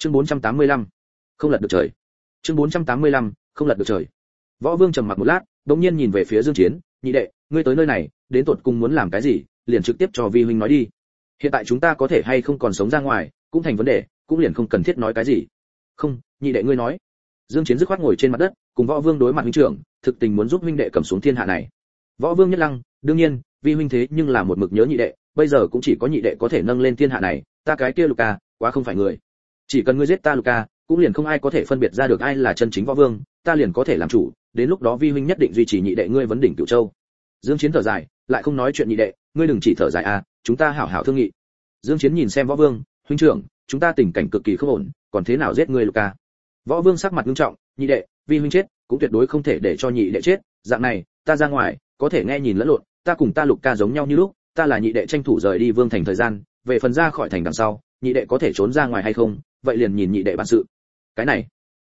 chương 485. không lật được trời. Chương 485, không lật được trời. Võ vương trầm mặc một lát đống nhiên nhìn về phía dương chiến nhị đệ ngươi tới nơi này đến tột cùng muốn làm cái gì liền trực tiếp cho vi huynh nói đi. Hiện tại chúng ta có thể hay không còn sống ra ngoài cũng thành vấn đề cũng liền không cần thiết nói cái gì. Không nhị đệ ngươi nói. Dương chiến dứt khoát ngồi trên mặt đất cùng võ vương đối mặt huynh trưởng thực tình muốn giúp huynh đệ cầm xuống thiên hạ này. Võ vương nhất lăng đương nhiên vi huynh thế nhưng là một mực nhớ nhị đệ bây giờ cũng chỉ có nhị đệ có thể nâng lên thiên hạ này ta cái kia ca, à, quá không phải người chỉ cần ngươi giết ta luca cũng liền không ai có thể phân biệt ra được ai là chân chính võ vương, ta liền có thể làm chủ, đến lúc đó vi huynh nhất định duy trì nhị đệ ngươi vấn đỉnh cửu châu. Dương chiến thở dài, lại không nói chuyện nhị đệ, ngươi đừng chỉ thở dài à chúng ta hảo hảo thương nghị. Dương chiến nhìn xem võ vương, huynh trưởng, chúng ta tình cảnh cực kỳ không ổn, còn thế nào giết ngươi luca võ vương sắc mặt nghiêm trọng, nhị đệ, vi huynh chết, cũng tuyệt đối không thể để cho nhị đệ chết, dạng này, ta ra ngoài, có thể nghe nhìn lẫn lộn, ta cùng ta lục ca giống nhau như lúc, ta là nhị đệ tranh thủ rời đi vương thành thời gian, về phần ra khỏi thành đằng sau, nhị đệ có thể trốn ra ngoài hay không vậy liền nhìn nhị đệ bản sự. Cái này,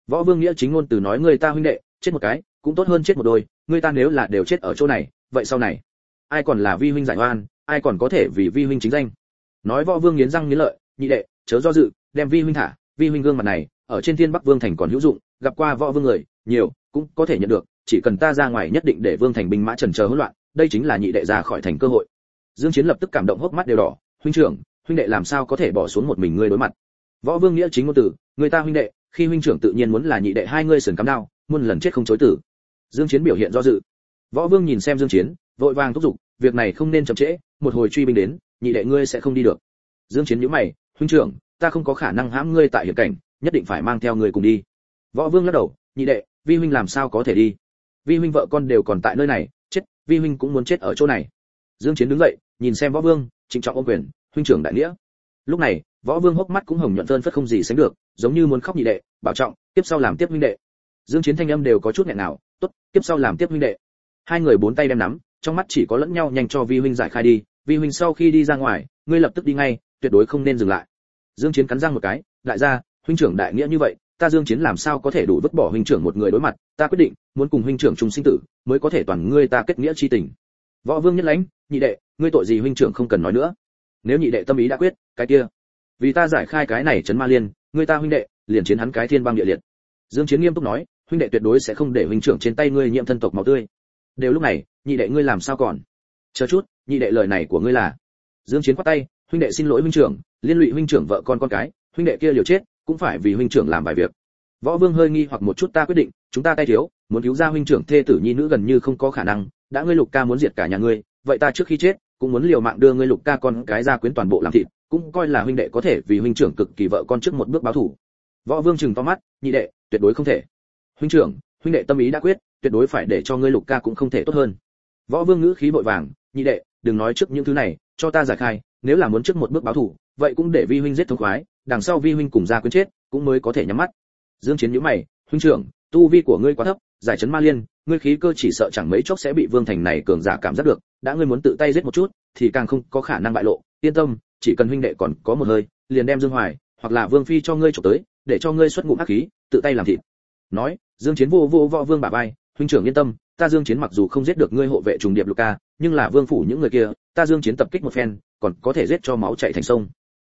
võ vương nghĩa chính ngôn từ nói người ta huynh đệ, chết một cái, cũng tốt hơn chết một đôi, người ta nếu là đều chết ở chỗ này, vậy sau này, ai còn là vi huynh giải oan, ai còn có thể vì vi huynh chính danh. Nói võ vương nghiến răng nghiến lợi, nhị đệ, chớ do dự, đem vi huynh thả, vi huynh gương mặt này, ở trên thiên bắc vương thành còn hữu dụng, gặp qua võ vương người, nhiều, cũng có thể nhận được, chỉ cần ta ra ngoài nhất định để vương thành binh mã trần chờ hỗn loạn, đây chính là nhị đệ ra khỏi thành cơ hội. Dương chiến lập tức cảm động hốc mắt đều đỏ, huynh trưởng, huynh đệ làm sao có thể bỏ xuống một mình ngươi đối mặt? Võ vương nghĩa chính ngôn tử, người ta huynh đệ, khi huynh trưởng tự nhiên muốn là nhị đệ hai ngươi sườn cắm đao, muôn lần chết không chối tử. Dương chiến biểu hiện do dự. Võ vương nhìn xem dương chiến, vội vàng thúc giục, việc này không nên chậm trễ, một hồi truy binh đến, nhị đệ ngươi sẽ không đi được. Dương chiến nhíu mày, huynh trưởng, ta không có khả năng hãm ngươi tại hiểm cảnh, nhất định phải mang theo ngươi cùng đi. Võ vương lắc đầu, nhị đệ, vi huynh làm sao có thể đi? Vi huynh vợ con đều còn tại nơi này, chết, vi huynh cũng muốn chết ở chỗ này. Dương chiến đứng dậy, nhìn xem võ vương, trịnh trọng ôm quyền, huynh trưởng đại nghĩa. Lúc này võ vương hốc mắt cũng hồng nhuận phơn phất không gì sánh được, giống như muốn khóc nhị đệ, bảo trọng, tiếp sau làm tiếp huynh đệ. Dương chiến thanh âm đều có chút nghẹn nào, tốt, tiếp sau làm tiếp huynh đệ. Hai người bốn tay đem nắm, trong mắt chỉ có lẫn nhau nhanh cho vi huynh giải khai đi, vi huynh sau khi đi ra ngoài, ngươi lập tức đi ngay, tuyệt đối không nên dừng lại. Dương chiến cắn răng một cái, đại gia, huynh trưởng đại nghĩa như vậy, ta dương chiến làm sao có thể đủ vứt bỏ huynh trưởng một người đối mặt, ta quyết định, muốn cùng huynh trưởng chung sinh tử, mới có thể toàn ngươi ta kết nghĩa chi tình. Võ vương nhất lãnh, nhị đệ, ngươi tội gì huynh trưởng không cần nói nữa. Nếu nhị đệ tâm ý đã quyết, cái kia vì ta giải khai cái này chấn ma liên, người ta huynh đệ, liền chiến hắn cái thiên băng địa liệt. Dương chiến nghiêm túc nói, huynh đệ tuyệt đối sẽ không để huynh trưởng trên tay ngươi nhiễm thân tộc máu tươi. Đều lúc này, nhị đệ ngươi làm sao còn? Chờ chút, nhị đệ lời này của ngươi là. Dương chiến quát tay, huynh đệ xin lỗi huynh trưởng, liên lụy huynh trưởng vợ con con cái, huynh đệ kia liều chết, cũng phải vì huynh trưởng làm vài việc. Võ vương hơi nghi hoặc một chút ta quyết định, chúng ta tay thiếu, muốn cứu ra huynh trưởng thê tử nhi nữ gần như không có khả năng, đã ngươi lục ca muốn diệt cả nhà ngươi, vậy ta trước khi chết, cũng muốn liều mạng đưa ngươi lục ca con cái ra quyến toàn bộ làm thịt cũng coi là huynh đệ có thể vì huynh trưởng cực kỳ vợ con trước một bước báo thủ. Võ vương chừng to mắt, nhị đệ, tuyệt đối không thể. Huynh trưởng, huynh đệ tâm ý đã quyết, tuyệt đối phải để cho ngươi lục ca cũng không thể tốt hơn. Võ vương ngữ khí vội vàng, nhị đệ, đừng nói trước những thứ này, cho ta giải khai, nếu là muốn trước một bước báo thủ, vậy cũng để vi huynh giết thống khoái, đằng sau vi huynh cùng ra quyến chết, cũng mới có thể nhắm mắt. Dương chiến nhíu mày, huynh trưởng, tu vi của ngươi quá thấp, giải chấn ma liên, ngươi khí cơ chỉ sợ chẳng mấy chốc sẽ bị vương thành này cường giả cảm giác được, đã ngươi muốn tự tay giết một chút, thì càng không có khả năng bại lộ, yên tâm chỉ cần huynh đệ còn có một hơi, liền đem dương hoài, hoặc là vương phi cho ngươi chụp tới, để cho ngươi xuất ngụm ác khí, tự tay làm thịt. Nói, dương chiến vô vô võ vương bả vai, huynh trưởng yên tâm, ta dương chiến mặc dù không giết được ngươi hộ vệ trùng điệp luca nhưng là vương phủ những người kia, ta dương chiến tập kích một phen, còn có thể giết cho máu chảy thành sông.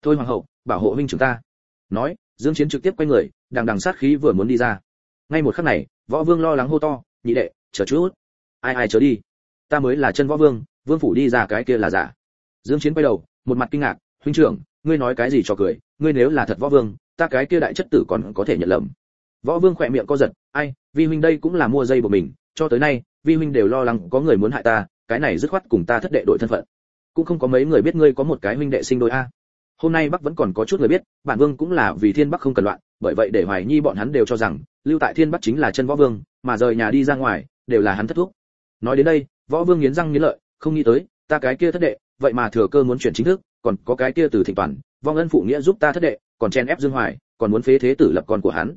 Thôi hoàng hậu, bảo hộ huynh trưởng ta. Nói, dương chiến trực tiếp quay người, đằng đằng sát khí vừa muốn đi ra. Ngay một khắc này, võ vương lo lắng hô to, nhị đệ, chờ chút. Ai ai chớ đi? Ta mới là chân võ vương vương phủ đi ra cái kia là giả. Dương chiến quay đầu một mặt kinh ngạc, huynh trưởng, ngươi nói cái gì cho cười? Ngươi nếu là thật võ vương, ta cái kia đại chất tử còn có thể nhận lầm. Võ vương khỏe miệng co giật, ai, vi huynh đây cũng là mua dây của mình, cho tới nay, vi huynh đều lo lắng có người muốn hại ta, cái này dứt khoát cùng ta thất đệ đội thân phận. Cũng không có mấy người biết ngươi có một cái huynh đệ sinh đôi a. Hôm nay bắc vẫn còn có chút người biết, bản vương cũng là vì thiên bắc không cần loạn, bởi vậy để hoài nhi bọn hắn đều cho rằng, lưu tại thiên bắc chính là chân võ vương, mà rời nhà đi ra ngoài, đều là hắn thất thuốc nói đến đây, võ vương nghiến răng nghiến lợi, không nghĩ tới, ta cái kia thất đệ vậy mà thừa cơ muốn chuyển chính thức, còn có cái kia từ thịnh toàn, vong ân phụ nghĩa giúp ta thất đệ, còn chen ép dương hoài, còn muốn phế thế tử lập con của hắn.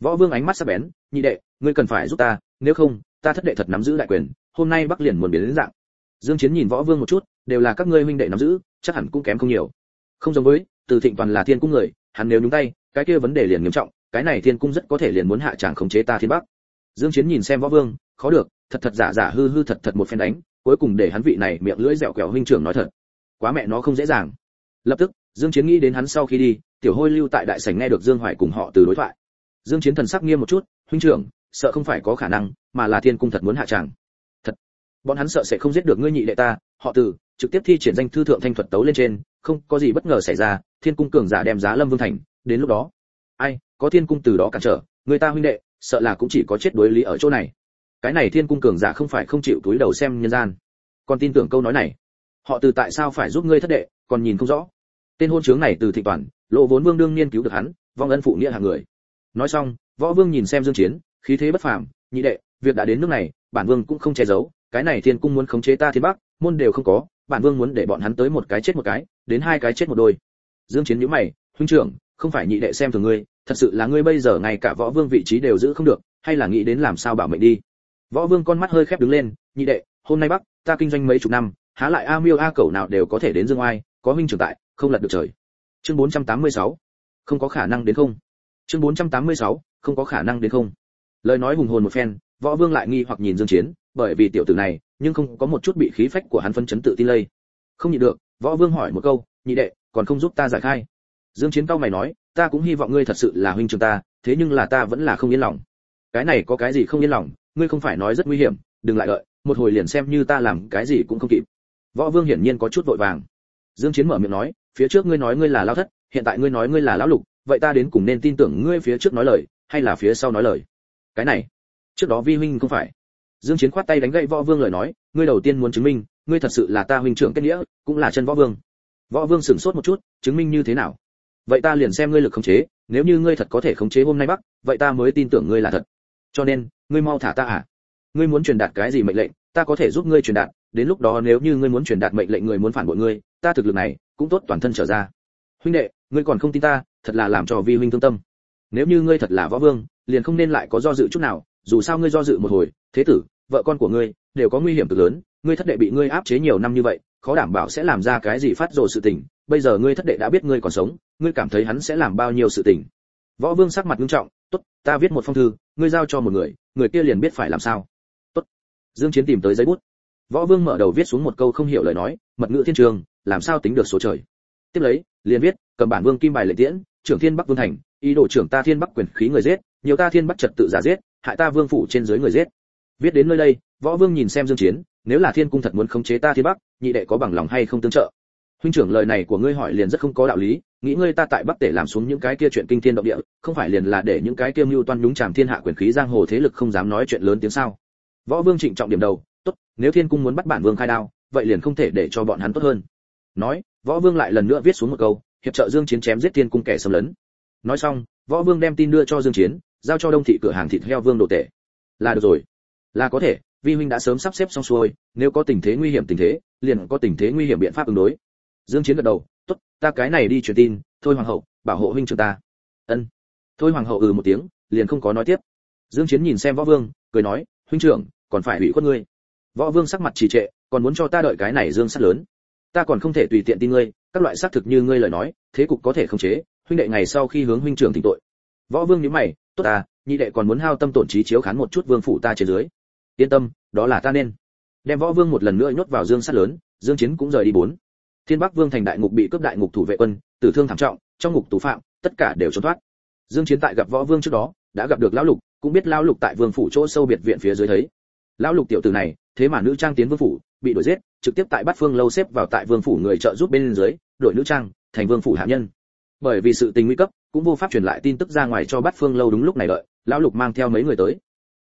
Võ vương ánh mắt sắc bén, nhị đệ, ngươi cần phải giúp ta, nếu không, ta thất đệ thật nắm giữ đại quyền, hôm nay bắc liền muốn biến đến dạng. Dương chiến nhìn võ vương một chút, đều là các ngươi huynh đệ nắm giữ, chắc hẳn cũng kém không nhiều. Không giống với, từ thịnh toàn là thiên cung người, hắn nếu nhúng tay, cái kia vấn đề liền nghiêm trọng, cái này thiên cung rất có thể liền muốn hạ tràng khống chế ta thiên bắc. Dương chiến nhìn xem võ vương, khó được, thật thật giả giả hư hư thật thật một phen đánh cuối cùng để hắn vị này miệng lưỡi dẻo quẹo huynh trưởng nói thật. Quá mẹ nó không dễ dàng. Lập tức, dương chiến nghĩ đến hắn sau khi đi, tiểu hôi lưu tại đại sảnh nghe được dương hoài cùng họ từ đối thoại. Dương chiến thần sắc nghiêm một chút, huynh trưởng, sợ không phải có khả năng, mà là thiên cung thật muốn hạ tràng. Thật? Bọn hắn sợ sẽ không giết được ngươi nhị đệ ta, họ từ, trực tiếp thi triển danh thư thượng thanh thuật tấu lên trên, không có gì bất ngờ xảy ra, thiên cung cường giả đem giá lâm vương thành, đến lúc đó. Ai, có thiên cung từ đó cản trở, người ta huynh đệ, sợ là cũng chỉ có chết đối lý ở chỗ này cái này thiên cung cường giả không phải không chịu túi đầu xem nhân gian. Còn tin tưởng câu nói này. Họ từ tại sao phải giúp ngươi thất đệ, còn nhìn không rõ. Tên hôn trướng này từ thị toàn, lộ vốn vương đương nghiên cứu được hắn, vong ân phụ nghĩa hàng người. Nói xong, võ vương nhìn xem dương chiến, khí thế bất phàm, nhị đệ, việc đã đến nước này, bản vương cũng không che giấu, cái này thiên cung muốn khống chế ta thiên bắc, môn đều không có, bản vương muốn để bọn hắn tới một cái chết một cái, đến hai cái chết một đôi. Dương chiến nhíu mày, huynh trưởng, không phải nhị đệ xem thường ngươi, thật sự là ngươi bây giờ ngay cả võ vương vị trí đều giữ không được, hay là nghĩ đến làm sao bảo mệnh đi? Võ vương con mắt hơi khép đứng lên, nhị đệ, hôm nay bắc, ta kinh doanh mấy chục năm, há lại a miêu a cẩu nào đều có thể đến dương oai, có huynh trưởng tại, không lật được trời. Chương 486 không có khả năng đến không. Chương 486 không có khả năng đến không. Lời nói hùng hồn một phen, võ vương lại nghi hoặc nhìn dương chiến, bởi vì tiểu tử này, nhưng không có một chút bị khí phách của hắn phân chấn tự tin lây. Không nhịn được, võ vương hỏi một câu, nhị đệ, còn không giúp ta giải khai? Dương chiến cao mày nói, ta cũng hy vọng ngươi thật sự là huynh trưởng ta, thế nhưng là ta vẫn là không yên lòng. Cái này có cái gì không yên lòng? Ngươi không phải nói rất nguy hiểm, đừng lại đợi, một hồi liền xem như ta làm cái gì cũng không kịp. Võ vương hiển nhiên có chút vội vàng. Dương chiến mở miệng nói, phía trước ngươi nói ngươi là lão thất, hiện tại ngươi nói ngươi là lão lục, vậy ta đến cùng nên tin tưởng ngươi phía trước nói lời, hay là phía sau nói lời? Cái này, trước đó vi huynh không phải. Dương chiến khoát tay đánh gậy võ vương lời nói, ngươi đầu tiên muốn chứng minh, ngươi thật sự là ta huynh trưởng kết nghĩa, cũng là chân võ vương. Võ vương sửng sốt một chút, chứng minh như thế nào? Vậy ta liền xem ngươi lực khống chế, nếu như ngươi thật có thể khống chế hôm nay bắc, vậy ta mới tin tưởng ngươi là thật. Cho nên ngươi mau thả ta à? Ngươi muốn truyền đạt cái gì mệnh lệnh, ta có thể giúp ngươi truyền đạt, đến lúc đó nếu như ngươi muốn truyền đạt mệnh lệnh người muốn phản bội ngươi, ta thực lực này cũng tốt toàn thân trở ra. Huynh đệ, ngươi còn không tin ta, thật là làm cho vi huynh thương tâm. Nếu như ngươi thật là võ vương, liền không nên lại có do dự chút nào, dù sao ngươi do dự một hồi, thế tử, vợ con của ngươi, đều có nguy hiểm cực lớn, ngươi thất đệ bị ngươi áp chế nhiều năm như vậy, khó đảm bảo sẽ làm ra cái gì phát rồ sự tình, bây giờ ngươi thất đệ đã biết ngươi còn sống, ngươi cảm thấy hắn sẽ làm bao nhiêu sự tình. Võ vương sắc mặt nghiêm trọng, tốt, ta viết một phong thư, ngươi giao cho một người người kia liền biết phải làm sao. Tốt. Dương chiến tìm tới giấy bút. Võ vương mở đầu viết xuống một câu không hiểu lời nói, mật ngữ thiên trường, làm sao tính được số trời. Tiếp lấy, liền viết, cầm bản vương kim bài lệnh tiễn, trưởng thiên bắc vương thành, ý đồ trưởng ta thiên bắc quyền khí người giết, nhiều ta thiên bắc trật tự giả giết, hại ta vương phủ trên dưới người giết. Viết đến nơi đây, võ vương nhìn xem dương chiến, nếu là thiên cung thật muốn khống chế ta thiên bắc, nhị đệ có bằng lòng hay không tương trợ? Huynh trưởng lời này của ngươi hỏi liền rất không có đạo lý nghĩ ngươi ta tại bắc tể làm xuống những cái kia chuyện kinh thiên động địa, không phải liền là để những cái kia mưu toan nhúng chàm thiên hạ quyền khí giang hồ thế lực không dám nói chuyện lớn tiếng sao? Võ vương trịnh trọng điểm đầu, tốt, nếu thiên cung muốn bắt bản vương khai đao, vậy liền không thể để cho bọn hắn tốt hơn. Nói, võ vương lại lần nữa viết xuống một câu, hiệp trợ dương chiến chém giết thiên cung kẻ xâm lấn. Nói xong, võ vương đem tin đưa cho dương chiến, giao cho đông thị cửa hàng thịt heo vương đồ tể. Là được rồi. Là có thể, vi huynh đã sớm sắp xếp xong xuôi, nếu có tình thế nguy hiểm tình thế, liền có tình thế nguy hiểm biện pháp ứng đối. Dương chiến gật đầu ta cái này đi truyền tin, thôi hoàng hậu, bảo hộ huynh trưởng ta. Ân. Thôi hoàng hậu ừ một tiếng, liền không có nói tiếp. Dương chiến nhìn xem võ vương, cười nói, huynh trưởng, còn phải hủy khuất ngươi. Võ vương sắc mặt trì trệ, còn muốn cho ta đợi cái này dương sát lớn? Ta còn không thể tùy tiện tin ngươi, các loại xác thực như ngươi lời nói, thế cục có thể không chế, huynh đệ ngày sau khi hướng huynh trưởng thỉnh tội. Võ vương nhíu mày, tốt à nhị đệ còn muốn hao tâm tổn trí chiếu khán một chút vương phủ ta trên dưới. Yên tâm, đó là ta nên. Đem võ vương một lần nữa nhốt vào dương sát lớn, dương chiến cũng rời đi bốn thiên bắc vương thành đại ngục bị cướp đại ngục thủ vệ quân, tử thương thảm trọng, trong ngục tù phạm, tất cả đều trốn thoát. Dương chiến tại gặp võ vương trước đó, đã gặp được lão lục, cũng biết lão lục tại vương phủ chỗ sâu biệt viện phía dưới thấy. Lão lục tiểu tử này, thế mà nữ trang tiến vương phủ, bị đuổi giết, trực tiếp tại bát phương lâu xếp vào tại vương phủ người trợ giúp bên dưới, đổi nữ trang, thành vương phủ hạ nhân. Bởi vì sự tình nguy cấp, cũng vô pháp truyền lại tin tức ra ngoài cho bát phương lâu đúng lúc này đợi, lão lục mang theo mấy người tới.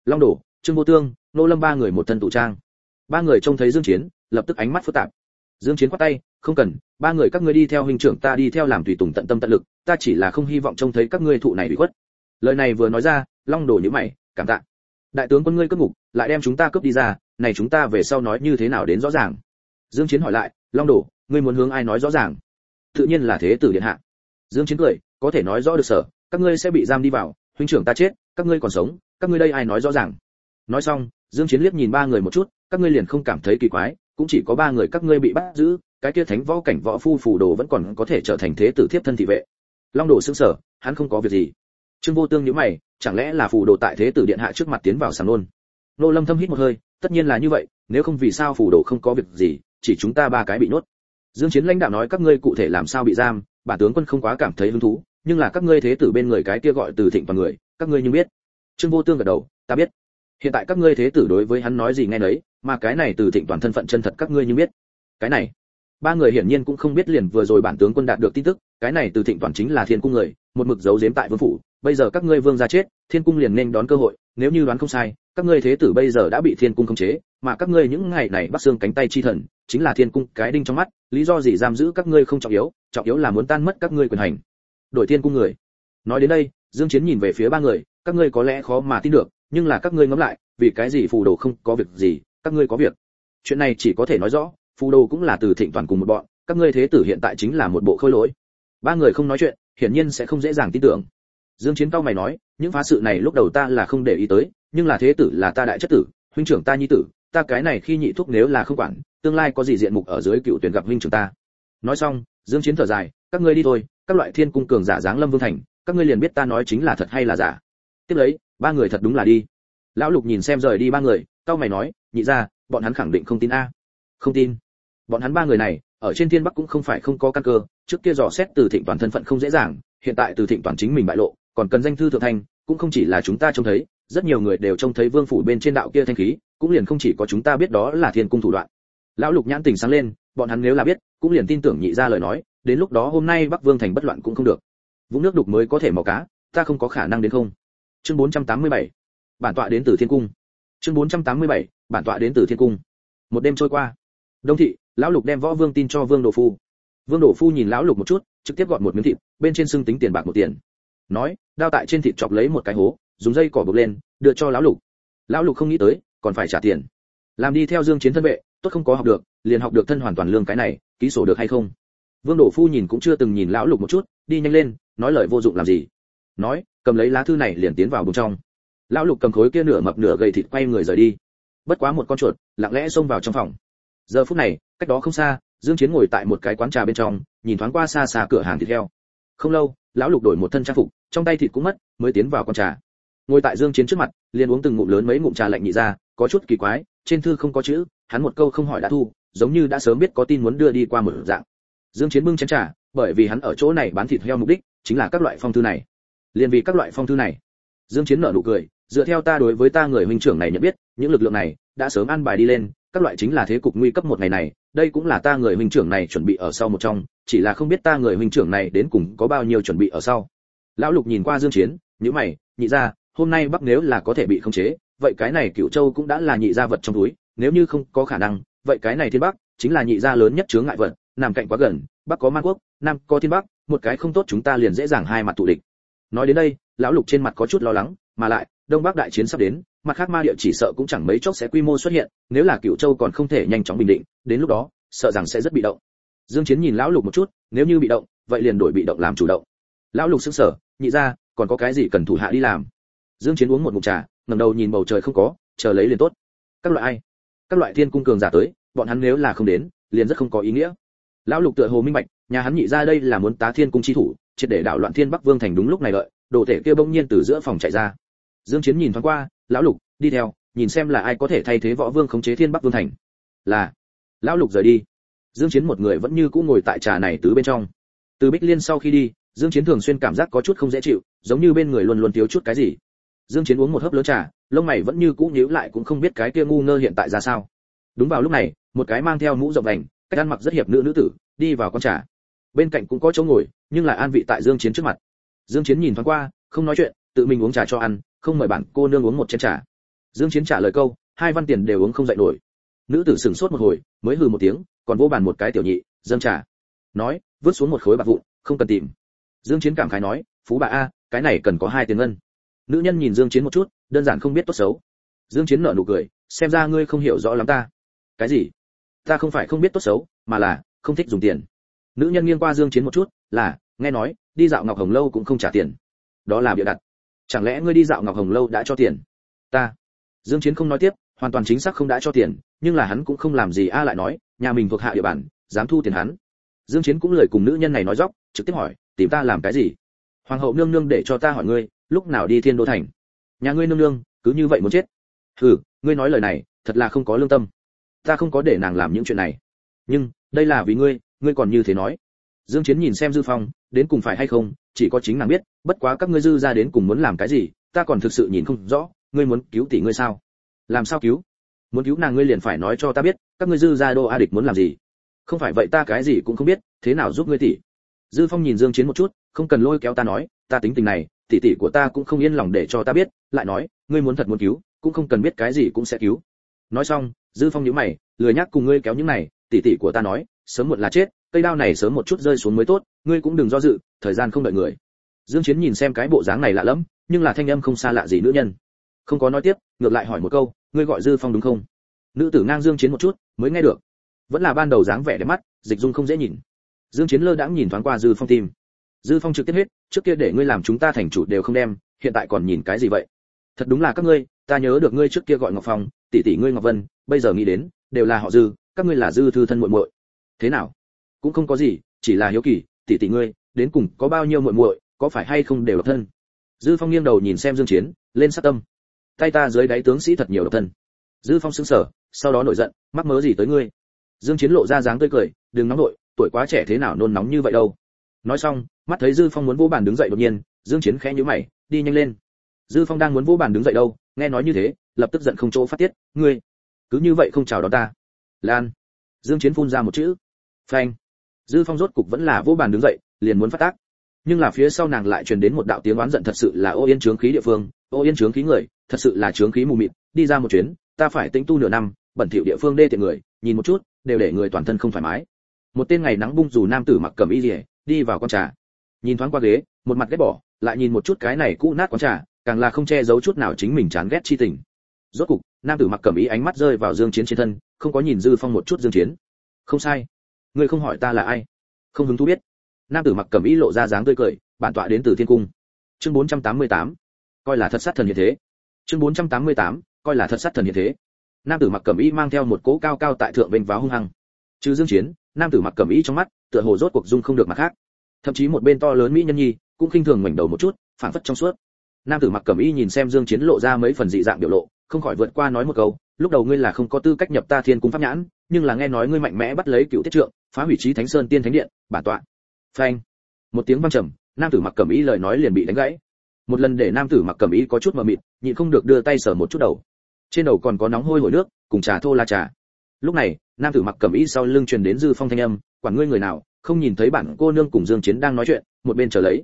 Long đổ, trương vô tương, nô lâm ba người một thân tụ trang. Ba người trông thấy dương chiến, lập tức ánh mắt phức tạp dương chiến quát tay, không cần, ba người các ngươi đi theo huynh trưởng ta đi theo làm tùy tùng tận tâm tận lực, ta chỉ là không hy vọng trông thấy các ngươi thụ này bị khuất. Lời này vừa nói ra, long đổ như mày, cảm tạ. Đại tướng quân ngươi cướp ngục, lại đem chúng ta cướp đi ra, này chúng ta về sau nói như thế nào đến rõ ràng? Dương chiến hỏi lại, long đổ ngươi muốn hướng ai nói rõ ràng? Tự nhiên là thế tử điện hạ. Dương chiến cười, có thể nói rõ được sở các ngươi sẽ bị giam đi vào, huynh trưởng ta chết, các ngươi còn sống, các ngươi đây ai nói rõ ràng? Nói xong, dương chiến liếc nhìn ba người một chút, các ngươi liền không cảm thấy kỳ quái cũng chỉ có ba người các ngươi bị bắt giữ, cái kia thánh võ cảnh võ phu phù đồ vẫn còn có thể trở thành thế tử thiếp thân thị vệ. Long đồ sững sở hắn không có việc gì. Trương vô tương nhíu mày, chẳng lẽ là phù đồ tại thế tử điện hạ trước mặt tiến vào sàn luôn nô lâm thâm hít một hơi, tất nhiên là như vậy, nếu không vì sao phù đồ không có việc gì, chỉ chúng ta ba cái bị nuốt. Dương chiến lãnh đạo nói các ngươi cụ thể làm sao bị giam, bản tướng quân không quá cảm thấy hứng thú, nhưng là các ngươi thế tử bên người cái kia gọi từ thịnh và người, các ngươi như biết. Trương vô tương gật đầu, ta biết hiện tại các ngươi thế tử đối với hắn nói gì nghe nấy, mà cái này từ thịnh toàn thân phận chân thật các ngươi như biết. Cái này, ba người hiển nhiên cũng không biết liền vừa rồi bản tướng quân đạt được tin tức, cái này từ thịnh toàn chính là thiên cung người, một mực giấu giếm tại vương phủ, bây giờ các ngươi vương gia chết, thiên cung liền nên đón cơ hội, nếu như đoán không sai, các ngươi thế tử bây giờ đã bị thiên cung khống chế, mà các ngươi những ngày này bắt xương cánh tay chi thần, chính là thiên cung cái đinh trong mắt, lý do gì giam giữ các ngươi không trọng yếu trọng yếu là muốn tan mất các ngươi quyền hành. Đổi thiên cung người. Nói đến đây, dương chiến nhìn về phía ba người, các ngươi có lẽ khó mà tin được nhưng là các ngươi ngẫm lại, vì cái gì phù đồ không có việc gì, các ngươi có việc. Chuyện này chỉ có thể nói rõ, phù đồ cũng là từ thịnh toàn cùng một bọn, các ngươi thế tử hiện tại chính là một bộ khôi lỗi. Ba người không nói chuyện, hiển nhiên sẽ không dễ dàng tin tưởng. Dương chiến cao mày nói, những phá sự này lúc đầu ta là không để ý tới, nhưng là thế tử là ta đại chất tử, huynh trưởng ta nhi tử, ta cái này khi nhị thúc nếu là không quản, tương lai có gì diện mục ở dưới cựu tuyển gặp huynh trưởng ta. Nói xong, dương chiến thở dài, các ngươi đi thôi, các loại thiên cung cường giả dáng lâm vương thành, các ngươi liền biết ta nói chính là thật hay là giả. Tiếp lấy ba người thật đúng là đi. Lão lục nhìn xem rời đi ba người tao mày nói, nhị ra bọn hắn khẳng định không tin a. Không tin? Bọn hắn ba người này, ở trên thiên bắc cũng không phải không có căn cơ, trước kia dò xét từ thịnh toàn thân phận không dễ dàng, hiện tại từ thịnh toàn chính mình bại lộ, còn cần danh thư thượng thanh, cũng không chỉ là chúng ta trông thấy, rất nhiều người đều trông thấy vương phủ bên trên đạo kia thanh khí, cũng liền không chỉ có chúng ta biết đó là thiên cung thủ đoạn. Lão lục nhãn tình sáng lên, bọn hắn nếu là biết, cũng liền tin tưởng nhị ra lời nói, đến lúc đó hôm nay bắc vương thành bất loạn cũng không được. Vũng nước đục mới có thể mò cá, ta không có khả năng đến không chương 487. bản tọa đến từ thiên cung. Chương 487. bản tọa đến từ thiên cung. Một đêm trôi qua. Đông thị, lão lục đem võ vương tin cho vương đồ phu. Vương đồ phu nhìn lão lục một chút, trực tiếp gọn một miếng thịt, bên trên xưng tính tiền bạc một tiền. Nói, đao tại trên thịt chọc lấy một cái hố, dùng dây cỏ buộc lên, đưa cho lão lục. Lão lục không nghĩ tới, còn phải trả tiền. Làm đi theo dương chiến thân vệ, tốt không có học được, liền học được thân hoàn toàn lương cái này, ký sổ được hay không? Vương đổ phu nhìn cũng chưa từng nhìn lão lục một chút, đi nhanh lên, nói lời vô dụng làm gì? Nói cầm lấy lá thư này liền tiến vào bên trong. Lão lục cầm khối kia nửa mập nửa gầy thịt quay người rời đi. Bất quá một con chuột, lặng lẽ xông vào trong phòng. Giờ phút này, cách đó không xa, dương chiến ngồi tại một cái quán trà bên trong, nhìn thoáng qua xa xa cửa hàng thịt heo. Không lâu, lão lục đổi một thân trang phục, trong tay thịt cũng mất, mới tiến vào quán trà. Ngồi tại dương chiến trước mặt, liền uống từng ngụm lớn mấy ngụm trà lạnh nhị ra, có chút kỳ quái, trên thư không có chữ, hắn một câu không hỏi đã thu, giống như đã sớm biết có tin muốn đưa đi qua một dạng. Dương chiến bưng chén trà, bởi vì hắn ở chỗ này bán thịt heo mục đích chính là các loại phong thư này liền vì các loại phong thư này. Dương chiến nở nụ cười dựa theo ta đối với ta người huynh trưởng này nhận biết những lực lượng này đã sớm ăn bài đi lên các loại chính là thế cục nguy cấp một ngày này đây cũng là ta người huynh trưởng này chuẩn bị ở sau một trong chỉ là không biết ta người huynh trưởng này đến cùng có bao nhiêu chuẩn bị ở sau. Lão lục nhìn qua dương chiến nhíu mày nhị gia, hôm nay bắc nếu là có thể bị khống chế vậy cái này cựu châu cũng đã là nhị gia vật trong túi nếu như không có khả năng vậy cái này thiên bắc chính là nhị gia lớn nhất chướng ngại vật nằm cạnh quá gần bắc có man quốc nam có thiên bắc một cái không tốt chúng ta liền dễ dàng hai mặt tụ địch nói đến đây, lão lục trên mặt có chút lo lắng, mà lại, đông bắc đại chiến sắp đến, mặt khác ma địa chỉ sợ cũng chẳng mấy chốc sẽ quy mô xuất hiện, nếu là cựu châu còn không thể nhanh chóng bình định, đến lúc đó, sợ rằng sẽ rất bị động. Dương chiến nhìn lão lục một chút, nếu như bị động, vậy liền đổi bị động làm chủ động. Lão lục sững sờ, nhị ra, còn có cái gì cần thủ hạ đi làm? Dương chiến uống một ngụm trà, ngẩng đầu nhìn bầu trời không có, chờ lấy liền tốt. Các loại ai? Các loại thiên cung cường giả tới, bọn hắn nếu là không đến, liền rất không có ý nghĩa. Lão lục tựa hồ minh bạch, nhà hắn nhị ra đây là muốn tá thiên cung chi thủ triệt để đảo loạn thiên bắc vương thành đúng lúc này lợi, đồ thể kia bỗng nhiên từ giữa phòng chạy ra. Dương chiến nhìn thoáng qua, lão lục, đi theo, nhìn xem là ai có thể thay thế võ vương khống chế thiên bắc vương thành. Là. Lão lục rời đi. Dương chiến một người vẫn như cũ ngồi tại trà này tứ bên trong. Từ bích liên sau khi đi, dương chiến thường xuyên cảm giác có chút không dễ chịu, giống như bên người luôn luôn thiếu chút cái gì. Dương chiến uống một hớp lớn trà, lông mày vẫn như cũ nhíu lại cũng không biết cái kia ngu ngơ hiện tại ra sao. Đúng vào lúc này, một cái mang theo mũ rộng vành cách ăn mặc rất hiệp nữ nữ tử, đi vào con trà bên cạnh cũng có chỗ ngồi, nhưng lại an vị tại dương chiến trước mặt. Dương chiến nhìn thoáng qua, không nói chuyện, tự mình uống trà cho ăn, không mời bản cô nương uống một chén trà. Dương chiến trả lời câu, hai văn tiền đều uống không dậy nổi. Nữ tử sừng sốt một hồi, mới hừ một tiếng, còn vô bàn một cái tiểu nhị, dâng trà. Nói, vứt xuống một khối bạc vụn, không cần tìm. Dương chiến cảm khái nói, phú bà a, cái này cần có hai tiền ngân. Nữ nhân nhìn dương chiến một chút, đơn giản không biết tốt xấu. Dương chiến nở nụ cười, xem ra ngươi không hiểu rõ lắm ta. Cái gì? Ta không phải không biết tốt xấu, mà là không thích dùng tiền nữ nhân nghiêng qua dương chiến một chút, là, nghe nói, đi dạo ngọc hồng lâu cũng không trả tiền. Đó là bịa đặt. Chẳng lẽ ngươi đi dạo ngọc hồng lâu đã cho tiền? Ta. Dương chiến không nói tiếp, hoàn toàn chính xác không đã cho tiền, nhưng là hắn cũng không làm gì a lại nói, nhà mình thuộc hạ địa bàn, dám thu tiền hắn. Dương chiến cũng lời cùng nữ nhân này nói dóc, trực tiếp hỏi, tìm ta làm cái gì? Hoàng hậu nương nương để cho ta hỏi ngươi, lúc nào đi thiên đô thành? Nhà ngươi nương nương, cứ như vậy muốn chết. Hừ, ngươi nói lời này, thật là không có lương tâm. Ta không có để nàng làm những chuyện này. Nhưng đây là vì ngươi ngươi còn như thế nói. Dương chiến nhìn xem dư phong, đến cùng phải hay không, chỉ có chính nàng biết, bất quá các ngươi dư ra đến cùng muốn làm cái gì, ta còn thực sự nhìn không rõ, ngươi muốn cứu tỷ ngươi sao? Làm sao cứu? Muốn cứu nàng ngươi liền phải nói cho ta biết, các ngươi dư ra đô a địch muốn làm gì? Không phải vậy ta cái gì cũng không biết, thế nào giúp ngươi tỷ? Dư phong nhìn dương chiến một chút, không cần lôi kéo ta nói, ta tính tình này, tỷ tỷ của ta cũng không yên lòng để cho ta biết, lại nói, ngươi muốn thật muốn cứu, cũng không cần biết cái gì cũng sẽ cứu. Nói xong, dư phong nhíu mày, lười nhắc cùng ngươi kéo những này tỷ tỷ của ta nói, sớm muộn là chết, cây đao này sớm một chút rơi xuống mới tốt, ngươi cũng đừng do dự, thời gian không đợi người. Dương chiến nhìn xem cái bộ dáng này lạ lắm nhưng là thanh âm không xa lạ gì nữ nhân. Không có nói tiếp, ngược lại hỏi một câu, ngươi gọi dư phong đúng không? Nữ tử ngang dương chiến một chút, mới nghe được. Vẫn là ban đầu dáng vẻ đẹp mắt, dịch dung không dễ nhìn. Dương chiến lơ đãng nhìn thoáng qua dư phong tim. Dư phong trực tiếp hết, trước kia để ngươi làm chúng ta thành chủ đều không đem, hiện tại còn nhìn cái gì vậy? Thật đúng là các ngươi, ta nhớ được ngươi trước kia gọi ngọc phong, tỷ tỷ ngươi ngọc vân, bây giờ nghĩ đến, đều là họ dư các ngươi là dư thư thân muội muội. Thế nào? Cũng không có gì, chỉ là hiếu kỳ, tỷ tỷ ngươi, đến cùng có bao nhiêu muội muội, có phải hay không đều độc thân? Dư phong nghiêng đầu nhìn xem dương chiến, lên sát tâm. Tay ta dưới đáy tướng sĩ thật nhiều độc thân. Dư phong sững sờ, sau đó nổi giận, mắc mớ gì tới ngươi? Dương chiến lộ ra dáng tươi cười, đừng nóng nội, tuổi quá trẻ thế nào nôn nóng như vậy đâu. Nói xong, mắt thấy dư phong muốn vỗ bàn đứng dậy đột nhiên, dương chiến khẽ nhíu mày, đi nhanh lên. Dư phong đang muốn vỗ bàn đứng dậy đâu, nghe nói như thế, lập tức giận không chỗ phát tiết. Ngươi, cứ như vậy không chào đón ta lan. Dương chiến phun ra một chữ. Phanh. Dư phong rốt cục vẫn là vô bàn đứng dậy, liền muốn phát tác. Nhưng là phía sau nàng lại truyền đến một đạo tiếng oán giận thật sự là ô yên trướng khí địa phương, ô yên trướng khí người, thật sự là trướng khí mù mịt, đi ra một chuyến, ta phải tính tu nửa năm, bẩn thỉu địa phương đê tiện người, nhìn một chút, đều để người toàn thân không thoải mái. Một tên ngày nắng bung dù nam tử mặc cẩm y liễu, đi vào con trà. Nhìn thoáng qua ghế, một mặt ghét bỏ, lại nhìn một chút cái này cũ nát quán trà, càng là không che giấu chút nào chính mình chán ghét chi tình. Rốt cục, nam tử mặc cẩm y ánh mắt rơi vào dương chiến trên thân không có nhìn dư phong một chút dương chiến. Không sai. Ngươi không hỏi ta là ai? Không hứng thú biết. Nam tử mặc cẩm y lộ ra dáng tươi cười, bản tọa đến từ thiên cung. Chương 488 coi là thật sát thần hiện thế. Chương 488 coi là thật sát thần hiện thế. Nam tử mặc cẩm y mang theo một cỗ cao cao tại thượng vênh váo hung hăng. Trừ dương chiến, nam tử mặc cẩm y trong mắt, tựa hồ rốt cuộc dung không được mặt khác. Thậm chí một bên to lớn mỹ nhân nhi, cũng khinh thường ngoảnh đầu một chút phản phất trong suốt. Nam tử mặc cẩm y nhìn xem dương chiến lộ ra mấy phần dị dạng biểu lộ, không khỏi vượt qua nói một câu lúc đầu ngươi là không có tư cách nhập ta thiên cung pháp nhãn, nhưng là nghe nói ngươi mạnh mẽ bắt lấy cựu tiết trượng, phá hủy trí thánh sơn tiên thánh điện, bản tọa. Phanh. Một tiếng vang trầm, nam tử mặc cẩm y lời nói liền bị đánh gãy. Một lần để nam tử mặc cẩm y có chút mờ mịt, nhịn không được đưa tay sờ một chút đầu. Trên đầu còn có nóng hôi hổi nước, cùng trà thô la trà. Lúc này, nam tử mặc cẩm y sau lưng truyền đến dư phong thanh âm, quản ngươi người nào, không nhìn thấy bản cô nương cùng dương chiến đang nói chuyện, một bên chờ lấy.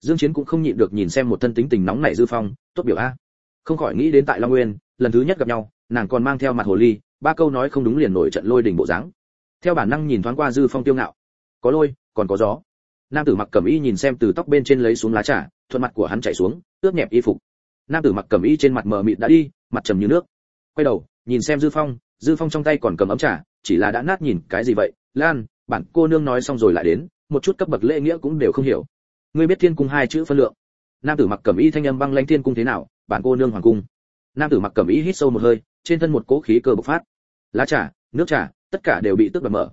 Dương chiến cũng không nhịn được nhìn xem một thân tính tình nóng nảy dư phong, tốt biểu a. Không khỏi nghĩ đến tại long nguyên, lần thứ nhất gặp nhau nàng còn mang theo mặt hồ ly, ba câu nói không đúng liền nổi trận lôi đình bộ dáng. Theo bản năng nhìn thoáng qua dư phong tiêu ngạo. Có lôi, còn có gió. Nam tử mặc cẩm y nhìn xem từ tóc bên trên lấy xuống lá trà, thuận mặt của hắn chảy xuống, ướt nhẹp y phục. Nam tử mặc cẩm y trên mặt mờ mịt đã đi, mặt trầm như nước. Quay đầu, nhìn xem dư phong dư phong trong tay còn cầm ấm trà, chỉ là đã nát nhìn cái gì vậy? Lan, bản cô nương nói xong rồi lại đến, một chút cấp bậc lễ nghĩa cũng đều không hiểu. Ngươi biết thiên cung hai chữ phân lượng. Nam tử mặc cẩm y thanh âm băng lãnh thiên cung thế nào, bản cô nương hoàng cung. Nam tử mặc cẩm y hít sâu một hơi trên thân một cỗ khí cơ bộc phát. Lá trà, nước trà, tất cả đều bị tức bật mở.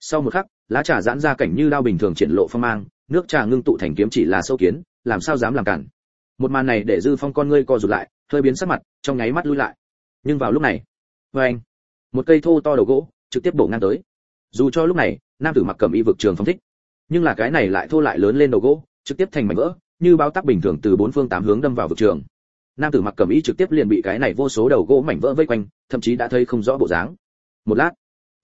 Sau một khắc, lá trà giãn ra cảnh như đao bình thường triển lộ phong mang, nước trà ngưng tụ thành kiếm chỉ là sâu kiến, làm sao dám làm cản. Một màn này để dư phong con ngươi co rụt lại, hơi biến sắc mặt, trong nháy mắt lui lại. Nhưng vào lúc này vê anh, một cây thô to đầu gỗ trực tiếp bổ ngang tới. Dù cho lúc này, nam tử mặc cẩm y vực trường phong thích, nhưng là cái này lại thô lại lớn lên đầu gỗ, trực tiếp thành mảnh vỡ, như bao tác bình thường từ bốn phương tám hướng đâm vào vực trường nam tử mặc cẩm y trực tiếp liền bị cái này vô số đầu gỗ mảnh vỡ vây quanh, thậm chí đã thấy không rõ bộ dáng. Một lát,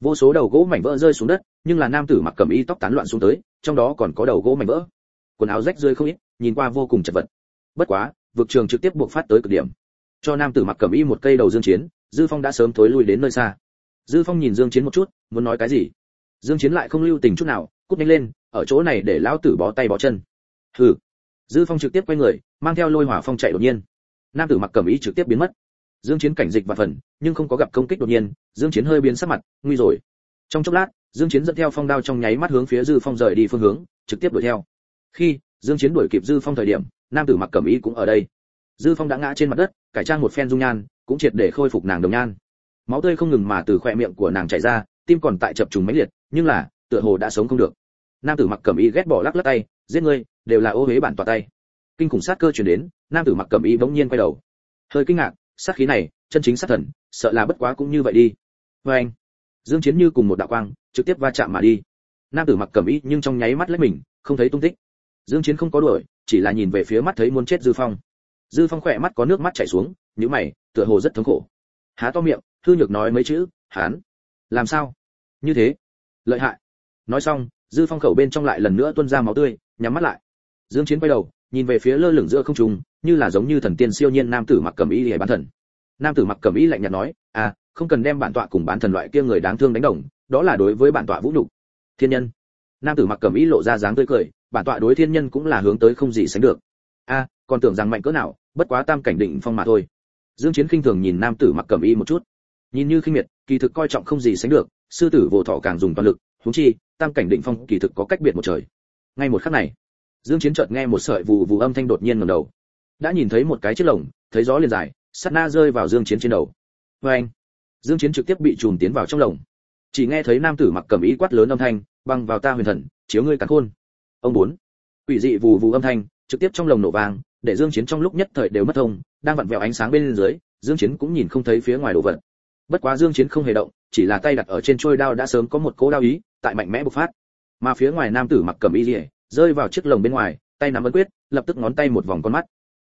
vô số đầu gỗ mảnh vỡ rơi xuống đất, nhưng là nam tử mặc cẩm y tóc tán loạn xuống tới, trong đó còn có đầu gỗ mảnh vỡ. Quần áo rách rơi không ít, nhìn qua vô cùng chật vật. Bất quá, vực trường trực tiếp buộc phát tới cực điểm. Cho nam tử mặc cẩm y một cây đầu dương chiến, dư phong đã sớm thối lui đến nơi xa. Dư phong nhìn dương chiến một chút, muốn nói cái gì? Dương chiến lại không lưu tình chút nào, cút nhanh lên, ở chỗ này để lão tử bó tay bó chân. Hừ. Dư phong trực tiếp quay người, mang theo lôi hỏa phong chạy đột nhiên nam tử mặc cẩm y trực tiếp biến mất. Dương chiến cảnh dịch và phần, nhưng không có gặp công kích đột nhiên, dương chiến hơi biến sắc mặt, nguy rồi. Trong chốc lát, dương chiến dẫn theo phong đao trong nháy mắt hướng phía dư phong rời đi phương hướng, trực tiếp đuổi theo. Khi dương chiến đuổi kịp dư phong thời điểm, nam tử mặc cẩm y cũng ở đây. Dư phong đã ngã trên mặt đất, cải trang một phen dung nhan, cũng triệt để khôi phục nàng đồng nhan. Máu tươi không ngừng mà từ khỏe miệng của nàng chảy ra, tim còn tại chập trùng mấy liệt, nhưng là, tựa hồ đã sống không được. Nam tử mặc cẩm y ghét bỏ lắc lắc tay, giết ngươi, đều là ô hế bản tọa tay kinh khủng sát cơ truyền đến, nam tử mặc cẩm y bỗng nhiên quay đầu. Hơi kinh ngạc, sát khí này, chân chính sát thần, sợ là bất quá cũng như vậy đi. Với anh, dương chiến như cùng một đạo quang, trực tiếp va chạm mà đi. Nam tử mặc cẩm y nhưng trong nháy mắt lấy mình, không thấy tung tích. Dương chiến không có đuổi, chỉ là nhìn về phía mắt thấy muốn chết dư phong. Dư phong khỏe mắt có nước mắt chảy xuống, nhíu mày, tựa hồ rất thống khổ. Há to miệng, thư nhược nói mấy chữ, hán, làm sao? Như thế. Lợi hại. Nói xong, dư phong khẩu bên trong lại lần nữa tuôn ra máu tươi, nhắm mắt lại. Dương chiến quay đầu nhìn về phía lơ lửng giữa không trung, như là giống như thần tiên siêu nhiên nam tử mặc cẩm y liễu bán thần. Nam tử mặc cẩm y lạnh nhạt nói à không cần đem bản tọa cùng bán thần loại kia người đáng thương đánh đồng, đó là đối với bản tọa vũ nhục. Thiên nhân. Nam tử mặc cẩm y lộ ra dáng tươi cười, bản tọa đối thiên nhân cũng là hướng tới không gì sánh được. A, còn tưởng rằng mạnh cỡ nào, bất quá tam cảnh định phong mà thôi. Dương chiến khinh thường nhìn nam tử mặc cẩm y một chút. Nhìn như khinh miệt, kỳ thực coi trọng không gì sánh được, sư tử vô thọ càng dùng toàn lực, huống chi, tam cảnh định phong kỳ thực có cách biệt một trời. Ngay một khắc này dương chiến chợt nghe một sợi vù vù âm thanh đột nhiên ngẩng đầu. Đã nhìn thấy một cái chiếc lồng, thấy gió liền dài sát na rơi vào dương chiến trên đầu. Với anh, dương chiến trực tiếp bị trùm tiến vào trong lồng. Chỉ nghe thấy nam tử mặc cẩm y quát lớn âm thanh, băng vào ta huyền thần, chiếu ngươi cả khôn. Ông bốn, quỷ dị vù vù âm thanh, trực tiếp trong lồng nổ vang, để dương chiến trong lúc nhất thời đều mất thông, đang vặn vẹo ánh sáng bên dưới, dương chiến cũng nhìn không thấy phía ngoài đồ vật. Bất quá dương chiến không hề động, chỉ là tay đặt ở trên chuôi đao đã sớm có một cỗ đao ý, tại mạnh mẽ bộc phát. Mà phía ngoài nam tử mặc cẩm y liễu rơi vào chiếc lồng bên ngoài, tay nắm ấn quyết, lập tức ngón tay một vòng con mắt.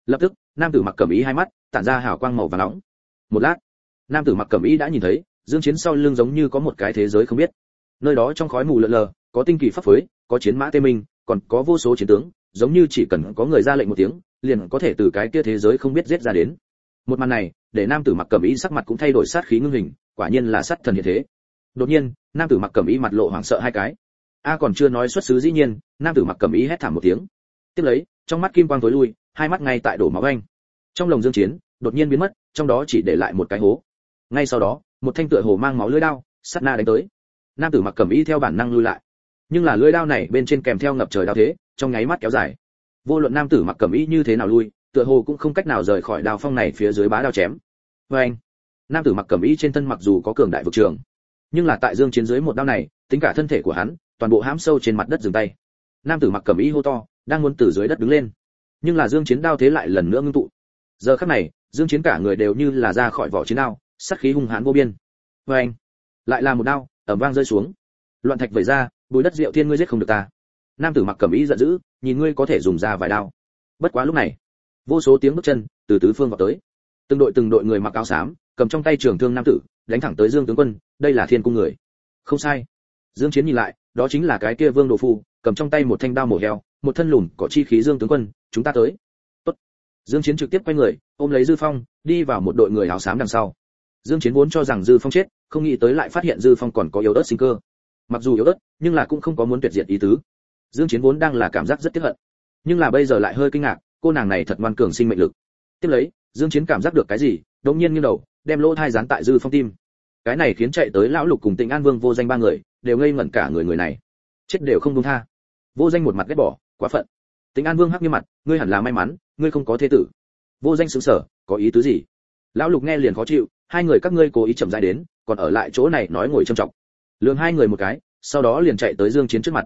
Lập tức, nam tử mặc cẩm y hai mắt, tản ra hào quang màu vàng nóng. Một lát, nam tử mặc cẩm y đã nhìn thấy, dương chiến sau lưng giống như có một cái thế giới không biết. Nơi đó trong khói mù lờ lờ, có tinh kỳ pháp phối, có chiến mã tê minh, còn có vô số chiến tướng, giống như chỉ cần có người ra lệnh một tiếng, liền có thể từ cái kia thế giới không biết giết ra đến. Một màn này, để nam tử mặc cẩm y sắc mặt cũng thay đổi sát khí ngưng hình, quả nhiên là sát thần hiện thế. Đột nhiên, nam tử mặc cẩm y mặt lộ hoảng sợ hai cái a còn chưa nói xuất xứ dĩ nhiên, nam tử mặc cẩm y hét thảm một tiếng. Tiếp lấy, trong mắt kim quang tối lui, hai mắt ngay tại đổ máu anh. Trong lồng dương chiến, đột nhiên biến mất, trong đó chỉ để lại một cái hố. Ngay sau đó, một thanh tựa hồ mang máu lưỡi đao sát na đánh tới. Nam tử mặc cẩm y theo bản năng lui lại. Nhưng là lưỡi đao này bên trên kèm theo ngập trời đao thế, trong nháy mắt kéo dài. Vô luận nam tử mặc cẩm y như thế nào lui, tựa hồ cũng không cách nào rời khỏi đao phong này phía dưới bá đao chém. Với anh, nam tử mặc cẩm y trên thân mặc dù có cường đại vực trường, nhưng là tại dương chiến dưới một đao này, tính cả thân thể của hắn toàn bộ hãm sâu trên mặt đất dừng tay. Nam tử mặc cẩm y hô to, đang muốn từ dưới đất đứng lên. Nhưng là dương chiến đao thế lại lần nữa ngưng tụ. Giờ khắc này, dương chiến cả người đều như là ra khỏi vỏ chiến đao sát khí hung hãn vô biên. Với anh, lại là một đao, ầm vang rơi xuống. Loạn thạch vẩy ra, bùi đất diệu thiên ngươi giết không được ta. Nam tử mặc cẩm y giận dữ, nhìn ngươi có thể dùng ra vài đao. Bất quá lúc này, vô số tiếng bước chân từ tứ phương vào tới. Từng đội từng đội người mặc áo xám, cầm trong tay trường thương nam tử, đánh thẳng tới dương tướng quân, đây là thiên cung người. Không sai dương chiến nhìn lại, đó chính là cái kia vương đồ phu, cầm trong tay một thanh đao mổ heo, một thân lùn, có chi khí dương tướng quân, chúng ta tới. Tốt. Dương chiến trực tiếp quay người, ôm lấy dư phong, đi vào một đội người áo xám đằng sau. Dương chiến vốn cho rằng dư phong chết, không nghĩ tới lại phát hiện dư phong còn có yếu ớt sinh cơ. Mặc dù yếu ớt, nhưng là cũng không có muốn tuyệt diệt ý tứ. Dương chiến vốn đang là cảm giác rất tiếc hận. Nhưng là bây giờ lại hơi kinh ngạc, cô nàng này thật ngoan cường sinh mệnh lực. Tiếp lấy, dương chiến cảm giác được cái gì, đột nhiên nghiêng đầu, đem lỗ thai dán tại dư phong tim. Cái này khiến chạy tới lão lục cùng tịnh an vương vô danh ba người đều ngây ngẩn cả người người này. Chết đều không đúng tha. Vô danh một mặt ghét bỏ, quá phận. Tính an vương hắc như mặt, ngươi hẳn là may mắn, ngươi không có thế tử. Vô danh sững sờ, có ý tứ gì? Lão lục nghe liền khó chịu, hai người các ngươi cố ý chậm rãi đến, còn ở lại chỗ này nói ngồi trầm trọng. Lường hai người một cái, sau đó liền chạy tới dương chiến trước mặt.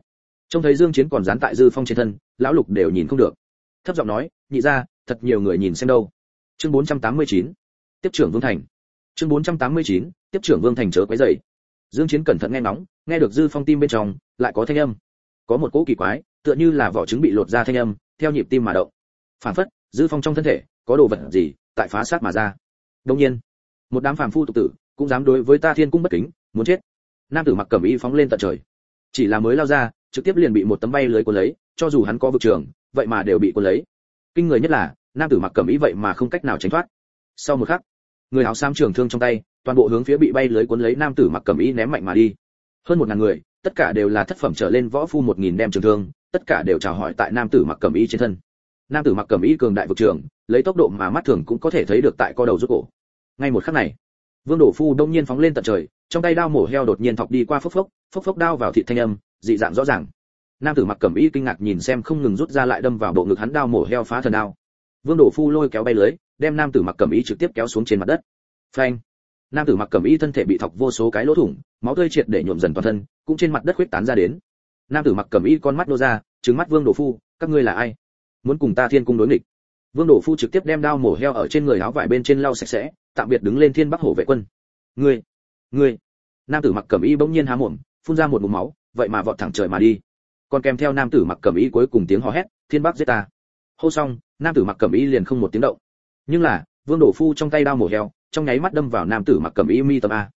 Trông thấy dương chiến còn dán tại dư phong trên thân, lão lục đều nhìn không được. Thấp giọng nói, nhị ra thật nhiều người nhìn xem đâu. Chương 489 tiếp trưởng vương thành. Chương 489 tiếp trưởng vương thành chớ quấy dậy dương chiến cẩn thận nghe nóng nghe được dư phong tim bên trong, lại có thanh âm. Có một cỗ kỳ quái, tựa như là vỏ trứng bị lột ra thanh âm, theo nhịp tim mà động. Phản phất, dư phong trong thân thể, có đồ vật gì, tại phá sát mà ra. Đương nhiên, một đám phàm phu tục tử, cũng dám đối với ta thiên cung bất kính, muốn chết. Nam tử mặc cẩm y phóng lên tận trời. Chỉ là mới lao ra, trực tiếp liền bị một tấm bay lưới cuốn lấy, cho dù hắn có vực trường, vậy mà đều bị cuốn lấy. Kinh người nhất là, nam tử mặc cẩm y vậy mà không cách nào tránh thoát. Sau một khắc, người áo xám trường thương trong tay toàn bộ hướng phía bị bay lưới cuốn lấy nam tử mặc cẩm y ném mạnh mà đi. Hơn một ngàn người, tất cả đều là thất phẩm trở lên võ phu một nghìn đem trường thương, tất cả đều chào hỏi tại nam tử mặc cẩm y trên thân. Nam tử mặc cẩm y cường đại vực trường, lấy tốc độ mà mắt thường cũng có thể thấy được tại co đầu rút cổ. Ngay một khắc này, vương đổ phu đông nhiên phóng lên tận trời, trong tay đao mổ heo đột nhiên thọc đi qua phốc phốc phốc phốc đao vào thịt thanh âm, dị dạng rõ ràng. Nam tử mặc cẩm y kinh ngạc nhìn xem không ngừng rút ra lại đâm vào bộ ngực hắn đao mổ heo phá thần đao. Vương đổ phu lôi kéo bay lưới, đem nam tử mặc cẩm y trực tiếp kéo xuống trên mặt đất. Phanh! Nam tử mặc cẩm y thân thể bị thọc vô số cái lỗ thủng, máu tươi triệt để nhuộm dần toàn thân, cũng trên mặt đất huyết tán ra đến. Nam tử mặc cẩm y con mắt nô ra, trừng mắt vương đổ phu, các ngươi là ai? Muốn cùng ta thiên cung đối nghịch. Vương đổ phu trực tiếp đem đao mổ heo ở trên người áo vải bên trên lau sạch sẽ, tạm biệt đứng lên thiên bắc hổ vệ quân. Ngươi ngươi. Nam tử mặc cẩm y bỗng nhiên há mồm, phun ra một mụm máu, vậy mà vọt thẳng trời mà đi. Còn kèm theo nam tử mặc cẩm y cuối cùng tiếng hò hét, thiên bắc giết ta. Hô xong, nam tử mặc cẩm y liền không một tiếng động. Nhưng là vương đổ phu trong tay đao mổ heo, trong nháy mắt đâm vào nam tử mặc cầm y mi tâm a.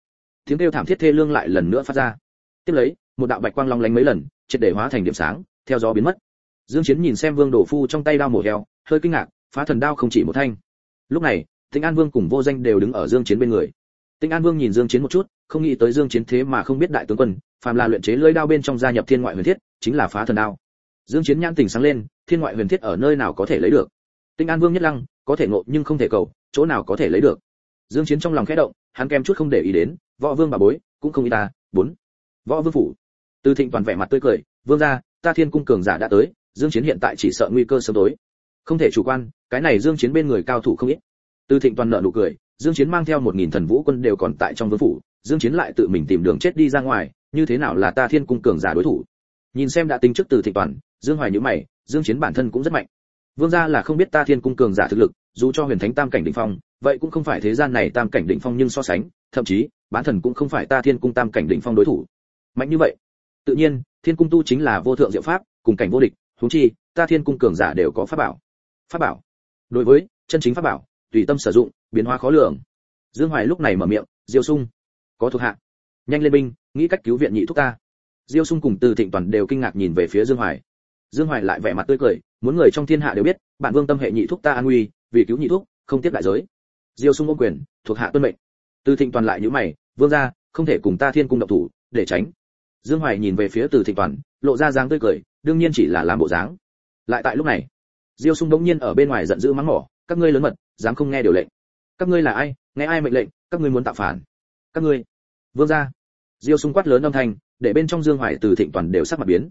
Tiếng kêu thảm thiết thê lương lại lần nữa phát ra. Tiếp lấy, một đạo bạch quang long lánh mấy lần, triệt để hóa thành điểm sáng, theo gió biến mất. Dương chiến nhìn xem vương đổ phu trong tay đao mổ heo, hơi kinh ngạc, phá thần đao không chỉ một thanh. Lúc này, tĩnh an vương cùng vô danh đều đứng ở dương chiến bên người. Tĩnh an vương nhìn dương chiến một chút, không nghĩ tới dương chiến thế mà không biết đại tướng quân, phàm là luyện chế lưỡi đao bên trong gia nhập thiên ngoại huyền thiết, chính là phá thần đao. Dương chiến nhãn tỉnh sáng lên, thiên ngoại huyền thiết ở nơi nào có thể lấy được? Tinh an vương nhất lăng, có thể ngộ nhưng không thể cầu chỗ nào có thể lấy được. Dương chiến trong lòng khẽ động, hắn kem chút không để ý đến, võ vương bà bối, cũng không ý ta, bốn. Võ vương phủ. Từ thịnh toàn vẻ mặt tươi cười, vương gia, ta thiên cung cường giả đã tới, dương chiến hiện tại chỉ sợ nguy cơ sớm tối. Không thể chủ quan, cái này dương chiến bên người cao thủ không ít. Từ thịnh toàn nợ nụ cười, dương chiến mang theo một nghìn thần vũ quân đều còn tại trong vương phủ, dương chiến lại tự mình tìm đường chết đi ra ngoài, như thế nào là ta thiên cung cường giả đối thủ? Nhìn xem đã tính trước từ thịnh toàn, dương hoài nhíu mày, dương chiến bản thân cũng rất mạnh. Vương gia là không biết ta thiên cung cường giả thực lực dù cho huyền thánh tam cảnh đỉnh phong, vậy cũng không phải thế gian này tam cảnh đỉnh phong nhưng so sánh, thậm chí bản thần cũng không phải ta thiên cung tam cảnh đỉnh phong đối thủ. Mạnh như vậy. Tự nhiên, thiên cung tu chính là vô thượng diệu pháp, cùng cảnh vô địch, huống chi, ta thiên cung cường giả đều có pháp bảo. Pháp bảo. Đối với, chân chính pháp bảo, tùy tâm sử dụng, biến hóa khó lường. Dương hoài lúc này mở miệng, diêu sung, có thuộc hạ. Nhanh lên binh, nghĩ cách cứu viện nhị thúc ta. Diêu sung cùng từ thịnh toàn đều kinh ngạc nhìn về phía dương hoài. Dương hoài lại vẻ mặt tươi cười, muốn người trong thiên hạ đều biết bản vương tâm hệ nhị thúc ta an nguy vì cứu nhị thúc không tiếp đại giới. Diêu sung ôm quyền, thuộc hạ tuân mệnh. Từ thịnh toàn lại nhíu mày, vương gia, không thể cùng ta thiên cung động thủ, để tránh. Dương hoài nhìn về phía từ thịnh toàn, lộ ra dáng tươi cười, đương nhiên chỉ là làm bộ dáng. Lại tại lúc này, diêu sung đống nhiên ở bên ngoài giận dữ mắng mỏ, các ngươi lớn mật, dám không nghe điều lệnh. Các ngươi là ai, nghe ai mệnh lệnh, các ngươi muốn tạo phản. Các ngươi, vương gia. Diêu sung quát lớn âm thanh, để bên trong dương hoài, từ thịnh toàn đều sắc mặt biến.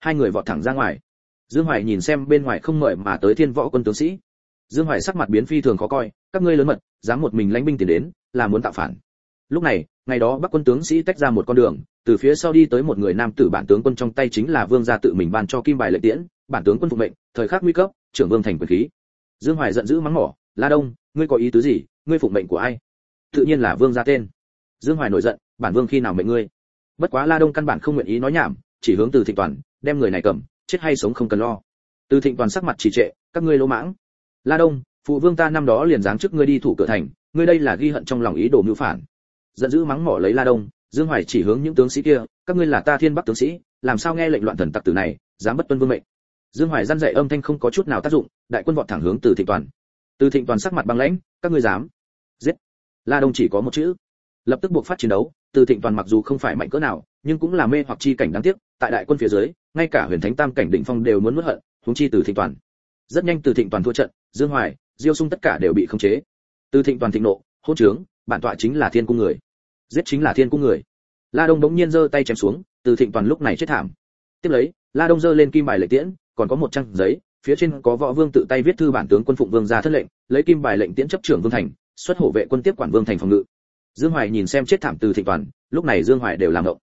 Hai người vọt thẳng ra ngoài. Dương hoài nhìn xem bên ngoài không mời mà tới thiên võ quân tướng sĩ dương hoài sắc mặt biến phi thường khó coi, các ngươi lớn mật, dám một mình lãnh binh tiền đến, là muốn tạo phản. Lúc này, ngày đó bắc quân tướng sĩ tách ra một con đường, từ phía sau đi tới một người nam tử bản tướng quân trong tay chính là vương gia tự mình ban cho kim bài lệnh tiễn, bản tướng quân phục mệnh, thời khắc nguy cấp, trưởng vương thành quyền khí. Dương hoài giận dữ mắng mỏ, la đông, ngươi có ý tứ gì? Ngươi phục mệnh của ai? Tự nhiên là vương gia tên. Dương hoài nổi giận, bản vương khi nào mệnh ngươi? Bất quá la đông căn bản không nguyện ý nói nhảm, chỉ hướng từ thịnh toàn, đem người này cầm, chết hay sống không cần lo. Từ thịnh toàn sắc mặt trì trệ, các ngươi lỗ mãng la đông, phụ vương ta năm đó liền giáng trước ngươi đi thủ cửa thành, ngươi đây là ghi hận trong lòng ý đồ mưu phản. Giận dữ mắng mỏ lấy la đông, dương hoài chỉ hướng những tướng sĩ kia, các ngươi là ta thiên bắc tướng sĩ, làm sao nghe lệnh loạn thần tặc tử này, dám bất tuân vương mệnh. Dương hoài răn dạy âm thanh không có chút nào tác dụng, đại quân vọt thẳng hướng từ thịnh toàn. Từ thịnh toàn sắc mặt băng lãnh, các ngươi dám giết. La đông chỉ có một chữ. Lập tức buộc phát chiến đấu, từ thịnh toàn mặc dù không phải mạnh cỡ nào, nhưng cũng là mê hoặc chi cảnh đáng tiếc, tại đại quân phía dưới, ngay cả huyền thánh tam cảnh đỉnh phong đều muốn nuốt hận, huống chi từ thịnh toàn. Rất nhanh từ thịnh toàn thua trận dương hoài, diêu sung tất cả đều bị khống chế. Từ thịnh toàn thịnh nộ, hôn trướng, bản tọa chính là thiên cung người. Giết chính là thiên cung người. La đông đống nhiên giơ tay chém xuống, từ thịnh toàn lúc này chết thảm. Tiếp lấy, la đông giơ lên kim bài lệnh tiễn, còn có một trang giấy, phía trên có võ vương tự tay viết thư bản tướng quân phụng vương ra thất lệnh, lấy kim bài lệnh tiễn chấp trưởng vương thành, xuất hộ vệ quân tiếp quản vương thành phòng ngự. Dương hoài nhìn xem chết thảm từ thịnh toàn, lúc này dương hoài đều làm động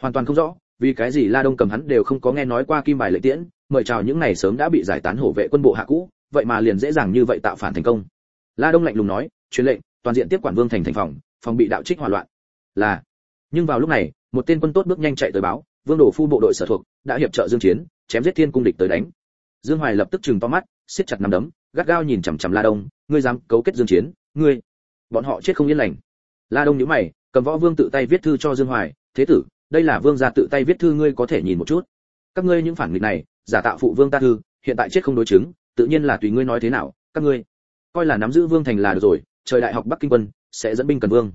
hoàn toàn không rõ, vì cái gì la đông cầm hắn đều không có nghe nói qua kim bài lệnh tiễn, mời chào những này sớm đã bị giải tán hổ vệ quân bộ hạ cũ vậy mà liền dễ dàng như vậy tạo phản thành công. La đông lạnh lùng nói, truyền lệnh, toàn diện tiếp quản vương thành thành phòng phòng bị đạo trích hòa loạn. Là, nhưng vào lúc này, một tên quân tốt bước nhanh chạy tới báo, vương đổ phu bộ đội sở thuộc, đã hiệp trợ dương chiến, chém giết thiên cung địch tới đánh. Dương hoài lập tức chừng to mắt, siết chặt nắm đấm, gắt gao nhìn chằm chằm la đông, ngươi dám cấu kết dương chiến, ngươi, bọn họ chết không yên lành. La đông nhíu mày, cầm võ vương tự tay viết thư cho dương hoài, thế tử, đây là vương gia tự tay viết thư, ngươi có thể nhìn một chút. Các ngươi những phản nghịch này, giả tạo phụ vương ta thư, hiện tại chết không đối chứng tự nhiên là tùy ngươi nói thế nào các ngươi coi là nắm giữ vương thành là được rồi trời đại học bắc kinh quân sẽ dẫn binh cần vương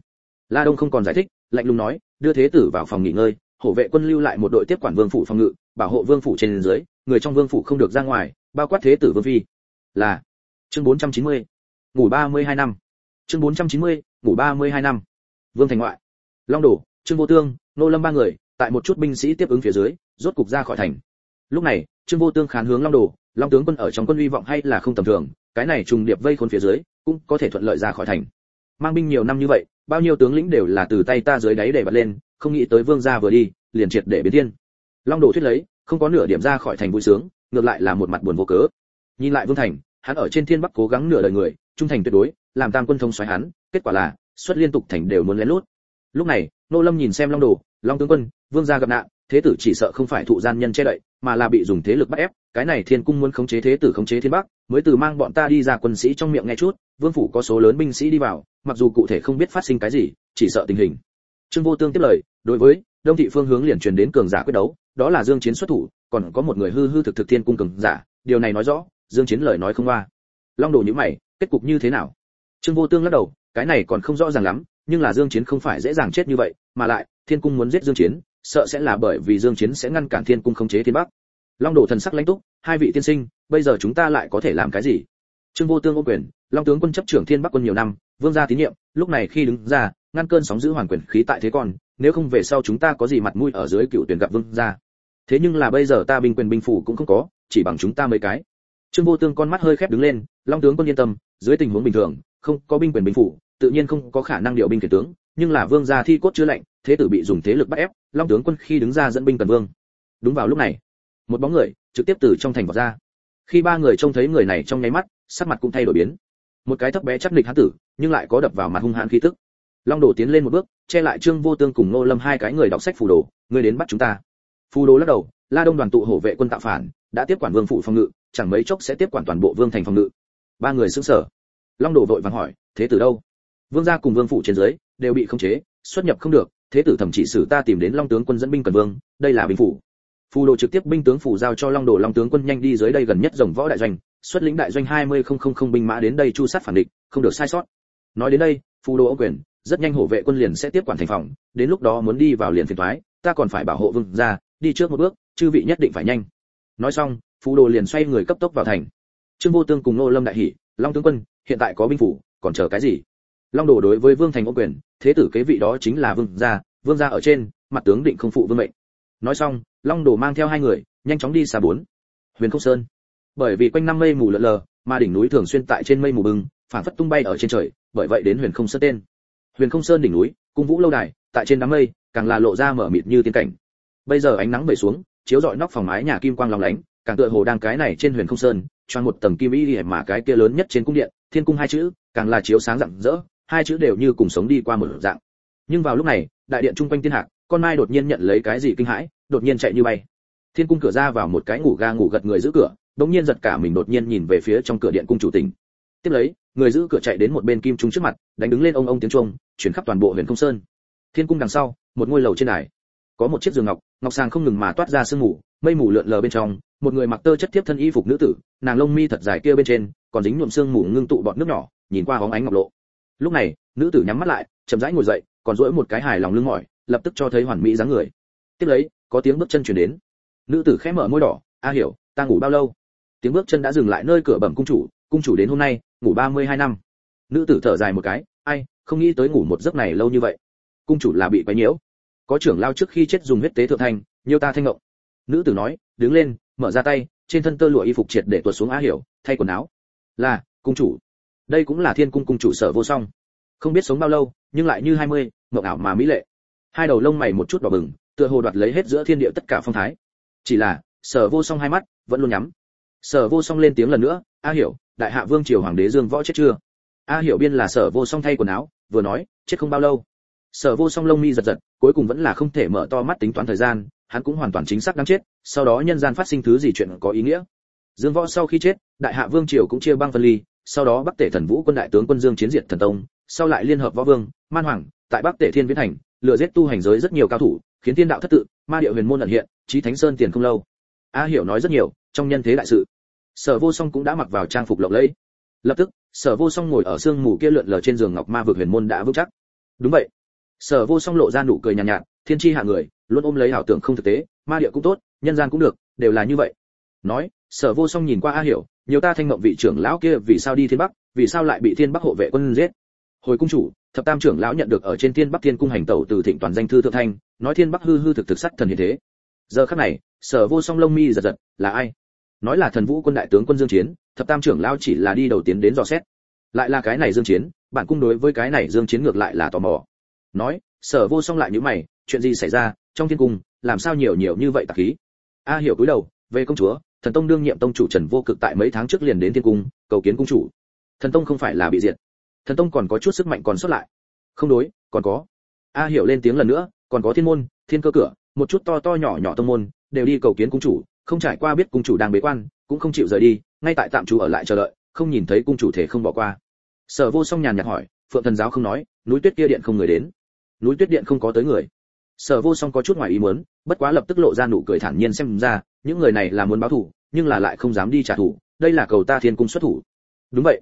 la đông không còn giải thích lạnh lùng nói đưa thế tử vào phòng nghỉ ngơi Hổ vệ quân lưu lại một đội tiếp quản vương phủ phòng ngự bảo hộ vương phủ trên dưới người trong vương phủ không được ra ngoài bao quát thế tử vương phi là chương 490. ngủ 32 năm chương 490, ngủ 32 năm vương thành ngoại long đổ trương vô tương nô lâm ba người tại một chút binh sĩ tiếp ứng phía dưới rốt cục ra khỏi thành lúc này trương vô tương khán hướng long Đổ long tướng quân ở trong quân uy vọng hay là không tầm thường, cái này trùng điệp vây khốn phía dưới, cũng có thể thuận lợi ra khỏi thành. Mang binh nhiều năm như vậy, bao nhiêu tướng lĩnh đều là từ tay ta dưới đáy để bật lên, không nghĩ tới vương gia vừa đi, liền triệt để biến thiên. Long đồ thuyết lấy, không có nửa điểm ra khỏi thành vui sướng, ngược lại là một mặt buồn vô cớ. Nhìn lại vương thành, hắn ở trên thiên bắc cố gắng nửa đời người, trung thành tuyệt đối, làm tam quân thông xoáy hắn, kết quả là, xuất liên tục thành đều muốn lén lút. Lúc này, nô lâm nhìn xem long đồ, long tướng quân, vương gia gặp nạn, thế tử chỉ sợ không phải thụ gian nhân che đậy, mà là bị dùng thế lực bắt ép cái này thiên cung muốn khống chế thế tử khống chế thiên bắc, mới từ mang bọn ta đi ra quân sĩ trong miệng nghe chút, vương phủ có số lớn binh sĩ đi vào, mặc dù cụ thể không biết phát sinh cái gì, chỉ sợ tình hình. Trương vô tương tiếp lời, đối với đông thị phương hướng liền truyền đến cường giả quyết đấu, đó là dương chiến xuất thủ, còn có một người hư hư thực thực thiên cung cường giả, điều này nói rõ, dương chiến lời nói không qua long đồ như mày, kết cục như thế nào? Trương vô tương lắc đầu, cái này còn không rõ ràng lắm, nhưng là dương chiến không phải dễ dàng chết như vậy, mà lại, thiên cung muốn giết dương chiến, sợ sẽ là bởi vì dương chiến sẽ ngăn cản thiên cung khống chế thiên bắc long đồ thần sắc lãnh túc, hai vị tiên sinh, bây giờ chúng ta lại có thể làm cái gì? Trương vô tương ô quyền, long tướng quân chấp trưởng thiên bắc quân nhiều năm, vương gia tín nhiệm, lúc này khi đứng ra, ngăn cơn sóng giữ hoàn quyền khí tại thế còn, nếu không về sau chúng ta có gì mặt mũi ở dưới cựu tuyển gặp vương gia? Thế nhưng là bây giờ ta binh quyền binh phủ cũng không có, chỉ bằng chúng ta mấy cái. Trương vô tương con mắt hơi khép đứng lên, long tướng quân yên tâm, dưới tình huống bình thường, không có binh quyền binh phủ, tự nhiên không có khả năng điều binh khiển tướng, nhưng là vương gia thi cốt chưa lạnh, thế tử bị dùng thế lực bắt ép, long tướng quân khi đứng ra dẫn binh cần vương. Đúng vào lúc này một bóng người trực tiếp từ trong thành vọt ra. Khi ba người trông thấy người này trong nháy mắt, sắc mặt cũng thay đổi biến. Một cái thấp bé chắc nịch hán tử, nhưng lại có đập vào mặt hung hãn khí tức. Long đồ tiến lên một bước, che lại trương vô tương cùng nô lâm hai cái người đọc sách phù đồ người đến bắt chúng ta. Phù đồ lắc đầu, la đông đoàn tụ hổ vệ quân tạo phản, đã tiếp quản vương phủ phòng ngự, chẳng mấy chốc sẽ tiếp quản toàn bộ vương thành phòng ngự. Ba người sững sờ. Long đồ vội vàng hỏi, thế tử đâu? Vương gia cùng vương phủ trên dưới đều bị khống chế, xuất nhập không được, thế tử thẩm chỉ xử ta tìm đến long tướng quân dẫn binh cần vương, đây là binh phủ phù đồ trực tiếp binh tướng phủ giao cho long đồ long tướng quân nhanh đi dưới đây gần nhất rồng võ đại doanh xuất lĩnh đại doanh hai mươi không không không binh mã đến đây chu sát phản địch không được sai sót. Nói đến đây phù đồ ô quyền rất nhanh hổ vệ quân liền sẽ tiếp quản thành phòng đến lúc đó muốn đi vào liền phiền thoái, ta còn phải bảo hộ vương gia đi trước một bước chư vị nhất định phải nhanh. Nói xong phù đồ liền xoay người cấp tốc vào thành. Trương vô tương cùng nô lâm đại hỉ long tướng quân hiện tại có binh phủ còn chờ cái gì? Long đồ đối với vương thành ô quyền thế tử kế vị đó chính là vương gia vương gia ở trên mặt tướng định không phụ vương mệnh. Nói xong long đồ mang theo hai người, nhanh chóng đi xa bốn. Huyền không sơn. Bởi vì quanh năm mây mù lợn lờ, mà đỉnh núi thường xuyên tại trên mây mù bừng, phản phất tung bay ở trên trời, bởi vậy đến huyền không sơn tên. Huyền không sơn đỉnh núi, cung vũ lâu đài, tại trên đám mây, càng là lộ ra mở mịt như tiên cảnh. Bây giờ ánh nắng bể xuống, chiếu rọi nóc phòng mái nhà kim quang long lánh, càng tựa hồ đang cái này trên huyền không sơn cho một tầng kim y mà cái kia lớn nhất trên cung điện, thiên cung hai chữ, càng là chiếu sáng rạng rỡ, hai chữ đều như cùng sống đi qua một dạng. Nhưng vào lúc này, đại điện trung quanh thiên hạc con mai đột nhiên nhận lấy cái gì kinh hãi đột nhiên chạy như bay. Thiên cung cửa ra vào một cái ngủ ga ngủ gật người giữ cửa đột nhiên giật cả mình đột nhiên nhìn về phía trong cửa điện cung chủ tình. tiếp lấy người giữ cửa chạy đến một bên kim trung trước mặt đánh đứng lên ông ông tiếng trung, chuyển khắp toàn bộ huyền không sơn. Thiên cung đằng sau một ngôi lầu trên đài. Có một chiếc giường ngọc ngọc sàng không ngừng mà toát ra sương mù mây mù lượn lờ bên trong một người mặc tơ chất tiếp thân y phục nữ tử nàng lông mi thật dài kia bên trên còn dính nhuộm sương mù ngưng tụ bọt nước nhỏ nhìn qua hóng ánh ngọc lộ. Lúc này nữ tử nhắm mắt lại chậm rãi ngồi dậy còn duỗi một cái hài lòng lưng mỏi lập tức cho thấy hoàn mỹ dáng người. Tiếp lấy có tiếng bước chân truyền đến. Nữ tử khẽ mở môi đỏ a hiểu ta ngủ bao lâu? Tiếng bước chân đã dừng lại nơi cửa bẩm cung chủ cung chủ đến hôm nay ngủ ba mươi hai năm. Nữ tử thở dài một cái ai không nghĩ tới ngủ một giấc này lâu như vậy. Cung chủ là bị quấy nhiễu. Có trưởng lao trước khi chết dùng huyết tế thượng thành, nhiều ta thanh ngộng. Nữ tử nói đứng lên mở ra tay trên thân tơ lụa y phục triệt để tuột xuống a hiểu thay quần áo. Là cung chủ. Đây cũng là thiên cung cung chủ sở vô song. Không biết sống bao lâu nhưng lại như hai mươi mộng ảo mà mỹ lệ hai đầu lông mày một chút đỏ bừng, tựa hồ đoạt lấy hết giữa thiên địa tất cả phong thái. Chỉ là, sở vô song hai mắt vẫn luôn nhắm. Sở vô song lên tiếng lần nữa, a hiểu, đại hạ vương triều hoàng đế dương võ chết chưa? A hiểu biên là sở vô song thay quần áo, vừa nói, chết không bao lâu. Sở vô song lông mi giật giật, cuối cùng vẫn là không thể mở to mắt tính toán thời gian, hắn cũng hoàn toàn chính xác đáng chết, sau đó nhân gian phát sinh thứ gì chuyện có ý nghĩa. Dương võ sau khi chết, đại hạ vương triều cũng chia băng phân ly, sau đó bắc tể thần vũ quân đại tướng quân dương chiến diệt thần tông, sau lại liên hợp võ vương, man hoàng tại bắc tể thiên viễn thành lừa giết tu hành giới rất nhiều cao thủ khiến thiên đạo thất tự ma địa huyền môn ẩn hiện trí thánh sơn tiền không lâu. A hiểu nói rất nhiều trong nhân thế đại sự. Sở vô song cũng đã mặc vào trang phục lộng lẫy. Lập tức sở vô song ngồi ở sương mù kia lượn lờ trên giường ngọc ma vực huyền môn đã vững chắc. Đúng vậy. Sở vô song lộ ra nụ cười nhàn nhạt, nhạt thiên chi hạ người luôn ôm lấy ảo tưởng không thực tế ma địa cũng tốt nhân gian cũng được đều là như vậy. Nói sở vô song nhìn qua a hiểu nhiều ta thanh mộng vị trưởng lão kia vì sao đi thiên bắc vì sao lại bị thiên bắc hộ vệ quân giết? Hồi cung chủ thập tam trưởng lão nhận được ở trên thiên bắc thiên cung hành tẩu từ thịnh toàn danh thư thượng thanh, nói thiên bắc hư hư thực thực sắc thần hiện thế. Giờ khắc này, sở vô song lông mi giật giật, là ai? Nói là thần vũ quân đại tướng quân dương chiến, thập tam trưởng lão chỉ là đi đầu tiến đến dò xét. Lại là cái này dương chiến bạn cung đối với cái này dương chiến ngược lại là tò mò. Nói, sở vô song lại như mày, chuyện gì xảy ra, trong thiên cung, làm sao nhiều nhiều như vậy tạp khí? A hiểu cúi đầu, về công chúa, thần tông đương nhiệm tông chủ trần vô cực tại mấy tháng trước liền đến thiên cung, cầu kiến cung chủ. Thần tông không phải là bị diệt thần tông còn có chút sức mạnh còn xuất lại. Không đối, còn có. A hiểu lên tiếng lần nữa, còn có thiên môn, thiên cơ cửa, một chút to to nhỏ nhỏ tông môn, đều đi cầu kiến cung chủ, không trải qua biết cung chủ đang bế quan, cũng không chịu rời đi, ngay tại tạm trú ở lại chờ đợi, không nhìn thấy cung chủ thể không bỏ qua. Sở vô song nhàn nhạt hỏi, phượng thần giáo không nói, núi tuyết kia điện không người đến. Núi tuyết điện không có tới người. Sở vô song có chút ngoài ý muốn, bất quá lập tức lộ ra nụ cười thản nhiên xem ra, những người này là muốn báo thù, nhưng là lại không dám đi trả thù, đây là cầu ta thiên cung xuất thủ. Đúng vậy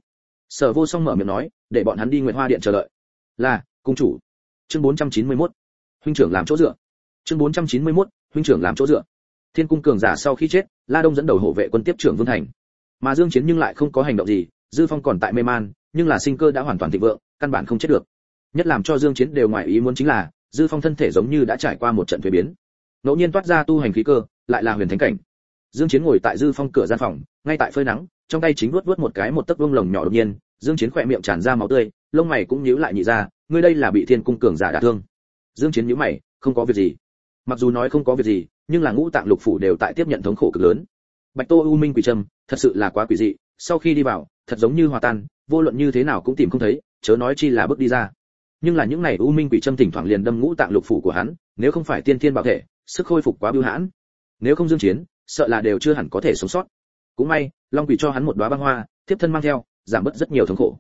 sở vô song mở miệng nói để bọn hắn đi nguyện hoa điện chờ đợi. Là cung chủ. Chương 491. huynh trưởng làm chỗ dựa. Chương 491, huynh trưởng làm chỗ dựa. Thiên cung cường giả sau khi chết la đông dẫn đầu hộ vệ quân tiếp trưởng vương thành. Mà dương chiến nhưng lại không có hành động gì dư phong còn tại mê man nhưng là sinh cơ đã hoàn toàn thịnh vượng căn bản không chết được. Nhất làm cho dương chiến đều ngoài ý muốn chính là dư phong thân thể giống như đã trải qua một trận thuế biến. Ngẫu nhiên toát ra tu hành khí cơ lại là huyền thánh cảnh. Dương chiến ngồi tại dư phong cửa gian phòng ngay tại phơi nắng trong tay chính vuốt vuốt một cái một tấc vương lồng nhỏ đột nhiên dương chiến khỏe miệng tràn ra máu tươi, lông mày cũng nhíu lại nhị ra, ngươi đây là bị thiên cung cường giả đả thương. Dương chiến nhíu mày, không có việc gì. Mặc dù nói không có việc gì, nhưng là ngũ tạng lục phủ đều tại tiếp nhận thống khổ cực lớn. Bạch tô u minh quỷ trâm, thật sự là quá quỷ dị, sau khi đi vào, thật giống như hòa tan, vô luận như thế nào cũng tìm không thấy, chớ nói chi là bước đi ra. Nhưng là những này u minh quỷ trâm thỉnh thoảng liền đâm ngũ tạng lục phủ của hắn, nếu không phải tiên thiên bảo thể, sức khôi phục quá bưu hãn. Nếu không dương chiến, sợ là đều chưa hẳn có thể sống sót. Cũng may, long quỷ cho hắn một đóa băng hoa tiếp thân mang theo giảm bớt rất nhiều thống khổ.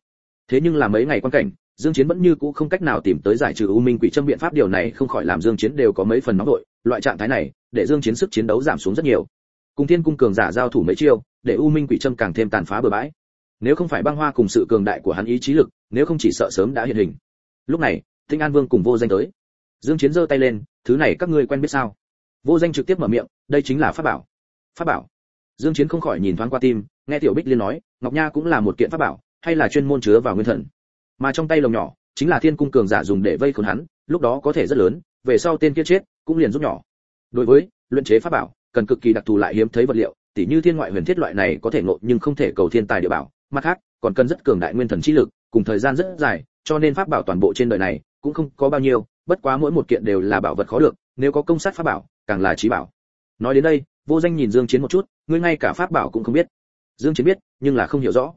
Thế nhưng là mấy ngày quan cảnh, dương chiến vẫn như cũ không cách nào tìm tới giải trừ u minh quỷ châm biện pháp, điều này không khỏi làm dương chiến đều có mấy phần nóng đội loại trạng thái này để dương chiến sức chiến đấu giảm xuống rất nhiều. Cùng thiên cung cường giả giao thủ mấy chiêu, để u minh quỷ châm càng thêm tàn phá bừa bãi. Nếu không phải băng hoa cùng sự cường đại của hắn ý chí lực, nếu không chỉ sợ sớm đã hiện hình. Lúc này tinh an vương cùng vô danh tới. Dương chiến giơ tay lên, thứ này các ngươi quen biết sao? Vô danh trực tiếp mở miệng, đây chính là pháp bảo. Pháp bảo? Dương chiến không khỏi nhìn thoáng qua tim, nghe tiểu bích liên nói, ngọc nha cũng là một kiện pháp bảo, hay là chuyên môn chứa vào nguyên thần. Mà trong tay lồng nhỏ, chính là thiên cung cường giả dùng để vây khốn hắn, lúc đó có thể rất lớn, về sau tên kia chết, cũng liền giúp nhỏ. Đối với, luyện chế pháp bảo, cần cực kỳ đặc thù lại hiếm thấy vật liệu, tỉ như thiên ngoại huyền thiết loại này có thể ngộ nhưng không thể cầu thiên tài địa bảo. Mặt khác, còn cần rất cường đại nguyên thần chi lực, cùng thời gian rất dài, cho nên pháp bảo toàn bộ trên đời này cũng không có bao nhiêu, bất quá mỗi một kiện đều là bảo vật khó được, nếu có công sát pháp bảo, càng là trí bảo. Nói đến đây vô danh nhìn dương chiến một chút, ngươi ngay cả pháp bảo cũng không biết. Dương chiến biết, nhưng là không hiểu rõ.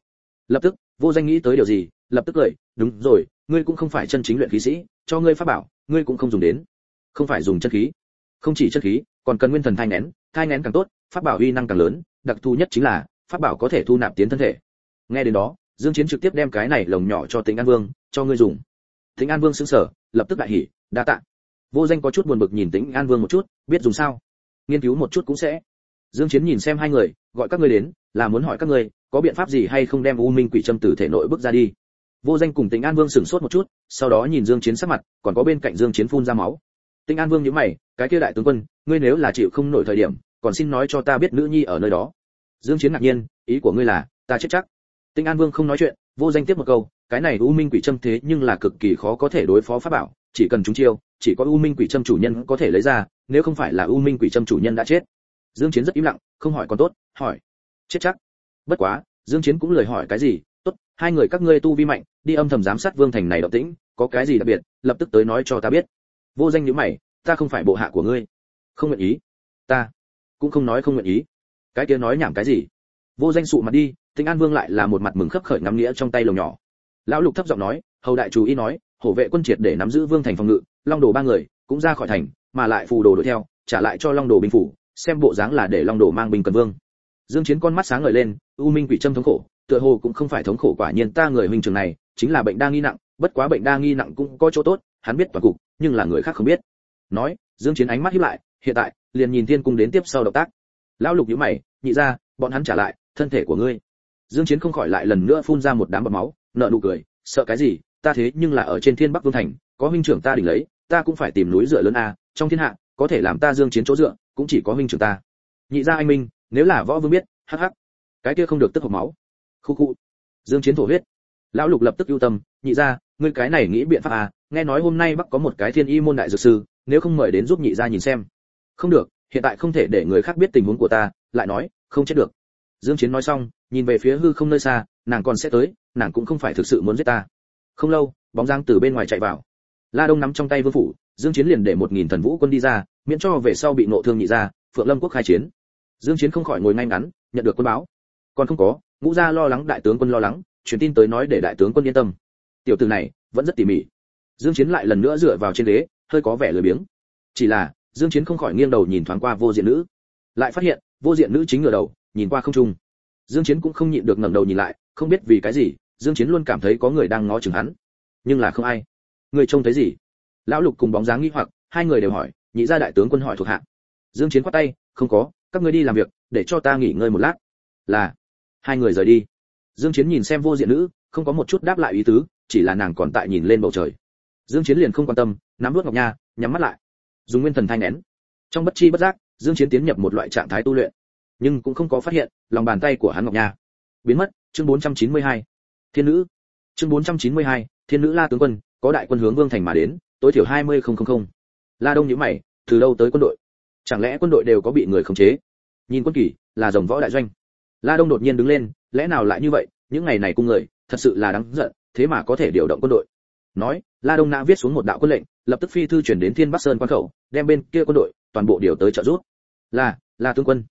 Lập tức, vô danh nghĩ tới điều gì, lập tức cười, đúng rồi, ngươi cũng không phải chân chính luyện khí sĩ, cho ngươi pháp bảo, ngươi cũng không dùng đến. Không phải dùng chân khí. Không chỉ chân khí, còn cần nguyên thần thai nén thai nén càng tốt, pháp bảo uy năng càng lớn, đặc thù nhất chính là, pháp bảo có thể thu nạp tiến thân thể. Nghe đến đó, dương chiến trực tiếp đem cái này lồng nhỏ cho tĩnh an vương, cho ngươi dùng. Tĩnh an vương sững sờ, lập tức đại hỉ, đa tạ. Vô danh có chút buồn bực nhìn tĩnh an vương một chút, biết dùng sao? Nghiên cứu một chút cũng sẽ. Dương chiến nhìn xem hai người, gọi các ngươi đến, là muốn hỏi các ngươi, có biện pháp gì hay không đem u minh quỷ châm từ thể nội bước ra đi. Vô danh cùng tĩnh an vương sửng sốt một chút, sau đó nhìn dương chiến sắc mặt, còn có bên cạnh dương chiến phun ra máu. Tĩnh an vương nhíu mày, cái kia đại tướng quân, ngươi nếu là chịu không nổi thời điểm, còn xin nói cho ta biết nữ nhi ở nơi đó. Dương chiến ngạc nhiên, ý của ngươi là, ta chết chắc. Tĩnh an vương không nói chuyện, vô danh tiếp một câu, cái này u minh quỷ châm thế nhưng là cực kỳ khó có thể đối phó pháp bảo chỉ cần chúng chiêu, chỉ có u minh quỷ châm chủ nhân có thể lấy ra, nếu không phải là u minh quỷ châm chủ nhân đã chết. Dương chiến rất im lặng, không hỏi còn tốt, hỏi. Chết chắc. Bất quá, dương chiến cũng lời hỏi cái gì, tốt, hai người các ngươi tu vi mạnh, đi âm thầm giám sát vương thành này động tĩnh, có cái gì đặc biệt, lập tức tới nói cho ta biết. Vô danh nhíu mày, ta không phải bộ hạ của ngươi. Không nguyện ý. Ta cũng không nói không nguyện ý. Cái kia nói nhảm cái gì? Vô danh sụ mặt đi tinh an vương lại là một mặt mừng khấp khởi ngắm nghĩa trong tay lồng nhỏ. Lão lục thấp giọng nói, hầu đại chủ ý nói hổ vệ quân triệt để nắm giữ vương thành phòng ngự, long đồ ba người cũng ra khỏi thành, mà lại phù đồ đuổi theo, trả lại cho long đồ binh phủ, xem bộ dáng là để long đồ mang binh cần vương. Dương chiến con mắt sáng ngời lên, u minh quỷ châm thống khổ, tựa hồ cũng không phải thống khổ quả nhiên ta người huynh trưởng này, chính là bệnh đa nghi nặng, bất quá bệnh đa nghi nặng cũng có chỗ tốt, hắn biết toàn cục, nhưng là người khác không biết. Nói, dương chiến ánh mắt híp lại, hiện tại, liền nhìn thiên cung đến tiếp sau động tác. Lão lục nhíu mày, nhị ra, bọn hắn trả lại thân thể của ngươi. Dương chiến không khỏi lại lần nữa phun ra một đám bọt máu nợ nụ cười, sợ cái gì ta thế nhưng là ở trên thiên bắc vương thành, có huynh trưởng ta đỉnh lấy, ta cũng phải tìm núi dựa lớn a, trong thiên hạ, có thể làm ta dương chiến chỗ dựa, cũng chỉ có huynh trưởng ta. Nhị gia anh minh, nếu là võ vương biết, hắc hắc. Cái kia không được tức hộc máu. Khu khu. Dương chiến thổ huyết. Lão lục lập tức ưu tâm, nhị gia, ngươi cái này nghĩ biện pháp à nghe nói hôm nay bắc có một cái thiên y môn đại dược sư, nếu không mời đến giúp nhị gia nhìn xem. Không được, hiện tại không thể để người khác biết tình huống của ta, lại nói, không chết được. Dương chiến nói xong, nhìn về phía hư không nơi xa, nàng còn sẽ tới, nàng cũng không phải thực sự muốn giết ta không lâu, bóng dáng từ bên ngoài chạy vào. La đông nắm trong tay vương phủ, dương chiến liền để một nghìn thần vũ quân đi ra, miễn cho về sau bị nộ thương nhị ra, phượng lâm quốc khai chiến. Dương chiến không khỏi ngồi ngay ngắn, nhận được quân báo. Còn không có, ngũ gia lo lắng đại tướng quân lo lắng, truyền tin tới nói để đại tướng quân yên tâm. Tiểu tử này, vẫn rất tỉ mỉ. Dương chiến lại lần nữa dựa vào trên ghế, hơi có vẻ lười biếng. Chỉ là, dương chiến không khỏi nghiêng đầu nhìn thoáng qua vô diện nữ. Lại phát hiện, vô diện nữ chính ngửa đầu, nhìn qua không trung. Dương chiến cũng không nhịn được ngẩng đầu nhìn lại, không biết vì cái gì dương chiến luôn cảm thấy có người đang ngó chừng hắn. Nhưng là không ai. Người trông thấy gì? Lão lục cùng bóng dáng nghi hoặc, hai người đều hỏi, nhị gia đại tướng quân hỏi thuộc hạ. Dương chiến quát tay, không có, các ngươi đi làm việc, để cho ta nghỉ ngơi một lát. Là, hai người rời đi. Dương chiến nhìn xem vô diện nữ, không có một chút đáp lại ý tứ, chỉ là nàng còn tại nhìn lên bầu trời. Dương chiến liền không quan tâm, nắm nuốt ngọc nha, nhắm mắt lại. Dùng nguyên thần thanh nén. Trong bất chi bất giác, dương chiến tiến nhập một loại trạng thái tu luyện, nhưng cũng không có phát hiện lòng bàn tay của hắn ngọc nha. Biến mất, chương 492 thiên nữ. Chương 492 thiên nữ la tướng quân, có đại quân hướng vương thành mà đến, tối thiểu 20000 la đông nhíu mày, từ đâu tới quân đội? Chẳng lẽ quân đội đều có bị người khống chế? Nhìn quân kỳ, là dòng võ đại doanh. La đông đột nhiên đứng lên, lẽ nào lại như vậy? Những ngày này cung người, thật sự là đáng giận, thế mà có thể điều động quân đội. Nói, la đông nã viết xuống một đạo quân lệnh, lập tức phi thư chuyển đến thiên bắc sơn quan khẩu, đem bên kia quân đội, toàn bộ điều tới trợ giúp. Là la tướng quân.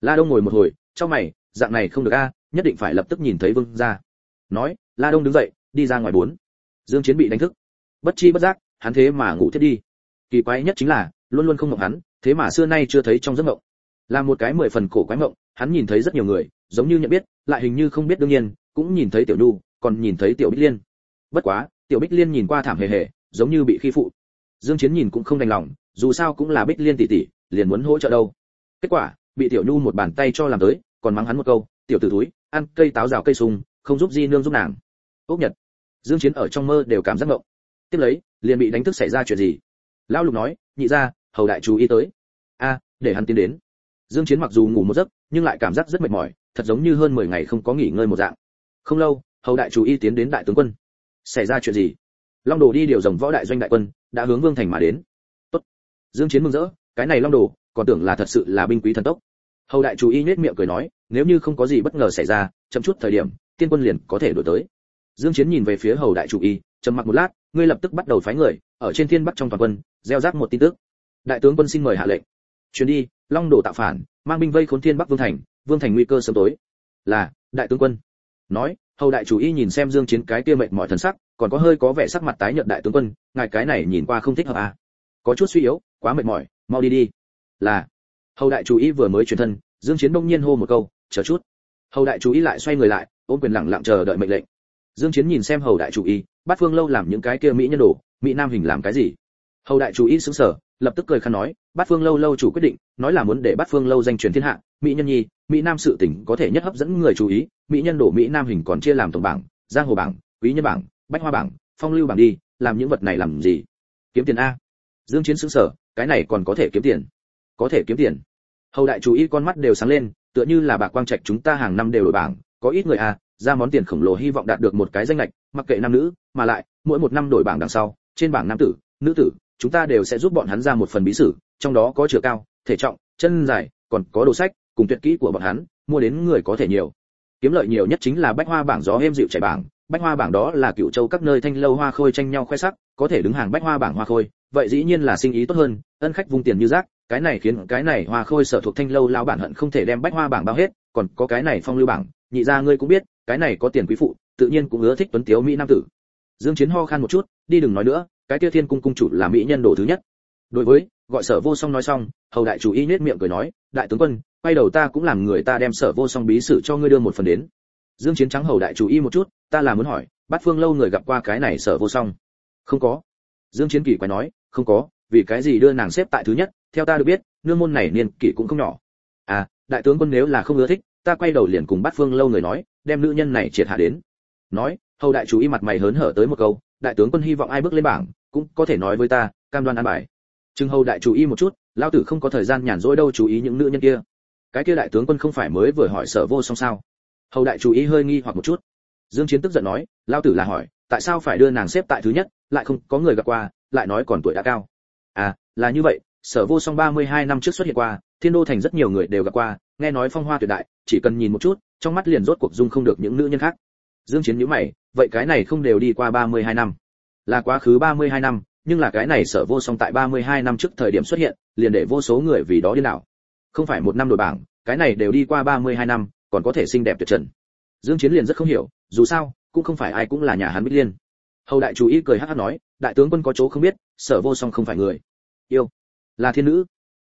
La đông ngồi một hồi, trong mày, dạng này không được a, nhất định phải lập tức nhìn thấy vương gia nói, la đông đứng dậy, đi ra ngoài bốn. Dương chiến bị đánh thức. Bất chi bất giác, hắn thế mà ngủ thiết đi. Kỳ quái nhất chính là, luôn luôn không ngộng hắn, thế mà xưa nay chưa thấy trong giấc mộng. Là một cái mười phần cổ quái mộng, hắn nhìn thấy rất nhiều người, giống như nhận biết, lại hình như không biết đương nhiên, cũng nhìn thấy tiểu nhu, còn nhìn thấy tiểu bích liên. Bất quá, tiểu bích liên nhìn qua thảm hề hề, giống như bị khi phụ. Dương chiến nhìn cũng không đành lòng, dù sao cũng là bích liên tỷ tỷ, liền muốn hỗ trợ đâu. Kết quả, bị tiểu nhu một bàn tay cho làm tới, còn mắng hắn một câu, tiểu tử túi ăn cây táo rào cây sung không giúp di nương giúp nàng. Ốc nhật, dương chiến ở trong mơ đều cảm giác ngộng. Tiếp lấy, liền bị đánh thức xảy ra chuyện gì? Lão lục nói, nhị gia, hầu đại chú ý tới. A, để hắn tiến đến. Dương chiến mặc dù ngủ một giấc, nhưng lại cảm giác rất mệt mỏi, thật giống như hơn 10 ngày không có nghỉ ngơi một dạng. Không lâu, hầu đại chú ý tiến đến đại tướng quân. Xảy ra chuyện gì? Long đồ đi điều rồng võ đại doanh đại quân, đã hướng vương thành mà đến. Tốt. Dương chiến mừng rỡ, cái này long đồ, còn tưởng là thật sự là binh quý thần tốc. Hầu đại chú ý nhếch miệng cười nói, nếu như không có gì bất ngờ xảy ra, chậm chút thời điểm tiên quân liền có thể đuổi tới. Dương chiến nhìn về phía hầu đại chủ y, trầm mặc một lát, ngươi lập tức bắt đầu phái người, ở trên thiên bắc trong toàn quân, gieo rắc một tin tức. Đại tướng quân xin mời hạ lệnh. Chuyến đi, long đồ tạo phản, mang binh vây khốn thiên bắc vương thành vương thành nguy cơ sớm tối. Là, đại tướng quân. Nói, hầu đại chủ y nhìn xem dương chiến cái kia mệt mỏi thần sắc, còn có hơi có vẻ sắc mặt tái nhợt đại tướng quân, ngài cái này nhìn qua không thích hợp à? Có chút suy yếu, quá mệt mỏi, mau đi đi. Là, hầu đại chủ y vừa mới chuyển thân, dương chiến đông nhiên hô một câu, chờ chút. Hầu đại chủ y lại xoay người lại ôm quyền lặng lặng chờ đợi mệnh lệnh. Dương chiến nhìn xem hầu đại chủ y bát phương lâu làm những cái kia mỹ nhân đồ, mỹ nam hình làm cái gì? Hầu đại chủ y sững sờ, lập tức cười khăn nói bát phương lâu lâu chủ quyết định, nói là muốn để bát phương lâu danh truyền thiên hạ, mỹ nhân nhi, mỹ nam sự tỉnh có thể nhất hấp dẫn người chú ý, mỹ nhân đồ mỹ nam hình còn chia làm tổng bảng, giang hồ bảng, quý nhân bảng, bách hoa bảng, phong lưu bảng đi, làm những vật này làm gì? Kiếm tiền a. Dương chiến sững sờ, cái này còn có thể kiếm tiền. Có thể kiếm tiền. Hầu đại chủ y con mắt đều sáng lên, tựa như là bạc quang trạch chúng ta hàng năm đều đổi bảng có ít người à ra món tiền khổng lồ hy vọng đạt được một cái danh lệch mặc kệ nam nữ, mà lại, mỗi một năm đổi bảng đằng sau, trên bảng nam tử, nữ tử, chúng ta đều sẽ giúp bọn hắn ra một phần bí sử, trong đó có chiều cao, thể trọng, chân dài, còn có đồ sách, cùng tuyệt kỹ của bọn hắn, mua đến người có thể nhiều. Kiếm lợi nhiều nhất chính là bách hoa bảng gió êm dịu chảy bảng, bách hoa bảng đó là cựu châu các nơi thanh lâu hoa khôi tranh nhau khoe sắc, có thể đứng hàng bách hoa bảng hoa khôi, vậy dĩ nhiên là sinh ý tốt hơn, ân khách vung tiền như rác, cái này khiến cái này hoa khôi sở thuộc thanh lâu lao bản hận không thể đem bách hoa bảng bao hết, còn có cái này phong lưu bảng nhị gia ngươi cũng biết, cái này có tiền quý phụ, tự nhiên cũng ưa thích tuấn tiếu mỹ nam tử. Dương chiến ho khan một chút, đi đừng nói nữa, cái kia thiên cung cung chủ là mỹ nhân đồ thứ nhất. Đối với, gọi sở vô song nói xong, hầu đại chủ y nhếch miệng cười nói, đại tướng quân, quay đầu ta cũng làm người ta đem sở vô song bí sử cho ngươi đưa một phần đến. Dương chiến trắng hầu đại chủ y một chút, ta là muốn hỏi, bát phương lâu người gặp qua cái này sở vô song? Không có. Dương chiến kỳ quái nói, không có, vì cái gì đưa nàng xếp tại thứ nhất, theo ta được biết, nương môn này niên kỷ cũng không nhỏ. À đại tướng quân nếu là không ưa thích ta quay đầu liền cùng bát phương lâu người nói, đem nữ nhân này triệt hạ đến. Nói, hầu đại chủ y mặt mày hớn hở tới một câu, đại tướng quân hy vọng ai bước lên bảng, cũng có thể nói với ta, cam đoan an bài. Trưng hầu đại chủ y một chút, lao tử không có thời gian nhàn rỗi đâu chú ý những nữ nhân kia. Cái kia đại tướng quân không phải mới vừa hỏi sở vô song sao? Hầu đại chủ y hơi nghi hoặc một chút. Dương chiến tức giận nói, lao tử là hỏi, tại sao phải đưa nàng xếp tại thứ nhất, lại không có người gặp qua, lại nói còn tuổi đã cao. À là như vậy, sở vô song 32 năm trước xuất hiện qua, thiên đô thành rất nhiều người đều gặp qua nghe nói phong hoa tuyệt đại, chỉ cần nhìn một chút, trong mắt liền rốt cuộc dung không được những nữ nhân khác. Dương chiến nhíu mày, vậy cái này không đều đi qua 32 năm. Là quá khứ 32 năm, nhưng là cái này sở vô song tại 32 năm trước thời điểm xuất hiện, liền để vô số người vì đó điên đảo. Không phải một năm đổi bảng, cái này đều đi qua 32 năm, còn có thể xinh đẹp tuyệt trần. Dương chiến liền rất không hiểu, dù sao, cũng không phải ai cũng là nhà hắn bích liên. Hầu đại chủ ý cười hắc hắc nói, đại tướng quân có chỗ không biết, sở vô song không phải người. Yêu, là thiên nữ.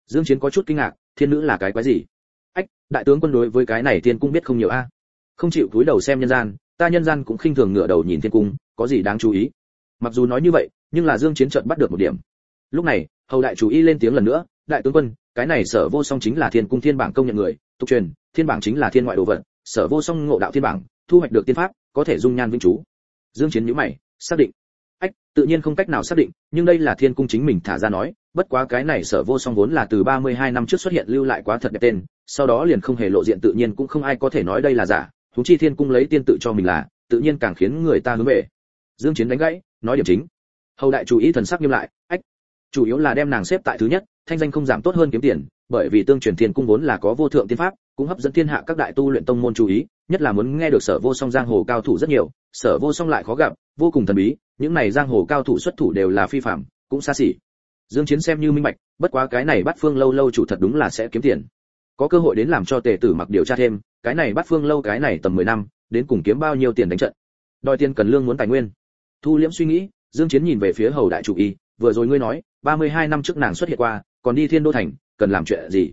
Dương chiến có chút kinh ngạc, thiên nữ là cái quái gì? Đại tướng quân đối với cái này thiên cung biết không nhiều a. Không chịu cúi đầu xem nhân gian, ta nhân gian cũng khinh thường ngửa đầu nhìn thiên cung, có gì đáng chú ý? Mặc dù nói như vậy, nhưng là dương chiến trận bắt được một điểm. Lúc này, hầu đại chủ y lên tiếng lần nữa, đại tướng quân, cái này sở vô song chính là thiên cung thiên bảng công nhận người, tục truyền, thiên bảng chính là thiên ngoại đồ vật, sở vô song ngộ đạo thiên bảng, thu hoạch được tiên pháp, có thể dung nhan vĩnh chú. Dương chiến nhíu mày, xác định tự nhiên không cách nào xác định, nhưng đây là thiên cung chính mình thả ra nói, bất quá cái này sở vô song vốn là từ 32 năm trước xuất hiện lưu lại quá thật đẹp tên, sau đó liền không hề lộ diện tự nhiên cũng không ai có thể nói đây là giả, huống chi thiên cung lấy tiên tự cho mình là, tự nhiên càng khiến người ta hướng về. Dương chiến đánh gãy, nói điểm chính. Hầu đại chủ ý thần sắc nghiêm lại, ách, chủ yếu là đem nàng xếp tại thứ nhất, thanh danh không giảm tốt hơn kiếm tiền, bởi vì tương truyền thiên cung vốn là có vô thượng tiên pháp, cũng hấp dẫn thiên hạ các đại tu luyện tông môn chú ý nhất là muốn nghe được sở vô song giang hồ cao thủ rất nhiều, sở vô song lại khó gặp, vô cùng thần bí, những này giang hồ cao thủ xuất thủ đều là phi phạm, cũng xa xỉ. Dương chiến xem như minh bạch, bất quá cái này bắt phương lâu lâu chủ thật đúng là sẽ kiếm tiền. Có cơ hội đến làm cho tề tử mặc điều tra thêm, cái này bắt phương lâu cái này tầm 10 năm, đến cùng kiếm bao nhiêu tiền đánh trận. Đòi tiền cần lương muốn tài nguyên. Thu liễm suy nghĩ, dương chiến nhìn về phía hầu đại chủ y, vừa rồi ngươi nói 32 năm trước nàng xuất hiện qua, còn đi thiên đô thành, cần làm chuyện gì?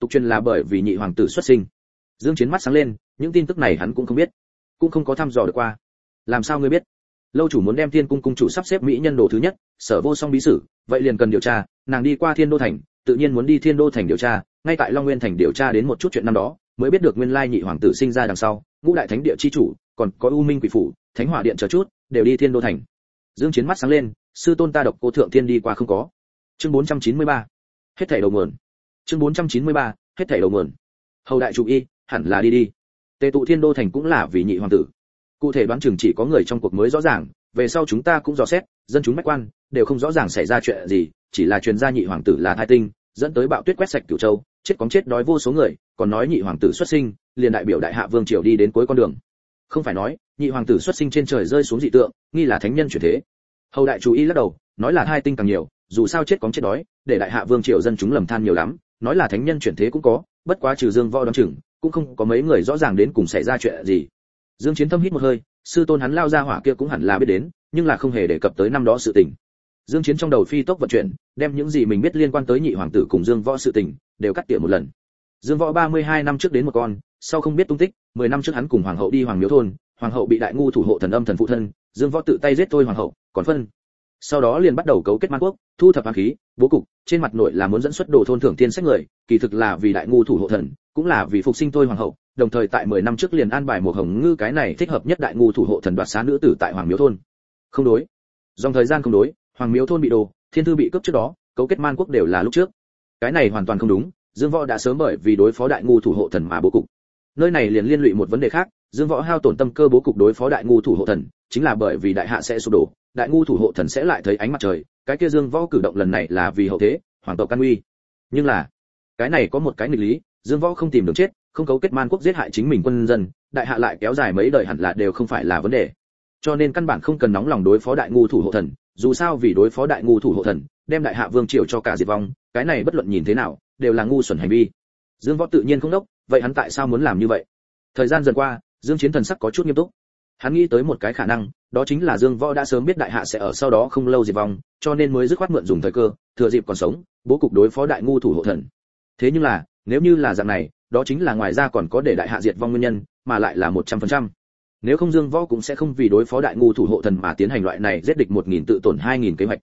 Tục truyền là bởi vì nhị hoàng tử xuất sinh. Dương chiến mắt sáng lên những tin tức này hắn cũng không biết, cũng không có thăm dò được qua. Làm sao ngươi biết? Lâu chủ muốn đem thiên cung cung chủ sắp xếp mỹ nhân đồ thứ nhất, sở vô song bí sử, vậy liền cần điều tra, nàng đi qua thiên đô thành, tự nhiên muốn đi thiên đô thành điều tra, ngay tại long nguyên thành điều tra đến một chút chuyện năm đó, mới biết được nguyên lai nhị hoàng tử sinh ra đằng sau, ngũ đại thánh địa chi chủ, còn có u minh quỷ phủ, thánh hỏa điện chờ chút, đều đi thiên đô thành. Dương chiến mắt sáng lên, sư tôn ta độc cô thượng thiên đi qua không có. Chương 493 hết thảy đầu nguồn. Chương 493 hết thảy đầu nguồn. Hầu đại chủ y, hẳn là đi đi tề tụ thiên đô thành cũng là vì nhị hoàng tử. Cụ thể đoán chừng chỉ có người trong cuộc mới rõ ràng, về sau chúng ta cũng dò xét, dân chúng bách quan, đều không rõ ràng xảy ra chuyện gì, chỉ là truyền gia nhị hoàng tử là thai tinh, dẫn tới bạo tuyết quét sạch cửu châu, chết cóng chết đói vô số người, còn nói nhị hoàng tử xuất sinh, liền đại biểu đại hạ vương triều đi đến cuối con đường. Không phải nói, nhị hoàng tử xuất sinh trên trời rơi xuống dị tượng, nghi là thánh nhân chuyển thế. Hầu đại chú ý lắc đầu, nói là hai tinh càng nhiều, dù sao chết cóng chết đói, để đại hạ vương triều dân chúng lầm than nhiều lắm, nói là thánh nhân chuyển thế cũng có, bất quá trừ dương võ đoán chừng cũng không có mấy người rõ ràng đến cùng xảy ra chuyện gì. Dương chiến thâm hít một hơi, sư tôn hắn lao ra hỏa kia cũng hẳn là biết đến, nhưng là không hề đề cập tới năm đó sự tình. Dương chiến trong đầu phi tốc vận chuyển, đem những gì mình biết liên quan tới nhị hoàng tử cùng dương võ sự tình, đều cắt tỉa một lần. Dương võ 32 năm trước đến một con, sau không biết tung tích 10 năm trước hắn cùng hoàng hậu đi hoàng miếu thôn, hoàng hậu bị đại ngu thủ hộ thần âm thần phụ thân, dương võ tự tay giết tôi hoàng hậu, còn phân. Sau đó liền bắt đầu cấu kết man quốc, thu thập hoàng khí, bố cục, trên mặt nội là muốn dẫn xuất đồ thôn thưởng thiên sách người, kỳ thực là vì đại ngu thủ hộ thần cũng là vì phục sinh tôi hoàng hậu, đồng thời tại 10 năm trước liền an bài một hồng ngư cái này thích hợp nhất đại ngu thủ hộ thần đoạt xá nữ tử tại hoàng miếu thôn. Không đối. Dòng thời gian không đối, hoàng miếu thôn bị đồ thiên thư bị cướp trước đó, cấu kết man quốc đều là lúc trước. Cái này hoàn toàn không đúng, dương võ đã sớm bởi vì đối phó đại ngu thủ hộ thần mà bố cục. Nơi này liền liên lụy một vấn đề khác, dương võ hao tổn tâm cơ bố cục đối phó đại ngu thủ hộ thần, chính là bởi vì đại hạ sẽ sụp đổ, đại ngu thủ hộ thần sẽ lại thấy ánh mặt trời, cái kia dương võ cử động lần này là vì hậu thế, hoàng tộc căn uy. Nhưng là, cái này có một cái nghịch lý dương võ không tìm đường chết, không cấu kết man quốc giết hại chính mình quân dân, đại hạ lại kéo dài mấy đời hẳn là đều không phải là vấn đề. Cho nên căn bản không cần nóng lòng đối phó đại ngu thủ hộ thần, dù sao vì đối phó đại ngu thủ hộ thần, đem đại hạ vương triều cho cả diệt vong, cái này bất luận nhìn thế nào, đều là ngu xuẩn hành vi. Dương võ tự nhiên không đốc, vậy hắn tại sao muốn làm như vậy? Thời gian dần qua, dương chiến thần sắc có chút nghiêm túc. Hắn nghĩ tới một cái khả năng, đó chính là dương võ đã sớm biết đại hạ sẽ ở sau đó không lâu diệt vong, cho nên mới dứt khoát mượn dùng thời cơ, thừa dịp còn sống, bố cục đối phó đại ngu thủ hộ thần. Thế nhưng là nếu như là dạng này, đó chính là ngoài ra còn có để đại hạ diệt vong nguyên nhân, mà lại là một trăm phần trăm. Nếu không dương võ cũng sẽ không vì đối phó đại ngu thủ hộ thần mà tiến hành loại này giết địch một nghìn tự tổn hai nghìn kế hoạch.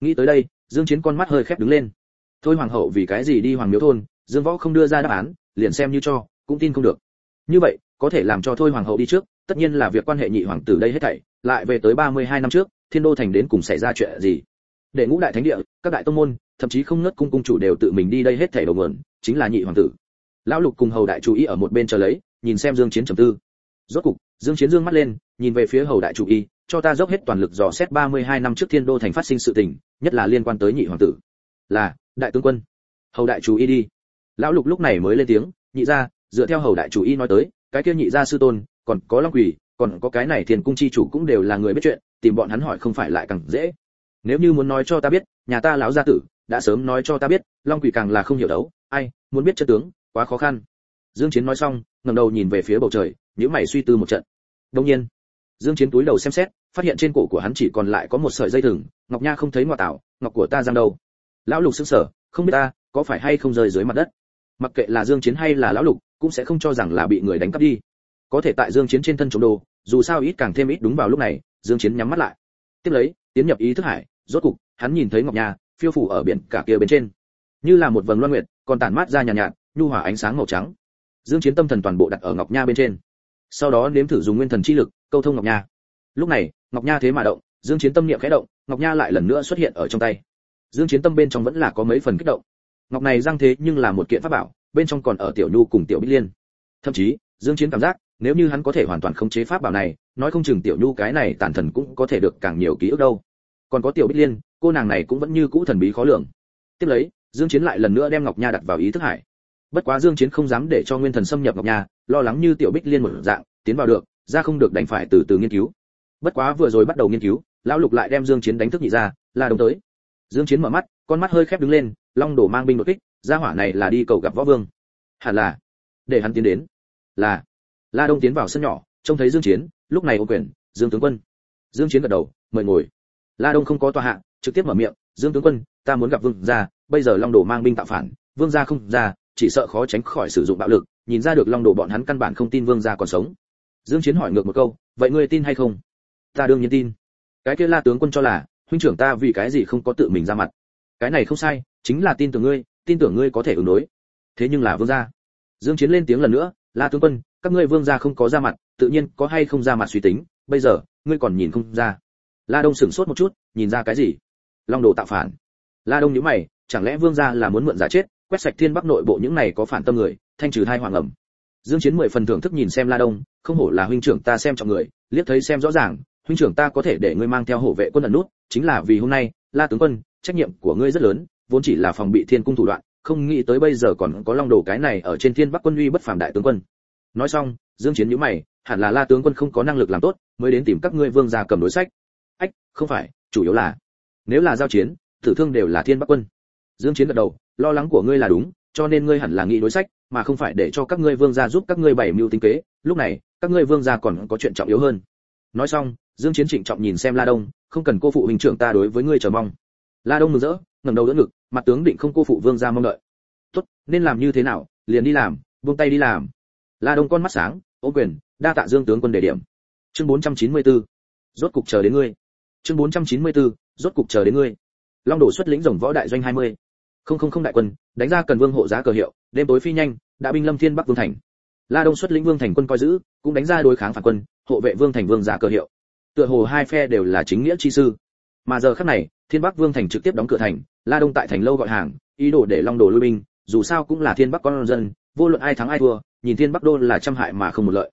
Nghĩ tới đây, dương chiến con mắt hơi khép đứng lên. Thôi hoàng hậu vì cái gì đi hoàng miếu thôn, dương võ không đưa ra đáp án, liền xem như cho, cũng tin không được. Như vậy, có thể làm cho thôi hoàng hậu đi trước, tất nhiên là việc quan hệ nhị hoàng tử đây hết thảy, lại về tới 32 năm trước, thiên đô thành đến cùng xảy ra chuyện gì? Để ngũ đại thánh địa, các đại tông môn, thậm chí không ngớt cung cung chủ đều tự mình đi đây hết thảy đầu nguồn, chính là nhị hoàng tử. Lão lục cùng hầu đại chủ y ở một bên chờ lấy, nhìn xem dương chiến trầm tư. Rốt cục, dương chiến dương mắt lên, nhìn về phía hầu đại chủ y, cho ta dốc hết toàn lực dò xét 32 năm trước thiên đô thành phát sinh sự tình, nhất là liên quan tới nhị hoàng tử. Là, đại tướng quân. Hầu đại chủ y đi. Lão lục lúc này mới lên tiếng, nhị gia, dựa theo hầu đại chủ y nói tới, cái kia nhị gia sư tôn, còn có long quỷ còn có cái này thiên cung chi chủ cũng đều là người biết chuyện, tìm bọn hắn hỏi không phải lại càng dễ nếu như muốn nói cho ta biết, nhà ta lão gia tử đã sớm nói cho ta biết, long quỷ càng là không hiểu đấu. Ai, muốn biết chân tướng, quá khó khăn. Dương chiến nói xong, ngẩng đầu nhìn về phía bầu trời nếu mày suy tư một trận. Đương nhiên, dương chiến túi đầu xem xét, phát hiện trên cổ của hắn chỉ còn lại có một sợi dây thừng, ngọc nha không thấy ngoại tạo ngọc của ta giang đâu. Lão lục sững sờ, không biết ta có phải hay không rơi dưới mặt đất. Mặc kệ là dương chiến hay là lão lục, cũng sẽ không cho rằng là bị người đánh cắp đi. Có thể tại dương chiến trên thân chống đồ, dù sao ít càng thêm ít đúng vào lúc này, dương chiến nhắm mắt lại. Tiếp lấy, tiến nhập ý thức hải rốt cục hắn nhìn thấy ngọc nha phiêu phủ ở biển cả kia bên trên. Như là một vầng loan nguyệt còn tản mát ra nhàn nhạt, nhạt nhu hòa ánh sáng màu trắng. Dương chiến tâm thần toàn bộ đặt ở ngọc nha bên trên. Sau đó nếm thử dùng nguyên thần chi lực câu thông ngọc nha. Lúc này ngọc nha thế mà động dương chiến tâm niệm khẽ động ngọc nha lại lần nữa xuất hiện ở trong tay. Dương chiến tâm bên trong vẫn là có mấy phần kích động. Ngọc này giang thế nhưng là một kiện pháp bảo bên trong còn ở tiểu nhu cùng tiểu bích liên. Thậm chí dương chiến cảm giác nếu như hắn có thể hoàn toàn khống chế pháp bảo này nói không chừng tiểu nhu cái này tàn thần cũng có thể được càng nhiều ký ức đâu còn có tiểu bích liên, cô nàng này cũng vẫn như cũ thần bí khó lường. Tiếp lấy, dương chiến lại lần nữa đem ngọc nha đặt vào ý thức hải. Bất quá dương chiến không dám để cho nguyên thần xâm nhập ngọc nha, lo lắng như tiểu bích liên một dạng, tiến vào được, ra không được đành phải từ từ nghiên cứu. Bất quá vừa rồi bắt đầu nghiên cứu, lão lục lại đem dương chiến đánh thức nhị ra, là đồng tới. Dương chiến mở mắt, con mắt hơi khép đứng lên, long đổ mang binh đột kích, gia hỏa này là đi cầu gặp võ vương. Hẳn là, để hắn tiến đến. Là, la đông tiến vào sân nhỏ, trông thấy dương chiến, lúc này ô quyền, dương tướng quân. Dương chiến gật đầu, mời ngồi la đông không có tòa hạ, trực tiếp mở miệng, dương tướng quân, ta muốn gặp vương gia, bây giờ long đồ mang binh tạo phản, vương gia không ra, chỉ sợ khó tránh khỏi sử dụng bạo lực, nhìn ra được long đồ bọn hắn căn bản không tin vương gia còn sống. Dương chiến hỏi ngược một câu, vậy ngươi tin hay không? Ta đương nhiên tin. Cái kia la tướng quân cho là, huynh trưởng ta vì cái gì không có tự mình ra mặt? Cái này không sai, chính là tin tưởng ngươi, tin tưởng ngươi có thể ứng đối. Thế nhưng là vương gia. Dương chiến lên tiếng lần nữa, la tướng quân, các ngươi vương gia không có ra mặt, tự nhiên có hay không ra mặt suy tính, bây giờ, ngươi còn nhìn không ra la đông sửng sốt một chút, nhìn ra cái gì? Long đồ tạo phản. La đông nhíu mày, chẳng lẽ vương gia là muốn mượn giả chết, quét sạch thiên bắc nội bộ những này có phản tâm người, thanh trừ hai hoàng ẩm. Dương chiến mười phần thưởng thức nhìn xem la đông, không hổ là huynh trưởng ta xem trọng người, liếc thấy xem rõ ràng, huynh trưởng ta có thể để ngươi mang theo hộ vệ quân ẩn nút, chính là vì hôm nay, la tướng quân, trách nhiệm của ngươi rất lớn, vốn chỉ là phòng bị thiên cung thủ đoạn, không nghĩ tới bây giờ còn có long đồ cái này ở trên thiên bắc quân uy bất phàm đại tướng quân. Nói xong, dương chiến nhíu mày, hẳn là la tướng quân không có năng lực làm tốt, mới đến tìm các ngươi vương gia cầm đối sách ách, không phải, chủ yếu là, nếu là giao chiến, tử thương đều là thiên bắc quân. Dương chiến gật đầu, lo lắng của ngươi là đúng, cho nên ngươi hẳn là nghĩ đối sách, mà không phải để cho các ngươi vương gia giúp các ngươi bày mưu tính kế. Lúc này, các ngươi vương gia còn có chuyện trọng yếu hơn. Nói xong, dương chiến trịnh trọng nhìn xem la đông, không cần cô phụ hình trưởng ta đối với ngươi chờ mong. La đông mừng rỡ, ngẩng đầu đỡ ngực, mặt tướng định không cô phụ vương gia mong đợi. Tốt, nên làm như thế nào, liền đi làm, buông tay đi làm. La đông con mắt sáng ô quyền, đa tạ dương tướng quân đề điểm. Chương 494 rốt cục chờ đến ngươi chương 494 rốt cục chờ đến ngươi. Long đổ xuất lĩnh rồng võ đại doanh 20. không không không đại quân, đánh ra cần vương hộ giá cờ hiệu, đêm tối phi nhanh, đã binh lâm thiên bắc vương thành. La đông xuất lĩnh vương thành quân coi giữ, cũng đánh ra đối kháng phản quân, hộ vệ vương thành vương giả cờ hiệu. Tựa hồ hai phe đều là chính nghĩa chi sư. Mà giờ khắc này, thiên bắc vương thành trực tiếp đóng cửa thành, la đông tại thành lâu gọi hàng, ý đồ để long đổ lui binh, dù sao cũng là thiên bắc con dân, vô luận ai thắng ai thua, nhìn thiên bắc đô là trăm hại mà không một lợi.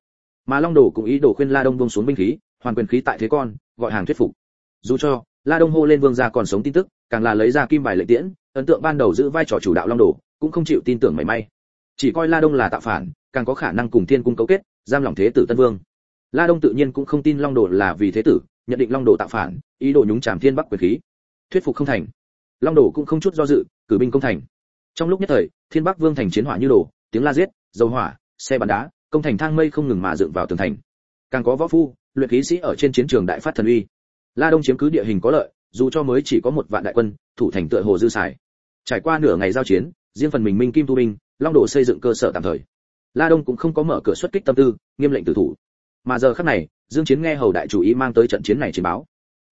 Mà long đồ cũng ý đồ khuyên la đông buông xuống binh khí, hoàn quyền khí tại thế con, gọi hàng thuyết phục dù cho la đông hô lên vương gia còn sống tin tức, càng là lấy ra kim bài lệ tiễn, ấn tượng ban đầu giữ vai trò chủ đạo long đồ, cũng không chịu tin tưởng mảy may. Chỉ coi la đông là tạo phản, càng có khả năng cùng thiên cung cấu kết, giam lòng thế tử tân vương. La đông tự nhiên cũng không tin long đồ là vì thế tử, nhận định long đồ tạo phản, ý đồ nhúng chàm thiên bắc quyền khí. Thuyết phục không thành. Long đồ cũng không chút do dự, cử binh công thành. Trong lúc nhất thời, thiên bắc vương thành chiến hỏa như đồ, tiếng la giết, dầu hỏa, xe bắn đá, công thành thang mây không ngừng mà dựng vào tường thành. Càng có võ phu, luyện khí sĩ ở trên chiến trường đại phát thần uy la đông chiếm cứ địa hình có lợi, dù cho mới chỉ có một vạn đại quân, thủ thành tựa hồ dư xài. Trải qua nửa ngày giao chiến, riêng phần mình minh kim tu binh, long đồ xây dựng cơ sở tạm thời. La đông cũng không có mở cửa xuất kích tâm tư, nghiêm lệnh tử thủ. Mà giờ khắc này, dương chiến nghe hầu đại chủ ý mang tới trận chiến này chiến báo.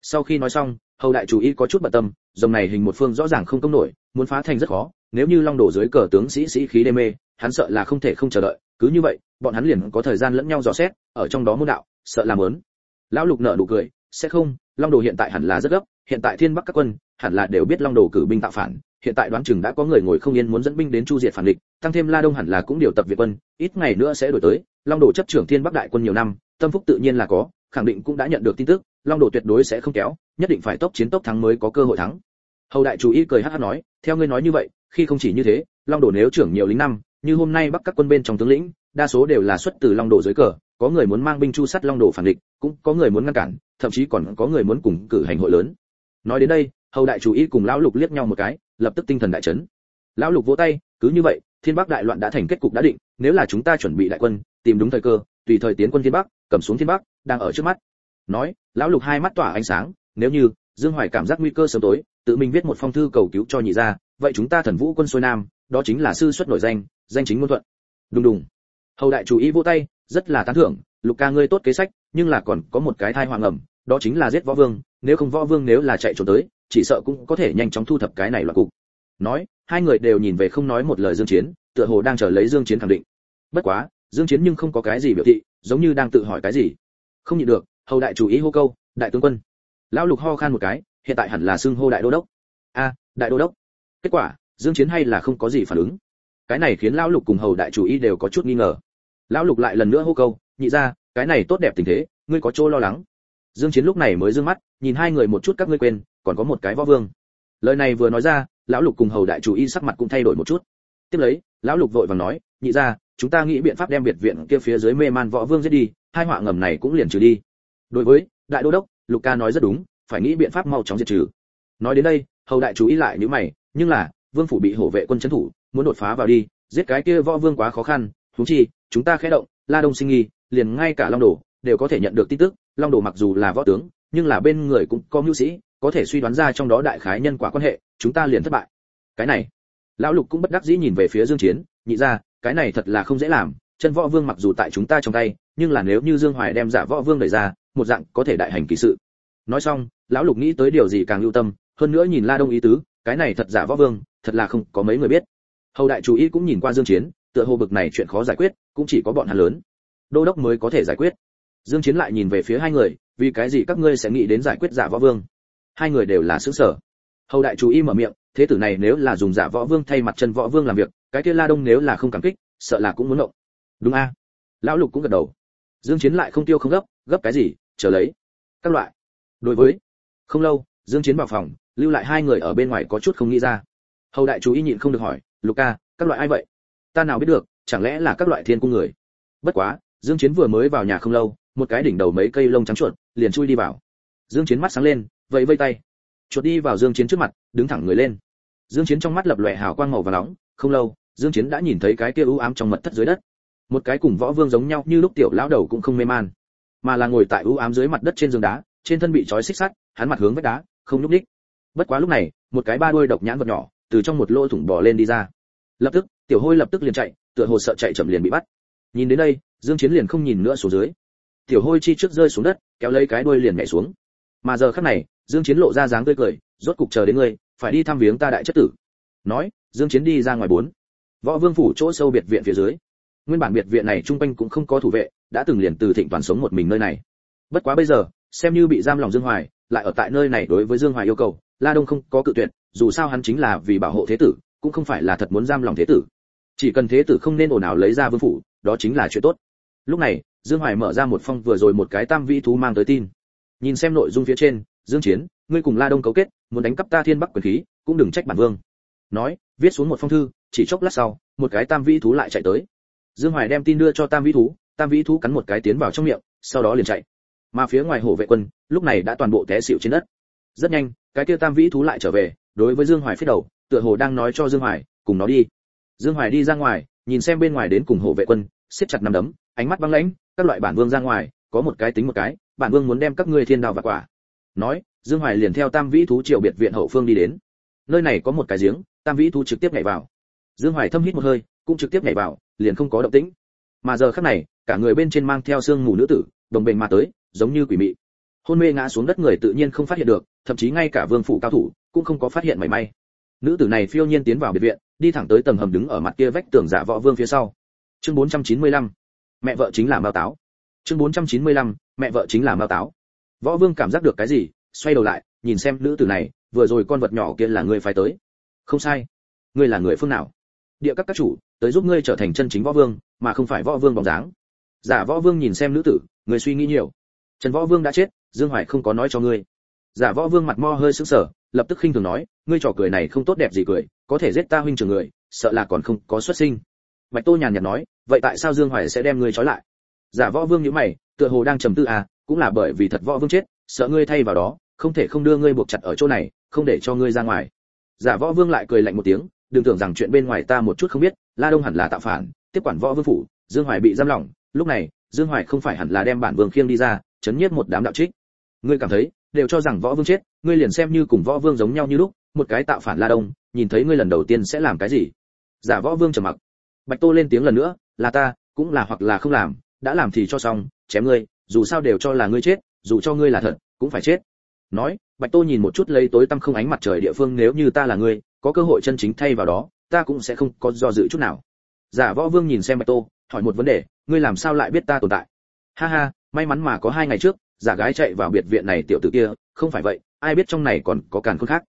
Sau khi nói xong, hầu đại chủ ý có chút bận tâm, dòng này hình một phương rõ ràng không công nổi, muốn phá thành rất khó, nếu như long đổ dưới cờ tướng sĩ sĩ khí đê mê, hắn sợ là không thể không chờ đợi, cứ như vậy, bọn hắn liền có thời gian lẫn nhau dò xét, ở trong đó môn đạo, sợ làm lớn lão lục nở nụ cười sẽ không, long đồ hiện tại hẳn là rất gấp, hiện tại thiên bắc các quân, hẳn là đều biết long đồ cử binh tạo phản, hiện tại đoán chừng đã có người ngồi không yên muốn dẫn binh đến chu diệt phản địch, tăng thêm la đông hẳn là cũng điều tập việt quân, ít ngày nữa sẽ đổi tới, long đồ chấp trưởng thiên bắc đại quân nhiều năm, tâm phúc tự nhiên là có, khẳng định cũng đã nhận được tin tức, long đồ tuyệt đối sẽ không kéo, nhất định phải tốc chiến tốc thắng mới có cơ hội thắng. Hầu đại chủ y cười hắt hắt nói, theo ngươi nói như vậy, khi không chỉ như thế, long đồ nếu trưởng nhiều lính năm, như hôm nay bắc các quân bên trong tướng lĩnh đa số đều là xuất từ long đồ dưới cờ, có người muốn mang binh chu sắt long đồ phản địch, cũng có người muốn ngăn cản, thậm chí còn có người muốn cùng cử hành hội lớn. Nói đến đây, hầu đại chủ ý cùng lão lục liếc nhau một cái, lập tức tinh thần đại chấn. Lão lục vỗ tay, cứ như vậy, thiên bắc đại loạn đã thành kết cục đã định, nếu là chúng ta chuẩn bị đại quân, tìm đúng thời cơ, tùy thời tiến quân thiên bắc, cầm xuống thiên bắc, đang ở trước mắt. Nói, lão lục hai mắt tỏa ánh sáng, nếu như, dương hoài cảm giác nguy cơ sớm tối, tự mình viết một phong thư cầu cứu cho nhị gia, vậy chúng ta thần vũ quân xuôi nam, đó chính là sư xuất nổi danh danh chính ngôn thuận. Đùng đùng hầu đại chủ ý vỗ tay, rất là tán thưởng, lục ca ngươi tốt kế sách, nhưng là còn có một cái thai hoàng ẩm, đó chính là giết võ vương, nếu không võ vương nếu là chạy trốn tới, chỉ sợ cũng có thể nhanh chóng thu thập cái này loạn cục. Nói, hai người đều nhìn về không nói một lời dương chiến, tựa hồ đang chờ lấy dương chiến khẳng định. Bất quá, dương chiến nhưng không có cái gì biểu thị, giống như đang tự hỏi cái gì. Không nhịn được, hầu đại chủ ý hô câu, đại tướng quân. Lão lục ho khan một cái, hiện tại hẳn là xưng hô đại đô đốc. A, đại đô đốc. Kết quả, dương chiến hay là không có gì phản ứng. Cái này khiến lão lục cùng hầu đại chủ ý đều có chút nghi ngờ lão lục lại lần nữa hô câu, nhị ra cái này tốt đẹp tình thế, ngươi có chỗ lo lắng. Dương chiến lúc này mới dương mắt, nhìn hai người một chút các ngươi quên, còn có một cái võ vương. Lời này vừa nói ra, lão lục cùng hầu đại chủ y sắc mặt cũng thay đổi một chút. Tiếp lấy, lão lục vội vàng nói, nhị ra chúng ta nghĩ biện pháp đem biệt viện kia phía dưới mê man võ vương giết đi, hai họa ngầm này cũng liền trừ đi. Đối với đại đô đốc, lục ca nói rất đúng, phải nghĩ biện pháp mau chóng diệt trừ. Nói đến đây, hầu đại chú ý lại nếu mày, nhưng là, vương phủ bị hổ vệ quân chấn thủ, muốn đột phá vào đi, giết cái kia võ vương quá khó khăn huống chi, chúng ta khẽ động, la đông sinh nghi, liền ngay cả long đồ đều có thể nhận được tin tức. Long đồ mặc dù là võ tướng, nhưng là bên người cũng có mưu sĩ, có thể suy đoán ra trong đó đại khái nhân quả quan hệ, chúng ta liền thất bại. Cái này, lão lục cũng bất đắc dĩ nhìn về phía dương chiến, nhị ra, cái này thật là không dễ làm. Chân võ vương mặc dù tại chúng ta trong tay, nhưng là nếu như dương hoài đem giả võ vương đẩy ra, một dạng có thể đại hành kỳ sự. Nói xong, lão lục nghĩ tới điều gì càng lưu tâm, hơn nữa nhìn la đông ý tứ, cái này thật giả võ vương, thật là không có mấy người biết. Hầu đại chủ ý cũng nhìn qua dương chiến tựa hồ bực này chuyện khó giải quyết, cũng chỉ có bọn hắn lớn. Đô đốc mới có thể giải quyết. Dương chiến lại nhìn về phía hai người, vì cái gì các ngươi sẽ nghĩ đến giải quyết giả võ vương? Hai người đều là sướng sở. Hầu đại chú y mở miệng, thế tử này nếu là dùng giả võ vương thay mặt chân võ vương làm việc, cái kia la đông nếu là không cảm kích, sợ là cũng muốn động. Đúng a. Lão lục cũng gật đầu. Dương chiến lại không tiêu không gấp gấp cái gì, chờ lấy. Các loại. Đối với. Không lâu, dương chiến vào phòng, lưu lại hai người ở bên ngoài có chút không nghĩ ra. Hầu đại chú ý nhịn không được hỏi, lục ca, các loại ai vậy? Ta nào biết được, chẳng lẽ là các loại thiên cung người? Bất quá, dương chiến vừa mới vào nhà không lâu, một cái đỉnh đầu mấy cây lông trắng chuột liền chui đi vào. Dương chiến mắt sáng lên, vẫy vây tay. Chuột đi vào dương chiến trước mặt, đứng thẳng người lên. Dương chiến trong mắt lập lòe hào quang màu vàng nóng, không lâu, dương chiến đã nhìn thấy cái kia u ám trong mật thất dưới đất. Một cái cùng võ vương giống nhau như lúc tiểu lão đầu cũng không mê man, mà là ngồi tại u ám dưới mặt đất trên giường đá, trên thân bị trói xích sắt, hắn mặt hướng vách đá, không nhúc đích bất quá lúc này, một cái ba đuôi độc nhãn vật nhỏ từ trong một lỗ thủng bò lên đi ra. Lập tức tiểu hôi lập tức liền chạy, tựa hồ sợ chạy chậm liền bị bắt. Nhìn đến đây, dương chiến liền không nhìn nữa xuống dưới. Tiểu hôi chi trước rơi xuống đất, kéo lấy cái đuôi liền nhảy xuống. Mà giờ khắc này, dương chiến lộ ra dáng tươi cười, rốt cục chờ đến ngươi, phải đi thăm viếng ta đại chất tử. Nói, dương chiến đi ra ngoài bốn. Võ vương phủ chỗ sâu biệt viện phía dưới. Nguyên bản biệt viện này trung quanh cũng không có thủ vệ, đã từng liền từ thịnh toàn sống một mình nơi này. Bất quá bây giờ, xem như bị giam lòng dương hoài, lại ở tại nơi này đối với dương hoài yêu cầu, la đông không có cự tuyệt, dù sao hắn chính là vì bảo hộ thế tử, cũng không phải là thật muốn giam lòng thế tử chỉ cần thế tử không nên ồn ào lấy ra vương phủ, đó chính là chuyện tốt. Lúc này, dương hoài mở ra một phong vừa rồi một cái tam vĩ thú mang tới tin. Nhìn xem nội dung phía trên, dương chiến, ngươi cùng la đông cấu kết, muốn đánh cắp ta thiên bắc quyền khí, cũng đừng trách bản vương. Nói, viết xuống một phong thư, chỉ chốc lát sau, một cái tam vĩ thú lại chạy tới. Dương hoài đem tin đưa cho tam vĩ thú, tam vĩ thú cắn một cái tiến vào trong miệng, sau đó liền chạy. Mà phía ngoài hổ vệ quân, lúc này đã toàn bộ té xỉu trên đất. Rất nhanh, cái kia tam vĩ thú lại trở về, đối với dương hoài phía đầu, tựa hồ đang nói cho dương hoài, cùng nó đi dương hoài đi ra ngoài, nhìn xem bên ngoài đến cùng hộ vệ quân, siết chặt nắm đấm, ánh mắt băng lãnh, các loại bản vương ra ngoài, có một cái tính một cái, bản vương muốn đem các ngươi thiên đào và quả. Nói, dương hoài liền theo tam vĩ thú triều biệt viện hậu phương đi đến. Nơi này có một cái giếng, tam vĩ thú trực tiếp nhảy vào. Dương hoài thâm hít một hơi, cũng trực tiếp nhảy vào, liền không có động tĩnh. Mà giờ khắc này, cả người bên trên mang theo xương mù nữ tử, đồng bền mà tới, giống như quỷ mị. Hôn mê ngã xuống đất người tự nhiên không phát hiện được, thậm chí ngay cả vương phủ cao thủ cũng không có phát hiện mảy may. Nữ tử này phiêu nhiên tiến vào biệt viện đi thẳng tới tầng hầm đứng ở mặt kia vách tường giả võ vương phía sau. Chương 495 mẹ vợ chính là mao táo. Chương 495 mẹ vợ chính là mao táo. Võ vương cảm giác được cái gì, xoay đầu lại, nhìn xem nữ tử này, vừa rồi con vật nhỏ kia là người phải tới. Không sai. Ngươi là người phương nào? Địa các các chủ, tới giúp ngươi trở thành chân chính võ vương, mà không phải võ vương bóng dáng. Giả võ vương nhìn xem nữ tử, người suy nghĩ nhiều. Trần võ vương đã chết, dương hoài không có nói cho ngươi. Giả võ vương mặt mo hơi sững sờ, lập tức khinh thường nói, ngươi trò cười này không tốt đẹp gì cười có thể giết ta huynh trưởng người, sợ là còn không có xuất sinh. Bạch tô nhàn nhạt nói, vậy tại sao dương hoài sẽ đem ngươi trói lại? Giả võ vương nhíu mày, tựa hồ đang trầm tư à cũng là bởi vì thật võ vương chết, sợ ngươi thay vào đó, không thể không đưa ngươi buộc chặt ở chỗ này, không để cho ngươi ra ngoài. Giả võ vương lại cười lạnh một tiếng, đừng tưởng rằng chuyện bên ngoài ta một chút không biết, la đông hẳn là tạo phản, tiếp quản võ vương phủ, dương hoài bị giam lỏng, lúc này, dương hoài không phải hẳn là đem bản vương khiêng đi ra, chấn nhiếp một đám đạo trích. Ngươi cảm thấy, đều cho rằng võ vương chết, ngươi liền xem như cùng võ vương giống nhau như lúc một cái tạo phản la đông, nhìn thấy ngươi lần đầu tiên sẽ làm cái gì? Giả võ vương trầm mặc. Bạch tô lên tiếng lần nữa, là ta, cũng là hoặc là không làm, đã làm thì cho xong, chém ngươi, dù sao đều cho là ngươi chết, dù cho ngươi là thật, cũng phải chết. Nói, bạch tô nhìn một chút lấy tối tăm không ánh mặt trời địa phương nếu như ta là ngươi, có cơ hội chân chính thay vào đó, ta cũng sẽ không có do dự chút nào. Giả võ vương nhìn xem bạch tô, hỏi một vấn đề, ngươi làm sao lại biết ta tồn tại? Ha ha, may mắn mà có hai ngày trước, giả gái chạy vào biệt viện này tiểu tử kia, không phải vậy, ai biết trong này còn có càn khôn khác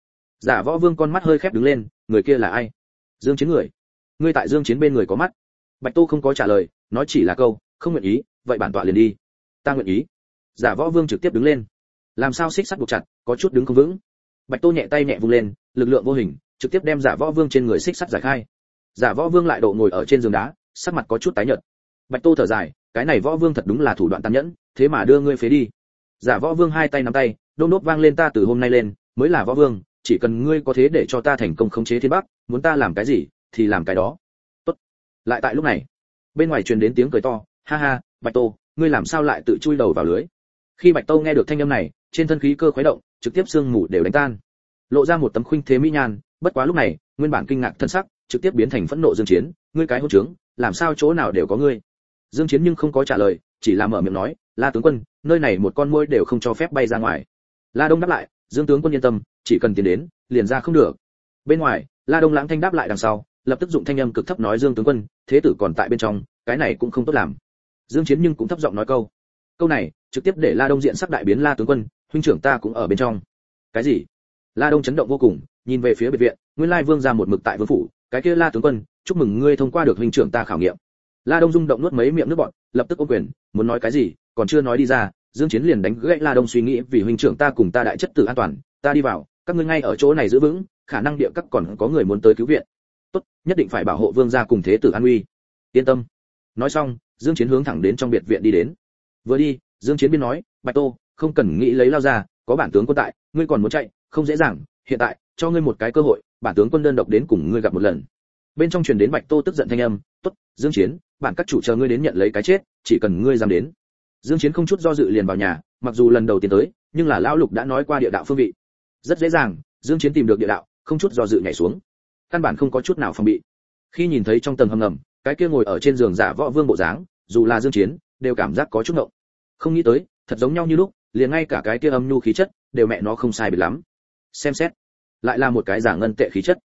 giả võ vương con mắt hơi khép đứng lên, người kia là ai? Dương chiến người. Ngươi tại dương chiến bên người có mắt. Bạch tô không có trả lời, nói chỉ là câu, không nguyện ý, vậy bản tọa liền đi. Ta nguyện ý. Giả võ vương trực tiếp đứng lên. Làm sao xích sắt buộc chặt, có chút đứng không vững. Bạch tô nhẹ tay nhẹ vung lên, lực lượng vô hình, trực tiếp đem giả võ vương trên người xích sắt giải khai. Giả võ vương lại độ ngồi ở trên giường đá, sắc mặt có chút tái nhợt. Bạch tô thở dài, cái này võ vương thật đúng là thủ đoạn tàn nhẫn, thế mà đưa ngươi phế đi. Giả võ vương hai tay nắm tay, đôn đốt vang lên ta từ hôm nay lên, mới là võ vương chỉ cần ngươi có thế để cho ta thành công khống chế thiên bắc, muốn ta làm cái gì, thì làm cái đó. Tốt. Lại tại lúc này, bên ngoài truyền đến tiếng cười to, ha ha, bạch tô, ngươi làm sao lại tự chui đầu vào lưới? Khi bạch tô nghe được thanh âm này, trên thân khí cơ khuấy động, trực tiếp xương mù đều đánh tan. Lộ ra một tấm khuynh thế mỹ nhan, bất quá lúc này, nguyên bản kinh ngạc thân sắc, trực tiếp biến thành phẫn nộ dương chiến, ngươi cái hỗn trướng, làm sao chỗ nào đều có ngươi? Dương chiến nhưng không có trả lời, chỉ là mở miệng nói, la tướng quân, nơi này một con muỗi đều không cho phép bay ra ngoài. La đông đáp lại, dương tướng quân yên tâm chỉ cần tiến đến, liền ra không được. Bên ngoài, la đông lãng thanh đáp lại đằng sau, lập tức dụng thanh âm cực thấp nói dương tướng quân, thế tử còn tại bên trong, cái này cũng không tốt làm. Dương chiến nhưng cũng thấp giọng nói câu. Câu này, trực tiếp để la đông diện sắc đại biến la tướng quân, huynh trưởng ta cũng ở bên trong. Cái gì? La đông chấn động vô cùng, nhìn về phía biệt viện, nguyên lai vương ra một mực tại vương phủ, cái kia la tướng quân, chúc mừng ngươi thông qua được huynh trưởng ta khảo nghiệm. La đông rung động nuốt mấy miệng nước bọt, lập tức ôm quyền, muốn nói cái gì, còn chưa nói đi ra, dương chiến liền đánh gãy la đông suy nghĩ vì huynh trưởng ta cùng ta đại chất tử an toàn, ta đi vào các ngươi ngay ở chỗ này giữ vững, khả năng địa các còn có người muốn tới cứu viện. Tốt, nhất định phải bảo hộ vương gia cùng thế tử an uy. Yên tâm. Nói xong, dương chiến hướng thẳng đến trong biệt viện đi đến. Vừa đi, dương chiến biên nói, bạch tô, không cần nghĩ lấy lao ra, có bản tướng quân tại, ngươi còn muốn chạy, không dễ dàng. Hiện tại, cho ngươi một cái cơ hội, bản tướng quân đơn độc đến cùng ngươi gặp một lần. Bên trong truyền đến bạch tô tức giận thanh âm, tốt, dương chiến, bản các chủ chờ ngươi đến nhận lấy cái chết, chỉ cần ngươi dám đến. Dương chiến không chút do dự liền vào nhà, mặc dù lần đầu tiên tới, nhưng là lão lục đã nói qua địa đạo phương vị rất dễ dàng, dương chiến tìm được địa đạo, không chút do dự nhảy xuống. Căn bản không có chút nào phòng bị. Khi nhìn thấy trong tầng hầm ngầm, cái kia ngồi ở trên giường giả võ vương bộ dáng, dù là dương chiến, đều cảm giác có chút ngộng. Không nghĩ tới, thật giống nhau như lúc, liền ngay cả cái kia âm nhu khí chất, đều mẹ nó không sai biệt lắm. Xem xét, lại là một cái giả ngân tệ khí chất.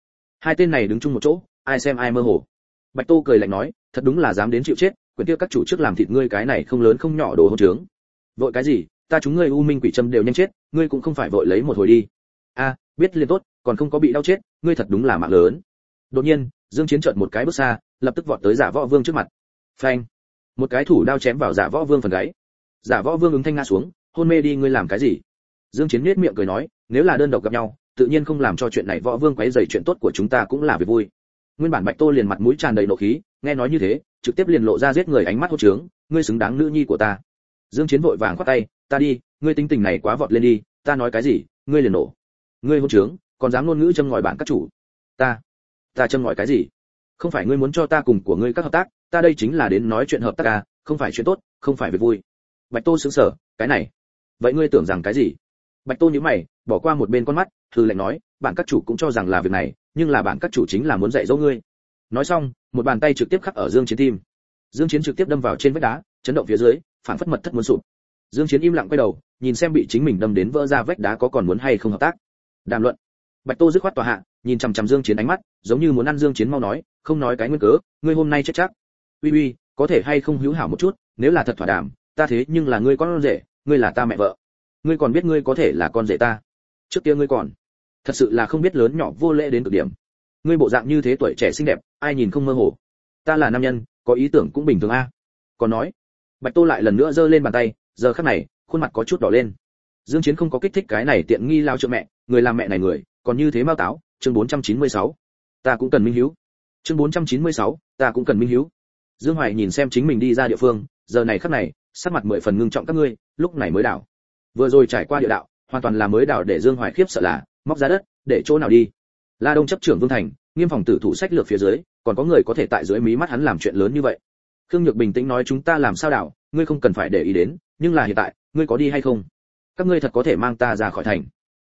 Hai tên này đứng chung một chỗ, ai xem ai mơ hồ. Bạch tô cười lạnh nói, thật đúng là dám đến chịu chết, quyền kia các chủ trước làm thịt ngươi cái này không lớn không nhỏ đồ hỗn trướng. Vội cái gì, ta chúng ngươi u minh quỷ châm đều nhanh chết, ngươi cũng không phải vội lấy một hồi đi biết liền tốt, còn không có bị đau chết, ngươi thật đúng là mạng lớn. Đột nhiên, dương chiến trợn một cái bước xa, lập tức vọt tới giả võ vương trước mặt. Phanh! Một cái thủ đao chém vào giả võ vương phần gáy. Giả võ vương ứng thanh ngã xuống, hôn mê đi, ngươi làm cái gì? Dương chiến nét miệng cười nói, nếu là đơn độc gặp nhau, tự nhiên không làm cho chuyện này võ vương quấy rầy chuyện tốt của chúng ta cũng là việc vui. Nguyên bản bạch tô liền mặt mũi tràn đầy nộ khí, nghe nói như thế, trực tiếp liền lộ ra giết người ánh mắt hốt trướng ngươi xứng đáng nữ nhi của ta. Dương chiến vội vàng khoát tay, ta đi, ngươi tính tình này quá vọt lên đi, ta nói cái gì, ngươi liền nổ ngươi hôn trướng, còn dám ngôn ngữ châm ngòi bản các chủ. Ta ta châm ngòi cái gì? Không phải ngươi muốn cho ta cùng của ngươi các hợp tác, ta đây chính là đến nói chuyện hợp tác à không phải chuyện tốt, không phải việc vui. Bạch tô sững sờ, cái này. Vậy ngươi tưởng rằng cái gì? Bạch tô nhíu mày, bỏ qua một bên con mắt thư lệnh nói, bản các chủ cũng cho rằng là việc này, nhưng là bản các chủ chính là muốn dạy dỗ ngươi. Nói xong, một bàn tay trực tiếp khắc ở dương chiến tim. Dương chiến trực tiếp đâm vào trên vách đá, chấn động phía dưới phản phất mật thất muốn sụp. Dương chiến im lặng quay đầu, nhìn xem bị chính mình đâm đến vỡ ra vách đá có còn muốn hay không hợp tác đàm luận. Bạch tô dứt khoát tòa hạ, nhìn chằm chằm dương chiến ánh mắt, giống như muốn ăn dương chiến mau nói, không nói cái nguyên cớ, ngươi hôm nay chết chắc. Uy uy, có thể hay không hữu hảo một chút, nếu là thật thỏa đàm, ta thế nhưng là ngươi con rể, ngươi là ta mẹ vợ. Ngươi còn biết ngươi có thể là con rể ta. Trước kia ngươi còn, thật sự là không biết lớn nhỏ vô lễ đến cực điểm. Ngươi bộ dạng như thế tuổi trẻ xinh đẹp, ai nhìn không mơ hồ. Ta là nam nhân, có ý tưởng cũng bình thường a. Còn nói, bạch tô lại lần nữa giơ lên bàn tay, giờ khắc này, khuôn mặt có chút đỏ lên. Dương chiến không có kích thích cái này tiện nghi lao trợ mẹ người làm mẹ này người còn như thế mau táo chương 496. ta cũng cần minh hiếu. Chương 496, ta cũng cần minh hiếu. Dương hoài nhìn xem chính mình đi ra địa phương giờ này khắc này sắc mặt mười phần ngưng trọng các ngươi lúc này mới đảo. Vừa rồi trải qua địa đạo hoàn toàn là mới đảo để dương hoài khiếp sợ là móc ra đất để chỗ nào đi. La đông chấp trưởng vương thành nghiêm phòng tử thủ sách lược phía dưới còn có người có thể tại dưới mí mắt hắn làm chuyện lớn như vậy. Khương nhược bình tĩnh nói chúng ta làm sao đảo ngươi không cần phải để ý đến nhưng là hiện tại ngươi có đi hay không? Các ngươi thật có thể mang ta ra khỏi thành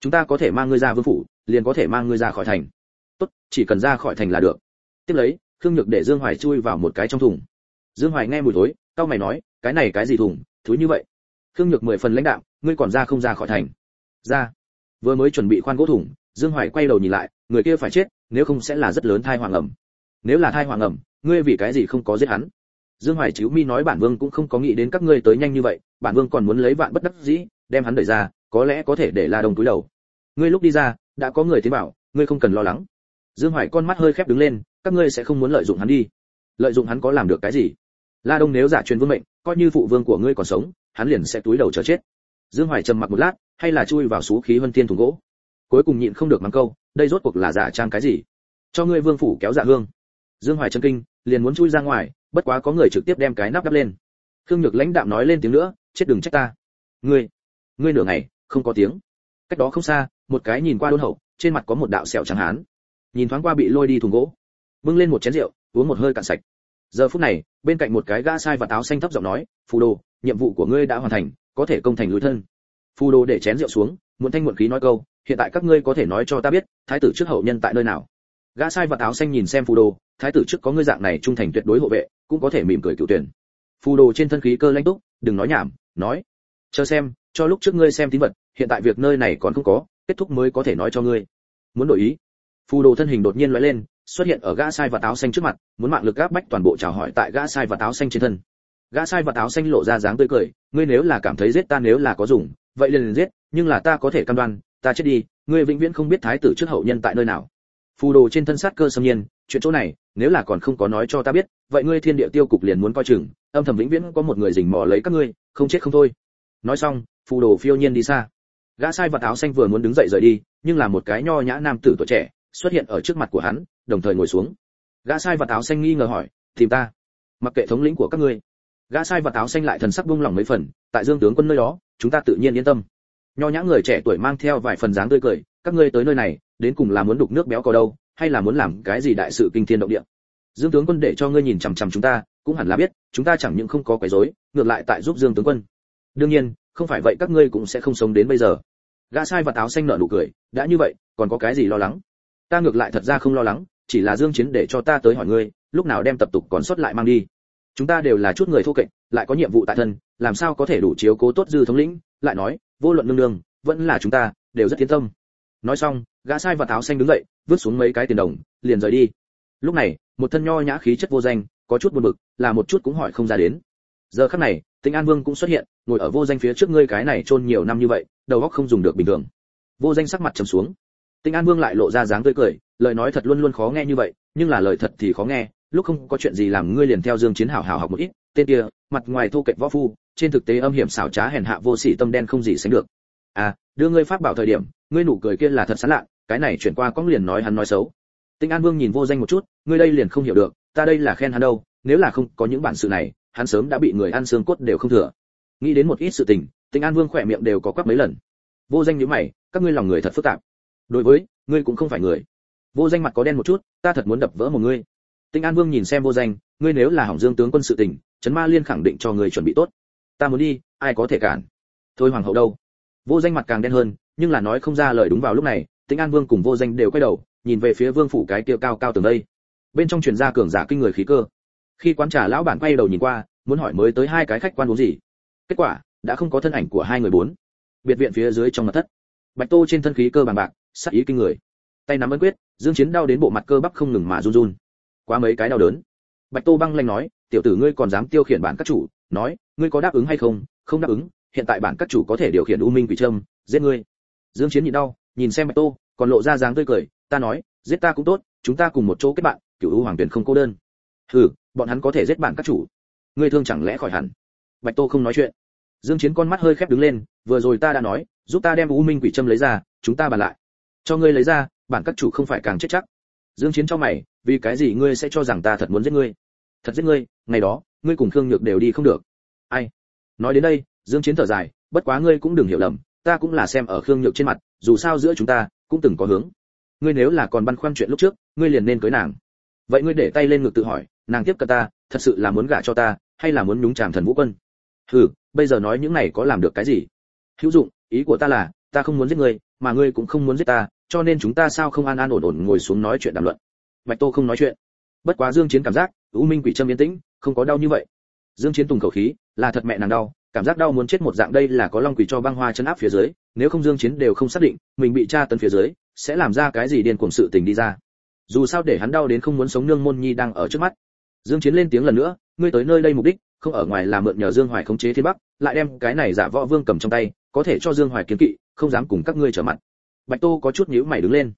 chúng ta có thể mang ngươi ra vương phủ, liền có thể mang ngươi ra khỏi thành. Tốt, chỉ cần ra khỏi thành là được. Tiếp lấy, khương nhược để dương hoài chui vào một cái trong thùng. Dương hoài nghe mùi thối tao mày nói, cái này cái gì thùng? Thúi như vậy. Khương nhược mười phần lãnh đạo ngươi còn ra không ra khỏi thành? Ra. Vừa mới chuẩn bị khoan gỗ thủng dương hoài quay đầu nhìn lại, người kia phải chết, nếu không sẽ là rất lớn thai hoàng ẩm. Nếu là thai hoàng ẩm, ngươi vì cái gì không có giết hắn? Dương hoài chiếu mi nói bản vương cũng không có nghĩ đến các ngươi tới nhanh như vậy, bản vương còn muốn lấy vạn bất đắc dĩ, đem hắn đẩy ra có lẽ có thể để la đồng túi đầu. Ngươi lúc đi ra, đã có người tiến bảo ngươi không cần lo lắng. Dương hoài con mắt hơi khép đứng lên, các ngươi sẽ không muốn lợi dụng hắn đi. Lợi dụng hắn có làm được cái gì? La đông nếu giả truyền vương mệnh, coi như phụ vương của ngươi còn sống, hắn liền sẽ túi đầu chờ chết. Dương hoài trầm mặc một lát, hay là chui vào xú khí huân tiên thùng gỗ. Cuối cùng nhịn không được mắng câu, đây rốt cuộc là giả trang cái gì? Cho ngươi vương phủ kéo dạ hương. Dương hoài chân kinh, liền muốn chui ra ngoài, bất quá có người trực tiếp đem cái nắp đắp lên. Khương nhược lãnh đạm nói lên tiếng nữa, chết đừng trách ta. Ngươi ngươi nửa ngày không có tiếng. Cách đó không xa, một cái nhìn qua đôn hậu, trên mặt có một đạo sẹo trắng hán. Nhìn thoáng qua bị lôi đi thùng gỗ. Bưng lên một chén rượu, uống một hơi cạn sạch. Giờ phút này, bên cạnh một cái gã sai và táo xanh thấp giọng nói, phù đồ, nhiệm vụ của ngươi đã hoàn thành, có thể công thành lối thân. Phù đồ để chén rượu xuống muộn thanh muộn khí nói câu, hiện tại các ngươi có thể nói cho ta biết, thái tử trước hậu nhân tại nơi nào. Gã sai và táo xanh nhìn xem phù đồ, thái tử trước có ngươi dạng này trung thành tuyệt đối hộ vệ, cũng có thể mỉm cười cựu tuyển. Phù đồ trên thân khí cơ lãnh túc, đừng nói nhảm, nói, chờ xem cho lúc trước ngươi xem tín vật, hiện tại việc nơi này còn không có, kết thúc mới có thể nói cho ngươi. Muốn đổi ý. Phù đồ thân hình đột nhiên lóe lên, xuất hiện ở gã sai và táo xanh trước mặt, muốn mạng lực gáp bách toàn bộ chào hỏi tại gã sai và táo xanh trên thân. Gã sai và táo xanh lộ ra dáng tươi cười, ngươi nếu là cảm thấy giết ta nếu là có dùng, vậy liền liền giết, nhưng là ta có thể cam đoan, ta chết đi, ngươi vĩnh viễn không biết thái tử trước hậu nhân tại nơi nào. Phù đồ trên thân sát cơ xâm nhiên, chuyện chỗ này, nếu là còn không có nói cho ta biết, vậy ngươi thiên địa tiêu cục liền muốn coi chừng, âm thầm vĩnh viễn có một người rình mò lấy các ngươi, không chết không thôi. Nói xong phù đồ phiêu nhiên đi xa. Gã sai vật áo xanh vừa muốn đứng dậy rời đi, nhưng là một cái nho nhã nam tử tuổi trẻ xuất hiện ở trước mặt của hắn, đồng thời ngồi xuống. Gã sai vật áo xanh nghi ngờ hỏi, tìm ta? Mặc kệ thống lĩnh của các ngươi. Gã sai vật áo xanh lại thần sắc buông lỏng mấy phần, tại dương tướng quân nơi đó, chúng ta tự nhiên yên tâm. Nho nhã người trẻ tuổi mang theo vài phần dáng tươi cười, các ngươi tới nơi này, đến cùng là muốn đục nước béo có đâu, hay là muốn làm cái gì đại sự kinh thiên động địa? Dương tướng quân để cho ngươi nhìn chằm chằm chúng ta, cũng hẳn là biết, chúng ta chẳng những không có quấy rối, ngược lại tại giúp dương tướng quân. Đương nhiên không phải vậy các ngươi cũng sẽ không sống đến bây giờ. Gã sai và táo xanh nở nụ cười, đã như vậy, còn có cái gì lo lắng? Ta ngược lại thật ra không lo lắng, chỉ là dương chiến để cho ta tới hỏi ngươi, lúc nào đem tập tục còn sót lại mang đi. Chúng ta đều là chút người thô kệch, lại có nhiệm vụ tại thân, làm sao có thể đủ chiếu cố tốt dư thống lĩnh? Lại nói, vô luận nương nương vẫn là chúng ta, đều rất tiến tâm. Nói xong, gã sai và táo xanh đứng dậy, vứt xuống mấy cái tiền đồng, liền rời đi. Lúc này, một thân nho nhã khí chất vô danh, có chút buồn bực, là một chút cũng hỏi không ra đến. Giờ khắc này tinh an vương cũng xuất hiện ngồi ở vô danh phía trước ngươi cái này chôn nhiều năm như vậy, đầu óc không dùng được bình thường. Vô danh sắc mặt trầm xuống. Tinh an vương lại lộ ra dáng tươi cười, lời nói thật luôn luôn khó nghe như vậy, nhưng là lời thật thì khó nghe, lúc không có chuyện gì làm ngươi liền theo dương chiến hảo hảo học một ít, tên kia, mặt ngoài thu kệch võ phu, trên thực tế âm hiểm xảo trá hèn hạ vô sỉ tâm đen không gì sánh được. À đưa ngươi pháp bảo thời điểm, ngươi nụ cười kia là thật sán lạ, cái này chuyển qua có liền nói hắn nói xấu. Tinh an vương nhìn vô danh một chút, ngươi đây liền không hiểu được, ta đây là khen hắn đâu, nếu là không có những bản sự này, hắn sớm đã bị người ăn xương cốt đều không thừa nghĩ đến một ít sự tình tinh an vương khỏe miệng đều có quắc mấy lần. Vô danh nhíu mày, các ngươi lòng người thật phức tạp. Đối với, ngươi cũng không phải người. Vô danh mặt có đen một chút, ta thật muốn đập vỡ một ngươi. Tinh an vương nhìn xem vô danh, ngươi nếu là hỏng dương tướng quân sự tình, trấn ma liên khẳng định cho người chuẩn bị tốt. Ta muốn đi, ai có thể cản? Thôi hoàng hậu đâu? Vô danh mặt càng đen hơn, nhưng là nói không ra lời đúng vào lúc này tinh an vương cùng vô danh đều quay đầu, nhìn về phía vương phủ cái kia cao cao tường đây. Bên trong truyền ra cường giả kinh người khí cơ. Khi quán trà lão bản quay đầu nhìn qua, muốn hỏi mới tới hai cái khách quan uống gì kết quả, đã không có thân ảnh của hai người bốn. Biệt viện phía dưới trong mật thất. Bạch tô trên thân khí cơ bằng bạc, sắc ý kinh người. Tay nắm ấn quyết, dương chiến đau đến bộ mặt cơ bắp không ngừng mà run run. Qua mấy cái đau đớn. Bạch tô băng lanh nói, tiểu tử ngươi còn dám tiêu khiển bản các chủ, nói, ngươi có đáp ứng hay không? Không đáp ứng, hiện tại bản các chủ có thể điều khiển u minh quỷ trâm, giết ngươi. Dương chiến nhịn đau, nhìn xem bạch tô, còn lộ ra dáng tươi cười, ta nói, giết ta cũng tốt, chúng ta cùng một chỗ kết bạn, cửu u hoàng tuyển không cô đơn. Hừ, bọn hắn có thể giết bản các chủ. Ngươi thương chẳng lẽ khỏi hẳn? Bạch tô không nói chuyện dương chiến con mắt hơi khép đứng lên, vừa rồi ta đã nói, giúp ta đem u minh quỷ trâm lấy ra, chúng ta bàn lại. Cho ngươi lấy ra, bản các chủ không phải càng chết chắc. Dương chiến cho mày, vì cái gì ngươi sẽ cho rằng ta thật muốn giết ngươi? Thật giết ngươi, ngày đó, ngươi cùng khương nhược đều đi không được. Ai? Nói đến đây, dương chiến thở dài, bất quá ngươi cũng đừng hiểu lầm, ta cũng là xem ở khương nhược trên mặt, dù sao giữa chúng ta, cũng từng có hướng. Ngươi nếu là còn băn khoăn chuyện lúc trước, ngươi liền nên cưới nàng. Vậy ngươi để tay lên ngực tự hỏi, nàng tiếp cận ta, thật sự là muốn gả cho ta, hay là muốn nhúng chàm thần vũ quân? Hừ, bây giờ nói những này có làm được cái gì? Hữu dụng, ý của ta là, ta không muốn giết ngươi, mà ngươi cũng không muốn giết ta, cho nên chúng ta sao không an an ổn ổn ngồi xuống nói chuyện đàm luận? Bạch tô không nói chuyện. Bất quá dương chiến cảm giác, u minh quỷ trâm yên tĩnh, không có đau như vậy. Dương chiến tùng khẩu khí, là thật mẹ nàng đau, cảm giác đau muốn chết một dạng đây là có long quỷ cho băng hoa chân áp phía dưới, nếu không dương chiến đều không xác định, mình bị tra tấn phía dưới, sẽ làm ra cái gì điên cuồng sự tình đi ra. Dù sao để hắn đau đến không muốn sống, nương môn nhi đang ở trước mắt. Dương chiến lên tiếng lần nữa, ngươi tới nơi đây mục đích không ở ngoài là mượn nhờ dương hoài khống chế thiên bắc, lại đem cái này giả võ vương cầm trong tay, có thể cho dương hoài kiến kỵ, không dám cùng các ngươi trở mặt. Bạch tô có chút nhíu mày đứng lên.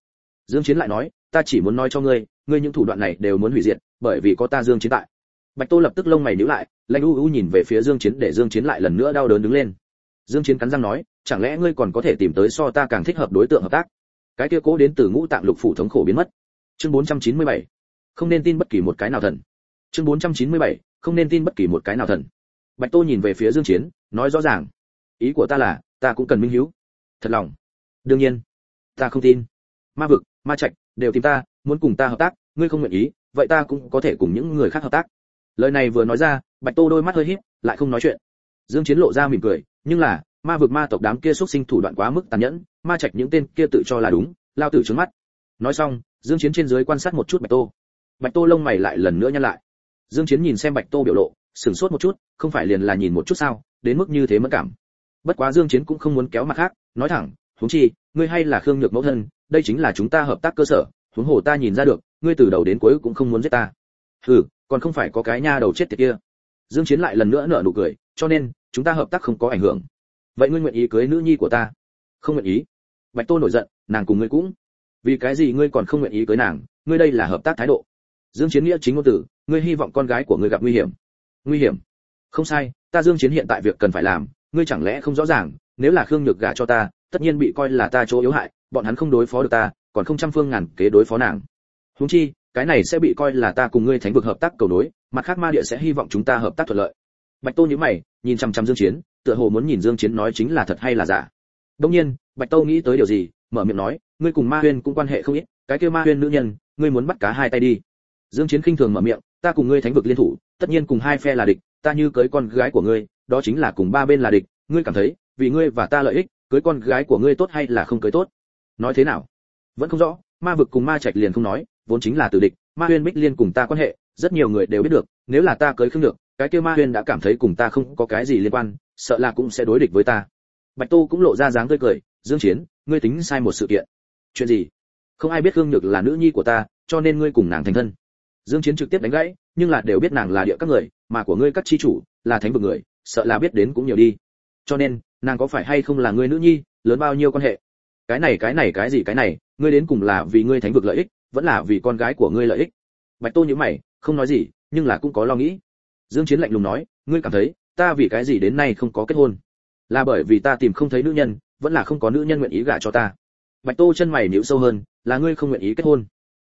Dương chiến lại nói, ta chỉ muốn nói cho ngươi ngươi những thủ đoạn này đều muốn hủy diệt, bởi vì có ta dương chiến tại. Bạch tô lập tức lông mày nhíu lại lanh u u nhìn về phía dương chiến để dương chiến lại lần nữa đau đớn đứng lên. Dương chiến cắn răng nói, chẳng lẽ ngươi còn có thể tìm tới so ta càng thích hợp đối tượng hợp tác? Cái kia cố đến từ ngũ tạng lục phủ thống khổ biến mất. Chương 497 không nên tin bất kỳ một cái nào thần. Chương 497 không nên tin bất kỳ một cái nào thần. Bạch tô nhìn về phía dương chiến, nói rõ ràng. Ý của ta là, ta cũng cần minh hiếu. Thật lòng. Đương nhiên. Ta không tin. Ma vực, ma trạch, đều tìm ta, muốn cùng ta hợp tác, ngươi không nguyện ý, vậy ta cũng có thể cùng những người khác hợp tác. Lời này vừa nói ra, bạch tô đôi mắt hơi híp, lại không nói chuyện. Dương chiến lộ ra mỉm cười, nhưng là, ma vực ma tộc đám kia xuất sinh thủ đoạn quá mức tàn nhẫn, ma trạch những tên kia tự cho là đúng, lao tử trướng mắt. Nói xong, dương chiến trên dưới quan sát một chút bạch tô. Bạch tô lông mày lại lần nữa nhăn lại dương chiến nhìn xem bạch tô biểu lộ, sửng sốt một chút, không phải liền là nhìn một chút sao, đến mức như thế mất cảm. Bất quá dương chiến cũng không muốn kéo mặt khác, nói thẳng, huống chi, ngươi hay là khương nhược mẫu thân, đây chính là chúng ta hợp tác cơ sở, huống hồ ta nhìn ra được, ngươi từ đầu đến cuối cũng không muốn giết ta. Hừ, còn không phải có cái nha đầu chết tiệt kia. Dương chiến lại lần nữa nở nụ cười, cho nên, chúng ta hợp tác không có ảnh hưởng. Vậy ngươi nguyện ý cưới nữ nhi của ta? Không nguyện ý. Bạch tô nổi giận, nàng cùng ngươi cũng. Vì cái gì ngươi còn không nguyện ý cưới nàng? Ngươi đây là hợp tác thái độ dương chiến nghĩa chính ngôn tử, ngươi hy vọng con gái của ngươi gặp nguy hiểm. Nguy hiểm? Không sai, ta dương chiến hiện tại việc cần phải làm, ngươi chẳng lẽ không rõ ràng, nếu là khương nhược gả cho ta, tất nhiên bị coi là ta chỗ yếu hại, bọn hắn không đối phó được ta, còn không trăm phương ngàn kế đối phó nàng. Huống chi, cái này sẽ bị coi là ta cùng ngươi thánh vực hợp tác cầu nối, mặt khác ma địa sẽ hy vọng chúng ta hợp tác thuận lợi. Bạch tô nhíu mày, nhìn chăm chăm dương chiến, tựa hồ muốn nhìn dương chiến nói chính là thật hay là giả. Đương nhiên, bạch tô nghĩ tới điều gì, mở miệng nói, ngươi cùng ma huyên cũng quan hệ không ít, cái kia ma huyên nữ nhân, ngươi muốn bắt cá hai tay đi dương chiến khinh thường mở miệng, ta cùng ngươi thánh vực liên thủ, tất nhiên cùng hai phe là địch, ta như cưới con gái của ngươi, đó chính là cùng ba bên là địch, ngươi cảm thấy, vì ngươi và ta lợi ích, cưới con gái của ngươi tốt hay là không cưới tốt? Nói thế nào? Vẫn không rõ, ma vực cùng ma trạch liền không nói, vốn chính là tử địch, ma huyên bích liên cùng ta quan hệ, rất nhiều người đều biết được, nếu là ta cưới không được, cái kia ma huyên đã cảm thấy cùng ta không có cái gì liên quan, sợ là cũng sẽ đối địch với ta. Bạch Tu cũng lộ ra dáng tươi cười, dương chiến, ngươi tính sai một sự kiện. Chuyện gì? Không ai biết hương nhược là nữ nhi của ta, cho nên ngươi cùng nàng thành thân dương chiến trực tiếp đánh gãy, nhưng là đều biết nàng là địa các người, mà của ngươi các chi chủ, là thánh vực người, sợ là biết đến cũng nhiều đi. Cho nên, nàng có phải hay không là ngươi nữ nhi, lớn bao nhiêu quan hệ? Cái này cái này, cái gì, cái này, ngươi đến cùng là vì ngươi thánh vực lợi ích, vẫn là vì con gái của ngươi lợi ích? Bạch tô nhíu mày, không nói gì, nhưng là cũng có lo nghĩ. Dương chiến lạnh lùng nói, ngươi cảm thấy, ta vì cái gì đến nay không có kết hôn? Là bởi vì ta tìm không thấy nữ nhân, vẫn là không có nữ nhân nguyện ý gả cho ta. Bạch tô chân mày nhíu sâu hơn, là ngươi không nguyện ý kết hôn?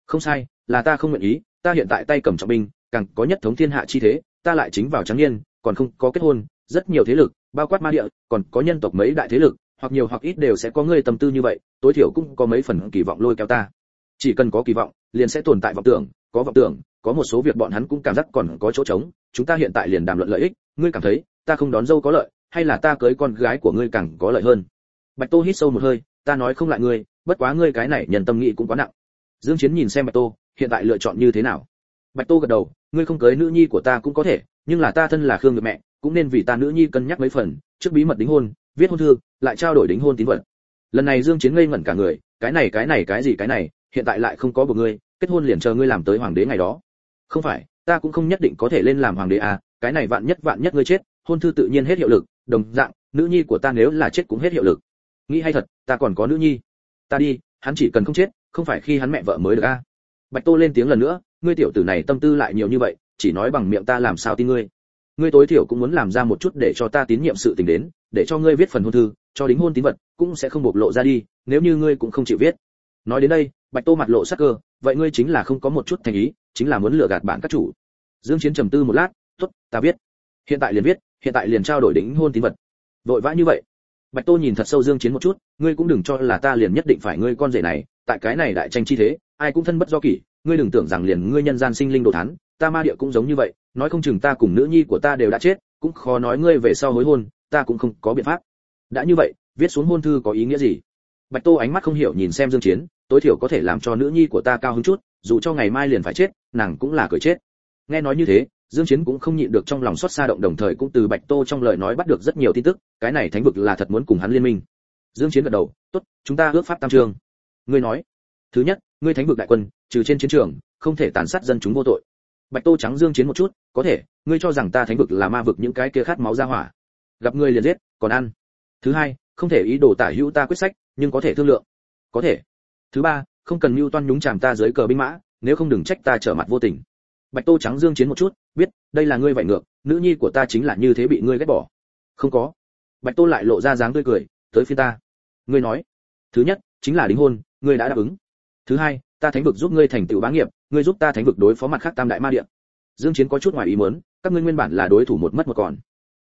Không sai, là ta không nguyện ý ta hiện tại tay cầm trọng binh, càng có nhất thống thiên hạ chi thế, ta lại chính vào trắng niên, còn không có kết hôn, rất nhiều thế lực, bao quát ma địa, còn có nhân tộc mấy đại thế lực, hoặc nhiều hoặc ít đều sẽ có người tâm tư như vậy, tối thiểu cũng có mấy phần kỳ vọng lôi kéo ta. Chỉ cần có kỳ vọng, liền sẽ tồn tại vọng tưởng, có vọng tưởng, có một số việc bọn hắn cũng cảm giác còn có chỗ trống, chúng ta hiện tại liền đàm luận lợi ích, ngươi cảm thấy, ta không đón dâu có lợi, hay là ta cưới con gái của ngươi càng có lợi hơn? Bạch tô hít sâu một hơi, ta nói không lại ngươi, bất quá ngươi cái này nhận tâm nghị cũng quá nặng. Dương chiến nhìn xem bạch tô hiện tại lựa chọn như thế nào? Bạch tô gật đầu, ngươi không cưới nữ nhi của ta cũng có thể, nhưng là ta thân là khương người mẹ, cũng nên vì ta nữ nhi cân nhắc mấy phần, trước bí mật đính hôn, viết hôn thư, lại trao đổi đính hôn tín vật. Lần này dương chiến ngây ngẩn cả người, cái này cái này, cái gì, cái này, hiện tại lại không có một ngươi, kết hôn liền chờ ngươi làm tới hoàng đế ngày đó. Không phải, ta cũng không nhất định có thể lên làm hoàng đế à cái này vạn nhất vạn nhất ngươi chết, hôn thư tự nhiên hết hiệu lực, đồng dạng, nữ nhi của ta nếu là chết cũng hết hiệu lực. Nghĩ hay thật, ta còn có nữ nhi. Ta đi, hắn chỉ cần không chết, không phải khi hắn mẹ vợ mới được a à? Bạch tô lên tiếng lần nữa, ngươi tiểu tử này tâm tư lại nhiều như vậy, chỉ nói bằng miệng ta làm sao tin ngươi? Ngươi tối thiểu cũng muốn làm ra một chút để cho ta tín nhiệm sự tình đến, để cho ngươi viết phần hôn thư, cho đính hôn tín vật, cũng sẽ không bộc lộ ra đi, nếu như ngươi cũng không chịu viết. Nói đến đây, bạch tô mặt lộ sắc cơ, vậy ngươi chính là không có một chút thành ý, chính là muốn lừa gạt bạn các chủ. Dương chiến trầm tư một lát, tốt, ta viết. Hiện tại liền viết, hiện tại liền trao đổi đính hôn tín vật. Vội vã như vậy. Bạch tô nhìn thật sâu dương chiến một chút, ngươi cũng đừng cho là ta liền nhất định phải ngươi con rể này tại cái này đại tranh chi thế, ai cũng thân bất do kỷ, ngươi đừng tưởng rằng liền ngươi nhân gian sinh linh đồ thán, ta ma địa cũng giống như vậy, nói không chừng ta cùng nữ nhi của ta đều đã chết, cũng khó nói ngươi về sau hối hôn, ta cũng không có biện pháp. Đã như vậy, viết xuống hôn thư có ý nghĩa gì? Bạch tô ánh mắt không hiểu nhìn xem dương chiến, tối thiểu có thể làm cho nữ nhi của ta cao hứng chút, dù cho ngày mai liền phải chết, nàng cũng là cười chết. Nghe nói như thế, dương chiến cũng không nhịn được trong lòng xót xa động đồng thời cũng từ bạch tô trong lời nói bắt được rất nhiều tin tức, cái này thánh vực là thật muốn cùng hắn liên minh. Dương chiến gật đầu, tốt, chúng ta ước pháp tam trường ngươi nói. Thứ nhất, ngươi thánh vực đại quân, trừ trên chiến trường, không thể tàn sát dân chúng vô tội. Bạch tô trắng dương chiến một chút, có thể, ngươi cho rằng ta thánh vực là ma vực những cái kia khát máu ra hỏa. Gặp ngươi liền giết, còn ăn. Thứ hai, không thể ý đồ tả hữu ta quyết sách, nhưng có thể thương lượng. Có thể. Thứ ba, không cần mưu toan nhúng chàm ta dưới cờ binh mã, nếu không đừng trách ta trở mặt vô tình. Bạch tô trắng dương chiến một chút, biết, đây là ngươi vậy ngược, nữ nhi của ta chính là như thế bị ngươi ghét bỏ. Không có. Bạch tô lại lộ ra dáng tươi cười, tới phi ta. Ngươi nói. Thứ nhất, chính là đính hôn ngươi đã đáp ứng. Thứ hai, ta thánh vực giúp ngươi thành tựu bá nghiệp, ngươi giúp ta thánh vực đối phó mặt khác tam đại ma địa. Dương chiến có chút ngoài ý muốn, các ngươi nguyên bản là đối thủ một mất một còn.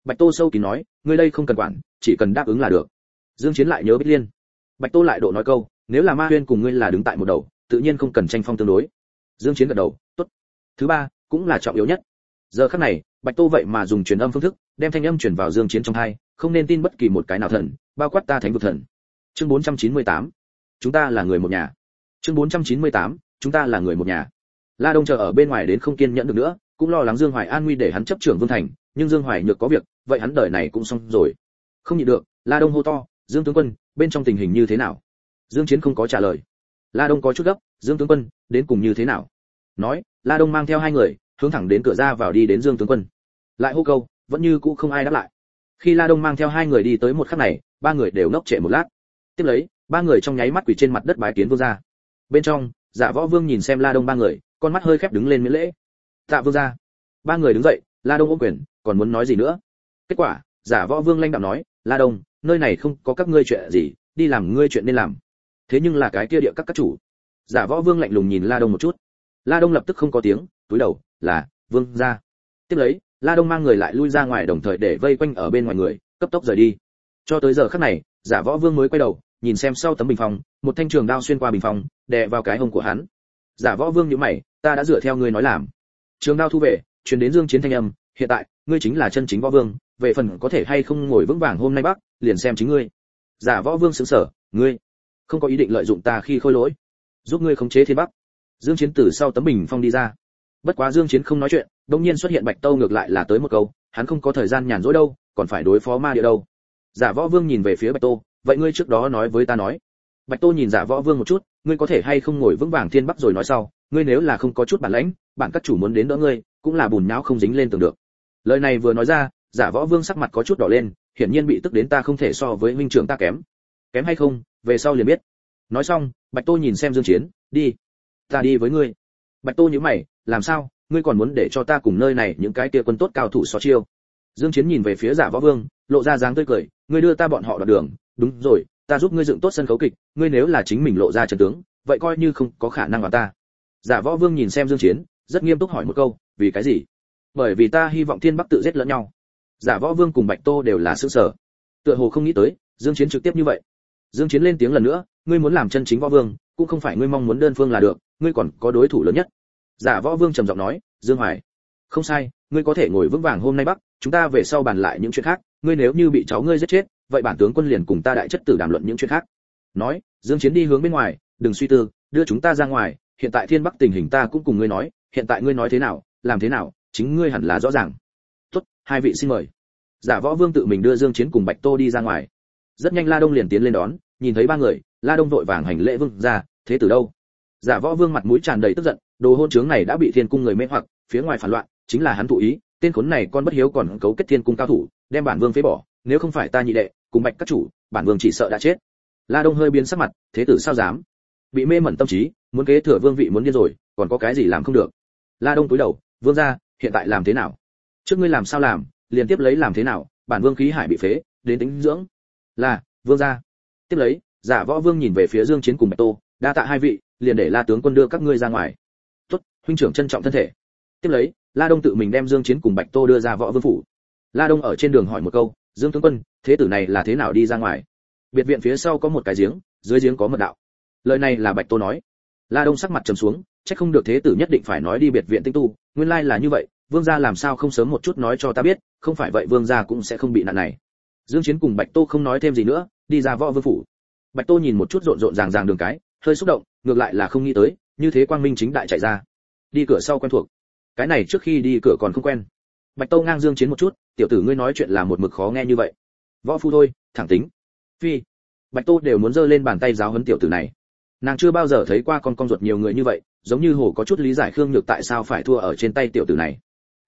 Bạch tô sâu kín nói, ngươi đây không cần quản, chỉ cần đáp ứng là được. Dương chiến lại nhớ bích liên. Bạch tô lại độ nói câu, nếu là ma huyên cùng ngươi là đứng tại một đầu, tự nhiên không cần tranh phong tương đối. Dương chiến gật đầu, tốt. Thứ ba, cũng là trọng yếu nhất. Giờ khắc này, bạch tô vậy mà dùng truyền âm phương thức, đem thanh âm truyền vào dương chiến trong hai không nên tin bất kỳ một cái nào thần, bao quát ta thánh vực thần. Chương 498 chúng ta là người một nhà. Chương 498 chúng ta là người một nhà. La đông chờ ở bên ngoài đến không kiên nhẫn được nữa, cũng lo lắng dương hoài an nguy để hắn chấp trưởng vương thành, nhưng dương hoài nhược có việc, vậy hắn đời này cũng xong rồi. Không nhịn được, la đông hô to, dương tướng quân, bên trong tình hình như thế nào? Dương chiến không có trả lời. La đông có chút gấp, dương tướng quân, đến cùng như thế nào? Nói, la đông mang theo hai người, hướng thẳng đến cửa ra vào đi đến dương tướng quân. Lại hô câu, vẫn như cũ không ai đáp lại. Khi la đông mang theo hai người đi tới một khắc này, ba người đều ngốc trệ một lát. Tiếp lấy ba người trong nháy mắt quỳ trên mặt đất bái kiến vương gia. Bên trong dạ võ vương nhìn xem la đông ba người, con mắt hơi khép đứng lên miễn lễ. Tạ vương gia. Ba người đứng dậy, la đông ôm quyền, còn muốn nói gì nữa? Kết quả giả võ vương lanh đạo nói, la đông, nơi này không có các ngươi chuyện gì, đi làm ngươi chuyện nên làm. Thế nhưng là cái kia địa các các chủ. Giả võ vương lạnh lùng nhìn la đông một chút. La đông lập tức không có tiếng, túi đầu, là, vương gia. Tiếp lấy, la đông mang người lại lui ra ngoài đồng thời để vây quanh ở bên ngoài người, cấp tốc rời đi. Cho tới giờ khắc này giả võ vương mới quay đầu nhìn xem sau tấm bình phong một thanh trường đao xuyên qua bình phong đè vào cái hông của hắn. Giả võ vương nhíu mày ta đã dựa theo ngươi nói làm. Trường đao thu về truyền đến dương chiến thanh âm hiện tại ngươi chính là chân chính võ vương về phần có thể hay không ngồi vững vàng hôm nay bắc liền xem chính ngươi. Giả võ vương sững sờ, ngươi không có ý định lợi dụng ta khi khôi lỗi giúp ngươi khống chế thiên bắc. Dương chiến từ sau tấm bình phong đi ra. Bất quá dương chiến không nói chuyện đột nhiên xuất hiện bạch tâu ngược lại là tới một câu hắn không có thời gian nhàn rỗi đâu còn phải đối phó ma địa đâu. Giả võ vương nhìn về phía bạch tô vậy ngươi trước đó nói với ta nói. Bạch tô nhìn giả võ vương một chút, ngươi có thể hay không ngồi vững vàng thiên bắc rồi nói sau, ngươi nếu là không có chút bản lãnh, bản các chủ muốn đến đỡ ngươi, cũng là bùn nhão không dính lên tường được. Lời này vừa nói ra giả võ vương sắc mặt có chút đỏ lên, hiển nhiên bị tức đến ta không thể so với huynh trưởng ta kém. Kém hay không, về sau liền biết. Nói xong, bạch tô nhìn xem dương chiến, đi, ta đi với ngươi. Bạch tô nhíu mày, làm sao, ngươi còn muốn để cho ta cùng nơi này những cái kia quân tốt cao thủ so chiêu? Dương chiến nhìn về phía giả võ vương, lộ ra dáng tươi cười, ngươi đưa ta bọn họ đoạt đường đúng rồi, ta giúp ngươi dựng tốt sân khấu kịch, ngươi nếu là chính mình lộ ra trận tướng, vậy coi như không có khả năng vào ta. Giả võ vương nhìn xem dương chiến, rất nghiêm túc hỏi một câu, vì cái gì? Bởi vì ta hy vọng thiên bắc tự giết lẫn nhau. Giả võ vương cùng bạch tô đều là sự sở tựa hồ không nghĩ tới, dương chiến trực tiếp như vậy. Dương chiến lên tiếng lần nữa, ngươi muốn làm chân chính võ vương, cũng không phải ngươi mong muốn đơn phương là được, ngươi còn có đối thủ lớn nhất. Giả võ vương trầm giọng nói, dương hoài, không sai, ngươi có thể ngồi vững vàng hôm nay bắc, chúng ta về sau bàn lại những chuyện khác ngươi nếu như bị cháu ngươi giết chết, vậy bản tướng quân liền cùng ta đại chất tử đàm luận những chuyện khác. Nói, dương chiến đi hướng bên ngoài, đừng suy tư, đưa chúng ta ra ngoài, hiện tại thiên bắc tình hình ta cũng cùng ngươi nói, hiện tại ngươi nói thế nào, làm thế nào, chính ngươi hẳn là rõ ràng. Tốt, hai vị xin mời. Giả võ vương tự mình đưa dương chiến cùng bạch tô đi ra ngoài. Rất nhanh la đông liền tiến lên đón, nhìn thấy ba người, la đông vội vàng hành lễ vương ra, thế từ đâu? Giả võ vương mặt mũi tràn đầy tức giận, đồ hôn trướng này đã bị thiên cung người mê hoặc, phía ngoài phản loạn, chính là hắn thụ ý, tên khốn này con bất hiếu còn cấu kết thiên cung cao thủ đem bản vương phế bỏ, nếu không phải ta nhị đệ, cùng bạch các chủ, bản vương chỉ sợ đã chết. La đông hơi biến sắc mặt, thế tử sao dám? Bị mê mẩn tâm trí, muốn kế thừa vương vị muốn điên rồi, còn có cái gì làm không được? La đông túi đầu, vương gia hiện tại làm thế nào? Trước ngươi làm sao làm, liền tiếp lấy làm thế nào, bản vương khí hải bị phế, đến tính dưỡng. Là vương gia tiếp lấy, giả võ vương nhìn về phía dương chiến cùng bạch tô, đa tạ hai vị, liền để la tướng quân đưa các ngươi ra ngoài. Tuất huynh trưởng trân trọng thân thể. Tiếp lấy, la đông tự mình đem dương chiến cùng bạch tô đưa ra võ vương phủ la đông ở trên đường hỏi một câu, dương tướng quân, thế tử này là thế nào đi ra ngoài? Biệt viện phía sau có một cái giếng, dưới giếng có mật đạo. Lời này là bạch tô nói. La đông sắc mặt trầm xuống, chắc không được thế tử nhất định phải nói đi biệt viện tinh tu, nguyên lai là như vậy, vương gia làm sao không sớm một chút nói cho ta biết, không phải vậy vương gia cũng sẽ không bị nạn này. Dương chiến cùng bạch tô không nói thêm gì nữa, đi ra võ vương phủ. Bạch tô nhìn một chút rộn rộn ràng ràng đường cái, hơi xúc động, ngược lại là không nghĩ tới, như thế quang minh chính đại chạy ra. Đi cửa sau quen thuộc. Cái này trước khi đi cửa còn không quen bạch tô ngang dương chiến một chút, tiểu tử ngươi nói chuyện là một mực khó nghe như vậy. Võ phu thôi, thẳng tính. Phi. Bạch tô đều muốn giơ lên bàn tay giáo huấn tiểu tử này. Nàng chưa bao giờ thấy qua con con ruột nhiều người như vậy, giống như hồ có chút lý giải khương nhược tại sao phải thua ở trên tay tiểu tử này.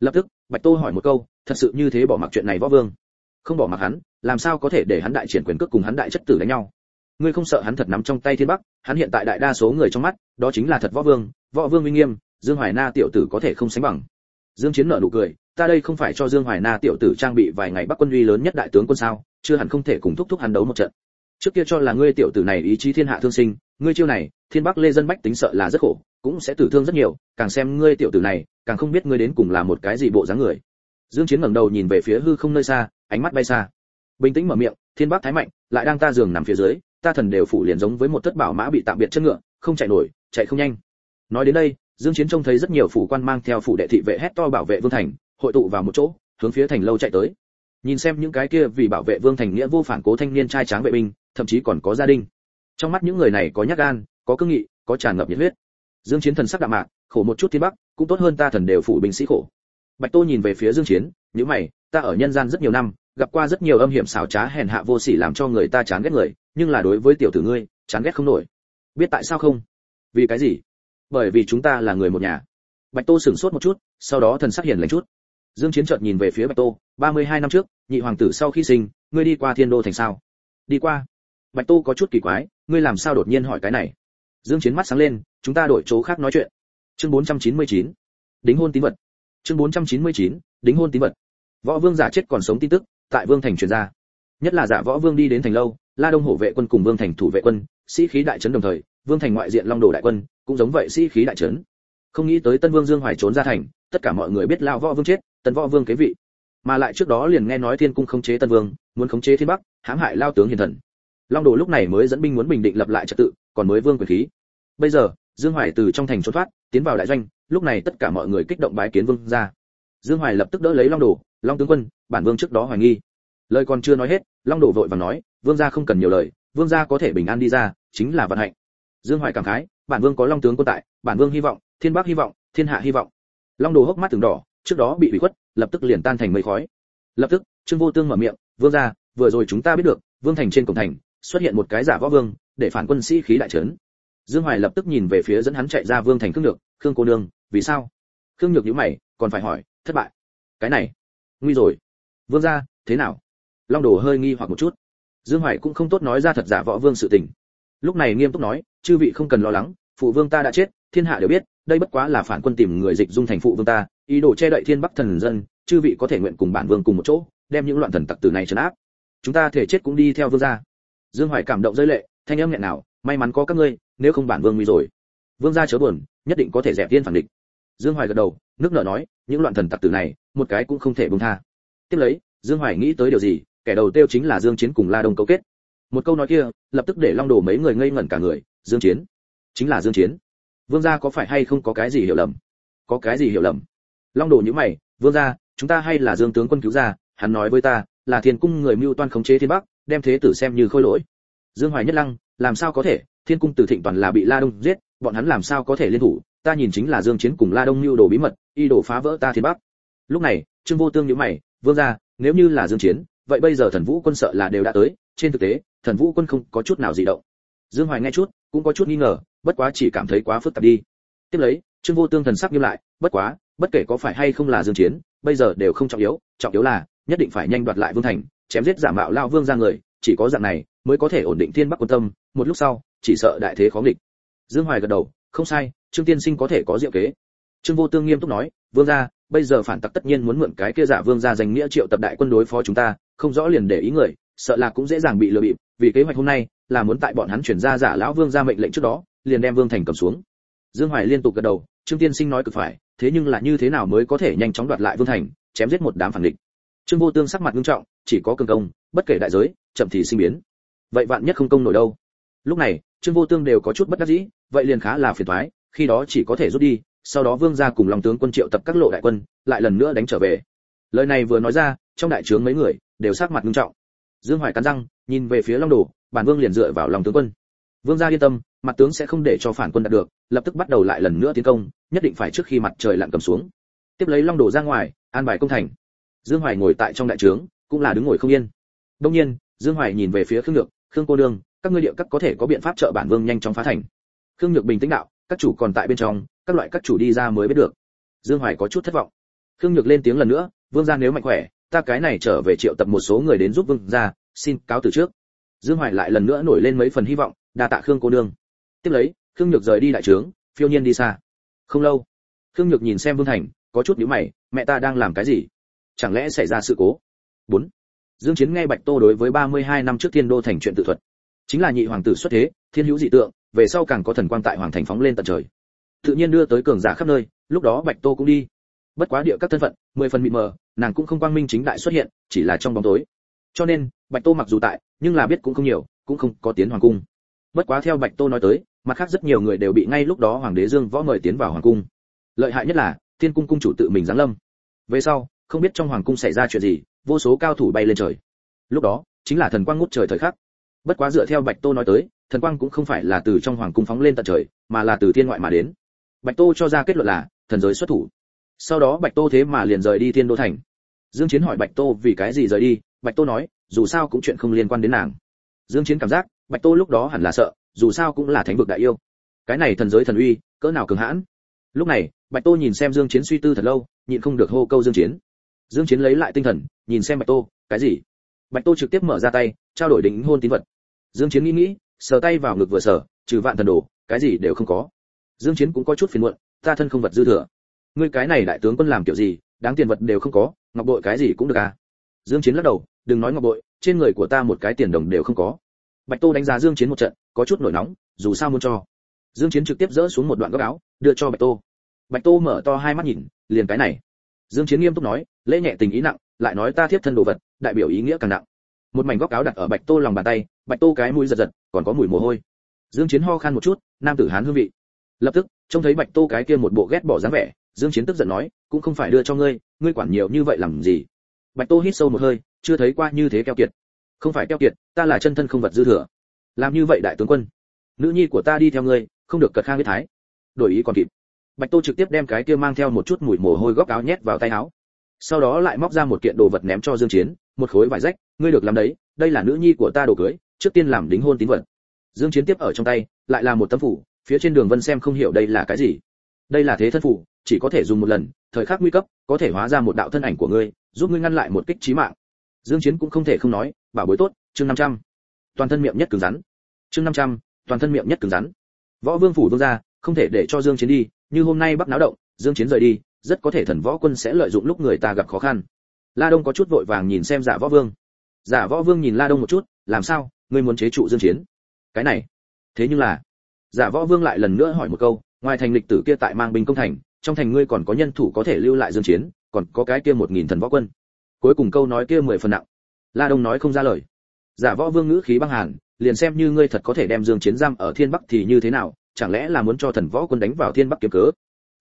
Lập tức, bạch tô hỏi một câu, thật sự như thế bỏ mặc chuyện này võ vương? Không bỏ mặc hắn, làm sao có thể để hắn đại triển quyền cước cùng hắn đại chất tử đánh nhau? Ngươi không sợ hắn thật nắm trong tay thiên bắc, hắn hiện tại đại đa số người trong mắt, đó chính là thật võ vương võ vương uy nghiêm, dương hoài na tiểu tử có thể không sánh bằng dương chiến nở nụ cười, ta đây không phải cho dương hoài na tiểu tử trang bị vài ngày bắc quân uy lớn nhất đại tướng quân sao? Chưa hẳn không thể cùng thúc thúc hắn đấu một trận. Trước kia cho là ngươi tiểu tử này ý chí thiên hạ thương sinh, ngươi chiêu này, thiên bắc lê dân bách tính sợ là rất khổ, cũng sẽ tử thương rất nhiều, càng xem ngươi tiểu tử này, càng không biết ngươi đến cùng là một cái gì bộ dáng người. Dương chiến ngẩng đầu nhìn về phía hư không nơi xa, ánh mắt bay xa. Bình tĩnh mở miệng, thiên bắc thái mạnh, lại đang ta giường nằm phía dưới, ta thần đều phủ liền giống với một thất bảo mã bị tạm biệt chân ngựa, không chạy nổi, chạy không nhanh. Nói đến đây dương chiến trông thấy rất nhiều phủ quan mang theo phủ đệ thị vệ hét to bảo vệ vương thành, hội tụ vào một chỗ, hướng phía thành lâu chạy tới. Nhìn xem những cái kia vì bảo vệ vương thành nghĩa vô phản cố thanh niên trai tráng vệ binh, thậm chí còn có gia đình. Trong mắt những người này có nhát gan, có cương nghị, có tràn ngập nhiệt huyết. Dương chiến thần sắc đạm mạc, khổ một chút thiên bắc, cũng tốt hơn ta thần đều phủ binh sĩ khổ. Bạch tô nhìn về phía dương chiến những mày, ta ở nhân gian rất nhiều năm, gặp qua rất nhiều âm hiểm xảo trá hèn hạ vô sỉ làm cho người ta chán ghét người, nhưng là đối với tiểu tử ngươi, chán ghét không nổi. Biết tại sao không? Vì cái gì? Bởi vì chúng ta là người một nhà. Bạch tô sửng sốt một chút, sau đó thần sắc hiền lành chút. Dương chiến chợt nhìn về phía bạch tô 32 năm trước, nhị hoàng tử sau khi sinh, ngươi đi qua thiên đô thành sao? Đi qua. Bạch tô có chút kỳ quái, ngươi làm sao đột nhiên hỏi cái này? Dương chiến mắt sáng lên, chúng ta đổi chỗ khác nói chuyện. Chương 499 đính hôn tín vật. Chương 499 đính hôn tín vật. Võ vương giả chết còn sống tin tức, tại vương thành truyền ra. Nhất là giả võ vương đi đến thành lâu, la đông hổ vệ quân cùng vương thành thủ vệ quân, sĩ khí đại trấn đồng thời vương thành ngoại diện long đồ đại quân, cũng giống vậy sĩ khí đại trấn. Không nghĩ tới tân vương dương hoài trốn ra thành, tất cả mọi người biết lao võ vương chết, tân võ vương kế vị. Mà lại trước đó liền nghe nói thiên cung khống chế tân vương, muốn khống chế thiên bắc, hãm hại lao tướng hiền thần. Long đồ lúc này mới dẫn binh muốn bình định lập lại trật tự, còn mới vương quyền khí. Bây giờ, dương hoài từ trong thành trốn thoát, tiến vào đại doanh, lúc này tất cả mọi người kích động bái kiến vương ra dương hoài lập tức đỡ lấy long đồ, long tướng quân, bản vương trước đó hoài nghi. Lời còn chưa nói hết, long đồ vội vàng nói, vương gia không cần nhiều lời, vương gia có thể bình an đi ra, chính là vận hạnh dương hoài cảm khái, bản vương có long tướng quân tại, bản vương hy vọng, thiên bắc hy vọng, thiên hạ hy vọng. Long đồ hốc mắt từng đỏ, trước đó bị bị khuất, lập tức liền tan thành mây khói. Lập tức, trương vô tương mở miệng, vương gia, vừa rồi chúng ta biết được, vương thành trên cổng thành, xuất hiện một cái giả võ vương, để phản quân sĩ khí đại trấn. Dương hoài lập tức nhìn về phía dẫn hắn chạy ra vương thành khương nhược, khương cô nương, vì sao? Khương nhược nhíu mày, còn phải hỏi, thất bại. Cái này, nguy rồi. Vương gia, thế nào? Long đồ hơi nghi hoặc một chút. Dương hoài cũng không tốt nói ra thật giả võ vương sự tình. Lúc này nghiêm túc nói chư vị không cần lo lắng, phụ vương ta đã chết, thiên hạ đều biết, đây bất quá là phản quân tìm người dịch dung thành phụ vương ta, ý đồ che đậy thiên bắc thần dân, chư vị có thể nguyện cùng bản vương cùng một chỗ, đem những loạn thần tặc tử này trấn áp. Chúng ta thể chết cũng đi theo vương gia. Dương hoài cảm động rơi lệ, thanh âm nghẹn nào, may mắn có các ngươi, nếu không bản vương nguy rồi. Vương gia chớ buồn, nhất định có thể dẹp tiên phản địch. Dương hoài gật đầu, nước nợ nói, những loạn thần tặc tử này, một cái cũng không thể buông tha. Tiếp lấy, dương hoài nghĩ tới điều gì, kẻ đầu tiêu chính là dương chiến cùng la đông cấu kết. Một câu nói kia, lập tức để long đồ mấy người ngây ngẩn cả người dương chiến. Chính là dương chiến. Vương gia có phải hay không có cái gì hiểu lầm? Có cái gì hiểu lầm? Long đồ như mày, vương gia, chúng ta hay là dương tướng quân cứu gia, hắn nói với ta là thiên cung người mưu toan khống chế thiên bắc, đem thế tử xem như khôi lỗi. Dương hoài nhất lăng, làm sao có thể? Thiên cung từ thịnh toàn là bị la đông giết, bọn hắn làm sao có thể liên thủ? Ta nhìn chính là dương chiến cùng la đông mưu đồ bí mật y đồ phá vỡ ta thiên bắc. Lúc này, trương vô tương nhíu mày, vương gia, nếu như là dương chiến, vậy bây giờ thần vũ quân sợ là đều đã tới, trên thực tế, thần vũ quân không có chút nào dị động. Dương hoài nghe chút cũng có chút nghi ngờ, bất quá chỉ cảm thấy quá phức tạp đi. Tiếp lấy, trương vô tương thần sắc nghiêm lại, bất quá, bất kể có phải hay không là dương chiến, bây giờ đều không trọng yếu trọng yếu là, nhất định phải nhanh đoạt lại vương thành, chém giết giả mạo lao vương ra người, chỉ có dạng này mới có thể ổn định thiên bắc quân tâm, một lúc sau, chỉ sợ đại thế khó nghịch. Dương hoài gật đầu, không sai, trương tiên sinh có thể có diệu kế. Trương vô tương nghiêm túc nói, vương gia, bây giờ phản tặc tất nhiên muốn mượn cái kia giả vương gia danh nghĩa triệu tập đại quân đối phó chúng ta, không rõ liền để ý người, sợ là cũng dễ dàng bị lừa bịp vì kế hoạch hôm nay là muốn tại bọn hắn chuyển ra giả lão vương ra mệnh lệnh trước đó, liền đem vương thành cầm xuống. Dương hoài liên tục gật đầu, trương tiên sinh nói cực phải, thế nhưng là như thế nào mới có thể nhanh chóng đoạt lại vương thành, chém giết một đám phản địch. Trương vô tương sắc mặt nghiêm trọng, chỉ có cường công, bất kể đại giới, chậm thì sinh biến. Vậy vạn nhất không công nổi đâu? Lúc này, trương vô tương đều có chút bất đắc dĩ, vậy liền khá là phiền toái, khi đó chỉ có thể rút đi, sau đó vương gia cùng lòng tướng quân triệu tập các lộ đại quân, lại lần nữa đánh trở về. Lời này vừa nói ra, trong đại trướng mấy người đều sắc mặt nghiêm trọng dương hoài cắn răng, nhìn về phía long đồ, bản vương liền dựa vào lòng tướng quân. Vương gia yên tâm, mặt tướng sẽ không để cho phản quân đạt được, lập tức bắt đầu lại lần nữa tiến công, nhất định phải trước khi mặt trời lặn cầm xuống. Tiếp lấy long Đồ ra ngoài, an bài công thành. Dương hoài ngồi tại trong đại trướng, cũng là đứng ngồi không yên. Đông nhiên, dương hoài nhìn về phía khương nhược, khương cô đương các ngươi địa các có thể có biện pháp trợ bản vương nhanh chóng phá thành. Khương nhược bình tĩnh đạo, các chủ còn tại bên trong, các loại các chủ đi ra mới biết được. Dương hoài có chút thất vọng. Khương nhược lên tiếng lần nữa, vương gia nếu mạnh khỏe ta cái này trở về triệu tập một số người đến giúp vương gia, xin cáo từ trước. Dương hoài lại lần nữa nổi lên mấy phần hy vọng, đa tạ khương cô đương tiếp lấy, khương nhược rời đi đại trướng, phiêu nhiên đi xa. Không lâu, khương nhược nhìn xem vương thành, có chút nhíu mày, mẹ ta đang làm cái gì? Chẳng lẽ xảy ra sự cố? Bốn, dương chiến nghe bạch tô đối với 32 năm trước thiên đô thành chuyện tự thuật. Chính là nhị hoàng tử xuất thế, thiên hữu dị tượng, về sau càng có thần quang tại hoàng thành phóng lên tận trời. Tự nhiên đưa tới cường giả khắp nơi, lúc đó bạch tô cũng đi bất quá địa các thân phận, mười phần mịt mờ, nàng cũng không quang minh chính đại xuất hiện, chỉ là trong bóng tối. Cho nên, bạch tô mặc dù tại, nhưng là biết cũng không nhiều, cũng không có tiến hoàng cung. Bất quá theo bạch tô nói tới, mặt khác rất nhiều người đều bị ngay lúc đó hoàng đế dương võ mời tiến vào hoàng cung. Lợi hại nhất là, thiên cung cung chủ tự mình giáng lâm. Về sau, không biết trong hoàng cung xảy ra chuyện gì, vô số cao thủ bay lên trời. Lúc đó, chính là thần quang ngút trời thời khắc. Bất quá dựa theo bạch tô nói tới, thần quang cũng không phải là từ trong hoàng cung phóng lên tận trời, mà là từ thiên ngoại mà đến. Bạch tô cho ra kết luận là, thần giới xuất thủ sau đó bạch tô thế mà liền rời đi thiên đô thành. Dương chiến hỏi bạch tô vì cái gì rời đi, bạch tô nói, dù sao cũng chuyện không liên quan đến nàng. Dương chiến cảm giác, bạch tô lúc đó hẳn là sợ, dù sao cũng là thánh vực đại yêu. Cái này thần giới thần uy, cỡ nào cường hãn. Lúc này, bạch tô nhìn xem dương chiến suy tư thật lâu, nhịn không được hô câu dương chiến. Dương chiến lấy lại tinh thần, nhìn xem bạch tô, cái gì? Bạch tô trực tiếp mở ra tay, trao đổi đính hôn tín vật. Dương chiến nghĩ nghĩ, sờ tay vào ngực vừa sờ, trừ vạn thần đồ, cái gì đều không có. Dương chiến cũng có chút phiền muộn, ta thân không vật dư thừa ngươi cái này đại tướng quân làm kiểu gì, đáng tiền vật đều không có, ngọc bội cái gì cũng được à? Dương chiến lắc đầu, đừng nói ngọc bội, trên người của ta một cái tiền đồng đều không có. Bạch tô đánh giá dương chiến một trận, có chút nổi nóng, dù sao muốn cho. Dương chiến trực tiếp dỡ xuống một đoạn góc áo, đưa cho bạch tô. Bạch tô mở to hai mắt nhìn, liền cái này. Dương chiến nghiêm túc nói, lễ nhẹ tình ý nặng, lại nói ta thiếp thân đồ vật, đại biểu ý nghĩa càng nặng. Một mảnh góc áo đặt ở bạch tô lòng bàn tay, bạch tô cái mũi giật giật, còn có mùi mồ hôi. Dương chiến ho khan một chút, nam tử hán hương vị. Lập tức, trông thấy bạch tô cái kia một bộ ghét bỏ dáng vẻ dương chiến tức giận nói, cũng không phải đưa cho ngươi ngươi quản nhiều như vậy làm gì? Bạch tô hít sâu một hơi, chưa thấy qua như thế keo kiệt. Không phải keo kiệt, ta là chân thân không vật dư thừa. Làm như vậy đại tướng quân, nữ nhi của ta đi theo ngươi, không được cật khang huyết thái. Đổi ý còn kịp. Bạch tô trực tiếp đem cái kia mang theo một chút mùi mồ hôi góc áo nhét vào tay áo. Sau đó lại móc ra một kiện đồ vật ném cho dương chiến, một khối vải rách, ngươi được làm đấy, đây là nữ nhi của ta đồ cưới, trước tiên làm đính hôn tín vật. Dương chiến tiếp ở trong tay, lại là một tấm phủ, phía trên đường vân xem không hiểu đây là cái gì. Đây là thế thân phủ chỉ có thể dùng một lần thời khắc nguy cấp có thể hóa ra một đạo thân ảnh của ngươi giúp ngươi ngăn lại một kích chí mạng. Dương chiến cũng không thể không nói bảo bối tốt chương 500. toàn thân miệng nhất cứng rắn. Chương 500, toàn thân miệng nhất cứng rắn. Võ vương phủ vương gia không thể để cho dương chiến đi như hôm nay bắc náo động dương chiến rời đi rất có thể thần võ quân sẽ lợi dụng lúc người ta gặp khó khăn. La đông có chút vội vàng nhìn xem giả võ vương. Giả võ vương nhìn la đông một chút làm sao? Ngươi muốn chế trụ dương chiến? Cái này. Thế nhưng là giả võ vương lại lần nữa hỏi một câu ngoài thành lịch tử kia tại mang binh công thành trong thành ngươi còn có nhân thủ có thể lưu lại dương chiến, còn có cái kia một nghìn thần võ quân. Cuối cùng câu nói kia mười phần nặng. La đông nói không ra lời. Giả võ vương ngữ khí băng hàn, liền xem như ngươi thật có thể đem dương chiến giam ở thiên bắc thì như thế nào, chẳng lẽ là muốn cho thần võ quân đánh vào thiên bắc kiếm cớ?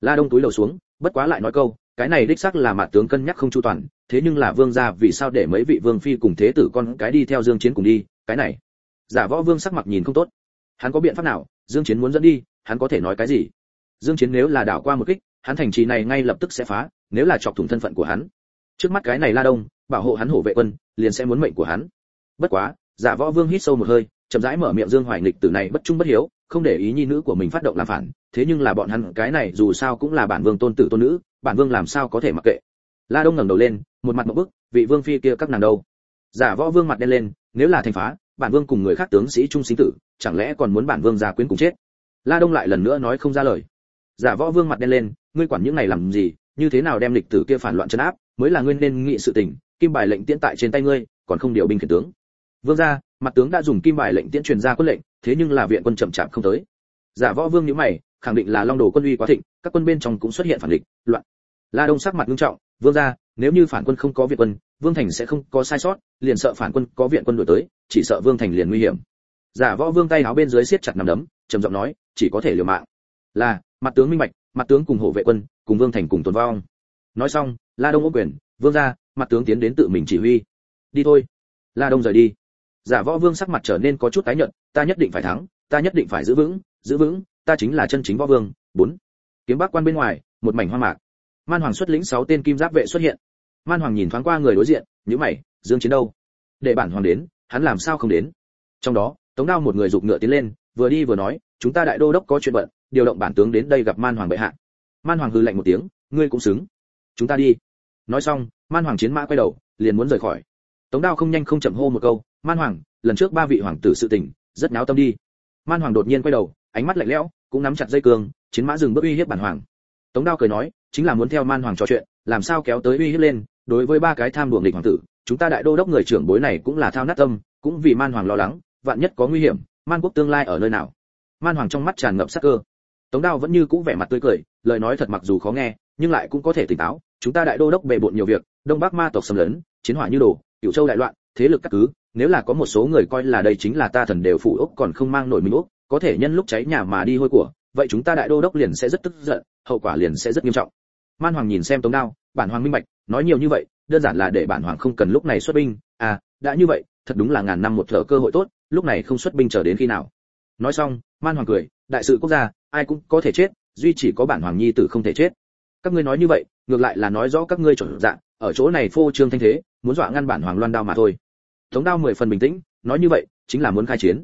La đông túi lầu xuống, bất quá lại nói câu, cái này đích xác là mạt tướng cân nhắc không chu toàn, thế nhưng là vương gia vì sao để mấy vị vương phi cùng thế tử con cái đi theo dương chiến cùng đi, cái này. Giả võ vương sắc mặt nhìn không tốt. Hắn có biện pháp nào? Dương chiến muốn dẫn đi, hắn có thể nói cái gì? Dương chiến nếu là đảo qua một kích hắn thành trì này ngay lập tức sẽ phá, nếu là chọc thủng thân phận của hắn. Trước mắt cái này la đông, bảo hộ hắn hổ vệ quân, liền sẽ muốn mệnh của hắn. Bất quá, giả võ vương hít sâu một hơi, chậm rãi mở miệng dương hoài nghịch tử này bất trung bất hiếu, không để ý nhi nữ của mình phát động làm phản, thế nhưng là bọn hắn cái này dù sao cũng là bản vương tôn tử tôn nữ, bản vương làm sao có thể mặc kệ. La đông ngẩng đầu lên, một mặt một bức, vị vương phi kia các nàng đâu? Giả võ vương mặt đen lên, nếu là thành phá, bản vương cùng người khác tướng sĩ trung sinh tử, chẳng lẽ còn muốn bản vương ra quyến cùng chết? La đông lại lần nữa nói không ra lời giả võ vương mặt đen lên, ngươi quản những này làm gì? Như thế nào đem lịch tử kia phản loạn chấn áp? Mới là ngươi nên nghị sự tình, kim bài lệnh tiễn tại trên tay ngươi, còn không điều binh khiển tướng. Vương gia, mặt tướng đã dùng kim bài lệnh tiễn truyền ra quân lệnh, thế nhưng là viện quân chậm chạp không tới. Giả võ vương nhíu mày, khẳng định là long đồ quân uy quá thịnh, các quân bên trong cũng xuất hiện phản địch, loạn. La đông sắc mặt nghiêm trọng, vương gia, nếu như phản quân không có viện quân, vương thành sẽ không có sai sót, liền sợ phản quân có viện quân đuổi tới, chỉ sợ vương thành liền nguy hiểm. Giả võ vương tay áo bên dưới siết chặt nắm đấm, trầm giọng nói, chỉ có thể liều mạng. Là mặt tướng minh bạch, mặt tướng cùng hộ vệ quân, cùng vương thành cùng tồn vong. Nói xong, la đông ô quyền, vương gia mặt tướng tiến đến tự mình chỉ huy. Đi thôi. La đông rời đi. Giả võ vương sắc mặt trở nên có chút tái nhợt, ta nhất định phải thắng, ta nhất định phải giữ vững giữ vững, ta chính là chân chính võ vương. Bốn. Kiếm bắc quan bên ngoài, một mảnh hoa mạc. Man hoàng xuất lĩnh sáu tên kim giáp vệ xuất hiện. Man hoàng nhìn thoáng qua người đối diện, nhíu mày, dương chiến đâu? Để bản hoàng đến, hắn làm sao không đến? Trong đó, tống đao một người giục ngựa tiến lên, vừa đi vừa nói, chúng ta đại đô đốc có chuyện bận điều động bản tướng đến đây gặp man hoàng bệ hạ. Man hoàng hư lạnh một tiếng, ngươi cũng xứng. Chúng ta đi. Nói xong, man hoàng chiến mã quay đầu, liền muốn rời khỏi. Tống đao không nhanh không chậm hô một câu, man hoàng, lần trước ba vị hoàng tử sự tình, rất náo tâm đi. Man hoàng đột nhiên quay đầu, ánh mắt lạnh lẽo, cũng nắm chặt dây cương, chiến mã dừng bước uy hiếp bản hoàng. Tống đao cười nói, chính là muốn theo man hoàng trò chuyện, làm sao kéo tới uy hiếp lên, đối với ba cái tham đuổi địch hoàng tử, chúng ta đại đô đốc người trưởng bối này cũng là thao nát tâm, cũng vì man hoàng lo lắng, vạn nhất có nguy hiểm, man quốc tương lai ở nơi nào? Man hoàng trong mắt tràn ngập sắc cơ tống đao vẫn như cũ vẻ mặt tươi cười, lời nói thật mặc dù khó nghe, nhưng lại cũng có thể tỉnh táo. Chúng ta đại đô đốc bề bộn nhiều việc, đông bắc ma tộc xâm lấn, chiến hỏa như đồ, cửu châu đại loạn, thế lực các cứ. Nếu là có một số người coi là đây chính là ta thần đều phụ ốc còn không mang nổi mình ốc có thể nhân lúc cháy nhà mà đi hôi của, vậy chúng ta đại đô đốc liền sẽ rất tức giận, hậu quả liền sẽ rất nghiêm trọng. Man hoàng nhìn xem tống đao, bản hoàng minh bạch, nói nhiều như vậy, đơn giản là để bản hoàng không cần lúc này xuất binh. À đã như vậy, thật đúng là ngàn năm một thở cơ hội tốt, lúc này không xuất binh chờ đến khi nào? Nói xong, man hoàng cười, đại sự quốc gia, ai cũng có thể chết, duy chỉ có bản hoàng nhi tử không thể chết. Các ngươi nói như vậy, ngược lại là nói rõ các ngươi chuẩn dạng ở chỗ này phô trương thanh thế, muốn dọa ngăn bản hoàng loan đao mà thôi. Tống đao mười phần bình tĩnh, nói như vậy, chính là muốn khai chiến.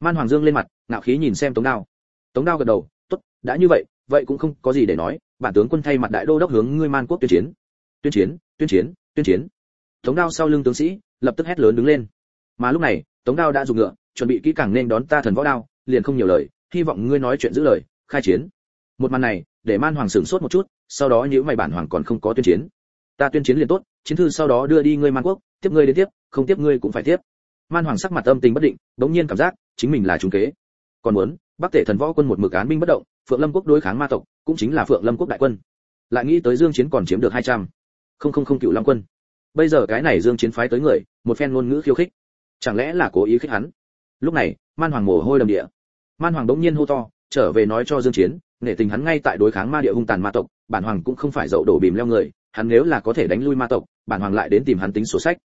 Man hoàng dương lên mặt, ngạo khí nhìn xem tống đao. Tống đao gật đầu, tốt, đã như vậy vậy cũng không có gì để nói, bản tướng quân thay mặt đại đô đốc hướng ngươi man quốc tuyên chiến. Tuyên chiến tuyên chiến tuyên chiến. Tống đao sau lưng tướng sĩ, lập tức hét lớn đứng lên. Mà lúc này, tống đao đã dùng ngựa, chuẩn bị kỹ càng nên đón ta thần võ đao liền không nhiều lời, hy vọng ngươi nói chuyện giữ lời, khai chiến. Một màn này, để man hoàng sửng sốt một chút, sau đó nếu mày bản hoàng còn không có tuyên chiến. Ta tuyên chiến liền tốt, chiến thư sau đó đưa đi ngươi man quốc, tiếp ngươi đến tiếp, không tiếp ngươi cũng phải tiếp. Man hoàng sắc mặt âm tình bất định đống nhiên cảm giác, chính mình là trung kế. Còn muốn, bắc tể thần võ quân một mực án binh bất động, phượng lâm quốc đối kháng ma tộc, cũng chính là phượng lâm quốc đại quân. Lại nghĩ tới dương chiến còn chiếm được 200. không không không cựu long quân. Bây giờ cái này dương chiến phái tới người, một phen ngôn ngữ khiêu khích. Chẳng lẽ là cố ý khích hắn? Lúc này, man hoàng mồ hôi đầm địa. Man hoàng đống nhiên hô to, trở về nói cho dương chiến, nể tình hắn ngay tại đối kháng ma địa hung tàn ma tộc, bản hoàng cũng không phải dậu đổ bìm leo người, hắn nếu là có thể đánh lui ma tộc, bản hoàng lại đến tìm hắn tính sổ sách.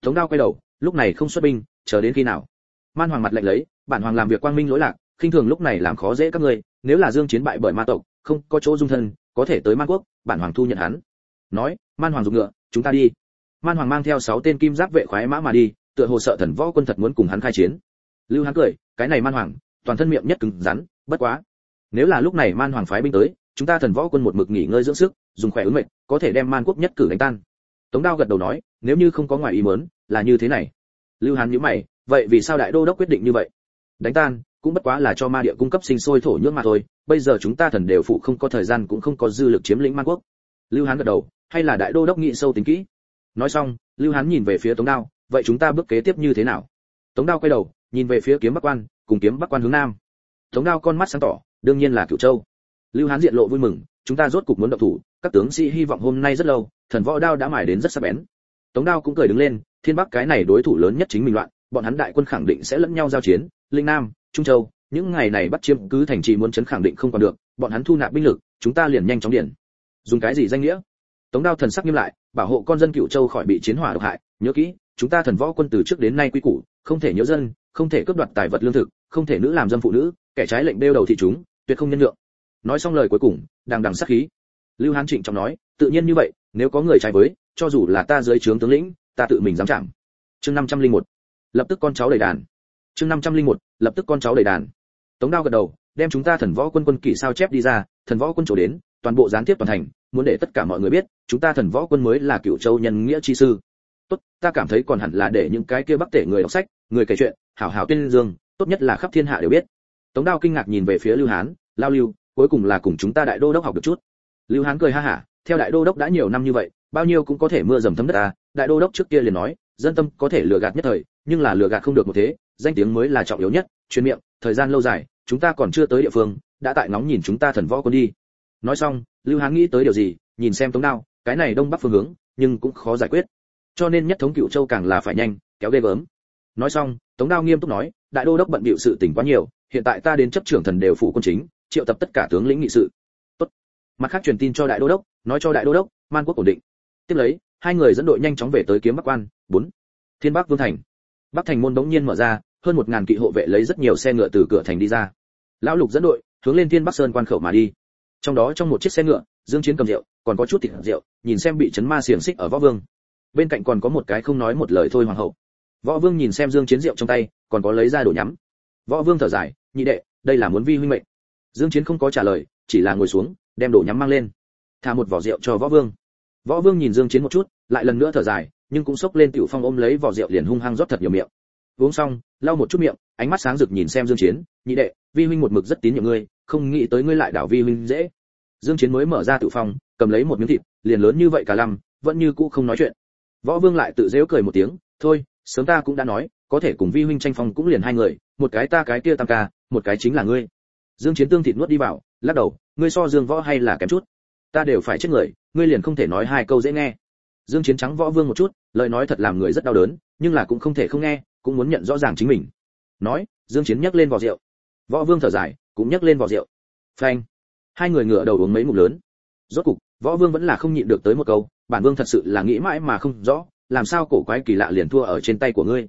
Tống đao quay đầu, lúc này không xuất binh, chờ đến khi nào? Man hoàng mặt lạnh lấy, bản hoàng làm việc quang minh lỗi lạc, khinh thường lúc này làm khó dễ các ngươi, nếu là dương chiến bại bởi ma tộc, không có chỗ dung thân, có thể tới man quốc, bản hoàng thu nhận hắn. Nói, man hoàng dùng ngựa, chúng ta đi. Man hoàng mang theo sáu tên kim giáp vệ khoái mã mà đi, tựa hồ sợ thần võ quân thật muốn cùng hắn khai chiến lưu Hán cười, cái này man hoàng, toàn thân miệng nhất cứng rắn, bất quá. Nếu là lúc này man hoàng phái binh tới, chúng ta thần võ quân một mực nghỉ ngơi dưỡng sức, dùng khỏe ứng mệnh, có thể đem man quốc nhất cử đánh tan. Tống đao gật đầu nói, nếu như không có ngoài ý muốn, là như thế này. Lưu hán nhíu mày, vậy vì sao đại đô đốc quyết định như vậy? Đánh tan, cũng bất quá là cho ma địa cung cấp sinh sôi thổ nhưỡng mà thôi, bây giờ chúng ta thần đều phụ không có thời gian cũng không có dư lực chiếm lĩnh man quốc. Lưu hán gật đầu, hay là đại đô đốc nghĩ sâu tính kỹ? Nói xong, lưu hán nhìn về phía tống đao, vậy chúng ta bước kế tiếp như thế nào? Tống đao quay đầu nhìn về phía kiếm bắc quan, cùng kiếm bắc quan hướng nam. Tống đao con mắt sáng tỏ, đương nhiên là cửu châu. Lưu hán diện lộ vui mừng, chúng ta rốt cục muốn động thủ, các tướng sĩ hy vọng hôm nay rất lâu, thần võ đao đã mài đến rất sắc bén. Tống đao cũng cười đứng lên, thiên bắc cái này đối thủ lớn nhất chính mình loạn, bọn hắn đại quân khẳng định sẽ lẫn nhau giao chiến, linh nam, trung châu, những ngày này bắt chiếm cứ thành trì muốn chấn khẳng định không còn được, bọn hắn thu nạp binh lực, chúng ta liền nhanh chóng điển dùng cái gì danh nghĩa? Tống đao thần sắc nghiêm lại, bảo hộ con dân cựu châu khỏi bị chiến hỏa độc hại, nhớ kỹ, chúng ta thần võ quân từ trước đến nay quy củ, không thể nhớ dân không thể cướp đoạt tài vật lương thực, không thể nữ làm dâm phụ nữ, kẻ trái lệnh đeo đầu thị chúng, tuyệt không nhân lượng nói xong lời cuối cùng đàng đằng sát khí lưu hán trịnh trọng nói, tự nhiên như vậy, nếu có người trái với, cho dù là ta dưới trướng tướng lĩnh, ta tự mình dám chạm chương 501. lập tức con cháu đầy đàn chương 501. lập tức con cháu đầy đàn tống đao gật đầu, đem chúng ta thần võ quân quân kỷ sao chép đi ra, thần võ quân chỗ đến, toàn bộ gián tiếp toàn thành, muốn để tất cả mọi người biết, chúng ta thần võ quân mới là cựu châu nhân nghĩa chi sư tốt, ta cảm thấy còn hẳn là để những cái kia bắc tể người đọc sách người kể chuyện, hảo hảo tuyên dương, tốt nhất là khắp thiên hạ đều biết. Tống đao kinh ngạc nhìn về phía lưu hán, lao lưu, cuối cùng là cùng chúng ta đại đô đốc học được chút. Lưu hán cười ha hả, theo đại đô đốc đã nhiều năm như vậy, bao nhiêu cũng có thể mưa dầm thấm đất à? Đại đô đốc trước kia liền nói, dân tâm có thể lừa gạt nhất thời, nhưng là lừa gạt không được một thế, danh tiếng mới là trọng yếu nhất truyền miệng, thời gian lâu dài, chúng ta còn chưa tới địa phương, đã tại ngóng nhìn chúng ta thần võ quân đi. Nói xong, lưu hán nghĩ tới điều gì, nhìn xem tống đao, cái này đông bắc phương hướng, nhưng cũng khó giải quyết. Cho nên nhất thống cựu châu càng là phải nhanh, kéo ghê gớm nói xong, tống đao nghiêm túc nói, đại đô đốc bận bịu sự tình quá nhiều, hiện tại ta đến chấp trưởng thần đều phụ quân chính, triệu tập tất cả tướng lĩnh nghị sự. Tốt. Mặt khác truyền tin cho đại đô đốc, nói cho đại đô đốc, man quốc ổn định. Tiếp lấy, hai người dẫn đội nhanh chóng về tới kiếm bắc quan, bốn. Thiên bắc vương thành. Bắc thành môn đống nhiên mở ra, hơn một ngàn kỵ hộ vệ lấy rất nhiều xe ngựa từ cửa thành đi ra. Lão lục dẫn đội, hướng lên thiên bắc sơn quan khẩu mà đi. Trong đó trong một chiếc xe ngựa, dương chiến cầm rượu, còn có chút thịt rượu, nhìn xem bị chấn ma xiềng xích ở võ vương. Bên cạnh còn có một cái không nói một lời thôi hoàng hậu võ vương nhìn xem dương chiến rượu trong tay, còn có lấy ra đồ nhắm. Võ vương thở dài, nhị đệ, đây là muốn vi huynh mệnh. Dương chiến không có trả lời, chỉ là ngồi xuống, đem đồ nhắm mang lên. Thả một vỏ rượu cho võ vương. Võ vương nhìn dương chiến một chút, lại lần nữa thở dài, nhưng cũng sốc lên tiểu phong ôm lấy vỏ rượu liền hung hăng rót thật nhiều miệng. Uống xong, lau một chút miệng, ánh mắt sáng rực nhìn xem dương chiến, nhị đệ, vi huynh một mực rất tín nhiệm ngươi, không nghĩ tới ngươi lại đảo vi huynh dễ. Dương chiến mới mở ra tiểu phong, cầm lấy một miếng thịt, liền lớn như vậy cả lăm, vẫn như cũ không nói chuyện. Võ vương lại tự dễu cười một tiếng, thôi sớm ta cũng đã nói, có thể cùng vi huynh tranh phong cũng liền hai người, một cái ta cái kia tam ca, một cái chính là ngươi. Dương chiến tương thịt nuốt đi vào, lắc đầu, ngươi so dương võ hay là kém chút? Ta đều phải chết người, ngươi liền không thể nói hai câu dễ nghe. Dương chiến trắng võ vương một chút, lời nói thật làm người rất đau đớn, nhưng là cũng không thể không nghe, cũng muốn nhận rõ ràng chính mình. Nói, dương chiến nhấc lên vò rượu. Võ vương thở dài, cũng nhấc lên vò rượu. Phanh. Hai người ngửa đầu uống mấy ngụm lớn. Rốt cục, võ vương vẫn là không nhịn được tới một câu, bản vương thật sự là nghĩ mãi mà không rõ làm sao cổ quái kỳ lạ liền thua ở trên tay của ngươi?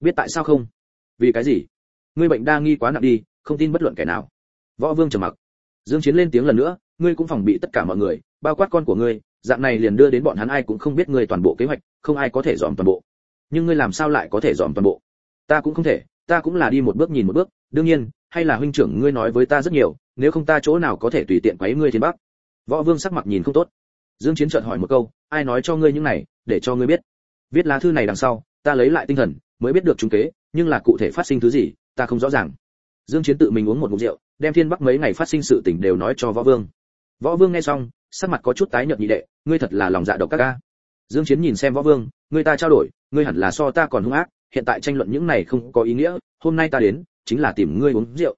Biết tại sao không? Vì cái gì? Ngươi bệnh đa nghi quá nặng đi, không tin bất luận kẻ nào. Võ vương trầm mặc. Dương chiến lên tiếng lần nữa, ngươi cũng phòng bị tất cả mọi người, bao quát con của ngươi, dạng này liền đưa đến bọn hắn ai cũng không biết ngươi toàn bộ kế hoạch, không ai có thể dòm toàn bộ. Nhưng ngươi làm sao lại có thể dòm toàn bộ? Ta cũng không thể, ta cũng là đi một bước nhìn một bước, đương nhiên, hay là huynh trưởng ngươi nói với ta rất nhiều, nếu không ta chỗ nào có thể tùy tiện quấy ngươi thiên bắc võ vương sắc mặt nhìn không tốt. Dương chiến chợt hỏi một câu, ai nói cho ngươi những này, để cho ngươi biết viết lá thư này đằng sau, ta lấy lại tinh thần, mới biết được chúng kế, nhưng là cụ thể phát sinh thứ gì, ta không rõ ràng. Dương chiến tự mình uống một ngụm rượu, đem thiên bắc mấy ngày phát sinh sự tình đều nói cho võ vương. Võ vương nghe xong, sắc mặt có chút tái nhợt nhị đệ, ngươi thật là lòng dạ độc các ca. Dương chiến nhìn xem võ vương, ngươi ta trao đổi, ngươi hẳn là so ta còn hung ác, hiện tại tranh luận những này không có ý nghĩa, hôm nay ta đến, chính là tìm ngươi uống rượu.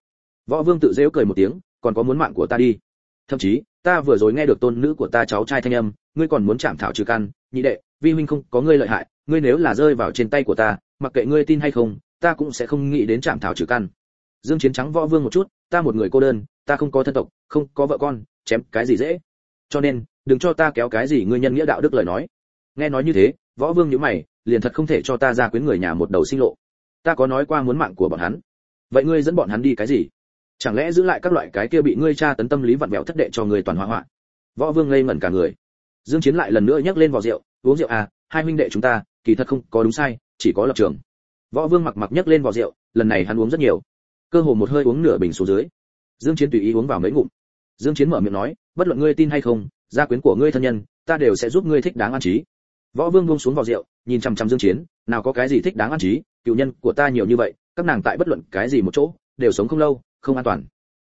Võ vương tự dễu cười một tiếng, còn có muốn mạng của ta đi. Thậm chí, ta vừa rồi nghe được tôn nữ của ta cháu trai thanh âm, ngươi còn muốn chạm thảo trừ căn, nhị đệ vi huynh không có ngươi lợi hại, ngươi nếu là rơi vào trên tay của ta, mặc kệ ngươi tin hay không, ta cũng sẽ không nghĩ đến chạm thảo trừ căn. Dương chiến trắng võ vương một chút, ta một người cô đơn, ta không có thân tộc, không có vợ con, chém cái gì dễ. Cho nên, đừng cho ta kéo cái gì ngươi nhân nghĩa đạo đức lời nói. Nghe nói như thế, võ vương nhíu mày, liền thật không thể cho ta ra quyến người nhà một đầu sinh lộ. Ta có nói qua muốn mạng của bọn hắn. Vậy ngươi dẫn bọn hắn đi cái gì? Chẳng lẽ giữ lại các loại cái kia bị ngươi tra tấn tâm lý vặn vẹo thất đệ cho người toàn hóa hoạn? Võ vương ngây ngẩn cả người. Dương chiến lại lần nữa nhắc lên vò rượu uống rượu à hai huynh đệ chúng ta, kỳ thật không có đúng sai, chỉ có lập trường. Võ vương mặc mặc nhấc lên vỏ rượu, lần này hắn uống rất nhiều. Cơ hồ một hơi uống nửa bình xuống dưới. Dương chiến tùy ý uống vào mấy ngụm. Dương chiến mở miệng nói, bất luận ngươi tin hay không, gia quyến của ngươi thân nhân, ta đều sẽ giúp ngươi thích đáng an trí. Võ vương buông xuống vỏ rượu, nhìn chăm chăm dương chiến, nào có cái gì thích đáng an trí, cựu nhân của ta nhiều như vậy, các nàng tại bất luận cái gì một chỗ, đều sống không lâu, không an toàn.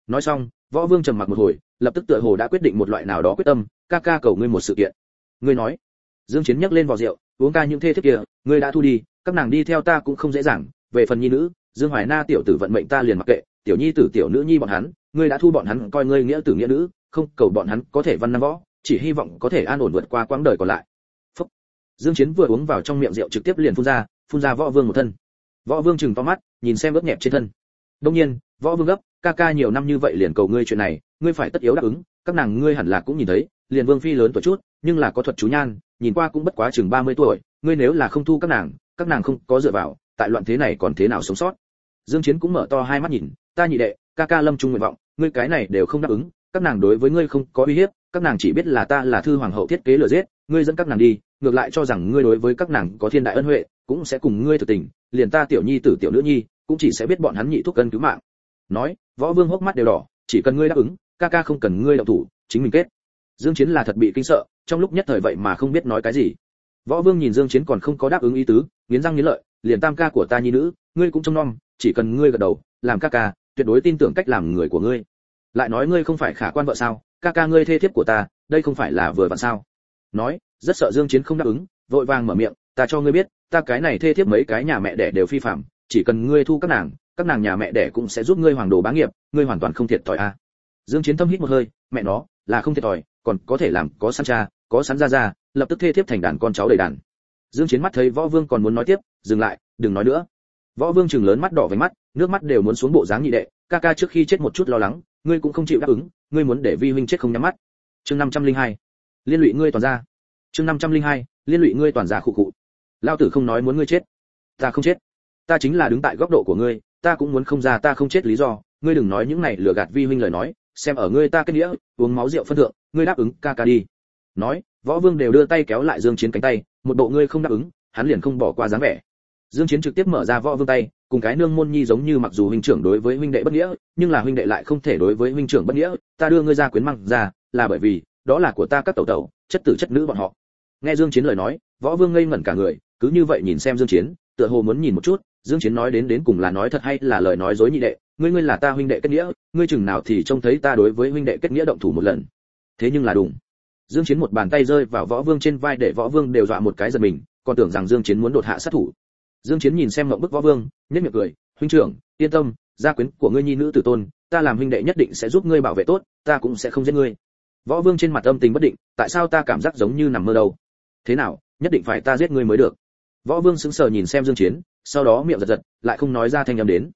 Nói xong, võ vương trầm mặc một hồi, lập tức tựa hồ đã quyết định một loại nào đó quyết tâm, ca ca cầu ngươi một sự kiện. Ngươi nói dương chiến nhấc lên vào rượu, uống ca những thê thiếp kia, ngươi đã thu đi, các nàng đi theo ta cũng không dễ dàng. Về phần nhi nữ, dương hoài na tiểu tử vận mệnh ta liền mặc kệ, tiểu nhi tử, tiểu nữ nhi bọn hắn, ngươi đã thu bọn hắn coi ngươi nghĩa tử nghĩa nữ, không cầu bọn hắn có thể văn năng võ, chỉ hy vọng có thể an ổn vượt qua quãng đời còn lại. Phúc. dương chiến vừa uống vào trong miệng rượu trực tiếp liền phun ra phun ra võ vương một thân. Võ vương chừng to mắt, nhìn xem ướt nhẹp trên thân. Đương nhiên, võ vương gấp, ca ca nhiều năm như vậy liền cầu ngươi chuyện này, ngươi phải tất yếu đáp ứng, các nàng ngươi hẳn là cũng nhìn thấy, liền vương phi lớn tuổi chút, nhưng là có thuật chú nhan nhìn qua cũng bất quá chừng 30 tuổi, ngươi nếu là không thu các nàng các nàng không có dựa vào, tại loạn thế này còn thế nào sống sót? Dương chiến cũng mở to hai mắt nhìn, ta nhị đệ, ca ca lâm trung nguyện vọng, ngươi cái này đều không đáp ứng, các nàng đối với ngươi không có uy hiếp, các nàng chỉ biết là ta là thư hoàng hậu thiết kế lừa giết, ngươi dẫn các nàng đi, ngược lại cho rằng ngươi đối với các nàng có thiên đại ân huệ, cũng sẽ cùng ngươi thực tình, liền ta tiểu nhi tử tiểu nữ nhi, cũng chỉ sẽ biết bọn hắn nhị thuốc cân cứu mạng. Nói, võ vương hốc mắt đều đỏ, chỉ cần ngươi đáp ứng, ca ca không cần ngươi động thủ, chính mình kết. Dương chiến là thật bị kinh sợ trong lúc nhất thời vậy mà không biết nói cái gì. Võ vương nhìn dương chiến còn không có đáp ứng ý tứ, nghiến răng nghiến lợi, liền tam ca của ta nhi nữ, ngươi cũng trông nom, chỉ cần ngươi gật đầu, làm ca ca, tuyệt đối tin tưởng cách làm người của ngươi. Lại nói ngươi không phải khả quan vợ sao, ca ca ngươi thê thiếp của ta, đây không phải là vừa vặn sao? Nói, rất sợ dương chiến không đáp ứng, vội vàng mở miệng, ta cho ngươi biết, ta cái này thê thiếp mấy cái nhà mẹ đẻ đều phi phạm, chỉ cần ngươi thu các nàng các nàng nhà mẹ đẻ cũng sẽ giúp ngươi hoàng đồ bá nghiệp, ngươi hoàn toàn không thiệt thòi a. À. dương chiến thâm hít một hơi, mẹ nó, là không thiệt thòi, còn có thể làm có san cha có sẵn ra ra, lập tức thê thiếp thành đàn con cháu đầy đàn. Dương chiến mắt thấy võ vương còn muốn nói tiếp, dừng lại, đừng nói nữa. Võ vương trừng lớn mắt đỏ với mắt, nước mắt đều muốn xuống bộ dáng nhị đệ, ca ca trước khi chết một chút lo lắng, ngươi cũng không chịu đáp ứng, ngươi muốn để vi huynh chết không nhắm mắt. Chương 502 liên lụy ngươi toàn ra. Chương 502 liên lụy ngươi toàn ra khụ khụ. Lao tử không nói muốn ngươi chết, ta không chết. Ta chính là đứng tại góc độ của ngươi, ta cũng muốn không ra ta không chết lý do, ngươi đừng nói những này lừa gạt vi huynh lời nói, xem ở ngươi ta kết nghĩa, uống máu rượu phân thượng, ngươi đáp ứng ca ca đi nói, võ vương đều đưa tay kéo lại dương chiến cánh tay, một bộ ngươi không đáp ứng, hắn liền không bỏ qua dáng vẻ. Dương chiến trực tiếp mở ra võ vương tay, cùng cái nương môn nhi giống như mặc dù huynh trưởng đối với huynh đệ bất nghĩa, nhưng là huynh đệ lại không thể đối với huynh trưởng bất nghĩa, ta đưa ngươi ra quyến măng ra, là bởi vì, đó là của ta các tẩu tẩu, chất tử chất nữ bọn họ. Nghe dương chiến lời nói, võ vương ngây ngẩn cả người, cứ như vậy nhìn xem dương chiến, tựa hồ muốn nhìn một chút, dương chiến nói đến đến cùng là nói thật hay là lời nói dối nhị đệ, ngươi ngươi là ta huynh đệ kết nghĩa, ngươi chừng nào thì trông thấy ta đối với huynh đệ kết nghĩa động thủ một lần. Thế nhưng là đúng dương chiến một bàn tay rơi vào võ vương trên vai để võ vương đều dọa một cái giật mình, còn tưởng rằng dương chiến muốn đột hạ sát thủ. Dương chiến nhìn xem ngậm bức võ vương, nhếch miệng cười, huynh trưởng, yên tâm, gia quyến của ngươi nhi nữ tử tôn, ta làm huynh đệ nhất định sẽ giúp ngươi bảo vệ tốt, ta cũng sẽ không giết ngươi. Võ vương trên mặt âm tình bất định, tại sao ta cảm giác giống như nằm mơ đâu? Thế nào, nhất định phải ta giết ngươi mới được. Võ vương sững sờ nhìn xem dương chiến, sau đó miệng giật giật, lại không nói ra thanh âm đến.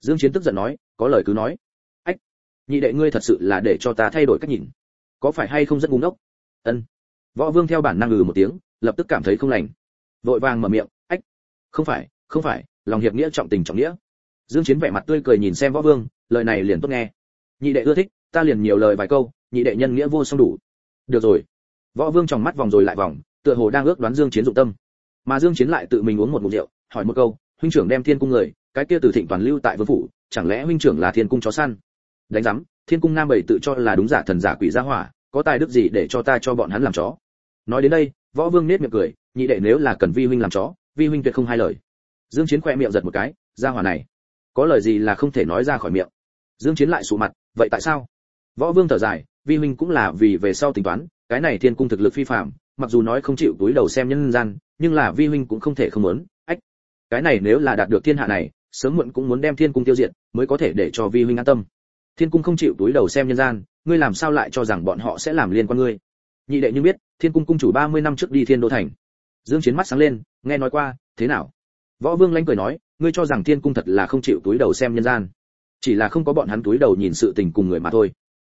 Dương chiến tức giận nói, có lời cứ nói. Ách, nhị đệ ngươi thật sự là để cho ta thay đổi cách nhìn. Có phải hay không rất ngu ngốc? Ân. Võ vương theo bản năng ngừ một tiếng, lập tức cảm thấy không lành. Vội vàng mở miệng, ách, không phải không phải, lòng hiệp nghĩa trọng tình trọng nghĩa. Dương chiến vẻ mặt tươi cười nhìn xem võ vương, lời này liền tốt nghe. Nhị đệ ưa thích, ta liền nhiều lời vài câu, nhị đệ nhân nghĩa vô song đủ. Được rồi. Võ vương trong mắt vòng rồi lại vòng, tựa hồ đang ước đoán dương chiến dụng tâm. Mà dương chiến lại tự mình uống một ngụm rượu, hỏi một câu, huynh trưởng đem thiên cung người, cái kia từ thịnh toàn lưu tại vương phủ, chẳng lẽ huynh trưởng là thiên cung chó săn? Đánh giám, thiên cung nam bảy tự cho là đúng giả thần giả quỷ gia hỏa có tài đức gì để cho ta cho bọn hắn làm chó? Nói đến đây, võ vương nết miệng cười, nhị đệ nếu là cần vi huynh làm chó, vi huynh tuyệt không hai lời. Dương chiến khoe miệng giật một cái gia hỏa này, có lời gì là không thể nói ra khỏi miệng. Dương chiến lại sụ mặt, vậy tại sao? Võ vương thở dài, vi huynh cũng là vì về sau tính toán, cái này thiên cung thực lực phi phàm, mặc dù nói không chịu túi đầu xem nhân gian, nhưng là vi huynh cũng không thể không muốn, ách. Cái này nếu là đạt được thiên hạ này, sớm muộn cũng muốn đem thiên cung tiêu diệt, mới có thể để cho vi huynh an tâm. Thiên cung không chịu túi đầu xem nhân gian ngươi làm sao lại cho rằng bọn họ sẽ làm liên quan ngươi? Nhị đệ như biết, thiên cung cung chủ 30 năm trước đi thiên đô thành. Dương chiến mắt sáng lên, nghe nói qua, thế nào? Võ vương lãnh cười nói, ngươi cho rằng thiên cung thật là không chịu túi đầu xem nhân gian. Chỉ là không có bọn hắn túi đầu nhìn sự tình cùng người mà thôi.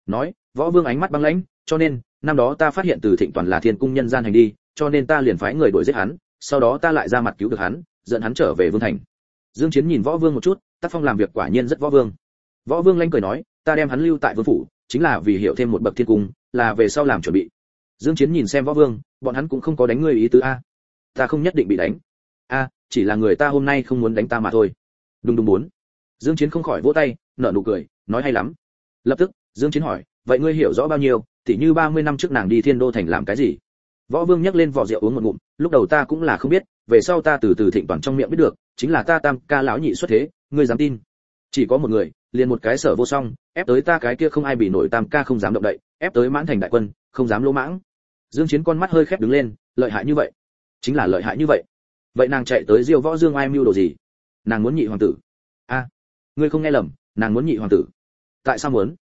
Nói, võ vương ánh mắt băng lãnh, cho nên, năm đó ta phát hiện từ thịnh toàn là thiên cung nhân gian hành đi, cho nên ta liền phái người đuổi giết hắn, sau đó ta lại ra mặt cứu được hắn, dẫn hắn trở về vương thành. Dương chiến nhìn võ vương một chút, tác phong làm việc quả nhiên rất võ vương. Võ vương lanh cười nói, ta đem hắn lưu tại vương phủ chính là vì hiểu thêm một bậc thiên cung, là về sau làm chuẩn bị. Dương chiến nhìn xem võ vương, bọn hắn cũng không có đánh ngươi ý tứ a. Ta không nhất định bị đánh. A, chỉ là người ta hôm nay không muốn đánh ta mà thôi. Đúng đúng muốn dương chiến không khỏi vỗ tay, nở nụ cười, nói hay lắm. Lập tức, dương chiến hỏi, vậy ngươi hiểu rõ bao nhiêu Thì như 30 năm trước nàng đi thiên đô thành làm cái gì? Võ vương nhắc lên vỏ rượu uống một ngụm, lúc đầu ta cũng là không biết, về sau ta từ từ thịnh toàn trong miệng biết được, chính là ta tam ca lão nhị xuất thế, ngươi dám tin? Chỉ có một người, liền một cái sở vô song, ép tới ta cái kia không ai bị nổi tam ca không dám động đậy, ép tới mãn thành đại quân, không dám lỗ mãng. Dương chiến con mắt hơi khép đứng lên, lợi hại như vậy. Chính là lợi hại như vậy. Vậy nàng chạy tới diêu võ dương ai mưu đồ gì? Nàng muốn nhị hoàng tử. A, ngươi không nghe lầm, nàng muốn nhị hoàng tử. Tại sao muốn?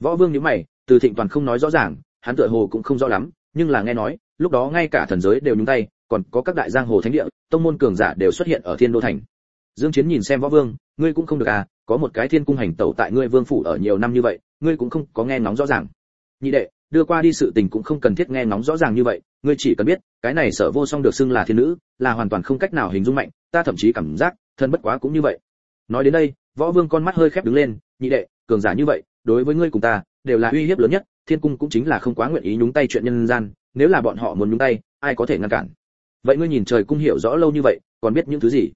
Võ vương nhíu mày, từ thịnh toàn không nói rõ ràng, hắn tựa hồ cũng không rõ lắm, nhưng là nghe nói, lúc đó ngay cả thần giới đều nhúng tay, còn có các đại giang hồ thánh địa, tông môn cường giả đều xuất hiện ở thiên đô thành. Dương chiến nhìn xem võ vương, ngươi cũng không được à có một cái thiên cung hành tẩu tại ngươi vương phủ ở nhiều năm như vậy, ngươi cũng không có nghe ngóng rõ ràng. Nhị đệ, đưa qua đi sự tình cũng không cần thiết nghe ngóng rõ ràng như vậy, ngươi chỉ cần biết, cái này sở vô song được xưng là thiên nữ, là hoàn toàn không cách nào hình dung mạnh, ta thậm chí cảm giác, thân bất quá cũng như vậy. Nói đến đây, võ vương con mắt hơi khép đứng lên, nhị đệ, cường giả như vậy, đối với ngươi cùng ta, đều là uy hiếp lớn nhất, thiên cung cũng chính là không quá nguyện ý nhúng tay chuyện nhân gian, nếu là bọn họ muốn nhúng tay, ai có thể ngăn cản? Vậy ngươi nhìn trời cung hiểu rõ lâu như vậy, còn biết những thứ gì?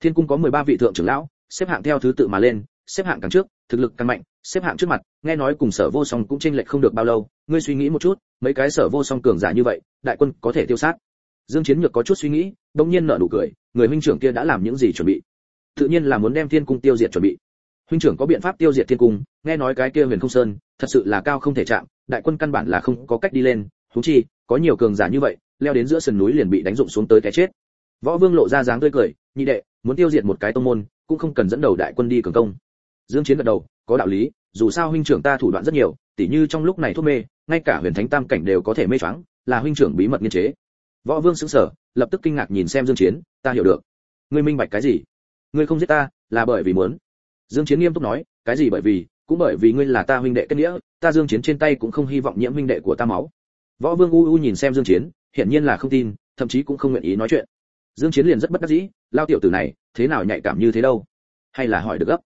Thiên cung có 13 vị thượng trưởng lão xếp hạng theo thứ tự mà lên, xếp hạng càng trước, thực lực càng mạnh, xếp hạng trước mặt, nghe nói cùng sở vô song cũng chênh lệch không được bao lâu, ngươi suy nghĩ một chút, mấy cái sở vô song cường giả như vậy, đại quân có thể tiêu sát. Dương chiến nhược có chút suy nghĩ đống nhiên nở nụ cười, người huynh trưởng kia đã làm những gì chuẩn bị? Tự nhiên là muốn đem thiên cung tiêu diệt chuẩn bị. Huynh trưởng có biện pháp tiêu diệt thiên cung, nghe nói cái kia huyền không sơn, thật sự là cao không thể chạm, đại quân căn bản là không có cách đi lên, huống chi, có nhiều cường giả như vậy, leo đến giữa sườn núi liền bị đánh dụng xuống tới cái chết. Võ vương lộ ra dáng tươi cười, nhị đệ, muốn tiêu diệt một cái tông môn cũng không cần dẫn đầu đại quân đi cường công. Dương chiến gật đầu, có đạo lý, dù sao huynh trưởng ta thủ đoạn rất nhiều, tỉ như trong lúc này thuốc mê, ngay cả huyền thánh tam cảnh đều có thể mê choáng, là huynh trưởng bí mật nghiên chế. Võ vương sững sờ, lập tức kinh ngạc nhìn xem dương chiến, ta hiểu được. Ngươi minh bạch cái gì? Ngươi không giết ta, là bởi vì muốn. Dương chiến nghiêm túc nói, cái gì bởi vì? Cũng bởi vì ngươi là ta huynh đệ kết nghĩa, ta dương chiến trên tay cũng không hy vọng nhiễm huynh đệ của ta máu. Võ vương u u nhìn xem dương chiến, hiển nhiên là không tin, thậm chí cũng không nguyện ý nói chuyện. Dương chiến liền rất bất đắc dĩ, lao tiểu tử này thế nào nhạy cảm như thế đâu? Hay là hỏi được gấp?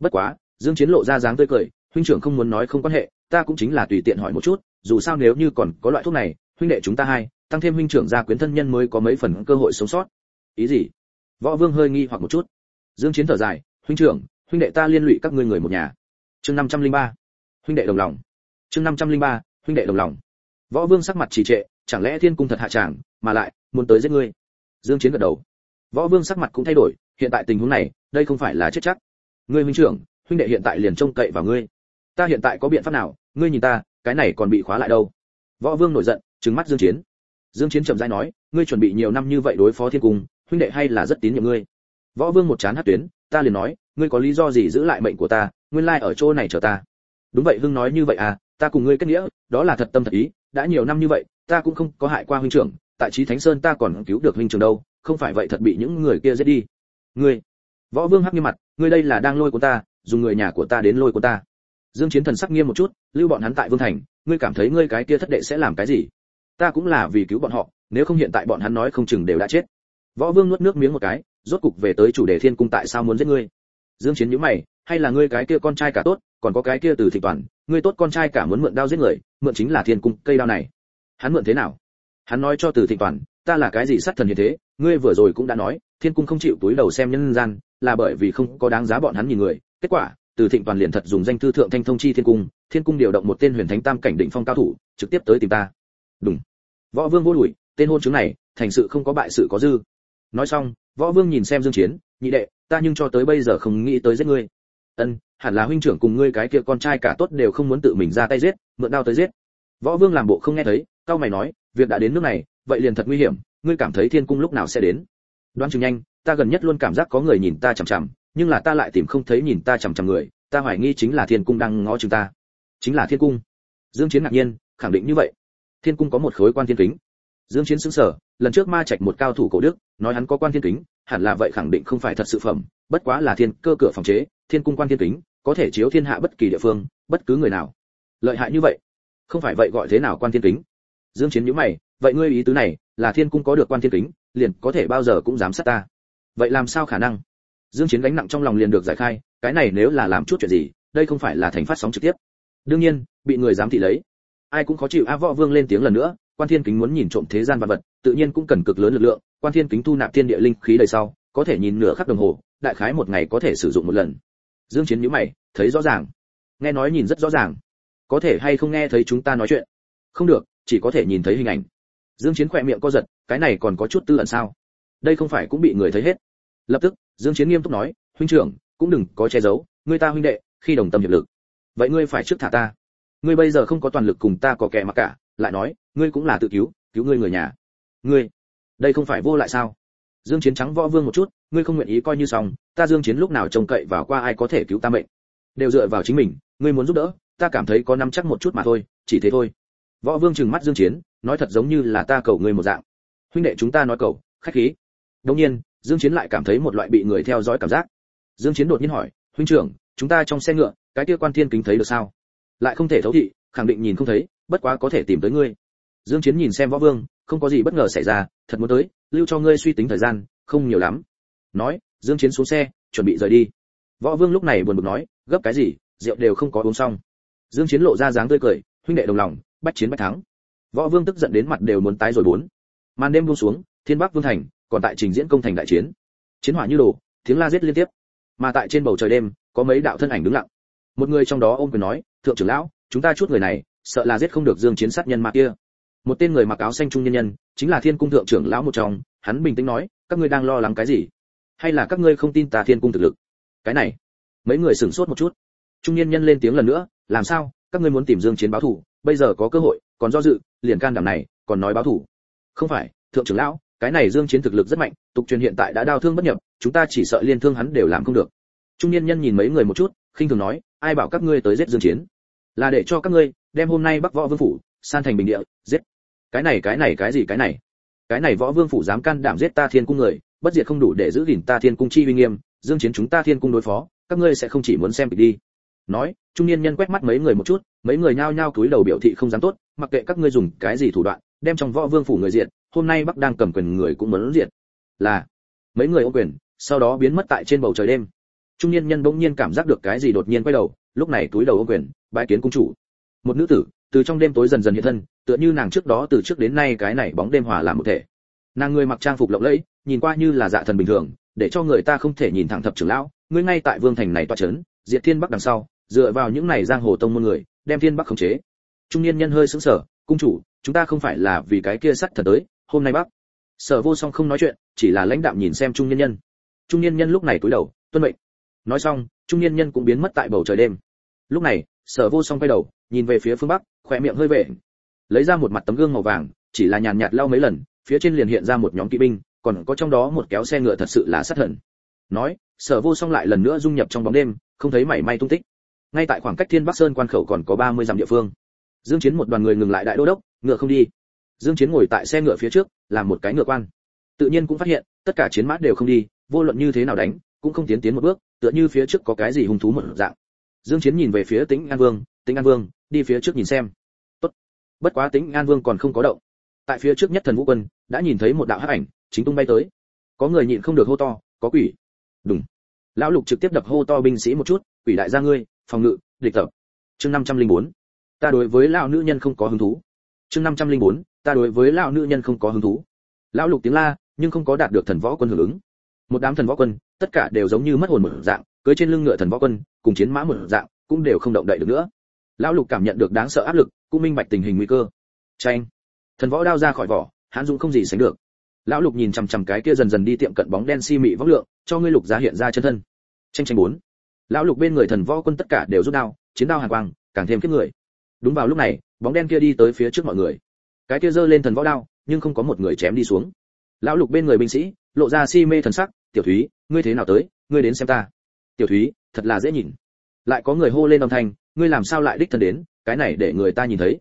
Bất quá, dương chiến lộ ra dáng tươi cười, huynh trưởng không muốn nói không quan hệ, ta cũng chính là tùy tiện hỏi một chút, dù sao nếu như còn có loại thuốc này, huynh đệ chúng ta hai, tăng thêm huynh trưởng gia quyến thân nhân mới có mấy phần cơ hội sống sót. Ý gì? Võ vương hơi nghi hoặc một chút. Dương chiến thở dài, huynh trưởng, huynh đệ ta liên lụy các ngươi người một nhà. Chương 503 huynh đệ đồng lòng. Chương 503 huynh đệ đồng lòng. Võ vương sắc mặt trì trệ, chẳng lẽ thiên cung thật hạ tràng, mà lại muốn tới giết ngươi? Dương chiến gật đầu. Võ vương sắc mặt cũng thay đổi hiện tại tình huống này, đây không phải là chết chắc. Ngươi huynh trưởng, huynh đệ hiện tại liền trông cậy vào ngươi. Ta hiện tại có biện pháp nào? Ngươi nhìn ta, cái này còn bị khóa lại đâu? Võ vương nổi giận, trừng mắt dương chiến. Dương chiến chậm rãi nói, ngươi chuẩn bị nhiều năm như vậy đối phó thiên cung, huynh đệ hay là rất tín nhiệm ngươi. Võ vương một chán hát tuyến, ta liền nói, ngươi có lý do gì giữ lại mệnh của ta, nguyên lai ở chỗ này chờ ta. Đúng vậy, hưng nói như vậy à ta cùng ngươi kết nghĩa, đó là thật tâm thật ý, đã nhiều năm như vậy, ta cũng không có hại qua huynh trưởng, tại trí thánh sơn ta còn cứu được huynh trưởng đâu, không phải vậy thật bị những người kia giết đi ngươi, võ vương hắc nghiêm mặt, ngươi đây là đang lôi của ta, dùng người nhà của ta đến lôi của ta. Dương chiến thần sắc nghiêm một chút, lưu bọn hắn tại vương thành, ngươi cảm thấy ngươi cái kia thất đệ sẽ làm cái gì? Ta cũng là vì cứu bọn họ, nếu không hiện tại bọn hắn nói không chừng đều đã chết. Võ vương nuốt nước miếng một cái, rốt cục về tới chủ đề thiên cung tại sao muốn giết ngươi? Dương chiến nhíu mày, hay là ngươi cái kia con trai cả tốt, còn có cái kia từ thị toàn, ngươi tốt con trai cả muốn mượn đao giết người, mượn chính là thiên cung cây đao này. Hắn mượn thế nào? Hắn nói cho từ thị toàn, ta là cái gì sát thần như thế, ngươi vừa rồi cũng đã nói thiên cung không chịu túi đầu xem nhân gian, là bởi vì không có đáng giá bọn hắn nhìn người. Kết quả, từ thịnh toàn liền thật dùng danh thư thượng thanh thông chi thiên cung thiên cung điều động một tên huyền thánh tam cảnh định phong cao thủ, trực tiếp tới tìm ta. Đúng võ vương vô đuổi, tên hôn chứng này, thành sự không có bại sự có dư. Nói xong, võ vương nhìn xem dương chiến, nhị đệ, ta nhưng cho tới bây giờ không nghĩ tới giết ngươi. Ân, hẳn là huynh trưởng cùng ngươi cái kia con trai cả tốt đều không muốn tự mình ra tay giết, mượn đao tới giết. Võ vương làm bộ không nghe thấy, cao mày nói, việc đã đến nước này, vậy liền thật nguy hiểm, ngươi cảm thấy thiên cung lúc nào sẽ đến? Đoán chừng nhanh, ta gần nhất luôn cảm giác có người nhìn ta chằm chằm, nhưng là ta lại tìm không thấy nhìn ta chằm chằm người, ta hoài nghi chính là thiên cung đang ngó chừng ta. Chính là thiên cung. Dương chiến ngạc nhiên, khẳng định như vậy. Thiên cung có một khối quan thiên kính. Dương chiến sững sờ, lần trước ma trạch một cao thủ cổ đức, nói hắn có quan thiên kính, hẳn là vậy khẳng định không phải thật sự phẩm, bất quá là thiên cơ cửa phòng chế, thiên cung quan thiên kính, có thể chiếu thiên hạ bất kỳ địa phương, bất cứ người nào. Lợi hại như vậy. Không phải vậy gọi thế nào quan thiên kính? Dương chiến nhíu mày, vậy ngươi ý tứ này, là thiên cung có được quan thiên kính? Liền có thể bao giờ cũng dám sát ta. Vậy làm sao khả năng? Dương chiến gánh nặng trong lòng liền được giải khai, cái này nếu là làm chút chuyện gì, đây không phải là thành phát sóng trực tiếp. Đương nhiên, bị người dám thị lấy. Ai cũng khó chịu, a võ vương lên tiếng lần nữa, quan thiên kính muốn nhìn trộm thế gian vật vật, tự nhiên cũng cần cực lớn lực lượng, quan thiên kính thu nạp thiên địa linh khí đời sau, có thể nhìn nửa khắc đồng hồ, đại khái một ngày có thể sử dụng một lần. Dương chiến nhíu mày, thấy rõ ràng. Nghe nói nhìn rất rõ ràng. Có thể hay không nghe thấy chúng ta nói chuyện? Không được, chỉ có thể nhìn thấy hình ảnh dương chiến khỏe miệng co giật, cái này còn có chút tư ẩn sao? Đây không phải cũng bị người thấy hết. Lập tức, dương chiến nghiêm túc nói, huynh trưởng, cũng đừng có che giấu, ngươi ta huynh đệ, khi đồng tâm hiệp lực, vậy ngươi phải trước thả ta. Ngươi bây giờ không có toàn lực cùng ta có kẻ mà cả, lại nói, ngươi cũng là tự cứu cứu ngươi người nhà. Ngươi, đây không phải vô lại sao? Dương chiến trắng võ vương một chút, ngươi không nguyện ý coi như xong, ta dương chiến lúc nào trông cậy vào qua ai có thể cứu ta mệnh? Đều dựa vào chính mình, ngươi muốn giúp đỡ, ta cảm thấy có nắm chắc một chút mà thôi, chỉ thế thôi võ vương trừng mắt dương chiến, nói thật giống như là ta cầu ngươi một dạng. Huynh đệ chúng ta nói cầu, khách khí. Đương nhiên, dương chiến lại cảm thấy một loại bị người theo dõi cảm giác. Dương chiến đột nhiên hỏi, huynh trưởng, chúng ta trong xe ngựa, cái kia quan thiên kính thấy được sao? Lại không thể thấu thị, khẳng định nhìn không thấy, bất quá có thể tìm tới ngươi. Dương chiến nhìn xem võ vương, không có gì bất ngờ xảy ra, thật muốn tới, lưu cho ngươi suy tính thời gian, không nhiều lắm. Nói, dương chiến xuống xe, chuẩn bị rời đi. Võ vương lúc này buồn bực nói, gấp cái gì, rượu đều không có uống xong. Dương chiến lộ ra dáng tươi cười, huynh đệ đồng lòng bách chiến bách thắng. Võ vương tức giận đến mặt đều muốn tái rồi bốn. Màn đêm buông xuống, thiên bắc vương thành, còn tại trình diễn công thành đại chiến. Chiến hỏa như đồ, tiếng la giết liên tiếp. Mà tại trên bầu trời đêm, có mấy đạo thân ảnh đứng lặng. Một người trong đó ôm quyền nói, thượng trưởng lão, chúng ta chút người này, sợ là giết không được dương chiến sát nhân ma kia. Một tên người mặc áo xanh trung nhân nhân, chính là thiên cung thượng trưởng lão một trong, hắn bình tĩnh nói, các ngươi đang lo lắng cái gì? Hay là các ngươi không tin ta thiên cung thực lực? Cái này, mấy người sửng sốt một chút. Trung nhân nhân lên tiếng lần nữa, làm sao? Các ngươi muốn tìm dương chiến báo thù? Bây giờ có cơ hội, còn do dự, liền can đảm này, còn nói báo thủ. Không phải, thượng trưởng lão, cái này dương chiến thực lực rất mạnh, tục truyền hiện tại đã đau thương bất nhập, chúng ta chỉ sợ liên thương hắn đều làm không được. Trung niên nhân nhìn mấy người một chút, khinh thường nói, ai bảo các ngươi tới giết dương chiến? Là để cho các ngươi đem hôm nay bắc võ vương phủ, san thành bình địa, giết. Cái này cái này, cái gì, cái này? Cái này võ vương phủ dám can đảm giết ta thiên cung người, bất diệt không đủ để giữ gìn ta thiên cung chi uy nghiêm, dương chiến chúng ta thiên cung đối phó, các ngươi sẽ không chỉ muốn xem kịch đi. Nói, trung niên nhân quét mắt mấy người một chút mấy người nhao nhao cúi đầu biểu thị không dám tốt, mặc kệ các ngươi dùng cái gì thủ đoạn, đem trong võ vương phủ người diện hôm nay bắc đang cầm quyền người cũng muốn diện là, mấy người ô quyền, sau đó biến mất tại trên bầu trời đêm. Trung niên nhân bỗng nhiên cảm giác được cái gì đột nhiên quay đầu, lúc này túi đầu ô quyền, bái kiến cung chủ. Một nữ tử, từ trong đêm tối dần dần hiện thân, tựa như nàng trước đó từ trước đến nay cái này bóng đêm hòa làm một thể. Nàng người mặc trang phục lộng lẫy, nhìn qua như là dạ thần bình thường, để cho người ta không thể nhìn thẳng thập trưởng lão, ngươi ngay tại vương thành này toa chấn, diệt thiên bắc đằng sau, dựa vào những này giang hồ tông môn người đem thiên bắc khống chế. Trung niên nhân hơi sững sờ, cung chủ, chúng ta không phải là vì cái kia sắt thật tới, hôm nay bắc. Sở vô song không nói chuyện, chỉ là lãnh đạm nhìn xem trung niên nhân. Trung niên nhân lúc này cúi đầu, tuân mệnh. Nói xong, trung niên nhân cũng biến mất tại bầu trời đêm. Lúc này, sở vô song quay đầu, nhìn về phía phương bắc, khỏe miệng hơi vệ lấy ra một mặt tấm gương màu vàng, chỉ là nhàn nhạt lau mấy lần, phía trên liền hiện ra một nhóm kỵ binh, còn có trong đó một kéo xe ngựa thật sự là sát thần. Nói, sở vô song lại lần nữa dung nhập trong bóng đêm, không thấy mảy may tung tích ngay tại khoảng cách thiên bắc sơn quan khẩu còn có 30 dặm địa phương. Dương chiến một đoàn người ngừng lại đại đô đốc, ngựa không đi. Dương chiến ngồi tại xe ngựa phía trước, làm một cái ngựa quan. Tự nhiên cũng phát hiện, tất cả chiến mã đều không đi, vô luận như thế nào đánh, cũng không tiến tiến một bước, tựa như phía trước có cái gì hung thú một dạng. Dương chiến nhìn về phía tĩnh an vương, tĩnh an vương, đi phía trước nhìn xem. Tốt. Bất quá tĩnh an vương còn không có động. Tại phía trước nhất thần vũ quân, đã nhìn thấy một đạo hắc ảnh, chính tung bay tới. Có người nhịn không được hô to, có quỷ. Đúng lão lục trực tiếp đập hô to binh sĩ một chút, quỷ đại gia ngươi phòng ngự, địch tập. Chương 504 ta đối với lão nữ nhân không có hứng thú. Chương 504 ta đối với lão nữ nhân không có hứng thú. Lão lục tiếng la, nhưng không có đạt được thần võ quân hưởng ứng. Một đám thần võ quân, tất cả đều giống như mất hồn một dạng cưỡi trên lưng ngựa thần võ quân, cùng chiến mã một dạng, cũng đều không động đậy được nữa. Lão lục cảm nhận được đáng sợ áp lực, cũng minh bạch tình hình nguy cơ. Tranh thần võ đao ra khỏi vỏ, hãn dũng không gì sánh được. Lão lục nhìn chằm chằm cái kia dần dần đi tiệm cận bóng đen si mị vóc lượng, cho ngươi lục giá hiện ra chân thân. Tranh tranh bốn lão lục bên người thần võ quân tất cả đều rút đao, chiến đao hàn quang, càng thêm kiếp người. Đúng vào lúc này, bóng đen kia đi tới phía trước mọi người. Cái kia giơ lên thần võ đao, nhưng không có một người chém đi xuống. Lão lục bên người binh sĩ, lộ ra si mê thần sắc, tiểu thúy, ngươi thế nào tới? Ngươi đến xem ta. Tiểu thúy, thật là dễ nhìn. Lại có người hô lên âm thanh, ngươi làm sao lại đích thân đến? Cái này để người ta nhìn thấy.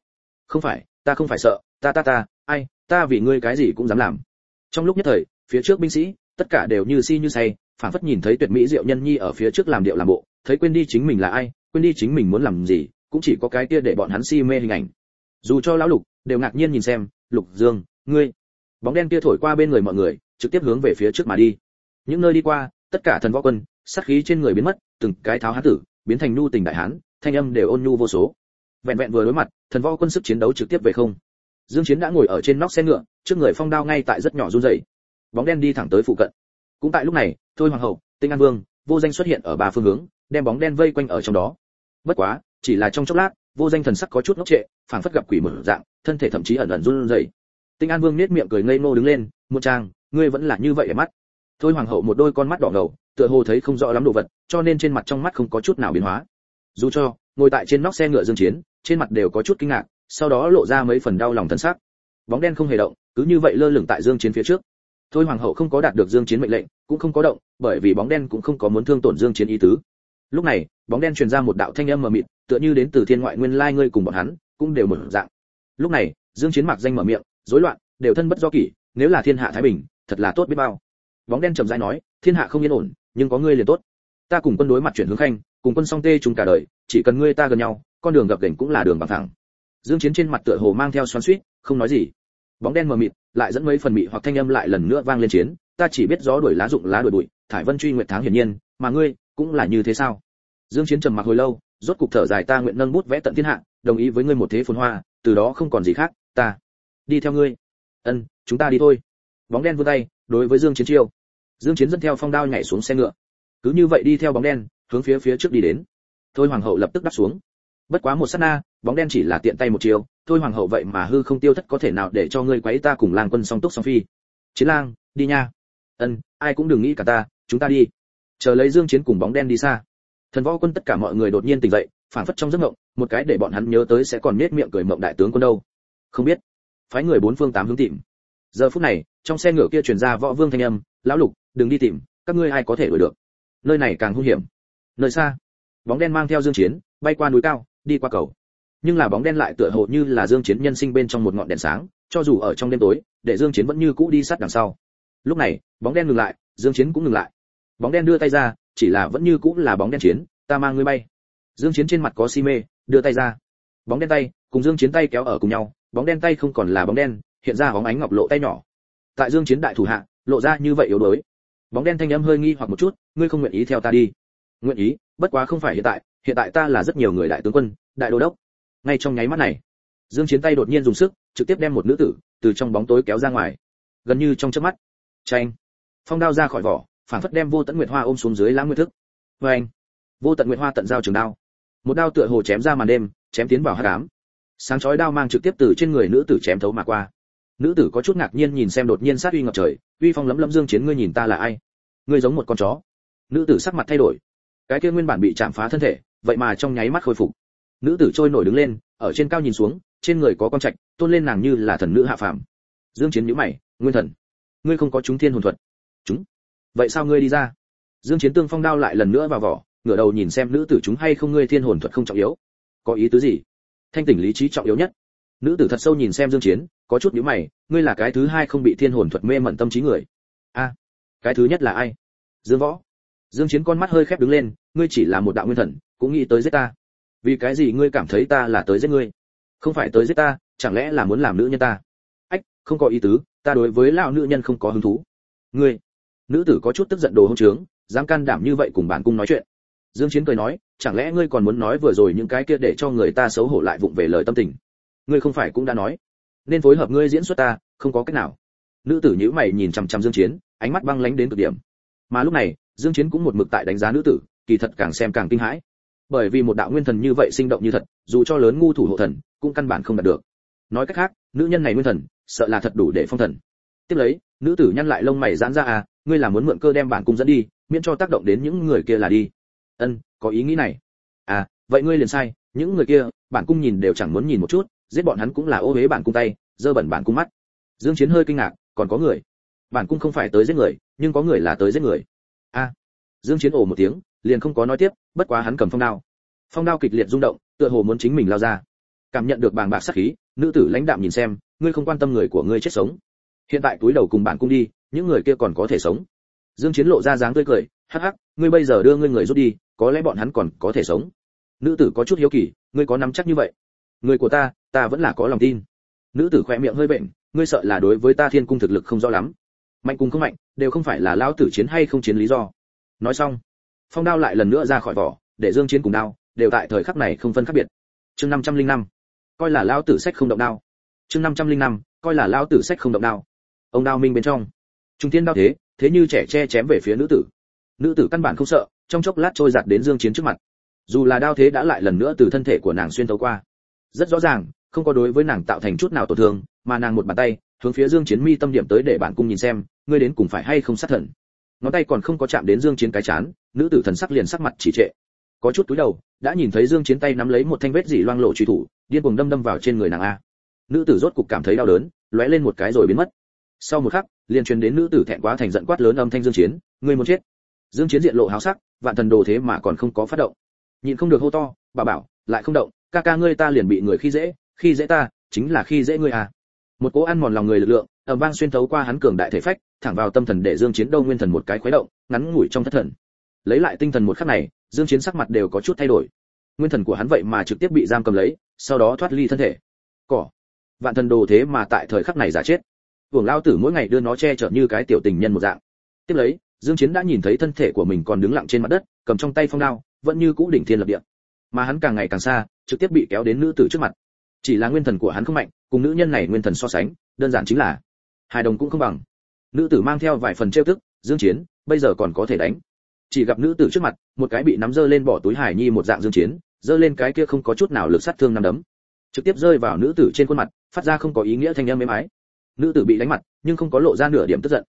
Không phải, ta không phải sợ. Ta ta ta, ai, ta vì ngươi cái gì cũng dám làm. Trong lúc nhất thời, phía trước binh sĩ, tất cả đều như si như say phản phất nhìn thấy tuyệt mỹ diệu nhân nhi ở phía trước làm điệu làm bộ, thấy quên đi chính mình là ai, quên đi chính mình muốn làm gì, cũng chỉ có cái kia để bọn hắn si mê hình ảnh. Dù cho lão lục đều ngạc nhiên nhìn xem, lục dương, ngươi. Bóng đen kia thổi qua bên người mọi người, trực tiếp hướng về phía trước mà đi. Những nơi đi qua, tất cả thần võ quân, sát khí trên người biến mất, từng cái tháo hán tử, biến thành nhu tình đại hán, thanh âm đều ôn nhu vô số. Vẹn vẹn vừa đối mặt, thần võ quân sức chiến đấu trực tiếp về không. Dương chiến đã ngồi ở trên nóc xe ngựa, trước người phong đao ngay tại rất nhỏ run rẩy. Bóng đen đi thẳng tới phụ cận cũng tại lúc này, thôi hoàng hậu, tinh an vương, vô danh xuất hiện ở ba phương hướng, đem bóng đen vây quanh ở trong đó. Bất quá, chỉ là trong chốc lát, vô danh thần sắc có chút ngốc trệ, phảng phất gặp quỷ mở dạng, thân thể thậm chí ẩn ẩn run rẩy. Tinh an vương nét miệng cười ngây ngô đứng lên muôn trang ngươi vẫn là như vậy ở mắt. Thôi hoàng hậu một đôi con mắt đỏ ngầu, tựa hồ thấy không rõ lắm đồ vật, cho nên trên mặt trong mắt không có chút nào biến hóa. Dù cho, ngồi tại trên nóc xe ngựa dương chiến, trên mặt đều có chút kinh ngạc, sau đó lộ ra mấy phần đau lòng thân sắc. Bóng đen không hề động, cứ như vậy lơ lửng tại dương chiến phía trước thôi hoàng hậu không có đạt được dương chiến mệnh lệnh, cũng không có động, bởi vì bóng đen cũng không có muốn thương tổn dương chiến ý tứ. Lúc này, bóng đen truyền ra một đạo thanh âm mờ mịt, tựa như đến từ thiên ngoại nguyên lai ngươi cùng bọn hắn, cũng đều mở dạng. Lúc này, dương chiến mặc danh mở miệng, rối loạn, đều thân bất do kỷ, nếu là thiên hạ thái bình, thật là tốt biết bao. Bóng đen trầm rãi nói, thiên hạ không yên ổn, nhưng có ngươi liền tốt. Ta cùng quân đối mặt chuyển hướng khanh, cùng quân song tê chung cả đời, chỉ cần ngươi ta gần nhau, con đường gặp gành cũng là đường bằng thẳng. Dương chiến trên mặt tựa hồ mang theo xoắn xuýt, không nói gì. Bóng đen mờ mịt lại dẫn mấy phần mị hoặc thanh âm lại lần nữa vang lên chiến. Ta chỉ biết gió đuổi lá rụng lá đuổi bụi, thải vân truy nguyệt tháng hiển nhiên, mà ngươi cũng là như thế sao? Dương chiến trầm mặc hồi lâu, rốt cục thở dài ta nguyện nâng bút vẽ tận thiên hạ, đồng ý với ngươi một thế phồn hoa, từ đó không còn gì khác, ta đi theo ngươi. Ân, chúng ta đi thôi. Bóng đen vươn tay, đối với dương chiến chiêu. Dương chiến dẫn theo phong đao nhảy xuống xe ngựa. Cứ như vậy đi theo bóng đen, hướng phía phía trước đi đến. Thôi hoàng hậu lập tức đáp xuống bất quá một sát na, bóng đen chỉ là tiện tay một chiều thôi hoàng hậu vậy mà hư không tiêu thất có thể nào để cho ngươi quấy ta cùng lang quân song túc song phi. Chiến lang, đi nha. Ân, ai cũng đừng nghĩ cả ta, chúng ta đi. Chờ lấy dương chiến cùng bóng đen đi xa. Thần võ quân tất cả mọi người đột nhiên tỉnh dậy phản phất trong giấc mộng, một cái để bọn hắn nhớ tới sẽ còn nết miệng cười mộng đại tướng quân đâu. Không biết. Phái người bốn phương tám hướng tìm. Giờ phút này, trong xe ngựa kia truyền ra võ vương thanh âm, lão lục, đừng đi tìm, các ngươi ai có thể đuổi được? Nơi này càng hung hiểm. Nơi xa, bóng đen mang theo dương chiến, bay qua núi cao đi qua cầu. Nhưng là bóng đen lại tựa hồ như là dương chiến nhân sinh bên trong một ngọn đèn sáng, cho dù ở trong đêm tối, để dương chiến vẫn như cũ đi sát đằng sau. Lúc này, bóng đen ngừng lại, dương chiến cũng ngừng lại. Bóng đen đưa tay ra, chỉ là vẫn như cũ là bóng đen chiến, ta mang ngươi bay. Dương chiến trên mặt có si mê, đưa tay ra. Bóng đen tay, cùng dương chiến tay kéo ở cùng nhau, bóng đen tay không còn là bóng đen, hiện ra bóng ánh ngọc lộ tay nhỏ. Tại dương chiến đại thủ hạ, lộ ra như vậy yếu đuối. Bóng đen thanh âm hơi nghi hoặc một chút, ngươi không nguyện ý theo ta đi. Nguyện ý, bất quá không phải hiện tại hiện tại ta là rất nhiều người đại tướng quân, đại đô đốc. Ngay trong nháy mắt này, dương chiến tay đột nhiên dùng sức, trực tiếp đem một nữ tử từ trong bóng tối kéo ra ngoài. Gần như trong chớp mắt tranh phong đao ra khỏi vỏ, phản phất đem vô tận nguyệt hoa ôm xuống dưới lãng nguyệt thức. Với anh vô tận nguyệt hoa tận giao trường đao. Một đao tựa hồ chém ra màn đêm, chém tiến vào hắc ám. Sáng chói đao mang trực tiếp từ trên người nữ tử chém thấu mà qua. Nữ tử có chút ngạc nhiên nhìn xem đột nhiên sát uy ngập trời, uy phong lấm lấm dương chiến, ngươi nhìn ta là ai? Ngươi giống một con chó. Nữ tử sắc mặt thay đổi. Cái kia nguyên bản bị chạm phá thân thể vậy mà trong nháy mắt khôi phục. Nữ tử trôi nổi đứng lên, ở trên cao nhìn xuống, trên người có con trạch, tôn lên nàng như là thần nữ hạ phàm. Dương chiến nhíu mày, nguyên thần, ngươi không có chúng thiên hồn thuật. Chúng? Vậy sao ngươi đi ra? Dương chiến tương phong đao lại lần nữa vào vỏ, ngửa đầu nhìn xem nữ tử chúng hay không ngươi thiên hồn thuật không trọng yếu. Có ý tứ gì? Thanh tỉnh lý trí trọng yếu nhất. Nữ tử thật sâu nhìn xem dương chiến, có chút nhíu mày, ngươi là cái thứ hai không bị thiên hồn thuật mê mẩn tâm trí người. A, cái thứ nhất là ai? Dương võ dương chiến con mắt hơi khép đứng lên, ngươi chỉ là một đạo nguyên thần, cũng nghĩ tới giết ta. Vì cái gì ngươi cảm thấy ta là tới giết ngươi? Không phải tới giết ta, chẳng lẽ là muốn làm nữ nhân ta? Ách, không có ý tứ, ta đối với lão nữ nhân không có hứng thú. Ngươi, nữ tử có chút tức giận đồ hung trướng, dám can đảm như vậy cùng bản cung nói chuyện. Dương chiến cười nói, chẳng lẽ ngươi còn muốn nói vừa rồi những cái kia để cho người ta xấu hổ lại vụng về lời tâm tình? Ngươi không phải cũng đã nói, nên phối hợp ngươi diễn xuất ta, không có cách nào. Nữ tử nhíu mày nhìn chăm chăm dương chiến, ánh mắt băng lãnh đến cực điểm. Mà lúc này dương chiến cũng một mực tại đánh giá nữ tử, kỳ thật càng xem càng kinh hãi. Bởi vì một đạo nguyên thần như vậy sinh động như thật, dù cho lớn ngu thủ hộ thần, cũng căn bản không đạt được. Nói cách khác, nữ nhân này nguyên thần, sợ là thật đủ để phong thần. Tiếp lấy, nữ tử nhăn lại lông mày giãn ra à ngươi là muốn mượn cơ đem bản cung dẫn đi, miễn cho tác động đến những người kia là đi. Ân, có ý nghĩ này. À vậy ngươi liền sai, những người kia, bản cung nhìn đều chẳng muốn nhìn một chút, giết bọn hắn cũng là ô uế bản cung tay, dơ bẩn bản cung mắt. Dương chiến hơi kinh ngạc, còn có người? Bản cung không phải tới giết người, nhưng có người là tới giết người a. Dương chiến ồ một tiếng, liền không có nói tiếp, bất quá hắn cầm phong đao. Phong đao kịch liệt rung động, tựa hồ muốn chính mình lao ra. Cảm nhận được bàng bạc sát khí, nữ tử lãnh đạm nhìn xem, ngươi không quan tâm người của ngươi chết sống. Hiện tại túi đầu cùng bạn cung đi, những người kia còn có thể sống. Dương chiến lộ ra dáng tươi cười, hắc hắc, ngươi bây giờ đưa ngươi người rút đi, có lẽ bọn hắn còn có thể sống. Nữ tử có chút hiếu kỳ, ngươi có nắm chắc như vậy? Người của ta ta vẫn là có lòng tin. Nữ tử khoe miệng hơi bệnh, ngươi sợ là đối với ta thiên cung thực lực không rõ lắm mạnh cùng không mạnh, đều không phải là lão tử chiến hay không chiến lý do. Nói xong, phong đao lại lần nữa ra khỏi vỏ, để dương chiến cùng đao, đều tại thời khắc này không phân khác biệt. Chương 505 coi là lão tử sách không động đao. Chương 505 coi là lão tử sách không động đao. Ông đao minh bên trong. Trung thiên đao thế thế như trẻ che chém về phía nữ tử. Nữ tử căn bản không sợ, trong chốc lát trôi giạt đến dương chiến trước mặt. Dù là đao thế đã lại lần nữa từ thân thể của nàng xuyên thấu qua. Rất rõ ràng, không có đối với nàng tạo thành chút nào tổn thương, mà nàng một bàn tay hướng phía dương chiến mi tâm điểm tới để bản cung nhìn xem, ngươi đến cùng phải hay không sát thần. Ngón tay còn không có chạm đến dương chiến cái chán, nữ tử thần sắc liền sắc mặt chỉ trệ. Có chút túi đầu, đã nhìn thấy dương chiến tay nắm lấy một thanh vết dỉ loang lộ truy thủ, điên cuồng đâm đâm vào trên người nàng a. Nữ tử rốt cục cảm thấy đau đớn, lóe lên một cái rồi biến mất. Sau một khắc, liền truyền đến nữ tử thẹn quá thành giận quát lớn âm thanh dương chiến, ngươi muốn chết? Dương chiến diện lộ háo sắc, vạn thần đồ thế mà còn không có phát động. Nhìn không được hô to, bà bảo, lại không động, ca ca ngươi ta liền bị người khi dễ khi dễ ta, chính là khi dễ ngươi à một cỗ ăn mòn lòng người lực lượng, ầm vang xuyên thấu qua hắn cường đại thể phách, thẳng vào tâm thần để dương chiến đông nguyên thần một cái khuấy động, ngắn ngủi trong thất thần. Lấy lại tinh thần một khắc này, dương chiến sắc mặt đều có chút thay đổi. Nguyên thần của hắn vậy mà trực tiếp bị giam cầm lấy, sau đó thoát ly thân thể. Cỏ. Vạn thần đồ thế mà tại thời khắc này giả chết. Vương lao tử mỗi ngày đưa nó che chở như cái tiểu tình nhân một dạng. Tiếp lấy, dương chiến đã nhìn thấy thân thể của mình còn đứng lặng trên mặt đất, cầm trong tay phong đao, vẫn như cũ đỉnh thiên lập địa. Mà hắn càng ngày càng xa, trực tiếp bị kéo đến nữ tử trước mặt. Chỉ là nguyên thần của hắn không mạnh cùng nữ nhân này nguyên thần so sánh, đơn giản chính là hai đồng cũng không bằng. Nữ tử mang theo vài phần trêu tức, dương chiến, bây giờ còn có thể đánh. Chỉ gặp nữ tử trước mặt, một cái bị nắm dơ lên bỏ túi hải nhi một dạng dương chiến, dơ lên cái kia không có chút nào lực sát thương nắm đấm. Trực tiếp rơi vào nữ tử trên khuôn mặt, phát ra không có ý nghĩa thanh âm êm ái. Nữ tử bị đánh mặt, nhưng không có lộ ra nửa điểm tức giận.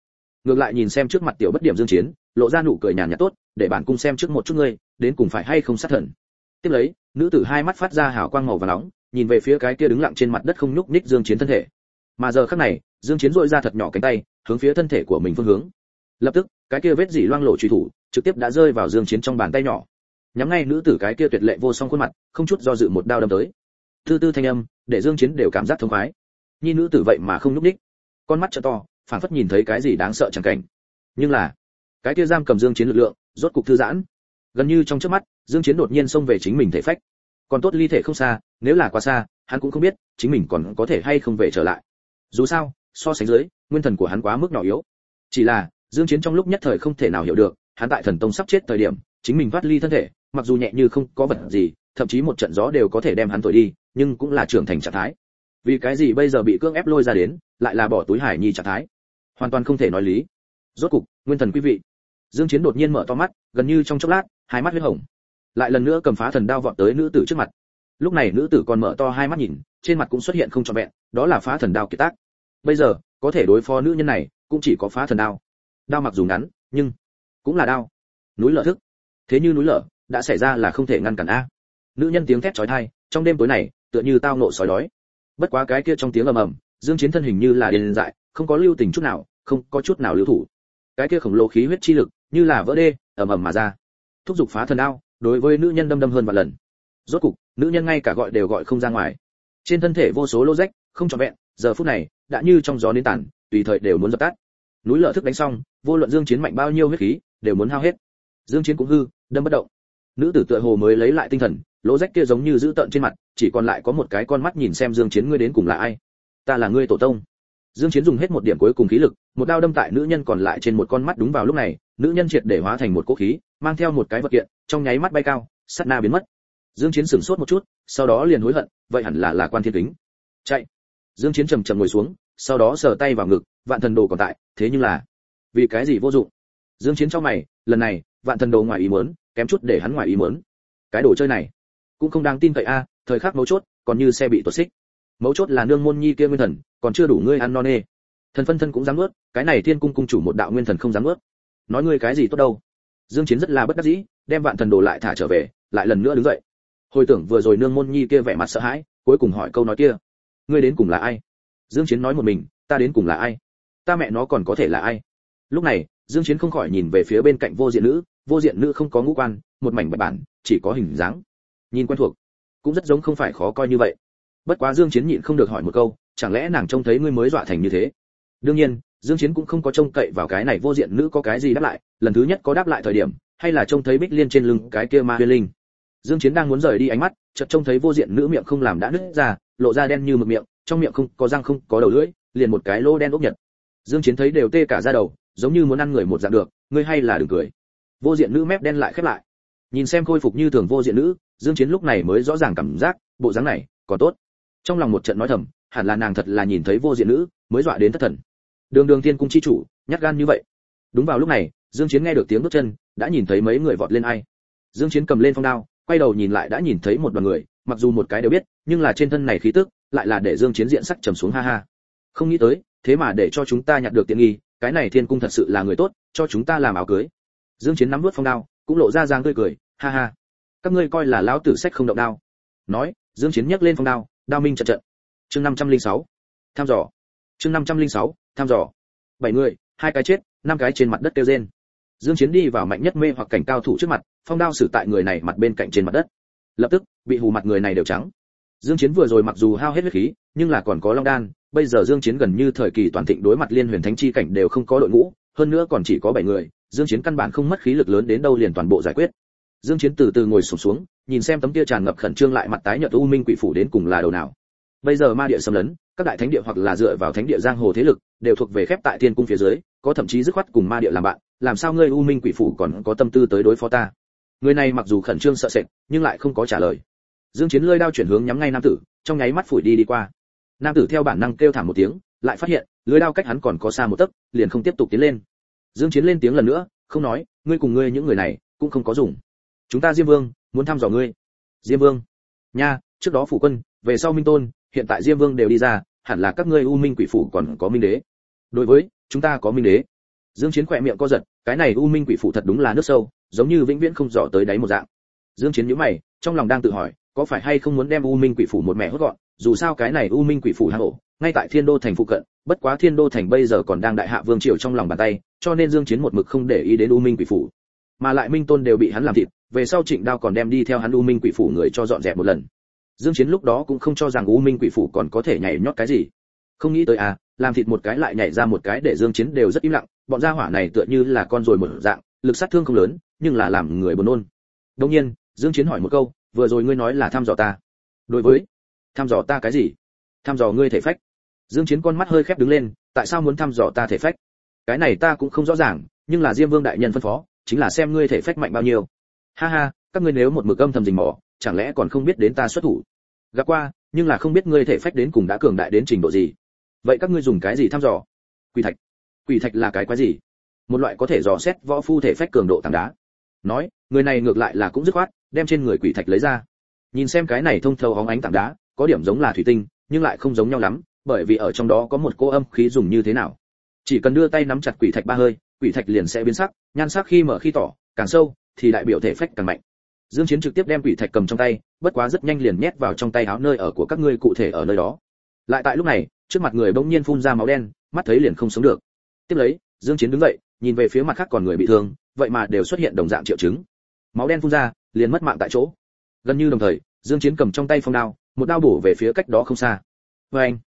Ngược lại nhìn xem trước mặt tiểu bất điểm dương chiến, lộ ra nụ cười nhàn nhạt tốt, để bản cung xem trước một chút ngươi, đến cùng phải hay không sát thần. Tiếp lấy, nữ tử hai mắt phát ra hào quang màu vàng nóng nhìn về phía cái kia đứng lặng trên mặt đất không nhúc nhích dương chiến thân thể. Mà giờ khắc này, dương chiến dội ra thật nhỏ cánh tay, hướng phía thân thể của mình phương hướng. Lập tức, cái kia vết dỉ loang lổ truy thủ, trực tiếp đã rơi vào dương chiến trong bàn tay nhỏ. Nhắm ngay nữ tử cái kia tuyệt lệ vô song khuôn mặt, không chút do dự một đao đâm tới. Tư tư thanh âm, để dương chiến đều cảm giác thông khoái. Nhi nữ tử vậy mà không nhúc nhích. Con mắt trợ to phản phất nhìn thấy cái gì đáng sợ chẳng cảnh. Nhưng là, cái kia giam cầm dương chiến lực lượng, rốt cục thư giãn. Gần như trong chớp mắt, dương chiến đột nhiên xông về chính mình thể phách còn tốt ly thể không xa, nếu là quá xa, hắn cũng không biết chính mình còn có thể hay không về trở lại. Dù sao, so sánh dưới, nguyên thần của hắn quá mức nhỏ yếu. Chỉ là, dương chiến trong lúc nhất thời không thể nào hiểu được, hắn tại thần tông sắp chết thời điểm, chính mình thoát ly thân thể, mặc dù nhẹ như không có vật gì, thậm chí một trận gió đều có thể đem hắn thổi đi, nhưng cũng là trưởng thành trạng thái. Vì cái gì bây giờ bị cưỡng ép lôi ra đến, lại là bỏ túi hải nhi trạng thái? Hoàn toàn không thể nói lý. Rốt cục, nguyên thần quý vị. Dương chiến đột nhiên mở to mắt, gần như trong chốc lát, hai mắt huyết hồng lại lần nữa cầm phá thần đao vọt tới nữ tử trước mặt. Lúc này nữ tử còn mở to hai mắt nhìn, trên mặt cũng xuất hiện không trọn vẹn, đó là phá thần đao kiệt tác. Bây giờ, có thể đối phó nữ nhân này, cũng chỉ có phá thần đao. Đao mặc dù ngắn, nhưng cũng là đao. Núi lở thức. Thế như núi lở, đã xảy ra là không thể ngăn cản a. Nữ nhân tiếng thét chói tai, trong đêm tối này, tựa như tao nộ sói đói. Bất quá cái kia trong tiếng ầm ầm, dương chiến thân hình như là điên dại, không có lưu tình chút nào, không có chút nào lưu thủ. Cái kia khổng lồ khí huyết chi lực, như là vỡ đê, ầm ầm mà ra. Thúc giục phá thần đao đối với nữ nhân đâm đâm hơn vài lần. Rốt cục, nữ nhân ngay cả gọi đều gọi không ra ngoài. Trên thân thể vô số lỗ rách không trọn vẹn, giờ phút này, đã như trong gió đến tàn tùy thời đều muốn dập tắt. Núi lở thức đánh xong, vô luận dương chiến mạnh bao nhiêu huyết khí, đều muốn hao hết. Dương chiến cũng hư, đâm bất động. Nữ tử tựa hồ mới lấy lại tinh thần lỗ rách kia giống như giữ tận trên mặt, chỉ còn lại có một cái con mắt nhìn xem dương chiến ngươi đến cùng là ai. Ta là ngươi tổ tông. Dương chiến dùng hết một điểm cuối cùng khí lực, một đao đâm tại nữ nhân còn lại trên một con mắt đúng vào lúc này, nữ nhân triệt để hóa thành một cỗ khí mang theo một cái vật kiện, trong nháy mắt bay cao sát na biến mất. Dương chiến sửng sốt một chút, sau đó liền hối hận, vậy hẳn là là quan thiên kính. Chạy. Dương chiến trầm trầm ngồi xuống, sau đó sờ tay vào ngực, vạn thần đồ còn tại, thế nhưng là, vì cái gì vô dụng? Dương chiến cho mày, lần này, vạn thần đồ ngoài ý muốn, kém chút để hắn ngoài ý muốn. Cái đồ chơi này, cũng không đáng tin cậy a, thời khắc mấu chốt, còn như xe bị tuột xích. Mấu chốt là nương môn nhi kia nguyên thần, còn chưa đủ ngươi ăn non nê. Thần phân thân cũng dám nuốt, cái này thiên cung cung chủ một đạo nguyên thần không dám nuốt. Nói ngươi cái gì tốt đâu? Dương chiến rất là bất đắc dĩ, đem vạn thần đồ lại thả trở về, lại lần nữa đứng dậy. Hồi tưởng vừa rồi nương môn nhi kia vẻ mặt sợ hãi, cuối cùng hỏi câu nói kia. Ngươi đến cùng là ai? Dương chiến nói một mình, ta đến cùng là ai? Ta mẹ nó còn có thể là ai? Lúc này, dương chiến không khỏi nhìn về phía bên cạnh vô diện nữ, vô diện nữ không có ngũ quan, một mảnh bạch bản, chỉ có hình dáng. Nhìn quen thuộc, cũng rất giống không phải khó coi như vậy. Bất quá dương chiến nhịn không được hỏi một câu, chẳng lẽ nàng trông thấy ngươi mới dọa thành như thế? Đương nhiên dương chiến cũng không có trông cậy vào cái này vô diện nữ có cái gì đáp lại, lần thứ nhất có đáp lại thời điểm, hay là trông thấy bích liên trên lưng cái kia ma huyên linh. Dương chiến đang muốn rời đi ánh mắt, chợt trông thấy vô diện nữ miệng không làm đã nứt ra, lộ ra đen như mực miệng, trong miệng không có răng không có đầu lưỡi, liền một cái lỗ đen ốc nhật. Dương chiến thấy đều tê cả da đầu, giống như muốn ăn người một dạng được, ngươi hay là đừng cười. Vô diện nữ mép đen lại khép lại. Nhìn xem khôi phục như thường vô diện nữ, dương chiến lúc này mới rõ ràng cảm giác, bộ dáng này, còn tốt. Trong lòng một trận nói thầm, hẳn là nàng thật là nhìn thấy vô diện nữ, mới dọa đến thất thần đường đường thiên cung chi chủ, nhát gan như vậy. Đúng vào lúc này, dương chiến nghe được tiếng bước chân, đã nhìn thấy mấy người vọt lên ai. Dương chiến cầm lên phong đao, quay đầu nhìn lại đã nhìn thấy một đoàn người, mặc dù một cái đều biết, nhưng là trên thân này khí tức, lại là để dương chiến diện sắc trầm xuống ha ha. Không nghĩ tới, thế mà để cho chúng ta nhặt được tiện nghi, cái này thiên cung thật sự là người tốt, cho chúng ta làm áo cưới. Dương chiến nắm nuốt phong đao, cũng lộ ra giang tươi cười, ha ha. Các ngươi coi là lão tử sách không động đao. Nói, dương chiến nhấc lên phong đao đao minh trận trận. Chương 506 tham dò chương 506 tham dò. Bảy người hai cái chết năm cái trên mặt đất tiêu rên. Dương chiến đi vào mạnh nhất mê hoặc cảnh cao thủ trước mặt phong đao xử tại người này mặt bên cạnh trên mặt đất. Lập tức bị hù mặt người này đều trắng. Dương chiến vừa rồi mặc dù hao hết huyết khí nhưng là còn có long đan bây giờ dương chiến gần như thời kỳ toàn thịnh đối mặt liên huyền thánh chi cảnh đều không có đội ngũ hơn nữa còn chỉ có bảy người dương chiến căn bản không mất khí lực lớn đến đâu liền toàn bộ giải quyết. Dương chiến từ từ ngồi sụp xuống, xuống nhìn xem tấm kia tràn ngập khẩn trương lại mặt tái nhợt u minh quỷ phủ đến cùng là đầu nào bây giờ ma địa xâm lấn, các đại thánh địa hoặc là dựa vào thánh địa giang hồ thế lực, đều thuộc về khép tại thiên cung phía dưới, có thậm chí dứt khoát cùng ma địa làm bạn, làm sao ngươi u minh quỷ phủ còn có tâm tư tới đối phó ta? Người này mặc dù khẩn trương sợ sệt, nhưng lại không có trả lời. Dương chiến lơi đao chuyển hướng nhắm ngay nam tử, trong nháy mắt phủi đi đi qua. Nam tử theo bản năng kêu thảm một tiếng, lại phát hiện, lưỡi đao cách hắn còn có xa một tấc, liền không tiếp tục tiến lên. Dương chiến lên tiếng lần nữa, không nói, ngươi cùng ngươi những người này, cũng không có dùng. Chúng ta diêm vương, muốn thăm dò ngươi. Diêm vương. Nha, trước đó phủ quân, về sau minh tôn hiện tại diêm vương đều đi ra, hẳn là các ngươi u minh quỷ phủ còn có minh đế. Đối với, chúng ta có minh đế. Dương chiến khỏe miệng co giật, cái này u minh quỷ phủ thật đúng là nước sâu, giống như vĩnh viễn không dò tới đáy một dạng. Dương chiến nhíu mày, trong lòng đang tự hỏi, có phải hay không muốn đem u minh quỷ phủ một mẹ hốt gọn, dù sao cái này u minh quỷ phủ hang ổ, ngay tại thiên đô thành phụ cận, bất quá thiên đô thành bây giờ còn đang đại hạ vương triều trong lòng bàn tay, cho nên dương chiến một mực không để ý đến u minh quỷ phủ. Mà lại minh tôn đều bị hắn làm thịt, về sau trịnh đao còn đem đi theo hắn u minh quỷ phủ người cho dọn dẹp một lần dương chiến lúc đó cũng không cho rằng u minh quỷ phủ còn có thể nhảy nhót cái gì. Không nghĩ tới à làm thịt một cái lại nhảy ra một cái để dương chiến đều rất im lặng, bọn gia hỏa này tựa như là con rồi một dạng, lực sát thương không lớn, nhưng là làm người buồn nôn. Đương nhiên, dương chiến hỏi một câu, vừa rồi ngươi nói là thăm dò ta? Đối với. Thăm dò ta cái gì? Thăm dò ngươi thể phách. Dương chiến con mắt hơi khép đứng lên, tại sao muốn thăm dò ta thể phách? Cái này ta cũng không rõ ràng, nhưng là diêm vương đại nhân phân phó, chính là xem ngươi thể phách mạnh bao nhiêu. Ha ha, các ngươi nếu một mực âm thầm rình mò chẳng lẽ còn không biết đến ta xuất thủ? Gặp qua, nhưng là không biết ngươi thể phách đến cùng đã cường đại đến trình độ gì. Vậy các ngươi dùng cái gì thăm dò? Quỷ thạch. Quỷ thạch là cái quái gì? Một loại có thể dò xét võ phu thể phách cường độ tảng đá. Nói, người này ngược lại là cũng dứt khoát, đem trên người quỷ thạch lấy ra. Nhìn xem cái này thông thấu hóng ánh tảng đá, có điểm giống là thủy tinh, nhưng lại không giống nhau lắm, bởi vì ở trong đó có một cô âm khí dùng như thế nào. Chỉ cần đưa tay nắm chặt quỷ thạch ba hơi, quỷ thạch liền sẽ biến sắc, nhan sắc khi mở khi tỏ, càng sâu, thì đại biểu thể phách càng mạnh dương chiến trực tiếp đem quỷ thạch cầm trong tay, bất quá rất nhanh liền nhét vào trong tay áo nơi ở của các ngươi cụ thể ở nơi đó. Lại tại lúc này, trước mặt người bỗng nhiên phun ra máu đen, mắt thấy liền không sống được. Tiếp lấy, dương chiến đứng dậy, nhìn về phía mặt khác còn người bị thương, vậy mà đều xuất hiện đồng dạng triệu chứng. Máu đen phun ra, liền mất mạng tại chỗ. Gần như đồng thời, dương chiến cầm trong tay phong đao, một đao bổ về phía cách đó không xa. Với anh,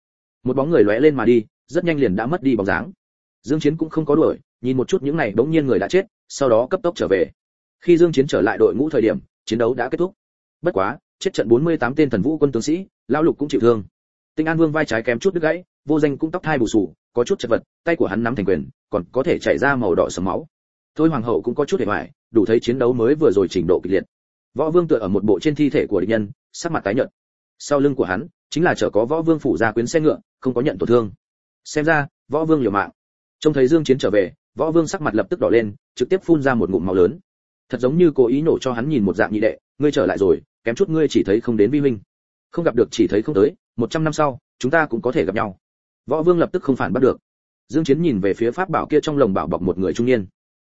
một bóng người lóe lên mà đi, rất nhanh liền đã mất đi bóng dáng. Dương chiến cũng không có đuổi, nhìn một chút những này bỗng nhiên người đã chết, sau đó cấp tốc trở về. Khi dương chiến trở lại đội ngũ thời điểm chiến đấu đã kết thúc. Bất quá, chết trận 48 tên thần vũ quân tướng sĩ, lão lục cũng chịu thương. Tinh an vương vai trái kém chút đứt gãy, vô danh cũng tóc thai bù sù, có chút chật vật, tay của hắn nắm thành quyền, còn có thể chảy ra màu đỏ sẫm máu. Thôi hoàng hậu cũng có chút hề hoài, đủ thấy chiến đấu mới vừa rồi trình độ kịch liệt. Võ vương tựa ở một bộ trên thi thể của địch nhân, sắc mặt tái nhợt. Sau lưng của hắn, chính là chở có võ vương phủ ra quyến xe ngựa, không có nhận tổn thương. Xem ra, võ vương liều mạng. Trông thấy dương chiến trở về, võ vương sắc mặt lập tức đỏ lên, trực tiếp phun ra một ngụm máu lớn thật giống như cố ý nổ cho hắn nhìn một dạng nhị đệ, ngươi trở lại rồi, kém chút ngươi chỉ thấy không đến vi huynh. Không gặp được chỉ thấy không tới, một trăm năm sau, chúng ta cũng có thể gặp nhau. Võ vương lập tức không phản bắt được. Dương chiến nhìn về phía pháp bảo kia trong lồng bảo bọc một người trung niên.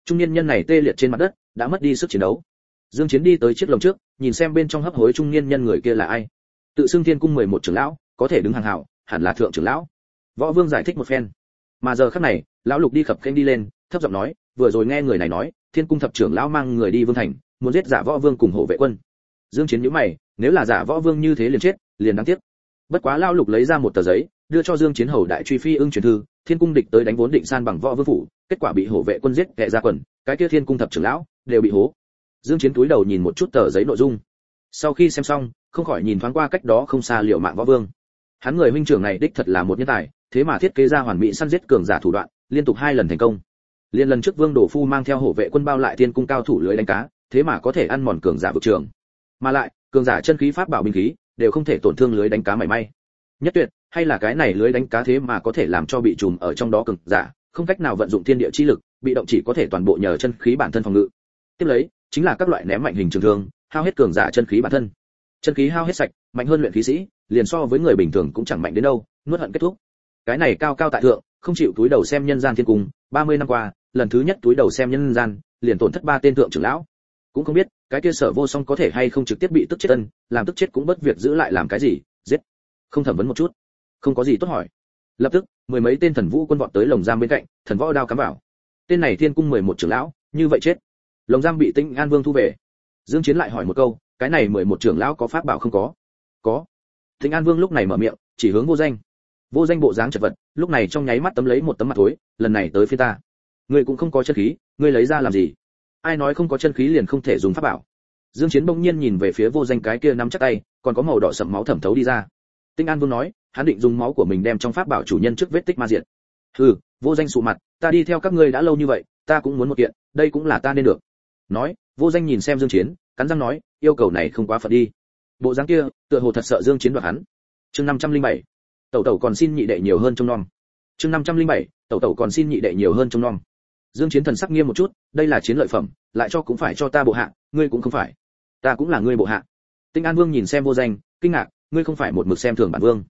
Trung niên nhân này tê liệt trên mặt đất, đã mất đi sức chiến đấu. Dương chiến đi tới chiếc lồng trước, nhìn xem bên trong hấp hối trung niên nhân người kia là ai. Tự xưng thiên cung 11 trưởng lão, có thể đứng hàng hảo, hẳn là thượng trưởng lão. Võ vương giải thích một phen. Mà giờ khắc này, lão lục đi khập kênh đi lên, thấp giọng nói, vừa rồi nghe người này nói thiên cung thập trưởng lão mang người đi vương thành, muốn giết giả võ vương cùng hộ vệ quân. Dương chiến nhíu mày, nếu là giả võ vương như thế liền chết, liền đáng tiếc. Bất quá lão lục lấy ra một tờ giấy, đưa cho dương chiến hầu đại truy phi ưng truyền thư, thiên cung địch tới đánh vốn định san bằng võ vương phủ, kết quả bị hộ vệ quân giết kẻ ra quần, cái kia thiên cung thập trưởng lão đều bị hố. Dương chiến túi đầu nhìn một chút tờ giấy nội dung. Sau khi xem xong, không khỏi nhìn thoáng qua cách đó không xa liệu mạng võ vương. Hắn người huynh trưởng này đích thật là một nhân tài, thế mà thiết kế ra hoàn mỹ săn giết cường giả thủ đoạn, liên tục hai lần thành công liên lần trước vương đổ phu mang theo hộ vệ quân bao lại thiên cung cao thủ lưới đánh cá, thế mà có thể ăn mòn cường giả vực trường. Mà lại, cường giả chân khí pháp bảo binh khí đều không thể tổn thương lưới đánh cá mảy may. Nhất tuyệt, hay là cái này lưới đánh cá thế mà có thể làm cho bị trùm ở trong đó cường giả, không cách nào vận dụng thiên địa chi lực, bị động chỉ có thể toàn bộ nhờ chân khí bản thân phòng ngự. Tiếp lấy, chính là các loại ném mạnh hình trường thương, hao hết cường giả chân khí bản thân. Chân khí hao hết sạch, mạnh hơn luyện khí sĩ, liền so với người bình thường cũng chẳng mạnh đến đâu, nuốt hận kết thúc. Cái này cao cao tại thượng không chịu túi đầu xem nhân gian thiên cung 30 năm qua, lần thứ nhất túi đầu xem nhân gian, liền tổn thất ba tên thượng trưởng lão. Cũng không biết, cái kia sở vô song có thể hay không trực tiếp bị tức chết ân, làm tức chết cũng bất việc giữ lại làm cái gì, giết. Không thẩm vấn một chút. Không có gì tốt hỏi. Lập tức, mười mấy tên thần vũ quân vọt tới lồng giam bên cạnh, thần võ đao cắm vào. Tên này thiên cung 11 trưởng lão, như vậy chết. Lồng giam bị tĩnh an vương thu về. Dương chiến lại hỏi một câu, cái này 11 trưởng lão có pháp bảo không có? Có. Tĩnh an vương lúc này mở miệng, chỉ hướng vô danh vô danh bộ dáng chật vật, lúc này trong nháy mắt tấm lấy một tấm mặt thối, lần này tới phía ta. Ngươi cũng không có chân khí, ngươi lấy ra làm gì? Ai nói không có chân khí liền không thể dùng pháp bảo? Dương chiến bỗng nhiên nhìn về phía vô danh cái kia nắm chắc tay, còn có màu đỏ sậm máu thẩm thấu đi ra. Tinh an vương nói, hắn định dùng máu của mình đem trong pháp bảo chủ nhân trước vết tích ma diệt. Hừ, vô danh sụ mặt, ta đi theo các ngươi đã lâu như vậy, ta cũng muốn một kiện, đây cũng là ta nên được. Nói, vô danh nhìn xem dương chiến, cắn răng nói, yêu cầu này không quá phận đi. Bộ dáng kia, tựa hồ thật sợ dương chiến đoạt hắn. Chương 507 tẩu tẩu còn xin nhị đệ nhiều hơn trong non chương 507 tẩu tẩu còn xin nhị đệ nhiều hơn trong non dương chiến thần sắc nghiêm một chút, đây là chiến lợi phẩm, lại cho cũng phải cho ta bộ hạ, ngươi cũng không phải. Ta cũng là ngươi bộ hạ. Tinh an vương nhìn xem vô danh, kinh ngạc, ngươi không phải một mực xem thường bản vương.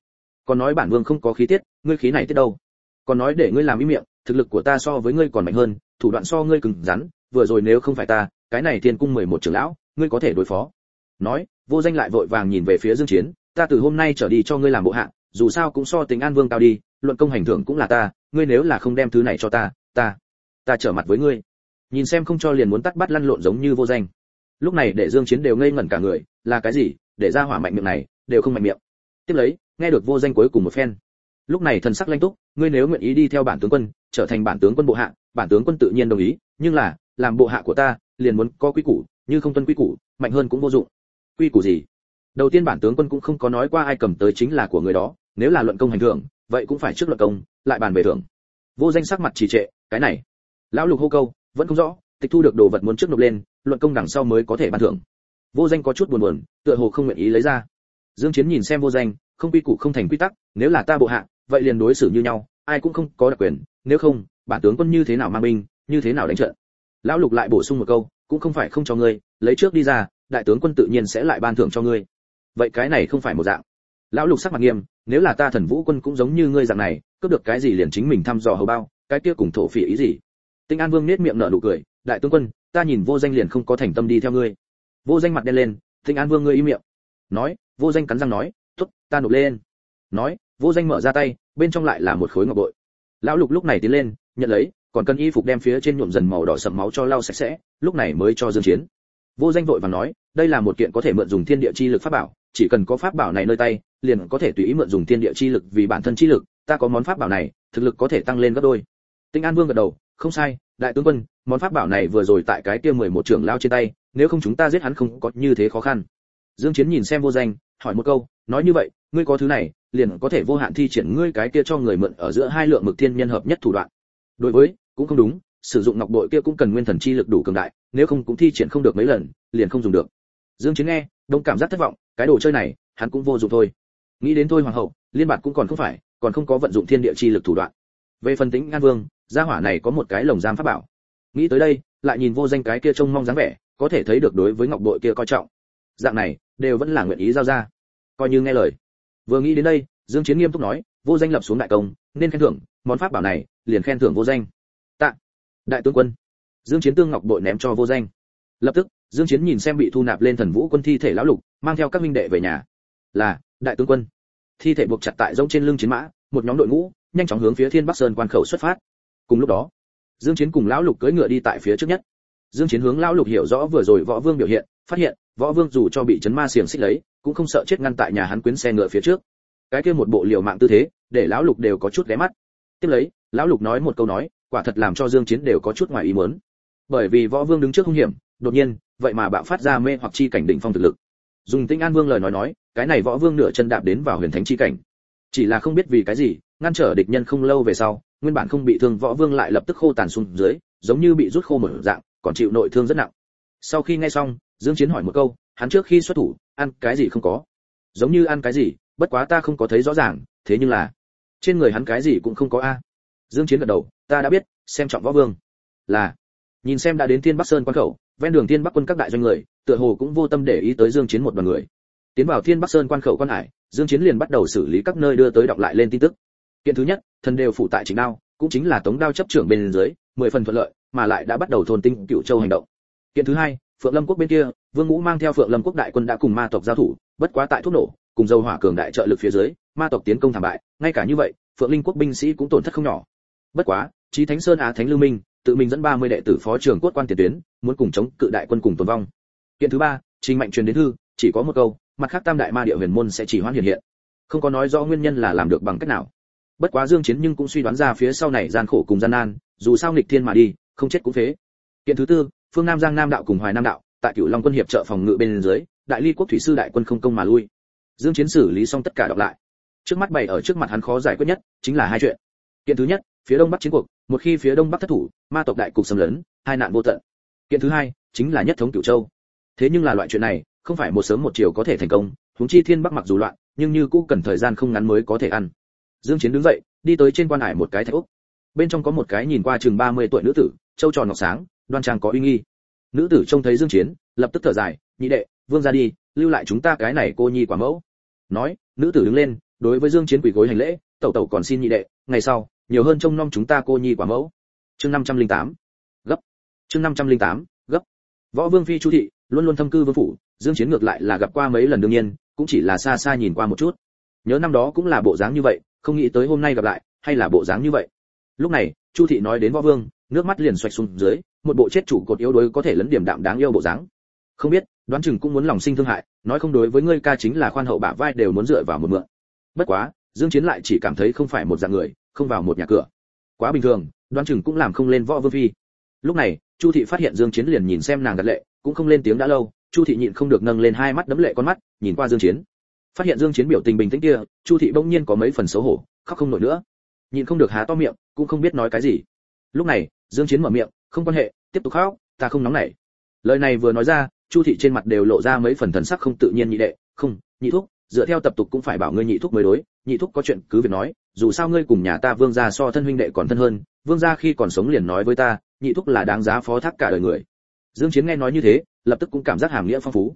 Còn nói bản vương không có khí tiết, ngươi khí này tiết đâu? Còn nói để ngươi làm ý miệng, thực lực của ta so với ngươi còn mạnh hơn, thủ đoạn so ngươi cứng rắn, vừa rồi nếu không phải ta, cái này thiên cung 11 trưởng lão, ngươi có thể đối phó. Nói, vô danh lại vội vàng nhìn về phía dương chiến, ta từ hôm nay trở đi cho ngươi làm bộ hạ dù sao cũng so tình an vương cao đi, luận công hành thưởng cũng là ta, ngươi nếu là không đem thứ này cho ta ta ta trở mặt với ngươi. Nhìn xem không cho liền muốn tắt bắt lăn lộn giống như vô danh. Lúc này để dương chiến đều ngây ngẩn cả người, là cái gì? Để ra hỏa mạnh miệng này, đều không mạnh miệng. Tiếp lấy, nghe được vô danh cuối cùng một phen. Lúc này thần sắc lanh túc, ngươi nếu nguyện ý đi theo bản tướng quân, trở thành bản tướng quân bộ hạ, bản tướng quân tự nhiên đồng ý, nhưng là, làm bộ hạ của ta, liền muốn có quy củ, như không tuân quy củ, mạnh hơn cũng vô dụng. Quy củ gì? Đầu tiên bản tướng quân cũng không có nói qua ai cầm tới chính là của người đó nếu là luận công hành thưởng, vậy cũng phải trước luận công, lại bàn về thưởng. Vô danh sắc mặt trì trệ, cái này. Lão lục hô câu, vẫn không rõ, tịch thu được đồ vật muốn trước nộp lên, luận công đằng sau mới có thể ban thưởng. Vô danh có chút buồn buồn, tựa hồ không nguyện ý lấy ra. Dương chiến nhìn xem vô danh, không quy củ không thành quy tắc, nếu là ta bộ hạ, vậy liền đối xử như nhau, ai cũng không có đặc quyền, nếu không, bản tướng quân như thế nào mang binh, như thế nào đánh trận. Lão lục lại bổ sung một câu, cũng không phải không cho ngươi, lấy trước đi ra, đại tướng quân tự nhiên sẽ lại ban thưởng cho ngươi. Vậy cái này không phải một dạng. Lão lục sắc mặt nghiêm nếu là ta thần vũ quân cũng giống như ngươi dạng này, cướp được cái gì liền chính mình thăm dò hầu bao, cái kia cùng thổ phỉ ý gì? Tinh an vương nết miệng nở nụ cười, đại tướng quân, ta nhìn vô danh liền không có thành tâm đi theo ngươi. Vô danh mặt đen lên, tinh an vương ngươi im miệng. Nói, vô danh cắn răng nói, tốt, ta nộp lên. Nói, vô danh mở ra tay, bên trong lại là một khối ngọc bội. Lão lục lúc này tiến lên, nhận lấy, còn cần y phục đem phía trên nhuộm dần màu đỏ sậm máu cho lau sạch sẽ, lúc này mới cho dương chiến. Vô danh vội vàng nói đây là một kiện có thể mượn dùng thiên địa chi lực pháp bảo, chỉ cần có pháp bảo này nơi tay, liền có thể tùy ý mượn dùng thiên địa chi lực vì bản thân chi lực, ta có món pháp bảo này, thực lực có thể tăng lên gấp đôi. Tinh an vương gật đầu, không sai, đại tướng quân, món pháp bảo này vừa rồi tại cái kia mười một trưởng lao trên tay, nếu không chúng ta giết hắn không có như thế khó khăn. Dương chiến nhìn xem vô danh, hỏi một câu, nói như vậy, ngươi có thứ này, liền có thể vô hạn thi triển ngươi cái kia cho người mượn ở giữa hai lượng mực thiên nhân hợp nhất thủ đoạn. Đối với, cũng không đúng, sử dụng ngọc bội kia cũng cần nguyên thần chi lực đủ cường đại, nếu không cũng thi triển không được mấy lần, liền không dùng được dương chiến nghe, đông cảm giác thất vọng, cái đồ chơi này, hắn cũng vô dụng thôi. Nghĩ đến thôi hoàng hậu, liên bạt cũng còn không phải, còn không có vận dụng thiên địa chi lực thủ đoạn. Về phần tính an vương, gia hỏa này có một cái lồng giam pháp bảo. Nghĩ tới đây, lại nhìn vô danh cái kia trông mong dáng vẻ, có thể thấy được đối với ngọc bội kia coi trọng. Dạng này, đều vẫn là nguyện ý giao ra. Coi như nghe lời. Vừa nghĩ đến đây, dương chiến nghiêm túc nói, vô danh lập xuống đại công, nên khen thưởng, món pháp bảo này, liền khen thưởng vô danh. Tạ, đại tướng quân. Dương chiến tương ngọc bội ném cho vô danh. Lập tức dương chiến nhìn xem bị thu nạp lên thần vũ quân thi thể lão lục, mang theo các minh đệ về nhà. Là, đại tướng quân. Thi thể buộc chặt tại rông trên lưng chiến mã, một nhóm đội ngũ, nhanh chóng hướng phía thiên bắc sơn quan khẩu xuất phát. Cùng lúc đó, dương chiến cùng lão lục cưỡi ngựa đi tại phía trước nhất. Dương chiến hướng lão lục hiểu rõ vừa rồi võ vương biểu hiện, phát hiện, võ vương dù cho bị chấn ma xiềng xích lấy, cũng không sợ chết ngăn tại nhà hắn quyến xe ngựa phía trước. Cái kia một bộ liều mạng tư thế, để lão lục đều có chút ghé mắt. Tiếp lấy, lão lục nói một câu nói, quả thật làm cho dương chiến đều có chút ngoài ý muốn. Bởi vì võ vương đứng trước hung hiểm, đột nhiên vậy mà bạo phát ra mê hoặc chi cảnh đỉnh phong thực lực. Dùng tinh an vương lời nói nói, cái này võ vương nửa chân đạp đến vào huyền thánh chi cảnh. Chỉ là không biết vì cái gì, ngăn trở địch nhân không lâu về sau, nguyên bản không bị thương võ vương lại lập tức khô tàn xuống dưới, giống như bị rút khô một dạng, còn chịu nội thương rất nặng. Sau khi nghe xong, dương chiến hỏi một câu, hắn trước khi xuất thủ, ăn cái gì không có? Giống như ăn cái gì, bất quá ta không có thấy rõ ràng, thế nhưng là, trên người hắn cái gì cũng không có a. Dương chiến gật đầu, ta đã biết, xem trọng võ vương. Là, nhìn xem đã đến thiên bắc sơn quan khẩu ven đường thiên bắc quân các đại doanh người, tựa hồ cũng vô tâm để ý tới dương chiến một đoàn người. Tiến vào thiên bắc sơn quan khẩu quan hải, dương chiến liền bắt đầu xử lý các nơi đưa tới đọc lại lên tin tức. Kiện thứ nhất, thần đều phụ tại chính đao, cũng chính là tống đao chấp trưởng bên dưới, mười phần thuận lợi, mà lại đã bắt đầu thôn tinh cựu châu hành động. Kiện thứ hai, phượng lâm quốc bên kia, vương ngũ mang theo phượng lâm quốc đại quân đã cùng ma tộc giao thủ, bất quá tại thuốc nổ, cùng dầu hỏa cường đại trợ lực phía dưới, ma tộc tiến công thảm bại. Ngay cả như vậy, phượng linh quốc binh sĩ cũng tổn thất không nhỏ. Bất quá, chí thánh sơn á thánh lưu minh tự mình dẫn 30 đệ tử phó trưởng cốt quan tiền tuyến, muốn cùng chống cự đại quân cùng tồn vong. Kiện thứ ba, trình mạnh truyền đến thư, chỉ có một câu, mặt khác tam đại ma địa huyền môn sẽ chỉ hoãn hiện hiện. Không có nói rõ nguyên nhân là làm được bằng cách nào. Bất quá dương chiến nhưng cũng suy đoán ra phía sau này gian khổ cùng gian nan, dù sao nghịch thiên mà đi, không chết cũng phế. Kiện thứ tư, phương nam giang nam đạo cùng hoài nam đạo, tại cửu long quân hiệp trợ phòng ngự bên dưới, đại ly quốc thủy sư đại quân không công mà lui. Dương chiến xử lý xong tất cả đọc lại. Trước mắt bày ở trước mặt hắn khó giải quyết nhất chính là hai chuyện. Kiện thứ nhất, phía đông bắc chiến cuộc một khi phía đông bắc thất thủ, ma tộc đại cục xâm lấn, hai nạn vô tận. Kiện thứ hai, chính là nhất thống cửu châu. Thế nhưng là loại chuyện này, không phải một sớm một chiều có thể thành công, huống chi thiên bắc mặc dù loạn, nhưng như cũ cần thời gian không ngắn mới có thể ăn. Dương chiến đứng dậy, đi tới trên quan hải một cái thạch úc bên trong có một cái nhìn qua chừng 30 tuổi nữ tử châu tròn ngọc sáng, đoan trang có uy nghi. Nữ tử trông thấy dương chiến, lập tức thở dài, nhị đệ, vương ra đi, lưu lại chúng ta cái này cô nhi quả mẫu. Nói, nữ tử đứng lên, đối với dương chiến quỳ gối hành lễ, tẩu tẩu còn xin nhị đệ, ngày sau nhiều hơn trông nom chúng ta cô nhi quả mẫu. Chương 508 gấp. Chương 508 gấp. Võ vương phi chu thị luôn luôn thâm cư vương phủ, dương chiến ngược lại là gặp qua mấy lần đương nhiên, cũng chỉ là xa xa nhìn qua một chút. Nhớ năm đó cũng là bộ dáng như vậy, không nghĩ tới hôm nay gặp lại, hay là bộ dáng như vậy. Lúc này, chu thị nói đến võ vương, nước mắt liền xoạch xuống dưới, một bộ chết chủ cột yếu đuối có thể lấn điểm đạm đáng yêu bộ dáng. Không biết, đoán chừng cũng muốn lòng sinh thương hại, nói không đối với ngươi ca chính là khoan hậu bả vai đều muốn dựa vào một mượn. Bất quá, dương chiến lại chỉ cảm thấy không phải một dạng người không vào một nhà cửa. Quá bình thường, đoán chừng cũng làm không lên võ vương phi. Lúc này, chu thị phát hiện dương chiến liền nhìn xem nàng gật lệ, cũng không lên tiếng đã lâu, chu thị nhịn không được nâng lên hai mắt đấm lệ con mắt, nhìn qua dương chiến. Phát hiện dương chiến biểu tình bình tĩnh kia, chu thị bỗng nhiên có mấy phần xấu hổ, khóc không nổi nữa. Nhịn không được há to miệng, cũng không biết nói cái gì. Lúc này, dương chiến mở miệng, không quan hệ, tiếp tục khóc, ta không nóng nảy. Lời này vừa nói ra, chu thị trên mặt đều lộ ra mấy phần thần sắc không tự nhiên nhị đệ, không, nhị thúc dựa theo tập tục cũng phải bảo ngươi nhị thúc mới đối, nhị thúc có chuyện cứ việc nói, dù sao ngươi cùng nhà ta vương gia so thân huynh đệ còn thân hơn, vương gia khi còn sống liền nói với ta, nhị thúc là đáng giá phó thác cả đời người. Dương chiến nghe nói như thế, lập tức cũng cảm giác hàm nghĩa phong phú.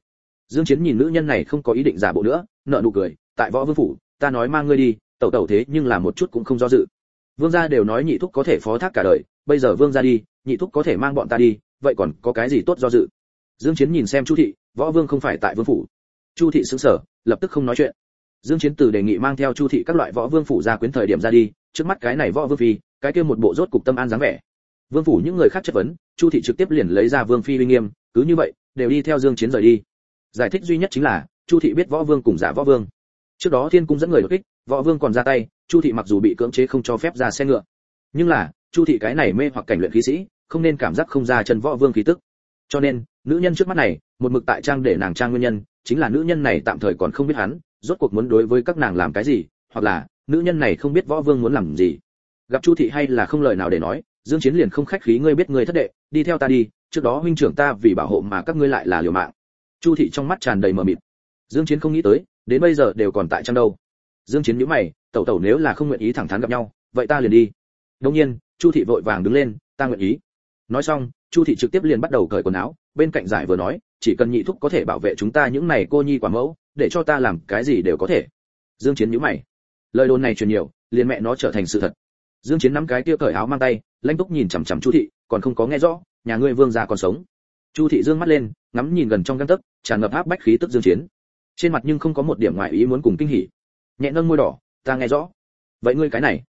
Dương chiến nhìn nữ nhân này không có ý định giả bộ nữa nợ nụ cười, tại võ vương phủ, ta nói mang ngươi đi, tẩu tẩu thế nhưng là một chút cũng không do dự. Vương gia đều nói nhị thúc có thể phó thác cả đời, bây giờ vương gia đi, nhị thúc có thể mang bọn ta đi, vậy còn có cái gì tốt do dự? Dương chiến nhìn xem chu thị, võ vương không phải tại vương phủ chu thị sững sờ, lập tức không nói chuyện. Dương chiến từ đề nghị mang theo chu thị các loại võ vương phủ ra quyến thời điểm ra đi, trước mắt cái này võ vương phi, cái kia một bộ rốt cục tâm an dáng vẻ. Vương phủ những người khác chất vấn, chu thị trực tiếp liền lấy ra vương phi uy nghiêm, cứ như vậy, đều đi theo dương chiến rời đi. Giải thích duy nhất chính là, chu thị biết võ vương cùng giả võ vương. Trước đó thiên cung dẫn người đột kích, võ vương còn ra tay, chu thị mặc dù bị cưỡng chế không cho phép ra xe ngựa. Nhưng là, chu thị cái này mê hoặc cảnh luyện khí sĩ, không nên cảm giác không ra chân võ vương khí tức. Cho nên, nữ nhân trước mắt này, một mực tại trang để nàng trang nguyên nhân chính là nữ nhân này tạm thời còn không biết hắn, rốt cuộc muốn đối với các nàng làm cái gì, hoặc là, nữ nhân này không biết võ vương muốn làm gì. Gặp chu thị hay là không lời nào để nói, dương chiến liền không khách khí, ngươi biết ngươi thất đệ, đi theo ta đi, trước đó huynh trưởng ta vì bảo hộ mà các ngươi lại là liều mạng. Chu thị trong mắt tràn đầy mờ mịt. Dương chiến không nghĩ tới, đến bây giờ đều còn tại trong đâu. Dương chiến nhíu mày, tẩu tẩu nếu là không nguyện ý thẳng thắn gặp nhau, vậy ta liền đi. Đương nhiên, chu thị vội vàng đứng lên, ta nguyện ý. Nói xong chu thị trực tiếp liền bắt đầu cởi quần áo, bên cạnh giải vừa nói, chỉ cần nhị thúc có thể bảo vệ chúng ta những này cô nhi quả mẫu, để cho ta làm cái gì đều có thể. Dương chiến nhíu mày. Lời đồn này truyền nhiều, liền mẹ nó trở thành sự thật. Dương chiến nắm cái kia cởi áo mang tay lãnh túc nhìn chằm chằm chu thị, còn không có nghe rõ, nhà ngươi vương gia còn sống. Chu thị dương mắt lên, ngắm nhìn gần trong gan tấc, tràn ngập áp bách khí tức dương chiến. Trên mặt nhưng không có một điểm ngoại ý muốn cùng kinh hỉ. Nhẹ nâng môi đỏ, ta nghe rõ. Vậy ngươi cái này?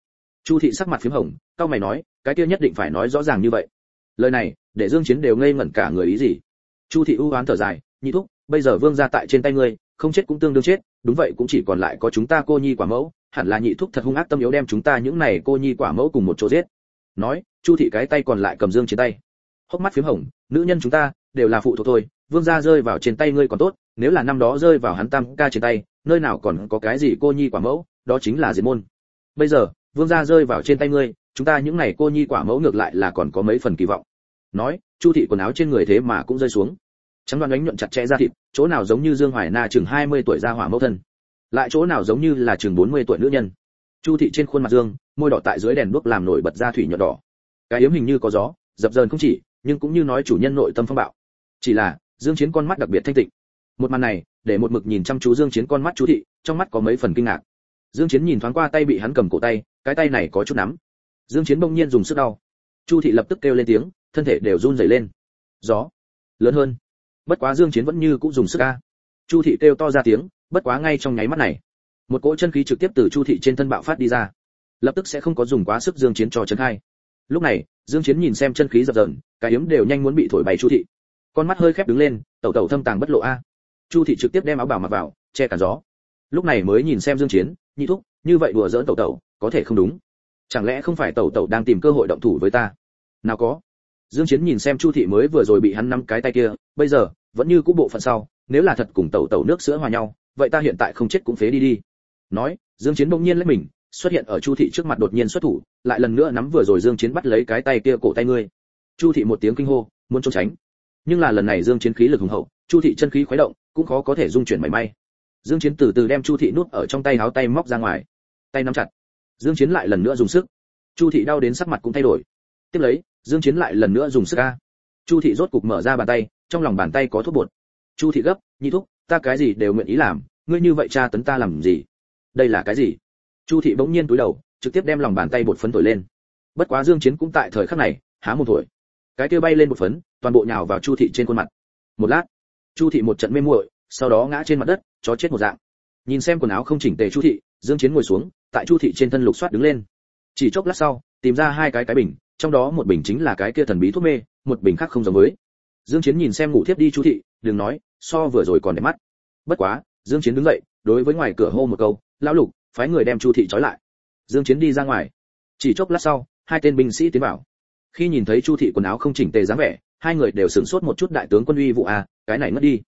Chu thị sắc mặt phím hồng cao mày nói, cái kia nhất định phải nói rõ ràng như vậy. Lời này để dương chiến đều ngây ngẩn cả người ý gì. Chu thị ưu oán thở dài, nhị thúc, bây giờ vương gia tại trên tay ngươi, không chết cũng tương đương chết, đúng vậy cũng chỉ còn lại có chúng ta cô nhi quả mẫu, hẳn là nhị thúc thật hung ác tâm yếu đem chúng ta những này cô nhi quả mẫu cùng một chỗ giết. Nói, chu thị cái tay còn lại cầm dương Chiến tay. Hốc mắt phím hồng, nữ nhân chúng ta, đều là phụ thuộc thôi, vương gia rơi vào trên tay ngươi còn tốt, nếu là năm đó rơi vào hắn tam ca trên tay, nơi nào còn có cái gì cô nhi quả mẫu, đó chính là diệt môn. Bây giờ, vương gia rơi vào trên tay ngươi, chúng ta những này cô nhi quả mẫu ngược lại là còn có mấy phần kỳ vọng nói, chu thị quần áo trên người thế mà cũng rơi xuống. Trắng đoan đánh nhuận chặt chẽ ra thịt, chỗ nào giống như dương hoài na chừng 20 tuổi ra hỏa mẫu thân, lại chỗ nào giống như là chừng 40 tuổi nữ nhân. Chu thị trên khuôn mặt dương, môi đỏ tại dưới đèn đuốc làm nổi bật ra thủy nhuận đỏ. Cái yếm hình như có gió, dập dờn không chỉ, nhưng cũng như nói chủ nhân nội tâm phong bạo. Chỉ là, dương chiến con mắt đặc biệt thanh tịnh. Một màn này, để một mực nhìn chăm chú dương chiến con mắt chú thị, trong mắt có mấy phần kinh ngạc. Dương chiến nhìn thoáng qua tay bị hắn cầm cổ tay, cái tay này có chút nắm. Dương chiến bỗng nhiên dùng sức đau chu thị lập tức kêu lên tiếng, thân thể đều run rẩy lên. Gió lớn hơn. Bất quá dương chiến vẫn như cũng dùng sức a. Chu thị kêu to ra tiếng, bất quá ngay trong nháy mắt này, một cỗ chân khí trực tiếp từ chu thị trên thân bạo phát đi ra. Lập tức sẽ không có dùng quá sức dương chiến cho chân hai lúc này, dương chiến nhìn xem chân khí dập dờn cái yếm đều nhanh muốn bị thổi bay chu thị. Con mắt hơi khép đứng lên, tẩu tẩu thâm tàng bất lộ a. Chu thị trực tiếp đem áo bảo mặc vào, che cản gió. Lúc này mới nhìn xem dương chiến, nhị thúc, như vậy đùa giỡn tẩu tẩu, có thể không đúng. Chẳng lẽ không phải tẩu tẩu đang tìm cơ hội động thủ với ta? Nào có. Dương chiến nhìn xem chu thị mới vừa rồi bị hắn nắm cái tay kia, bây giờ, vẫn như cũ bộ phận sau, nếu là thật cùng tẩu tẩu nước sữa hòa nhau, vậy ta hiện tại không chết cũng phế đi đi. Nói, dương chiến bỗng nhiên lấy mình, xuất hiện ở chu thị trước mặt đột nhiên xuất thủ, lại lần nữa nắm vừa rồi dương chiến bắt lấy cái tay kia cổ tay ngươi. Chu thị một tiếng kinh hô, muốn trốn tránh. Nhưng là lần này dương chiến khí lực hùng hậu, chu thị chân khí khuấy động, cũng khó có thể dung chuyển mảy may. Dương chiến từ từ đem chu thị nuốt ở trong tay háo tay móc ra ngoài. Tay nắm chặt. Dương chiến lại lần nữa dùng sức. Chu thị đau đến sắc mặt cũng thay đổi tiếp lấy, dương chiến lại lần nữa dùng sức a. Chu thị rốt cục mở ra bàn tay, trong lòng bàn tay có thuốc bột. Chu thị gấp, nhị thúc, ta cái gì đều nguyện ý làm, ngươi như vậy cha tấn ta làm gì? Đây là cái gì? Chu thị bỗng nhiên túi đầu, trực tiếp đem lòng bàn tay bột phấn thổi lên. Bất quá dương chiến cũng tại thời khắc này, há một thổi. Cái kia bay lên bột phấn, toàn bộ nhào vào chu thị trên khuôn mặt. Một lát, chu thị một trận mê muội, sau đó ngã trên mặt đất, chó chết một dạng. Nhìn xem quần áo không chỉnh tề chu thị, dương chiến ngồi xuống, tại chu thị trên thân lục soát đứng lên. Chỉ chốc lát sau, tìm ra hai cái cái bình trong đó một bình chính là cái kia thần bí thuốc mê, một bình khác không giống với. Dương chiến nhìn xem ngủ thiếp đi chú thị, đừng nói, so vừa rồi còn đẹp mắt. Bất quá, dương chiến đứng dậy, đối với ngoài cửa hô một câu, lão lục, phái người đem chu thị trói lại. Dương chiến đi ra ngoài. Chỉ chốc lát sau, hai tên binh sĩ tiến vào. Khi nhìn thấy chu thị quần áo không chỉnh tề dáng vẻ, hai người đều sửng sốt một chút đại tướng quân uy vụ à cái này ngất đi.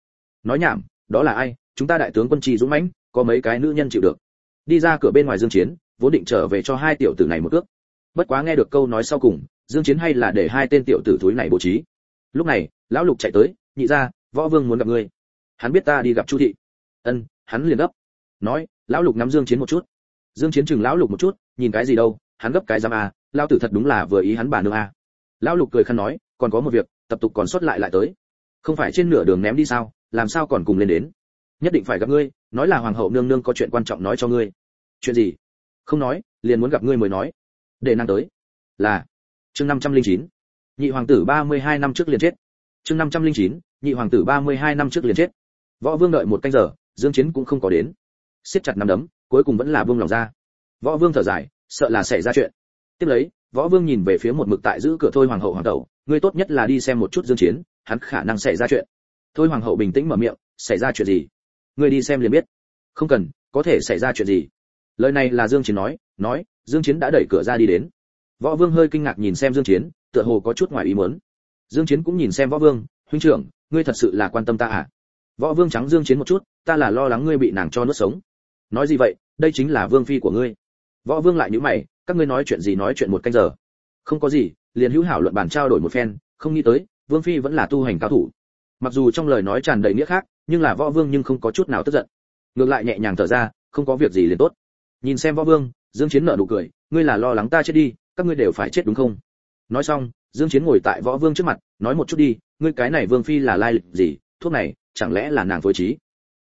Nói nhảm, đó là ai? Chúng ta đại tướng quân trì dũng mãnh, có mấy cái nữ nhân chịu được? Đi ra cửa bên ngoài dương chiến, vốn định trở về cho hai tiểu tử này một cước bất quá nghe được câu nói sau cùng, dương chiến hay là để hai tên tiểu tử thúi này bố trí. Lúc này, lão lục chạy tới, nhị ra võ vương muốn gặp ngươi. Hắn biết ta đi gặp chu thị. Ân, hắn liền gấp. Nói, lão lục nắm dương chiến một chút. Dương chiến chừng lão lục một chút, nhìn cái gì đâu, hắn gấp cái giam à lão tử thật đúng là vừa ý hắn bà nương à lão lục cười khăn nói, còn có một việc, tập tục còn xuất lại lại tới. Không phải trên nửa đường ném đi sao, làm sao còn cùng lên đến? Nhất định phải gặp ngươi, nói là hoàng hậu nương nương có chuyện quan trọng nói cho ngươi. Chuyện gì? Không nói, liền muốn gặp ngươi mới nói để năng tới. Là. Chương 509. nhị hoàng tử 32 năm trước liền chết. Chương 509, nhị hoàng tử 32 năm trước liền chết. Võ vương đợi một canh giờ dương chiến cũng không có đến. Siết chặt nắm đấm cuối cùng vẫn là buông lòng ra. Võ vương thở dài sợ là xảy ra chuyện. Tiếp lấy võ vương nhìn về phía một mực tại giữ cửa thôi hoàng hậu hoàng tẩu ngươi tốt nhất là đi xem một chút dương chiến hắn khả năng xảy ra chuyện. Thôi hoàng hậu bình tĩnh mở miệng xảy ra chuyện gì? Ngươi đi xem liền biết. Không cần có thể xảy ra chuyện gì. Lời này là dương chiến nói nói dương chiến đã đẩy cửa ra đi đến. Võ vương hơi kinh ngạc nhìn xem dương chiến, tựa hồ có chút ngoài ý muốn. Dương chiến cũng nhìn xem võ vương, huynh trưởng, ngươi thật sự là quan tâm ta à? Võ vương trắng dương chiến một chút, ta là lo lắng ngươi bị nàng cho nuốt sống. Nói gì vậy? Đây chính là vương phi của ngươi. Võ vương lại nhíu mày, các ngươi nói chuyện gì nói chuyện một canh giờ? Không có gì, liền hữu hảo luận bàn trao đổi một phen, không nghĩ tới, vương phi vẫn là tu hành cao thủ. Mặc dù trong lời nói tràn đầy nghĩa khác, nhưng là võ vương nhưng không có chút nào tức giận. Ngược lại nhẹ nhàng thở ra, không có việc gì liền tốt. Nhìn xem võ vương dương chiến nở nụ cười, ngươi là lo lắng ta chết đi, các ngươi đều phải chết đúng không? Nói xong, dương chiến ngồi tại võ vương trước mặt, nói một chút đi, ngươi cái này vương phi là lai lịch gì? Thuốc này, chẳng lẽ là nàng phối trí?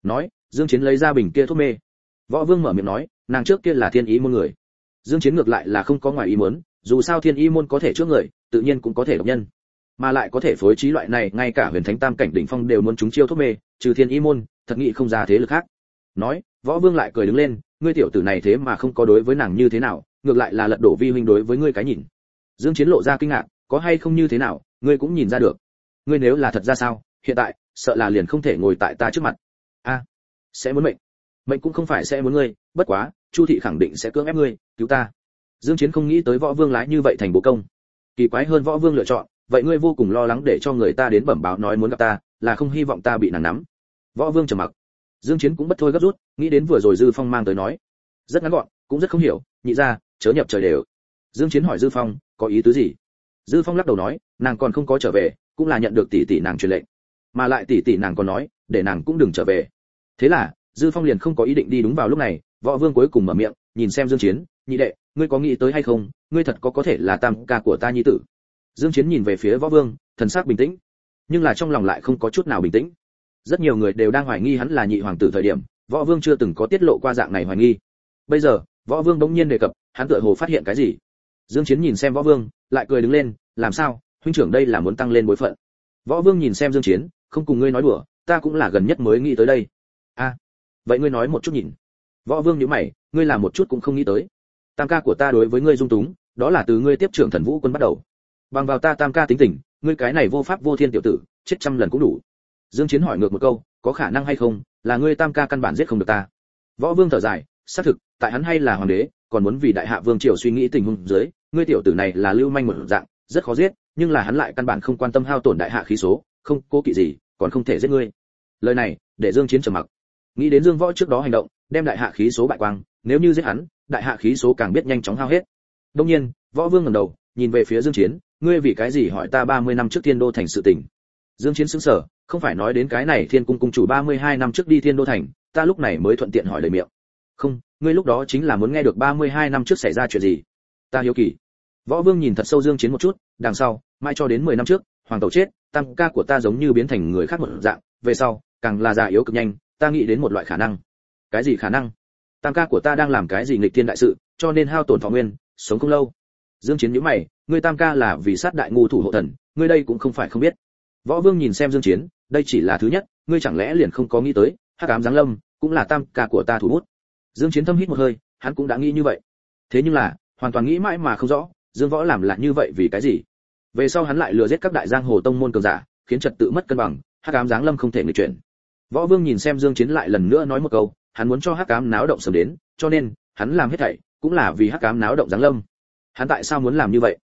Nói, dương chiến lấy ra bình kia thuốc mê. Võ vương mở miệng nói, nàng trước kia là thiên ý môn người. Dương chiến ngược lại là không có ngoài ý muốn, dù sao thiên ý môn có thể trước người, tự nhiên cũng có thể độc nhân. Mà lại có thể phối trí loại này, ngay cả huyền thánh tam cảnh đỉnh phong đều muốn chúng chiêu thuốc mê, trừ thiên ý môn, thật nghị không ra thế lực khác. Nói, võ vương lại cười đứng lên ngươi tiểu tử này thế mà không có đối với nàng như thế nào, ngược lại là lật đổ vi huynh đối với ngươi cái nhìn. Dương chiến lộ ra kinh ngạc, có hay không như thế nào, ngươi cũng nhìn ra được. Ngươi nếu là thật ra sao, hiện tại, sợ là liền không thể ngồi tại ta trước mặt. A, sẽ muốn mệnh. Mệnh cũng không phải sẽ muốn ngươi, bất quá, chu thị khẳng định sẽ cưỡng ép ngươi, cứu ta. Dương chiến không nghĩ tới võ vương lái như vậy thành bố công. Kỳ quái hơn võ vương lựa chọn, vậy ngươi vô cùng lo lắng để cho người ta đến bẩm báo nói muốn gặp ta, là không hy vọng ta bị nàng nắm. Võ vương trầm mặc dương chiến cũng bất thôi gấp rút, nghĩ đến vừa rồi dư phong mang tới nói. Rất ngắn gọn, cũng rất không hiểu, nhị ra chớ nhập trời đều. Dương chiến hỏi dư phong, có ý tứ gì? Dư phong lắc đầu nói, nàng còn không có trở về, cũng là nhận được tỷ tỷ nàng truyền lệnh. Mà lại tỷ tỷ nàng còn nói, để nàng cũng đừng trở về. Thế là, dư phong liền không có ý định đi đúng vào lúc này, võ vương cuối cùng mở miệng, nhìn xem dương chiến, nhị đệ, ngươi có nghĩ tới hay không? Ngươi thật có có thể là tam ca của ta nhi tử. Dương chiến nhìn về phía võ vương, thần sắc bình tĩnh, nhưng là trong lòng lại không có chút nào bình tĩnh rất nhiều người đều đang hoài nghi hắn là nhị hoàng tử thời điểm, võ vương chưa từng có tiết lộ qua dạng này hoài nghi. Bây giờ, võ vương đống nhiên đề cập, hắn tựa hồ phát hiện cái gì? Dương chiến nhìn xem võ vương, lại cười đứng lên, làm sao? Huynh trưởng đây là muốn tăng lên bối phận. Võ vương nhìn xem dương chiến, không cùng ngươi nói đùa, ta cũng là gần nhất mới nghĩ tới đây. A, vậy ngươi nói một chút nhìn. Võ vương nhíu mày, ngươi làm một chút cũng không nghĩ tới. Tam ca của ta đối với ngươi dung túng, đó là từ ngươi tiếp trưởng thần vũ quân bắt đầu. Bằng vào ta tam ca tính tình, ngươi cái này vô pháp vô thiên tiểu tử, chết trăm lần cũng đủ dương chiến hỏi ngược một câu, có khả năng hay không? Là ngươi tam ca căn bản giết không được ta. Võ vương thở dài, xác thực, tại hắn hay là hoàng đế, còn muốn vì đại hạ vương triều suy nghĩ tình huống dưới, ngươi tiểu tử này là lưu manh một dạng, rất khó giết, nhưng là hắn lại căn bản không quan tâm hao tổn đại hạ khí số, không cố kỵ gì, còn không thể giết ngươi. Lời này, để dương chiến trầm mặc. Nghĩ đến dương võ trước đó hành động, đem đại hạ khí số bại quang, nếu như giết hắn, đại hạ khí số càng biết nhanh chóng hao hết. Đương nhiên, võ vương ngẩng đầu, nhìn về phía dương chiến, ngươi vì cái gì hỏi ta 30 năm trước tiên đô thành sự tình? Dương chiến sững sờ không phải nói đến cái này thiên cung cung chủ 32 năm trước đi thiên đô thành, ta lúc này mới thuận tiện hỏi lời miệng. Không, ngươi lúc đó chính là muốn nghe được 32 năm trước xảy ra chuyện gì? Ta hiếu kỳ. Võ vương nhìn thật sâu dương chiến một chút, đằng sau mai cho đến 10 năm trước, hoàng tẩu chết tam ca của ta giống như biến thành người khác một dạng, về sau, càng là già yếu cực nhanh, ta nghĩ đến một loại khả năng. Cái gì khả năng? Tam ca của ta đang làm cái gì nghịch thiên đại sự, cho nên hao tổn thọ nguyên, sống không lâu. Dương chiến nhíu mày, ngươi tam ca là vì sát đại ngu thủ hộ thần, ngươi đây cũng không phải không biết. Võ vương nhìn xem dương chiến đây chỉ là thứ nhất, ngươi chẳng lẽ liền không có nghĩ tới, hắc ám giáng lâm cũng là tam ca của ta thủ bút. Dương chiến thâm hít một hơi, hắn cũng đã nghĩ như vậy. Thế nhưng là, hoàn toàn nghĩ mãi mà không rõ, dương võ làm lại như vậy vì cái gì? Về sau hắn lại lừa giết các đại giang hồ tông môn cường giả, khiến trật tự mất cân bằng, hắc ám giáng lâm không thể nghịch chuyển. Võ vương nhìn xem dương chiến lại lần nữa nói một câu, hắn muốn cho hắc ám náo động sớm đến, cho nên, hắn làm hết thảy cũng là vì hắc ám náo động giáng lâm. Hắn tại sao muốn làm như vậy?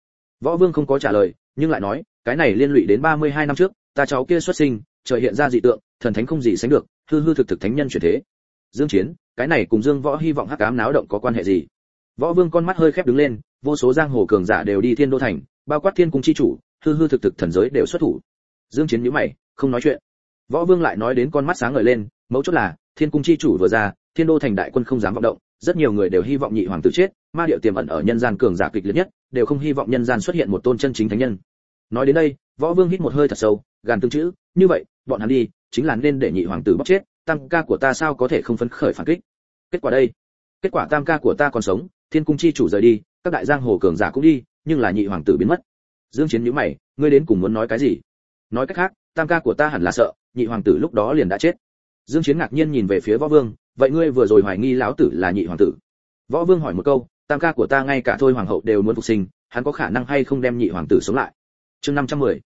Võ vương không có trả lời, nhưng lại nói, cái này liên lụy đến 32 năm trước, ta cháu kia xuất sinh trời hiện ra dị tượng, thần thánh không gì sánh được, hư hư thực thực thánh nhân chuyển thế. Dương chiến, cái này cùng dương võ hy vọng hắc ám náo động có quan hệ gì? Võ vương con mắt hơi khép đứng lên, vô số giang hồ cường giả đều đi thiên đô thành, bao quát thiên cung chi chủ, hư hư thực thực thần giới đều xuất thủ. Dương chiến nhíu mày, không nói chuyện. Võ vương lại nói đến con mắt sáng ngời lên, mấu chốt là, thiên cung chi chủ vừa ra, thiên đô thành đại quân không dám vọng động, rất nhiều người đều hy vọng nhị hoàng tử chết, ma điệu tiềm ẩn ở nhân gian cường giả kịch liệt nhất, đều không hy vọng nhân gian xuất hiện một tôn chân chính thánh nhân nói đến đây, võ vương hít một hơi thật sâu, gàn tương chữ, như vậy, bọn hắn đi, chính là nên để nhị hoàng tử bóc chết, tam ca của ta sao có thể không phấn khởi phản kích? Kết quả đây, kết quả tam ca của ta còn sống, thiên cung chi chủ rời đi, các đại giang hồ cường giả cũng đi, nhưng là nhị hoàng tử biến mất. Dương chiến nhíu mày, ngươi đến cùng muốn nói cái gì? Nói cách khác, tam ca của ta hẳn là sợ, nhị hoàng tử lúc đó liền đã chết. Dương chiến ngạc nhiên nhìn về phía võ vương, vậy ngươi vừa rồi hoài nghi lão tử là nhị hoàng tử? Võ vương hỏi một câu, tam ca của ta ngay cả thôi hoàng hậu đều muốn phục sinh, hắn có khả năng hay không đem nhị hoàng tử sống lại? Chương 510.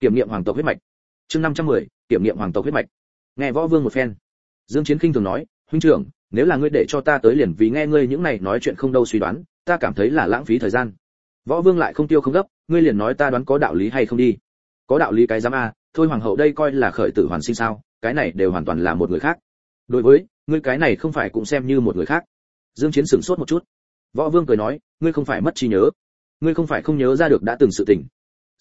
kiểm nghiệm hoàng tộc huyết mạch. Chương 510. kiểm nghiệm hoàng tộc huyết mạch. Nghe võ vương một phen, dương chiến kinh thường nói, huynh trưởng, nếu là ngươi để cho ta tới liền vì nghe ngươi những này nói chuyện không đâu suy đoán, ta cảm thấy là lãng phí thời gian. Võ vương lại không tiêu không gấp, ngươi liền nói ta đoán có đạo lý hay không đi? Có đạo lý cái dám a, thôi hoàng hậu đây coi là khởi tử hoàn sinh sao, cái này đều hoàn toàn là một người khác. Đối với, ngươi cái này không phải cũng xem như một người khác. Dương chiến sửng sốt một chút. Võ vương cười nói, ngươi không phải mất trí nhớ. Ngươi không phải không nhớ ra được đã từng sự tình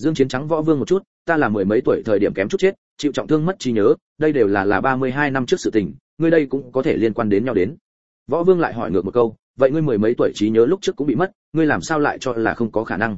dương chiến trắng võ vương một chút, ta là mười mấy tuổi thời điểm kém chút chết, chịu trọng thương mất trí nhớ, đây đều là là 32 năm trước sự tình, ngươi đây cũng có thể liên quan đến nhau đến. Võ vương lại hỏi ngược một câu, vậy ngươi mười mấy tuổi trí nhớ lúc trước cũng bị mất, ngươi làm sao lại cho là không có khả năng?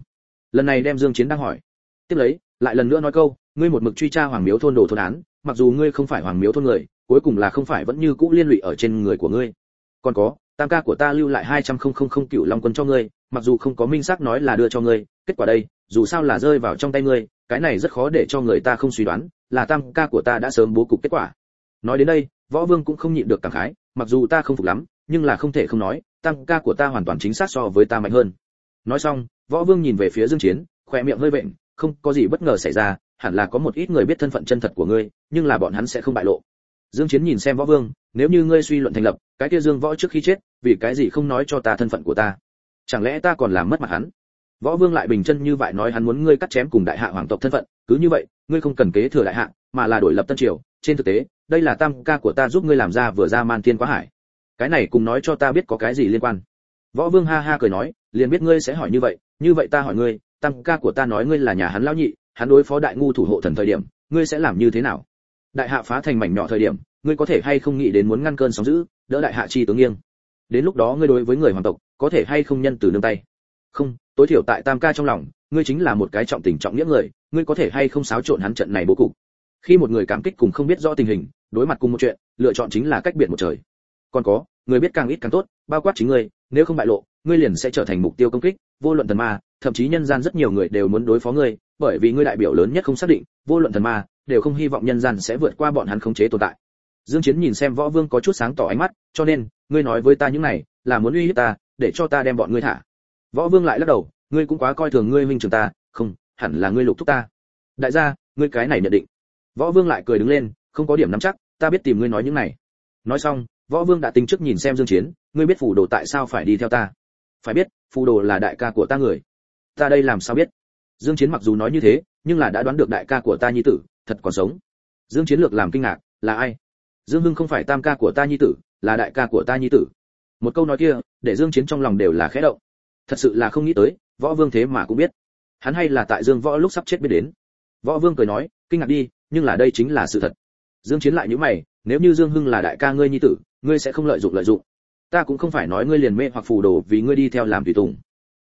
Lần này đem dương chiến đang hỏi. Tiếp lấy, lại lần nữa nói câu, ngươi một mực truy tra hoàng miếu thôn đồ thôn án, mặc dù ngươi không phải hoàng miếu thôn người, cuối cùng là không phải vẫn như cũ liên lụy ở trên người của ngươi. Còn có, tam ca của ta lưu lại hai trăm không không không cựu long quân cho ngươi, mặc dù không có minh xác nói là đưa cho ngươi, kết quả đây dù sao là rơi vào trong tay ngươi, cái này rất khó để cho người ta không suy đoán, là tam ca của ta đã sớm bố cục kết quả. Nói đến đây, võ vương cũng không nhịn được cảm khái, mặc dù ta không phục lắm, nhưng là không thể không nói, tam ca của ta hoàn toàn chính xác so với ta mạnh hơn. Nói xong, võ vương nhìn về phía dương chiến khoe miệng hơi bệnh không có gì bất ngờ xảy ra, hẳn là có một ít người biết thân phận chân thật của ngươi, nhưng là bọn hắn sẽ không bại lộ. Dương chiến nhìn xem võ vương, nếu như ngươi suy luận thành lập, cái kia dương võ trước khi chết, vì cái gì không nói cho ta thân phận của ta? Chẳng lẽ ta còn làm mất mặt hắn? Võ vương lại bình chân như vậy nói hắn muốn ngươi cắt chém cùng đại hạ hoàng tộc thân phận, cứ như vậy, ngươi không cần kế thừa đại hạ, mà là đổi lập tân triều. Trên thực tế, đây là tam ca của ta giúp ngươi làm ra vừa ra man thiên quá hải. Cái này cùng nói cho ta biết có cái gì liên quan. Võ vương ha ha cười nói, liền biết ngươi sẽ hỏi như vậy như vậy ta hỏi ngươi, tam ca của ta nói ngươi là nhà hắn lão nhị, hắn đối phó đại ngu thủ hộ thần thời điểm, ngươi sẽ làm như thế nào? Đại hạ phá thành mảnh nhỏ thời điểm, ngươi có thể hay không nghĩ đến muốn ngăn cơn sóng dữ, đỡ đại hạ chi tướng nghiêng? Đến lúc đó ngươi đối với người hoàng tộc, có thể hay không nhân từ nương tay? Không tối thiểu tại tam ca trong lòng, ngươi chính là một cái trọng tình trọng nghĩa người, ngươi có thể hay không xáo trộn hắn trận này bố cục? Khi một người cảm kích cùng không biết rõ tình hình, đối mặt cùng một chuyện, lựa chọn chính là cách biệt một trời. Còn có, người biết càng ít càng tốt, bao quát chính ngươi, nếu không bại lộ, ngươi liền sẽ trở thành mục tiêu công kích, vô luận thần ma, thậm chí nhân gian rất nhiều người đều muốn đối phó ngươi, bởi vì ngươi đại biểu lớn nhất không xác định, vô luận thần ma, đều không hy vọng nhân gian sẽ vượt qua bọn hắn khống chế tồn tại. Dương chiến nhìn xem võ vương có chút sáng tỏ ánh mắt, cho nên, ngươi nói với ta những này, là muốn uy hiếp ta, để cho ta đem bọn ngươi thả võ vương lại lắc đầu, ngươi cũng quá coi thường ngươi minh trường ta, không, hẳn là ngươi lục thúc ta. Đại gia, ngươi cái này nhận định. Võ vương lại cười đứng lên, không có điểm nắm chắc, ta biết tìm ngươi nói những này. Nói xong, võ vương đã tính trước nhìn xem dương chiến, ngươi biết phù đồ tại sao phải đi theo ta? Phải biết, phù đồ là đại ca của ta người. Ta đây làm sao biết? Dương chiến mặc dù nói như thế, nhưng là đã đoán được đại ca của ta nhi tử, thật còn sống. Dương chiến lược làm kinh ngạc, là ai? Dương hưng không phải tam ca của ta nhi tử, là đại ca của ta nhi tử. Một câu nói kia, để dương chiến trong lòng đều là khẽ động thật sự là không nghĩ tới, võ vương thế mà cũng biết. Hắn hay là tại dương võ lúc sắp chết biết đến. Võ vương cười nói, kinh ngạc đi, nhưng là đây chính là sự thật. Dương chiến lại nhíu mày, nếu như dương hưng là đại ca ngươi nhi tử, ngươi sẽ không lợi dụng lợi dụng. Ta cũng không phải nói ngươi liền mê hoặc phù đồ vì ngươi đi theo làm tùy tùng.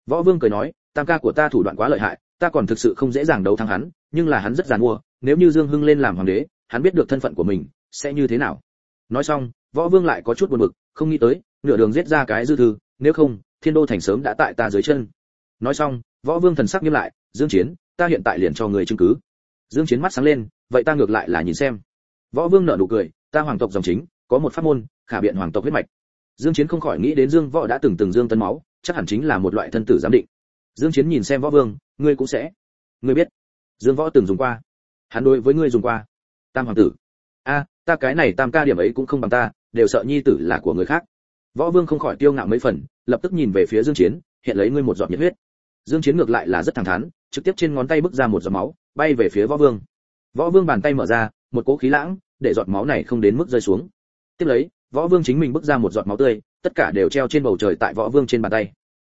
Võ vương cười nói, tam ca của ta thủ đoạn quá lợi hại, ta còn thực sự không dễ dàng đấu thắng hắn, nhưng là hắn rất giàn mua, nếu như dương hưng lên làm hoàng đế, hắn biết được thân phận của mình, sẽ như thế nào? Nói xong, võ vương lại có chút buồn bực, không nghĩ tới, nửa đường giết ra cái dư thư nếu không, thiên đô thành sớm đã tại ta dưới chân. Nói xong, võ vương thần sắc nghiêm lại, dương chiến, ta hiện tại liền cho người chứng cứ. Dương chiến mắt sáng lên, vậy ta ngược lại là nhìn xem. Võ vương nở nụ cười, ta hoàng tộc dòng chính, có một pháp môn, khả biện hoàng tộc huyết mạch. Dương chiến không khỏi nghĩ đến dương võ đã từng từng dương tân máu, chắc hẳn chính là một loại thân tử giám định. Dương chiến nhìn xem võ vương, ngươi cũng sẽ. Ngươi biết. Dương võ từng dùng qua. Hắn đối với ngươi dùng qua. Tam hoàng tử. A, ta cái này tam ca điểm ấy cũng không bằng ta, đều sợ nhi tử là của người khác võ vương không khỏi tiêu ngạo mấy phần, lập tức nhìn về phía dương chiến, hiện lấy ngươi một giọt nhiệt huyết. Dương chiến ngược lại là rất thẳng thắn, trực tiếp trên ngón tay bức ra một giọt máu, bay về phía võ vương. Võ vương bàn tay mở ra, một cỗ khí lãng, để giọt máu này không đến mức rơi xuống. Tiếp lấy, võ vương chính mình bức ra một giọt máu tươi, tất cả đều treo trên bầu trời tại võ vương trên bàn tay.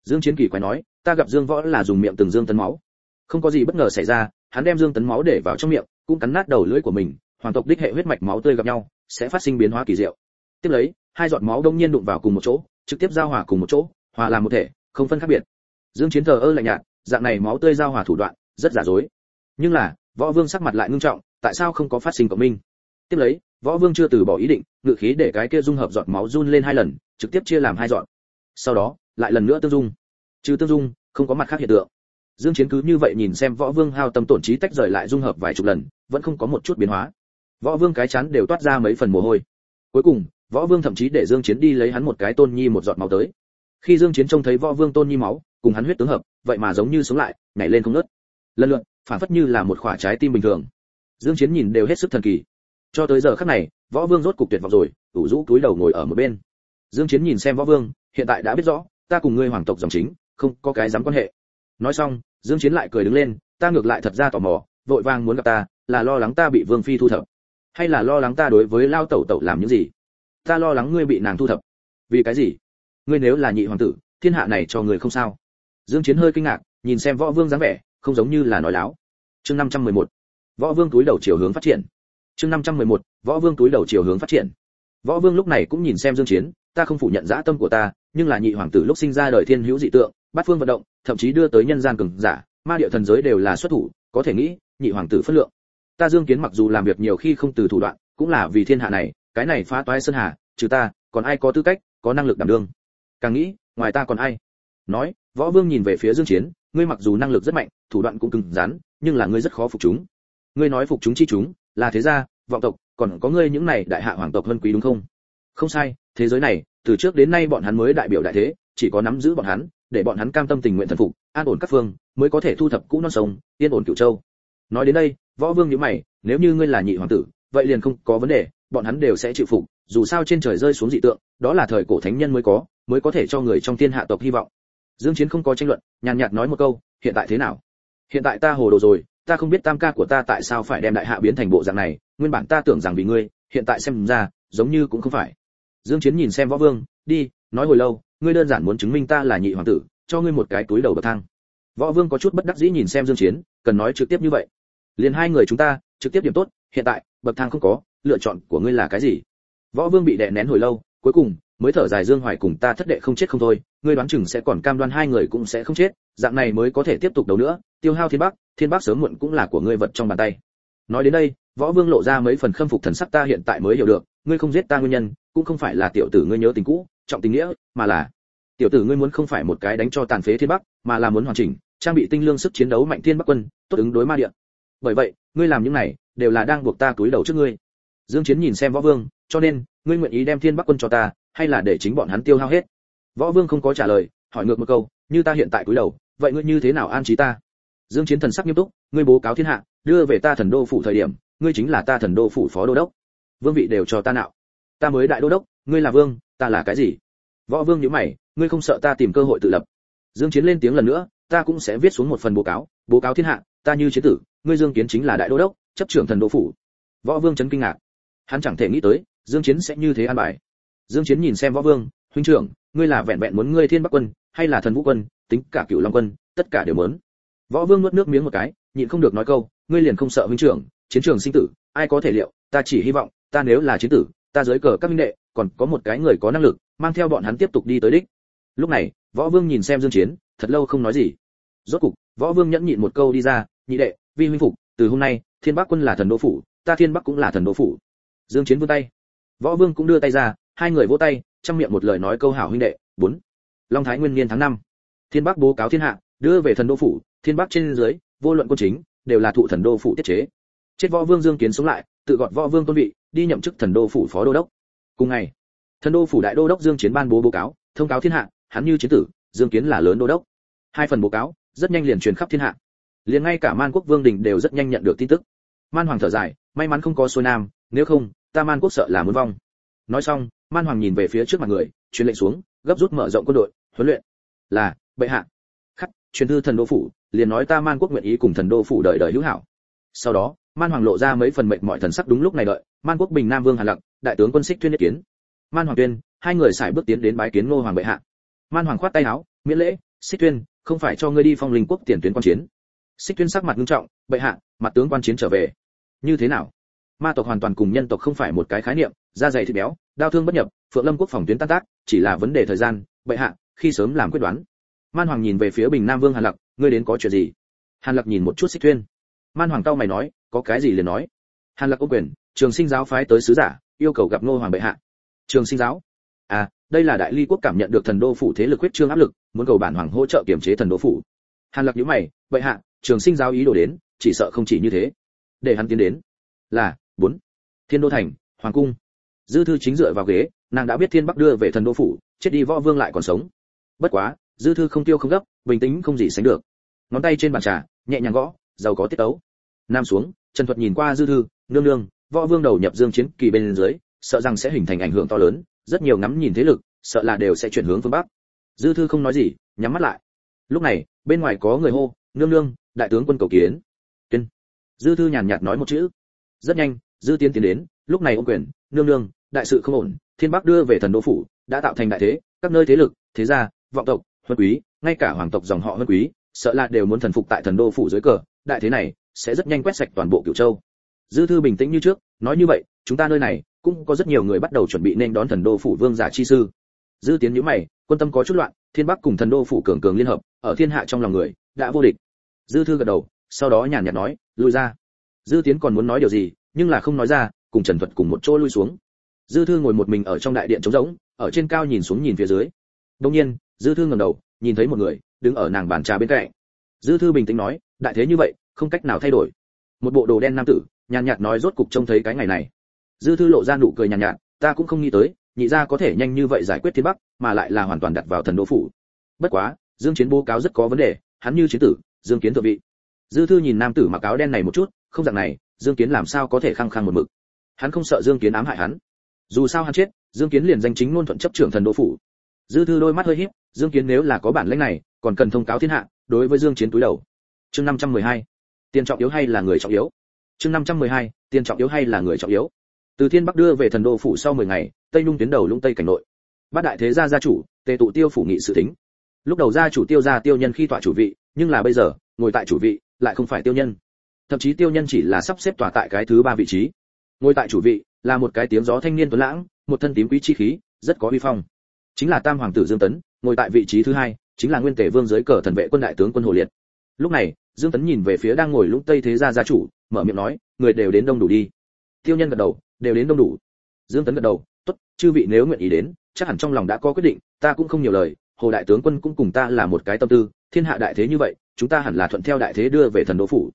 Dương chiến kỳ quái nói, ta gặp dương võ là dùng miệng từng dương tấn máu. Không có gì bất ngờ xảy ra, hắn đem dương tấn máu để vào trong miệng, cũng cắn nát đầu lưỡi của mình, hoàng tộc đích hệ huyết mạch máu tươi gặp nhau, sẽ phát sinh biến hóa kỳ diệu. Tiếp lấy hai giọt máu đông nhiên đụng vào cùng một chỗ, trực tiếp giao hòa cùng một chỗ, hòa làm một thể, không phân khác biệt. Dương chiến thờ ơ lạnh nhạt, dạng này máu tươi giao hòa thủ đoạn, rất giả dối. Nhưng là, võ vương sắc mặt lại ngưng trọng, tại sao không có phát sinh cộng minh? Tiếp lấy, võ vương chưa từ bỏ ý định, ngự khí để cái kia dung hợp giọt máu run lên hai lần, trực tiếp chia làm hai giọt. Sau đó, lại lần nữa tương dung. Trừ tương dung, không có mặt khác hiện tượng. Dương chiến cứ như vậy nhìn xem võ vương hao tâm tổn trí tách rời lại dung hợp vài chục lần, vẫn không có một chút biến hóa. Võ vương cái chán đều toát ra mấy phần mồ hôi. Cuối cùng võ vương thậm chí để dương chiến đi lấy hắn một cái tôn nhi một giọt máu tới. Khi dương chiến trông thấy võ vương tôn nhi máu, cùng hắn huyết tướng hợp, vậy mà giống như sống lại, nhảy lên không nứt lần lượt, phản phất như là một quả trái tim bình thường. Dương chiến nhìn đều hết sức thần kỳ. Cho tới giờ khắc này, võ vương rốt cục tuyệt vọng rồi, ủ rũ túi đầu ngồi ở một bên. Dương chiến nhìn xem võ vương, hiện tại đã biết rõ, ta cùng ngươi hoàng tộc dòng chính, không có cái dám quan hệ. Nói xong, dương chiến lại cười đứng lên, ta ngược lại thật ra tò mò, vội vàng muốn gặp ta, là lo lắng ta bị vương phi thu thập, hay là lo lắng ta đối với lao tẩu tẩu làm những gì? Ta lo lắng ngươi bị nàng thu thập. Vì cái gì? Ngươi nếu là nhị hoàng tử, thiên hạ này cho người không sao. Dương chiến hơi kinh ngạc, nhìn xem võ vương dáng vẻ, không giống như là nói láo. Chương 511 võ vương túi đầu chiều hướng phát triển. Chương 511 võ vương túi đầu chiều hướng phát triển. Võ vương lúc này cũng nhìn xem dương chiến, ta không phủ nhận dã tâm của ta, nhưng là nhị hoàng tử lúc sinh ra đời thiên hữu dị tượng, bát phương vận động, thậm chí đưa tới nhân gian cường giả, ma địa thần giới đều là xuất thủ, có thể nghĩ, nhị hoàng tử phất lượng. Ta dương kiến mặc dù làm việc nhiều khi không từ thủ đoạn, cũng là vì thiên hạ này cái này phá toái sơn hà, trừ ta, còn ai có tư cách, có năng lực đảm đương? Càng nghĩ, ngoài ta còn ai? Nói, võ vương nhìn về phía dương chiến, ngươi mặc dù năng lực rất mạnh, thủ đoạn cũng cứng rắn, nhưng là ngươi rất khó phục chúng. Ngươi nói phục chúng chi chúng, là thế gia, vọng tộc, còn có ngươi những này đại hạ hoàng tộc hơn quý đúng không? Không sai, thế giới này, từ trước đến nay bọn hắn mới đại biểu đại thế, chỉ có nắm giữ bọn hắn, để bọn hắn cam tâm tình nguyện thần phục, an ổn các phương, mới có thể thu thập cũ non sông, yên ổn cửu châu. Nói đến đây, võ vương nhíu mày, nếu như ngươi là nhị hoàng tử, vậy liền không có vấn đề bọn hắn đều sẽ chịu phục, dù sao trên trời rơi xuống dị tượng, đó là thời cổ thánh nhân mới có mới có thể cho người trong thiên hạ tộc hy vọng. Dương chiến không có tranh luận, nhàn nhạt nói một câu, hiện tại thế nào? Hiện tại ta hồ đồ rồi, ta không biết tam ca của ta tại sao phải đem đại hạ biến thành bộ dạng này, nguyên bản ta tưởng rằng vì ngươi, hiện tại xem ra, giống như cũng không phải. Dương chiến nhìn xem võ vương, đi, nói hồi lâu, ngươi đơn giản muốn chứng minh ta là nhị hoàng tử, cho ngươi một cái túi đầu bậc thang. Võ vương có chút bất đắc dĩ nhìn xem dương chiến, cần nói trực tiếp như vậy. Liền hai người chúng ta, trực tiếp điểm tốt, hiện tại, bậc thang không có lựa chọn của ngươi là cái gì? Võ vương bị đè nén hồi lâu, cuối cùng mới thở dài dương hoài cùng ta thất đệ không chết không thôi, ngươi đoán chừng sẽ còn cam đoan hai người cũng sẽ không chết, dạng này mới có thể tiếp tục đấu nữa. Tiêu hao thiên bắc thiên bắc sớm muộn cũng là của ngươi vật trong bàn tay. Nói đến đây, võ vương lộ ra mấy phần khâm phục thần sắc ta hiện tại mới hiểu được, ngươi không giết ta nguyên nhân, cũng không phải là tiểu tử ngươi nhớ tình cũ, trọng tình nghĩa, mà là tiểu tử ngươi muốn không phải một cái đánh cho tàn phế thiên bắc, mà là muốn hoàn chỉnh, trang bị tinh lương sức chiến đấu mạnh thiên bắc quân, tốt ứng đối ma địa. Bởi vậy, ngươi làm những này đều là đang buộc ta túi đầu trước ngươi dương chiến nhìn xem võ vương, cho nên, ngươi nguyện ý đem thiên bắc quân cho ta, hay là để chính bọn hắn tiêu hao hết? Võ vương không có trả lời, hỏi ngược một câu, như ta hiện tại cúi đầu, vậy ngươi như thế nào an trí ta? Dương chiến thần sắc nghiêm túc, ngươi bố cáo thiên hạ, đưa về ta thần đô phủ thời điểm, ngươi chính là ta thần đô phủ phó đô đốc. Vương vị đều cho ta nạo. Ta mới đại đô đốc, ngươi là vương, ta là cái gì? Võ vương nhíu mày, ngươi không sợ ta tìm cơ hội tự lập? Dương chiến lên tiếng lần nữa, ta cũng sẽ viết xuống một phần bố cáo bố cáo thiên hạ, ta như chiến tử, ngươi dương kiến chính là đại đô đốc, chấp trưởng thần đô phủ. Võ vương chấn kinh ngạc hắn chẳng thể nghĩ tới, dương chiến sẽ như thế an bài. Dương chiến nhìn xem võ vương, huynh trưởng, ngươi là vẹn vẹn muốn ngươi thiên bắc quân, hay là thần vũ quân, tính cả cửu long quân, tất cả đều muốn. Võ vương nuốt nước miếng một cái, nhịn không được nói câu, ngươi liền không sợ huynh trưởng, chiến trường sinh tử, ai có thể liệu, ta chỉ hy vọng, ta nếu là chiến tử, ta dưới cờ các minh đệ, còn có một cái người có năng lực, mang theo bọn hắn tiếp tục đi tới đích. Lúc này, võ vương nhìn xem dương chiến, thật lâu không nói gì. Rốt cục, võ vương nhẫn nhịn một câu đi ra, nhị đệ, vi huynh phục, từ hôm nay, thiên bắc quân là thần đô phủ, ta thiên bắc cũng là thần đô phủ dương chiến vươn tay. Võ vương cũng đưa tay ra, hai người vỗ tay, trong miệng một lời nói câu hảo huynh đệ, bốn. Long thái nguyên niên tháng năm. Thiên bắc bố cáo thiên hạ, đưa về thần đô phủ, thiên bắc trên dưới, vô luận quân chính, đều là thụ thần đô phủ tiết chế. Chết võ vương dương kiến sống lại, tự gọt võ vương tôn vị, đi nhậm chức thần đô phủ phó đô đốc. Cùng ngày, thần đô phủ đại đô đốc dương chiến ban bố báo cáo, thông cáo thiên hạ, hắn như chiến tử, dương kiến là lớn đô đốc. Hai phần báo cáo, rất nhanh liền truyền khắp thiên hạ. Liền ngay cả man quốc vương đình đều rất nhanh nhận được tin tức. Man hoàng thở dài, may mắn không có xuôi nam, nếu không ta man quốc sợ là muốn vong. Nói xong man hoàng nhìn về phía trước mặt người truyền lệnh xuống gấp rút mở rộng quân đội huấn luyện. Là bệ hạ. Khắc truyền thư thần đô phủ liền nói ta man quốc nguyện ý cùng thần đô phủ đợi đợi hữu hảo. Sau đó man hoàng lộ ra mấy phần mệnh mọi thần sắc đúng lúc này đợi man quốc bình nam vương hàn lặng, đại tướng quân xích tuyên nhất kiến. Man hoàng tuyên hai người xài bước tiến đến bái kiến ngô hoàng bệ hạ. Man hoàng khoát tay áo miễn lễ xích tuyên không phải cho ngươi đi phong linh quốc tiền tuyến quan chiến. Xích tuyên sắc mặt nghiêm trọng bệ hạ mặt tướng quan chiến trở về. Như thế nào? Ma tộc hoàn toàn cùng nhân tộc không phải một cái khái niệm, da dày thịt béo đao thương bất nhập, phượng lâm quốc phòng tuyến tan tác, chỉ là vấn đề thời gian, bệ hạ, khi sớm làm quyết đoán. Man hoàng nhìn về phía bình nam vương hàn lặc ngươi đến có chuyện gì? Hàn lặc nhìn một chút xích thuyên. Man hoàng cao mày nói, có cái gì liền nói. Hàn lặc ô quyền, trường sinh giáo phái tới sứ giả, yêu cầu gặp ngô hoàng bệ hạ. Trường sinh giáo? À đây là đại ly quốc cảm nhận được thần đô phủ thế lực huyết trương áp lực, muốn cầu bản hoàng hỗ trợ kiểm chế thần đô phủ. Hàn lặc nhíu mày, bệ hạ, trường sinh giáo ý đồ đến, chỉ sợ không chỉ như thế. Để hắn tiến đến, là bốn. Thiên đô thành, hoàng cung. Dư thư chính dựa vào ghế, nàng đã biết thiên bắc đưa về thần đô phủ, chết đi võ vương lại còn sống. Bất quá, dư thư không tiêu không gấp, bình tĩnh không gì sánh được. Ngón tay trên bàn trà, nhẹ nhàng gõ, giàu có tiết tấu. Nam xuống, trần thuật nhìn qua dư thư, nương nương, võ vương đầu nhập dương chiến kỳ bên dưới, sợ rằng sẽ hình thành ảnh hưởng to lớn, rất nhiều ngắm nhìn thế lực, sợ là đều sẽ chuyển hướng phương bắc. Dư thư không nói gì, nhắm mắt lại. Lúc này, bên ngoài có người hô, nương nương, đại tướng quân cầu kiến. Tuyên. Dư thư nhàn nhạt nói một chữ. Rất nhanh dư Tiến tiến đến, lúc này ông quyền, nương nương, đại sự không ổn, thiên bắc đưa về thần đô phủ, đã tạo thành đại thế, các nơi thế lực, thế gia, vọng tộc, huân quý, ngay cả hoàng tộc dòng họ huân quý, sợ là đều muốn thần phục tại thần đô phủ dưới cờ, đại thế này sẽ rất nhanh quét sạch toàn bộ cửu châu. Dư thư bình tĩnh như trước, nói như vậy, chúng ta nơi này, cũng có rất nhiều người bắt đầu chuẩn bị nên đón thần đô phủ vương giả chi sư. Dư tiến nhíu mày, quân tâm có chút loạn, thiên bắc cùng thần đô phủ cường cường liên hợp, ở thiên hạ trong lòng người, đã vô địch. Dư thư gật đầu, sau đó nhàn nhạt nói, lui ra. Dư tiến còn muốn nói điều gì nhưng là không nói ra cùng trần thuật cùng một chỗ lui xuống. Dư thư ngồi một mình ở trong đại điện trống rỗng ở trên cao nhìn xuống nhìn phía dưới. Đông nhiên dư thư ngẩng đầu nhìn thấy một người đứng ở nàng bàn trà bên cạnh. Dư thư bình tĩnh nói đại thế như vậy không cách nào thay đổi. Một bộ đồ đen nam tử nhàn nhạt nói rốt cục trông thấy cái ngày này. Dư thư lộ ra nụ cười nhàn nhạt, ta cũng không nghĩ tới nhị gia có thể nhanh như vậy giải quyết thiên bắc mà lại là hoàn toàn đặt vào thần đô phủ. Bất quá dương chiến bố cáo rất có vấn đề hắn như chiến tử dương kiến thượng vị. Dư thư nhìn nam tử mặc áo đen này một chút không dạng này dương kiến làm sao có thể khăng khăng một mực? Hắn không sợ dương kiến ám hại hắn. Dù sao hắn chết, dương kiến liền danh chính ngôn thuận chấp trưởng thần đô phủ. Dư thư đôi mắt hơi híp, dương kiến nếu là có bản lĩnh này, còn cần thông cáo thiên hạ, đối với dương chiến túi đầu. Chương 512 tiền trọng yếu hay là người trọng yếu? Chương 512 tiền trọng yếu hay là người trọng yếu? Từ thiên bắc đưa về thần đô phủ sau 10 ngày, tây nhung tuyến đầu lũng tây cảnh nội. Bát đại thế gia gia chủ, tề tụ tiêu phủ nghị sự tính. Lúc đầu gia chủ tiêu gia tiêu nhân khi tọa chủ vị, nhưng là bây giờ, ngồi tại chủ vị, lại không phải tiêu nhân thậm chí tiêu nhân chỉ là sắp xếp tòa tại cái thứ ba vị trí. Ngồi tại chủ vị là một cái tiếng gió thanh niên tuấn lãng, một thân tím quý chi khí, rất có uy phong. Chính là tam hoàng tử dương tấn, ngồi tại vị trí thứ hai, chính là nguyên tể vương dưới cờ thần vệ quân đại tướng quân hồ liệt. Lúc này, dương tấn nhìn về phía đang ngồi lũng tây thế gia gia chủ, mở miệng nói, người đều đến đông đủ đi. Tiêu nhân gật đầu, đều đến đông đủ. Dương tấn gật đầu, tốt, chư vị nếu nguyện ý đến, chắc hẳn trong lòng đã có quyết định, ta cũng không nhiều lời, hồ đại tướng quân cũng cùng ta là một cái tâm tư, thiên hạ đại thế như vậy, chúng ta hẳn là thuận theo đại thế đưa về thần đô phủ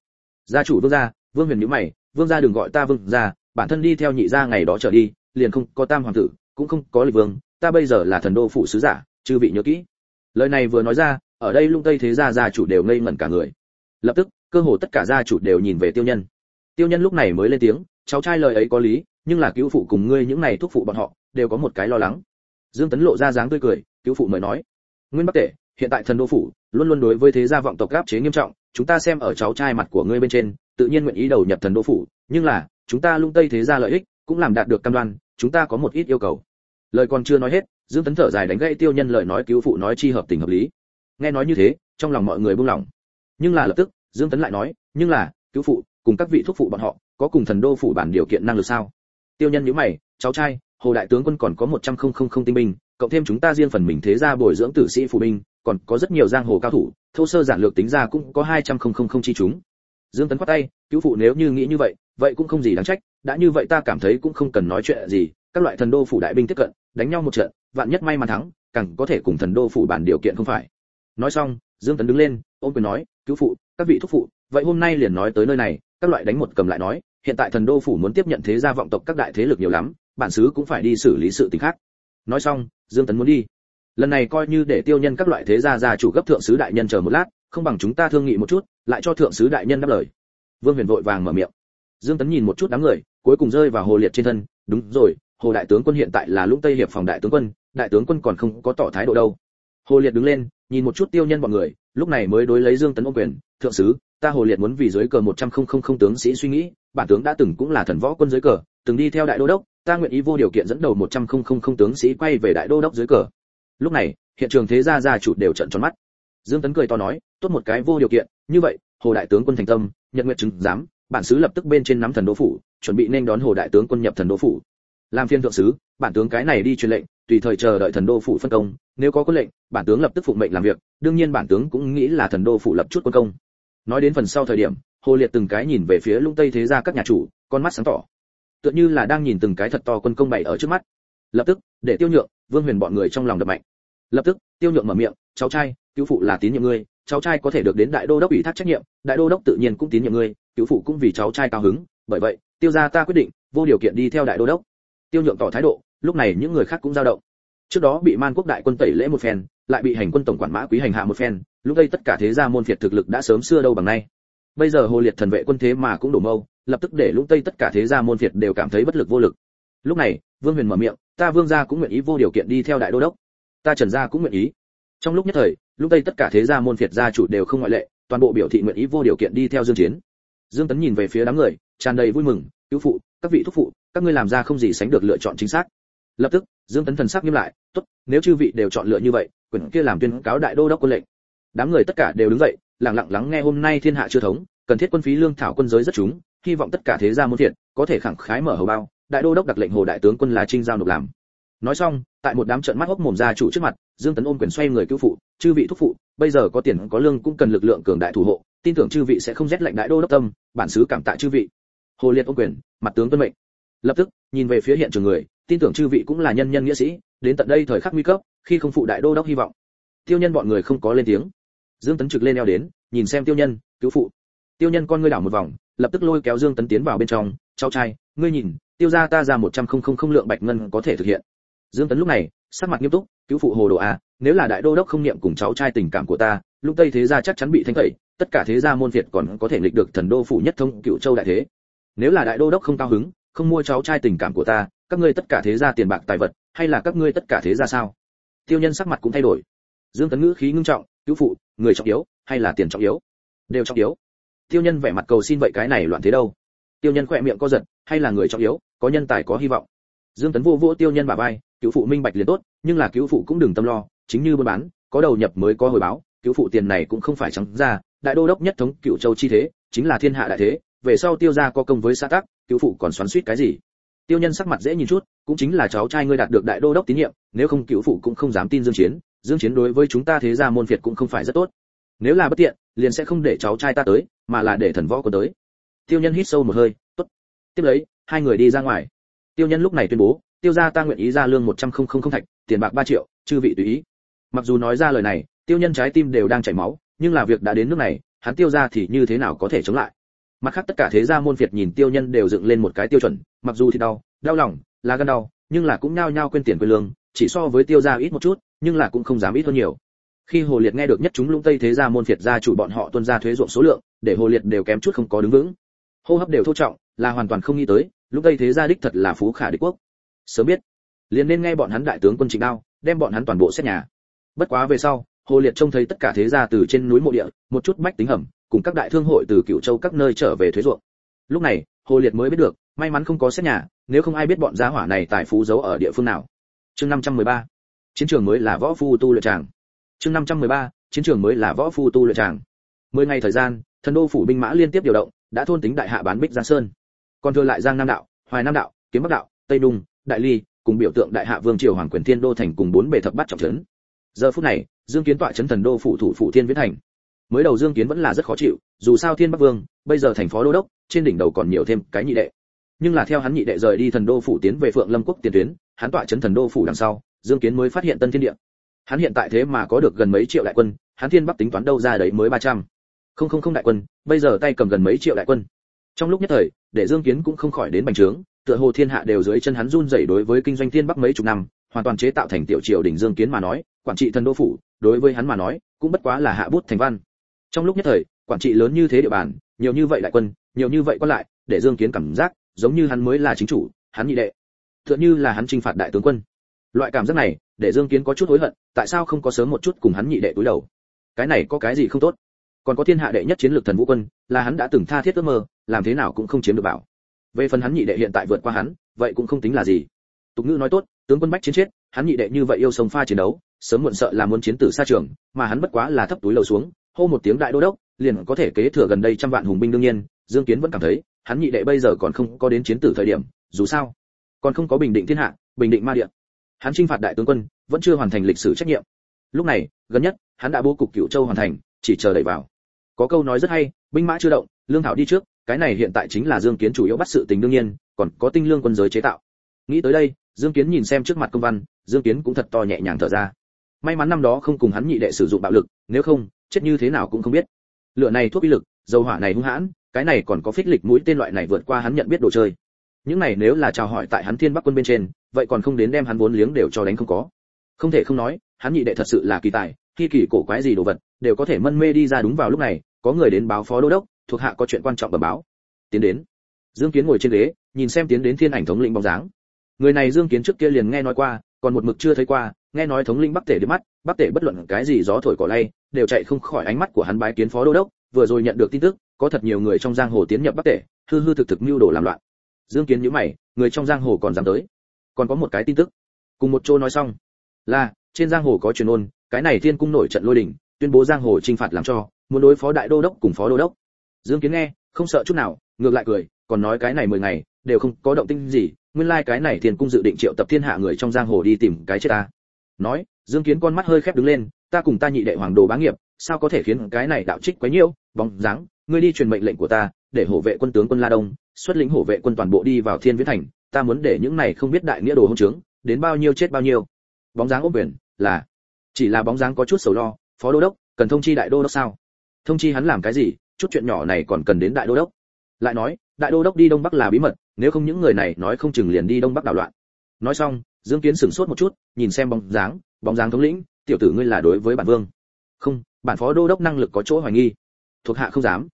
gia chủ vương gia, vương huyền nhíu mày, vương gia đừng gọi ta vương gia, bản thân đi theo nhị gia ngày đó trở đi, liền không có tam hoàng tử, cũng không có lịch vương, ta bây giờ là thần đô phủ sứ giả, chư vị nhớ kỹ. Lời này vừa nói ra, ở đây lung tây thế gia gia chủ đều ngây ngẩn cả người. Lập tức, cơ hồ tất cả gia chủ đều nhìn về tiêu nhân. Tiêu nhân lúc này mới lên tiếng, cháu trai lời ấy có lý, nhưng là cứu phụ cùng ngươi những này thúc phụ bọn họ, đều có một cái lo lắng. Dương tấn lộ ra dáng tươi cười, cứu phụ mới nói. Nguyên bắc tể hiện tại thần đô phủ luôn luôn đối với thế gia vọng tộc áp chế nghiêm trọng, chúng ta xem ở cháu trai mặt của ngươi bên trên, tự nhiên nguyện ý đầu nhập thần đô phủ, nhưng là, chúng ta lung tây thế gia lợi ích cũng làm đạt được cam đoan, chúng ta có một ít yêu cầu. Lời còn chưa nói hết, dương tấn thở dài đánh gãy tiêu nhân lời nói cứu phụ nói chi hợp tình hợp lý. Nghe nói như thế, trong lòng mọi người buông lỏng. Nhưng là lập tức, dương tấn lại nói, nhưng là, cứu phụ, cùng các vị thúc phụ bọn họ, có cùng thần đô phủ bản điều kiện năng lực sao? Tiêu nhân nhíu mày, cháu trai, hồ đại tướng quân còn có một trăm không không không tinh binh, cộng thêm chúng ta riêng phần mình thế gia bồi dưỡng tử sĩ phụ binh còn có rất nhiều giang hồ cao thủ, thô sơ giản lược tính ra cũng có hai trăm không không không chi chúng. Dương tấn quát tay, cứu phụ nếu như nghĩ như vậy vậy cũng không gì đáng trách, đã như vậy ta cảm thấy cũng không cần nói chuyện gì, các loại thần đô phủ đại binh tiếp cận, đánh nhau một trận, vạn nhất may mắn thắng, càng có thể cùng thần đô phủ bản điều kiện không phải. Nói xong, dương tấn đứng lên, ôm quyền nói, cứu phụ, các vị thúc phụ, vậy hôm nay liền nói tới nơi này. Các loại đánh một cầm lại nói, hiện tại thần đô phủ muốn tiếp nhận thế gia vọng tộc các đại thế lực nhiều lắm, bản xứ cũng phải đi xử lý sự tình khác. Nói xong, dương tấn muốn đi lần này coi như để tiêu nhân các loại thế gia gia chủ gấp thượng sứ đại nhân chờ một lát, không bằng chúng ta thương nghị một chút, lại cho thượng sứ đại nhân đáp lời. Vương huyền vội vàng mở miệng. Dương tấn nhìn một chút đám người, cuối cùng rơi vào hồ liệt trên thân. Đúng rồi, hồ đại tướng quân hiện tại là lũng tây hiệp phòng đại tướng quân, đại tướng quân còn không có tỏ thái độ đâu. Hồ liệt đứng lên, nhìn một chút tiêu nhân bọn người, lúc này mới đối lấy dương tấn ôm quyền, thượng sứ, ta hồ liệt muốn vì dưới cờ một trăm không không không tướng sĩ suy nghĩ, bản tướng đã từng cũng là thần võ quân dưới cờ, từng đi theo đại đô đốc, ta nguyện ý vô điều kiện dẫn đầu một trăm không không không tướng sĩ quay về đại đô đốc dưới cờ lúc này, hiện trường thế gia gia chủ đều trận tròn mắt. Dương tấn cười to nói, tốt một cái vô điều kiện, như vậy, hồ đại tướng quân thành tâm, nhật nguyện chứng giám, bản sứ lập tức bên trên nắm thần đô phủ, chuẩn bị nên đón hồ đại tướng quân nhập thần đô phủ. Làm phiên thượng sứ, bản tướng cái này đi truyền lệnh, tùy thời chờ đợi thần đô phủ phân công, nếu có quân lệnh, bản tướng lập tức phụng mệnh làm việc, đương nhiên bản tướng cũng nghĩ là thần đô phủ lập chút quân công. Nói đến phần sau thời điểm, hồ liệt từng cái nhìn về phía lung tây thế gia các nhà chủ, con mắt sáng tỏ. Tựa như là đang nhìn từng cái thật to quân công bày ở trước mắt. Lập tức, để tiêu nhượng vương huyền bọn người trong lòng đập mạnh. Lập tức, tiêu nhượng mở miệng, cháu trai, cứu phụ là tín nhiệm ngươi, cháu trai có thể được đến đại đô đốc ủy thác trách nhiệm, đại đô đốc tự nhiên cũng tín nhiệm ngươi, cứu phụ cũng vì cháu trai cao hứng, bởi vậy, tiêu gia ta quyết định, vô điều kiện đi theo đại đô đốc. Tiêu nhượng tỏ thái độ, lúc này những người khác cũng dao động. Trước đó bị man quốc đại quân tẩy lễ một phen, lại bị hành quân tổng quản mã quý hành hạ một phen, lúc đây tất cả thế gia môn phiệt thực lực đã sớm xưa đâu bằng nay. Bây giờ hồ liệt thần vệ quân thế mà cũng đổ mâu, lập tức để lũng tây tất cả thế gia môn phiệt đều cảm thấy bất lực vô lực. Lúc này vương huyền mở miệng, ta vương gia cũng nguyện ý vô điều kiện đi theo đại đô đốc. Ta trần gia cũng nguyện ý. Trong lúc nhất thời, lúc tây tất cả thế gia môn phiệt gia chủ đều không ngoại lệ, toàn bộ biểu thị nguyện ý vô điều kiện đi theo dương chiến. Dương tấn nhìn về phía đám người, tràn đầy vui mừng, cứu phụ, các vị thúc phụ, các ngươi làm ra không gì sánh được lựa chọn chính xác. Lập tức, dương tấn thần sắc nghiêm lại, tốt, nếu chư vị đều chọn lựa như vậy quyền kia làm tuyên cáo đại đô đốc quân lệnh. Đám người tất cả đều đứng dậy, lặng lặng lắng nghe hôm nay thiên hạ chưa thống, cần thiết quân phí lương thảo quân giới rất chúng, hy vọng tất cả thế gia môn thiện có thể khẳng khái mở hầu bao đại đô đốc đặt lệnh hồ đại tướng quân là trinh giao nộp làm. Nói xong, tại một đám trận mắt hốc mồm ra chủ trước mặt, dương tấn ôm quyền xoay người cứu phụ, chư vị thúc phụ, bây giờ có tiền có lương cũng cần lực lượng cường đại thủ hộ, tin tưởng chư vị sẽ không rét lệnh đại đô đốc tâm, bản sứ cảm tạ chư vị. Hồ liệt ôm quyền, mặt tướng tuân mệnh. Lập tức, nhìn về phía hiện trường người, tin tưởng chư vị cũng là nhân nhân nghĩa sĩ, đến tận đây thời khắc nguy cấp, khi không phụ đại đô đốc hy vọng. Tiêu nhân bọn người không có lên tiếng. Dương tấn trực lên eo đến, nhìn xem tiêu nhân, cứu phụ. Tiêu nhân con ngươi đảo một vòng, lập tức lôi kéo dương tấn tiến vào bên trong, cháu trai, ngươi nhìn tiêu gia ta ra một trăm không không không lượng bạch ngân có thể thực hiện. Dương tấn lúc này, sắc mặt nghiêm túc, cứu phụ hồ đồ a nếu là đại đô đốc không niệm cùng cháu trai tình cảm của ta, lúc tây thế gia chắc chắn bị thanh tẩy, tất cả thế gia môn việt còn có thể nghịch được thần đô phủ nhất thông cựu châu đại thế. Nếu là đại đô đốc không cao hứng, không mua cháu trai tình cảm của ta, các ngươi tất cả thế gia tiền bạc tài vật, hay là các ngươi tất cả thế gia sao? Tiêu nhân sắc mặt cũng thay đổi. Dương tấn ngữ khí ngưng trọng, cứu phụ, người trọng yếu, hay là tiền trọng yếu? Đều trọng yếu. Tiêu nhân vẻ mặt cầu xin, vậy cái này loạn thế đâu? Tiêu nhân khỏe miệng co giật, hay là người trọng yếu? Có nhân tài có hy vọng. Dương tấn vô vô tiêu nhân bà vai, cứu phụ minh bạch liền tốt, nhưng là cứu phụ cũng đừng tâm lo, chính như buôn bán, có đầu nhập mới có hồi báo, cứu phụ tiền này cũng không phải trắng ra, đại đô đốc nhất thống cựu châu chi thế, chính là thiên hạ đại thế, về sau tiêu gia có công với xã tắc, cứu phụ còn xoắn suýt cái gì? Tiêu nhân sắc mặt dễ nhìn chút, cũng chính là cháu trai ngươi đạt được đại đô đốc tín nhiệm, nếu không cứu phụ cũng không dám tin dương chiến dương chiến đối với chúng ta thế gia môn việt cũng không phải rất tốt. Nếu là bất tiện, liền sẽ không để cháu trai ta tới, mà là để thần võ có tới. Tiêu nhân hít sâu một hơi, tốt, tiếp lấy hai người đi ra ngoài. Tiêu nhân lúc này tuyên bố, tiêu gia ta nguyện ý ra lương một trăm không không không thạch, tiền bạc ba triệu, chư vị tùy ý. Mặc dù nói ra lời này, tiêu nhân trái tim đều đang chảy máu, nhưng là việc đã đến nước này, hắn tiêu gia thì như thế nào có thể chống lại? Mặt khác tất cả thế gia môn việt nhìn tiêu nhân đều dựng lên một cái tiêu chuẩn, mặc dù thì đau đau lòng, là gan đau, nhưng là cũng nhao nhao quên tiền quên lương, chỉ so với tiêu gia ít một chút, nhưng là cũng không dám ít hơn nhiều. Khi hồ liệt nghe được nhất chúng lũng tây thế gia môn việt gia chủ bọn họ tuân ra thuế ruộng số lượng, để hồ liệt đều kém chút không có đứng vững. Hô hấp đều thô trọng, là hoàn toàn không nghĩ tới lúc tây thế gia đích thật là phú khả đế quốc. Sớm biết, liền nên nghe bọn hắn đại tướng quân trịnh đao, đem bọn hắn toàn bộ xét nhà. Bất quá về sau, hồ liệt trông thấy tất cả thế gia từ trên núi mộ địa, một chút bách tính hầm, cùng các đại thương hội từ cựu châu các nơi trở về thuế ruộng. Lúc này, hồ liệt mới biết được, may mắn không có xét nhà, nếu không ai biết bọn gia hỏa này tài phú giấu ở địa phương nào. Chương 513 chiến trường mới là võ phu tu luyện tràng. Chương 513 chiến trường mới là võ phu tu luyện tràng. Mười ngày thời gian, thần đô phủ binh mã liên tiếp điều động, đã thôn tính đại hạ bán bích giang sơn còn thừa lại giang nam đạo, hoài nam đạo, kiếm bắc đạo, tây đung, đại ly, cùng biểu tượng đại hạ vương triều hoàng quyền thiên đô thành cùng bốn bề thập bát trọng trấn. Giờ phút này, dương kiến tọa trấn thần đô phủ thủ phủ thiên viễn thành. Mới đầu dương kiến vẫn là rất khó chịu, dù sao thiên bắc vương, bây giờ thành phó đô đốc, trên đỉnh đầu còn nhiều thêm cái nhị đệ. Nhưng là theo hắn nhị đệ rời đi thần đô phủ tiến về phượng lâm quốc tiền tuyến, hắn tọa trấn thần đô phủ đằng sau, dương kiến mới phát hiện tân thiên địa. Hắn hiện tại thế mà có được gần mấy triệu đại quân, hắn thiên bắc tính toán đâu ra đấy mới ba trăm. Không không không đại quân, bây giờ tay cầm gần mấy triệu đại quân trong lúc nhất thời, để dương kiến cũng không khỏi đến bành trướng, tựa hồ thiên hạ đều dưới chân hắn run rẩy đối với kinh doanh thiên bắc mấy chục năm, hoàn toàn chế tạo thành tiểu triều đỉnh dương kiến mà nói, quản trị thần đô phủ, đối với hắn mà nói, cũng bất quá là hạ bút thành văn. Trong lúc nhất thời, quản trị lớn như thế địa bàn, nhiều như vậy đại quân, nhiều như vậy quan lại, để dương kiến cảm giác, giống như hắn mới là chính chủ, hắn nhị đệ. Tựa như là hắn trinh phạt đại tướng quân. Loại cảm giác này, để dương kiến có chút hối hận, tại sao không có sớm một chút cùng hắn nhị đệ túi đầu? Cái này có cái gì không tốt? Còn có thiên hạ đệ nhất chiến lược thần vũ quân, là hắn đã từng tha thiết ước mơ, làm thế nào cũng không chiếm được bảo về phần hắn nhị đệ hiện tại vượt qua hắn, vậy cũng không tính là gì. Tục ngữ nói tốt, tướng quân bách chiến chết, hắn nhị đệ như vậy yêu sông pha chiến đấu, sớm muộn sợ là muốn chiến tử xa trường, mà hắn bất quá là thấp túi lầu xuống, hô một tiếng đại đô đốc, liền có thể kế thừa gần đây trăm vạn hùng binh đương nhiên, dương kiến vẫn cảm thấy, hắn nhị đệ bây giờ còn không có đến chiến tử thời điểm, dù sao, còn không có bình định thiên hạ, bình định ma địa. Hắn chinh phạt đại tướng quân, vẫn chưa hoàn thành lịch sử trách nhiệm. Lúc này, gần nhất, hắn đã bố cục cửu châu hoàn thành, chỉ chờ đẩy vào có câu nói rất hay, binh mã chưa động, lương thảo đi trước, cái này hiện tại chính là dương kiến chủ yếu bắt sự tình đương nhiên, còn có tinh lương quân giới chế tạo. Nghĩ tới đây, dương kiến nhìn xem trước mặt công văn, dương kiến cũng thật to nhẹ nhàng thở ra. May mắn năm đó không cùng hắn nhị đệ sử dụng bạo lực, nếu không, chết như thế nào cũng không biết. Lửa này thuốc uy lực, dầu hỏa này hung hãn, cái này còn có phích lịch mũi tên loại này vượt qua hắn nhận biết đồ chơi. Những này nếu là chào hỏi tại hắn thiên bắc quân bên trên, vậy còn không đến đem hắn vốn liếng đều cho đánh không có. Không thể không nói, hắn nhị đệ thật sự là kỳ tài, khi kỳ cổ quái gì đồ vật đều có thể mân mê đi ra đúng vào lúc này, có người đến báo phó đô đốc, thuộc hạ có chuyện quan trọng bẩm báo. Tiến đến. Dương kiến ngồi trên ghế, nhìn xem tiến đến thiên ảnh thống lĩnh bóng dáng. Người này dương kiến trước kia liền nghe nói qua, còn một mực chưa thấy qua, nghe nói thống lĩnh bắc tể đi mắt, bắc tể bất luận cái gì gió thổi cỏ lay, đều chạy không khỏi ánh mắt của hắn bái kiến phó đô đốc, vừa rồi nhận được tin tức, có thật nhiều người trong giang hồ tiến nhập bắc tể, hư hư thực thực mưu đồ làm loạn. Dương kiến nhíu mày, người trong giang hồ còn dám tới? Còn có một cái tin tức. Cùng một chỗ nói xong, là, trên giang hồ có truyền ôn, cái này thiên cung nổi trận lôi đình tuyên bố giang hồ trinh phạt làm cho, muốn đối phó đại đô đốc cùng phó đô đốc. Dương kiến nghe, không sợ chút nào, ngược lại cười, còn nói cái này mười ngày, đều không có động tĩnh gì, nguyên lai like cái này thiên cung dự định triệu tập thiên hạ người trong giang hồ đi tìm cái chết ta. Nói, dương kiến con mắt hơi khép đứng lên, ta cùng ta nhị đệ hoàng đồ bá nghiệp, sao có thể khiến cái này đạo trích quấy nhiễu, bóng dáng, ngươi đi truyền mệnh lệnh của ta, để hổ vệ quân tướng quân la đông, xuất lĩnh hổ vệ quân toàn bộ đi vào thiên viễn thành, ta muốn để những này không biết đại nghĩa đồ hôn trướng, đến bao nhiêu chết bao nhiêu. Bóng dáng ốp quyền, là, chỉ là bóng dáng có chút sầu lo phó đô đốc, cần thông chi đại đô đốc sao? Thông chi hắn làm cái gì? Chút chuyện nhỏ này còn cần đến đại đô đốc. Lại nói, đại đô đốc đi đông bắc là bí mật, nếu không những người này nói không chừng liền đi đông bắc đảo loạn. Nói xong, dương kiến sửng sốt một chút, nhìn xem bóng dáng bóng dáng thống lĩnh, tiểu tử ngươi là đối với bản vương? Không, bản phó đô đốc năng lực có chỗ hoài nghi. Thuộc hạ không dám.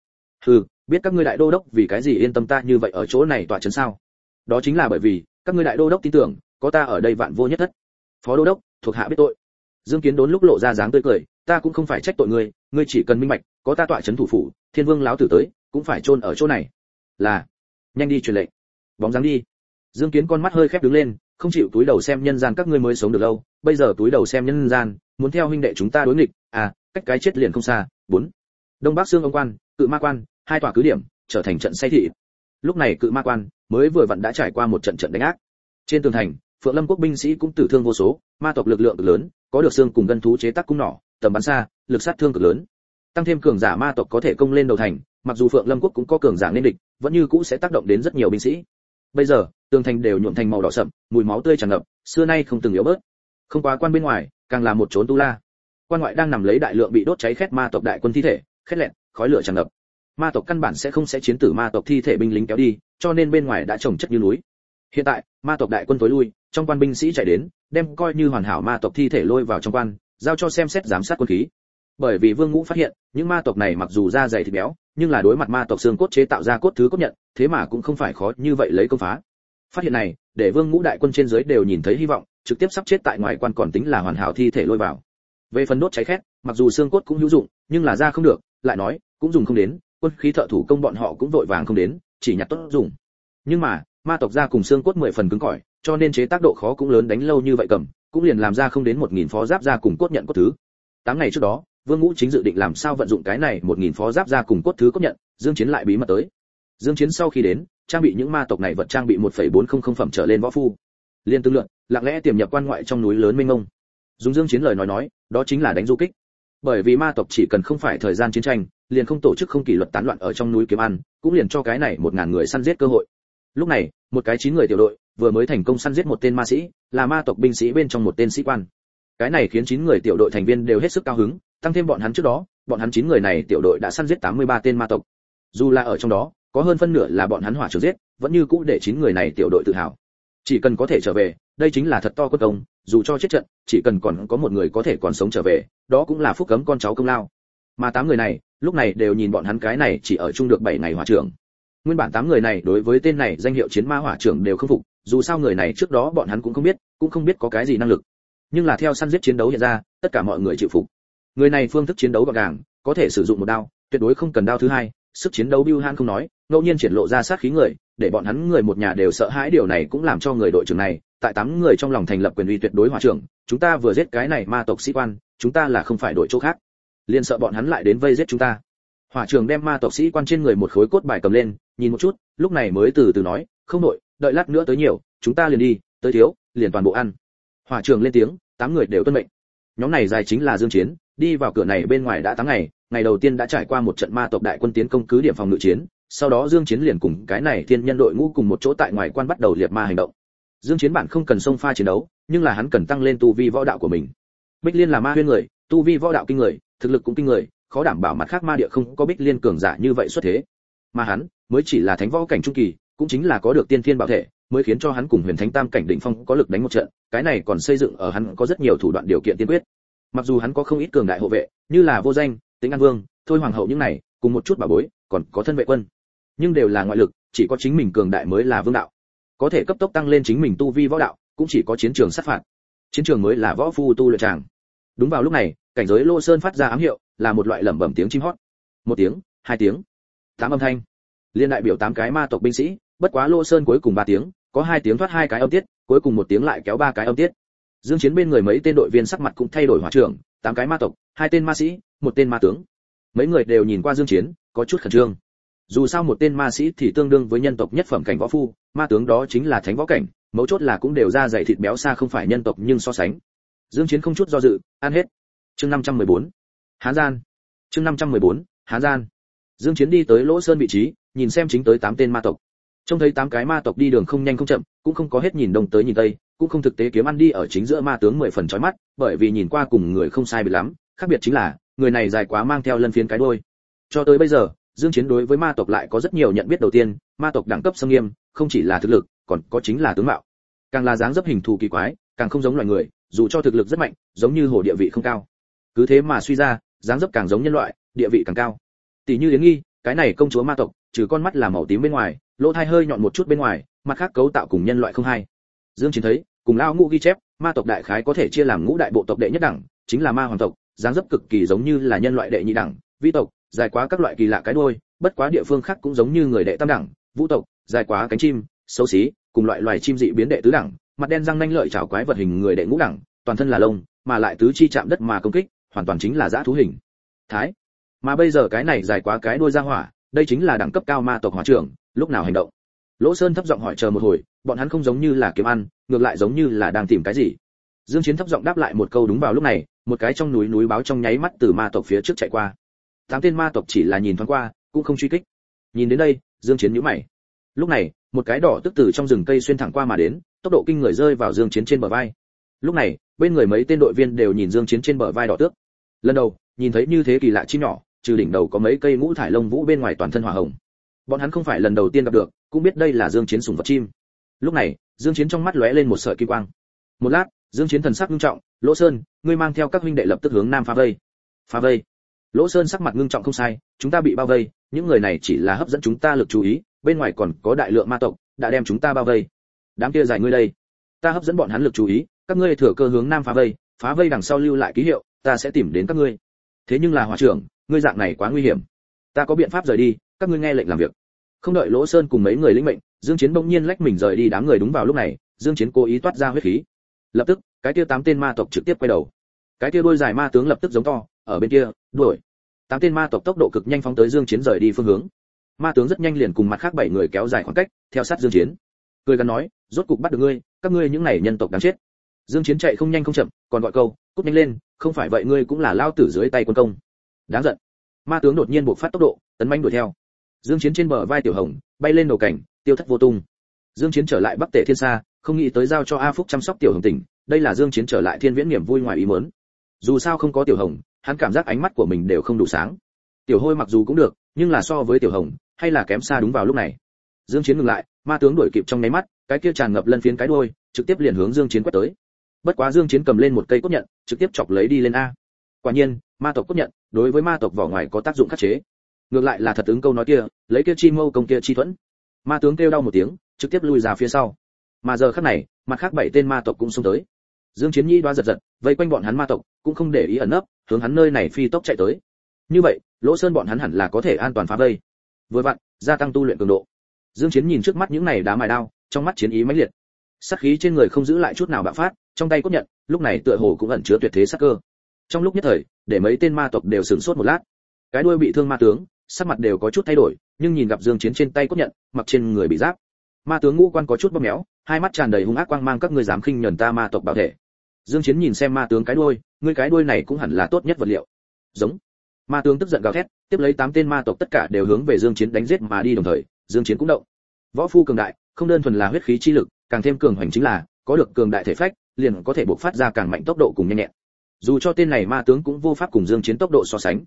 Hừ, biết các ngươi đại đô đốc vì cái gì yên tâm ta như vậy ở chỗ này tỏa chấn sao? Đó chính là bởi vì, các ngươi đại đô đốc tin tưởng, có ta ở đây vạn vô nhất thất. Phó đô đốc, thuộc hạ biết tội dương kiến đốn lúc lộ ra dáng tươi cười, ta cũng không phải trách tội ngươi ngươi chỉ cần minh bạch, có ta tọa chấn thủ phủ, thiên vương lão tử tới, cũng phải chôn ở chỗ này. Là, nhanh đi truyền lệnh. Bóng dáng đi. Dương kiến con mắt hơi khép đứng lên, không chịu túi đầu xem nhân gian các ngươi mới sống được lâu, bây giờ túi đầu xem nhân gian, muốn theo huynh đệ chúng ta đối nghịch à cách cái chết liền không xa, bốn. Đông bắc xương ông quan, cự ma quan, hai tòa cứ điểm, trở thành trận say thị. Lúc này cự ma quan mới vừa vặn đã trải qua một trận trận đánh ác. Trên tường thành phượng lâm quốc binh sĩ cũng tử thương vô số, ma tộc lực lượng cực lớn, có được xương cùng gân thú chế tác cung nỏ, tầm bắn xa, lực sát thương cực lớn. Tăng thêm cường giả ma tộc có thể công lên đầu thành, mặc dù phượng lâm quốc cũng có cường giả nên địch, vẫn như cũ sẽ tác động đến rất nhiều binh sĩ. Bây giờ, tường thành đều nhuộm thành màu đỏ sậm, mùi máu tươi tràn ngập, xưa nay không từng yếu bớt. Không quá quan bên ngoài, càng là một chốn tu la. Quan ngoại đang nằm lấy đại lượng bị đốt cháy khét ma tộc đại quân thi thể, khét lẹn, khói lửa tràn ngập. Ma tộc căn bản sẽ không sẽ chiến tử ma tộc thi thể binh lính kéo đi, cho nên bên ngoài đã trồng chất như núi. Hiện tại, ma tộc đại quân tối lui trong quan binh sĩ chạy đến, đem coi như hoàn hảo ma tộc thi thể lôi vào trong quan, giao cho xem xét giám sát quân khí. Bởi vì vương ngũ phát hiện, những ma tộc này mặc dù da dày thịt béo, nhưng là đối mặt ma tộc xương cốt chế tạo ra cốt thứ cốt nhận, thế mà cũng không phải khó như vậy lấy công phá. Phát hiện này, để vương ngũ đại quân trên dưới đều nhìn thấy hy vọng, trực tiếp sắp chết tại ngoài quan còn tính là hoàn hảo thi thể lôi vào. Về phần đốt cháy khét, mặc dù xương cốt cũng hữu dụng, nhưng là ra không được, lại nói, cũng dùng không đến, quân khí thợ thủ công bọn họ cũng vội vàng không đến, chỉ nhặt tốt dùng. Nhưng mà, ma tộc ra cùng xương cốt mười phần cứng cỏi cho nên chế tác độ khó cũng lớn đánh lâu như vậy cầm, cũng liền làm ra không đến một nghìn phó giáp ra cùng cốt nhận cốt thứ. Tám ngày trước đó, vương ngũ chính dự định làm sao vận dụng cái này một nghìn phó giáp ra cùng cốt thứ cốt nhận, dương chiến lại bí mật tới. Dương chiến sau khi đến, trang bị những ma tộc này vật trang bị 1.400 phẩm trở lên võ phu. Liên tương lượng lặng lẽ tiềm nhập quan ngoại trong núi lớn minh mông. Dùng dương chiến lời nói nói, đó chính là đánh du kích. Bởi vì ma tộc chỉ cần không phải thời gian chiến tranh, liền không tổ chức không kỷ luật tán loạn ở trong núi kiếm ăn, cũng liền cho cái này một ngàn người săn giết cơ hội. Lúc này một cái chín người tiểu đội, vừa mới thành công săn giết một tên ma sĩ, là ma tộc binh sĩ bên trong một tên sĩ quan. Cái này khiến chín người tiểu đội thành viên đều hết sức cao hứng, tăng thêm bọn hắn trước đó, bọn hắn chín người này tiểu đội đã săn giết 83 tên ma tộc. Dù là ở trong đó, có hơn phân nửa là bọn hắn hỏa trưởng giết, vẫn như cũ để chín người này tiểu đội tự hào. Chỉ cần có thể trở về, đây chính là thật to quân công, dù cho chết trận, chỉ cần còn có một người có thể còn sống trở về, đó cũng là phúc cấm con cháu công lao. Mà tám người này, lúc này đều nhìn bọn hắn cái này chỉ ở chung được 7 ngày hỏa trưởng nguyên bản tám người này đối với tên này danh hiệu chiến ma hỏa trưởng đều không phục, dù sao người này trước đó bọn hắn cũng không biết, cũng không biết có cái gì năng lực. Nhưng là theo săn giết chiến đấu hiện ra, tất cả mọi người chịu phục. Người này phương thức chiến đấu gọn gàng, có thể sử dụng một đao, tuyệt đối không cần đao thứ hai. Sức chiến đấu biêu han không nói, ngẫu nhiên triển lộ ra sát khí người, để bọn hắn người một nhà đều sợ hãi điều này cũng làm cho người đội trưởng này, tại tám người trong lòng thành lập quyền uy tuyệt đối hỏa trưởng, chúng ta vừa giết cái này ma tộc sĩ quan, chúng ta là không phải đội chỗ khác. Liền sợ bọn hắn lại đến vây giết chúng ta. Hỏa trưởng đem ma tộc sĩ quan trên người một khối cốt bài cầm lên nhìn một chút, lúc này mới từ từ nói, không nội đợi lát nữa tới nhiều, chúng ta liền đi, tới thiếu, liền toàn bộ ăn. Hỏa trưởng lên tiếng, tám người đều tuân mệnh. Nhóm này dài chính là dương chiến, đi vào cửa này bên ngoài đã tám ngày ngày đầu tiên đã trải qua một trận ma tộc đại quân tiến công cứ điểm phòng ngự chiến, sau đó dương chiến liền cùng cái này thiên nhân đội ngũ cùng một chỗ tại ngoài quan bắt đầu liệt ma hành động. Dương chiến bản không cần xông pha chiến đấu, nhưng là hắn cần tăng lên tu vi võ đạo của mình. Bích liên là ma huyên người, tu vi võ đạo kinh người, thực lực cũng kinh người, khó đảm bảo mặt khác ma địa không có bích liên cường giả như vậy xuất thế mà hắn mới chỉ là thánh võ cảnh trung kỳ, cũng chính là có được tiên thiên bảo thể, mới khiến cho hắn cùng huyền thánh tam cảnh đỉnh phong có lực đánh một trận, cái này còn xây dựng ở hắn có rất nhiều thủ đoạn điều kiện tiên quyết. Mặc dù hắn có không ít cường đại hộ vệ, như là vô danh tính an vương, thôi hoàng hậu những này, cùng một chút bảo bối, còn có thân vệ quân. Nhưng đều là ngoại lực, chỉ có chính mình cường đại mới là vương đạo. Có thể cấp tốc tăng lên chính mình tu vi võ đạo, cũng chỉ có chiến trường sát phạt. Chiến trường mới là võ phu tu luyện tràng. Đúng vào lúc này, cảnh giới lô sơn phát ra ám hiệu, là một loại lẩm bẩm tiếng chim hót. Một tiếng, hai tiếng tám âm thanh. Liên đại biểu tám cái ma tộc binh sĩ, bất quá lô sơn cuối cùng ba tiếng, có hai tiếng thoát hai cái âm tiết, cuối cùng một tiếng lại kéo ba cái âm tiết. Dương chiến bên người mấy tên đội viên sắc mặt cũng thay đổi hỏa trưởng, tám cái ma tộc, hai tên ma sĩ, một tên ma tướng. Mấy người đều nhìn qua dương chiến, có chút khẩn trương. Dù sao một tên ma sĩ thì tương đương với nhân tộc nhất phẩm cảnh võ phu, ma tướng đó chính là thánh võ cảnh, mấu chốt là cũng đều ra dày thịt béo xa không phải nhân tộc nhưng so sánh. Dương chiến không chút do dự, ăn hết. Chương 514 hán gian. Chương 514 hán gian dương chiến đi tới lỗ sơn vị trí, nhìn xem chính tới tám tên ma tộc. Trông thấy tám cái ma tộc đi đường không nhanh không chậm, cũng không có hết nhìn đông tới nhìn tây, cũng không thực tế kiếm ăn đi ở chính giữa ma tướng mười phần chói mắt, bởi vì nhìn qua cùng người không sai biệt lắm, khác biệt chính là, người này dài quá mang theo lân phiến cái đuôi. Cho tới bây giờ, dương chiến đối với ma tộc lại có rất nhiều nhận biết đầu tiên, ma tộc đẳng cấp sâm nghiêm, không chỉ là thực lực, còn có chính là tướng mạo. Càng là dáng dấp hình thù kỳ quái, càng không giống loài người, dù cho thực lực rất mạnh, giống như hồ địa vị không cao. Cứ thế mà suy ra, dáng dấp càng giống nhân loại, địa vị càng cao tỷ như yến nghi, cái này công chúa ma tộc, trừ con mắt là màu tím bên ngoài, lỗ thai hơi nhọn một chút bên ngoài, mặt khác cấu tạo cùng nhân loại không hay. Dương chiến thấy, cùng lao ngũ ghi chép, ma tộc đại khái có thể chia làm ngũ đại bộ tộc đệ nhất đẳng, chính là ma hoàng tộc, dáng dấp cực kỳ giống như là nhân loại đệ nhị đẳng, vi tộc, dài quá các loại kỳ lạ cái đuôi, bất quá địa phương khác cũng giống như người đệ tam đẳng, vũ tộc, dài quá cánh chim, xấu xí, cùng loại loài chim dị biến đệ tứ đẳng, mặt đen răng nanh lợi chảo quái vật hình người đệ ngũ đẳng, toàn thân là lông, mà lại tứ chi chạm đất mà công kích, hoàn toàn chính là dã thú hình. Thái mà bây giờ cái này dài quá cái đuôi ra hỏa, đây chính là đẳng cấp cao ma tộc hỏa trưởng, lúc nào hành động? Lỗ sơn thấp giọng hỏi chờ một hồi, bọn hắn không giống như là kiếm ăn, ngược lại giống như là đang tìm cái gì? Dương chiến thấp giọng đáp lại một câu đúng vào lúc này, một cái trong núi núi báo trong nháy mắt từ ma tộc phía trước chạy qua. Tám tên ma tộc chỉ là nhìn thoáng qua, cũng không truy kích. Nhìn đến đây, dương chiến nhíu mày. Lúc này, một cái đỏ tức từ trong rừng cây xuyên thẳng qua mà đến, tốc độ kinh người rơi vào dương chiến trên bờ vai. Lúc này, bên người mấy tên đội viên đều nhìn dương chiến trên bờ vai đỏ tước. Lần đầu, nhìn thấy như thế kỳ lạ chim nhỏ trừ đỉnh đầu có mấy cây ngũ thải lông vũ bên ngoài toàn thân hỏa hồng. Bọn hắn không phải lần đầu tiên gặp được, cũng biết đây là dương chiến sủng vật chim. Lúc này, dương chiến trong mắt lóe lên một sợi kim quang. Một lát, dương chiến thần sắc nghiêm trọng, lỗ sơn, ngươi mang theo các huynh đệ lập tức hướng nam phá vây. Phá vây? Lỗ sơn sắc mặt nghiêm trọng không sai, chúng ta bị bao vây, những người này chỉ là hấp dẫn chúng ta lực chú ý, bên ngoài còn có đại lượng ma tộc, đã đem chúng ta bao vây. Đám kia giải ngươi đây. Ta hấp dẫn bọn hắn lực chú ý, các ngươi thừa cơ hướng nam phá vây phá vây đằng sau lưu lại ký hiệu, ta sẽ tìm đến các ngươi. Thế nhưng là hòa trưởng ngươi dạng này quá nguy hiểm. Ta có biện pháp rời đi, các ngươi nghe lệnh làm việc. Không đợi lỗ sơn cùng mấy người lĩnh mệnh, dương chiến bỗng nhiên lách mình rời đi đám người đúng vào lúc này, dương chiến cố ý toát ra huyết khí. Lập tức, cái kia tám tên ma tộc trực tiếp quay đầu. Cái kia đuôi dài ma tướng lập tức giống to, ở bên kia, đuổi. Tám tên ma tộc tốc độ cực nhanh phóng tới dương chiến rời đi phương hướng. Ma tướng rất nhanh liền cùng mặt khác bảy người kéo dài khoảng cách, theo sát dương chiến. Cười gần nói, rốt cục bắt được ngươi, các ngươi những này nhân tộc đáng chết. Dương chiến chạy không nhanh không chậm, còn gọi câu, cút nhanh lên, không phải vậy ngươi cũng là lao tử dưới tay quân công đáng giận. Ma tướng đột nhiên buộc phát tốc độ tấn manh đuổi theo. Dương chiến trên bờ vai tiểu hồng bay lên đầu cảnh tiêu thất vô tung. Dương chiến trở lại bắc tể thiên xa, không nghĩ tới giao cho a phúc chăm sóc tiểu hồng tỉnh đây là dương chiến trở lại thiên viễn niềm vui ngoài ý muốn. Dù sao không có tiểu hồng hắn cảm giác ánh mắt của mình đều không đủ sáng. Tiểu hôi mặc dù cũng được nhưng là so với tiểu hồng hay là kém xa đúng vào lúc này. Dương chiến ngừng lại ma tướng đuổi kịp trong nháy mắt cái kia tràn ngập lân phiến cái đuôi trực tiếp liền hướng dương chiến quét tới. Bất quá dương chiến cầm lên một cây cốt nhận trực tiếp chọc lấy đi lên a. Quả nhiên ma tộc cốt nhận, đối với ma tộc vỏ ngoài có tác dụng khắc chế. Ngược lại là thật ứng câu nói kia, lấy kia chi mâu công kia chi thuẫn. Ma tướng kêu đau một tiếng, trực tiếp lùi ra phía sau. Mà giờ khắc này, mặt khác bảy tên ma tộc cũng xông tới. Dương chiến nhi đoa giật giật, vây quanh bọn hắn ma tộc, cũng không để ý ẩn nấp, hướng hắn nơi này phi tốc chạy tới. Như vậy, lỗ sơn bọn hắn hẳn là có thể an toàn phá vây. Vừa vặn, gia tăng tu luyện cường độ. Dương chiến nhìn trước mắt những này đá mài đao, trong mắt chiến ý mãnh liệt. Sát khí trên người không giữ lại chút nào bạo phát, trong tay cốt nhận, lúc này tựa hồ cũng ẩn chứa tuyệt thế sát cơ trong lúc nhất thời, để mấy tên ma tộc đều sửng sốt một lát. Cái đuôi bị thương ma tướng, sắc mặt đều có chút thay đổi, nhưng nhìn gặp dương chiến trên tay cốt nhận, mặc trên người bị giáp. Ma tướng ngũ quan có chút bóp méo, hai mắt tràn đầy hung ác quang mang các ngươi dám khinh nhẫn ta ma tộc bảo thể. Dương chiến nhìn xem ma tướng cái đuôi, ngươi cái đuôi này cũng hẳn là tốt nhất vật liệu. Giống. Ma tướng tức giận gào thét, tiếp lấy tám tên ma tộc tất cả đều hướng về dương chiến đánh giết mà đi đồng thời, dương chiến cũng động. Võ phu cường đại, không đơn thuần là huyết khí chi lực, càng thêm cường hoành chính là, có được cường đại thể phách, liền có thể bộc phát ra càng mạnh tốc độ cùng nhanh nhẹn dù cho tên này ma tướng cũng vô pháp cùng dương chiến tốc độ so sánh.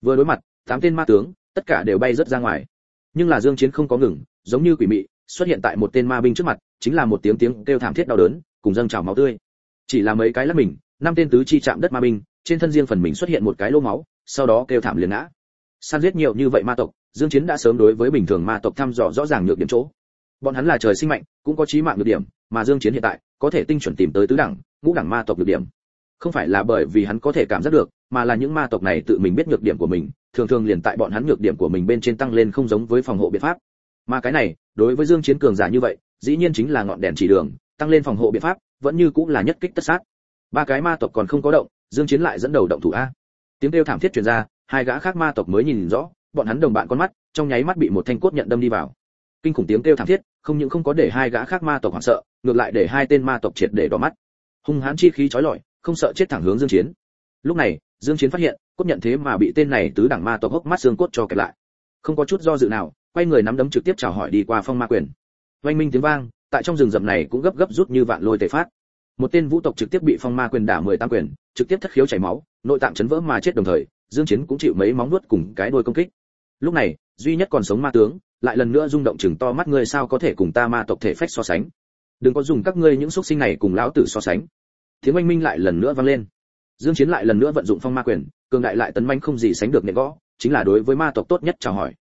Vừa đối mặt, tám tên ma tướng, tất cả đều bay rất ra ngoài. Nhưng là dương chiến không có ngừng, giống như quỷ mị, xuất hiện tại một tên ma binh trước mặt, chính là một tiếng tiếng kêu thảm thiết đau đớn, cùng dâng trào máu tươi. Chỉ là mấy cái lắc mình, năm tên tứ chi chạm đất ma binh, trên thân riêng phần mình xuất hiện một cái lỗ máu, sau đó kêu thảm liền ngã. Săn giết nhiều như vậy ma tộc, dương chiến đã sớm đối với bình thường ma tộc thăm dò rõ ràng nhược điểm chỗ. Bọn hắn là trời sinh mạnh, cũng có chí mạng nhược điểm, mà dương chiến hiện tại, có thể tinh chuẩn tìm tới tứ đẳng, ngũ đẳng ma tộc nhược điểm không phải là bởi vì hắn có thể cảm giác được, mà là những ma tộc này tự mình biết nhược điểm của mình, thường thường liền tại bọn hắn nhược điểm của mình bên trên tăng lên không giống với phòng hộ biện pháp. Mà cái này, đối với dương chiến cường giả như vậy, dĩ nhiên chính là ngọn đèn chỉ đường, tăng lên phòng hộ biện pháp, vẫn như cũng là nhất kích tất sát. Ba cái ma tộc còn không có động, dương chiến lại dẫn đầu động thủ a. Tiếng kêu thảm thiết truyền ra, hai gã khác ma tộc mới nhìn rõ, bọn hắn đồng bạn con mắt, trong nháy mắt bị một thanh cốt nhận đâm đi vào. Kinh khủng tiếng kêu thảm thiết, không những không có để hai gã khác ma tộc hoảng sợ, ngược lại để hai tên ma tộc triệt để đỏ mắt. Hung hãn chi khí chói lọi không sợ chết thẳng hướng dương chiến. Lúc này, dương chiến phát hiện, cốt nhận thế mà bị tên này tứ đẳng ma tộc hốc mắt xương cốt cho kẹp lại. Không có chút do dự nào, quay người nắm đấm trực tiếp chào hỏi đi qua phong ma quyền. Vang minh tiếng vang, tại trong rừng rậm này cũng gấp gấp rút như vạn lôi tề phát. Một tên vũ tộc trực tiếp bị phong ma quyền đả mười tam quyền, trực tiếp thất khiếu chảy máu, nội tạng chấn vỡ mà chết đồng thời, dương chiến cũng chịu mấy móng nuốt cùng cái đuôi công kích. Lúc này, duy nhất còn sống ma tướng, lại lần nữa rung động chừng to mắt ngươi sao có thể cùng ta ma tộc thể phách so sánh. Đừng có dùng các ngươi những xuất sinh này cùng lão tử so sánh tiếng oanh minh lại lần nữa vang lên. Dương chiến lại lần nữa vận dụng phong ma quyền, cường đại lại tấn manh không gì sánh được nệ gõ, chính là đối với ma tộc tốt nhất chào hỏi.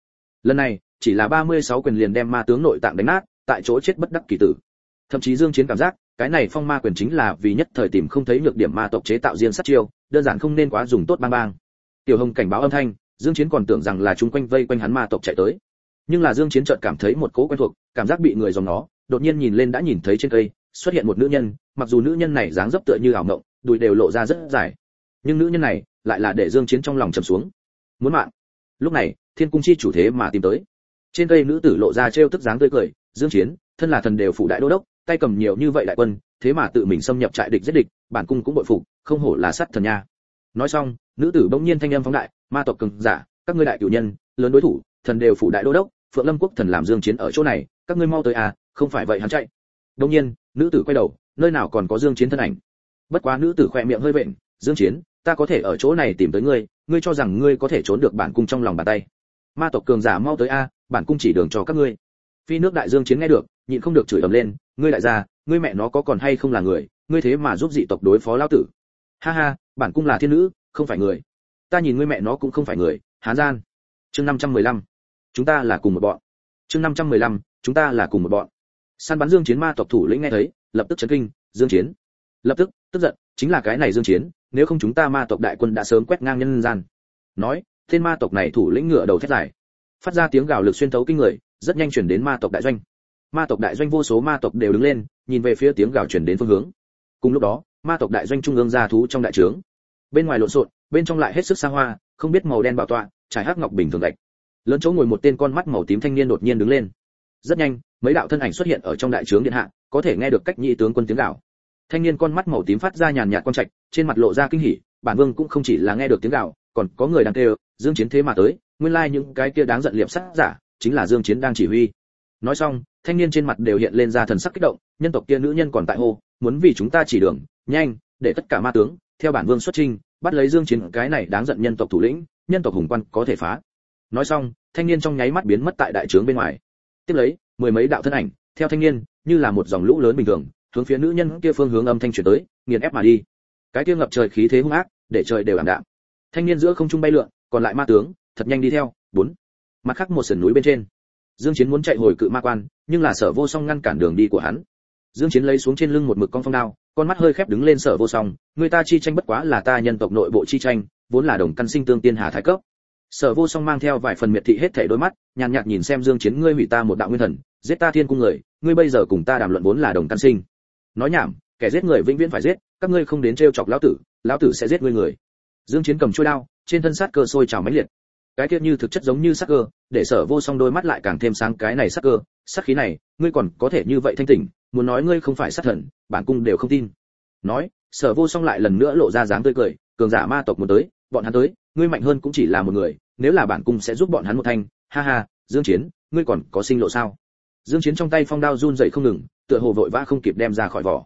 Lần này, chỉ là 36 quyền liền đem ma tướng nội tạng đánh nát, tại chỗ chết bất đắc kỳ tử. Thậm chí dương chiến cảm giác, cái này phong ma quyền chính là vì nhất thời tìm không thấy nhược điểm ma tộc chế tạo riêng sát chiêu, đơn giản không nên quá dùng tốt bang bang. Tiểu hồng cảnh báo âm thanh, dương chiến còn tưởng rằng là chúng quanh vây quanh hắn ma tộc chạy tới. Nhưng là dương chiến chợt cảm thấy một cỗ quen thuộc, cảm giác bị người dòng nó, đột nhiên nhìn lên đã nhìn thấy trên cây xuất hiện một nữ nhân, mặc dù nữ nhân này dáng dấp tựa như ảo ngộng đùi đều lộ ra rất dài. Nhưng nữ nhân này lại là để dương chiến trong lòng trầm xuống. Muốn mạng. Lúc này, thiên cung chi chủ thế mà tìm tới. Trên cây nữ tử lộ ra trêu tức dáng tươi cười, dương chiến, thân là thần đều phụ đại đô đốc, tay cầm nhiều như vậy đại quân, thế mà tự mình xâm nhập trại địch giết địch, bản cung cũng bội phục, không hổ là sát thần nha. Nói xong, nữ tử bỗng nhiên thanh âm phóng đại, ma tộc cường giả, các ngươi đại cửu nhân, lớn đối thủ, thần đều phụ đại đô đốc, phượng lâm quốc thần làm dương chiến ở chỗ này, các ngươi mau tới à không phải vậy hắn chạy. Đông nhiên nữ tử quay đầu nơi nào còn có dương chiến thân ảnh. Bất quá nữ tử khoe miệng hơi vện dương chiến ta có thể ở chỗ này tìm tới ngươi ngươi cho rằng ngươi có thể trốn được bản cung trong lòng bàn tay. Ma tộc cường giả mau tới a bản cung chỉ đường cho các ngươi. Phi nước đại dương chiến nghe được nhịn không được chửi ầm lên ngươi đại gia ngươi mẹ nó có còn hay không là người ngươi thế mà giúp dị tộc đối phó lão tử. Ha ha bản cung là thiên nữ không phải người. Ta nhìn ngươi mẹ nó cũng không phải người hán gian. Chương 515. chúng ta là cùng một bọn. Chương 515, chúng ta là cùng một bọn săn bắn dương chiến ma tộc thủ lĩnh nghe thấy, lập tức chấn kinh, dương chiến. Lập tức tức giận, chính là cái này dương chiến, nếu không chúng ta ma tộc đại quân đã sớm quét ngang nhân gian. Nói, tên ma tộc này thủ lĩnh ngựa đầu thét dài, phát ra tiếng gào lực xuyên thấu kinh người, rất nhanh chuyển đến ma tộc đại doanh. Ma tộc đại doanh vô số ma tộc đều đứng lên, nhìn về phía tiếng gào chuyển đến phương hướng. Cùng lúc đó, ma tộc đại doanh trung ương ra thú trong đại trướng. Bên ngoài lộn xộn, bên trong lại hết sức xa hoa, không biết màu đen bảo tọa, trải hắc ngọc bình thường gạch. Lớn chỗ ngồi một tên con mắt màu tím thanh niên đột nhiên đứng lên rất nhanh, mấy đạo thân ảnh xuất hiện ở trong đại trướng điện hạ, có thể nghe được cách nhị tướng quân tiếng gào. Thanh niên con mắt màu tím phát ra nhàn nhạt quang trạch, trên mặt lộ ra kinh hỉ, bản vương cũng không chỉ là nghe được tiếng gào, còn có người đang kêu, dương chiến thế mà tới, nguyên lai like những cái kia đáng giận liệp sát giả, chính là dương chiến đang chỉ huy. Nói xong, thanh niên trên mặt đều hiện lên ra thần sắc kích động, nhân tộc kia nữ nhân còn tại hô, muốn vì chúng ta chỉ đường, nhanh, để tất cả ma tướng, theo bản vương xuất trình bắt lấy dương chiến, cái này đáng giận nhân tộc thủ lĩnh, nhân tộc hùng quan có thể phá. Nói xong, thanh niên trong nháy mắt biến mất tại đại trướng bên ngoài tiếp lấy, mười mấy đạo thân ảnh, theo thanh niên, như là một dòng lũ lớn bình thường, hướng phía nữ nhân kia phương hướng âm thanh truyền tới, nghiền ép mà đi. Cái kia ngập trời khí thế hung ác, để trời đều ảm đạm. Thanh niên giữa không trung bay lượn, còn lại ma tướng, thật nhanh đi theo. Bốn. Mặt khác một sườn núi bên trên. Dương chiến muốn chạy hồi cự ma quan, nhưng là sở vô song ngăn cản đường đi của hắn. Dương chiến lấy xuống trên lưng một mực con phong đao, con mắt hơi khép đứng lên sở vô song, người ta chi tranh bất quá là ta nhân tộc nội bộ chi tranh, vốn là đồng căn sinh tương tiên hà thái cấp sở vô song mang theo vài phần miệt thị hết thảy đôi mắt, nhàn nhạt nhìn xem dương chiến, ngươi hủy ta một đạo nguyên thần, giết ta thiên cung người, ngươi bây giờ cùng ta đàm luận vốn là đồng căn sinh. Nói nhảm, kẻ giết người vĩnh viễn phải giết, các ngươi không đến trêu chọc lão tử lão tử sẽ giết ngươi người. Dương chiến cầm chuôi đao, trên thân sát cơ sôi trào mãnh liệt. Cái kia như thực chất giống như sắc cơ, để sở vô song đôi mắt lại càng thêm sáng cái này sắc cơ. Sắc khí này, ngươi còn có thể như vậy thanh tỉnh, muốn nói ngươi không phải sát thần, bản cung đều không tin. Nói, sở vô song lại lần nữa lộ ra dáng tươi cười, cường giả ma tộc muốn tới bọn hắn tới, ngươi mạnh hơn cũng chỉ là một người, nếu là bản cung sẽ giúp bọn hắn một thanh. Ha ha, dương chiến, ngươi còn có sinh lộ sao? Dương chiến trong tay phong đao run rẩy không ngừng, tựa hồ vội vã không kịp đem ra khỏi vỏ.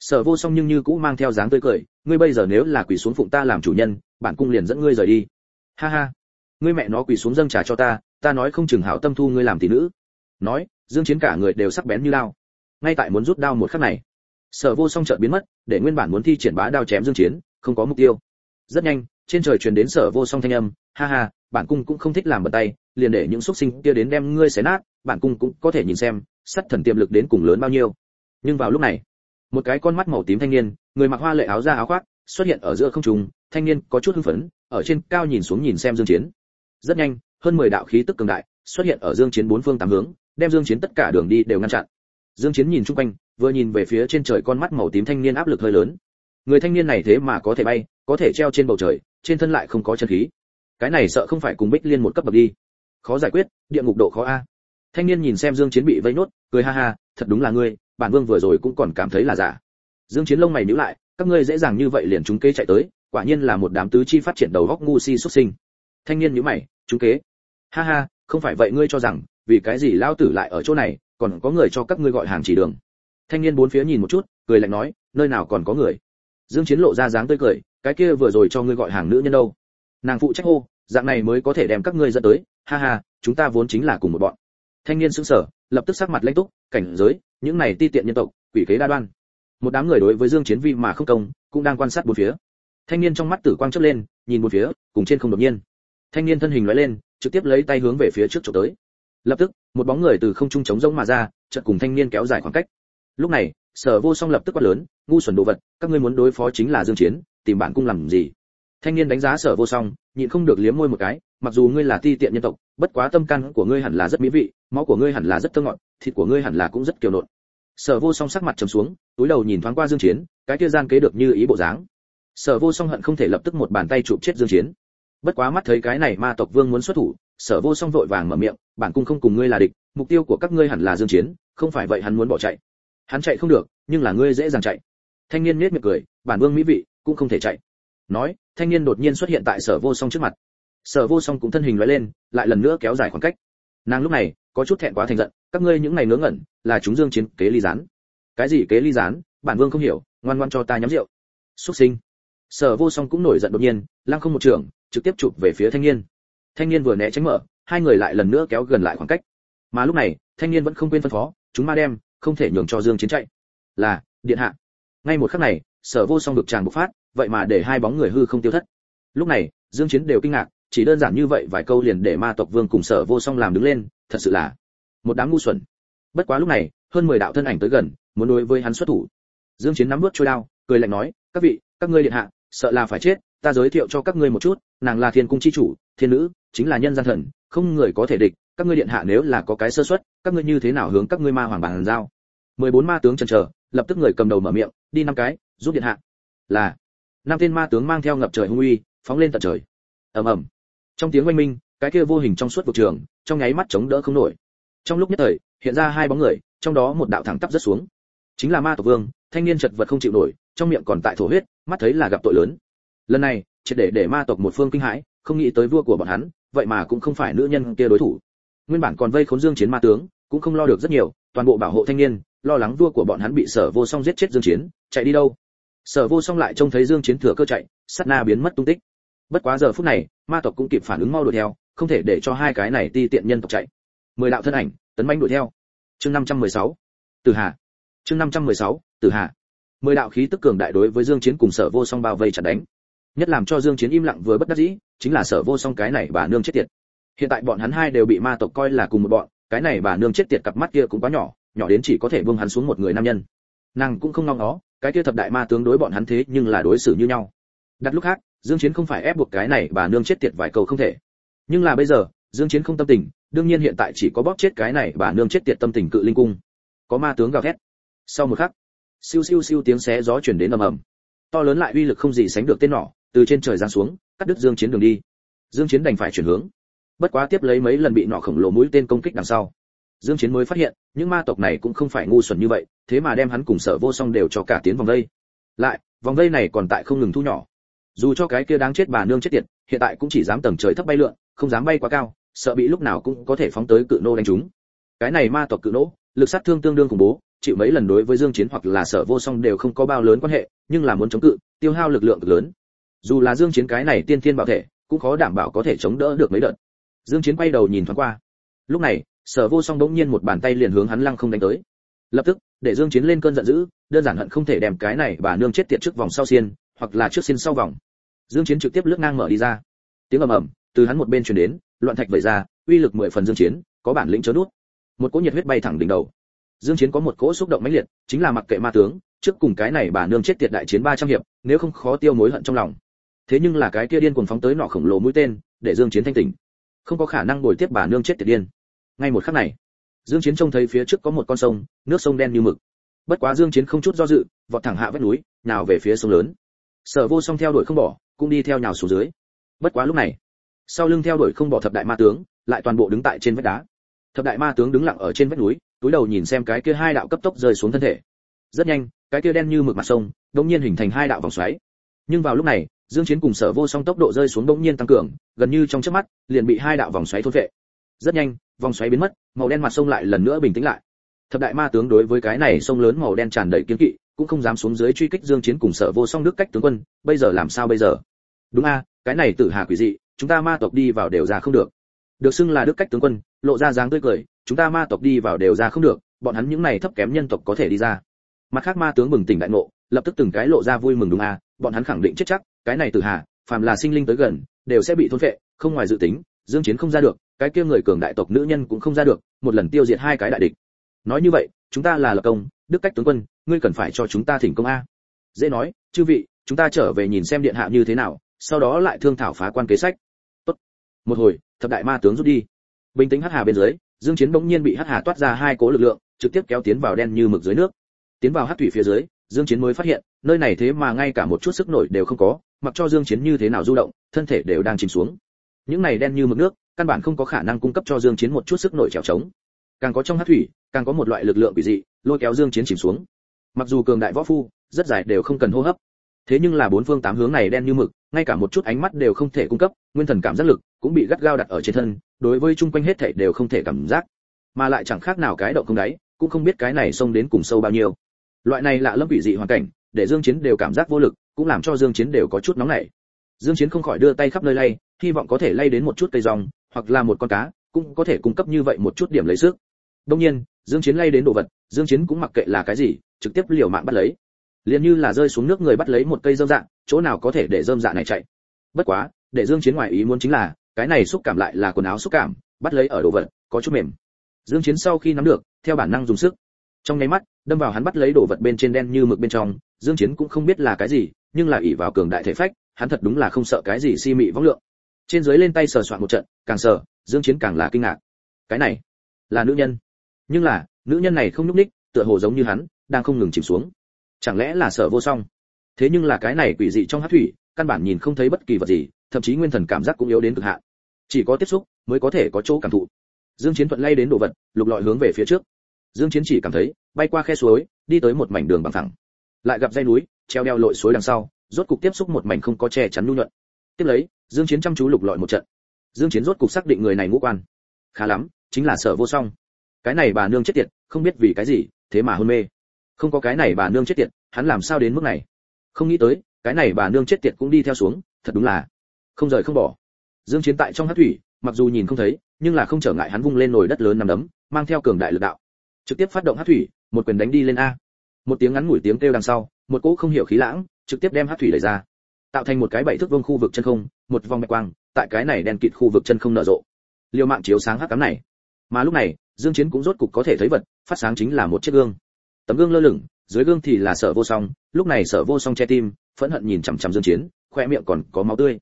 Sở vô song nhưng như cũng mang theo dáng tươi cười, ngươi bây giờ nếu là quỳ xuống phụng ta làm chủ nhân, bản cung liền dẫn ngươi rời đi. Ha ha, ngươi mẹ nó quỳ xuống dâng trà cho ta ta nói không chừng hảo tâm thu ngươi làm tỷ nữ. Nói, dương chiến cả người đều sắc bén như đao. Ngay tại muốn rút đao một khắc này, sở vô song chợt biến mất, để nguyên bản muốn thi triển bá đao chém dương chiến, không có mục tiêu. Rất nhanh trên trời truyền đến sở vô song thanh âm, ha ha, bản cung cũng không thích làm bật tay, liền để những xuất sinh kia đến đem ngươi xé nát, bản cung cũng có thể nhìn xem, sắt thần tiềm lực đến cùng lớn bao nhiêu. Nhưng vào lúc này, một cái con mắt màu tím thanh niên, người mặc hoa lệ áo da áo khoác, xuất hiện ở giữa không trung, thanh niên có chút hưng phấn, ở trên cao nhìn xuống nhìn xem dương chiến. Rất nhanh, hơn 10 đạo khí tức cường đại xuất hiện ở dương chiến bốn phương tám hướng, đem dương chiến tất cả đường đi đều ngăn chặn. Dương chiến nhìn chung quanh, vừa nhìn về phía trên trời con mắt màu tím thanh niên áp lực hơi lớn. Người thanh niên này thế mà có thể bay, có thể treo trên bầu trời trên thân lại không có chân khí. Cái này sợ không phải cùng bích liên một cấp bậc đi. Khó giải quyết, địa ngục độ khó a. Thanh niên nhìn xem dương chiến bị vây nốt, cười ha ha, thật đúng là ngươi, bản vương vừa rồi cũng còn cảm thấy là giả. Dương chiến lông mày nhíu lại, các ngươi dễ dàng như vậy liền chúng kế chạy tới, quả nhiên là một đám tứ chi phát triển đầu góc ngu si xuất sinh. Thanh niên nhíu mày chúng kế. Ha ha, không phải vậy ngươi cho rằng, vì cái gì lao tử lại ở chỗ này, còn có người cho các ngươi gọi hàng chỉ đường. Thanh niên bốn phía nhìn một chút, cười lạnh nói, nơi nào còn có người. Dương chiến lộ ra dáng tươi cười cái kia vừa rồi cho ngươi gọi hàng nữ nhân đâu? Nàng phụ trách hô, dạng này mới có thể đem các ngươi dẫn tới. Ha ha, chúng ta vốn chính là cùng một bọn. Thanh niên sững sờ, lập tức sắc mặt lãnh túc, cảnh giới, những này ti tiện nhân tộc, quỷ kế đa đoan. Một đám người đối với dương chiến vi mà không công, cũng đang quan sát bốn phía. Thanh niên trong mắt tử quang chớp lên, nhìn bốn phía, cùng trên không đột nhiên. Thanh niên thân hình lóe lên, trực tiếp lấy tay hướng về phía trước chụp tới. Lập tức, một bóng người từ không trung chống rỗng mà ra, chợt cùng thanh niên kéo dài khoảng cách. Lúc này, sở vô song lập tức quát lớn, ngu xuẩn đồ vật, các ngươi muốn đối phó chính là dương chiến tìm bản cung làm gì? Thanh niên đánh giá sở vô song, nhịn không được liếm môi một cái, mặc dù ngươi là ti tiện nhân tộc, bất quá tâm căn của ngươi hẳn là rất mỹ vị, máu của ngươi hẳn là rất thơm ngọt, thịt của ngươi hẳn là cũng rất kiều nộn. Sở vô song sắc mặt trầm xuống, túi đầu nhìn thoáng qua dương chiến, cái kia gian kế được như ý bộ dáng. Sở vô song hận không thể lập tức một bàn tay chụp chết dương chiến. Bất quá mắt thấy cái này ma tộc vương muốn xuất thủ, sở vô song vội vàng mở miệng, bản cung không cùng ngươi là địch, mục tiêu của các ngươi hẳn là dương chiến, không phải vậy hắn muốn bỏ chạy. Hắn chạy không được, nhưng là ngươi dễ dàng chạy. Thanh niên nét miệng cười, bản vương mỹ vị cũng không thể chạy. Nói, thanh niên đột nhiên xuất hiện tại sở vô song trước mặt. Sở vô song cũng thân hình lóe lên, lại lần nữa kéo dài khoảng cách. Nàng lúc này, có chút thẹn quá thành giận, các ngươi những ngày ngớ ngẩn, là chúng dương chiến kế ly gián. Cái gì kế ly gián? Bản vương không hiểu, ngoan ngoan cho ta nhắm rượu. Xuất sinh. Sở vô song cũng nổi giận đột nhiên, lăng không một trường, trực tiếp chụp về phía thanh niên. Thanh niên vừa né tránh mở, hai người lại lần nữa kéo gần lại khoảng cách. Mà lúc này, thanh niên vẫn không quên phân phó, chúng ma đem, không thể nhường cho dương chiến chạy. Là, điện hạ. Ngay một khắc này sở vô song được tràn bộc phát, vậy mà để hai bóng người hư không tiêu thất. Lúc này, dương chiến đều kinh ngạc, chỉ đơn giản như vậy vài câu liền để ma tộc vương cùng sở vô song làm đứng lên, thật sự là một đám ngu xuẩn. Bất quá lúc này, hơn 10 đạo thân ảnh tới gần, muốn đối với hắn xuất thủ. Dương chiến nắm bước trôi đao, cười lạnh nói, các vị, các ngươi điện hạ, sợ là phải chết, ta giới thiệu cho các ngươi một chút, nàng là thiên cung chi chủ, thiên nữ, chính là nhân gian thần, không người có thể địch, các ngươi điện hạ nếu là có cái sơ suất, các ngươi như thế nào hướng các ngươi ma hoàng bàn giao? 14 ma tướng chần chờ, lập tức người cầm đầu mở miệng, đi năm cái giúp điện hạ. Là, năm tên ma tướng mang theo ngập trời hung uy, phóng lên tận trời. Ầm ầm. Trong tiếng oanh minh, cái kia vô hình trong suốt vực trường, trong nháy mắt chống đỡ không nổi. Trong lúc nhất thời, hiện ra hai bóng người, trong đó một đạo thẳng tắp rất xuống. Chính là ma tộc vương, thanh niên chật vật không chịu nổi, trong miệng còn tại thổ huyết, mắt thấy là gặp tội lớn. Lần này, triệt để để ma tộc một phương kinh hãi, không nghĩ tới vua của bọn hắn, vậy mà cũng không phải nữ nhân kia đối thủ. Nguyên bản còn vây khốn dương chiến ma tướng, cũng không lo được rất nhiều, toàn bộ bảo hộ thanh niên, lo lắng vua của bọn hắn bị sở vô song giết chết dương chiến, chạy đi đâu? Sở vô song lại trông thấy dương chiến thừa cơ chạy, sát na biến mất tung tích. Bất quá giờ phút này, ma tộc cũng kịp phản ứng mau đuổi theo, không thể để cho hai cái này ti tiện nhân tộc chạy. Mười đạo thân ảnh, tấn manh đuổi theo. Chương 516 từ hà. Chương 516 từ hà. Mười đạo khí tức cường đại đối với dương chiến cùng sở vô song bao vây chặt đánh. Nhất làm cho dương chiến im lặng vừa bất đắc dĩ, chính là sở vô song cái này bà nương chết tiệt. Hiện tại bọn hắn hai đều bị ma tộc coi là cùng một bọn, cái này bà nương chết tiệt cặp mắt kia cũng quá nhỏ nhỏ đến chỉ có thể buông hắn xuống một người nam nhân. Nàng cũng không ngon nó cái kia thập đại ma tướng đối bọn hắn thế nhưng là đối xử như nhau. Đặt lúc khác, dương chiến không phải ép buộc cái này bà nương chết tiệt vài câu không thể. Nhưng là bây giờ, dương chiến không tâm tình, đương nhiên hiện tại chỉ có bóp chết cái này bà nương chết tiệt tâm tình cự linh cung. Có ma tướng gào thét. Sau một khắc, siêu siêu siêu tiếng xé gió truyền đến ầm ầm. To lớn lại uy lực không gì sánh được tên nỏ, từ trên trời giáng xuống, cắt đứt dương chiến đường đi. Dương chiến đành phải chuyển hướng. Bất quá tiếp lấy mấy lần bị nọ khổng lồ mũi tên công kích đằng sau dương chiến mới phát hiện, những ma tộc này cũng không phải ngu xuẩn như vậy, thế mà đem hắn cùng sở vô song đều cho cả tiến vòng đây. lại, vòng đây này còn tại không ngừng thu nhỏ. Dù cho cái kia đáng chết bà nương chết tiệt, hiện tại cũng chỉ dám tầng trời thấp bay lượn, không dám bay quá cao, sợ bị lúc nào cũng có thể phóng tới cự nô đánh chúng. Cái này ma tộc cự nô, lực sát thương tương đương khủng bố, chịu mấy lần đối với dương chiến hoặc là sở vô song đều không có bao lớn quan hệ, nhưng là muốn chống cự, tiêu hao lực lượng cực lớn. Dù là dương chiến cái này tiên thiên bảo thể, cũng khó đảm bảo có thể chống đỡ được mấy đợt. Dương chiến quay đầu nhìn thoáng qua. Lúc này sở vô song đống nhiên một bàn tay liền hướng hắn lăng không đánh tới. Lập tức, để dương chiến lên cơn giận dữ, đơn giản hận không thể đem cái này bà nương chết tiệt trước vòng sau xiên, hoặc là trước xiên sau vòng. Dương chiến trực tiếp lướt ngang mở đi ra. Tiếng ầm ầm, từ hắn một bên truyền đến, loạn thạch vẩy ra, uy lực mười phần dương chiến, có bản lĩnh chớ nuốt. một cỗ nhiệt huyết bay thẳng đỉnh đầu. Dương chiến có một cỗ xúc động mãnh liệt, chính là mặc kệ ma tướng, trước cùng cái này bà nương chết tiệt đại chiến 300 hiệp, nếu không khó tiêu mối hận trong lòng. Thế nhưng là cái kia điên cuồng phóng tới nọ khổng lồ mũi tên, để dương chiến thanh tỉnh. Không có khả năng bồi tiếp bà nương chết tiệt điên ngay một khắc này, dương chiến trông thấy phía trước có một con sông, nước sông đen như mực. Bất quá dương chiến không chút do dự, vọt thẳng hạ vách núi, nào về phía sông lớn. Sở vô song theo đuổi không bỏ, cũng đi theo nhào xuống dưới. Bất quá lúc này, sau lưng theo đuổi không bỏ thập đại ma tướng, lại toàn bộ đứng tại trên vách đá. Thập đại ma tướng đứng lặng ở trên vách núi, túi đầu nhìn xem cái kia hai đạo cấp tốc rơi xuống thân thể. Rất nhanh, cái kia đen như mực mặt sông, đột nhiên hình thành hai đạo vòng xoáy. Nhưng vào lúc này, dương chiến cùng sở vô song tốc độ rơi xuống đột nhiên tăng cường, gần như trong chớp mắt, liền bị hai đạo vòng xoáy thôn vệ rất nhanh vòng xoáy biến mất, màu đen mặt sông lại lần nữa bình tĩnh lại. Thập đại ma tướng đối với cái này sông lớn màu đen tràn đầy kiên kỵ, cũng không dám xuống dưới truy kích dương chiến cùng sở vô song đức cách tướng quân, bây giờ làm sao bây giờ? Đúng a, cái này tử hà quỷ dị, chúng ta ma tộc đi vào đều ra không được. Được xưng là đức cách tướng quân, lộ ra dáng tươi cười, chúng ta ma tộc đi vào đều ra không được, bọn hắn những này thấp kém nhân tộc có thể đi ra. Mặt khác ma tướng bừng tỉnh đại ngộ, lập tức từng cái lộ ra vui mừng đúng a, bọn hắn khẳng định chết chắc, cái này tử hà, phàm là sinh linh tới gần, đều sẽ bị thôn phệ, không ngoài dự tính, dương chiến không ra được cái kia người cường đại tộc nữ nhân cũng không ra được, một lần tiêu diệt hai cái đại địch. Nói như vậy, chúng ta là lập công, đức cách tướng quân, ngươi cần phải cho chúng ta thỉnh công a. Dễ nói, chư vị, chúng ta trở về nhìn xem điện hạ như thế nào, sau đó lại thương thảo phá quan kế sách. Tốt. một hồi, thập đại ma tướng rút đi. Bình tĩnh hắc hà bên dưới, dương chiến bỗng nhiên bị hắc hà toát ra hai cố lực lượng, trực tiếp kéo tiến vào đen như mực dưới nước. Tiến vào hắc thủy phía dưới, dương chiến mới phát hiện, nơi này thế mà ngay cả một chút sức nổi đều không có, mặc cho dương chiến như thế nào du động, thân thể đều đang chìm xuống. Những này đen như mực nước căn bản không có khả năng cung cấp cho dương chiến một chút sức nổi trèo trống. Càng có trong hắc thủy, càng có một loại lực lượng quỷ dị, lôi kéo dương chiến chìm xuống. Mặc dù cường đại võ phu, rất dài đều không cần hô hấp. Thế nhưng là bốn phương tám hướng này đen như mực, ngay cả một chút ánh mắt đều không thể cung cấp, nguyên thần cảm giác lực cũng bị gắt gao đặt ở trên thân, đối với chung quanh hết thảy đều không thể cảm giác. Mà lại chẳng khác nào cái động không đáy, cũng không biết cái này xông đến cùng sâu bao nhiêu. Loại này lạ lẫm quỷ dị hoàn cảnh, để dương chiến đều cảm giác vô lực, cũng làm cho dương chiến đều có chút nóng nảy. Dương chiến không khỏi đưa tay khắp nơi lay, hy vọng có thể lay đến một chút cây rong hoặc là một con cá, cũng có thể cung cấp như vậy một chút điểm lấy sức. Đương nhiên, dương chiến lay đến đồ vật, dương chiến cũng mặc kệ là cái gì, trực tiếp liều mạng bắt lấy. Liền như là rơi xuống nước người bắt lấy một cây dơm dạ chỗ nào có thể để dơm dạ này chạy? Bất quá, để dương chiến ngoài ý muốn chính là, cái này xúc cảm lại là quần áo xúc cảm, bắt lấy ở đồ vật, có chút mềm. Dương chiến sau khi nắm được, theo bản năng dùng sức. Trong nháy mắt, đâm vào hắn bắt lấy đồ vật bên trên đen như mực bên trong, dương chiến cũng không biết là cái gì, nhưng là ỷ vào cường đại thể phách, hắn thật đúng là không sợ cái gì si mị vong lượng trên dưới lên tay sờ soạn một trận, càng sờ, dương chiến càng là kinh ngạc. Cái này, là nữ nhân. Nhưng là, nữ nhân này không nhúc nhích, tựa hồ giống như hắn, đang không ngừng chìm xuống. Chẳng lẽ là sở vô song? Thế nhưng là cái này quỷ dị trong hắc thủy, căn bản nhìn không thấy bất kỳ vật gì, thậm chí nguyên thần cảm giác cũng yếu đến cực hạn. Chỉ có tiếp xúc, mới có thể có chỗ cảm thụ. Dương chiến thuận lay đến đồ vật, lục lọi hướng về phía trước. Dương chiến chỉ cảm thấy, bay qua khe suối, đi tới một mảnh đường bằng phẳng. Lại gặp dây núi, treo đeo lội suối đằng sau, rốt cục tiếp xúc một mảnh không có che chắn nhu nhuận tiếp lấy, dương chiến chăm chú lục lọi một trận. Dương chiến rốt cục xác định người này ngũ quan. Khá lắm, chính là sở vô song. Cái này bà nương chết tiệt, không biết vì cái gì, thế mà hôn mê. Không có cái này bà nương chết tiệt, hắn làm sao đến mức này? Không nghĩ tới, cái này bà nương chết tiệt cũng đi theo xuống, thật đúng là không rời không bỏ. Dương chiến tại trong hắc thủy, mặc dù nhìn không thấy, nhưng là không trở ngại hắn vung lên nồi đất lớn nằm đấm, mang theo cường đại lực đạo. Trực tiếp phát động hắc thủy, một quyền đánh đi lên a. Một tiếng ngắn ngủi tiếng kêu đằng sau, một cỗ không hiểu khí lãng, trực tiếp đem hắc thủy đẩy ra tạo thành một cái bảy thước vuông khu vực chân không, một vòng bạch quang, tại cái này đèn kịt khu vực chân không nở rộ. Liều mạng chiếu sáng hắc ám này. Mà lúc này, dương chiến cũng rốt cục có thể thấy vật, phát sáng chính là một chiếc gương. Tấm gương lơ lửng, dưới gương thì là sở vô song, lúc này sở vô song che tim, phẫn hận nhìn chằm chằm dương chiến, khoe miệng còn có máu tươi.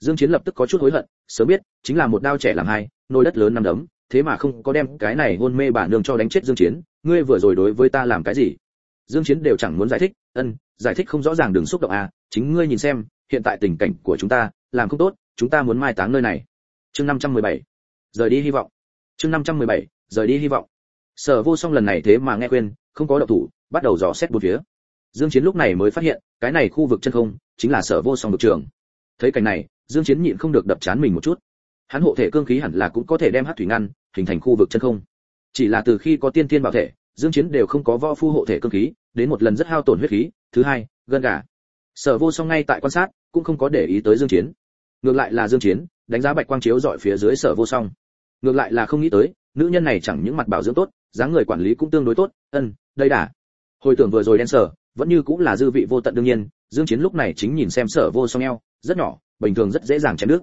Dương chiến lập tức có chút hối hận, sớm biết, chính là một đao trẻ làm hai, nồi đất lớn năm đấm, thế mà không có đem cái này hôn mê bản nương cho đánh chết dương chiến, ngươi vừa rồi đối với ta làm cái gì? Dương chiến đều chẳng muốn giải thích, ân, giải thích không rõ ràng đừng xúc động à chính ngươi nhìn xem hiện tại tình cảnh của chúng ta làm không tốt chúng ta muốn mai táng nơi này. Chương 517 rời đi hy vọng. Chương 517, rời đi hy vọng. Sở vô song lần này thế mà nghe quên không có động thủ bắt đầu dò xét bốn phía. Dương chiến lúc này mới phát hiện cái này khu vực chân không chính là sở vô song vực trường. Thấy cảnh này dương chiến nhịn không được đập chán mình một chút. Hắn hộ thể cương khí hẳn là cũng có thể đem hắc thủy ngăn hình thành khu vực chân không. Chỉ là từ khi có tiên tiên bảo thể dương chiến đều không có võ phu hộ thể cương khí đến một lần rất hao tổn huyết khí thứ hai gân gà sở vô song ngay tại quan sát, cũng không có để ý tới dương chiến. Ngược lại là dương chiến, đánh giá bạch quang chiếu dọi phía dưới sở vô song. Ngược lại là không nghĩ tới, nữ nhân này chẳng những mặt bảo dưỡng tốt, dáng người quản lý cũng tương đối tốt, ân, đây đã. Hồi tưởng vừa rồi đen sở vẫn như cũng là dư vị vô tận đương nhiên, dương chiến lúc này chính nhìn xem sở vô song eo, rất nhỏ, bình thường rất dễ dàng chém nước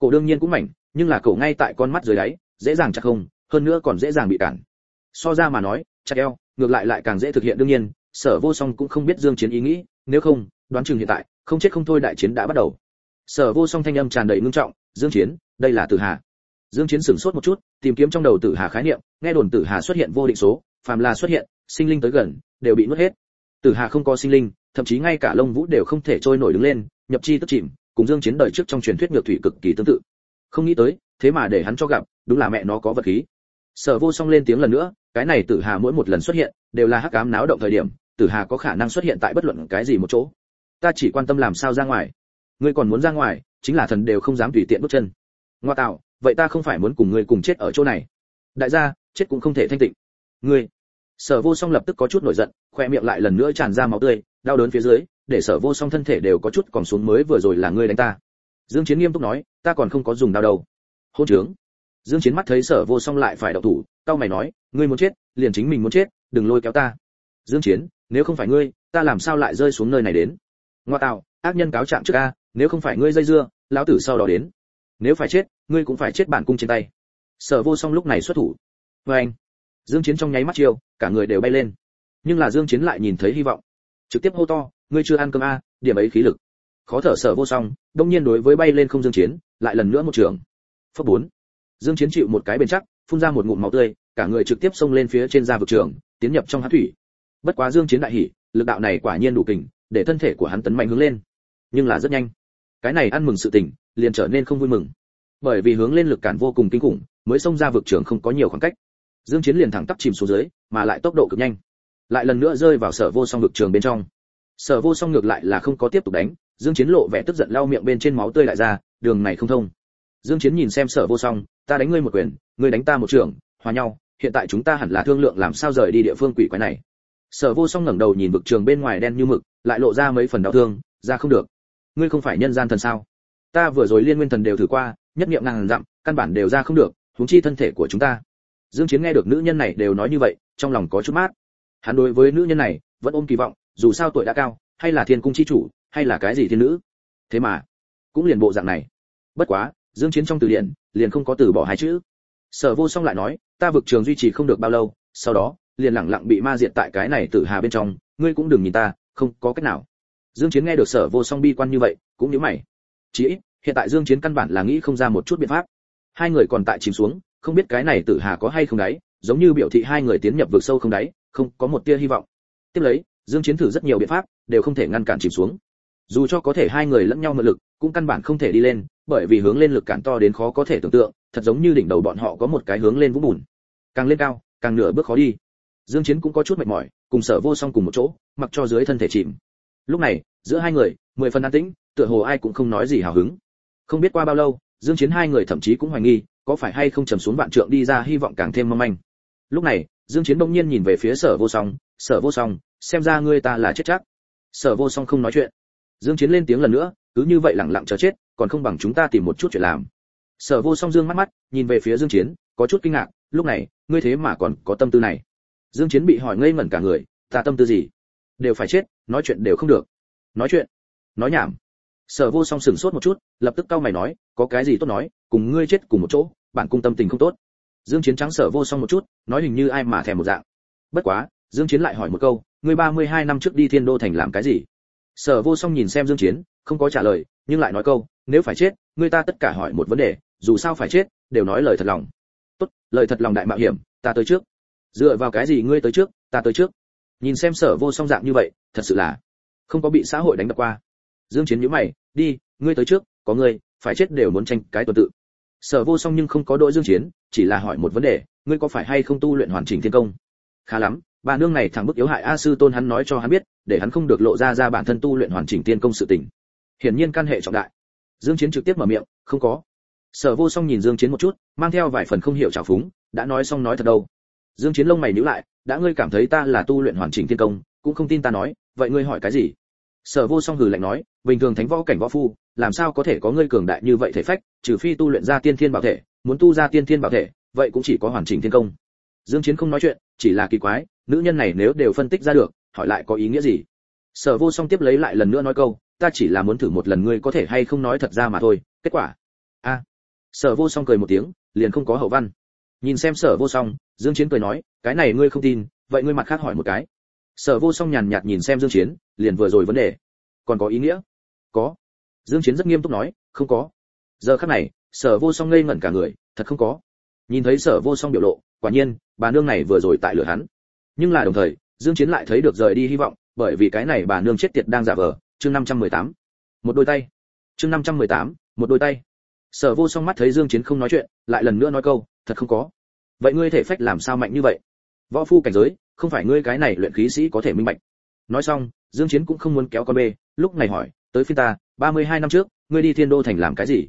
cổ đương nhiên cũng mảnh, nhưng là cổ ngay tại con mắt dưới đáy, dễ dàng chặt không, hơn nữa còn dễ dàng bị cản. So ra mà nói, chặt eo, ngược lại lại càng dễ thực hiện đương nhiên, sở vô song cũng không biết dương chiến ý nghĩ, nếu không đoán chừng hiện tại, không chết không thôi đại chiến đã bắt đầu. Sở vô song thanh âm tràn đầy ngưng trọng, dương chiến, đây là tử hà. Dương chiến sửng sốt một chút, tìm kiếm trong đầu tử hà khái niệm, nghe đồn tử hà xuất hiện vô định số, phàm là xuất hiện, sinh linh tới gần, đều bị nuốt hết. Tử hà không có sinh linh, thậm chí ngay cả lông vũ đều không thể trôi nổi đứng lên, nhập chi tức chìm, cùng dương chiến đời trước trong truyền thuyết ngược thủy cực kỳ tương tự. Không nghĩ tới, thế mà để hắn cho gặp, đúng là mẹ nó có vật khí. Sở vô song lên tiếng lần nữa, cái này tử hà mỗi một lần xuất hiện, đều là hắc ám náo động thời điểm, tử hà có khả năng xuất hiện tại bất luận cái gì một chỗ ta chỉ quan tâm làm sao ra ngoài. Ngươi còn muốn ra ngoài, chính là thần đều không dám tùy tiện bước chân. Ngoa tạo, vậy ta không phải muốn cùng ngươi cùng chết ở chỗ này. Đại gia, chết cũng không thể thanh tịnh. Ngươi. Sở vô song lập tức có chút nổi giận, khoe miệng lại lần nữa tràn ra máu tươi, đau đớn phía dưới, để sở vô song thân thể đều có chút còn xuống mới vừa rồi là ngươi đánh ta. Dương chiến nghiêm túc nói, ta còn không có dùng đau đâu. hôn trướng. Dương chiến mắt thấy sở vô song lại phải động thủ tao mày nói, ngươi muốn chết, liền chính mình muốn chết, đừng lôi kéo ta. Dương chiến, nếu không phải ngươi, ta làm sao lại rơi xuống nơi này đến? Ngoa tạo ác nhân cáo trạng trước a, nếu không phải ngươi dây dưa, lão tử sau đó đến. Nếu phải chết, ngươi cũng phải chết bản cung trên tay. Sở vô song lúc này xuất thủ. Vê anh, dương chiến trong nháy mắt chiêu, cả người đều bay lên. Nhưng là dương chiến lại nhìn thấy hy vọng. Trực tiếp hô to, ngươi chưa ăn cơm a, điểm ấy khí lực. Khó thở sở vô song, đông nhiên đối với bay lên không dương chiến, lại lần nữa một trường. Phấp bốn. Dương chiến chịu một cái bền chắc, phun ra một ngụm máu tươi, cả người trực tiếp xông lên phía trên ra vực trường, tiến nhập trong hắc thủy. Bất quá dương chiến đại hỉ, lực đạo này quả nhiên đủ kình để thân thể của hắn tấn mạnh hướng lên. Nhưng là rất nhanh. Cái này ăn mừng sự tình, liền trở nên không vui mừng. Bởi vì hướng lên lực cản vô cùng kinh khủng, mới xông ra vực trường không có nhiều khoảng cách. Dương chiến liền thẳng tắp chìm xuống dưới, mà lại tốc độ cực nhanh. Lại lần nữa rơi vào sở vô song vực trường bên trong. Sở vô song ngược lại là không có tiếp tục đánh, dương chiến lộ vẻ tức giận lau miệng bên trên máu tươi lại ra, đường này không thông. Dương chiến nhìn xem sở vô song, ta đánh ngươi một quyền, ngươi đánh ta một trường, hòa nhau, hiện tại chúng ta hẳn là thương lượng làm sao rời đi địa phương quỷ quái này. Sở vô song ngẩng đầu nhìn vực trường bên ngoài đen như mực lại lộ ra mấy phần đau thương, ra không được. Ngươi không phải nhân gian thần sao? Ta vừa rồi liên nguyên thần đều thử qua, nhất niệm ngàn dặm, căn bản đều ra không được, huống chi thân thể của chúng ta. Dương chiến nghe được nữ nhân này đều nói như vậy, trong lòng có chút mát. Hắn đối với nữ nhân này, vẫn ôm kỳ vọng, dù sao tuổi đã cao, hay là thiên cung chi chủ, hay là cái gì thiên nữ. Thế mà, cũng liền bộ dạng này. Bất quá, dương chiến trong từ điển, liền không có từ bỏ hai chữ. Sở vô song lại nói, ta vực trường duy trì không được bao lâu, sau đó, liền lặng lặng bị ma diệt tại cái này tử hà bên trong, ngươi cũng đừng nhìn ta không có cách nào. Dương chiến nghe được sở vô song bi quan như vậy, cũng nhíu mày. Chỉ ít, hiện tại dương chiến căn bản là nghĩ không ra một chút biện pháp. Hai người còn tại chìm xuống, không biết cái này tử hà có hay không đấy. giống như biểu thị hai người tiến nhập vực sâu không đáy không có một tia hy vọng. Tiếp lấy, dương chiến thử rất nhiều biện pháp, đều không thể ngăn cản chìm xuống. Dù cho có thể hai người lẫn nhau mượn lực, cũng căn bản không thể đi lên, bởi vì hướng lên lực cản to đến khó có thể tưởng tượng, thật giống như đỉnh đầu bọn họ có một cái hướng lên vũng bùn. Càng lên cao, càng nửa bước khó đi dương chiến cũng có chút mệt mỏi, cùng sở vô song cùng một chỗ, mặc cho dưới thân thể chìm. Lúc này, giữa hai người, mười phần an tĩnh, tựa hồ ai cũng không nói gì hào hứng. Không biết qua bao lâu, dương chiến hai người thậm chí cũng hoài nghi, có phải hay không trầm xuống vạn trượng đi ra hy vọng càng thêm mong manh. Lúc này, dương chiến đông nhiên nhìn về phía sở vô song, sở vô song, xem ra ngươi ta là chết chắc. Sở vô song không nói chuyện. Dương chiến lên tiếng lần nữa, cứ như vậy lặng lặng chờ chết, còn không bằng chúng ta tìm một chút chuyện làm. Sở vô song dương mắt mắt, nhìn về phía dương chiến, có chút kinh ngạc, lúc này, ngươi thế mà còn có tâm tư này? Dương chiến bị hỏi ngây ngẩn cả người, ta tâm tư gì? Đều phải chết, nói chuyện đều không được. Nói chuyện? Nói nhảm? Sở vô song sừng sốt một chút, lập tức cau mày nói, có cái gì tốt nói, cùng ngươi chết cùng một chỗ bản cung tâm tình không tốt. Dương chiến trắng sở vô song một chút, nói hình như ai mà thèm một dạng. Bất quá, dương chiến lại hỏi một câu, ngươi 32 năm trước đi thiên đô thành làm cái gì? Sở vô song nhìn xem dương chiến, không có trả lời, nhưng lại nói câu, nếu phải chết, ngươi ta tất cả hỏi một vấn đề, dù sao phải chết, đều nói lời thật lòng. Tốt, lời thật lòng đại mạo hiểm, ta tới trước dựa vào cái gì ngươi tới trước, ta tới trước? Nhìn xem sở vô song dạng như vậy, thật sự là không có bị xã hội đánh đập qua. Dương chiến nhíu mày, đi, ngươi tới trước, có ngươi, phải chết đều muốn tranh cái tuần tự. Sở vô song nhưng không có đội dương chiến, chỉ là hỏi một vấn đề, ngươi có phải hay không tu luyện hoàn chỉnh thiên công? Khá lắm, bà nương này thẳng bức yếu hại a sư tôn hắn nói cho hắn biết, để hắn không được lộ ra ra bản thân tu luyện hoàn chỉnh tiên công sự tình. Hiển nhiên căn hệ trọng đại. Dương chiến trực tiếp mở miệng, không có. Sở vô song nhìn dương chiến một chút, mang theo vài phần không hiểu trào phúng, đã nói xong nói thật đâu dương chiến lông mày nhíu lại, đã ngươi cảm thấy ta là tu luyện hoàn chỉnh tiên công, cũng không tin ta nói, vậy ngươi hỏi cái gì? Sở vô song hừ lạnh nói, bình thường thánh võ cảnh võ phu, làm sao có thể có ngươi cường đại như vậy thể phách, trừ phi tu luyện ra tiên thiên bảo thể, muốn tu ra tiên thiên bảo thể, vậy cũng chỉ có hoàn chỉnh thiên công. Dương chiến không nói chuyện, chỉ là kỳ quái, nữ nhân này nếu đều phân tích ra được, hỏi lại có ý nghĩa gì? Sở vô song tiếp lấy lại lần nữa nói câu, ta chỉ là muốn thử một lần ngươi có thể hay không nói thật ra mà thôi, kết quả. A. Sở vô song cười một tiếng, liền không có hậu văn nhìn xem sở vô song dương chiến cười nói cái này ngươi không tin vậy ngươi mặt khác hỏi một cái. Sở vô song nhàn nhạt nhìn xem dương chiến liền vừa rồi vấn đề. Còn có ý nghĩa? Có. Dương chiến rất nghiêm túc nói không có. Giờ khắc này sở vô song ngây ngẩn cả người thật không có. Nhìn thấy sở vô song biểu lộ quả nhiên bà nương này vừa rồi tại lửa hắn. Nhưng là đồng thời dương chiến lại thấy được rời đi hy vọng bởi vì cái này bà nương chết tiệt đang giả vờ chương 518. một đôi tay. Chương 518, một đôi tay. Sở vô song mắt thấy dương chiến không nói chuyện lại lần nữa nói câu thật không có. Vậy ngươi thể phách làm sao mạnh như vậy? Võ phu cảnh giới, không phải ngươi cái này luyện khí sĩ có thể minh bạch. Nói xong, dương chiến cũng không muốn kéo con bê, lúc này hỏi, tới phiên ta 32 năm trước, ngươi đi thiên đô thành làm cái gì?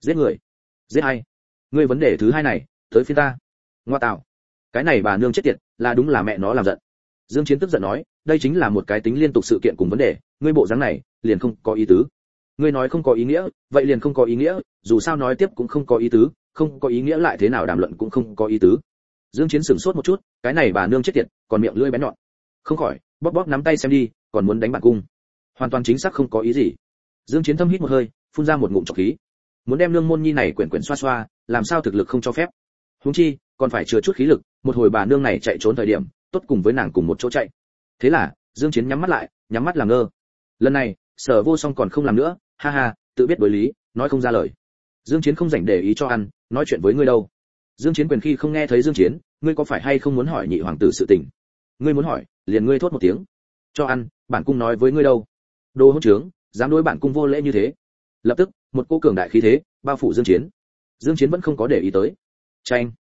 Giết người. Giết ai? Ngươi vấn đề thứ hai này, tới phiên ta. Ngoa tạo. Cái này bà nương chết tiệt, là đúng là mẹ nó làm giận. Dương chiến tức giận nói, đây chính là một cái tính liên tục sự kiện cùng vấn đề, ngươi bộ dáng này, liền không có ý tứ. Ngươi nói không có ý nghĩa, vậy liền không có ý nghĩa, dù sao nói tiếp cũng không có ý tứ không có ý nghĩa lại thế nào đàm luận cũng không có ý tứ. Dương chiến sửng sốt một chút, cái này bà nương chết tiệt, còn miệng lưỡi bén nhọn. Không khỏi, bóp bóp nắm tay xem đi, còn muốn đánh bạn cung. Hoàn toàn chính xác không có ý gì. Dương chiến thâm hít một hơi, phun ra một ngụm trọc khí. Muốn đem nương môn nhi này quyển quyển xoa xoa, làm sao thực lực không cho phép? Huống chi, còn phải chừa chút khí lực, một hồi bà nương này chạy trốn thời điểm, tốt cùng với nàng cùng một chỗ chạy. Thế là, dương chiến nhắm mắt lại, nhắm mắt làm ngơ. Lần này, sở vô song còn không làm nữa, ha ha, tự biết đối lý, nói không ra lời. Dương chiến không rảnh để ý cho ăn nói chuyện với ngươi đâu? Dương chiến quyền khi không nghe thấy dương chiến, ngươi có phải hay không muốn hỏi nhị hoàng tử sự tình? Ngươi muốn hỏi, liền ngươi thốt một tiếng. Cho ăn, bản cung nói với ngươi đâu? Đồ hỗn trướng, dám đối bản cung vô lễ như thế. Lập tức, một cô cường đại khí thế, bao phủ dương chiến. Dương chiến vẫn không có để ý tới. Tranh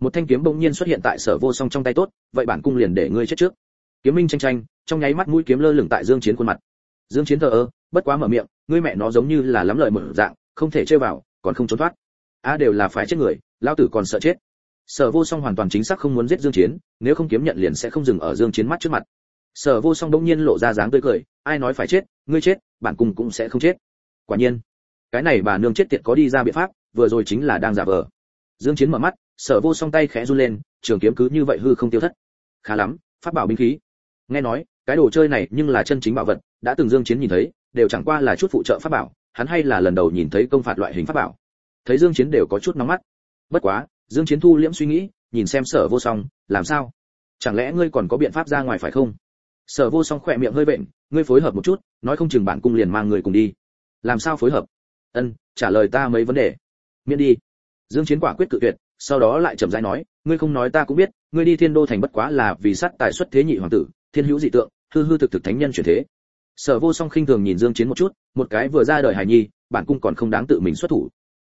một thanh kiếm bỗng nhiên xuất hiện tại sở vô song trong tay tốt, vậy bản cung liền để ngươi chết trước. Kiếm minh tranh tranh trong nháy mắt mũi kiếm lơ lửng tại dương chiến khuôn mặt. Dương chiến thờ ơ, bất quá mở miệng, ngươi mẹ nó giống như là lắm lời mở dạng, không thể chơi vào, còn không trốn thoát a đều là phải chết người lao tử còn sợ chết. Sở vô song hoàn toàn chính xác không muốn giết dương chiến, nếu không kiếm nhận liền sẽ không dừng ở dương chiến mắt trước mặt. Sở vô song đống nhiên lộ ra dáng tươi cười, ai nói phải chết, ngươi chết, bản cung cũng sẽ không chết. Quả nhiên, cái này bà nương chết tiệt có đi ra biện pháp, vừa rồi chính là đang giả vờ. Dương chiến mở mắt, sở vô song tay khẽ run lên, trường kiếm cứ như vậy hư không tiêu thất. Khá lắm, pháp bảo binh khí. Nghe nói, cái đồ chơi này nhưng là chân chính bảo vật, đã từng dương chiến nhìn thấy, đều chẳng qua là chút phụ trợ pháp bảo, hắn hay là lần đầu nhìn thấy công phạt loại hình pháp bảo thấy dương chiến đều có chút nóng mắt. Bất quá, dương chiến thu liễm suy nghĩ, nhìn xem sở vô song, làm sao? Chẳng lẽ ngươi còn có biện pháp ra ngoài phải không? Sở vô song khỏe miệng hơi bệnh ngươi phối hợp một chút, nói không chừng bạn cung liền mang người cùng đi. Làm sao phối hợp? Ân, trả lời ta mấy vấn đề. Miễn đi. Dương chiến quả quyết cự tuyệt, sau đó lại chậm rãi nói, ngươi không nói ta cũng biết, ngươi đi thiên đô thành bất quá là vì sát tài xuất thế nhị hoàng tử, thiên hữu dị tượng, hư hư thực thực thánh nhân chuyển thế. Sở vô song khinh thường nhìn dương chiến một chút, một cái vừa ra đời hài nhi bản cung còn không đáng tự mình xuất thủ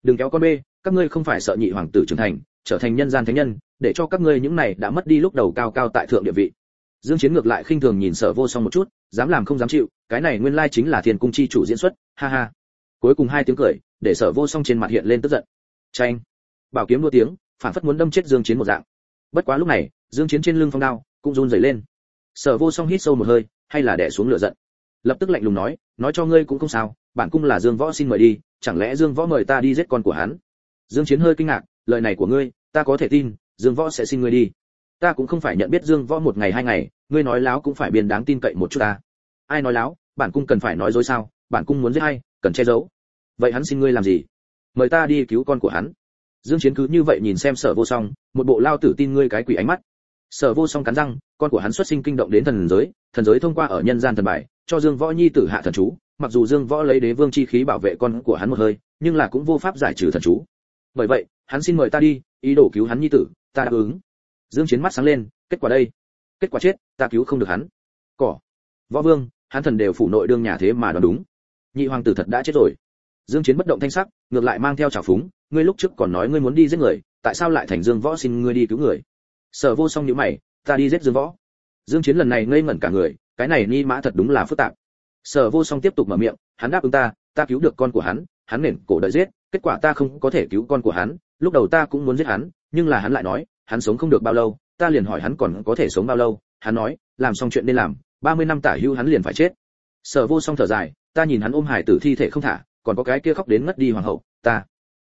đừng kéo con bê, các ngươi không phải sợ nhị hoàng tử trưởng thành, trở thành nhân gian thánh nhân, để cho các ngươi những này đã mất đi lúc đầu cao cao tại thượng địa vị. Dương chiến ngược lại khinh thường nhìn sở vô song một chút, dám làm không dám chịu, cái này nguyên lai chính là thiên cung chi chủ diễn xuất, ha ha. Cuối cùng hai tiếng cười, để sở vô song trên mặt hiện lên tức giận. Tranh bảo kiếm đua tiếng, phản phất muốn đâm chết dương chiến một dạng. Bất quá lúc này, dương chiến trên lưng phong đao cũng run rẩy lên. Sở vô song hít sâu một hơi, hay là đè xuống lửa giận. Lập tức lạnh lùng nói nói cho ngươi cũng không sao bản cung là dương võ xin mời đi, chẳng lẽ dương võ mời ta đi giết con của hắn? Dương chiến hơi kinh ngạc, lời này của ngươi, ta có thể tin, dương võ sẽ xin ngươi đi. Ta cũng không phải nhận biết dương võ một ngày hai ngày, ngươi nói láo cũng phải biên đáng tin cậy một chút ta. Ai nói láo bản cung cần phải nói dối sao bản cung muốn giết hay cần che giấu. Vậy hắn xin ngươi làm gì? Mời ta đi cứu con của hắn. Dương chiến cứ như vậy nhìn xem sở vô song, một bộ lao tử tin ngươi cái quỷ ánh mắt. Sở vô song cắn răng, con của hắn xuất sinh kinh động đến thần giới thần giới thông qua ở nhân gian thần bài, cho dương võ nhi tử hạ thần chú mặc dù dương võ lấy đế vương chi khí bảo vệ con của hắn một hơi, nhưng là cũng vô pháp giải trừ thần chú. Bởi vậy, hắn xin mời ta đi, ý đồ cứu hắn nhi tử, ta đáp ứng. Dương chiến mắt sáng lên, kết quả đây. Kết quả chết, ta cứu không được hắn. Cỏ. Võ vương, hắn thần đều phủ nội đương nhà thế mà đoán đúng. Nhị hoàng tử thật đã chết rồi. Dương chiến bất động thanh sắc, ngược lại mang theo trào phúng, ngươi lúc trước còn nói ngươi muốn đi giết người, tại sao lại thành dương võ xin ngươi đi cứu người? Sở vô song nhíu mày, ta đi giết dương võ. Dương chiến lần này ngây ngẩn cả người, cái này ni mã thật đúng là phức tạp sở vô song tiếp tục mở miệng, hắn đáp ứng ta ta cứu được con của hắn hắn nền cổ đợi giết, kết quả ta không có thể cứu con của hắn, lúc đầu ta cũng muốn giết hắn, nhưng là hắn lại nói, hắn sống không được bao lâu, ta liền hỏi hắn còn có thể sống bao lâu, hắn nói, làm xong chuyện nên làm 30 năm tả hưu hắn liền phải chết. Sở vô song thở dài, ta nhìn hắn ôm hải tử thi thể không thả, còn có cái kia khóc đến ngất đi hoàng hậu, ta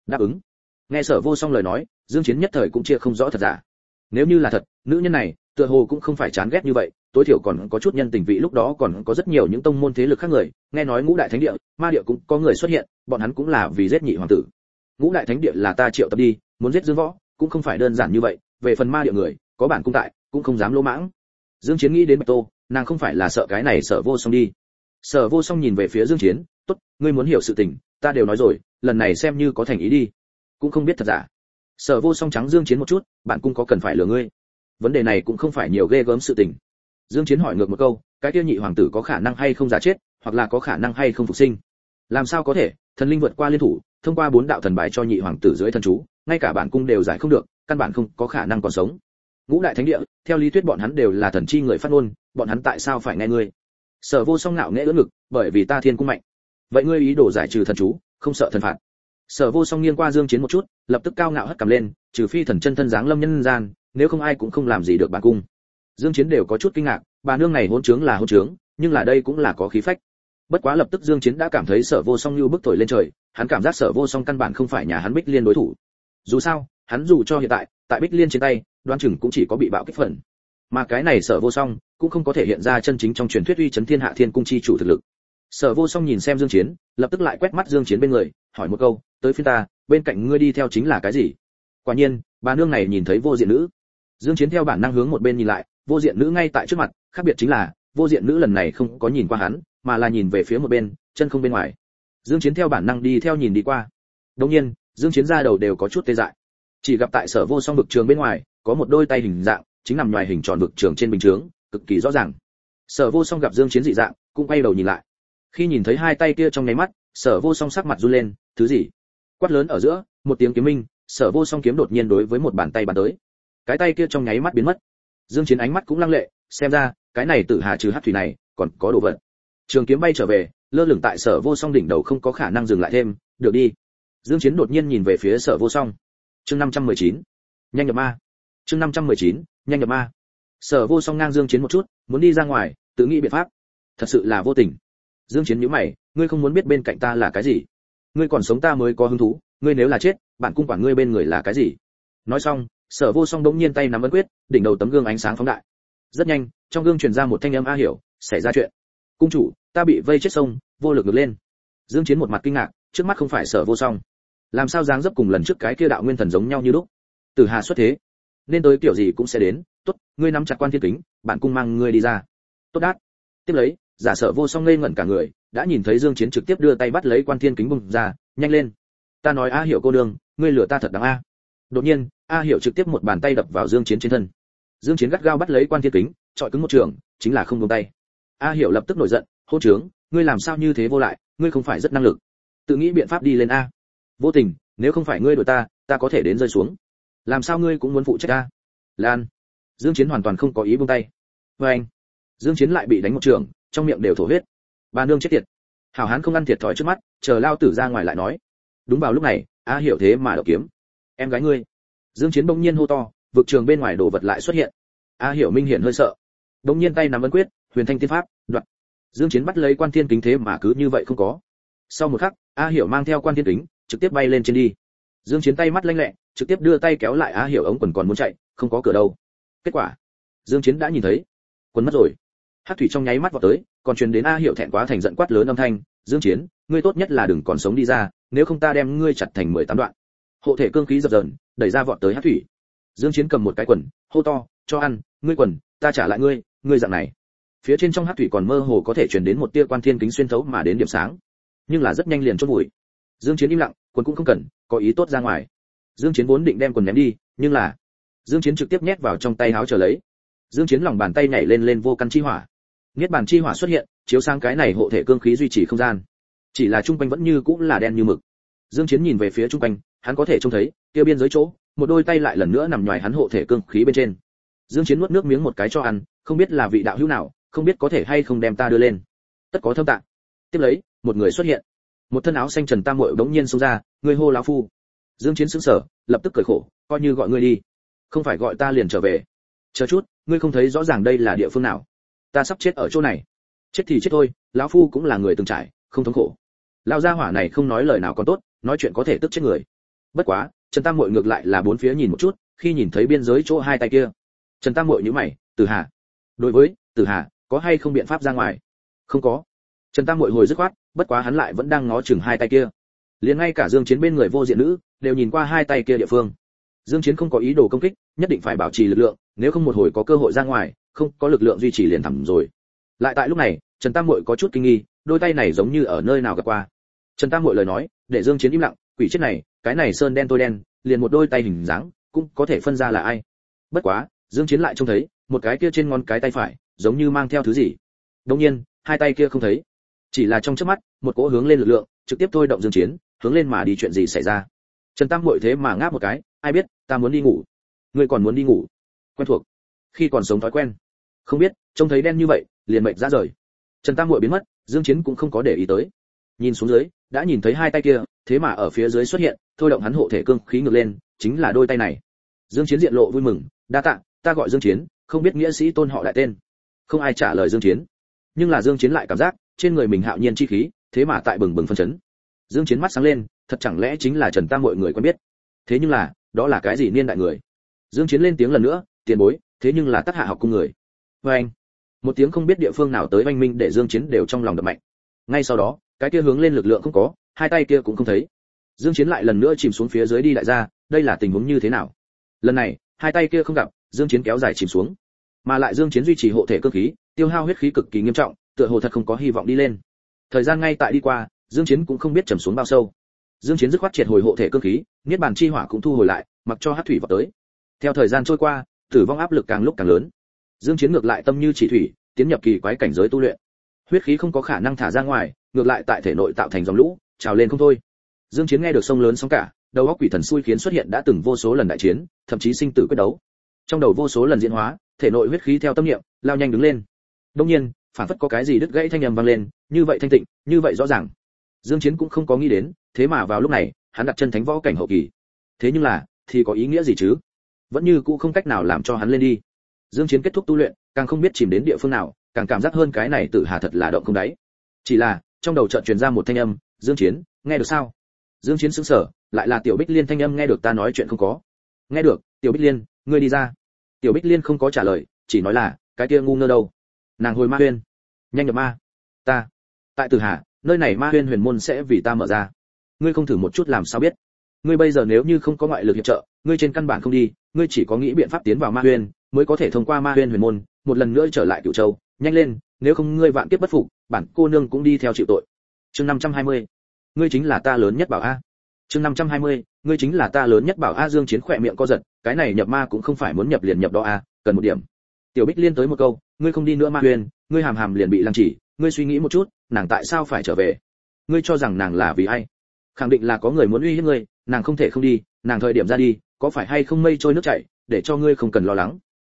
đáp ứng. Nghe sở vô song lời nói, dương chiến nhất thời cũng chia không rõ thật giả. Nếu như là thật, nữ nhân này, tựa hồ cũng không phải chán ghét như vậy tối thiểu còn có chút nhân tình vị, lúc đó còn có rất nhiều những tông môn thế lực khác người. Nghe nói ngũ đại thánh địa, ma địa cũng có người xuất hiện, bọn hắn cũng là vì giết nhị hoàng tử. Ngũ đại thánh địa là ta triệu tập đi, muốn giết dương võ, cũng không phải đơn giản như vậy. Về phần ma địa người, có bản cung tại, cũng không dám lỗ mãng. Dương chiến nghĩ đến bạch tô, nàng không phải là sợ cái này sợ vô song đi. Sở vô song nhìn về phía dương chiến, tốt, ngươi muốn hiểu sự tình, ta đều nói rồi, lần này xem như có thành ý đi. Cũng không biết thật giả. Sở vô song trắng dương chiến một chút bạn cũng có cần phải lừa ngươi? Vấn đề này cũng không phải nhiều ghê gớm sự tình dương chiến hỏi ngược một câu, cái kia nhị hoàng tử có khả năng hay không giả chết, hoặc là có khả năng hay không phục sinh? Làm sao có thể, thần linh vượt qua liên thủ, thông qua bốn đạo thần bài cho nhị hoàng tử dưới thần chú, ngay cả bản cung đều giải không được, căn bản không có khả năng còn sống. Ngũ đại thánh địa, theo lý thuyết bọn hắn đều là thần chi người phát ngôn, bọn hắn tại sao phải nghe ngươi? Sở vô song ngạo nghễ ưỡn ngực, bởi vì ta thiên cung mạnh. Vậy ngươi ý đồ giải trừ thần chú, không sợ thần phạt? Sở vô song nghiêng qua dương chiến một chút, lập tức cao ngạo hất cầm lên, trừ phi thần chân thân dáng lâm nhân gian, nếu không ai cũng không làm gì được bản cung dương chiến đều có chút kinh ngạc, bà nương này hôn trướng là hôn trướng, nhưng là đây cũng là có khí phách. Bất quá lập tức dương chiến đã cảm thấy sở vô song như bức thổi lên trời, hắn cảm giác sở vô song căn bản không phải nhà hắn bích liên đối thủ. Dù sao, hắn dù cho hiện tại tại bích liên trên tay đoan chừng cũng chỉ có bị bạo kích phần. Mà cái này sở vô song cũng không có thể hiện ra chân chính trong truyền thuyết uy chấn thiên hạ thiên cung chi chủ thực lực. Sở vô song nhìn xem dương chiến, lập tức lại quét mắt dương chiến bên người, hỏi một câu, tới phiên ta, bên cạnh ngươi đi theo chính là cái gì? Quả nhiên, bà nương này nhìn thấy vô diện nữ. Dương chiến theo bản năng hướng một bên nhìn lại vô diện nữ ngay tại trước mặt, khác biệt chính là, vô diện nữ lần này không có nhìn qua hắn, mà là nhìn về phía một bên, chân không bên ngoài. Dương chiến theo bản năng đi theo nhìn đi qua. Đương nhiên, dương chiến ra đầu đều có chút tê dại. Chỉ gặp tại sở vô song vực trường bên ngoài, có một đôi tay hình dạng, chính nằm ngoài hình tròn vực trường trên bình chướng, cực kỳ rõ ràng. Sở vô song gặp dương chiến dị dạng, cũng quay đầu nhìn lại. Khi nhìn thấy hai tay kia trong nháy mắt, sở vô song sắc mặt run lên, thứ gì? Quát lớn ở giữa, một tiếng kiếm minh, sở vô song kiếm đột nhiên đối với một bàn tay bàn tới. Cái tay kia trong nháy mắt biến mất dương chiến ánh mắt cũng lăng lệ, xem ra, cái này Tử Hà trừ hắc thủy này, còn có đồ vật. Trường kiếm bay trở về, lơ lửng tại sở vô song đỉnh đầu không có khả năng dừng lại thêm, được đi. Dương chiến đột nhiên nhìn về phía sở vô song. Chương 519 nhanh nhập ma. Chương 519 nhanh nhập ma. Sở vô song ngang dương chiến một chút, muốn đi ra ngoài, tự nghĩ biện pháp. Thật sự là vô tình. Dương chiến nhíu mày, ngươi không muốn biết bên cạnh ta là cái gì? Ngươi còn sống ta mới có hứng thú, ngươi nếu là chết, bạn cung quản ngươi bên người là cái gì? Nói xong sở vô song đống nhiên tay nắm ấn quyết đỉnh đầu tấm gương ánh sáng phóng đại. Rất nhanh trong gương truyền ra một thanh âm a hiểu xảy ra chuyện. Cung chủ ta bị vây chết sông vô lực ngược lên. Dương chiến một mặt kinh ngạc trước mắt không phải sở vô song. Làm sao dáng dấp cùng lần trước cái kia đạo nguyên thần giống nhau như lúc? Tử hà xuất thế nên tới kiểu gì cũng sẽ đến. Tốt ngươi nắm chặt quan thiên kính bạn cung mang ngươi đi ra. Tốt đát. Tiếp lấy giả sở vô song ngây ngẩn cả người đã nhìn thấy dương chiến trực tiếp đưa tay bắt lấy quan thiên kính bùng ra nhanh lên. Ta nói a hiểu cô đường, ngươi lừa ta thật đáng a. Đột nhiên a hiểu trực tiếp một bàn tay đập vào dương chiến trên thân. Dương chiến gắt gao bắt lấy quan thiên kính trọi cứng một trường, chính là không buông tay. A hiểu lập tức nổi giận hô trướng, ngươi làm sao như thế vô lại, ngươi không phải rất năng lực. Tự nghĩ biện pháp đi lên a. Vô tình, nếu không phải ngươi đuổi ta ta có thể đến rơi xuống. Làm sao ngươi cũng muốn phụ trách ta? Lan. Dương chiến hoàn toàn không có ý buông tay. Với anh. Dương chiến lại bị đánh một trường, trong miệng đều thổ huyết. Bà nương chết tiệt. Hảo hán không ăn thiệt thòi trước mắt, chờ lao tử ra ngoài lại nói. Đúng vào lúc này, a hiểu thế mà đậu kiếm. Em gái ngươi dương chiến bỗng nhiên hô to, vực trường bên ngoài đồ vật lại xuất hiện. A hiểu minh hiện hơi sợ. Bỗng nhiên tay nắm ấn quyết, huyền thanh tiên pháp, đoạn. Dương chiến bắt lấy quan thiên kính thế mà cứ như vậy không có. Sau một khắc, a hiểu mang theo quan thiên kính, trực tiếp bay lên trên đi. Dương chiến tay mắt lanh lẹ, trực tiếp đưa tay kéo lại a hiểu ống quần còn muốn chạy, không có cửa đâu. Kết quả, dương chiến đã nhìn thấy, quần mất rồi. Hát thủy trong nháy mắt vào tới, còn truyền đến a hiểu thẹn quá thành giận quát lớn âm thanh, dương chiến, ngươi tốt nhất là đừng còn sống đi ra, nếu không ta đem ngươi chặt thành 18 đoạn hộ thể cương khí dập dờn, đẩy ra vọt tới hát thủy. Dương chiến cầm một cái quần, hô to, cho ăn, ngươi quần, ta trả lại ngươi ngươi dạng này. Phía trên trong hát thủy còn mơ hồ có thể truyền đến một tia quan thiên kính xuyên thấu mà đến điểm sáng, nhưng là rất nhanh liền chôn bụi dương chiến im lặng, quần cũng không cần, có ý tốt ra ngoài. Dương chiến vốn định đem quần ném đi, nhưng là dương chiến trực tiếp nhét vào trong tay áo chờ lấy. Dương chiến lòng bàn tay nhảy lên lên vô căn chi hỏa. Niết bàn chi hỏa xuất hiện, chiếu sang cái này hộ thể cương khí duy trì không gian. Chỉ là trung quanh vẫn như cũng là đen như mực dương chiến nhìn về phía trung quanh, hắn có thể trông thấy, kia biên giới chỗ, một đôi tay lại lần nữa nằm nhòi hắn hộ thể cương khí bên trên. Dương chiến nuốt nước miếng một cái cho ăn, không biết là vị đạo hữu nào, không biết có thể hay không đem ta đưa lên. Tất có thâm tạng. Tiếp lấy, một người xuất hiện. Một thân áo xanh trần tam muội đống nhiên xông ra người hô lão phu. Dương chiến sững sờ, lập tức cười khổ, coi như gọi ngươi đi, không phải gọi ta liền trở về. Chờ chút, ngươi không thấy rõ ràng đây là địa phương nào. Ta sắp chết ở chỗ này. Chết thì chết thôi, lão phu cũng là người từng trải, không thống khổ. Lão gia hỏa này không nói lời nào còn tốt nói chuyện có thể tức chết người. Bất quá, trần tam muội ngược lại là bốn phía nhìn một chút, khi nhìn thấy biên giới chỗ hai tay kia. Trần tam muội nhíu mày tử hà, đối với tử hà, có hay không biện pháp ra ngoài? Không có. Trần tam muội hồi dứt khoát, bất quá hắn lại vẫn đang ngó chừng hai tay kia. Liền ngay cả dương chiến bên người vô diện nữ, đều nhìn qua hai tay kia địa phương. Dương chiến không có ý đồ công kích, nhất định phải bảo trì lực lượng, nếu không một hồi có cơ hội ra ngoài, không có lực lượng duy trì liền thẳng rồi. Lại tại lúc này, trần tam muội có chút kinh nghi, đôi tay này giống như ở nơi nào gặp qua. Trần tam muội lời nói để dương chiến im lặng, quỷ chết này, cái này sơn đen tôi đen, liền một đôi tay hình dáng, cũng có thể phân ra là ai. Bất quá, dương chiến lại trông thấy, một cái kia trên ngón cái tay phải, giống như mang theo thứ gì. Đương nhiên, hai tay kia không thấy. Chỉ là trong chớp mắt, một cỗ hướng lên lực lượng, trực tiếp thôi động dương chiến, hướng lên mà đi chuyện gì xảy ra. Trần tam muội thế mà ngáp một cái, ai biết, ta muốn đi ngủ. Ngươi còn muốn đi ngủ? Quen thuộc. Khi còn sống thói quen. Không biết, trông thấy đen như vậy, liền mệnh ra rời. Trần tam muội biến mất, dương chiến cũng không có để ý tới. Nhìn xuống dưới đã nhìn thấy hai tay kia, thế mà ở phía dưới xuất hiện, thôi động hắn hộ thể cương khí ngược lên, chính là đôi tay này. Dương chiến diện lộ vui mừng, đa tạ, ta gọi dương chiến, không biết nghĩa sĩ tôn họ lại tên. Không ai trả lời dương chiến. Nhưng là dương chiến lại cảm giác, trên người mình hạo nhiên chi khí, thế mà tại bừng bừng phân chấn. Dương chiến mắt sáng lên, thật chẳng lẽ chính là trần tam mọi người quen biết? Thế nhưng là, đó là cái gì niên đại người? Dương chiến lên tiếng lần nữa, tiền bối, thế nhưng là tác hạ học cung người. Với anh một tiếng không biết địa phương nào tới oanh minh để dương chiến đều trong lòng đập mạnh. Ngay sau đó cái kia hướng lên lực lượng không có hai tay kia cũng không thấy. Dương chiến lại lần nữa chìm xuống phía dưới đi lại ra, đây là tình huống như thế nào? Lần này hai tay kia không gặp dương chiến kéo dài chìm xuống. Mà lại dương chiến duy trì hộ thể cơ khí tiêu hao huyết khí cực kỳ nghiêm trọng tựa hồ thật không có hy vọng đi lên. Thời gian ngay tại đi qua dương chiến cũng không biết trầm xuống bao sâu. Dương chiến dứt khoát triệt hồi hộ thể cơ khí niết bàn chi hỏa cũng thu hồi lại mặc cho hắc thủy vào tới. Theo thời gian trôi qua tử vong áp lực càng lúc càng lớn. Dương chiến ngược lại tâm như chỉ thủy tiến nhập kỳ quái cảnh giới tu luyện. Huyết khí không có khả năng thả ra ngoài ngược lại tại thể nội tạo thành dòng lũ, trào lên không thôi. Dương chiến nghe được sông lớn sóng cả, đầu óc quỷ thần xui khiến xuất hiện đã từng vô số lần đại chiến, thậm chí sinh tử quyết đấu. Trong đầu vô số lần diễn hóa, thể nội huyết khí theo tâm niệm, lao nhanh đứng lên. Đương nhiên, phản phất có cái gì đứt gãy thanh âm vang lên, như vậy thanh tịnh, như vậy rõ ràng. Dương chiến cũng không có nghĩ đến, thế mà vào lúc này, hắn đặt chân thánh võ cảnh hậu kỳ. Thế nhưng là, thì có ý nghĩa gì chứ? Vẫn như cũ không cách nào làm cho hắn lên đi. Dương chiến kết thúc tu luyện, càng không biết chìm đến địa phương nào, càng cảm giác hơn cái này tự hà thật là động không đáy. Chỉ là trong đầu chợt truyền ra một thanh âm, dương chiến, nghe được sao? Dương chiến sững sờ, lại là tiểu bích liên thanh âm nghe được ta nói chuyện không có. Nghe được, tiểu bích liên, ngươi đi ra. Tiểu bích liên không có trả lời, chỉ nói là, cái kia ngu ngơ đâu? Nàng hồi ma huyên. Nhanh nhập ma. Ta. Tại tử hà, nơi này ma huyên huyền môn sẽ vì ta mở ra. Ngươi không thử một chút làm sao biết? Ngươi bây giờ nếu như không có ngoại lực hiệp trợ, ngươi trên căn bản không đi, ngươi chỉ có nghĩ biện pháp tiến vào ma huyên, mới có thể thông qua ma huyên huyền môn, một lần nữa trở lại cửu châu. Nhanh lên, nếu không ngươi vạn kiếp bất phục bản cô nương cũng đi theo chịu tội. Chương 520. ngươi chính là ta lớn nhất bảo a. Chương 520, ngươi chính là ta lớn nhất bảo a dương chiến khỏe miệng co giật cái này nhập ma cũng không phải muốn nhập liền nhập đó a cần một điểm. Tiểu bích liên tới một câu ngươi không đi nữa ma huyền ngươi hàm hàm liền bị lăng chỉ ngươi suy nghĩ một chút nàng tại sao phải trở về? Ngươi cho rằng nàng là vì ai? Khẳng định là có người muốn uy hiếp ngươi nàng không thể không đi nàng thời điểm ra đi có phải hay không mây trôi nước chảy để cho ngươi không cần lo lắng?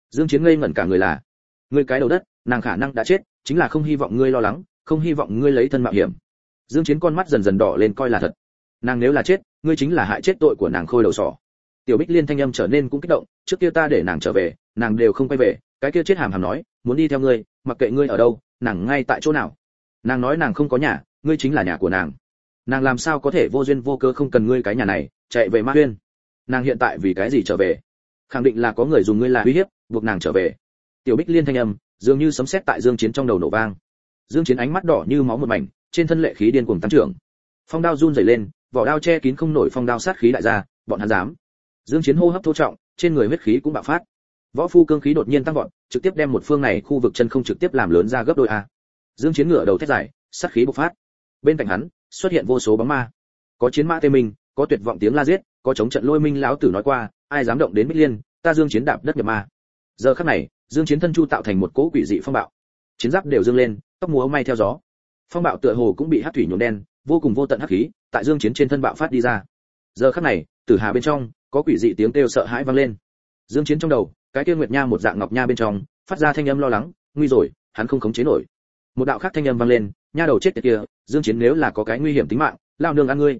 Dương chiến ngây ngẩn cả người là ngươi cái đầu đất nàng khả năng đã chết chính là không hy vọng ngươi lo lắng, không hy vọng ngươi lấy thân mạo hiểm. Dương chiến con mắt dần dần đỏ lên coi là thật. Nàng nếu là chết, ngươi chính là hại chết tội của nàng khôi đầu sỏ. Tiểu bích liên thanh âm trở nên cũng kích động, trước kia ta để nàng trở về, nàng đều không quay về, cái kia chết hàm hàm nói, muốn đi theo ngươi, mặc kệ ngươi ở đâu, nàng ngay tại chỗ nào. Nàng nói nàng không có nhà, ngươi chính là nhà của nàng. Nàng làm sao có thể vô duyên vô cớ không cần ngươi cái nhà này, chạy về ma huyên. Nàng hiện tại vì cái gì trở về? Khẳng định là có người dùng ngươi là uy hiếp, buộc nàng trở về. Tiểu bích liên thanh âm dường như sấm sét tại dương chiến trong đầu nổ vang. Dương chiến ánh mắt đỏ như máu một mảnh, trên thân lệ khí điên cuồng tăng trưởng. Phong đao run rẩy lên, vỏ đao che kín không nổi phong đao sát khí đại ra bọn hắn dám. Dương chiến hô hấp thô trọng, trên người huyết khí cũng bạo phát. Võ phu cương khí đột nhiên tăng vọt, trực tiếp đem một phương này khu vực chân không trực tiếp làm lớn ra gấp đôi a. Dương chiến ngửa đầu thét dài, sát khí bộc phát. Bên cạnh hắn, xuất hiện vô số bóng ma. Có chiến mã tê minh, có tuyệt vọng tiếng la giết, có chống trận lôi minh lão tử nói qua, ai dám động đến bích liên, ta dương chiến đạp đất nhập ma. Giờ khắc này dương chiến thân chu tạo thành một cỗ quỷ dị phong bạo. Chiến giáp đều dương lên, tóc múa may theo gió. Phong bạo tựa hồ cũng bị hắc thủy nhuộm đen, vô cùng vô tận hắc khí tại dương chiến trên thân bạo phát đi ra. Giờ khắc này, tử hà bên trong, có quỷ dị tiếng kêu sợ hãi vang lên. Dương chiến trong đầu, cái kia nguyệt nha một dạng ngọc nha bên trong, phát ra thanh âm lo lắng, nguy rồi, hắn không khống chế nổi. Một đạo khác thanh âm vang lên, nha đầu chết tiệt kia, dương chiến nếu là có cái nguy hiểm tính mạng, lao nương ăn ngươi.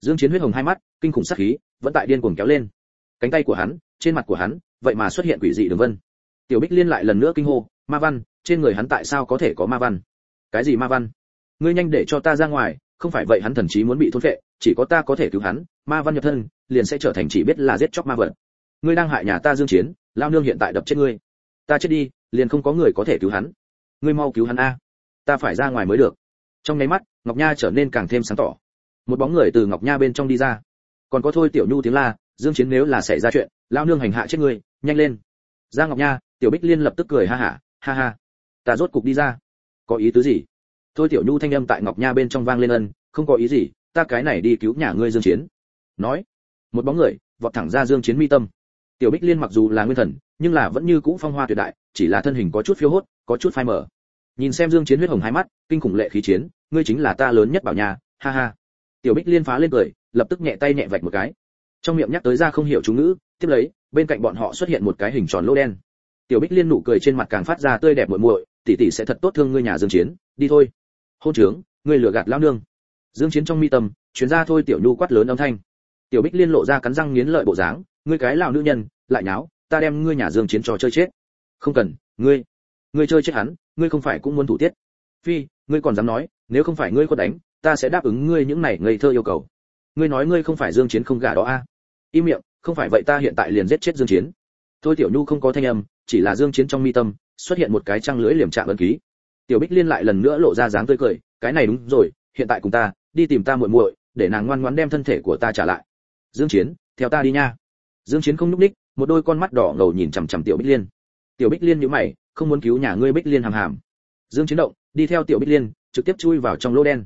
Dương chiến huyết hồng hai mắt, kinh khủng sát khí, vẫn tại điên cuồng kéo lên. Cánh tay của hắn, trên mặt của hắn, vậy mà xuất hiện quỷ dị đường vân tiểu bích liên lại lần nữa kinh hô, ma văn, trên người hắn tại sao có thể có ma văn? Cái gì ma văn? Ngươi nhanh để cho ta ra ngoài, không phải vậy hắn thần chí muốn bị thôn phệ, chỉ có ta có thể cứu hắn, ma văn nhập thân, liền sẽ trở thành chỉ biết là giết chóc ma vật. Ngươi đang hại nhà ta dương chiến, lao nương hiện tại đập chết ngươi. Ta chết đi, liền không có người có thể cứu hắn. Ngươi mau cứu hắn a. Ta phải ra ngoài mới được. Trong nháy mắt, ngọc nha trở nên càng thêm sáng tỏ. Một bóng người từ ngọc nha bên trong đi ra. Còn có thôi tiểu nhu tiếng la, dương chiến nếu là xảy ra chuyện, lao nương hành hạ chết ngươi, nhanh lên. Ra ngọc nha tiểu bích liên lập tức cười ha ha ha ha. Ta rốt cục đi ra. Có ý tứ gì? Thôi tiểu nhu thanh âm tại ngọc nha bên trong vang lên ân, không có ý gì, ta cái này đi cứu nhà ngươi dương chiến. Nói, một bóng người, vọt thẳng ra dương chiến mi tâm. Tiểu bích liên mặc dù là nguyên thần, nhưng là vẫn như cũ phong hoa tuyệt đại, chỉ là thân hình có chút phiêu hốt, có chút phai mờ. nhìn xem dương chiến huyết hồng hai mắt, kinh khủng lệ khí chiến, ngươi chính là ta lớn nhất bảo nhà, ha ha. Tiểu bích liên phá lên cười, lập tức nhẹ tay nhẹ vạch một cái. Trong miệng nhắc tới ra không hiểu chú ngữ, tiếp lấy, bên cạnh bọn họ xuất hiện một cái hình tròn lỗ đen tiểu bích liên nụ cười trên mặt càng phát ra tươi đẹp muội muội, tỷ tỷ sẽ thật tốt thương ngươi nhà dương chiến, đi thôi. Hôn trướng, ngươi lừa gạt lão nương. Dương chiến trong mi tâm chuyến ra thôi tiểu nhu quát lớn âm thanh. Tiểu bích liên lộ ra cắn răng nghiến lợi bộ dáng, ngươi cái lão nữ nhân, lại nháo, ta đem ngươi nhà dương chiến trò chơi chết. Không cần, ngươi ngươi chơi chết hắn, ngươi không phải cũng muốn thủ tiết. Phi, ngươi còn dám nói, nếu không phải ngươi có đánh, ta sẽ đáp ứng ngươi những này ngây thơ yêu cầu. Ngươi nói ngươi không phải dương chiến không gả đó a. À? im miệng, không phải vậy ta hiện tại liền giết chết dương chiến. Thôi tiểu nhu không có thanh âm chỉ là dương chiến trong mi tâm, xuất hiện một cái trăng lưỡi liềm trạng ấn ký. Tiểu bích liên lại lần nữa lộ ra dáng tươi cười, cái này đúng rồi, hiện tại cùng ta, đi tìm ta muội muội, để nàng ngoan ngoãn đem thân thể của ta trả lại. Dương chiến, theo ta đi nha. Dương chiến không núp đích một đôi con mắt đỏ ngầu nhìn chằm chằm tiểu bích liên. Tiểu bích liên nhíu mày, không muốn cứu nhà ngươi bích liên hàm hàm. Dương chiến động, đi theo tiểu bích liên, trực tiếp chui vào trong lỗ đen.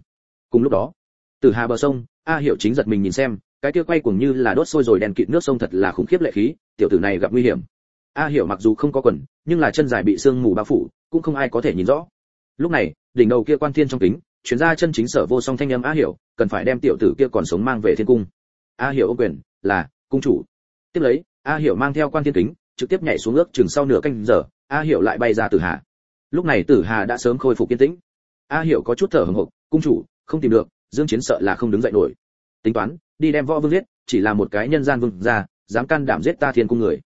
Cùng lúc đó, từ hà bờ sông, a hiểu chính giật mình nhìn xem, cái kia quay cuồng như là đốt sôi rồi đèn kịt nước sông thật là khủng khiếp lệ khí, tiểu tử này gặp nguy hiểm a hiểu mặc dù không có quần, nhưng là chân dài bị sương mù bao phủ, cũng không ai có thể nhìn rõ. Lúc này, đỉnh đầu kia quan thiên trong kính chuyến ra chân chính sở vô song thanh âm a hiểu, cần phải đem tiểu tử kia còn sống mang về thiên cung. A hiểu ô quyền, là, cung chủ. Tiếp lấy, a hiểu mang theo quan thiên kính, trực tiếp nhảy xuống ước chừng sau nửa canh giờ, a hiểu lại bay ra tử hà. Lúc này tử hà đã sớm khôi phục kiên tĩnh. A hiểu có chút thở hổn hộc, cung chủ, không tìm được, dương chiến sợ là không đứng dậy nổi. Tính toán, đi đem võ vương giết, chỉ là một cái nhân gian vương ra dám can đảm giết ta thiên cung người.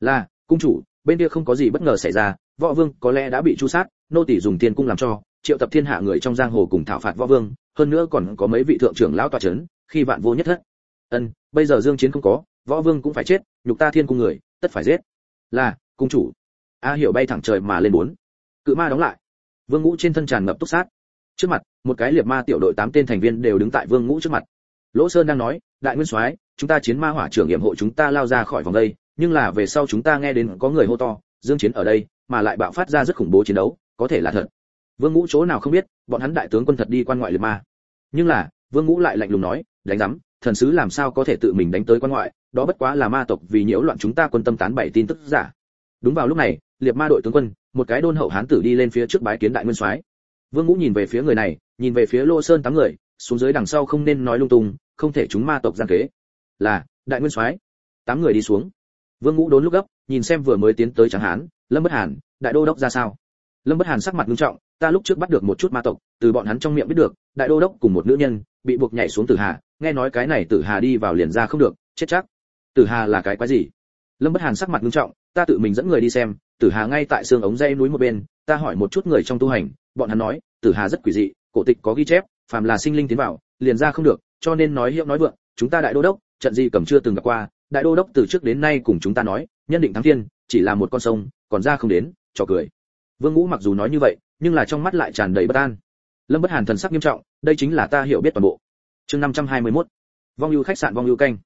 Là cung chủ, bên kia không có gì bất ngờ xảy ra, võ vương có lẽ đã bị chu sát, nô tỳ dùng thiên cung làm cho, triệu tập thiên hạ người trong giang hồ cùng thảo phạt võ vương, hơn nữa còn có mấy vị thượng trưởng lão tòa chấn, khi vạn vô nhất thất. Ân, bây giờ dương chiến không có, võ vương cũng phải chết, nhục ta thiên cung người, tất phải giết. Là, cung chủ. A hiểu bay thẳng trời mà lên bốn. Cự ma đóng lại. Vương ngũ trên thân tràn ngập túc sát. Trước mặt, một cái liệt ma tiểu đội tám tên thành viên đều đứng tại vương ngũ trước mặt. Lỗ sơn đang nói, đại nguyên soái, chúng ta chiến ma hỏa trưởng nghiệm hộ chúng ta lao ra khỏi vòng đây nhưng là về sau chúng ta nghe đến có người hô to, dương chiến ở đây, mà lại bạo phát ra rất khủng bố chiến đấu, có thể là thật. Vương ngũ chỗ nào không biết, bọn hắn đại tướng quân thật đi quan ngoại liệt ma. Nhưng là, vương ngũ lại lạnh lùng nói, đánh rắm thần sứ làm sao có thể tự mình đánh tới quan ngoại, đó bất quá là ma tộc vì nhiễu loạn chúng ta quân tâm tán bảy tin tức giả. Đúng vào lúc này, liệt ma đội tướng quân, một cái đôn hậu hán tử đi lên phía trước bái kiến đại nguyên soái. Vương ngũ nhìn về phía người này, nhìn về phía lô sơn tám người, xuống dưới đằng sau không nên nói lung tung, không thể chúng ma tộc gian kế. Là, đại nguyên soái. Tám người đi xuống vương ngũ đốn lúc gấp, nhìn xem vừa mới tiến tới Tráng hán, lâm bất hàn, đại đô đốc ra sao? Lâm bất hàn sắc mặt nghiêm trọng, ta lúc trước bắt được một chút ma tộc, từ bọn hắn trong miệng biết được, đại đô đốc cùng một nữ nhân, bị buộc nhảy xuống tử hà, nghe nói cái này tử hà đi vào liền ra không được, chết chắc. Tử hà là cái quái gì? Lâm bất hàn sắc mặt nghiêm trọng, ta tự mình dẫn người đi xem, tử hà ngay tại xương ống dây núi một bên, ta hỏi một chút người trong tu hành, bọn hắn nói, tử hà rất quỷ dị, cổ tịch có ghi chép, phàm là sinh linh tiến vào, liền ra không được, cho nên nói hiệu nói vượng, chúng ta đại đô đốc, trận gì cầm chưa từng gặp qua đại đô đốc từ trước đến nay cùng chúng ta nói, nhân định thắng thiên, chỉ là một con sông, còn ra không đến, cho cười. Vương ngũ mặc dù nói như vậy, nhưng là trong mắt lại tràn đầy bất an. Lâm bất hàn thần sắc nghiêm trọng, đây chính là ta hiểu biết toàn bộ. Chương 521. vong ưu khách sạn vong ưu canh.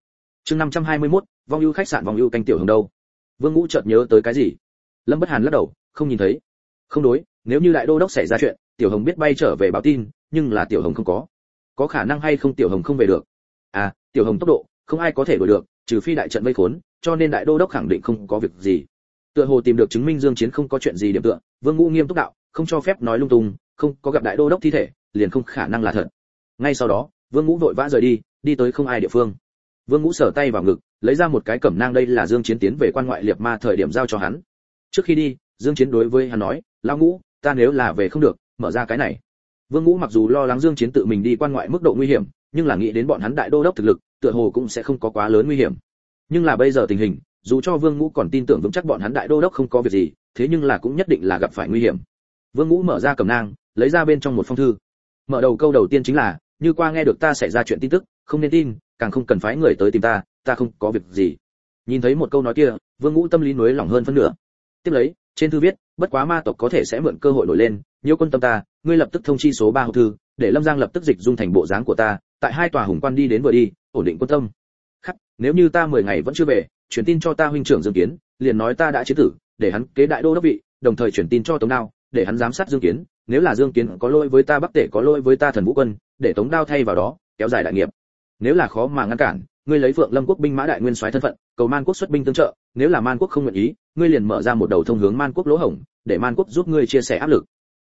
Chương 521. vong ưu khách sạn vong ưu canh tiểu hồng đâu? Vương ngũ chợt nhớ tới cái gì? Lâm bất hàn lắc đầu, không nhìn thấy. Không đối, nếu như đại đô đốc xảy ra chuyện, tiểu hồng biết bay trở về báo tin, nhưng là tiểu hồng không có. Có khả năng hay không tiểu hồng không về được? À tiểu hồng tốc độ, không ai có thể đuổi được trừ phi đại trận vây khốn, cho nên đại đô đốc khẳng định không có việc gì. Tựa hồ tìm được chứng minh dương chiến không có chuyện gì điểm tựa, vương ngũ nghiêm túc đạo, không cho phép nói lung tung, không có gặp đại đô đốc thi thể, liền không khả năng là thật. Ngay sau đó, vương ngũ vội vã rời đi đi tới không ai địa phương. Vương ngũ sờ tay vào ngực, lấy ra một cái cẩm nang đây là dương chiến tiến về quan ngoại liệt ma thời điểm giao cho hắn. Trước khi đi, dương chiến đối với hắn nói, lão ngũ, ta nếu là về không được, mở ra cái này. Vương ngũ mặc dù lo lắng dương chiến tự mình đi quan ngoại mức độ nguy hiểm, nhưng là nghĩ đến bọn hắn đại đô đốc thực lực tựa hồ cũng sẽ không có quá lớn nguy hiểm. Nhưng là bây giờ tình hình, dù cho vương ngũ còn tin tưởng vững chắc bọn hắn đại đô đốc không có việc gì, thế nhưng là cũng nhất định là gặp phải nguy hiểm. Vương ngũ mở ra cầm nang, lấy ra bên trong một phong thư. Mở đầu câu đầu tiên chính là, như qua nghe được ta xảy ra chuyện tin tức, không nên tin, càng không cần phái người tới tìm ta ta không có việc gì. Nhìn thấy một câu nói kia, vương ngũ tâm lý nuối lỏng hơn phân nửa. Tiếp lấy, trên thư viết, bất quá ma tộc có thể sẽ mượn cơ hội nổi lên, nhiều quân tâm ta, ngươi lập tức thông chi số ba hộp thư, để lâm giang lập tức dịch dung thành bộ dáng của ta, tại hai tòa hùng quan đi đến vừa đi ổn định quân tâm. Khắc, nếu như ta mười ngày vẫn chưa về, truyền tin cho ta huynh trưởng dương kiến, liền nói ta đã chế tử, để hắn kế đại đô đốc vị, đồng thời truyền tin cho tống đao, để hắn giám sát dương kiến. Nếu là dương kiến có lỗi với ta, bắc tể có lỗi với ta thần vũ quân, để tống đao thay vào đó, kéo dài đại nghiệp. Nếu là khó mà ngăn cản, ngươi lấy vượng lâm quốc binh mã đại nguyên soái thân phận, cầu man quốc xuất binh tương trợ, nếu là man quốc không nguyện ý, ngươi liền mở ra một đầu thông hướng man quốc lỗ hổng, để man quốc giúp ngươi chia sẻ áp lực.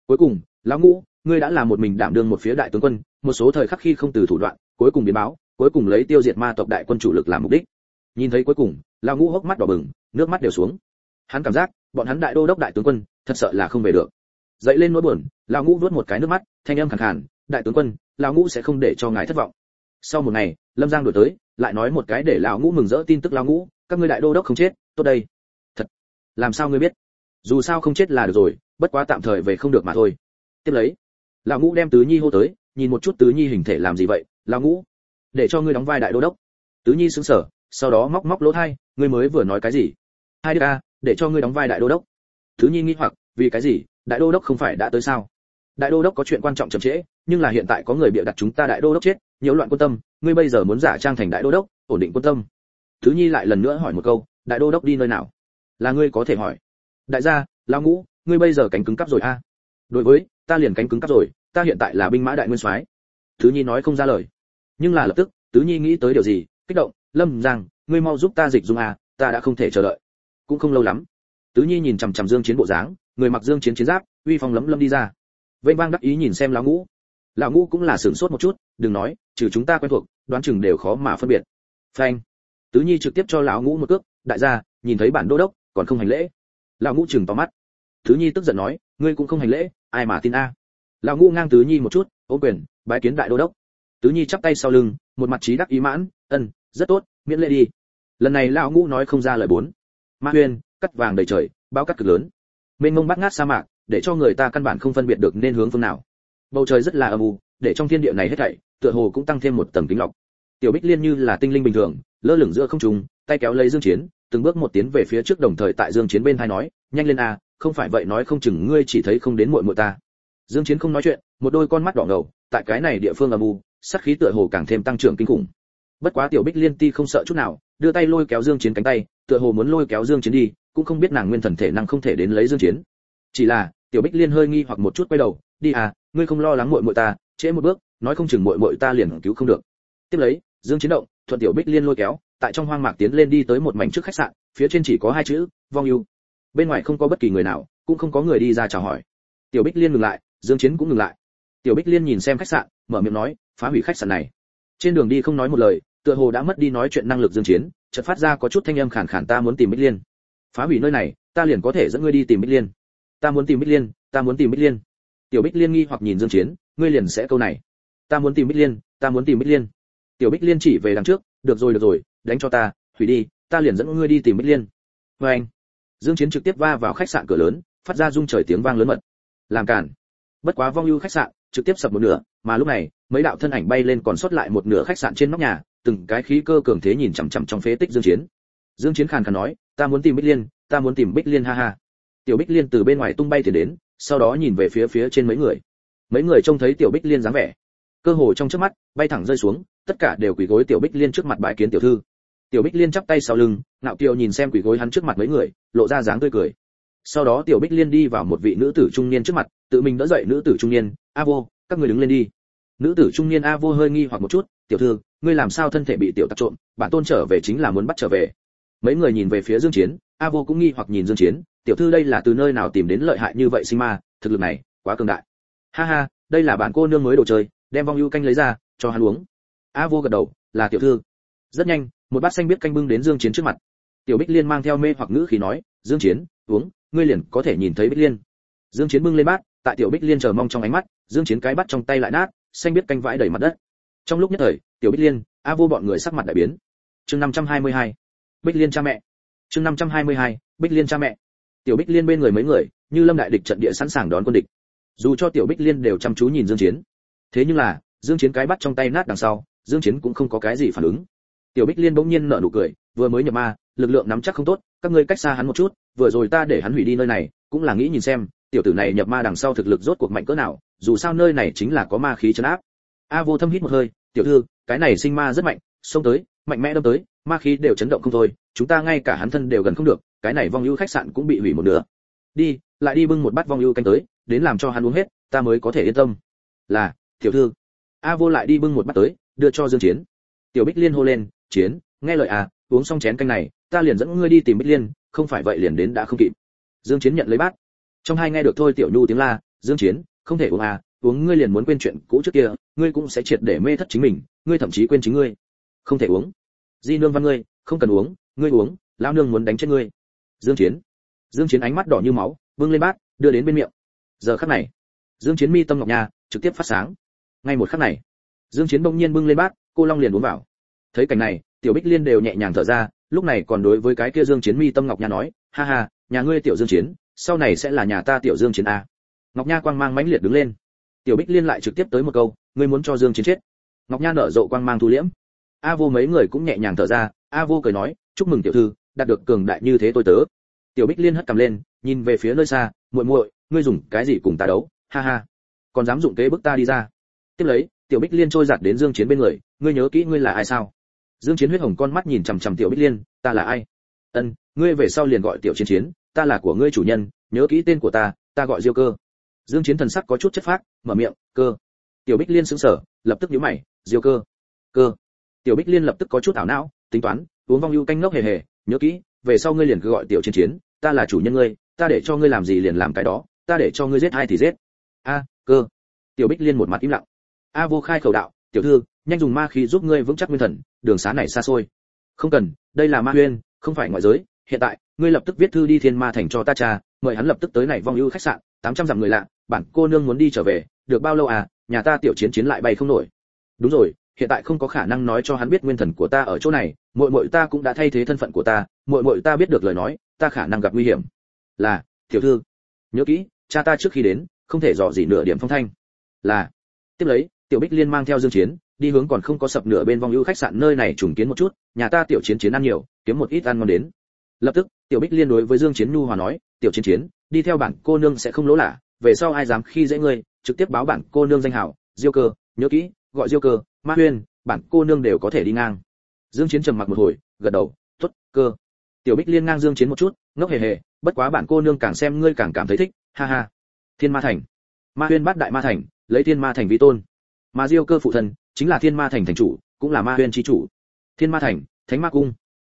Cuối cùng, lão ngũ, ngươi đã là một mình đảm đương một phía đại tướng quân, một số thời khắc khi không từ thủ đoạn, cuối cùng biến báo cuối cùng lấy tiêu diệt ma tộc đại quân chủ lực làm mục đích. Nhìn thấy cuối cùng, lão ngũ hốc mắt đỏ bừng, nước mắt đều xuống. Hắn cảm giác, bọn hắn đại đô đốc đại tướng quân, thật sợ là không về được. Dậy lên nỗi buồn, lão ngũ nuốt một cái nước mắt, thanh âm khàn khàn, đại tướng quân, lão ngũ sẽ không để cho ngài thất vọng. Sau một ngày, lâm giang đổi tới, lại nói một cái để lão ngũ mừng rỡ tin tức lão ngũ, các ngươi đại đô đốc không chết, tốt đây. Thật, làm sao ngươi biết? Dù sao không chết là được rồi, bất quá tạm thời về không được mà thôi. Tiếp lấy, lão ngũ đem tứ nhi hô tới, nhìn một chút tứ nhi hình thể làm gì vậy, lão ngũ để cho ngươi đóng vai đại đô đốc. Tứ nhi sững sờ, sau đó móc móc lỗ thai, ngươi mới vừa nói cái gì? Hai đứa a để cho ngươi đóng vai đại đô đốc. Tứ nhi nghi hoặc, vì cái gì? Đại đô đốc không phải đã tới sao? Đại đô đốc có chuyện quan trọng chậm trễ, nhưng là hiện tại có người bịa đặt chúng ta đại đô đốc chết, nhiễu loạn quân tâm, ngươi bây giờ muốn giả trang thành đại đô đốc, ổn định quân tâm. Thứ nhi lại lần nữa hỏi một câu, đại đô đốc đi nơi nào? Là ngươi có thể hỏi. Đại gia, lão ngũ, ngươi bây giờ cánh cứng cắp rồi a? Đối với, ta liền cánh cứng cắp rồi, ta hiện tại là binh mã đại nguyên soái. Thứ nhi nói không ra lời nhưng là lập tức, tứ nhi nghĩ tới điều gì, kích động, lâm giang, ngươi mau giúp ta dịch dung a ta đã không thể chờ đợi. Cũng không lâu lắm, tứ nhi nhìn chằm chằm dương chiến bộ dáng, người mặc dương chiến chiến giáp, uy phong lấm lâm đi ra. Vênh vang đắc ý nhìn xem lão ngũ. Lão ngũ cũng là sửng sốt một chút, đừng nói, trừ chúng ta quen thuộc, đoán chừng đều khó mà phân biệt. Phanh. Tứ nhi trực tiếp cho lão ngũ một cước, đại gia, nhìn thấy bản đô đốc, còn không hành lễ. Lão ngũ chừng to mắt. Tứ nhi tức giận nói, ngươi cũng không hành lễ, ai mà tin a? Lão ngũ ngang tứ nhi một chút, ô quyền, bái kiến đại đô đốc tứ nhi chắp tay sau lưng, một mặt trí đắc ý mãn, ân, rất tốt, miễn lễ đi. Lần này lão ngũ nói không ra lời bốn. Ma huyên, cắt vàng đầy trời bao cắt cực lớn. Mênh mông bắt ngát sa mạc, để cho người ta căn bản không phân biệt được nên hướng phương nào. Bầu trời rất là âm u, để trong thiên địa này hết thảy, tựa hồ cũng tăng thêm một tầng kính lọc. Tiểu bích liên như là tinh linh bình thường, lơ lửng giữa không trung, tay kéo lấy dương chiến, từng bước một tiến về phía trước đồng thời tại dương chiến bên thay nói, nhanh lên a, không phải vậy nói không chừng ngươi chỉ thấy không đến muội muội ta. Dương chiến không nói chuyện, một đôi con mắt đỏ ngầu, tại cái này địa phương âm u sát khí tựa hồ càng thêm tăng trưởng kinh khủng. Bất quá tiểu bích liên ti không sợ chút nào, đưa tay lôi kéo dương chiến cánh tay, tựa hồ muốn lôi kéo dương chiến đi, cũng không biết nàng nguyên thần thể năng không thể đến lấy dương chiến. Chỉ là, tiểu bích liên hơi nghi hoặc một chút quay đầu, đi à ngươi không lo lắng muội muội ta, trễ một bước, nói không chừng muội muội ta liền cứu không được. Tiếp lấy, dương chiến động, thuận tiểu bích liên lôi kéo, tại trong hoang mạc tiến lên đi tới một mảnh trước khách sạn, phía trên chỉ có hai chữ, vong ưu bên ngoài không có bất kỳ người nào, cũng không có người đi ra chào hỏi. Tiểu bích liên ngừng lại, dương chiến cũng ngừng lại. Tiểu bích liên nhìn xem khách sạn, mở miệng nói phá hủy khách sạn này. Trên đường đi không nói một lời, tựa hồ đã mất đi nói chuyện năng lực dương chiến, chợt phát ra có chút thanh âm khàn khàn ta muốn tìm bích liên. Phá hủy nơi này, ta liền có thể dẫn ngươi đi tìm bích liên. Ta muốn tìm bích liên, ta muốn tìm bích liên. Tiểu bích liên nghi hoặc nhìn dương chiến, ngươi liền sẽ câu này. Ta muốn tìm bích liên, ta muốn tìm bích liên. Tiểu bích liên chỉ về đằng trước, được rồi được rồi, đánh cho ta, hủy đi, ta liền dẫn ngươi đi tìm bích liên. Với anh, dương chiến trực tiếp va vào khách sạn cửa lớn, phát ra rung trời tiếng vang lớn mật. Làm cản bất quá vong ưu khách sạn, trực tiếp sập một nửa, mà lúc này mấy đạo thân ảnh bay lên còn sót lại một nửa khách sạn trên nóc nhà, từng cái khí cơ cường thế nhìn chằm chằm trong phế tích dương chiến. Dương chiến khàn khàn nói, ta muốn tìm bích liên, ta muốn tìm bích liên ha ha. Tiểu bích liên từ bên ngoài tung bay thì đến, sau đó nhìn về phía phía trên mấy người. Mấy người trông thấy tiểu bích liên dáng vẻ, cơ hồ trong chớp mắt, bay thẳng rơi xuống, tất cả đều quỳ gối tiểu bích liên trước mặt bãi kiến tiểu thư. Tiểu bích liên chắp tay sau lưng, ngạo kiều nhìn xem quỳ gối hắn trước mặt mấy người, lộ ra dáng tươi cười. Sau đó tiểu bích liên đi vào một vị nữ tử trung niên trước mặt, tự mình đỡ dậy nữ tử trung niên, a vô, các người đứng lên đi nữ tử trung niên a vô hơi nghi hoặc một chút, tiểu thư, ngươi làm sao thân thể bị tiểu tặc trộm, bản tôn trở về chính là muốn bắt trở về. Mấy người nhìn về phía dương chiến, a vô cũng nghi hoặc nhìn dương chiến, tiểu thư đây là từ nơi nào tìm đến lợi hại như vậy sinh ma, thực lực này quá cường đại. Ha ha, đây là bản cô nương mới đồ chơi, đem vong ưu canh lấy ra, cho hắn uống. A vô gật đầu, là tiểu thư. Rất nhanh, một bát xanh biết canh bưng đến dương chiến trước mặt. Tiểu bích liên mang theo mê hoặc ngữ khí nói, dương chiến, uống, ngươi liền có thể nhìn thấy bích liên. Dương chiến bưng lên bát, tại tiểu bích liên chờ mong trong ánh mắt, dương chiến cái bát trong tay lại nát xanh biết canh vãi đầy mặt đất. Trong lúc nhất thời, tiểu bích liên, a vô bọn người sắc mặt đại biến. Chương 522 bích liên cha mẹ. Chương 522 bích liên cha mẹ. Tiểu bích liên bên người mấy người, như lâm đại địch trận địa sẵn sàng đón quân địch. Dù cho tiểu bích liên đều chăm chú nhìn dương chiến. Thế nhưng là, dương chiến cái bắt trong tay nát đằng sau, dương chiến cũng không có cái gì phản ứng. Tiểu bích liên bỗng nhiên nở nụ cười, vừa mới nhập ma, lực lượng nắm chắc không tốt, các ngươi cách xa hắn một chút, vừa rồi ta để hắn hủy đi nơi này, cũng là nghĩ nhìn xem tiểu tử này nhập ma đằng sau thực lực rốt cuộc mạnh cỡ nào, dù sao nơi này chính là có ma khí chấn áp. A vô thâm hít một hơi, tiểu thư, cái này sinh ma rất mạnh, xông tới, mạnh mẽ đâm tới, ma khí đều chấn động không thôi, chúng ta ngay cả hắn thân đều gần không được, cái này vong ưu khách sạn cũng bị hủy một nửa. Đi, lại đi bưng một bát vong ưu canh tới, đến làm cho hắn uống hết, ta mới có thể yên tâm. Là, tiểu thư. A vô lại đi bưng một bát tới, đưa cho dương chiến. Tiểu bích liên hô lên, chiến, nghe lời à uống xong chén canh này, ta liền dẫn ngươi đi tìm bích liên, không phải vậy liền đến đã không kịp. Dương chiến nhận lấy bát trong hai nghe được thôi tiểu nhu tiếng la, dương chiến, không thể uống à uống ngươi liền muốn quên chuyện cũ trước kia, ngươi cũng sẽ triệt để mê thất chính mình, ngươi thậm chí quên chính ngươi. Không thể uống. Di nương văn ngươi, không cần uống, ngươi uống, lão nương muốn đánh chết ngươi. Dương chiến. Dương chiến ánh mắt đỏ như máu vương lên bát, đưa đến bên miệng. Giờ khắc này, dương chiến mi tâm ngọc nhà trực tiếp phát sáng. Ngay một khắc này, dương chiến bỗng nhiên bưng lên bát, cô long liền uống vào. Thấy cảnh này, tiểu bích liên đều nhẹ nhàng thở ra, lúc này còn đối với cái kia dương chiến mi tâm ngọc nhà nói, ha ha, nhà ngươi tiểu dương chiến sau này sẽ là nhà ta tiểu dương chiến a. Ngọc nha quang mang mãnh liệt đứng lên. Tiểu bích liên lại trực tiếp tới một câu, ngươi muốn cho dương chiến chết? Ngọc nha nở rộ quang mang thu liễm. A vô mấy người cũng nhẹ nhàng thở ra, a vô cười nói, chúc mừng tiểu thư, đạt được cường đại như thế tôi tớ. Tiểu bích liên hất cầm lên, nhìn về phía nơi xa, muội muội, ngươi dùng cái gì cùng ta đấu? Ha ha. Còn dám dụng kế bức ta đi ra. Tiếp lấy, tiểu bích liên trôi giặt đến dương chiến bên người, ngươi nhớ kỹ ngươi là ai sao? Dương chiến huyết hồng con mắt nhìn chằm chằm tiểu bích liên, ta là ai? Ân, ngươi về sau liền gọi tiểu chiến chiến ta là của ngươi chủ nhân, nhớ kỹ tên của ta ta gọi diêu cơ. Dương chiến thần sắc có chút chất phác, mở miệng, cơ. Tiểu bích liên sững sờ, lập tức nhíu mày, diêu cơ. Cơ. Tiểu bích liên lập tức có chút ảo não, tính toán, uống vong ưu canh ngốc hề hề, nhớ kỹ, về sau ngươi liền cứ gọi tiểu chiến chiến, ta là chủ nhân ngươi, ta để cho ngươi làm gì liền làm cái đó, ta để cho ngươi giết ai thì giết. A, cơ. Tiểu bích liên một mặt im lặng. A vô khai khẩu đạo, tiểu thư, nhanh dùng ma khí giúp ngươi vững chắc nguyên thần, đường xá này xa xôi. Không cần, đây là ma huyên, không phải ngoại giới hiện tại, ngươi lập tức viết thư đi thiên ma thành cho ta cha, mời hắn lập tức tới này vong ưu khách sạn, tám trăm dặm người lạ, bản cô nương muốn đi trở về, được bao lâu à nhà ta tiểu chiến chiến lại bay không nổi. Đúng rồi, hiện tại không có khả năng nói cho hắn biết nguyên thần của ta ở chỗ này, muội muội ta cũng đã thay thế thân phận của ta, muội muội ta biết được lời nói, ta khả năng gặp nguy hiểm. Là, tiểu thư. Nhớ kỹ, cha ta trước khi đến, không thể dò gì nửa điểm phong thanh. Là. Tiếp lấy, tiểu bích liên mang theo dương chiến, đi hướng còn không có sập nửa bên vong ưu khách sạn, nơi này trùng kiến một chút, nhà ta tiểu chiến chiến ăn nhiều, kiếm một ít ăn ngon đến lập tức, tiểu bích liên đối với dương chiến nu hòa nói, tiểu chiến chiến, đi theo bản cô nương sẽ không lỗ lạ, về sau ai dám khi dễ ngươi, trực tiếp báo bản cô nương danh hảo, diêu cơ, nhớ kỹ, gọi diêu cơ, ma huyên, bản cô nương đều có thể đi ngang. Dương chiến trầm mặc một hồi, gật đầu, tốt, cơ. Tiểu bích liên ngang dương chiến một chút, ngốc hề hề, bất quá bản cô nương càng xem ngươi càng cảm thấy thích, ha ha. Thiên ma thành. Ma huyên bắt đại ma thành, lấy thiên ma thành vi tôn. Mà diêu cơ phụ thân, chính là thiên ma thành thành chủ, cũng là ma huyên chi chủ. Thiên ma thành, thánh ma cung.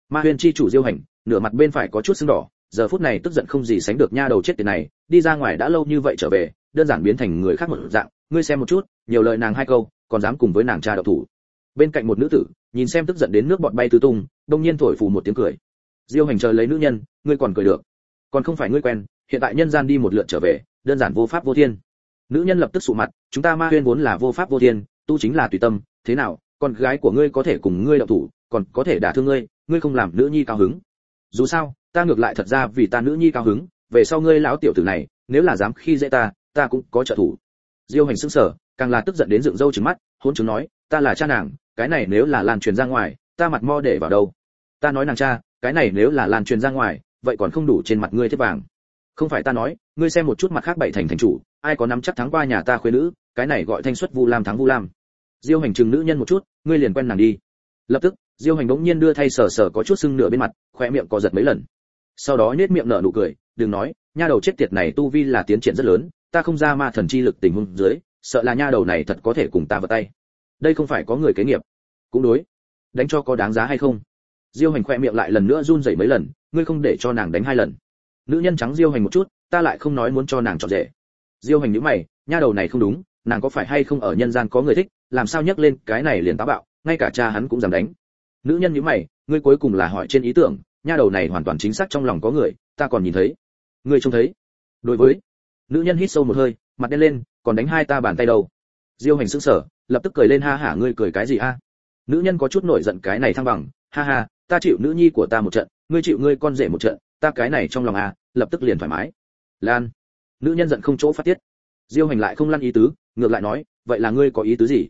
Ma huyên chi chủ diêu hành nửa mặt bên phải có chút sưng đỏ, giờ phút này tức giận không gì sánh được nha đầu chết tiệt này, đi ra ngoài đã lâu như vậy trở về, đơn giản biến thành người khác một dạng, ngươi xem một chút, nhiều lời nàng hai câu, còn dám cùng với nàng cha độc thủ. Bên cạnh một nữ tử, nhìn xem tức giận đến nước bọt bay tứ tung, đông nhiên thổi phù một tiếng cười. Diêu hành chờ lấy nữ nhân, ngươi còn cười được. Còn không phải ngươi quen, hiện tại nhân gian đi một lượt trở về, đơn giản vô pháp vô thiên. Nữ nhân lập tức sụ mặt, chúng ta ma huyên vốn là vô pháp vô thiên, tu chính là tùy tâm, thế nào, con gái của ngươi có thể cùng ngươi đậu thủ, còn có thể đả thương ngươi ngươi không làm nữ nhi cao hứng dù sao, ta ngược lại thật ra vì ta nữ nhi cao hứng, về sau ngươi lão tiểu tử này, nếu là dám khi dễ ta ta cũng có trợ thủ. Diêu hành sững sờ, càng là tức giận đến dựng râu trừng mắt, hôn chứng nói, ta là cha nàng, cái này nếu là lan truyền ra ngoài, ta mặt mo để vào đâu? Ta nói nàng cha, cái này nếu là lan truyền ra ngoài, vậy còn không đủ trên mặt ngươi thiết vàng. Không phải ta nói, ngươi xem một chút mặt khác bảy thành thành chủ, ai có nắm chắc thắng qua nhà ta khuyên nữ, cái này gọi thanh xuất vu lam thắng vu lam. Diêu hành trừng nữ nhân một chút, ngươi liền quen nàng đi. Lập tức diêu hành bỗng nhiên đưa thay sờ sờ có chút sưng nửa bên mặt khoe miệng co giật mấy lần. Sau đó nhếch miệng nở nụ cười, đừng nói, nha đầu chết tiệt này tu vi là tiến triển rất lớn, ta không ra ma thần chi lực tình huống dưới, sợ là nha đầu này thật có thể cùng ta vào tay. Đây không phải có người kế nghiệp. Cũng đối. Đánh cho có đáng giá hay không? Diêu hành khoe miệng lại lần nữa run rẩy mấy lần, ngươi không để cho nàng đánh hai lần. Nữ nhân trắng diêu hành một chút, ta lại không nói muốn cho nàng trọt rể. Diêu hành nhíu mày, nha đầu này không đúng, nàng có phải hay không ở nhân gian có người thích, làm sao nhắc lên cái này liền táo bạo, ngay cả cha hắn cũng dám đánh nữ nhân nhíu mày ngươi cuối cùng là hỏi trên ý tưởng nha đầu này hoàn toàn chính xác trong lòng có người ta còn nhìn thấy. Ngươi trông thấy. Đối với nữ nhân hít sâu một hơi mặt đen lên còn đánh hai ta bàn tay đầu, diêu hành sững sờ lập tức cười lên ha hả ngươi cười cái gì a? Nữ nhân có chút nổi giận cái này thăng bằng ha ha ta chịu nữ nhi của ta một trận ngươi chịu ngươi con rể một trận ta cái này trong lòng a lập tức liền thoải mái. Lan nữ nhân giận không chỗ phát tiết. Diêu hành lại không lăn ý tứ ngược lại nói vậy là ngươi có ý tứ gì?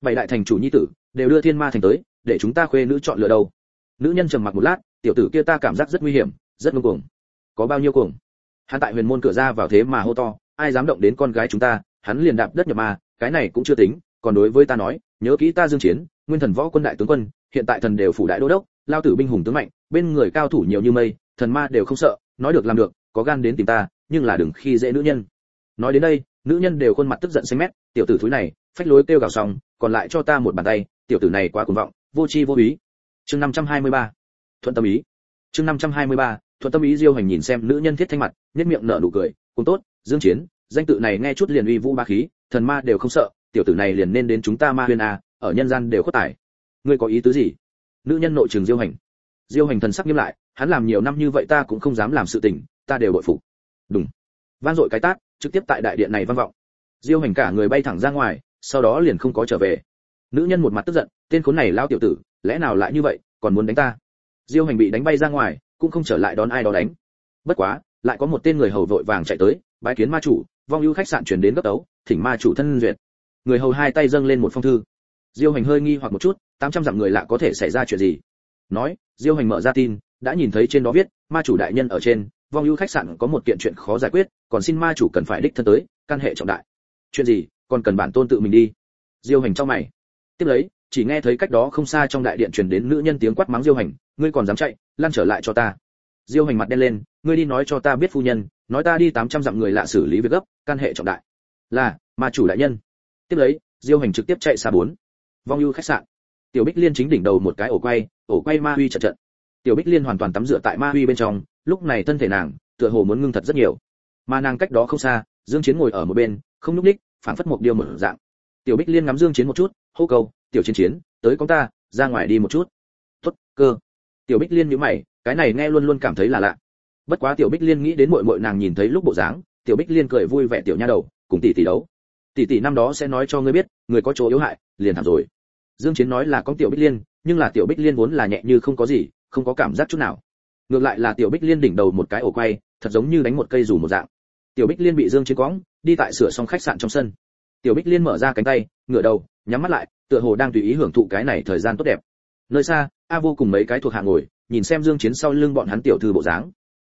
Bảy đại thành chủ nhi tử đều đưa thiên ma thành tới để chúng ta khuê nữ chọn lựa đâu? Nữ nhân trầm mặc một lát, tiểu tử kia ta cảm giác rất nguy hiểm, rất ngông cuồng. Có bao nhiêu cuồng? Hắn tại huyền môn cửa ra vào thế mà hô to, ai dám động đến con gái chúng ta, hắn liền đạp đất nhập ma, cái này cũng chưa tính, còn đối với ta nói, nhớ kỹ ta dương chiến, nguyên thần võ quân đại tướng quân, hiện tại thần đều phủ đại đô đốc, lao tử binh hùng tướng mạnh, bên người cao thủ nhiều như mây, thần ma đều không sợ, nói được làm được, có gan đến tìm ta, nhưng là đừng khi dễ nữ nhân. Nói đến đây, nữ nhân đều khuôn mặt tức giận xanh mét, tiểu tử thúi này, phách lối kêu gào xong, còn lại cho ta một bàn tay, tiểu tử này quá cuồng vọng vô chi vô ý. Chương 523 thuận tâm ý. Chương 523 thuận tâm ý diêu hành nhìn xem nữ nhân thiết thanh mặt nhất miệng nở nụ cười cũng tốt, dương chiến, danh tự này nghe chút liền uy vũ ba khí, thần ma đều không sợ, tiểu tử này liền nên đến chúng ta ma huyên a, ở nhân gian đều khuất tải ngươi có ý tứ gì? Nữ nhân nội trường diêu hành. Diêu hành thần sắc nghiêm lại, hắn làm nhiều năm như vậy ta cũng không dám làm sự tình, ta đều bội phục. Đúng vang dội cái tát, trực tiếp tại đại điện này vang vọng. Diêu hành cả người bay thẳng ra ngoài, sau đó liền không có trở về. Nữ nhân một mặt tức giận tên khốn này lao tiểu tử, lẽ nào lại như vậy, còn muốn đánh ta? Diêu hành bị đánh bay ra ngoài, cũng không trở lại đón ai đó đánh. Bất quá, lại có một tên người hầu vội vàng chạy tới, bái kiến ma chủ, vong ưu khách sạn chuyển đến gấp tấu thỉnh ma chủ thân duyệt. Người hầu hai tay dâng lên một phong thư. Diêu hành hơi nghi hoặc một chút, tám trăm dặm người lạ có thể xảy ra chuyện gì? Nói, diêu hành mở ra tin, đã nhìn thấy trên đó viết, ma chủ đại nhân ở trên, vong ưu khách sạn có một kiện chuyện khó giải quyết, còn xin ma chủ cần phải đích thân tới, căn hệ trọng đại. Chuyện gì, còn cần bản tôn tự mình đi. Diêu hành trong mày. Tiếp lấy chỉ nghe thấy cách đó không xa trong đại điện truyền đến nữ nhân tiếng quát mắng diêu hành, ngươi còn dám chạy, lăn trở lại cho ta. Diêu hành mặt đen lên, ngươi đi nói cho ta biết phu nhân, nói ta đi tám trăm dặm người lạ xử lý việc gấp căn hệ trọng đại. Là ma chủ đại nhân. Tiếp lấy, diêu hành trực tiếp chạy xa bốn. Vong ưu khách sạn. Tiểu bích liên chính đỉnh đầu một cái ổ quay ổ quay ma huy trận trận. Tiểu bích liên hoàn toàn tắm rửa tại ma huy bên trong, lúc này thân thể nàng, tựa hồ muốn ngưng thật rất nhiều. Mà nàng cách đó không xa, dương chiến ngồi ở một bên, không nhúc ních phảng phất một điều mở dạng tiểu bích liên ngắm dương chiến một chút, hô cầu tiểu chiến chiến, tới con ta, ra ngoài đi một chút. Tốt, cơ. Tiểu bích liên nhíu mày, cái này nghe luôn luôn cảm thấy là lạ. Bất quá tiểu bích liên nghĩ đến muội muội nàng nhìn thấy lúc bộ dáng, tiểu bích liên cười vui vẻ tiểu nha đầu, cùng tỷ tỷ đấu. Tỷ tỷ năm đó sẽ nói cho ngươi biết, người có chỗ yếu hại, liền thảm rồi. Dương chiến nói là con tiểu bích liên, nhưng là tiểu bích liên vốn là nhẹ như không có gì, không có cảm giác chút nào. Ngược lại là tiểu bích liên đỉnh đầu một cái ổ quay, thật giống như đánh một cây dù một dạng. Tiểu bích liên bị dương chiến quõng, đi tại sửa xong khách sạn trong sân tiểu bích liên mở ra cánh tay, ngửa đầu, nhắm mắt lại, tựa hồ đang tùy ý hưởng thụ cái này thời gian tốt đẹp. Nơi xa, a vô cùng mấy cái thuộc hạ ngồi, nhìn xem dương chiến sau lưng bọn hắn tiểu thư bộ dáng.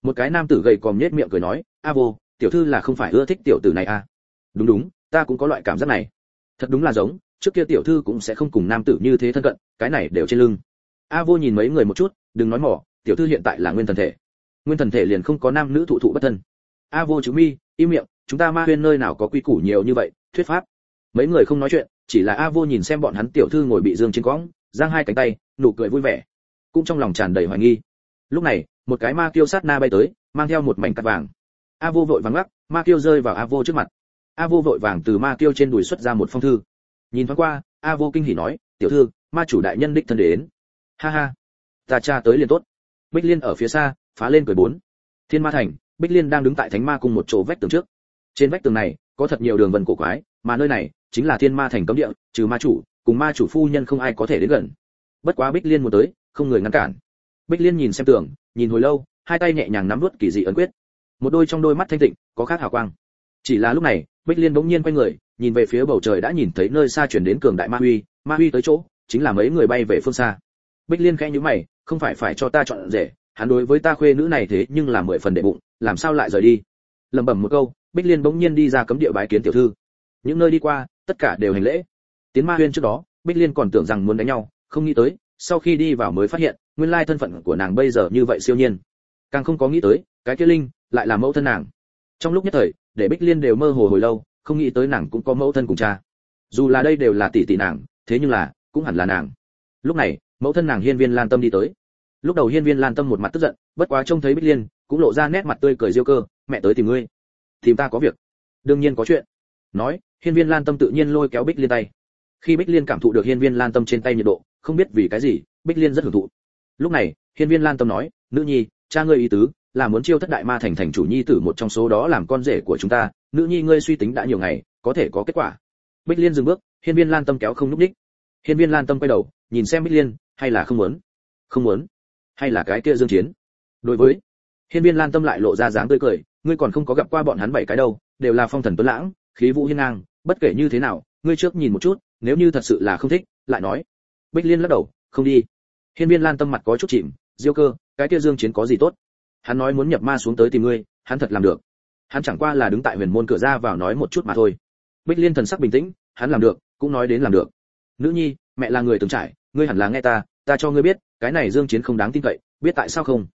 Một cái nam tử gầy còm nhếch miệng cười nói, a vô, tiểu thư là không phải ưa thích tiểu tử này à? Đúng đúng, ta cũng có loại cảm giác này. Thật đúng là giống, trước kia tiểu thư cũng sẽ không cùng nam tử như thế thân cận, cái này đều trên lưng. A vô nhìn mấy người một chút, đừng nói mỏ, tiểu thư hiện tại là nguyên thần thể. Nguyên thần thể liền không có nam nữ thụ thụ bất thân. A vô chứ mi, im miệng, chúng ta ma huyên nơi nào có quy củ nhiều như vậy thuyết pháp. Mấy người không nói chuyện, chỉ là a vô nhìn xem bọn hắn tiểu thư ngồi bị dương trên quõng, giang hai cánh tay, nụ cười vui vẻ, cũng trong lòng tràn đầy hoài nghi. Lúc này, một cái ma kiêu sát na bay tới, mang theo một mảnh cắt vàng. A vô vội vàng lắc, ma kiêu rơi vào a vô trước mặt. A vô vội vàng từ ma kiêu trên đùi xuất ra một phong thư. Nhìn thoáng qua, a vô kinh hỉ nói, tiểu thư, ma chủ đại nhân đích thân đến. Ha ha, ta cha tới liền tốt. Bích liên ở phía xa, phá lên cười bốn. Thiên ma thành, bích liên đang đứng tại thánh ma cùng một chỗ vách tường trước. Trên vách tường này có thật nhiều đường vân cổ quái, mà nơi này chính là thiên ma thành cấm địa, trừ ma chủ, cùng ma chủ phu nhân không ai có thể đến gần. Bất quá bích liên muốn tới, không người ngăn cản. Bích liên nhìn xem tường, nhìn hồi lâu, hai tay nhẹ nhàng nắm nuốt kỳ dị ấn quyết. Một đôi trong đôi mắt thanh tịnh, có khác hào quang. Chỉ là lúc này, bích liên bỗng nhiên quay người, nhìn về phía bầu trời đã nhìn thấy nơi xa chuyển đến cường đại ma huy ma huy tới chỗ, chính là mấy người bay về phương xa. Bích liên khẽ nhíu mày, không phải phải cho ta chọn rể, hắn đối với ta khuê nữ này thế nhưng là mười phần đệ bụng, làm sao lại rời đi? Lẩm bẩm một câu bích liên bỗng nhiên đi ra cấm địa bái kiến tiểu thư. Những nơi đi qua, tất cả đều hành lễ. Tiến ma huyên trước đó, bích liên còn tưởng rằng muốn đánh nhau, không nghĩ tới, sau khi đi vào mới phát hiện, nguyên lai thân phận của nàng bây giờ như vậy siêu nhiên. Càng không có nghĩ tới, cái kia linh lại là mẫu thân nàng. Trong lúc nhất thời, để bích liên đều mơ hồ hồi lâu, không nghĩ tới nàng cũng có mẫu thân cùng cha. Dù là đây đều là tỷ tỷ nàng, thế nhưng là, cũng hẳn là nàng. Lúc này, mẫu thân nàng hiên viên lan tâm đi tới. Lúc đầu hiên viên lan tâm một mặt tức giận, bất quá trông thấy bích liên, cũng lộ ra nét mặt tươi cười diêu cơ, mẹ tới tìm ngươi tìm ta có việc. Đương nhiên có chuyện. Nói, hiên viên lan tâm tự nhiên lôi kéo bích liên tay. Khi bích liên cảm thụ được hiên viên lan tâm trên tay nhiệt độ, không biết vì cái gì, bích liên rất hưởng thụ. Lúc này, hiên viên lan tâm nói, nữ nhi, cha ngươi ý tứ là muốn chiêu thất đại ma thành thành chủ nhi tử một trong số đó làm con rể của chúng ta. Nữ nhi ngươi suy tính đã nhiều ngày, có thể có kết quả. Bích liên dừng bước, hiên viên lan tâm kéo không núp đích hiên viên lan tâm quay đầu, nhìn xem bích liên, hay là không muốn? Không muốn? Hay là cái kia dương chiến? Đối với hiên viên lan tâm lại lộ ra dáng tươi cười ngươi còn không có gặp qua bọn hắn bảy cái đâu, đều là phong thần tuấn lãng, khí vũ hiên ngang, bất kể như thế nào, ngươi trước nhìn một chút, nếu như thật sự là không thích, lại nói. Bích liên lắc đầu, không đi. Hiên viên lan tâm mặt có chút chìm, diêu cơ, cái kia dương chiến có gì tốt? Hắn nói muốn nhập ma xuống tới tìm ngươi, hắn thật làm được. Hắn chẳng qua là đứng tại huyền môn cửa ra vào nói một chút mà thôi. Bích liên thần sắc bình tĩnh, hắn làm được, cũng nói đến làm được. Nữ nhi, mẹ là người từng trải, ngươi hẳn là nghe ta ta cho ngươi biết, cái này dương chiến không đáng tin cậy, biết tại sao không?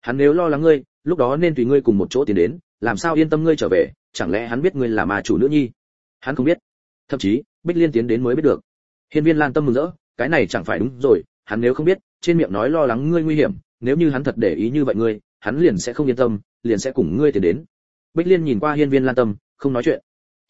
Hắn nếu lo lắng ngươi lúc đó nên tùy ngươi cùng một chỗ tiến đến, làm sao yên tâm ngươi trở về, chẳng lẽ hắn biết ngươi là ma chủ nữ nhi? Hắn không biết. Thậm chí, bích liên tiến đến mới biết được. Hiên viên lan tâm mừng rỡ, cái này chẳng phải đúng rồi, hắn nếu không biết, trên miệng nói lo lắng ngươi nguy hiểm, nếu như hắn thật để ý như vậy ngươi, hắn liền sẽ không yên tâm, liền sẽ cùng ngươi tiến đến. Bích liên nhìn qua hiên viên lan tâm, không nói chuyện.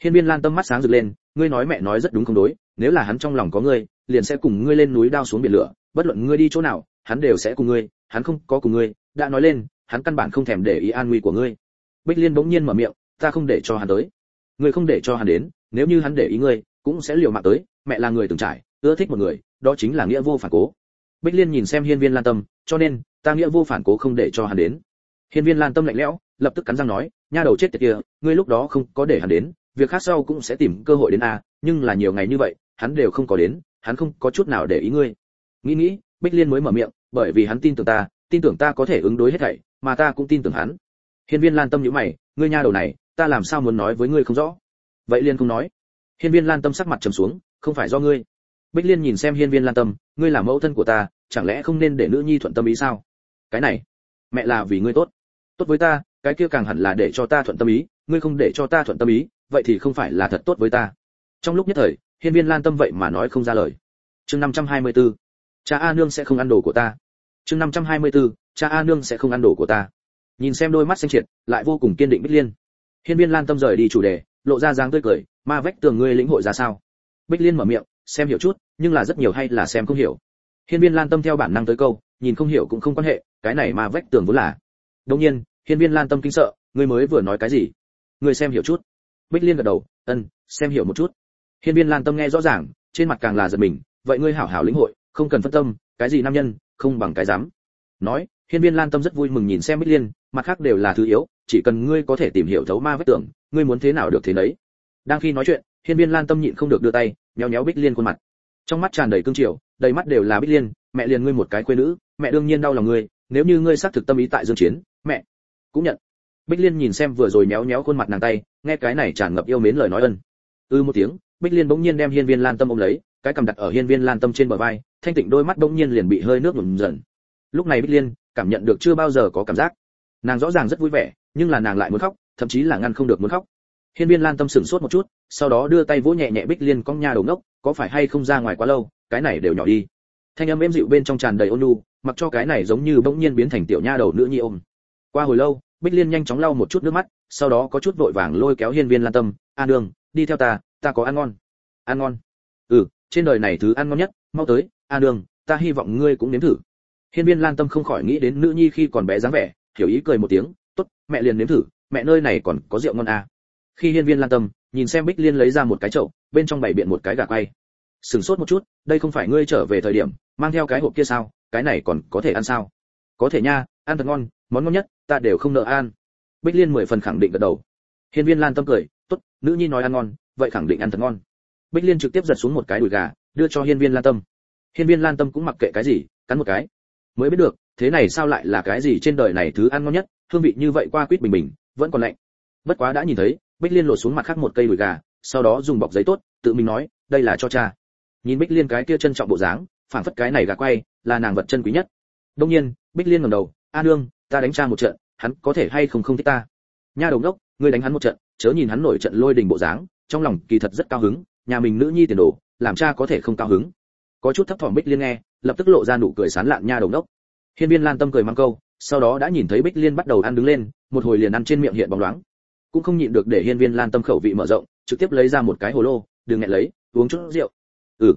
Hiên viên lan tâm mắt sáng rực lên, ngươi nói mẹ nói rất đúng không đối, nếu là hắn trong lòng có ngươi, liền sẽ cùng ngươi lên núi đao xuống biển lửa, bất luận ngươi đi chỗ nào, hắn đều sẽ cùng ngươi, hắn không có cùng ngươi, đã nói lên hắn căn bản không thèm để ý an nguy của ngươi. Bích liên bỗng nhiên mở miệng, ta không để cho hắn tới. Ngươi không để cho hắn đến, nếu như hắn để ý ngươi, cũng sẽ liều mạng tới. Mẹ là người từng trải, ưa thích một người, đó chính là nghĩa vô phản cố. Bích liên nhìn xem hiên viên lan tâm, cho nên, ta nghĩa vô phản cố không để cho hắn đến. Hiên viên lan tâm lạnh lẽo, lập tức cắn răng nói, nha đầu chết tiệt kia, ngươi lúc đó không có để hắn đến, việc khác sau cũng sẽ tìm cơ hội đến a, nhưng là nhiều ngày như vậy, hắn đều không có đến, hắn không có chút nào để ý ngươi. Nghĩ nghĩ, bích liên mới mở miệng, bởi vì hắn tin tưởng ta, tin tưởng ta có thể ứng đối hết thảy mà ta cũng tin tưởng hắn. Hiên viên lan tâm nhíu mày, ngươi nha đầu này, ta làm sao muốn nói với ngươi không rõ? Vậy liên không nói. Hiên viên lan tâm sắc mặt trầm xuống, không phải do ngươi. Bích liên nhìn xem hiên viên lan tâm, ngươi là mẫu thân của ta, chẳng lẽ không nên để nữ nhi thuận tâm ý sao? Cái này, mẹ là vì ngươi tốt. Tốt với ta, cái kia càng hẳn là để cho ta thuận tâm ý, ngươi không để cho ta thuận tâm ý, vậy thì không phải là thật tốt với ta. Trong lúc nhất thời, hiên viên lan tâm vậy mà nói không ra lời. Chương 524. cha a nương sẽ không ăn đồ của ta. Chương 524 cha a nương sẽ không ăn đồ của ta. Nhìn xem đôi mắt xanh triệt, lại vô cùng kiên định bích liên. Hiên viên lan tâm rời đi chủ đề, lộ ra dáng tươi cười, ma vách tường ngươi lĩnh hội ra sao? Bích liên mở miệng, xem hiểu chút, nhưng là rất nhiều hay là xem không hiểu. Hiên viên lan tâm theo bản năng tới câu, nhìn không hiểu cũng không quan hệ, cái này ma vách tường vốn là. Đương nhiên, hiên viên lan tâm kinh sợ, ngươi mới vừa nói cái gì? Ngươi xem hiểu chút. Bích liên gật đầu, ân, xem hiểu một chút. Hiên viên lan tâm nghe rõ ràng, trên mặt càng là giật mình, vậy ngươi hảo hảo lĩnh hội, không cần phân tâm, cái gì nam nhân, không bằng cái dám nói, hiên viên lan tâm rất vui mừng nhìn xem bích liên, mặt khác đều là thứ yếu, chỉ cần ngươi có thể tìm hiểu thấu ma vết tưởng, ngươi muốn thế nào được thế đấy đang khi nói chuyện, hiên viên lan tâm nhịn không được đưa tay nhéo nhéo bích liên khuôn mặt. Trong mắt tràn đầy cương triều, đầy mắt đều là bích liên, mẹ liền ngươi một cái quê nữ, mẹ đương nhiên đau lòng ngươi, nếu như ngươi xác thực tâm ý tại dương chiến, mẹ cũng nhận. Bích liên nhìn xem vừa rồi méo méo khuôn mặt nàng tay, nghe cái này tràn ngập yêu mến lời nói ân. Ư ừ một tiếng, bích liên bỗng nhiên đem hiên viên lan tâm ôm lấy, cái cầm đặt ở hiên viên lan tâm trên bờ vai, thanh tịnh đôi mắt bỗng nhiên liền bị hơi nước nhuộm dần lúc này bích liên cảm nhận được chưa bao giờ có cảm giác. Nàng rõ ràng rất vui vẻ, nhưng là nàng lại muốn khóc, thậm chí là ngăn không được muốn khóc. Hiên viên lan tâm sửng sốt một chút, sau đó đưa tay vỗ nhẹ nhẹ bích liên cong nha đầu ngốc, có phải hay không ra ngoài quá lâu, cái này đều nhỏ đi. Thanh âm êm dịu bên trong tràn đầy ôn nhu, mặc cho cái này giống như bỗng nhiên biến thành tiểu nha đầu nữ nhi ôm. Qua hồi lâu, bích liên nhanh chóng lau một chút nước mắt, sau đó có chút vội vàng lôi kéo hiên viên lan tâm, a đường, đi theo ta ta có ăn ngon. Ăn ngon? Ừ trên đời này thứ ăn ngon nhất, mau tới, a đường, ta hy vọng ngươi cũng nếm thử hiên viên lan tâm không khỏi nghĩ đến nữ nhi khi còn bé dáng vẻ, hiểu ý cười một tiếng, tốt, mẹ liền nếm thử, mẹ nơi này còn có rượu ngon à. khi hiên viên lan tâm nhìn xem bích liên lấy ra một cái chậu, bên trong bảy biện một cái gà quay. Sừng sốt một chút, đây không phải ngươi trở về thời điểm, mang theo cái hộp kia sao, cái này còn có thể ăn sao? Có thể nha, ăn thật ngon, món ngon nhất, ta đều không nợ ăn. Bích liên mười phần khẳng định gật đầu. Hiên viên lan tâm cười, tốt, nữ nhi nói ăn ngon, vậy khẳng định ăn thật ngon. Bích liên trực tiếp giật xuống một cái đùi gà, đưa cho hiên viên lan tâm. Hiên viên lan tâm cũng mặc kệ cái gì, cắn một cái mới biết được, thế này sao lại là cái gì trên đời này thứ ăn ngon nhất, hương vị như vậy qua quýt bình bình, vẫn còn lạnh. Bất quá đã nhìn thấy, bích liên lột xuống mặt khác một cây đùi gà, sau đó dùng bọc giấy tốt, tự mình nói, đây là cho cha. Nhìn bích liên cái kia trân trọng bộ dáng phản phất cái này gà quay, là nàng vật chân quý nhất. Đông nhiên, bích liên ngẩng đầu, a nương, ta đánh cha một trận, hắn có thể hay không không thích ta? Nha đầu đốc ngươi đánh hắn một trận, chớ nhìn hắn nổi trận lôi đình bộ dáng, trong lòng kỳ thật rất cao hứng, nhà mình nữ nhi tiền đồ, làm cha có thể không cao hứng. Có chút thấp thỏm bích liên nghe lập tức lộ ra nụ cười sán lạn nha đầu đốc hiên viên lan tâm cười mang câu, sau đó đã nhìn thấy bích liên bắt đầu ăn đứng lên, một hồi liền ăn trên miệng hiện bóng loáng. Cũng không nhịn được để hiên viên lan tâm khẩu vị mở rộng, trực tiếp lấy ra một cái hồ lô, đừng nghẹn lấy, uống chút rượu. Ừ.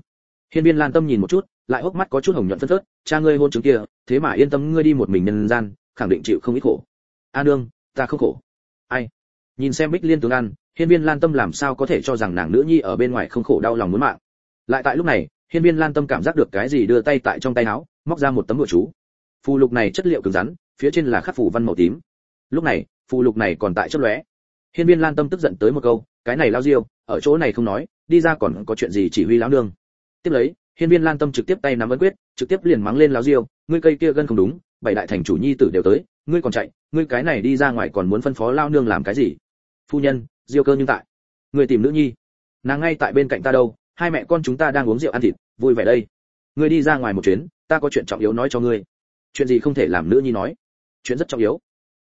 Hiên viên lan tâm nhìn một chút, lại hốc mắt có chút hồng nhuận phân phớt, cha ngươi hôn chứng kia, thế mà yên tâm ngươi đi một mình nhân gian, khẳng định chịu không ít khổ. A nương, ta không khổ. Ai? Nhìn xem bích liên tướng ăn, hiên viên lan tâm làm sao có thể cho rằng nàng nữ nhi ở bên ngoài không khổ đau lòng muốn mạng. Lại tại lúc này hiên viên lan tâm cảm giác được cái gì đưa tay tại trong tay áo, móc ra một tấm lụa chú. Phù lục này chất liệu cứng rắn, phía trên là khắc phù văn màu tím. Lúc này, phù lục này còn tại chất lóe. Hiên viên lan tâm tức giận tới một câu, cái này lao diêu, ở chỗ này không nói, đi ra còn có chuyện gì chỉ huy lão nương? Tiếp lấy, hiên viên lan tâm trực tiếp tay nắm ấn quyết, trực tiếp liền mắng lên lão diêu, ngươi cây kia gân không đúng, bảy đại thành chủ nhi tử đều tới, ngươi còn chạy, ngươi cái này đi ra ngoài còn muốn phân phó lao nương làm cái gì? Phu nhân, diêu cơ nhưng tại. Ngươi tìm nữ nhi. Nàng ngay tại bên cạnh ta đâu hai mẹ con chúng ta đang uống rượu ăn thịt, vui vẻ đây. Ngươi đi ra ngoài một chuyến, ta có chuyện trọng yếu nói cho ngươi. Chuyện gì không thể làm nữ nhi nói. Chuyện rất trọng yếu.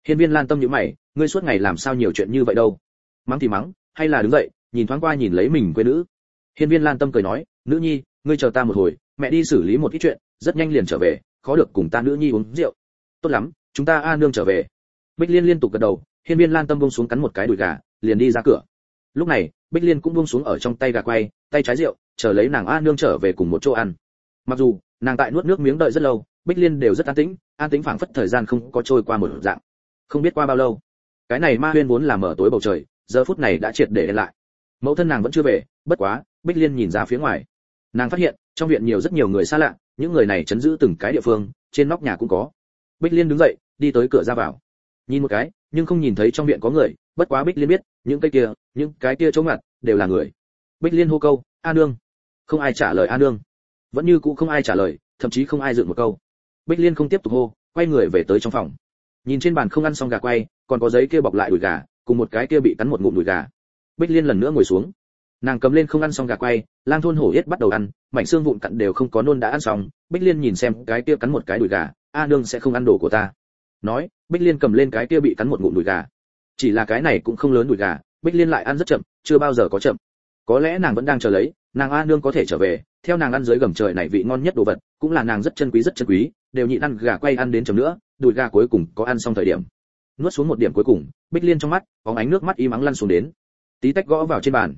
Hiên viên lan tâm như mày, ngươi suốt ngày làm sao nhiều chuyện như vậy đâu? Mắng thì mắng, hay là đứng dậy, nhìn thoáng qua nhìn lấy mình quê nữ. Hiên viên lan tâm cười nói, nữ nhi, ngươi chờ ta một hồi, mẹ đi xử lý một ít chuyện, rất nhanh liền trở về, khó được cùng ta nữ nhi uống rượu. Tốt lắm, chúng ta a nương trở về. Bích liên liên tục gật đầu, hiên viên lan tâm buông xuống cắn một cái đùi gà, liền đi ra cửa lúc này, bích liên cũng buông xuống ở trong tay gà quay, tay trái rượu, chờ lấy nàng a nương trở về cùng một chỗ ăn. Mặc dù, nàng tại nuốt nước miếng đợi rất lâu, bích liên đều rất an tĩnh an tĩnh phảng phất thời gian không có trôi qua một dạng. Không biết qua bao lâu, cái này ma huyên vốn là mở tối bầu trời, giờ phút này đã triệt để đen lại. Mẫu thân nàng vẫn chưa về, bất quá, bích liên nhìn ra phía ngoài. Nàng phát hiện, trong viện nhiều rất nhiều người xa lạ, những người này chấn giữ từng cái địa phương, trên nóc nhà cũng có. Bích liên đứng dậy, đi tới cửa ra vào. Nhìn một cái, nhưng không nhìn thấy trong viện có người, bất quá bích liên biết những cái kia, những cái kia chỗ ngặt đều là người. Bích liên hô câu, a nương. Không ai trả lời a nương. Vẫn như cũ không ai trả lời, thậm chí không ai dựng một câu. Bích liên không tiếp tục hô, quay người về tới trong phòng. Nhìn trên bàn không ăn xong gà quay, còn có giấy kia bọc lại đùi gà, cùng một cái kia bị cắn một ngụm đùi gà. Bích liên lần nữa ngồi xuống. Nàng cầm lên không ăn xong gà quay, lang thôn hổ yết bắt đầu ăn, mảnh xương vụn cặn đều không có nôn đã ăn xong. Bích liên nhìn xem cái kia cắn một cái đùi gà, a nương sẽ không ăn đồ của ta. Nói, bích liên cầm lên cái kia bị cắn một ngụm đùi gà chỉ là cái này cũng không lớn đùi gà, bích liên lại ăn rất chậm, chưa bao giờ có chậm. Có lẽ nàng vẫn đang chờ lấy, nàng a nương có thể trở về, theo nàng ăn dưới gầm trời này vị ngon nhất đồ vật, cũng là nàng rất chân quý, rất chân quý, đều nhịn ăn gà quay ăn đến chậm nữa, đùi gà cuối cùng có ăn xong thời điểm. Nuốt xuống một điểm cuối cùng, bích liên trong mắt có ánh nước mắt y mắng lăn xuống đến. Tí tách gõ vào trên bàn.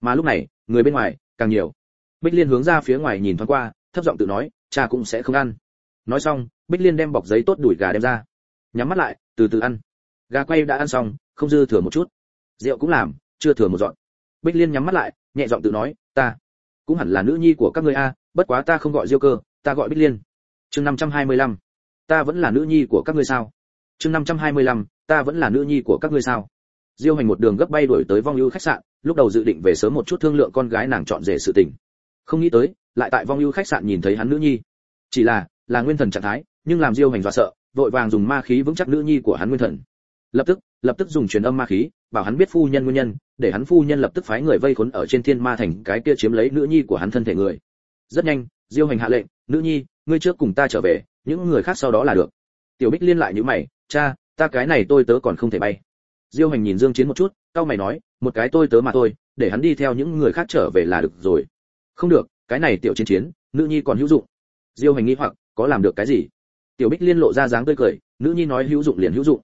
Mà lúc này, người bên ngoài, càng nhiều. Bích liên hướng ra phía ngoài nhìn thoáng qua, thấp giọng tự nói, cha cũng sẽ không ăn. Nói xong, bích liên đem bọc giấy tốt đuổi gà đem ra. Nhắm mắt lại, từ từ ăn gà quay đã ăn xong không dư thừa một chút. Rượu cũng làm chưa thừa một dọn. Bích liên nhắm mắt lại nhẹ giọng tự nói ta cũng hẳn là nữ nhi của các ngươi a bất quá ta không gọi diêu cơ ta gọi bích liên. Chương 525. ta vẫn là nữ nhi của các ngươi sao? Chương 525, ta vẫn là nữ nhi của các ngươi sao? Diêu hành một đường gấp bay đuổi tới vong ưu khách sạn lúc đầu dự định về sớm một chút thương lượng con gái nàng chọn rể sự tình. Không nghĩ tới lại tại vong ưu khách sạn nhìn thấy hắn nữ nhi. Chỉ là là nguyên thần trạng thái nhưng làm diêu hành dọa sợ vội vàng dùng ma khí vững chắc nữ nhi của hắn nguyên thần lập tức lập tức dùng truyền âm ma khí, bảo hắn biết phu nhân nguyên nhân, để hắn phu nhân lập tức phái người vây khốn ở trên thiên ma thành cái kia chiếm lấy nữ nhi của hắn thân thể người. Rất nhanh, diêu hành hạ lệnh, nữ nhi, ngươi trước cùng ta trở về, những người khác sau đó là được. Tiểu bích liên lại như mày, cha, ta cái này tôi tớ còn không thể bay. Diêu hành nhìn dương chiến một chút cao mày nói, một cái tôi tớ mà thôi, để hắn đi theo những người khác trở về là được rồi. Không được, cái này tiểu chiến chiến, nữ nhi còn hữu dụng. Diêu hành nghĩ hoặc, có làm được cái gì? Tiểu bích liên lộ ra dáng tươi cười, nữ nhi nói hữu dụng liền hữu dụng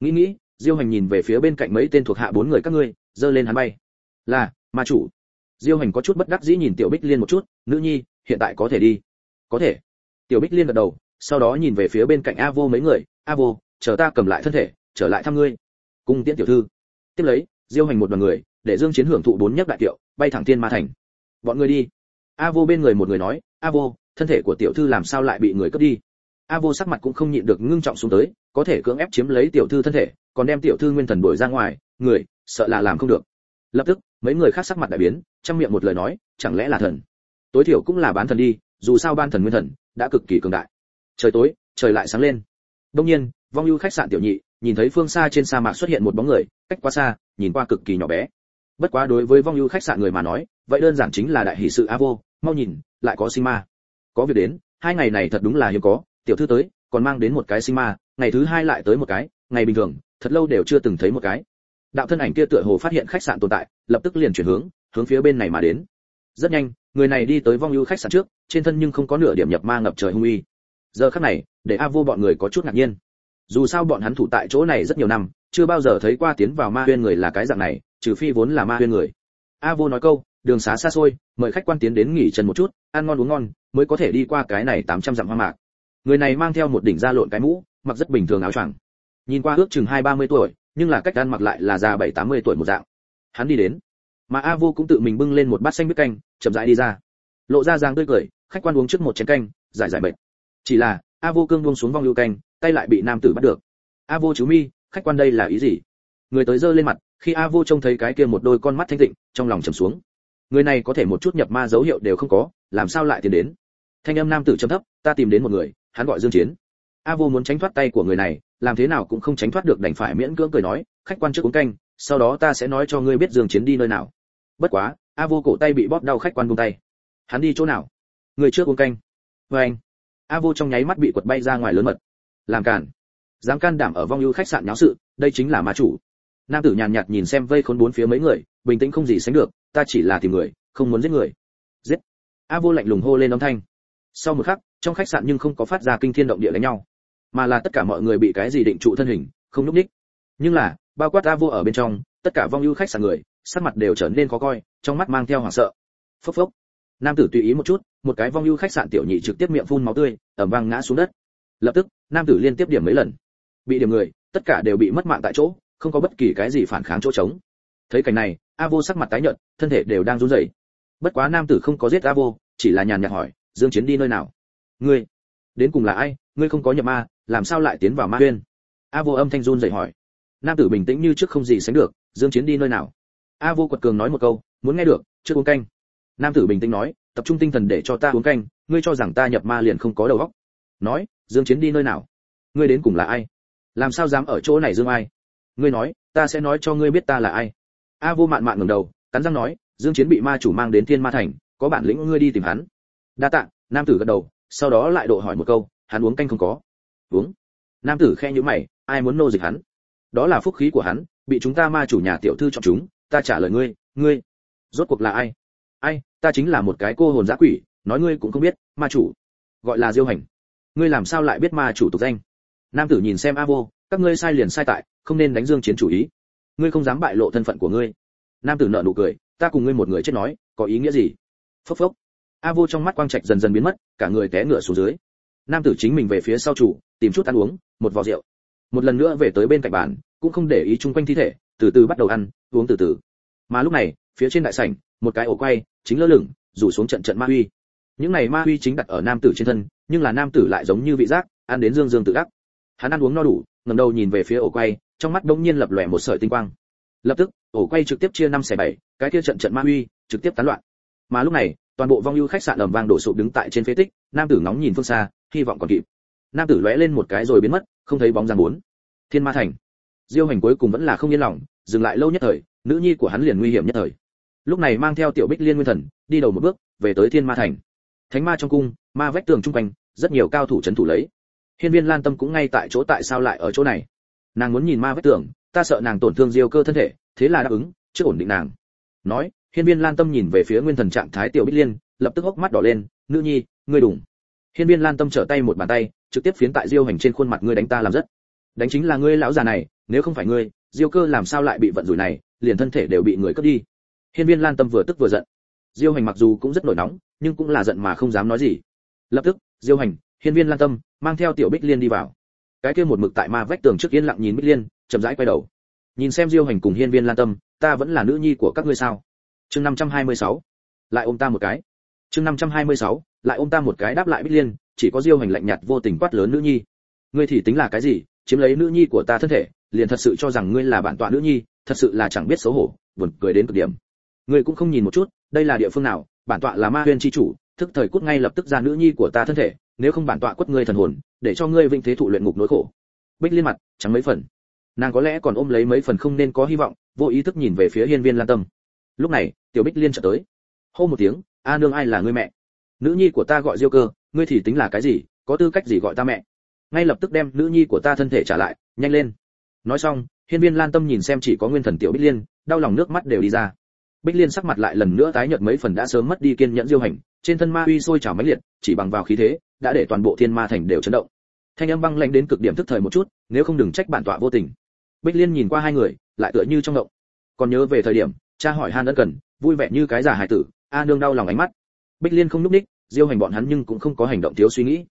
nghĩ nghĩ, diêu hành nhìn về phía bên cạnh mấy tên thuộc hạ bốn người các ngươi dơ lên hắn bay. Là, ma chủ. Diêu hành có chút bất đắc dĩ nhìn tiểu bích liên một chút, nữ nhi, hiện tại có thể đi. Có thể. Tiểu bích liên gật đầu, sau đó nhìn về phía bên cạnh a vô mấy người, a vô, chờ ta cầm lại thân thể, trở lại thăm ngươi. Cung tiễn tiểu thư. Tiếp lấy, diêu hành một đoàn người, để dương chiến hưởng thụ bốn nhất đại tiệu bay thẳng thiên ma thành. Bọn người đi. A vô bên người một người nói, a vô, thân thể của tiểu thư làm sao lại bị người cướp đi? A vô sắc mặt cũng không nhịn được ngưng trọng xuống tới, có thể cưỡng ép chiếm lấy tiểu thư thân thể, còn đem tiểu thư nguyên thần đuổi ra ngoài, người, sợ là làm không được. Lập tức, mấy người khác sắc mặt đại biến trong miệng một lời nói, chẳng lẽ là thần? Tối thiểu cũng là bán thần đi, dù sao ban thần nguyên thần đã cực kỳ cường đại. Trời tối, trời lại sáng lên. Đông nhiên, vong ưu khách sạn tiểu nhị, nhìn thấy phương xa trên sa mạc xuất hiện một bóng người, cách quá xa, nhìn qua cực kỳ nhỏ bé. Bất quá đối với vong ưu khách sạn người mà nói, vậy đơn giản chính là đại hỷ sự a vô mau nhìn, lại có sinh ma có việc đến, hai ngày này thật đúng là hiếm có tiểu thư tới, còn mang đến một cái sinh ma, ngày thứ hai lại tới một cái, ngày bình thường, thật lâu đều chưa từng thấy một cái. Đạo thân ảnh kia tựa hồ phát hiện khách sạn tồn tại, lập tức liền chuyển hướng hướng phía bên này mà đến. Rất nhanh, người này đi tới vong ưu khách sạn trước, trên thân nhưng không có nửa điểm nhập ma ngập trời hung uy. Giờ khắc này, để a vô bọn người có chút ngạc nhiên. Dù sao bọn hắn thủ tại chỗ này rất nhiều năm, chưa bao giờ thấy qua tiến vào ma huyên người là cái dạng này, trừ phi vốn là ma huyên người. A vô nói câu, đường xá xa xôi, mời khách quan tiến đến nghỉ chân một chút, ăn ngon uống ngon, mới có thể đi qua cái này 800 dặm hoang mạc người này mang theo một đỉnh da lộn cái mũ, mặc rất bình thường áo choàng. Nhìn qua ước chừng hai ba mươi tuổi, nhưng là cách ăn mặc lại là già bảy tám mươi tuổi một dạng. Hắn đi đến. Mà a vô cũng tự mình bưng lên một bát xanh biết canh, chậm rãi đi ra. Lộ ra dáng tươi cười, khách quan uống trước một chén canh, giải giải bệnh chỉ là, a vô cương buông xuống vong lưu canh, tay lại bị nam tử bắt được. A vô chú mi, khách quan đây là ý gì? Người tới giơ lên mặt, khi a vô trông thấy cái kia một đôi con mắt thanh tịnh, trong lòng trầm xuống. Người này có thể một chút nhập ma dấu hiệu đều không có, làm sao lại tiến đến? Thanh âm nam tử trầm thấp, ta tìm đến một người hắn gọi dương chiến. A vô muốn tránh thoát tay của người này, làm thế nào cũng không tránh thoát được đành phải miễn cưỡng cười nói, khách quan trước uống canh, sau đó ta sẽ nói cho ngươi biết dương chiến đi nơi nào. Bất quá, a vô cổ tay bị bóp đau khách quan buông tay. Hắn đi chỗ nào? Người trước uống canh. Với anh. A vô trong nháy mắt bị quật bay ra ngoài lớn mật. Làm cản dám can đảm ở vong ưu khách sạn nháo sự, đây chính là ma chủ. Nam tử nhàn nhạt nhìn xem vây khốn bốn phía mấy người, bình tĩnh không gì sánh được, ta chỉ là tìm người, không muốn giết người. Giết. A vô lạnh lùng hô lên âm thanh sau một khắc, trong khách sạn nhưng không có phát ra kinh thiên động địa đánh nhau, mà là tất cả mọi người bị cái gì định trụ thân hình, không núp ních. Nhưng là, bao quát a vô ở bên trong, tất cả vong ưu khách sạn người, sắc mặt đều trở nên khó coi, trong mắt mang theo hoảng sợ. Phốc phốc. Nam tử tùy ý một chút, một cái vong ưu khách sạn tiểu nhị trực tiếp miệng phun máu tươi ẩm vang ngã xuống đất. Lập tức, nam tử liên tiếp điểm mấy lần. Bị điểm người, tất cả đều bị mất mạng tại chỗ, không có bất kỳ cái gì phản kháng chỗ trống. Thấy cảnh này, a vô sắc mặt tái nhợt, thân thể đều đang run rẩy. Bất quá nam tử không có giết a vô, chỉ là nhàn nhạt hỏi dương chiến đi nơi nào? Ngươi? Đến cùng là ai? Ngươi không có nhập ma, làm sao lại tiến vào ma huyên? A vô âm thanh run rẩy hỏi. Nam tử bình tĩnh như trước không gì sánh được, dương chiến đi nơi nào? A vô quật cường nói một câu, muốn nghe được chưa uống canh. Nam tử bình tĩnh nói, tập trung tinh thần để cho ta uống canh, ngươi cho rằng ta nhập ma liền không có đầu óc. Nói, dương chiến đi nơi nào? Ngươi đến cùng là ai? Làm sao dám ở chỗ này dương ai? Ngươi nói, ta sẽ nói cho ngươi biết ta là ai. A vô mạn mạn ngẩng đầu, cắn răng nói, dương chiến bị ma chủ mang đến thiên ma thành, có bản lĩnh ngươi đi tìm hắn đa tạ, nam tử gật đầu, sau đó lại độ hỏi một câu, hắn uống canh không có. Uống. Nam tử khe nhíu mày, ai muốn nô dịch hắn? Đó là phúc khí của hắn, bị chúng ta ma chủ nhà tiểu thư chọn chúng, ta trả lời ngươi ngươi. Rốt cuộc là ai? Ai, ta chính là một cái cô hồn dã quỷ, nói ngươi cũng không biết, ma chủ. Gọi là diêu hành. Ngươi làm sao lại biết ma chủ tục danh? Nam tử nhìn xem a vô, các ngươi sai liền sai tại, không nên đánh dương chiến chủ ý. Ngươi không dám bại lộ thân phận của ngươi. Nam tử nợ nụ cười, ta cùng ngươi một người chết nói, có ý nghĩa gì? Phốc phốc a vô trong mắt quang trạch dần dần biến mất, cả người té ngựa xuống dưới. Nam tử chính mình về phía sau chủ, tìm chút ăn uống, một vò rượu. Một lần nữa về tới bên cạnh bàn, cũng không để ý chung quanh thi thể, từ từ bắt đầu ăn, uống từ từ. Mà lúc này, phía trên đại sảnh, một cái ổ quay, chính lơ lửng, rủ xuống trận trận ma huy. Những này ma huy chính đặt ở nam tử trên thân, nhưng là nam tử lại giống như vị giác, ăn đến dương dương tự đắc. Hắn ăn uống no đủ, ngẩng đầu nhìn về phía ổ quay, trong mắt đống nhiên lập lòe một sợi tinh quang. Lập tức, ổ quay trực tiếp chia năm xẻ bảy, cái kia trận trận ma huy trực tiếp tán loạn. Mà lúc này toàn bộ vong ưu khách sạn ầm vang đổ sụp đứng tại trên phế tích, nam tử ngóng nhìn phương xa, hy vọng còn kịp. Nam tử lóe lên một cái rồi biến mất, không thấy bóng dáng bốn. Thiên ma thành. Diêu hành cuối cùng vẫn là không yên lòng, dừng lại lâu nhất thời, nữ nhi của hắn liền nguy hiểm nhất thời. Lúc này mang theo tiểu bích liên nguyên thần, đi đầu một bước, về tới thiên ma thành. Thánh ma trong cung, ma vách tường trung quanh, rất nhiều cao thủ trấn thủ lấy. Hiên viên lan tâm cũng ngay tại chỗ tại sao lại ở chỗ này? Nàng muốn nhìn ma vách tường, ta sợ nàng tổn thương diêu cơ thân thể, thế là đáp ứng, trước ổn định nàng. Nói hiên viên lan tâm nhìn về phía nguyên thần trạng thái tiểu bích liên, lập tức hốc mắt đỏ lên, nữ nhi, ngươi đủng. Hiên viên lan tâm trở tay một bàn tay, trực tiếp phiến tại diêu hành trên khuôn mặt ngươi đánh ta làm rất. Đánh chính là ngươi lão già này, nếu không phải ngươi, diêu cơ làm sao lại bị vận rủi này, liền thân thể đều bị người cướp đi. Hiên viên lan tâm vừa tức vừa giận. Diêu hành mặc dù cũng rất nổi nóng, nhưng cũng là giận mà không dám nói gì. Lập tức, diêu hành, hiên viên lan tâm mang theo tiểu bích liên đi vào. Cái kia một mực tại ma vách tường trước yên lặng nhìn bích liên, chậm rãi quay đầu. Nhìn xem diêu hành cùng hiên viên lan tâm, ta vẫn là nữ nhi của các ngươi sao? Chương 526. lại ôm ta một cái. Chương 526, lại ôm ta một cái đáp lại bích liên chỉ có diêu hành lạnh nhạt vô tình quát lớn nữ nhi. Ngươi thì tính là cái gì? Chiếm lấy nữ nhi của ta thân thể liền thật sự cho rằng ngươi là bản tọa nữ nhi thật sự là chẳng biết xấu hổ buồn cười đến cực điểm. Ngươi cũng không nhìn một chút đây là địa phương nào? Bản tọa là ma huyên chi chủ thức thời cút ngay lập tức ra nữ nhi của ta thân thể nếu không bản tọa quất ngươi thần hồn để cho ngươi vinh thế thụ luyện ngục nỗi khổ. Bích liên mặt chẳng mấy phần. Nàng có lẽ còn ôm lấy mấy phần không nên có hy vọng vô ý thức nhìn về phía hiên viên lan tâm. Lúc này tiểu bích liên chợt tới. Hô một tiếng, a nương ai là ngươi mẹ? Nữ nhi của ta gọi diêu cơ, ngươi thì tính là cái gì, có tư cách gì gọi ta mẹ? Ngay lập tức đem nữ nhi của ta thân thể trả lại, nhanh lên. Nói xong, hiên viên lan tâm nhìn xem chỉ có nguyên thần tiểu bích liên, đau lòng nước mắt đều đi ra. Bích liên sắc mặt lại lần nữa tái nhợt mấy phần đã sớm mất đi kiên nhẫn diêu hành, trên thân ma uy sôi trào mãnh liệt, chỉ bằng vào khí thế, đã để toàn bộ thiên ma thành đều chấn động. Thanh âm băng lãnh đến cực điểm thức thời một chút, nếu không đừng trách bản tọa vô tình. Bích liên nhìn qua hai người, lại tựa như trong động còn nhớ về thời điểm cha hỏi han ân cần vui vẻ như cái giả hài tử a nương đau lòng ánh mắt. Bích liên không núp ních, diêu hành bọn hắn nhưng cũng không có hành động thiếu suy nghĩ.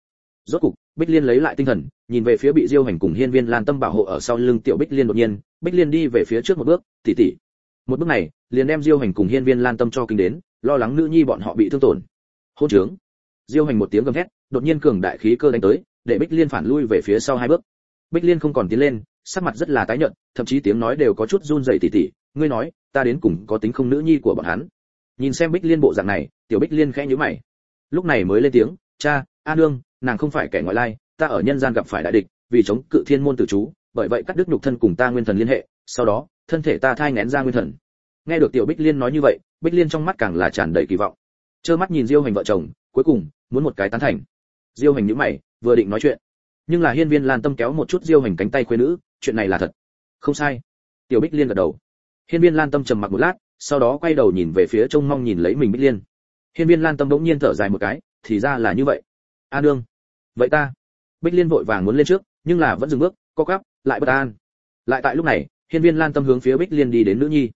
Rốt cục bích liên lấy lại tinh thần nhìn về phía bị diêu hành cùng hiên viên lan tâm bảo hộ ở sau lưng tiểu bích liên đột nhiên bích liên đi về phía trước một bước tỉ tỉ một bước này liền đem diêu hành cùng hiên viên lan tâm cho kinh đến lo lắng nữ nhi bọn họ bị thương tổn. Hôn trướng. Diêu hành một tiếng gầm thét đột nhiên cường đại khí cơ đánh tới để bích liên phản lui về phía sau hai bước. Bích liên không còn tiến lên sắc mặt rất là tái nhợt thậm chí tiếng nói đều có chút run rẩy tỉ tỉ ngươi nói ta đến cùng có tính không nữ nhi của bọn hắn. Nhìn xem bích liên bộ dạng này, tiểu bích liên khẽ nhíu mày. Lúc này mới lên tiếng, cha, a nương, nàng không phải kẻ ngoại lai, ta ở nhân gian gặp phải đại địch, vì chống cự thiên môn tử chú, bởi vậy cắt đứt nhục thân cùng ta nguyên thần liên hệ, sau đó, thân thể ta thai nén ra nguyên thần. Nghe được tiểu bích liên nói như vậy, bích liên trong mắt càng là tràn đầy kỳ vọng. Trơ mắt nhìn diêu hành vợ chồng, cuối cùng, muốn một cái tán thành. Diêu hành nhíu mày, vừa định nói chuyện, nhưng là hiên viên lan tâm kéo một chút diêu hành cánh tay khuê nữ, chuyện này là thật. Không sai. Tiểu bích liên gật đầu hiên viên lan tâm trầm mặc một lát, sau đó quay đầu nhìn về phía trông mong nhìn lấy mình bích liên. Hiên viên lan tâm bỗng nhiên thở dài một cái, thì ra là như vậy. A nương. Vậy ta. Bích liên vội vàng muốn lên trước, nhưng là vẫn dừng bước, co quắp, lại bất an. Lại tại lúc này, hiên viên lan tâm hướng phía bích liên đi đến nữ nhi.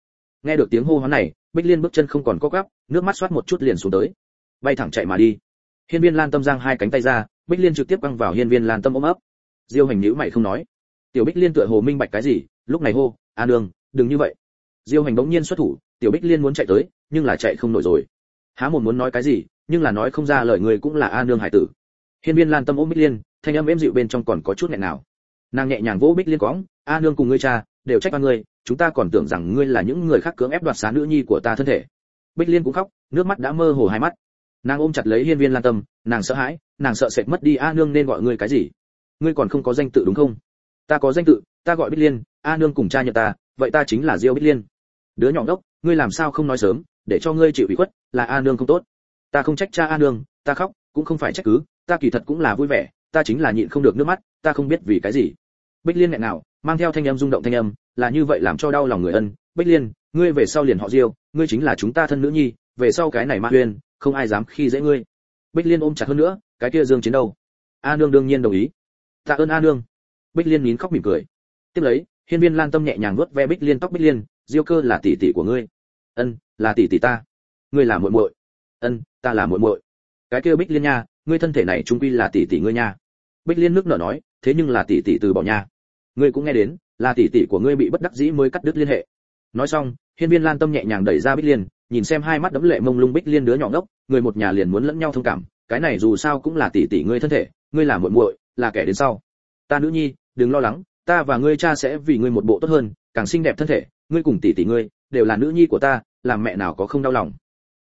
Nghe được tiếng hô hoán này, bích liên bước chân không còn co quắp, nước mắt xoát một chút liền xuống tới. Bay thẳng chạy mà đi. Hiên viên lan tâm giang hai cánh tay ra, bích liên trực tiếp quăng vào hiên viên lan tâm ôm ấp. Diêu hành nhíu mày không nói. Tiểu bích liên tựa hồ minh bạch cái gì, lúc này hô, a nương, đừng như vậy diêu hành bỗng nhiên xuất thủ, tiểu bích liên muốn chạy tới, nhưng là chạy không nổi rồi. Há một muốn nói cái gì, nhưng là nói không ra lời người cũng là a nương hải tử. Hiên viên lan tâm ôm bích liên, thanh âm êm dịu bên trong còn có chút nghẹn nào. Nàng nhẹ nhàng vỗ bích liên cõng, a nương cùng ngươi cha, đều trách ba ngươi, chúng ta còn tưởng rằng ngươi là những người khác cưỡng ép đoạt xá nữ nhi của ta thân thể. Bích liên cũng khóc, nước mắt đã mơ hồ hai mắt. Nàng ôm chặt lấy hiên viên lan tâm, nàng sợ hãi, nàng sợ sệt mất đi a nương nên gọi ngươi cái gì? Ngươi còn không có danh tự đúng không? Ta có danh tự, ta gọi bích liên, a nương cùng cha nhận ta, vậy ta chính là diêu bích liên đứa nhỏ đốc ngươi làm sao không nói sớm, để cho ngươi chịu ủy khuất, là a nương không tốt. Ta không trách cha a nương, ta khóc, cũng không phải trách cứ, ta kỳ thật cũng là vui vẻ, ta chính là nhịn không được nước mắt, ta không biết vì cái gì. Bích liên nghẹn nào mang theo thanh âm rung động thanh âm, là như vậy làm cho đau lòng người ân. Bích liên, ngươi về sau liền họ diêu, ngươi chính là chúng ta thân nữ nhi, về sau cái này ma uyên, không ai dám khi dễ ngươi. Bích liên ôm chặt hơn nữa, cái kia dương chiến đâu. A nương đương nhiên đồng ý. Tạ ơn a nương. Bích liên nín khóc mỉm cười. Tiếp lấy, hiên viên lan tâm nhẹ nhàng vuốt ve bích liên tóc bích liên diêu cơ là tỷ tỷ của ngươi. Ân, là tỷ tỷ ta. Ngươi là muội muội. Ân, ta là muội muội. Cái kia bích liên nha, ngươi thân thể này trung quy là tỷ tỷ ngươi nha. Bích liên nước nở nói, thế nhưng là tỷ tỷ từ bỏ nha. Ngươi cũng nghe đến, là tỷ tỷ của ngươi bị bất đắc dĩ mới cắt đứt liên hệ. Nói xong, hiên viên lan tâm nhẹ nhàng đẩy ra bích liên, nhìn xem hai mắt đấm lệ mông lung bích liên đứa nhỏ ngốc, người một nhà liền muốn lẫn nhau thông cảm. Cái này dù sao cũng là tỷ tỷ ngươi thân thể, ngươi là muội muội, là kẻ đến sau. Ta nữ nhi, đừng lo lắng, ta và ngươi cha sẽ vì ngươi một bộ tốt hơn, càng xinh đẹp thân thể ngươi cùng tỷ tỷ ngươi đều là nữ nhi của ta, làm mẹ nào có không đau lòng.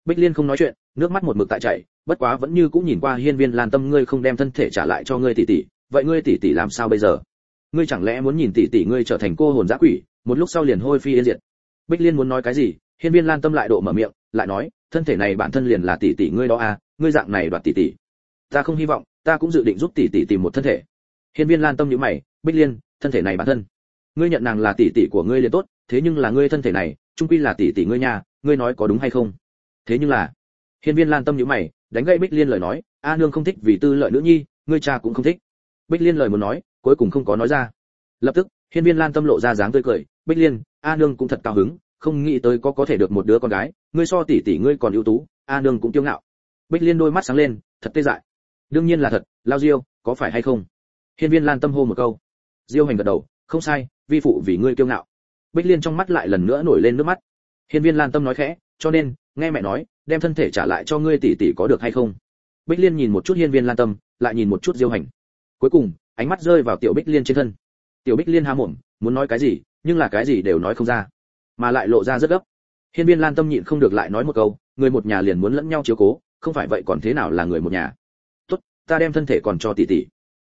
Bích liên không nói chuyện, nước mắt một mực tại chảy, bất quá vẫn như cũng nhìn qua hiên viên lan tâm ngươi không đem thân thể trả lại cho ngươi tỷ tỷ, vậy ngươi tỷ tỷ làm sao bây giờ? Ngươi chẳng lẽ muốn nhìn tỷ tỷ ngươi trở thành cô hồn dã quỷ, một lúc sau liền hôi phi yên diệt? Bích liên muốn nói cái gì, hiên viên lan tâm lại độ mở miệng, lại nói, thân thể này bản thân liền là tỷ tỷ ngươi đó à ngươi dạng này đoạt tỷ tỷ. Ta không hy vọng, ta cũng dự định giúp tỷ tỷ tìm một thân thể. Hiên viên lan tâm nhíu mày, bích liên, thân thể này bản thân. Ngươi nhận nàng là tỷ tỷ của ngươi liền tốt thế nhưng là ngươi thân thể này, trung quy là tỷ tỷ ngươi nhà ngươi nói có đúng hay không? Thế nhưng là, hiên viên lan tâm nhíu mày, đánh gãy bích liên lời nói, a nương không thích vì tư lợi nữ nhi, ngươi cha cũng không thích. Bích liên lời muốn nói, cuối cùng không có nói ra. Lập tức, hiên viên lan tâm lộ ra dáng tươi cười, bích liên, a nương cũng thật cao hứng, không nghĩ tới có có thể được một đứa con gái, ngươi so tỷ tỷ ngươi còn ưu tú, a nương cũng kiêu ngạo. Bích liên đôi mắt sáng lên, thật tê dại. Đương nhiên là thật, lao diêu, có phải hay không? Hiên viên lan tâm hô một câu. Diêu hành gật đầu, không sai, vi phụ vì ngươi kiêu ngạo bích liên trong mắt lại lần nữa nổi lên nước mắt. Hiên viên lan tâm nói khẽ, cho nên, nghe mẹ nói, đem thân thể trả lại cho ngươi tỷ tỷ có được hay không? Bích liên nhìn một chút hiên viên lan tâm, lại nhìn một chút diêu hành. Cuối cùng, ánh mắt rơi vào tiểu bích liên trên thân. Tiểu bích liên há mồm, muốn nói cái gì, nhưng là cái gì đều nói không ra, mà lại lộ ra rất gấp. Hiên viên lan tâm nhịn không được lại nói một câu, người một nhà liền muốn lẫn nhau chiếu cố, không phải vậy còn thế nào là người một nhà? Tốt, ta đem thân thể còn cho tỷ tỷ.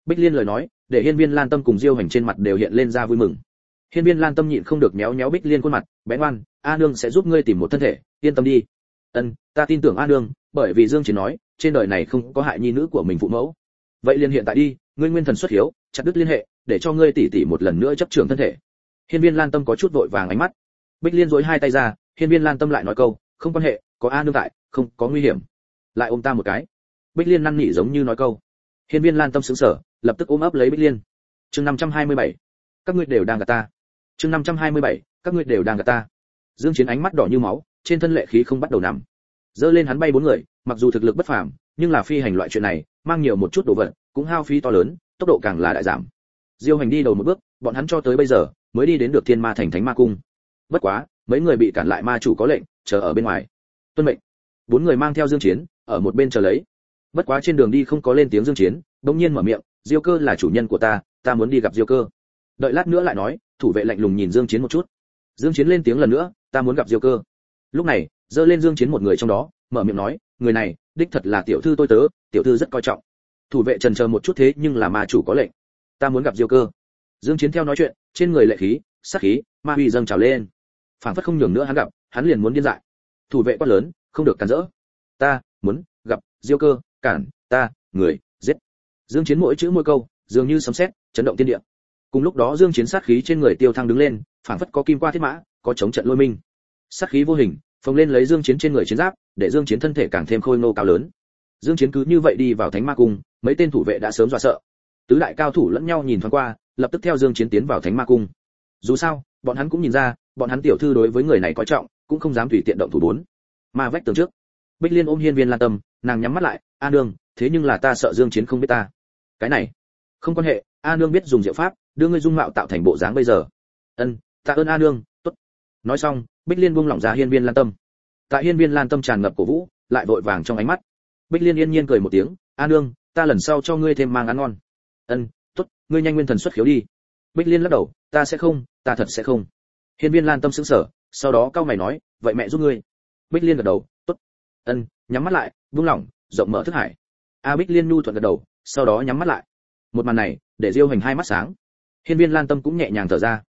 Bích liên lời nói, để hiên viên lan tâm cùng diêu hành trên mặt đều hiện lên ra vui mừng hiên viên lan tâm nhịn không được méo méo bích liên khuôn mặt, bé ngoan, a nương sẽ giúp ngươi tìm một thân thể, yên tâm đi. Ân, ta tin tưởng a nương, bởi vì dương chỉ nói, trên đời này không có hại nhi nữ của mình phụ mẫu. Vậy liền hiện tại đi, ngươi nguyên thần xuất hiếu, chặt đứt liên hệ, để cho ngươi tỷ tỷ một lần nữa chấp trường thân thể. Hiên viên lan tâm có chút vội vàng ánh mắt. Bích liên duỗi hai tay ra, hiên viên lan tâm lại nói câu, không quan hệ, có a nương tại, không có nguy hiểm. Lại ôm ta một cái. Bích liên năn nỉ giống như nói câu. Hiên viên lan tâm sững sờ, lập tức ôm ấp lấy bích liên. Chương 527. các ngươi đều đang gạt ta chương 527. các ngươi đều đang gặp ta. Dương chiến ánh mắt đỏ như máu, trên thân lệ khí không bắt đầu nằm. Dơ lên hắn bay bốn người, mặc dù thực lực bất phàm, nhưng là phi hành loại chuyện này, mang nhiều một chút đồ vật, cũng hao phí to lớn, tốc độ càng là đại giảm. Diêu hành đi đầu một bước, bọn hắn cho tới bây giờ, mới đi đến được thiên ma thành thánh ma cung. Bất quá, mấy người bị cản lại ma chủ có lệnh, chờ ở bên ngoài. Tuân mệnh. Bốn người mang theo dương chiến, ở một bên chờ lấy. Bất quá trên đường đi không có lên tiếng dương chiến bỗng nhiên mở miệng, diêu cơ là chủ nhân của ta ta muốn đi gặp diêu cơ đợi lát nữa lại nói, thủ vệ lạnh lùng nhìn dương chiến một chút. Dương chiến lên tiếng lần nữa, ta muốn gặp diêu cơ. Lúc này dơ lên dương chiến một người trong đó, mở miệng nói, người này, đích thật là tiểu thư tôi tớ, tiểu thư rất coi trọng. Thủ vệ trần chờ một chút thế nhưng là ma chủ có lệnh. Ta muốn gặp diêu cơ. Dương chiến theo nói chuyện, trên người lệ khí sát khí, ma huy dâng trào lên. Phảng phất không nhường nữa hắn gặp, hắn liền muốn điên dại. Thủ vệ quá lớn, không được cản rỡ. Ta muốn gặp diêu cơ, cản, ta, người, giết. Dương chiến mỗi chữ mỗi câu, dường như sấm sét, chấn động thiên địa cùng lúc đó dương chiến sát khí trên người tiêu thăng đứng lên, phảng phất có kim qua thiết mã, có chống trận lôi minh. Sát khí vô hình, phồng lên lấy dương chiến trên người chiến giáp, để dương chiến thân thể càng thêm khôi ngô cao lớn. Dương chiến cứ như vậy đi vào thánh ma cung, mấy tên thủ vệ đã sớm dọa sợ. Tứ đại cao thủ lẫn nhau nhìn thoáng qua, lập tức theo dương chiến tiến vào thánh ma cung. Dù sao, bọn hắn cũng nhìn ra, bọn hắn tiểu thư đối với người này coi trọng, cũng không dám tùy tiện động thủ bốn. Ma vách tường trước, bích liên ôm hiên viên lan tâm, nàng nhắm mắt lại, a nương, thế nhưng là ta sợ dương chiến không biết ta. Cái này, không quan hệ, a nương biết dùng diệu pháp đưa ngươi dung mạo tạo thành bộ dáng bây giờ. Ân, tạ ơn a nương, tốt. Nói xong, bích liên buông lỏng ra hiên viên lan tâm. Tại hiên viên lan tâm tràn ngập cổ vũ, lại vội vàng trong ánh mắt. Bích liên yên nhiên cười một tiếng, a nương, ta lần sau cho ngươi thêm mang ăn ngon. Ân, tốt, ngươi nhanh nguyên thần xuất khiếu đi. Bích liên lắc đầu, ta sẽ không, ta thật sẽ không. Hiên viên lan tâm sững sờ, sau đó cao mày nói, vậy mẹ giúp ngươi. Bích liên gật đầu, tốt. Ân, nhắm mắt lại. Buông lỏng, rộng mở thức hải. A bích liên nhu thuận gật đầu, sau đó nhắm mắt lại. Một màn này, để diêu hành hai mắt sáng hiên viên lan tâm cũng nhẹ nhàng thở ra.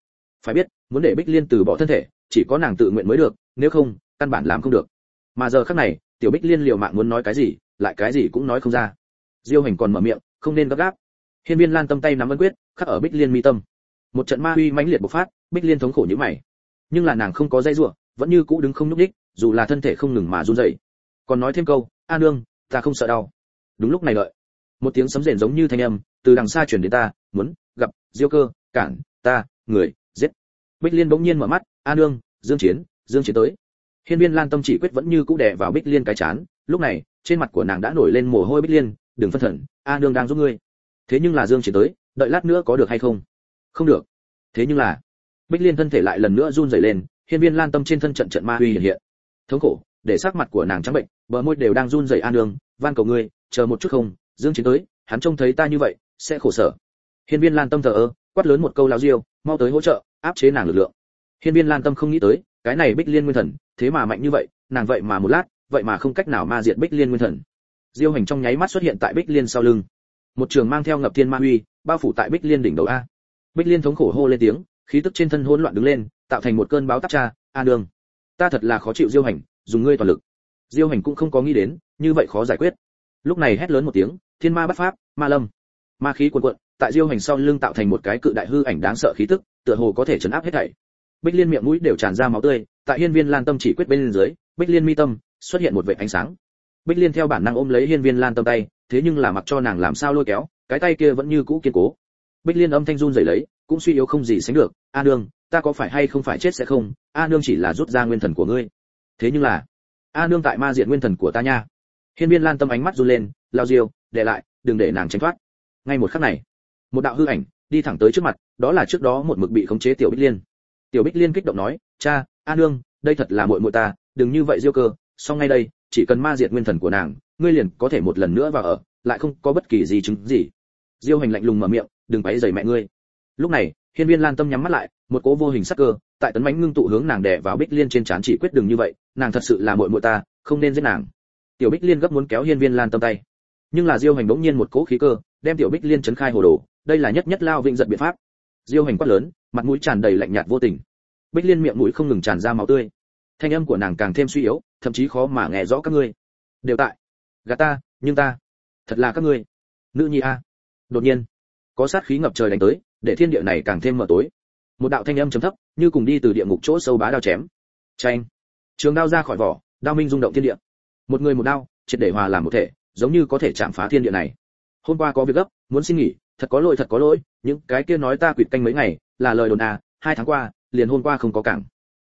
Phải biết, muốn để bích liên từ bỏ thân thể, chỉ có nàng tự nguyện mới được, nếu không, căn bản làm không được. Mà giờ khắc này, tiểu bích liên liều mạng muốn nói cái gì, lại cái gì cũng nói không ra. Diêu hành còn mở miệng, không nên gấp gáp. Hiên viên lan tâm tay nắm ấn quyết, khắc ở bích liên mi tâm. Một trận ma huy mãnh liệt bộc phát, bích liên thống khổ như mày. Nhưng là nàng không có dây rủa, vẫn như cũ đứng không nhúc đích dù là thân thể không ngừng mà run rẩy. Còn nói thêm câu, a nương, ta không sợ đau. Đúng lúc này đợi. Một tiếng sấm rền giống như thanh âm, từ đằng xa truyền đến ta, muốn gặp, diêu cơ, cản, ta, người, giết. Bích liên bỗng nhiên mở mắt, a nương, dương chiến dương chiến tới. Hiên viên lan tâm chỉ quyết vẫn như cũ đè vào bích liên cái chán. Lúc này, trên mặt của nàng đã nổi lên mồ hôi bích liên, đừng phân thần, a nương đang giúp ngươi. Thế nhưng là dương chiến tới, đợi lát nữa có được hay không? Không được. Thế nhưng là, bích liên thân thể lại lần nữa run rẩy lên, hiên viên lan tâm trên thân trận trận ma huy hiện hiện. Thống khổ, để sắc mặt của nàng trắng bệnh, bờ môi đều đang run rẩy a nương, van cầu ngươi, chờ một chút không, dương chiến tới, hắn trông thấy ta như vậy, sẽ khổ sở hiên viên lan tâm thở ơ, quát lớn một câu lão diêu, mau tới hỗ trợ, áp chế nàng lực lượng. Hiên viên lan tâm không nghĩ tới, cái này bích liên nguyên thần, thế mà mạnh như vậy, nàng vậy mà một lát, vậy mà không cách nào ma diệt bích liên nguyên thần. Diêu hành trong nháy mắt xuất hiện tại bích liên sau lưng. Một trường mang theo ngập thiên ma huy, bao phủ tại bích liên đỉnh đầu a. Bích liên thống khổ hô lên tiếng, khí tức trên thân hỗn loạn đứng lên, tạo thành một cơn báo táp cha a đường, ta thật là khó chịu diêu hành, dùng ngươi toàn lực. Diêu hành cũng không có nghĩ đến, như vậy khó giải quyết. Lúc này hét lớn một tiếng, thiên ma bắt pháp, ma lâm. Ma khí cuồn cuộn tại diêu hành sau lưng tạo thành một cái cự đại hư ảnh đáng sợ khí tức, tựa hồ có thể chấn áp hết thảy. Bích liên miệng mũi đều tràn ra máu tươi, tại hiên viên lan tâm chỉ quyết bên dưới, bích liên mi tâm xuất hiện một vệt ánh sáng. Bích liên theo bản năng ôm lấy hiên viên lan tâm tay, thế nhưng là mặc cho nàng làm sao lôi kéo, cái tay kia vẫn như cũ kiên cố. Bích liên âm thanh run rẩy lấy, cũng suy yếu không gì sánh được, a nương, ta có phải hay không phải chết sẽ không? A nương chỉ là rút ra nguyên thần của ngươi. Thế nhưng là, a nương tại ma diện nguyên thần của ta nha. Hiên viên lan tâm ánh mắt run lên, lao diêu, để lại, đừng để nàng tránh thoát. Ngay một khắc này một đạo hư ảnh đi thẳng tới trước mặt, đó là trước đó một mực bị khống chế tiểu bích liên. Tiểu bích liên kích động nói, cha, a nương, đây thật là muội muội ta, đừng như vậy diêu cơ, xong ngay đây, chỉ cần ma diệt nguyên thần của nàng, ngươi liền có thể một lần nữa vào ở, lại không có bất kỳ gì chứng gì. Diêu hành lạnh lùng mở miệng, đừng quấy rầy mẹ ngươi. Lúc này, hiên viên lan tâm nhắm mắt lại, một cỗ vô hình sắc cơ, tại tấn mãnh ngưng tụ hướng nàng đè vào bích liên trên trán chỉ quyết đừng như vậy, nàng thật sự là muội muội ta, không nên giết nàng. Tiểu bích liên gấp muốn kéo hiên viên lan tâm tay. Nhưng là diêu hành bỗng nhiên một cỗ khí cơ đem tiểu bích liên chấn khai hồ đồ, đây là nhất nhất lao vĩnh giận biện pháp. Diêu hành quát lớn, mặt mũi tràn đầy lạnh nhạt vô tình. Bích liên miệng mũi không ngừng tràn ra máu tươi. Thanh âm của nàng càng thêm suy yếu, thậm chí khó mà nghe rõ các ngươi. Đều tại. Gà ta, nhưng ta. Thật là các ngươi. Nữ nhi a. Đột nhiên, có sát khí ngập trời đánh tới, để thiên địa này càng thêm mờ tối. Một đạo thanh âm trầm thấp, như cùng đi từ địa ngục chỗ sâu bá đao chém. Tranh trường đao ra khỏi vỏ, đao minh rung động thiên địa. Một người một đao, triệt để hòa làm một thể, giống như có thể chạm phá thiên địa này hôm qua có việc gấp, muốn xin nghỉ, thật có lỗi, thật có lỗi, những cái kia nói ta quỵt canh mấy ngày, là lời đồn à hai tháng qua, liền hôm qua không có cảng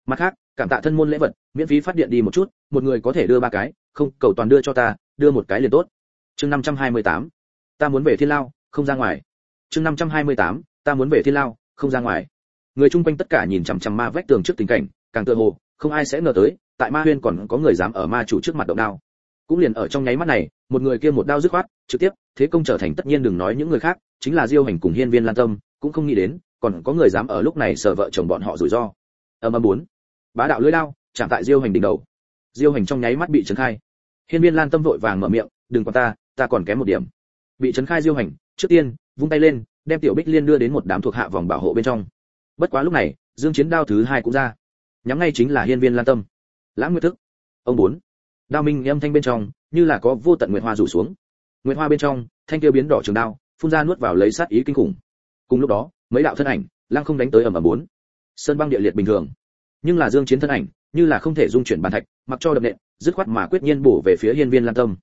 mặt khác, cảm tạ thân môn lễ vật, miễn phí phát điện đi một chút, một người có thể đưa ba cái, không, cầu toàn đưa cho ta, đưa một cái liền tốt chương 528. ta muốn về thiên lao, không ra ngoài chương 528. ta muốn về thiên lao, không ra ngoài người chung quanh tất cả nhìn chằm chằm ma vách tường trước tình cảnh, càng tựa hồ, không ai sẽ ngờ tới, tại ma huyên còn có người dám ở ma chủ trước mặt động đao cũng liền ở trong nháy mắt này một người kia một đao dứt khoát trực tiếp thế công trở thành tất nhiên đừng nói những người khác chính là diêu hành cùng hiên viên lan tâm cũng không nghĩ đến còn có người dám ở lúc này sở vợ chồng bọn họ rủi ro. Âm âm bốn. Bá đạo lưỡi lao, chạm tại diêu hành đỉnh đầu. Diêu hành trong nháy mắt bị chấn khai. Hiên viên lan tâm vội vàng mở miệng đừng qua ta ta còn kém một điểm. Bị chấn khai diêu hành trước tiên vung tay lên đem tiểu bích liên đưa đến một đám thuộc hạ vòng bảo hộ bên trong. Bất quá lúc này dương chiến đao thứ hai cũng ra. Nhắm ngay chính là hiên viên lan tâm. Lãng nguyệt thức. Ông bốn đao minh âm thanh bên trong, như là có vô tận nguyệt hoa rủ xuống. Nguyệt hoa bên trong, thanh kia biến đỏ trường đao, phun ra nuốt vào lấy sát ý kinh khủng. Cùng lúc đó, mấy đạo thân ảnh, lăng không đánh tới ầm ầm bốn. Sơn băng địa liệt bình thường. Nhưng là dương chiến thân ảnh, như là không thể dung chuyển bàn thạch, mặc cho đập nện, dứt khoát mà quyết nhiên bổ về phía hiên viên lan tâm.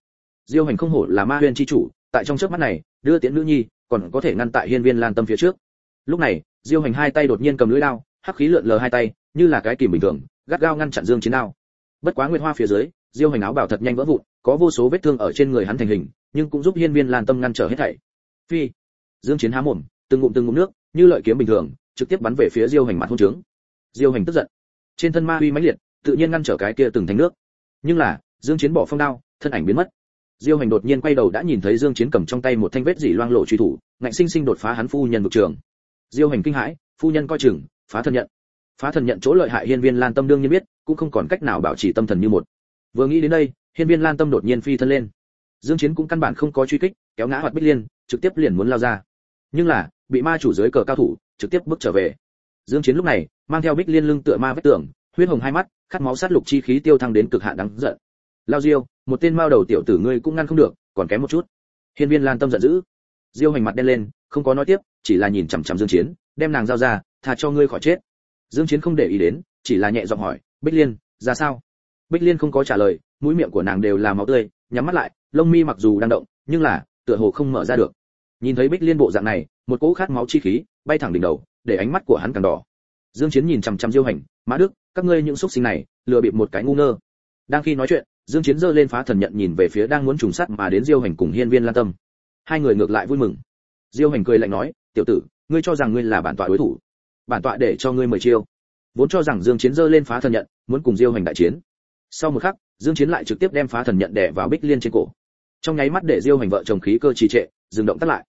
Diêu hành không hổ là ma huyền chi chủ, tại trong chớp mắt này, đưa tiễn nữ nhi, còn có thể ngăn tại hiên viên lan tâm phía trước. Lúc này, diêu hành hai tay đột nhiên cầm lưỡi đao, hắc khí lượn lờ hai tay, như là cái kìm bình thường, gắt gao ngăn chặn dương chiến đao. Bất quá nguyệt hoa phía dưới diêu hành áo bảo thật nhanh vỡ vụn, có vô số vết thương ở trên người hắn thành hình, nhưng cũng giúp hiên viên lan tâm ngăn trở hết thảy. Phi, dương chiến há mồm, từng ngụm từng ngụm nước, như lợi kiếm bình thường, trực tiếp bắn về phía diêu hành mặt hôn trướng. Diêu hành tức giận. Trên thân ma uy mãnh liệt, tự nhiên ngăn trở cái kia từng thành nước. Nhưng là, dương chiến bỏ phong đao, thân ảnh biến mất. Diêu hành đột nhiên quay đầu đã nhìn thấy dương chiến cầm trong tay một thanh vết dỉ loang lộ truy thủ, ngạnh sinh sinh đột phá hắn phu nhân vực trường. Diêu hành kinh hãi, phu nhân coi chừng, phá thần nhận. Phá thần nhận chỗ lợi hại hiên viên lan tâm đương nhiên biết, cũng không còn cách nào bảo trì tâm thần như một vừa nghĩ đến đây, hiên viên lan tâm đột nhiên phi thân lên. Dương chiến cũng căn bản không có truy kích, kéo ngã hoạt bích liên, trực tiếp liền muốn lao ra. Nhưng là, bị ma chủ dưới cờ cao thủ, trực tiếp bước trở về. Dương chiến lúc này, mang theo bích liên lưng tựa ma vết tường, huyết hồng hai mắt, khát máu sát lục chi khí tiêu thăng đến cực hạn đáng giận. Lao diêu, một tên mao đầu tiểu tử ngươi cũng ngăn không được, còn kém một chút. Hiên viên lan tâm giận dữ. Diêu hành mặt đen lên, không có nói tiếp, chỉ là nhìn chằm chằm dương chiến, đem nàng giao ra, tha cho ngươi khỏi chết. Dương chiến không để ý đến, chỉ là nhẹ giọng hỏi, bích liên, ra sao? Bích liên không có trả lời, mũi miệng của nàng đều là máu tươi, nhắm mắt lại, lông mi mặc dù đang động, nhưng là, tựa hồ không mở ra được. Nhìn thấy bích liên bộ dạng này, một cỗ khát máu chi khí bay thẳng đỉnh đầu, để ánh mắt của hắn càng đỏ. Dương chiến nhìn chằm chằm diêu hành, mã đức, các ngươi những xuất sinh này, lừa bịp một cái ngu ngơ. Đang khi nói chuyện, dương chiến giơ lên phá thần nhận nhìn về phía đang muốn trùng sát mà đến diêu hành cùng hiên viên lan tâm. Hai người ngược lại vui mừng. Diêu hành cười lạnh nói, tiểu tử, ngươi cho rằng ngươi là bản tọa đối thủ. Bản tọa để cho ngươi mời chiêu. Vốn cho rằng dương chiến giơ lên phá thần nhận, muốn cùng diêu hành đại chiến sau một khắc, dương chiến lại trực tiếp đem phá thần nhận đè vào bích liên trên cổ. Trong nháy mắt để diêu hành vợ chồng khí cơ trì trệ, dừng động tắt lại.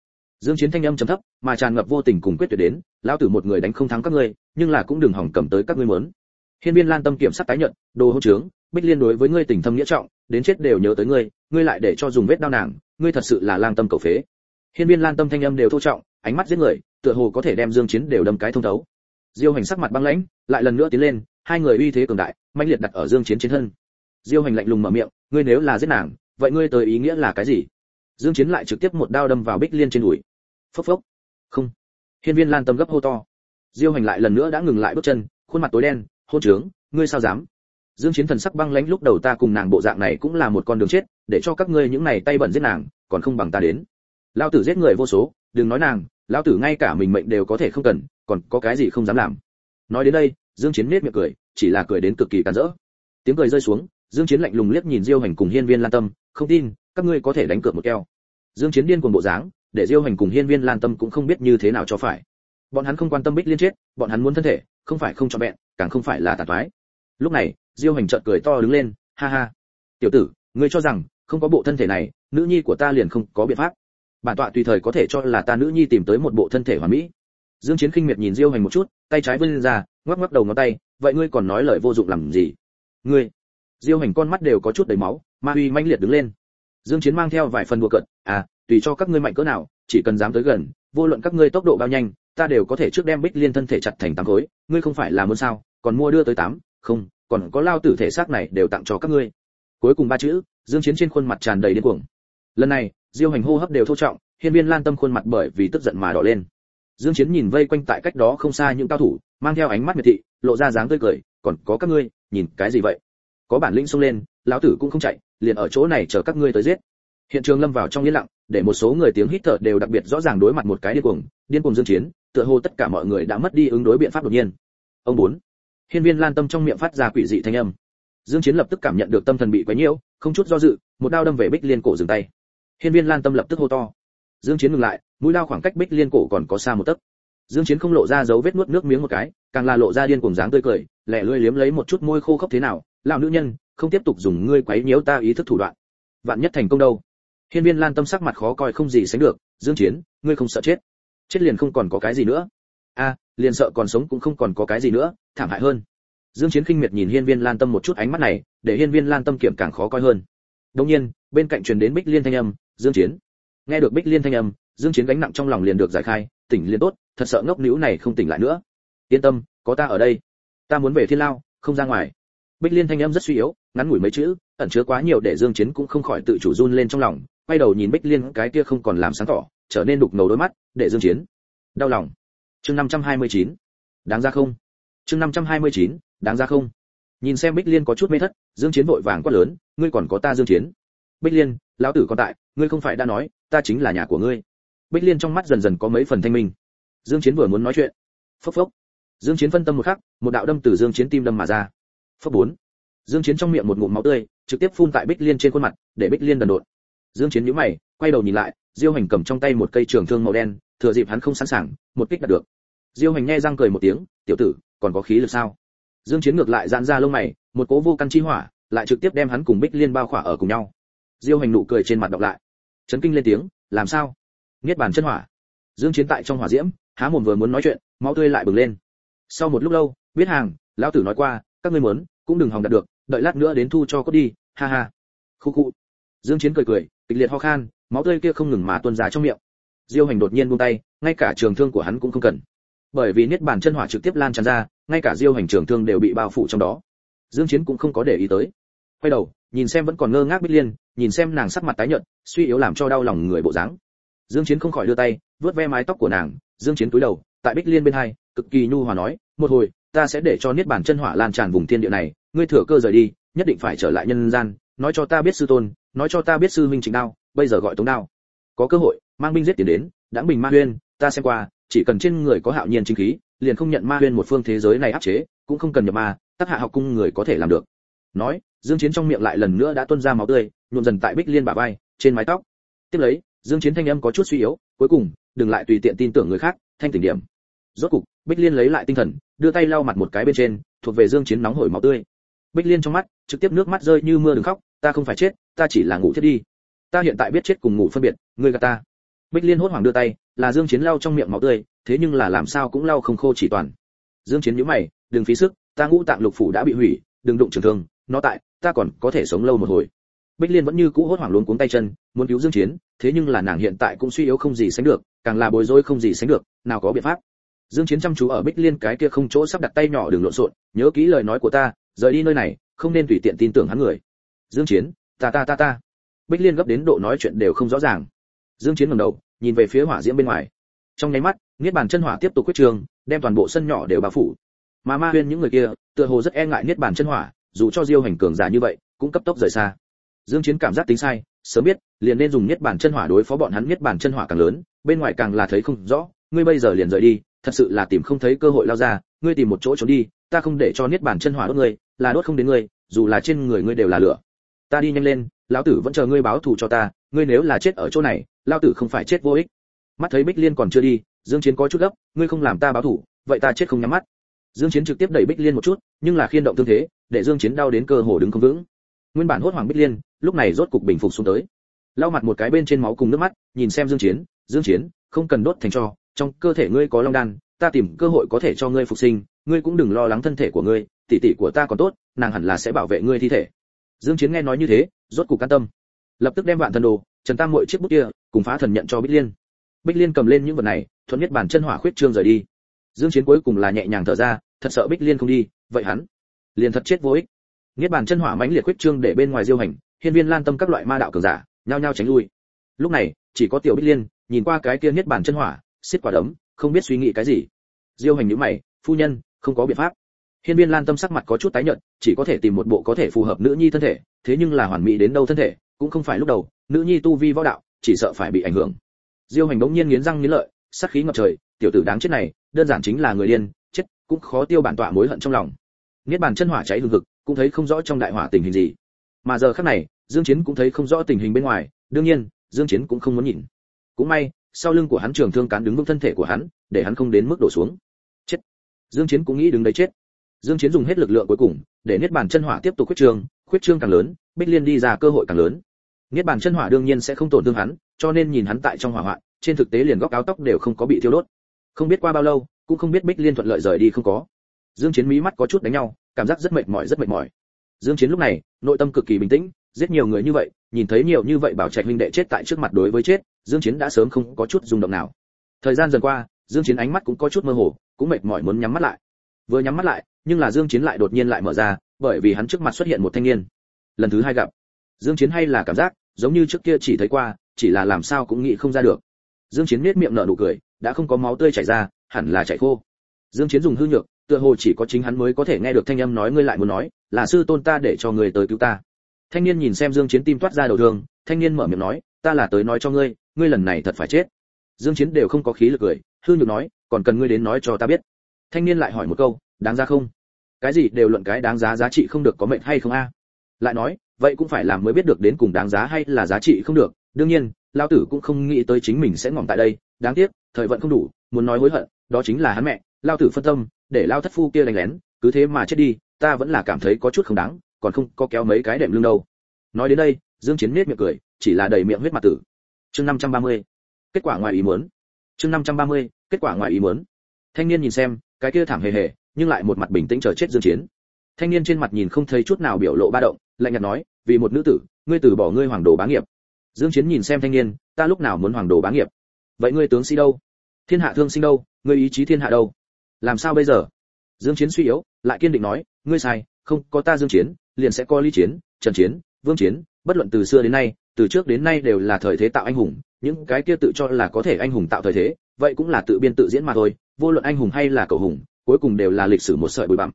Dương chiến thanh âm trầm thấp, mà tràn ngập vô tình cùng quyết tuyệt đến, lão tử một người đánh không thắng các ngươi, nhưng là cũng đừng hỏng cầm tới các ngươi muốn. Hiên viên lan tâm kiểm sát tái nhận đồ hỗn trướng, bích liên đối với ngươi tình thâm nghĩa trọng, đến chết đều nhớ tới ngươi ngươi lại để cho dùng vết đau nàng, ngươi thật sự là lang tâm cầu phế. Hiên viên lan tâm thanh âm đều thô trọng, ánh mắt giết người, tựa hồ có thể đem dương chiến đều đâm cái thông thấu. Diêu hành sắc mặt băng lãnh, lại lần nữa tiến lên hai người uy thế cường đại, mãnh liệt đặt ở dương chiến trên thân. Diêu hành lạnh lùng mở miệng, ngươi nếu là giết nàng, vậy ngươi tới ý nghĩa là cái gì? Dương chiến lại trực tiếp một đao đâm vào bích liên trên đùi. Phốc phốc. Không. Hiên viên lan tâm gấp hô to. Diêu hành lại lần nữa đã ngừng lại bước chân, khuôn mặt tối đen, hôn trướng, ngươi sao dám? Dương chiến thần sắc băng lãnh lúc đầu ta cùng nàng bộ dạng này cũng là một con đường chết, để cho các ngươi những này tay bẩn giết nàng, còn không bằng ta đến. Lao tử giết người vô số, đừng nói nàng lão tử ngay cả mình mệnh đều có thể không cần, còn có cái gì không dám làm. Nói đến đây, dương chiến nét miệng cười chỉ là cười đến cực kỳ cản rỡ. Tiếng cười rơi xuống, dương chiến lạnh lùng liếc nhìn diêu hành cùng hiên viên lan tâm, không tin, các ngươi có thể đánh cược một keo. Dương chiến điên cuồng bộ dáng, để diêu hành cùng hiên viên lan tâm cũng không biết như thế nào cho phải. Bọn hắn không quan tâm bích liên chết, bọn hắn muốn thân thể, không phải không cho bẹn càng không phải là tàn toái. Lúc này, diêu hành chợt cười to đứng lên, ha ha. Tiểu tử, ngươi cho rằng không có bộ thân thể này, nữ nhi của ta liền không có biện pháp. Bản tọa tùy thời có thể cho là ta nữ nhi tìm tới một bộ thân thể hoàn mỹ. Dương chiến khinh miệt nhìn diêu hành một chút, tay trái vươn ra ngoắc ngoắc đầu ngón tay, vậy ngươi còn nói lời vô dụng làm gì? Ngươi. Diêu hành con mắt đều có chút đầy máu, ma uy mãnh liệt đứng lên. Dương chiến mang theo vài phần đùa cợt à tùy cho các ngươi mạnh cỡ nào, chỉ cần dám tới gần, vô luận các ngươi tốc độ bao nhanh, ta đều có thể trước đem bích liên thân thể chặt thành tám khối, ngươi không phải là muốn sao, còn mua đưa tới tám, không, còn có lao tử thể xác này đều tặng cho các ngươi. Cuối cùng ba chữ, dương chiến trên khuôn mặt tràn đầy điên cuồng. Lần này, diêu hành hô hấp đều thô trọng, hiên viên lan tâm khuôn mặt bởi vì tức giận mà đỏ lên. Dương chiến nhìn vây quanh tại cách đó không xa những cao thủ mang theo ánh mắt miệt thị, lộ ra dáng tươi cười, còn có các ngươi, nhìn cái gì vậy? Có bản lĩnh xông lên, lão tử cũng không chạy, liền ở chỗ này chờ các ngươi tới giết. Hiện trường lâm vào trong yên lặng, để một số người tiếng hít thở đều đặc biệt rõ ràng đối mặt một cái điên cuồng điên cuồng dương chiến, tựa hồ tất cả mọi người đã mất đi ứng đối biện pháp đột nhiên. Ông bốn. Hiên viên lan tâm trong miệng phát ra quỷ dị thanh âm. Dương chiến lập tức cảm nhận được tâm thần bị quấy nhiễu, không chút do dự, một đao đâm về bích liên cổ dừng tay. Hiên viên lan tâm lập tức hô to. Dương chiến ngừng lại, mũi đao khoảng cách bích liên cổ còn có xa một tấc dương chiến không lộ ra dấu vết nuốt nước miếng một cái, càng là lộ ra điên cuồng dáng tươi cười lẹ lưỡi liếm lấy một chút môi khô khốc thế nào, lão nữ nhân, không tiếp tục dùng ngươi quấy nhiễu ta ý thức thủ đoạn. Vạn nhất thành công đâu? Hiên viên lan tâm sắc mặt khó coi không gì sánh được, dương chiến, ngươi không sợ chết. Chết liền không còn có cái gì nữa. A, liền sợ còn sống cũng không còn có cái gì nữa, thảm hại hơn. Dương chiến khinh miệt nhìn hiên viên lan tâm một chút ánh mắt này, để hiên viên lan tâm kiểm càng khó coi hơn. Đồng nhiên, bên cạnh truyền đến bích liên thanh âm, dương chiến. Nghe được bích liên thanh âm, dương chiến gánh nặng trong lòng liền được giải khai, tỉnh liền tốt thật sợ ngốc nữ này không tỉnh lại nữa. Yên tâm, có ta ở đây. Ta muốn về thiên lao, không ra ngoài. Bích liên thanh âm rất suy yếu, ngắn ngủi mấy chữ, ẩn chứa quá nhiều để dương chiến cũng không khỏi tự chủ run lên trong lòng, quay đầu nhìn bích liên, cái kia không còn làm sáng tỏ, trở nên đục ngầu đôi mắt, để dương chiến đau lòng. Chương 529 đáng ra không? Chương 529 đáng ra không? Nhìn xem bích liên có chút mê thất, dương chiến vội vàng quát lớn, ngươi còn có ta dương chiến? Bích liên, lão tử còn tại, ngươi không phải đã nói, ta chính là nhà của ngươi. Bích liên trong mắt dần dần có mấy phần thanh minh dương chiến vừa muốn nói chuyện. Phốc phốc. Dương chiến phân tâm một khắc, một đạo đâm từ dương chiến tim đâm mà ra. Phốc bốn. Dương chiến trong miệng một ngụm máu tươi, trực tiếp phun tại bích liên trên khuôn mặt, để bích liên đần độn. Dương chiến nhíu mày, quay đầu nhìn lại, diêu hành cầm trong tay một cây trường thương màu đen, thừa dịp hắn không sẵn sàng, một kích đạt được. Diêu hành nghe răng cười một tiếng, tiểu tử, còn có khí lực sao? Dương chiến ngược lại giãn ra lông mày, một cố vô căn chi hỏa, lại trực tiếp đem hắn cùng bích liên bao khỏa ở cùng nhau. Diêu hành nụ cười trên mặt đọc lại. Chấn kinh lên tiếng, làm sao? Niết bàn chân hỏa. Dương chiến tại trong hỏa diễm há mồm vừa muốn nói chuyện, máu tươi lại bừng lên. Sau một lúc lâu, biết hàng, lão tử nói qua, các ngươi muốn, cũng đừng hòng đạt được, đợi lát nữa đến thu cho cốt đi, ha ha. Khu khu. Dương chiến cười cười, kịch liệt ho khan, máu tươi kia không ngừng mà tuôn ra trong miệng. Diêu hành đột nhiên buông tay, ngay cả trường thương của hắn cũng không cần. Bởi vì niết bàn chân hỏa trực tiếp lan tràn ra, ngay cả diêu hành trường thương đều bị bao phủ trong đó. Dương chiến cũng không có để ý tới. Quay đầu, nhìn xem vẫn còn ngơ ngác bích liên, nhìn xem nàng sắc mặt tái nhợt, suy yếu làm cho đau lòng người bộ dáng. Dương chiến không khỏi đưa tay vớt ve mái tóc của nàng dương chiến cúi đầu, tại bích liên bên hai, cực kỳ nhu hòa nói, một hồi, ta sẽ để cho niết bàn chân hỏa lan tràn vùng thiên địa này, ngươi thừa cơ rời đi, nhất định phải trở lại nhân gian, nói cho ta biết sư tôn, nói cho ta biết sư minh chính đao, bây giờ gọi tống đao. Có cơ hội, mang binh giết tiền đến đãng bình ma huyên, ta xem qua, chỉ cần trên người có hạo nhiên chính khí, liền không nhận ma huyên một phương thế giới này áp chế, cũng không cần nhập ma tác hạ học cung người có thể làm được. Nói, dương chiến trong miệng lại lần nữa đã tuôn ra máu tươi, nhuộm dần tại bích liên bả vai, trên mái tóc. Tiếp lấy, dương chiến thanh âm có chút suy yếu cuối cùng, đừng lại tùy tiện tin tưởng người khác, thanh tỉnh điểm. Rốt cục, bích liên lấy lại tinh thần, đưa tay lau mặt một cái bên trên, thuộc về dương chiến nóng hổi máu tươi. Bích liên trong mắt, trực tiếp nước mắt rơi như mưa đừng khóc, ta không phải chết, ta chỉ là ngủ thiết đi. Ta hiện tại biết chết cùng ngủ phân biệt, ngươi gạt ta. Bích liên hốt hoảng đưa tay, là dương chiến lau trong miệng máu tươi, thế nhưng là làm sao cũng lau không khô chỉ toàn. Dương chiến nhíu mày, đừng phí sức, ta ngũ tạng lục phủ đã bị hủy, đừng đụng trường thương, nó tại, ta còn có thể sống lâu một hồi bích liên vẫn như cũ hốt hoảng luống cuống tay chân, muốn cứu dương chiến, thế nhưng là nàng hiện tại cũng suy yếu không gì sánh được, càng là bối rối không gì sánh được, nào có biện pháp. Dương chiến chăm chú ở bích liên cái kia không chỗ sắp đặt tay nhỏ đừng lộn xộn, nhớ kỹ lời nói của ta, rời đi nơi này, không nên tùy tiện tin tưởng hắn người. Dương chiến, ta ta ta ta. Bích liên gấp đến độ nói chuyện đều không rõ ràng. Dương chiến ngẩng đầu, nhìn về phía hỏa diễm bên ngoài. Trong nháy mắt, niết bàn chân hỏa tiếp tục quyết trường, đem toàn bộ sân nhỏ đều bao phủ. Mà ma huyên những người kia, tựa hồ rất e ngại niết bàn chân hỏa, dù cho diêu hành cường giả như vậy, cũng cấp tốc rời xa dương chiến cảm giác tính sai, sớm biết, liền nên dùng Nhất Bản chân hỏa đối phó bọn hắn. Nhất Bản chân hỏa càng lớn, bên ngoài càng là thấy không rõ. Ngươi bây giờ liền rời đi, thật sự là tìm không thấy cơ hội lao ra. Ngươi tìm một chỗ trốn đi, ta không để cho niết Bản chân hỏa đốt ngươi, là đốt không đến ngươi, dù là trên người ngươi đều là lửa. Ta đi nhanh lên, lão tử vẫn chờ ngươi báo thù cho ta, ngươi nếu là chết ở chỗ này, lão tử không phải chết vô ích. Mắt thấy bích liên còn chưa đi, dương chiến có chút gấp, ngươi không làm ta báo thù, vậy ta chết không nhắm mắt. Dương chiến trực tiếp đẩy bích liên một chút, nhưng là khiên động thương thế, để dương chiến đau đến cơ hồ đứng không vững nguyên bản hốt hoảng bích liên, lúc này rốt cục bình phục xuống tới. Lau mặt một cái bên trên máu cùng nước mắt, nhìn xem dương chiến dương chiến, không cần đốt thành cho, trong cơ thể ngươi có long đan, ta tìm cơ hội có thể cho ngươi phục sinh, ngươi cũng đừng lo lắng thân thể của ngươi, tỷ tỷ của ta còn tốt, nàng hẳn là sẽ bảo vệ ngươi thi thể. Dương chiến nghe nói như thế, rốt cục can tâm. Lập tức đem vạn thần đồ, trần tam muội chiếc bút kia, cùng phá thần nhận cho bích liên. Bích liên cầm lên những vật này, thuận nhất bản chân hỏa khuyết trương rời đi. Dương chiến cuối cùng là nhẹ nhàng thở ra, thật sợ bích liên không đi, vậy hắn liền thật chết vô ích niết bàn chân hỏa mãnh liệt quyết trương để bên ngoài diêu hành, hiên viên lan tâm các loại ma đạo cường giả, nhao nhao tránh lui. Lúc này, chỉ có tiểu bích liên, nhìn qua cái kia niết bàn chân hỏa xiết quả đấm, không biết suy nghĩ cái gì. Diêu hành nhíu mày, phu nhân, không có biện pháp. Hiên viên lan tâm sắc mặt có chút tái nhợt, chỉ có thể tìm một bộ có thể phù hợp nữ nhi thân thể, thế nhưng là hoàn mỹ đến đâu thân thể, cũng không phải lúc đầu, nữ nhi tu vi võ đạo, chỉ sợ phải bị ảnh hưởng. Diêu hành đống nhiên nghiến răng nghiến lợi sát khí ngập trời, tiểu tử đáng chết này, đơn giản chính là người điên, chết, cũng khó tiêu bản tọa mối hận trong lòng. Niết bàn chân hỏa cháy hừng hực cũng thấy không rõ trong đại hỏa tình hình gì. Mà giờ khắc này, dương chiến cũng thấy không rõ tình hình bên ngoài, đương nhiên, dương chiến cũng không muốn nhìn. Cũng may, sau lưng của hắn trường thương cán đứng vững thân thể của hắn, để hắn không đến mức đổ xuống. Chết. Dương chiến cũng nghĩ đứng đấy chết. Dương chiến dùng hết lực lượng cuối cùng, để niết bàn chân hỏa tiếp tục khuyết trương khuyết trương càng lớn, bích liên đi ra cơ hội càng lớn. Niết bàn chân hỏa đương nhiên sẽ không tổn thương hắn, cho nên nhìn hắn tại trong hỏa hoạn, trên thực tế liền góc áo tóc đều không có bị thiêu đốt. Không biết qua bao lâu, cũng không biết bích liên thuận lợi rời đi không có. Dương chiến mí mắt có chút đánh nhau cảm giác rất mệt mỏi, rất mệt mỏi. Dương chiến lúc này, nội tâm cực kỳ bình tĩnh, giết nhiều người như vậy, nhìn thấy nhiều như vậy bảo trạch huynh đệ chết tại trước mặt đối với chết, dương chiến đã sớm không có chút rung động nào. Thời gian dần qua, dương chiến ánh mắt cũng có chút mơ hồ, cũng mệt mỏi muốn nhắm mắt lại. Vừa nhắm mắt lại, nhưng là dương chiến lại đột nhiên lại mở ra, bởi vì hắn trước mặt xuất hiện một thanh niên. Lần thứ hai gặp. Dương chiến hay là cảm giác, giống như trước kia chỉ thấy qua, chỉ là làm sao cũng nghĩ không ra được. Dương chiến nét miệng nở nụ cười, đã không có máu tươi chảy ra, hẳn là chảy khô. Dương chiến dùng hư nhược tựa hồ chỉ có chính hắn mới có thể nghe được thanh âm nói ngươi lại muốn nói, là sư tôn ta để cho người tới cứu ta. Thanh niên nhìn xem dương chiến tim toát ra đầu thương, thanh niên mở miệng nói, ta là tới nói cho ngươi ngươi lần này thật phải chết. Dương chiến đều không có khí lực cười, hư nhược nói, còn cần ngươi đến nói cho ta biết. Thanh niên lại hỏi một câu, đáng giá không? Cái gì đều luận cái đáng giá giá trị không được có mệnh hay không a? Lại nói, vậy cũng phải làm mới biết được đến cùng đáng giá hay là giá trị không được. Đương nhiên lao tử cũng không nghĩ tới chính mình sẽ ngỏm tại đây. Đáng tiếc, thời vận không đủ, muốn nói hối hận, đó chính là hắn mẹ. Lao tử phân tâm để lao thất phu kia đánh lén cứ thế mà chết đi ta vẫn là cảm thấy có chút không đáng còn không có kéo mấy cái đệm lưng đâu. Nói đến đây dương chiến nét miệng cười chỉ là đầy miệng huyết mặt tử. Chương 530. kết quả ngoài ý muốn. Chương 530, kết quả ngoài ý muốn. Thanh niên nhìn xem cái kia thảm hề hề nhưng lại một mặt bình tĩnh chờ chết dương chiến. Thanh niên trên mặt nhìn không thấy chút nào biểu lộ ba động lạnh nhạt nói vì một nữ tử ngươi từ bỏ ngươi hoàng đồ bá nghiệp. Dương chiến nhìn xem thanh niên ta lúc nào muốn hoàng đồ bá nghiệp? Vậy ngươi tướng sĩ đâu? Thiên hạ thương sinh đâu? Ngươi ý chí thiên hạ đâu? Làm sao bây giờ? Dương chiến suy yếu, lại kiên định nói, ngươi sai, không có ta dương chiến, liền sẽ có lý chiến, trần chiến, vương chiến, bất luận từ xưa đến nay, từ trước đến nay đều là thời thế tạo anh hùng, những cái kia tự cho là có thể anh hùng tạo thời thế, vậy cũng là tự biên tự diễn mà thôi, vô luận anh hùng hay là cầu hùng, cuối cùng đều là lịch sử một sợi bụi bặm.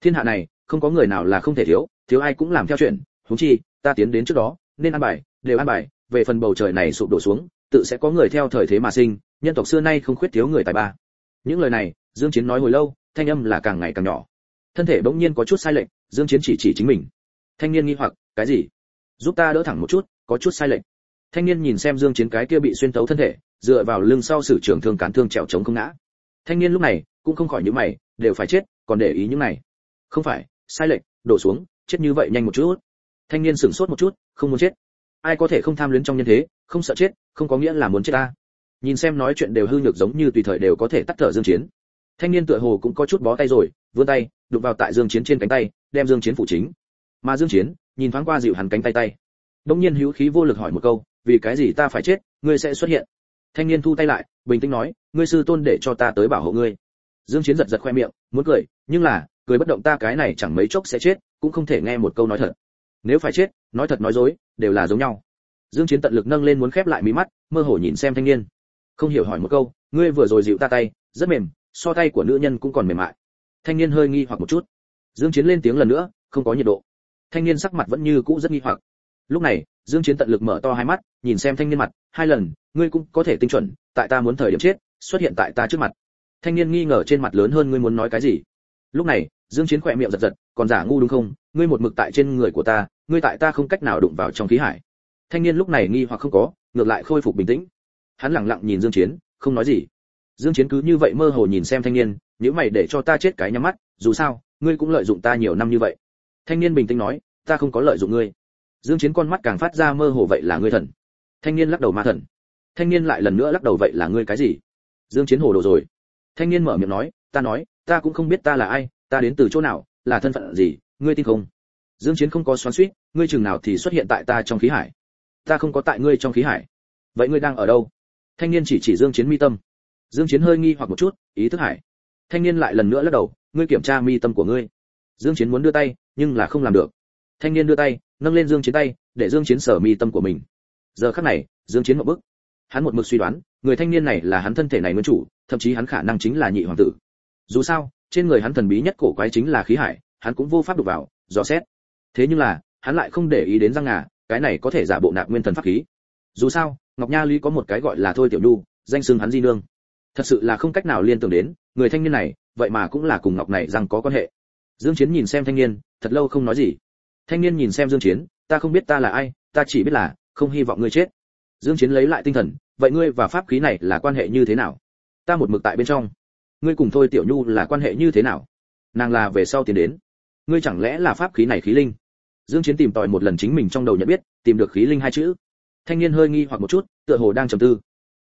Thiên hạ này, không có người nào là không thể thiếu thiếu ai cũng làm theo chuyện, huống chi, ta tiến đến trước đó, nên ăn bài, đều ăn bài, về phần bầu trời này sụp đổ xuống, tự sẽ có người theo thời thế mà sinh, nhân tộc xưa nay không khuyết thiếu người tài ba những lời này, dương chiến nói hồi lâu, thanh âm là càng ngày càng nhỏ. Thân thể bỗng nhiên có chút sai lệch, dương chiến chỉ chỉ chính mình. Thanh niên nghi hoặc, cái gì? Giúp ta đỡ thẳng một chút, có chút sai lệch. Thanh niên nhìn xem dương chiến cái kia bị xuyên tấu thân thể, dựa vào lưng sau sử trưởng thương cán thương trèo chống không ngã. Thanh niên lúc này cũng không khỏi những mày, đều phải chết, còn để ý những này. Không phải, sai lệch, đổ xuống, chết như vậy nhanh một chút. Thanh niên sửng sốt một chút, không muốn chết. Ai có thể không tham luyến trong nhân thế, không sợ chết, không có nghĩa là muốn chết ta nhìn xem nói chuyện đều hư nhược giống như tùy thời đều có thể tắt thở dương chiến. Thanh niên tựa hồ cũng có chút bó tay rồi, vươn tay, đụng vào tại dương chiến trên cánh tay, đem dương chiến phụ chính. Mà dương chiến, nhìn thoáng qua dịu hắn cánh tay tay. Đống nhiên hữu khí vô lực hỏi một câu, vì cái gì ta phải chết, ngươi sẽ xuất hiện? Thanh niên thu tay lại, bình tĩnh nói, ngươi sư tôn để cho ta tới bảo hộ ngươi. Dương chiến giật giật khoe miệng, muốn cười, nhưng là, cười bất động ta cái này chẳng mấy chốc sẽ chết, cũng không thể nghe một câu nói thật. Nếu phải chết, nói thật nói dối, đều là giống nhau. Dương chiến tận lực nâng lên muốn khép lại mí mắt, mơ hồ nhìn xem thanh niên không hiểu hỏi một câu, ngươi vừa rồi dịu ta tay, rất mềm, so tay của nữ nhân cũng còn mềm mại. Thanh niên hơi nghi hoặc một chút. Dương chiến lên tiếng lần nữa, không có nhiệt độ. Thanh niên sắc mặt vẫn như cũ rất nghi hoặc. Lúc này, dương chiến tận lực mở to hai mắt, nhìn xem thanh niên mặt, hai lần, ngươi cũng có thể tinh chuẩn, tại ta muốn thời điểm chết, xuất hiện tại ta trước mặt. Thanh niên nghi ngờ trên mặt lớn hơn ngươi muốn nói cái gì. Lúc này, dương chiến khỏe miệng giật giật, còn giả ngu đúng không? Ngươi một mực tại trên người của ta, ngươi tại ta không cách nào đụng vào trong khí hải. Thanh niên lúc này nghi hoặc không có, ngược lại khôi phục bình tĩnh hắn lặng lặng nhìn dương chiến, không nói gì. Dương chiến cứ như vậy mơ hồ nhìn xem thanh niên nếu mày để cho ta chết cái nhắm mắt, dù sao, ngươi cũng lợi dụng ta nhiều năm như vậy. Thanh niên bình tĩnh nói, ta không có lợi dụng ngươi. Dương chiến con mắt càng phát ra mơ hồ vậy là ngươi thần. Thanh niên lắc đầu ma thần. Thanh niên lại lần nữa lắc đầu vậy là ngươi cái gì? Dương chiến hồ đồ rồi. Thanh niên mở miệng nói, ta nói, ta cũng không biết ta là ai, ta đến từ chỗ nào, là thân phận gì, ngươi tin không? Dương chiến không có xoắn xuýt, ngươi chừng nào thì xuất hiện tại ta trong khí hải? Ta không có tại ngươi trong khí hải. Vậy ngươi đang ở đâu? Thanh niên chỉ chỉ dương chiến mi tâm. Dương chiến hơi nghi hoặc một chút, ý thức hải. Thanh niên lại lần nữa lắc đầu, ngươi kiểm tra mi tâm của ngươi. Dương chiến muốn đưa tay, nhưng là không làm được. Thanh niên đưa tay, nâng lên dương chiến tay, để dương chiến sở mi tâm của mình. Giờ khắc này, dương chiến một bước hắn một mực suy đoán, người thanh niên này là hắn thân thể này nguyên chủ, thậm chí hắn khả năng chính là nhị hoàng tử. Dù sao, trên người hắn thần bí nhất cổ quái chính là khí hải, hắn cũng vô pháp đụng vào, dò xét. Thế nhưng là, hắn lại không để ý đến răng ngà, cái này có thể giả bộ nạp nguyên thần pháp khí. Dù sao ngọc nha lý có một cái gọi là thôi tiểu nhu, danh xưng hắn di nương. Thật sự là không cách nào liên tưởng đến, người thanh niên này, vậy mà cũng là cùng ngọc này rằng có quan hệ. Dương chiến nhìn xem thanh niên, thật lâu không nói gì. Thanh niên nhìn xem dương chiến, ta không biết ta là ai, ta chỉ biết là không hy vọng ngươi chết. Dương chiến lấy lại tinh thần, vậy ngươi và pháp khí này là quan hệ như thế nào? Ta một mực tại bên trong. Ngươi cùng thôi tiểu nhu là quan hệ như thế nào? Nàng là về sau tiến đến. Ngươi chẳng lẽ là pháp khí này khí linh? Dương chiến tìm tòi một lần chính mình trong đầu nhận biết, tìm được khí linh hai chữ thanh niên hơi nghi hoặc một chút, tựa hồ đang trầm tư.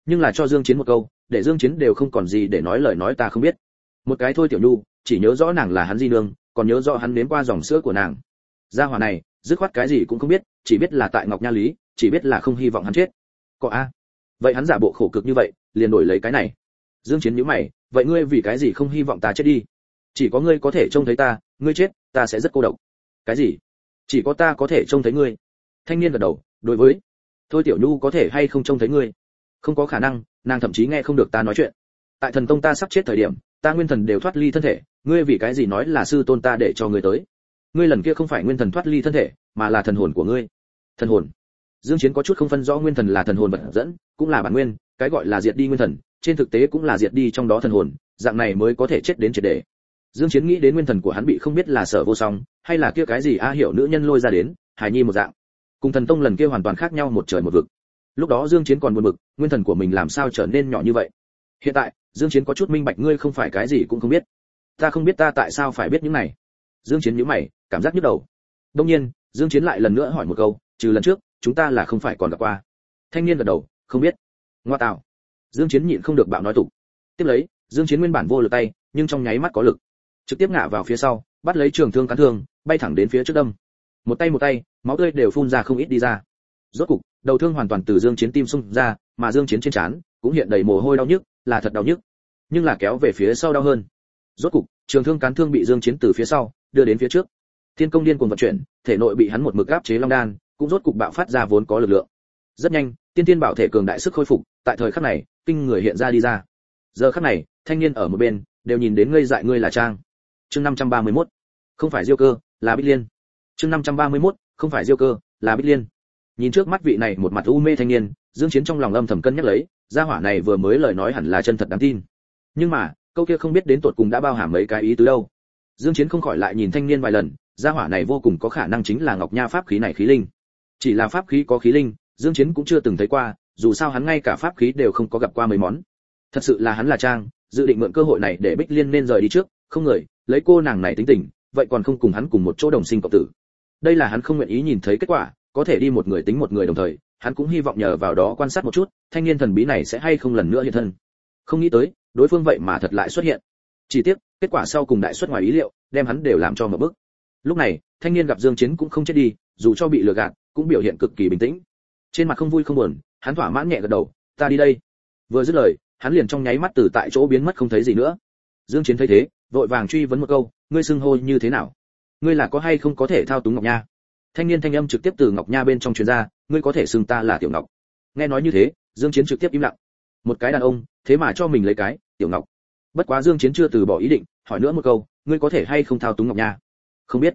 Nhưng là cho dương chiến một câu, để dương chiến đều không còn gì để nói lời nói ta không biết. Một cái thôi tiểu nhu, chỉ nhớ rõ nàng là hắn di nương, còn nhớ rõ hắn nếm qua dòng sữa của nàng. Gia hỏa này, dứt khoát cái gì cũng không biết, chỉ biết là tại ngọc nha lý, chỉ biết là không hy vọng hắn chết. Có a. Vậy hắn giả bộ khổ cực như vậy, liền đổi lấy cái này. Dương chiến nhíu mày, vậy ngươi vì cái gì không hy vọng ta chết đi? Chỉ có ngươi có thể trông thấy ta, ngươi chết, ta sẽ rất cô độc. Cái gì? Chỉ có ta có thể trông thấy ngươi. Thanh niên gật đầu, đối với thôi tiểu nhu có thể hay không trông thấy ngươi? Không có khả năng, nàng thậm chí nghe không được ta nói chuyện. Tại thần tông ta sắp chết thời điểm, ta nguyên thần đều thoát ly thân thể, ngươi vì cái gì nói là sư tôn ta để cho ngươi tới? Ngươi lần kia không phải nguyên thần thoát ly thân thể, mà là thần hồn của ngươi. Thần hồn? Dương chiến có chút không phân rõ nguyên thần là thần hồn vật dẫn, cũng là bản nguyên, cái gọi là diệt đi nguyên thần, trên thực tế cũng là diệt đi trong đó thần hồn, dạng này mới có thể chết đến triệt để. Dương chiến nghĩ đến nguyên thần của hắn bị không biết là sở vô song, hay là kia cái gì a hiểu nữ nhân lôi ra đến, hài nhi một dạng cùng thần tông lần kia hoàn toàn khác nhau một trời một vực. Lúc đó dương chiến còn buồn bực, nguyên thần của mình làm sao trở nên nhỏ như vậy? Hiện tại, dương chiến có chút minh bạch ngươi không phải cái gì cũng không biết. Ta không biết ta tại sao phải biết những này. Dương chiến nhíu mày, cảm giác nhức đầu. Đương nhiên, dương chiến lại lần nữa hỏi một câu, trừ lần trước, chúng ta là không phải còn gặp qua. Thanh niên gật đầu, không biết. Ngoa tạo. Dương chiến nhịn không được bạo nói tục. Tiếp lấy, dương chiến nguyên bản vô lực tay, nhưng trong nháy mắt có lực. Trực tiếp ngã vào phía sau, bắt lấy trường thương cán thương, bay thẳng đến phía trước đâm một tay một tay, máu tươi đều phun ra không ít đi ra. Rốt cục, đầu thương hoàn toàn từ dương chiến tim xung ra, mà dương chiến trên trán cũng hiện đầy mồ hôi đau nhức, là thật đau nhức, nhưng là kéo về phía sau đau hơn. Rốt cục, trường thương cán thương bị dương chiến từ phía sau đưa đến phía trước. Thiên công điên cuồng vận chuyển, thể nội bị hắn một mực áp chế long đan, cũng rốt cục bạo phát ra vốn có lực lượng. Rất nhanh, tiên tiên bảo thể cường đại sức khôi phục, tại thời khắc này, kinh người hiện ra đi ra. Giờ khắc này, thanh niên ở một bên, đều nhìn đến ngây dại ngươi là trang. Chương 531. không phải diêu cơ, là bích liên chương 531, không phải diêu cơ là bích liên. Nhìn trước mắt vị này một mặt u mê thanh niên dương chiến trong lòng âm thầm cân nhắc lấy gia hỏa này vừa mới lời nói hẳn là chân thật đáng tin. Nhưng mà câu kia không biết đến tuột cùng đã bao hàm mấy cái ý tứ đâu. Dương chiến không khỏi lại nhìn thanh niên vài lần gia hỏa này vô cùng có khả năng chính là ngọc nha pháp khí này khí linh. Chỉ là pháp khí có khí linh dương chiến cũng chưa từng thấy qua dù sao hắn ngay cả pháp khí đều không có gặp qua mấy món. Thật sự là hắn là trang dự định mượn cơ hội này để bích liên nên rời đi trước không ngờ lấy cô nàng này tính tình vậy còn không cùng hắn cùng một chỗ đồng sinh cộng tử đây là hắn không nguyện ý nhìn thấy kết quả, có thể đi một người tính một người đồng thời, hắn cũng hy vọng nhờ vào đó quan sát một chút, thanh niên thần bí này sẽ hay không lần nữa hiện thân. Không nghĩ tới, đối phương vậy mà thật lại xuất hiện. Chỉ tiếc, kết quả sau cùng đại xuất ngoài ý liệu, đem hắn đều làm cho một bước lúc này, thanh niên gặp dương chiến cũng không chết đi, dù cho bị lừa gạt, cũng biểu hiện cực kỳ bình tĩnh. Trên mặt không vui không buồn, hắn thỏa mãn nhẹ gật đầu, ta đi đây. Vừa dứt lời, hắn liền trong nháy mắt từ tại chỗ biến mất không thấy gì nữa. Dương chiến thấy thế, vội vàng truy vấn một câu, ngươi xưng hô như thế nào? Ngươi là có hay không có thể thao túng ngọc nha? Thanh niên thanh âm trực tiếp từ ngọc nha bên trong truyền ra, ngươi có thể xưng ta là tiểu ngọc. Nghe nói như thế, dương chiến trực tiếp im lặng. Một cái đàn ông, thế mà cho mình lấy cái, tiểu ngọc. Bất quá dương chiến chưa từ bỏ ý định, hỏi nữa một câu, ngươi có thể hay không thao túng ngọc nha? Không biết.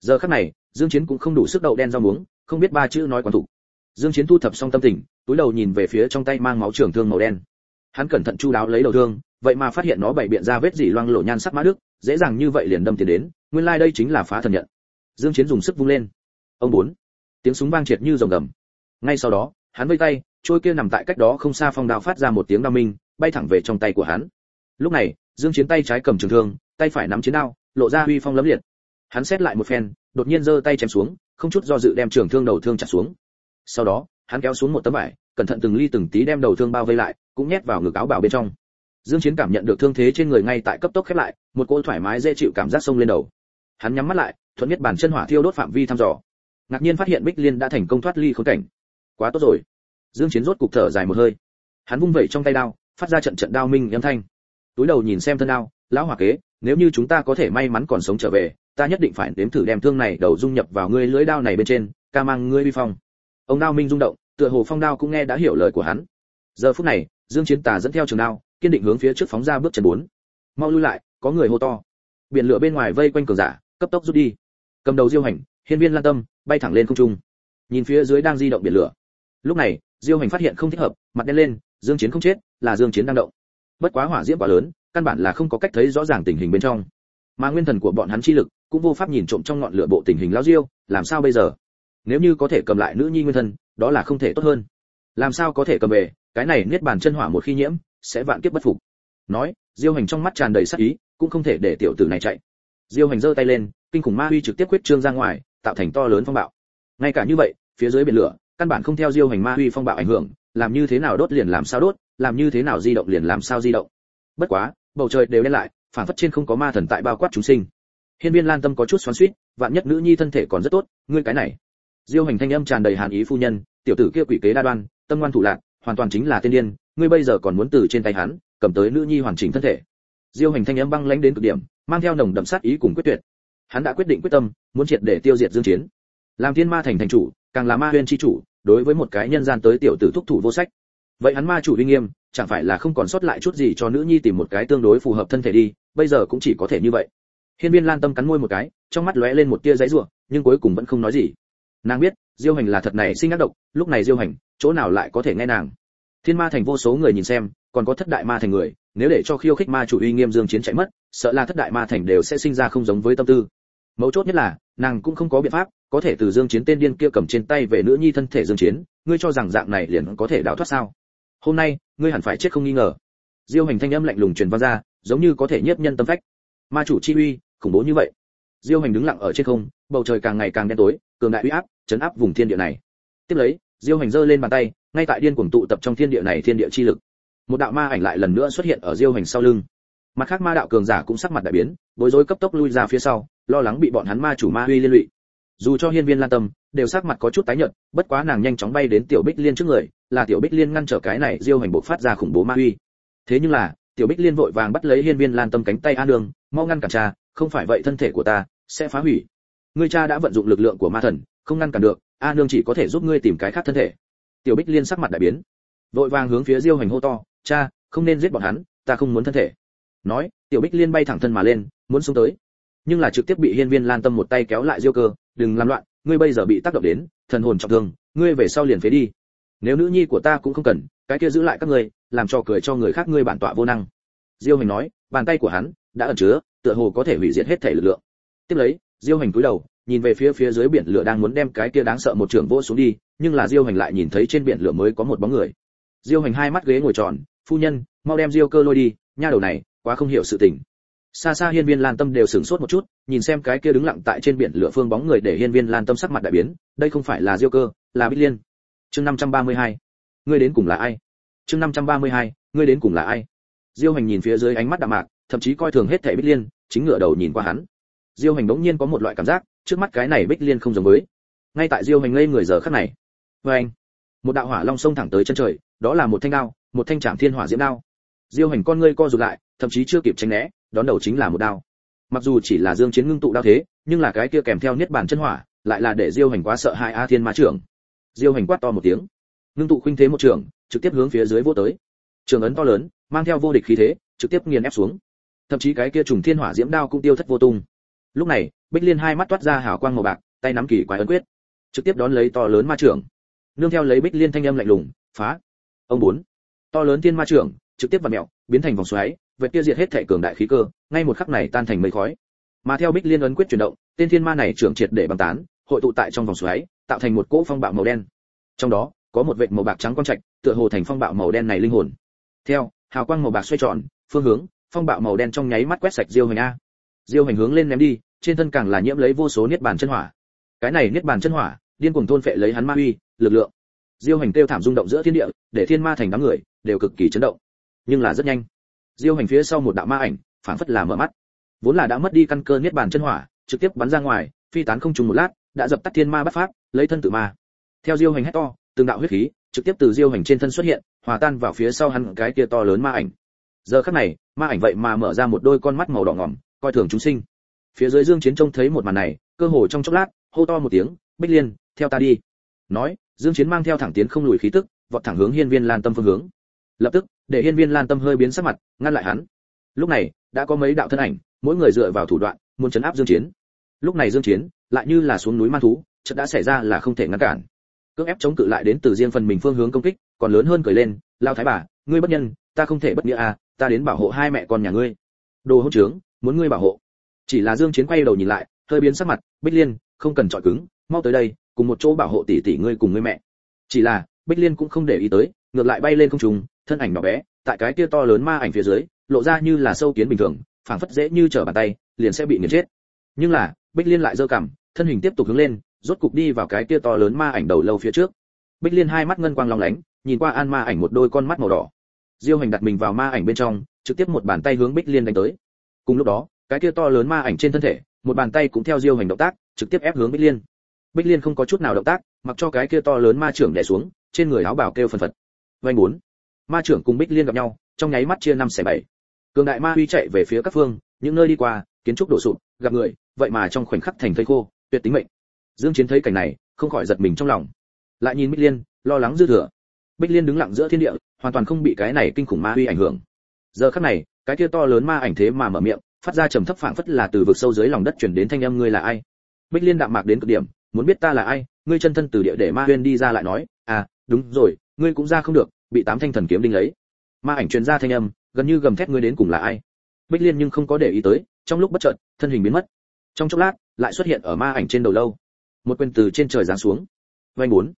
Giờ khắc này, dương chiến cũng không đủ sức đậu đen rau muống, không biết ba chữ nói quán thủ dương chiến thu thập xong tâm tình, túi đầu nhìn về phía trong tay mang máu trường thương màu đen. Hắn cẩn thận chu đáo lấy đầu thương, vậy mà phát hiện nó bảy biện ra vết dỉ loang lổ nhan sắc mã đức, dễ dàng như vậy liền đâm tiền đến nguyên lai like đây chính là phá thần nhận. Dương chiến dùng sức vung lên. Ông bốn. Tiếng súng vang triệt như rồng gầm. Ngay sau đó, hắn vây tay, trôi kia nằm tại cách đó không xa phong đao phát ra một tiếng đao minh, bay thẳng về trong tay của hắn. Lúc này, dương chiến tay trái cầm trường thương, tay phải nắm chiến đao, lộ ra huy phong lấm liệt. Hắn xét lại một phen, đột nhiên giơ tay chém xuống, không chút do dự đem trường thương đầu thương chặt xuống. Sau đó, hắn kéo xuống một tấm vải, cẩn thận từng ly từng tí đem đầu thương bao vây lại, cũng nhét vào ngực áo bảo bên trong. Dương chiến cảm nhận được thương thế trên người ngay tại cấp tốc khép lại, một cỗ thoải mái dễ chịu cảm giác sông lên đầu hắn nhắm mắt lại, thuận nhất bàn chân hỏa thiêu đốt phạm vi thăm dò. Ngạc nhiên phát hiện bích liên đã thành công thoát ly khốn cảnh. Quá tốt rồi. Dương chiến rốt cục thở dài một hơi. Hắn vung vẩy trong tay đao, phát ra trận trận đao minh âm thanh. Túi đầu nhìn xem thân đao, lão hỏa kế, nếu như chúng ta có thể may mắn còn sống trở về, ta nhất định phải đếm thử đem thương này đầu dung nhập vào ngươi lưỡi đao này bên trên, ca mang ngươi vi phong. Ông đao minh rung động, tựa hồ phong đao cũng nghe đã hiểu lời của hắn. Giờ phút này, dương chiến tà dẫn theo trường đao, kiên định hướng phía trước phóng ra bước chân bốn. Mau lui lại, có người hô to. Biển lửa bên ngoài vây quanh cường giả cấp tốc rút đi. Cầm đầu diêu hành, hiên viên lan tâm, bay thẳng lên không trung. Nhìn phía dưới đang di động biển lửa. Lúc này, diêu hành phát hiện không thích hợp, mặt đen lên, dương chiến không chết, là dương chiến đang động. Bất quá hỏa diễm quá lớn, căn bản là không có cách thấy rõ ràng tình hình bên trong. Mà nguyên thần của bọn hắn chi lực cũng vô pháp nhìn trộm trong ngọn lửa bộ tình hình lao diêu, làm sao bây giờ? Nếu như có thể cầm lại nữ nhi nguyên thân đó là không thể tốt hơn. Làm sao có thể cầm về, cái này niết bàn chân hỏa một khi nhiễm, sẽ vạn kiếp bất phục. Nói, diêu hành trong mắt tràn đầy sắc ý, cũng không thể để tiểu tử này chạy diêu hành giơ tay lên, kinh khủng ma huy trực tiếp quyết trương ra ngoài, tạo thành to lớn phong bạo. Ngay cả như vậy, phía dưới biển lửa, căn bản không theo diêu hành ma huy phong bạo ảnh hưởng, làm như thế nào đốt liền làm sao đốt, làm như thế nào di động liền làm sao di động. Bất quá, bầu trời đều đen lại phản phất trên không có ma thần tại bao quát chúng sinh. Hiên viên lan tâm có chút xoắn xuýt, vạn nhất nữ nhi thân thể còn rất tốt, ngươi cái này. Diêu hành thanh âm tràn đầy hàn ý phu nhân, tiểu tử kia quỷ kế đa đoan, tâm ngoan thủ lạc, hoàn toàn chính là tiên điên, ngươi bây giờ còn muốn từ trên tay hắn, cầm tới nữ nhi hoàn chỉnh thân thể. Diêu hành thanh âm băng lãnh đến cực điểm mang theo nồng đậm sát ý cùng quyết tuyệt. Hắn đã quyết định quyết tâm, muốn triệt để tiêu diệt dương chiến. Làm thiên ma thành thành chủ, càng là ma huyên chi chủ, đối với một cái nhân gian tới tiểu tử thúc thủ vô sách. Vậy hắn ma chủ uy nghiêm, chẳng phải là không còn sót lại chút gì cho nữ nhi tìm một cái tương đối phù hợp thân thể đi, bây giờ cũng chỉ có thể như vậy. Hiên viên lan tâm cắn môi một cái, trong mắt lóe lên một tia giấy rủa, nhưng cuối cùng vẫn không nói gì. Nàng biết, diêu hành là thật này sinh ác độc, lúc này diêu hành, chỗ nào lại có thể nghe nàng? Thiên ma thành vô số người nhìn xem, còn có thất đại ma thành người, nếu để cho khiêu khích ma chủ uy nghiêm dương chiến chạy mất, sợ là thất đại ma thành đều sẽ sinh ra không giống với tâm tư. Mấu chốt nhất là, nàng cũng không có biện pháp, có thể từ dương chiến tên điên kia cầm trên tay về nữ nhi thân thể dương chiến, ngươi cho rằng dạng này liền có thể đào thoát sao? Hôm nay, ngươi hẳn phải chết không nghi ngờ. Diêu hành thanh âm lạnh lùng truyền vang ra, giống như có thể nhiếp nhân tâm phách. Ma chủ chi uy, khủng bố như vậy. Diêu hành đứng lặng ở trên không, bầu trời càng ngày càng đen tối, cường đại uy áp, chấn áp vùng thiên địa này. Tiếp lấy diêu hành giơ lên bàn tay, ngay tại điên cuồng tụ tập trong thiên địa này thiên địa chi lực. Một đạo ma ảnh lại lần nữa xuất hiện ở diêu hành sau lưng. Mặt khác ma đạo cường giả cũng sắc mặt đại biến, bối rối cấp tốc lui ra phía sau, lo lắng bị bọn hắn ma chủ ma uy liên lụy. Dù cho hiên viên lan tâm, đều sắc mặt có chút tái nhợt, bất quá nàng nhanh chóng bay đến tiểu bích liên trước người, là tiểu bích liên ngăn trở cái này diêu hành bộ phát ra khủng bố ma uy. Thế nhưng là, tiểu bích liên vội vàng bắt lấy hiên viên lan tâm cánh tay a đường, mau ngăn cản cha, không phải vậy thân thể của ta sẽ phá hủy. Ngươi cha đã vận dụng lực lượng của ma thần, không ngăn cản được a nương chỉ có thể giúp ngươi tìm cái khác thân thể. Tiểu bích liên sắc mặt đại biến. Vội vàng hướng phía diêu hành hô to, cha, không nên giết bọn hắn, ta không muốn thân thể. Nói, tiểu bích liên bay thẳng thân mà lên, muốn xuống tới. Nhưng là trực tiếp bị hiên viên lan tâm một tay kéo lại diêu cơ, đừng làm loạn, ngươi bây giờ bị tác động đến, thần hồn trọng thương, ngươi về sau liền phế đi. Nếu nữ nhi của ta cũng không cần, cái kia giữ lại các ngươi, làm cho cười cho người khác ngươi bản tọa vô năng. Diêu hành nói, bàn tay của hắn đã ẩn chứa, tựa hồ có thể hủy diệt hết thể lực lượng. Tiếp lấy, diêu hành cúi đầu nhìn về phía phía dưới biển lửa đang muốn đem cái kia đáng sợ một trường vỗ xuống đi, nhưng là diêu hành lại nhìn thấy trên biển lửa mới có một bóng người diêu hành hai mắt ghế ngồi tròn, phu nhân, mau đem diêu cơ lôi đi, nha đầu này, quá không hiểu sự tình xa xa hiên viên lan tâm đều sửng sốt một chút, nhìn xem cái kia đứng lặng tại trên biển lửa phương bóng người để hiên viên lan tâm sắc mặt đại biến, đây không phải là diêu cơ, là bích liên chương 532. ngươi đến cùng là ai chương 532. ngươi đến cùng là ai diêu hành nhìn phía dưới ánh mắt đạm mạc, thậm chí coi thường hết thảy bích liên, chính ngửa đầu nhìn qua hắn diêu hành đống nhiên có một loại cảm giác trước mắt cái này bích liên không giống với. Ngay tại diêu hành ngây người giờ khắc này. Vê anh, một đạo hỏa long sông thẳng tới chân trời, đó là một thanh đao, một thanh trảm thiên hỏa diễm đao. Diêu hành con ngươi co rụt lại, thậm chí chưa kịp tránh né, đón đầu chính là một đao. Mặc dù chỉ là dương chiến ngưng tụ đao thế, nhưng là cái kia kèm theo niết bàn chân hỏa, lại là để diêu hành quá sợ hai a thiên ma trưởng. Diêu hành quát to một tiếng. Ngưng tụ khuynh thế một trường, trực tiếp hướng phía dưới vô tới. Trường ấn to lớn, mang theo vô địch khí thế, trực tiếp nghiền ép xuống. Thậm chí cái kia trùng thiên hỏa diễm đao cũng tiêu thất vô tung. Lúc này bích liên hai mắt toát ra hào quang màu bạc, tay nắm kỳ quái ấn quyết. Trực tiếp đón lấy to lớn ma trưởng. Nương theo lấy bích liên thanh âm lạnh lùng, phá. Ông bốn. To lớn thiên ma trưởng, trực tiếp vặn mẹo, biến thành vòng xoáy, vệt kia diệt hết thể cường đại khí cơ, ngay một khắc này tan thành mây khói. Mà theo bích liên ấn quyết chuyển động, tên thiên ma này trưởng triệt để băng tán, hội tụ tại trong vòng xoáy, tạo thành một cỗ phong bạo màu đen. Trong đó, có một vệt màu bạc trắng quang trạch, tựa hồ thành phong bạo màu đen này linh hồn. Theo, hào quang màu bạc xoay tròn, phương hướng, phong bạo màu đen trong nháy mắt quét sạch diêu hành a. Diêu hành hướng lên ném đi trên thân càng là nhiễm lấy vô số niết bàn chân hỏa. Cái này niết bàn chân hỏa, điên cuồng thôn phệ lấy hắn ma uy, lực lượng. Diêu hành kêu thảm rung động giữa thiên địa, để thiên ma thành đám người đều cực kỳ chấn động. Nhưng là rất nhanh. Diêu hành phía sau một đạo ma ảnh phản phất là mở mắt. Vốn là đã mất đi căn cơ niết bàn chân hỏa, trực tiếp bắn ra ngoài, phi tán không trùng một lát, đã dập tắt thiên ma bắt pháp, lấy thân tự ma. Theo diêu hành hét to, từng đạo huyết khí trực tiếp từ diêu hành trên thân xuất hiện, hòa tan vào phía sau hắn cái kia to lớn ma ảnh. Giờ khắc này, ma ảnh vậy mà mở ra một đôi con mắt màu đỏ ngỏm, coi thường chúng sinh phía dưới dương chiến trông thấy một màn này, cơ hồ trong chốc lát, hô to một tiếng, bích liên, theo ta đi. Nói, dương chiến mang theo thẳng tiến không lùi khí tức, vọt thẳng hướng hiên viên lan tâm phương hướng. Lập tức, để hiên viên lan tâm hơi biến sắc mặt, ngăn lại hắn. Lúc này, đã có mấy đạo thân ảnh, mỗi người dựa vào thủ đoạn, muốn chấn áp dương chiến. Lúc này dương chiến, lại như là xuống núi man thú, chợt đã xảy ra là không thể ngăn cản. Cưỡng ép chống cự lại đến từ riêng phần mình phương hướng công kích, còn lớn hơn cười lên lao thái bà, ngươi bất nhân, ta không thể bất nghĩa à ta đến bảo hộ hai mẹ con nhà ngươi. Đồ hỗn trướng, muốn ngươi bảo hộ chỉ là dương chiến quay đầu nhìn lại, hơi biến sắc mặt, bích liên, không cần trọi cứng, mau tới đây, cùng một chỗ bảo hộ tỷ tỷ ngươi cùng ngươi mẹ. Chỉ là, bích liên cũng không để ý tới, ngược lại bay lên không trung, thân ảnh nhỏ bé, tại cái kia to lớn ma ảnh phía dưới, lộ ra như là sâu kiến bình thường, phảng phất dễ như trở bàn tay, liền sẽ bị nghiền chết. Nhưng là, bích liên lại dơ cằm, thân hình tiếp tục hướng lên, rốt cục đi vào cái kia to lớn ma ảnh đầu lâu phía trước. Bích liên hai mắt ngân quang long lánh, nhìn qua an ma ảnh một đôi con mắt màu đỏ. Diêu hành đặt mình vào ma ảnh bên trong, trực tiếp một bàn tay hướng bích liên đánh tới. Cùng lúc đó cái kia to lớn ma ảnh trên thân thể, một bàn tay cũng theo diêu hành động tác, trực tiếp ép hướng bích liên. Bích liên không có chút nào động tác, mặc cho cái kia to lớn ma trưởng đè xuống, trên người áo bào kêu phần phật. Vanh bốn. Ma trưởng cùng bích liên gặp nhau, trong nháy mắt chia năm xẻ bảy. Cường đại ma huy chạy về phía các phương, những nơi đi qua, kiến trúc đổ sụp, gặp người, vậy mà trong khoảnh khắc thành thây khô, tuyệt tính mệnh. Dương chiến thấy cảnh này, không khỏi giật mình trong lòng. Lại nhìn bích liên, lo lắng dư thừa. Bích liên đứng lặng giữa thiên địa, hoàn toàn không bị cái này kinh khủng ma huy ảnh hưởng. Giờ khắc này, cái kia to lớn ma ảnh thế mà mở miệng phát ra trầm thấp phảng phất là từ vực sâu dưới lòng đất truyền đến thanh âm, ngươi là ai? Bích liên đạm mạc đến cực điểm, muốn biết ta là ai? Ngươi chân thân từ địa để ma huyên đi ra lại nói à đúng rồi, ngươi cũng ra không được, bị tám thanh thần kiếm đinh lấy. Ma ảnh truyền ra thanh âm, gần như gầm thét, ngươi đến cùng là ai? Bích liên nhưng không có để ý tới, trong lúc bất chợt, thân hình biến mất. Trong chốc lát, lại xuất hiện ở ma ảnh trên đầu lâu. Một quyền từ trên trời giáng xuống. Vanh bốn.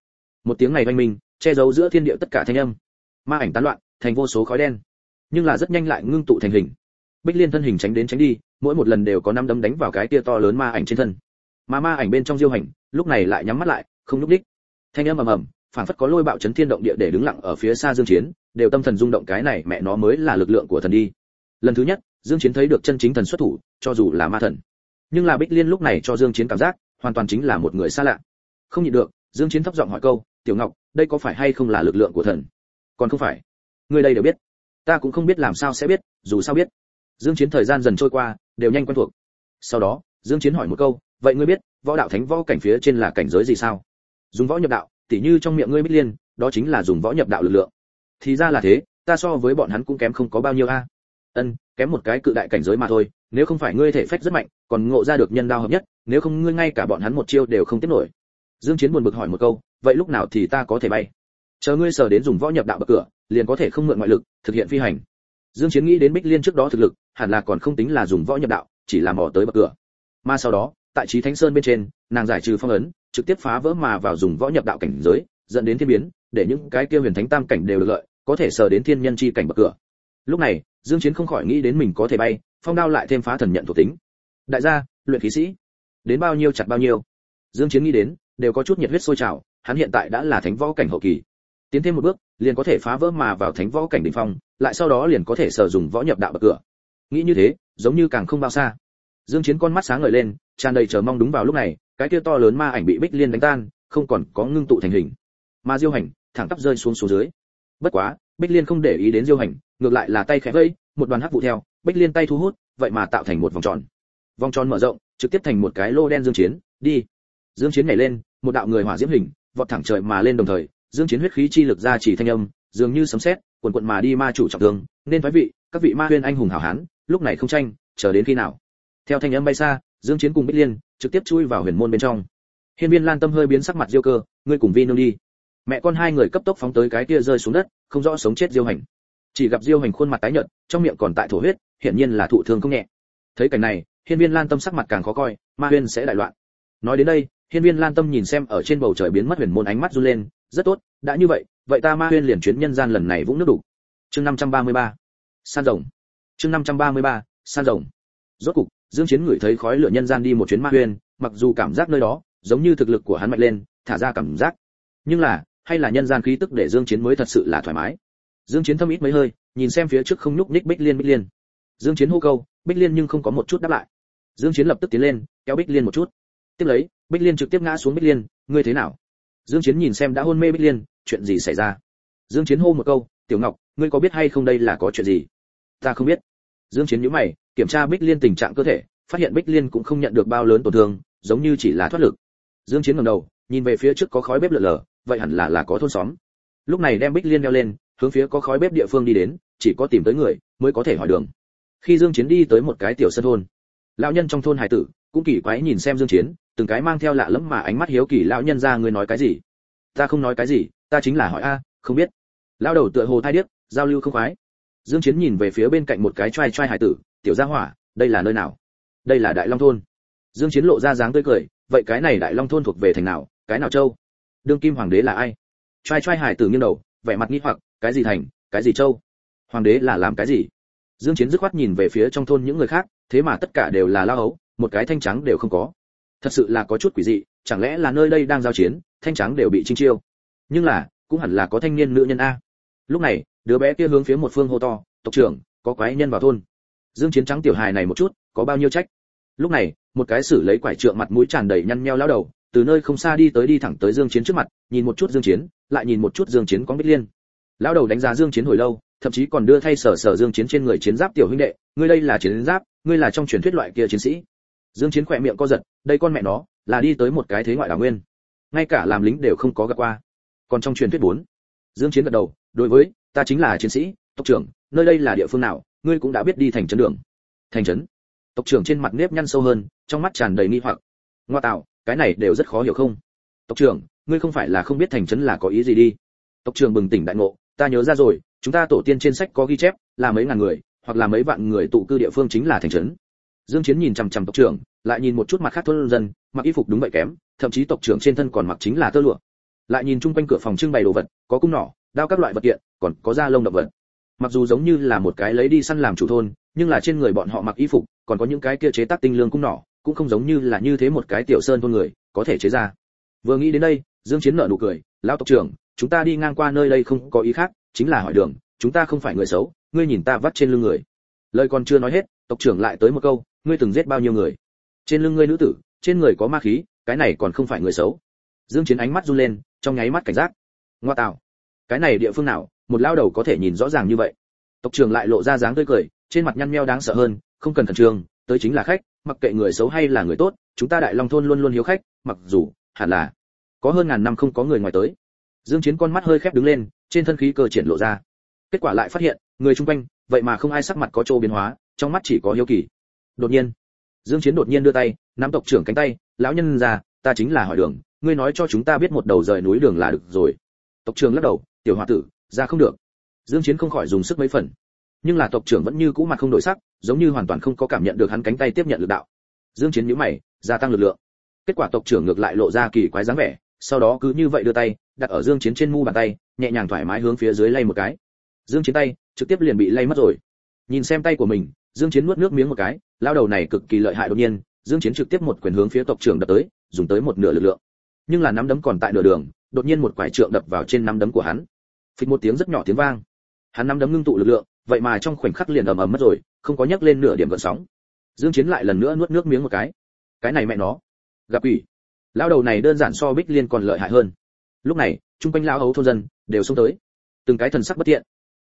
Một tiếng này vang minh, che giấu giữa thiên địa tất cả thanh âm. Ma ảnh tán loạn, thành vô số khói đen. Nhưng là rất nhanh lại ngưng tụ thành hình bích liên thân hình tránh đến tránh đi, mỗi một lần đều có năm đấm đánh vào cái tia to lớn ma ảnh trên thân. Mà ma ảnh bên trong diêu hành, lúc này lại nhắm mắt lại, không lúc đích thanh âm ầm ầm phản phất có lôi bạo chấn thiên động địa để đứng lặng ở phía xa dương chiến, đều tâm thần rung động cái này mẹ nó mới là lực lượng của thần đi. Lần thứ nhất, dương chiến thấy được chân chính thần xuất thủ, cho dù là ma thần. Nhưng là bích liên lúc này cho dương chiến cảm giác, hoàn toàn chính là một người xa lạ. Không nhịn được, dương chiến thấp giọng hỏi câu, tiểu ngọc, đây có phải hay không là lực lượng của thần? Còn không phải. Người đây đều biết. Ta cũng không biết làm sao sẽ biết, dù sao biết dương chiến thời gian dần trôi qua, đều nhanh quen thuộc. Sau đó, dương chiến hỏi một câu, vậy ngươi biết, võ đạo thánh võ cảnh phía trên là cảnh giới gì sao? Dùng võ nhập đạo, tỉ như trong miệng ngươi bích liên, đó chính là dùng võ nhập đạo lực lượng. Thì ra là thế, ta so với bọn hắn cũng kém không có bao nhiêu a. Ân, kém một cái cự đại cảnh giới mà thôi, nếu không phải ngươi thể phách rất mạnh, còn ngộ ra được nhân đao hợp nhất, nếu không ngươi ngay cả bọn hắn một chiêu đều không tiếp nổi. Dương chiến buồn bực hỏi một câu, vậy lúc nào thì ta có thể bay? Chờ ngươi sở đến dùng võ nhập đạo bậc cửa, liền có thể không mượn ngoại lực, thực hiện phi hành. Dương chiến nghĩ đến bích liên trước đó thực lực hẳn là còn không tính là dùng võ nhập đạo, chỉ là mò tới bậc cửa. Mà sau đó, tại trí thánh sơn bên trên, nàng giải trừ phong ấn, trực tiếp phá vỡ mà vào dùng võ nhập đạo cảnh giới, dẫn đến thiên biến, để những cái kia huyền thánh tam cảnh đều được lợi, có thể sở đến thiên nhân chi cảnh bậc cửa. Lúc này, dương chiến không khỏi nghĩ đến mình có thể bay, phong đao lại thêm phá thần nhận thuộc tính. Đại gia, luyện khí sĩ, đến bao nhiêu chặt bao nhiêu. Dương chiến nghĩ đến, đều có chút nhiệt huyết sôi trào, hắn hiện tại đã là thánh võ cảnh hậu kỳ. Tiến thêm một bước, liền có thể phá vỡ mà vào thánh võ cảnh đỉnh phong, lại sau đó liền có thể sử dụng võ nhập đạo bậc cửa nghĩ như thế, giống như càng không bao xa. Dương chiến con mắt sáng ngời lên, tràn đầy chờ mong đúng vào lúc này, cái kia to lớn ma ảnh bị bích liên đánh tan, không còn có ngưng tụ thành hình. Ma diêu hành, thẳng tắp rơi xuống xuống dưới. Bất quá, bích liên không để ý đến diêu hành, ngược lại là tay khẽ vẫy một đoàn hắc vụ theo, bích liên tay thu hút, vậy mà tạo thành một vòng tròn. Vòng tròn mở rộng, trực tiếp thành một cái lô đen dương chiến, đi. Dương chiến nhảy lên, một đạo người hỏa diễm hình, vọt thẳng trời mà lên đồng thời, dương chiến huyết khí chi lực ra chỉ thanh âm, dường như sấm sét cuồn cuộn mà đi ma chủ trọng thương, nên thoái vị, các vị ma huyên anh hùng hảo hán lúc này không tranh, chờ đến khi nào? Theo thanh âm bay xa, dương chiến cùng bích liên trực tiếp chui vào huyền môn bên trong. Hiên viên lan tâm hơi biến sắc mặt diêu cơ, ngươi cùng vi nương đi. Mẹ con hai người cấp tốc phóng tới cái kia rơi xuống đất, không rõ sống chết diêu hành. Chỉ gặp diêu hành khuôn mặt tái nhợt, trong miệng còn tại thổ huyết, hiển nhiên là thụ thương không nhẹ. Thấy cảnh này, hiên viên lan tâm sắc mặt càng khó coi, ma huyên sẽ đại loạn. Nói đến đây, hiên viên lan tâm nhìn xem ở trên bầu trời biến mất huyền môn ánh mắt run lên, rất tốt, đã như vậy vậy ta ma huyên liền chuyến nhân gian lần này vũng nước đủ chương 533. san rồng chương 533, san rồng. Rốt cục dương chiến ngửi thấy khói lửa nhân gian đi một chuyến ma huyền mặc dù cảm giác nơi đó giống như thực lực của hắn mạnh lên thả ra cảm giác. Nhưng là hay là nhân gian khí tức để dương chiến mới thật sự là thoải mái. Dương chiến thâm ít mấy hơi nhìn xem phía trước không nhúc nhích bích liên bích liên. Dương chiến hô câu bích liên nhưng không có một chút đáp lại. Dương chiến lập tức tiến lên kéo bích liên một chút. Tiếp lấy bích liên trực tiếp ngã xuống bích liên ngươi thế nào? Dương chiến nhìn xem đã hôn mê bích liên chuyện gì xảy ra? Dương chiến hô một câu tiểu ngọc ngươi có biết hay không đây là có chuyện gì? Ta không biết. Dương chiến nhíu mày, kiểm tra bích liên tình trạng cơ thể, phát hiện bích liên cũng không nhận được bao lớn tổn thương, giống như chỉ là thoát lực. Dương chiến ngẩng đầu, nhìn về phía trước có khói bếp lờ lờ vậy hẳn là là có thôn xóm. Lúc này đem bích liên đeo lên, hướng phía có khói bếp địa phương đi đến, chỉ có tìm tới người mới có thể hỏi đường. Khi dương chiến đi tới một cái tiểu sân thôn, lão nhân trong thôn hải tử cũng kỳ quái nhìn xem dương chiến, từng cái mang theo lạ lẫm mà ánh mắt hiếu kỳ, lão nhân ra người nói cái gì? Ta không nói cái gì, ta chính là hỏi a, không biết. Lão đầu tựa hồ thai điếc, giao lưu không khoái dương chiến nhìn về phía bên cạnh một cái trai trai hải tử, tiểu gia hỏa, đây là nơi nào? Đây là đại long thôn. Dương chiến lộ ra dáng tươi cười, vậy cái này đại long thôn thuộc về thành nào? Cái nào châu? Đương kim hoàng đế là ai? Trai trai hải tử nghiêng đầu, vẻ mặt nghi hoặc, cái gì thành? Cái gì châu? Hoàng đế là làm cái gì? Dương chiến dứt khoát nhìn về phía trong thôn những người khác, thế mà tất cả đều là lao ấu một cái thanh trắng đều không có. Thật sự là có chút quỷ dị, chẳng lẽ là nơi đây đang giao chiến, thanh trắng đều bị chinh chiêu? Nhưng là, cũng hẳn là có thanh niên nữ nhân a lúc này, đứa bé kia hướng phía một phương hô to, tộc trưởng, có quái nhân vào thôn. Dương chiến trắng tiểu hài này một chút, có bao nhiêu trách? Lúc này, một cái xử lấy quải trượng mặt mũi tràn đầy nhăn nheo lão đầu, từ nơi không xa đi tới đi thẳng tới dương chiến trước mặt, nhìn một chút dương chiến, lại nhìn một chút dương chiến có bích liên. Lão đầu đánh giá dương chiến hồi lâu, thậm chí còn đưa thay sở sở dương chiến trên người chiến giáp tiểu huynh đệ, ngươi đây là chiến giáp, ngươi là trong truyền thuyết loại kia chiến sĩ. Dương chiến khỏe miệng co giật, đây con mẹ nó, là đi tới một cái thế ngoại đảo nguyên. Ngay cả làm lính đều không có gặp qua. Còn trong truyền thuyết bốn. Dương chiến gật đầu đối với, ta chính là chiến sĩ, tộc trưởng, nơi đây là địa phương nào, ngươi cũng đã biết đi thành trấn đường. Thành trấn? Tộc trưởng trên mặt nếp nhăn sâu hơn, trong mắt tràn đầy nghi hoặc. Ngoa tạo, cái này đều rất khó hiểu không? Tộc trưởng, ngươi không phải là không biết thành trấn là có ý gì đi. Tộc trưởng bừng tỉnh đại ngộ, ta nhớ ra rồi, chúng ta tổ tiên trên sách có ghi chép, là mấy ngàn người, hoặc là mấy vạn người tụ cư địa phương chính là thành trấn. Dương chiến nhìn chằm chằm tộc trưởng, lại nhìn một chút mặt khác thôn dân, mặc y phục đúng vậy kém, thậm chí tộc trưởng trên thân còn mặc chính là tơ lụa. Lại nhìn chung quanh cửa phòng trưng bày đồ vật, có cung nỏ đao các loại vật kiện, còn có da lông động vật. Mặc dù giống như là một cái lấy đi săn làm chủ thôn, nhưng là trên người bọn họ mặc y phục, còn có những cái kia chế tác tinh lương cung nỏ cũng không giống như là như thế một cái tiểu sơn thôn người, có thể chế ra. Vừa nghĩ đến đây, dương chiến nở nụ cười, lão tộc trưởng, chúng ta đi ngang qua nơi đây không có ý khác, chính là hỏi đường, chúng ta không phải người xấu, ngươi nhìn ta vắt trên lưng người. Lời còn chưa nói hết, tộc trưởng lại tới một câu, ngươi từng giết bao nhiêu người? Trên lưng ngươi nữ tử, trên người có ma khí, cái này còn không phải người xấu. Dương chiến ánh mắt run lên, trong nháy mắt cảnh giác. Ngoa tạo cái này địa phương nào, một lao đầu có thể nhìn rõ ràng như vậy. Tộc trưởng lại lộ ra dáng tươi cười, trên mặt nhăn nheo đáng sợ hơn, không cần thần trường tới chính là khách, mặc kệ người xấu hay là người tốt, chúng ta đại long thôn luôn luôn hiếu khách, mặc dù, hẳn là, có hơn ngàn năm không có người ngoài tới. Dương chiến con mắt hơi khép đứng lên, trên thân khí cơ triển lộ ra. Kết quả lại phát hiện, người chung quanh, vậy mà không ai sắc mặt có chỗ biến hóa, trong mắt chỉ có hiếu kỳ. Đột nhiên, dương chiến đột nhiên đưa tay, nắm tộc trưởng cánh tay, lão nhân già ta chính là hỏi đường, ngươi nói cho chúng ta biết một đầu rời núi đường là được rồi. Tộc trưởng lắc đầu tiểu hòa tử, ra không được. Dương chiến không khỏi dùng sức mấy phần. Nhưng là tộc trưởng vẫn như cũ mặt không đổi sắc, giống như hoàn toàn không có cảm nhận được hắn cánh tay tiếp nhận lực đạo. Dương chiến nhíu mày, gia tăng lực lượng. Kết quả tộc trưởng ngược lại lộ ra kỳ quái dáng vẻ, sau đó cứ như vậy đưa tay, đặt ở dương chiến trên mu bàn tay, nhẹ nhàng thoải mái hướng phía dưới lay một cái. Dương chiến tay, trực tiếp liền bị lay mất rồi. Nhìn xem tay của mình, dương chiến nuốt nước miếng một cái, lao đầu này cực kỳ lợi hại đột nhiên, dương chiến trực tiếp một quyền hướng phía tộc trưởng đập tới, dùng tới một nửa lực lượng. Nhưng là nắm đấm còn tại nửa đường, đột nhiên một quải trượng đập vào trên nắm đấm của hắn phịch một tiếng rất nhỏ tiếng vang. Hắn nắm đấm ngưng tụ lực lượng, vậy mà trong khoảnh khắc liền ầm ầm mất rồi, không có nhấc lên nửa điểm gợn sóng. Dương chiến lại lần nữa nuốt nước miếng một cái. Cái này mẹ nó. Gặp quỷ. Lão đầu này đơn giản so bích liên còn lợi hại hơn. Lúc này trung quanh lão hấu thôn dân đều xông tới. Từng cái thần sắc bất thiện.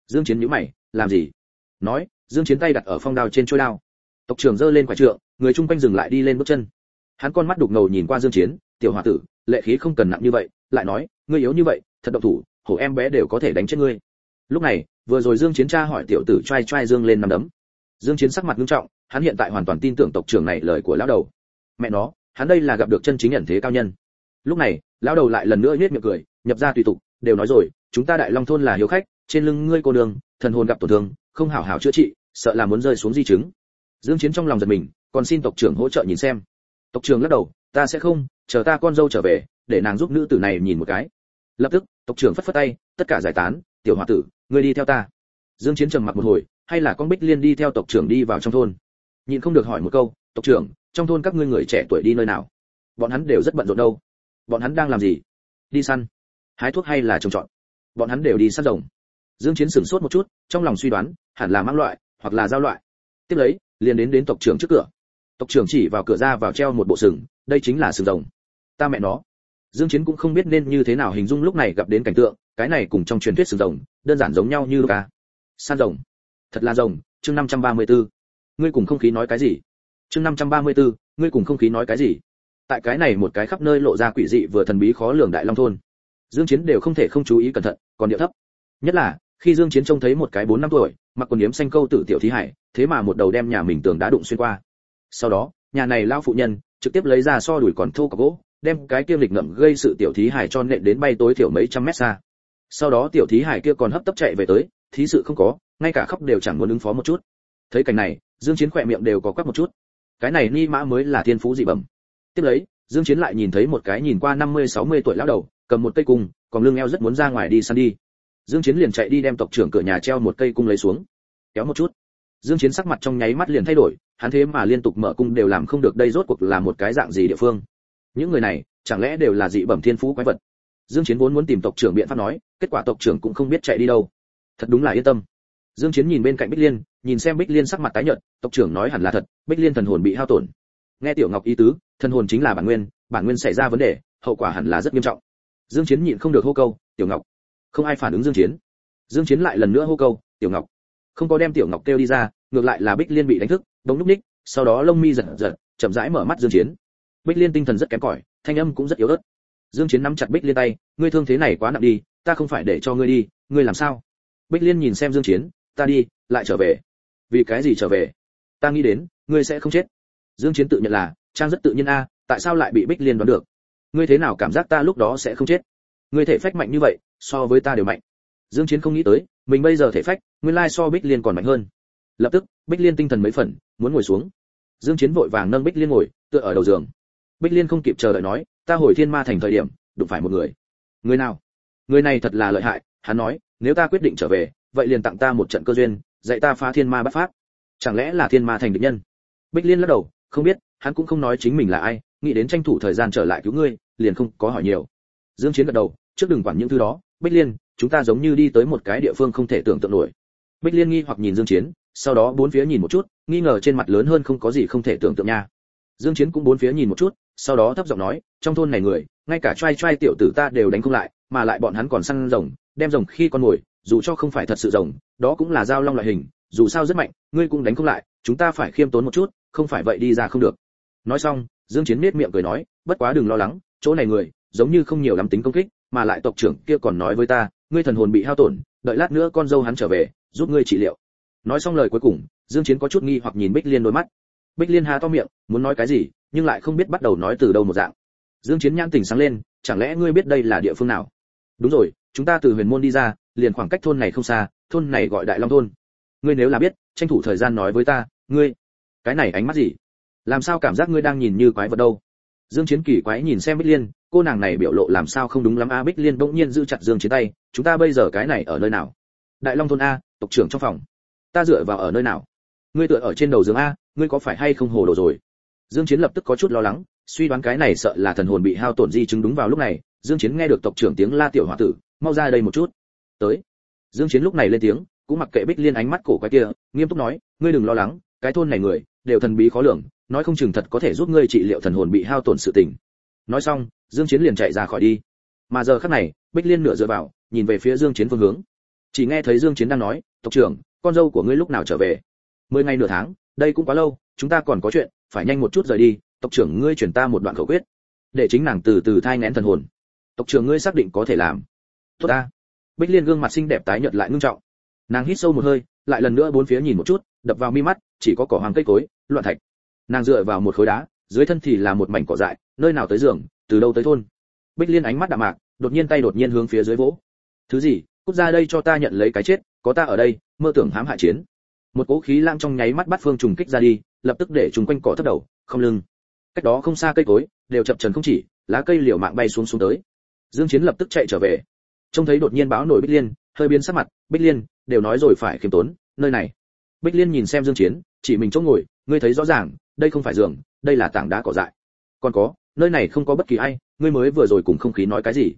Dương chiến nhíu mày, làm gì? Nói, dương chiến tay đặt ở phong đao trên trôi đao. Tộc trưởng giơ lên quả trượng, người trung quanh dừng lại đi lên bước chân. Hắn con mắt đục ngầu nhìn qua dương chiến, tiểu hòa tử, lệ khí không cần nặng như vậy, lại nói, ngươi yếu như vậy, thật độc thủ hổ em bé đều có thể đánh chết ngươi. Lúc này, vừa rồi dương chiến tra hỏi tiểu tử trai trai dương lên nằm đấm. Dương chiến sắc mặt nghiêm trọng, hắn hiện tại hoàn toàn tin tưởng tộc trưởng này lời của lão đầu. Mẹ nó, hắn đây là gặp được chân chính ẩn thế cao nhân. Lúc này, lão đầu lại lần nữa nhếch miệng cười, nhập ra tùy tục, đều nói rồi, chúng ta đại long thôn là hiếu khách, trên lưng ngươi cô đường, thần hồn gặp tổn thương, không hảo hảo chữa trị, sợ là muốn rơi xuống di chứng. Dương chiến trong lòng giật mình, còn xin tộc trưởng hỗ trợ nhìn xem. Tộc trưởng lắc đầu, ta sẽ không, chờ ta con dâu trở về, để nàng giúp nữ tử này nhìn một cái. Lập tức tộc trưởng phất phất tay, tất cả giải tán, tiểu hòa tử, ngươi đi theo ta. Dương chiến trầm mặc một hồi, hay là con bích liên đi theo tộc trưởng đi vào trong thôn? Nhìn không được hỏi một câu, tộc trưởng, trong thôn các ngươi người trẻ tuổi đi nơi nào? Bọn hắn đều rất bận rộn đâu. Bọn hắn đang làm gì? Đi săn. Hái thuốc hay là trồng trọt? Bọn hắn đều đi săn rồng. Dương chiến sửng sốt một chút, trong lòng suy đoán, hẳn là mang loại, hoặc là giao loại. Tiếp lấy, liền đến đến tộc trưởng trước cửa. Tộc trưởng chỉ vào cửa ra vào treo một bộ sừng, đây chính là sừng rồng. Ta mẹ nó dương chiến cũng không biết nên như thế nào hình dung lúc này gặp đến cảnh tượng cái này cùng trong truyền thuyết sừng rồng đơn giản giống nhau như ca à. san rồng. Thật là rồng chương 534. ngươi cùng không khí nói cái gì? Chương 534, ngươi cùng không khí nói cái gì? Tại cái này một cái khắp nơi lộ ra quỷ dị vừa thần bí khó lường đại long thôn. Dương chiến đều không thể không chú ý cẩn thận còn điệu thấp. Nhất là khi dương chiến trông thấy một cái bốn năm tuổi mặc quần yếm xanh câu tử tiểu thí hải thế mà một đầu đem nhà mình tường đá đụng xuyên qua. Sau đó nhà này lao phụ nhân trực tiếp lấy ra so đuổi còn thô cả gỗ đem cái kia lịch ngậm gây sự tiểu thí hải cho nện đến bay tối thiểu mấy trăm mét xa. Sau đó tiểu thí hải kia còn hấp tấp chạy về tới, thí sự không có, ngay cả khóc đều chẳng muốn ứng phó một chút. Thấy cảnh này, dương chiến khỏe miệng đều có quắc một chút. Cái này ni mã mới là thiên phú dị bẩm. Tiếp lấy, dương chiến lại nhìn thấy một cái nhìn qua 50 60 tuổi lão đầu, cầm một cây cung, còn lưng eo rất muốn ra ngoài đi săn đi. Dương chiến liền chạy đi đem tộc trưởng cửa nhà treo một cây cung lấy xuống. Kéo một chút. Dương chiến sắc mặt trong nháy mắt liền thay đổi, hắn thế mà liên tục mở cung đều làm không được, đây rốt cuộc là một cái dạng gì địa phương? Những người này chẳng lẽ đều là dị bẩm thiên phú quái vật? Dương chiến vốn muốn tìm tộc trưởng biện pháp nói, kết quả tộc trưởng cũng không biết chạy đi đâu. Thật đúng là yên tâm. Dương chiến nhìn bên cạnh bích liên, nhìn xem bích liên sắc mặt tái nhợt, tộc trưởng nói hẳn là thật, bích liên thần hồn bị hao tổn. Nghe tiểu ngọc ý tứ, thần hồn chính là bản nguyên bản nguyên xảy ra vấn đề, hậu quả hẳn là rất nghiêm trọng. Dương chiến nhịn không được hô câu, tiểu ngọc. Không ai phản ứng dương chiến. Dương chiến lại lần nữa hô câu, tiểu ngọc. Không có đem tiểu ngọc kêu đi ra, ngược lại là bích liên bị đánh thức đống lúc ních, sau đó lông mi giật giật, chậm rãi mở mắt dương chiến bích liên tinh thần rất kém cỏi, thanh âm cũng rất yếu ớt. Dương chiến nắm chặt bích liên tay, ngươi thương thế này quá nặng đi, ta không phải để cho ngươi đi, ngươi làm sao? Bích liên nhìn xem dương chiến, ta đi, lại trở về. Vì cái gì trở về? Ta nghĩ đến, ngươi sẽ không chết. Dương chiến tự nhận là, trang rất tự nhiên a, tại sao lại bị bích liên đoán được? Ngươi thế nào cảm giác ta lúc đó sẽ không chết? Ngươi thể phách mạnh như vậy, so với ta đều mạnh. Dương chiến không nghĩ tới, mình bây giờ thể phách, nguyên lai so bích liên còn mạnh hơn. Lập tức, bích liên tinh thần mấy phần, muốn ngồi xuống. Dương chiến vội vàng nâng bích liên ngồi, tựa ở đầu giường bích liên không kịp chờ đợi nói, ta hồi thiên ma thành thời điểm, đụng phải một người. Người nào? Người này thật là lợi hại. Hắn nói, nếu ta quyết định trở về, vậy liền tặng ta một trận cơ duyên, dạy ta phá thiên ma bắt pháp. Chẳng lẽ là thiên ma thành địch nhân? Bích liên lắc đầu, không biết, hắn cũng không nói chính mình là ai, nghĩ đến tranh thủ thời gian trở lại cứu ngươi, liền không có hỏi nhiều. Dương chiến gật đầu, trước đừng quản những thứ đó, bích liên, chúng ta giống như đi tới một cái địa phương không thể tưởng tượng nổi. Bích liên nghi hoặc nhìn dương chiến, sau đó bốn phía nhìn một chút, nghi ngờ trên mặt lớn hơn không có gì không thể tưởng tượng nha dương chiến cũng bốn phía nhìn một chút sau đó thấp giọng nói trong thôn này người ngay cả trai trai tiểu tử ta đều đánh không lại mà lại bọn hắn còn săn rồng đem rồng khi con ngồi, dù cho không phải thật sự rồng đó cũng là dao long loại hình dù sao rất mạnh ngươi cũng đánh không lại chúng ta phải khiêm tốn một chút không phải vậy đi ra không được. Nói xong dương chiến nét miệng cười nói bất quá đừng lo lắng chỗ này người giống như không nhiều lắm tính công kích mà lại tộc trưởng kia còn nói với ta ngươi thần hồn bị hao tổn đợi lát nữa con dâu hắn trở về giúp ngươi trị liệu. Nói xong lời cuối cùng dương chiến có chút nghi hoặc nhìn bích liên đôi mắt bích liên há to miệng, muốn nói cái gì, nhưng lại không biết bắt đầu nói từ đâu một dạng. Dương chiến nhãn tỉnh sáng lên, chẳng lẽ ngươi biết đây là địa phương nào? Đúng rồi, chúng ta từ huyền môn đi ra, liền khoảng cách thôn này không xa, thôn này gọi đại long thôn. Ngươi nếu là biết, tranh thủ thời gian nói với ta, ngươi, cái này ánh mắt gì? Làm sao cảm giác ngươi đang nhìn như quái vật đâu? Dương chiến kỳ quái nhìn xem bích liên, cô nàng này biểu lộ làm sao không đúng lắm a? Bích liên bỗng nhiên giữ chặt dương chiến tay, chúng ta bây giờ cái này ở nơi nào? Đại long thôn a, tộc trưởng trong phòng. Ta dựa vào ở nơi nào? Ngươi tựa ở trên đầu giường a ngươi có phải hay không hồ đồ rồi? Dương chiến lập tức có chút lo lắng, suy đoán cái này sợ là thần hồn bị hao tổn di chứng đúng vào lúc này, dương chiến nghe được tộc trưởng tiếng la tiểu hỏa tử, mau ra đây một chút. Tới. Dương chiến lúc này lên tiếng, cũng mặc kệ bích liên ánh mắt cổ quái kia, nghiêm túc nói, ngươi đừng lo lắng, cái thôn này người, đều thần bí khó lường, nói không chừng thật có thể giúp ngươi trị liệu thần hồn bị hao tổn sự tình. Nói xong, dương chiến liền chạy ra khỏi đi. Mà giờ khắc này, bích liên nửa dựa vào, nhìn về phía dương chiến phương hướng. Chỉ nghe thấy dương chiến đang nói, tộc trưởng, con dâu của ngươi lúc nào trở về? Mười ngày nửa tháng đây cũng quá lâu, chúng ta còn có chuyện, phải nhanh một chút rời đi, tộc trưởng ngươi chuyển ta một đoạn khẩu quyết, để chính nàng từ từ thai nghén thần hồn. Tộc trưởng ngươi xác định có thể làm. Tốt ta. Bích liên gương mặt xinh đẹp tái nhợt lại ngưng trọng. Nàng hít sâu một hơi, lại lần nữa bốn phía nhìn một chút, đập vào mi mắt, chỉ có cỏ hoàng cây cối, loạn thạch. Nàng dựa vào một khối đá, dưới thân thì là một mảnh cỏ dại, nơi nào tới giường, từ đâu tới thôn. Bích liên ánh mắt đạm mạc, đột nhiên tay đột nhiên hướng phía dưới vỗ. Thứ gì? Cút ra đây cho ta nhận lấy cái chết, có ta ở đây, mơ tưởng hãm hại chiến một cỗ khí lang trong nháy mắt bắt phương trùng kích ra đi, lập tức để chúng quanh cỏ thấp đầu, không lưng. Cách đó không xa cây cối, đều chập trần không chỉ, lá cây liều mạng bay xuống xuống tới. Dương chiến lập tức chạy trở về. Trông thấy đột nhiên báo nổi bích liên, hơi biến sắc mặt, bích liên, đều nói rồi phải khiêm tốn, nơi này. Bích liên nhìn xem dương chiến, chỉ mình chỗ ngồi, ngươi thấy rõ ràng, đây không phải giường, đây là tảng đá cỏ dại. Còn có, nơi này không có bất kỳ ai, ngươi mới vừa rồi cùng không khí nói cái gì?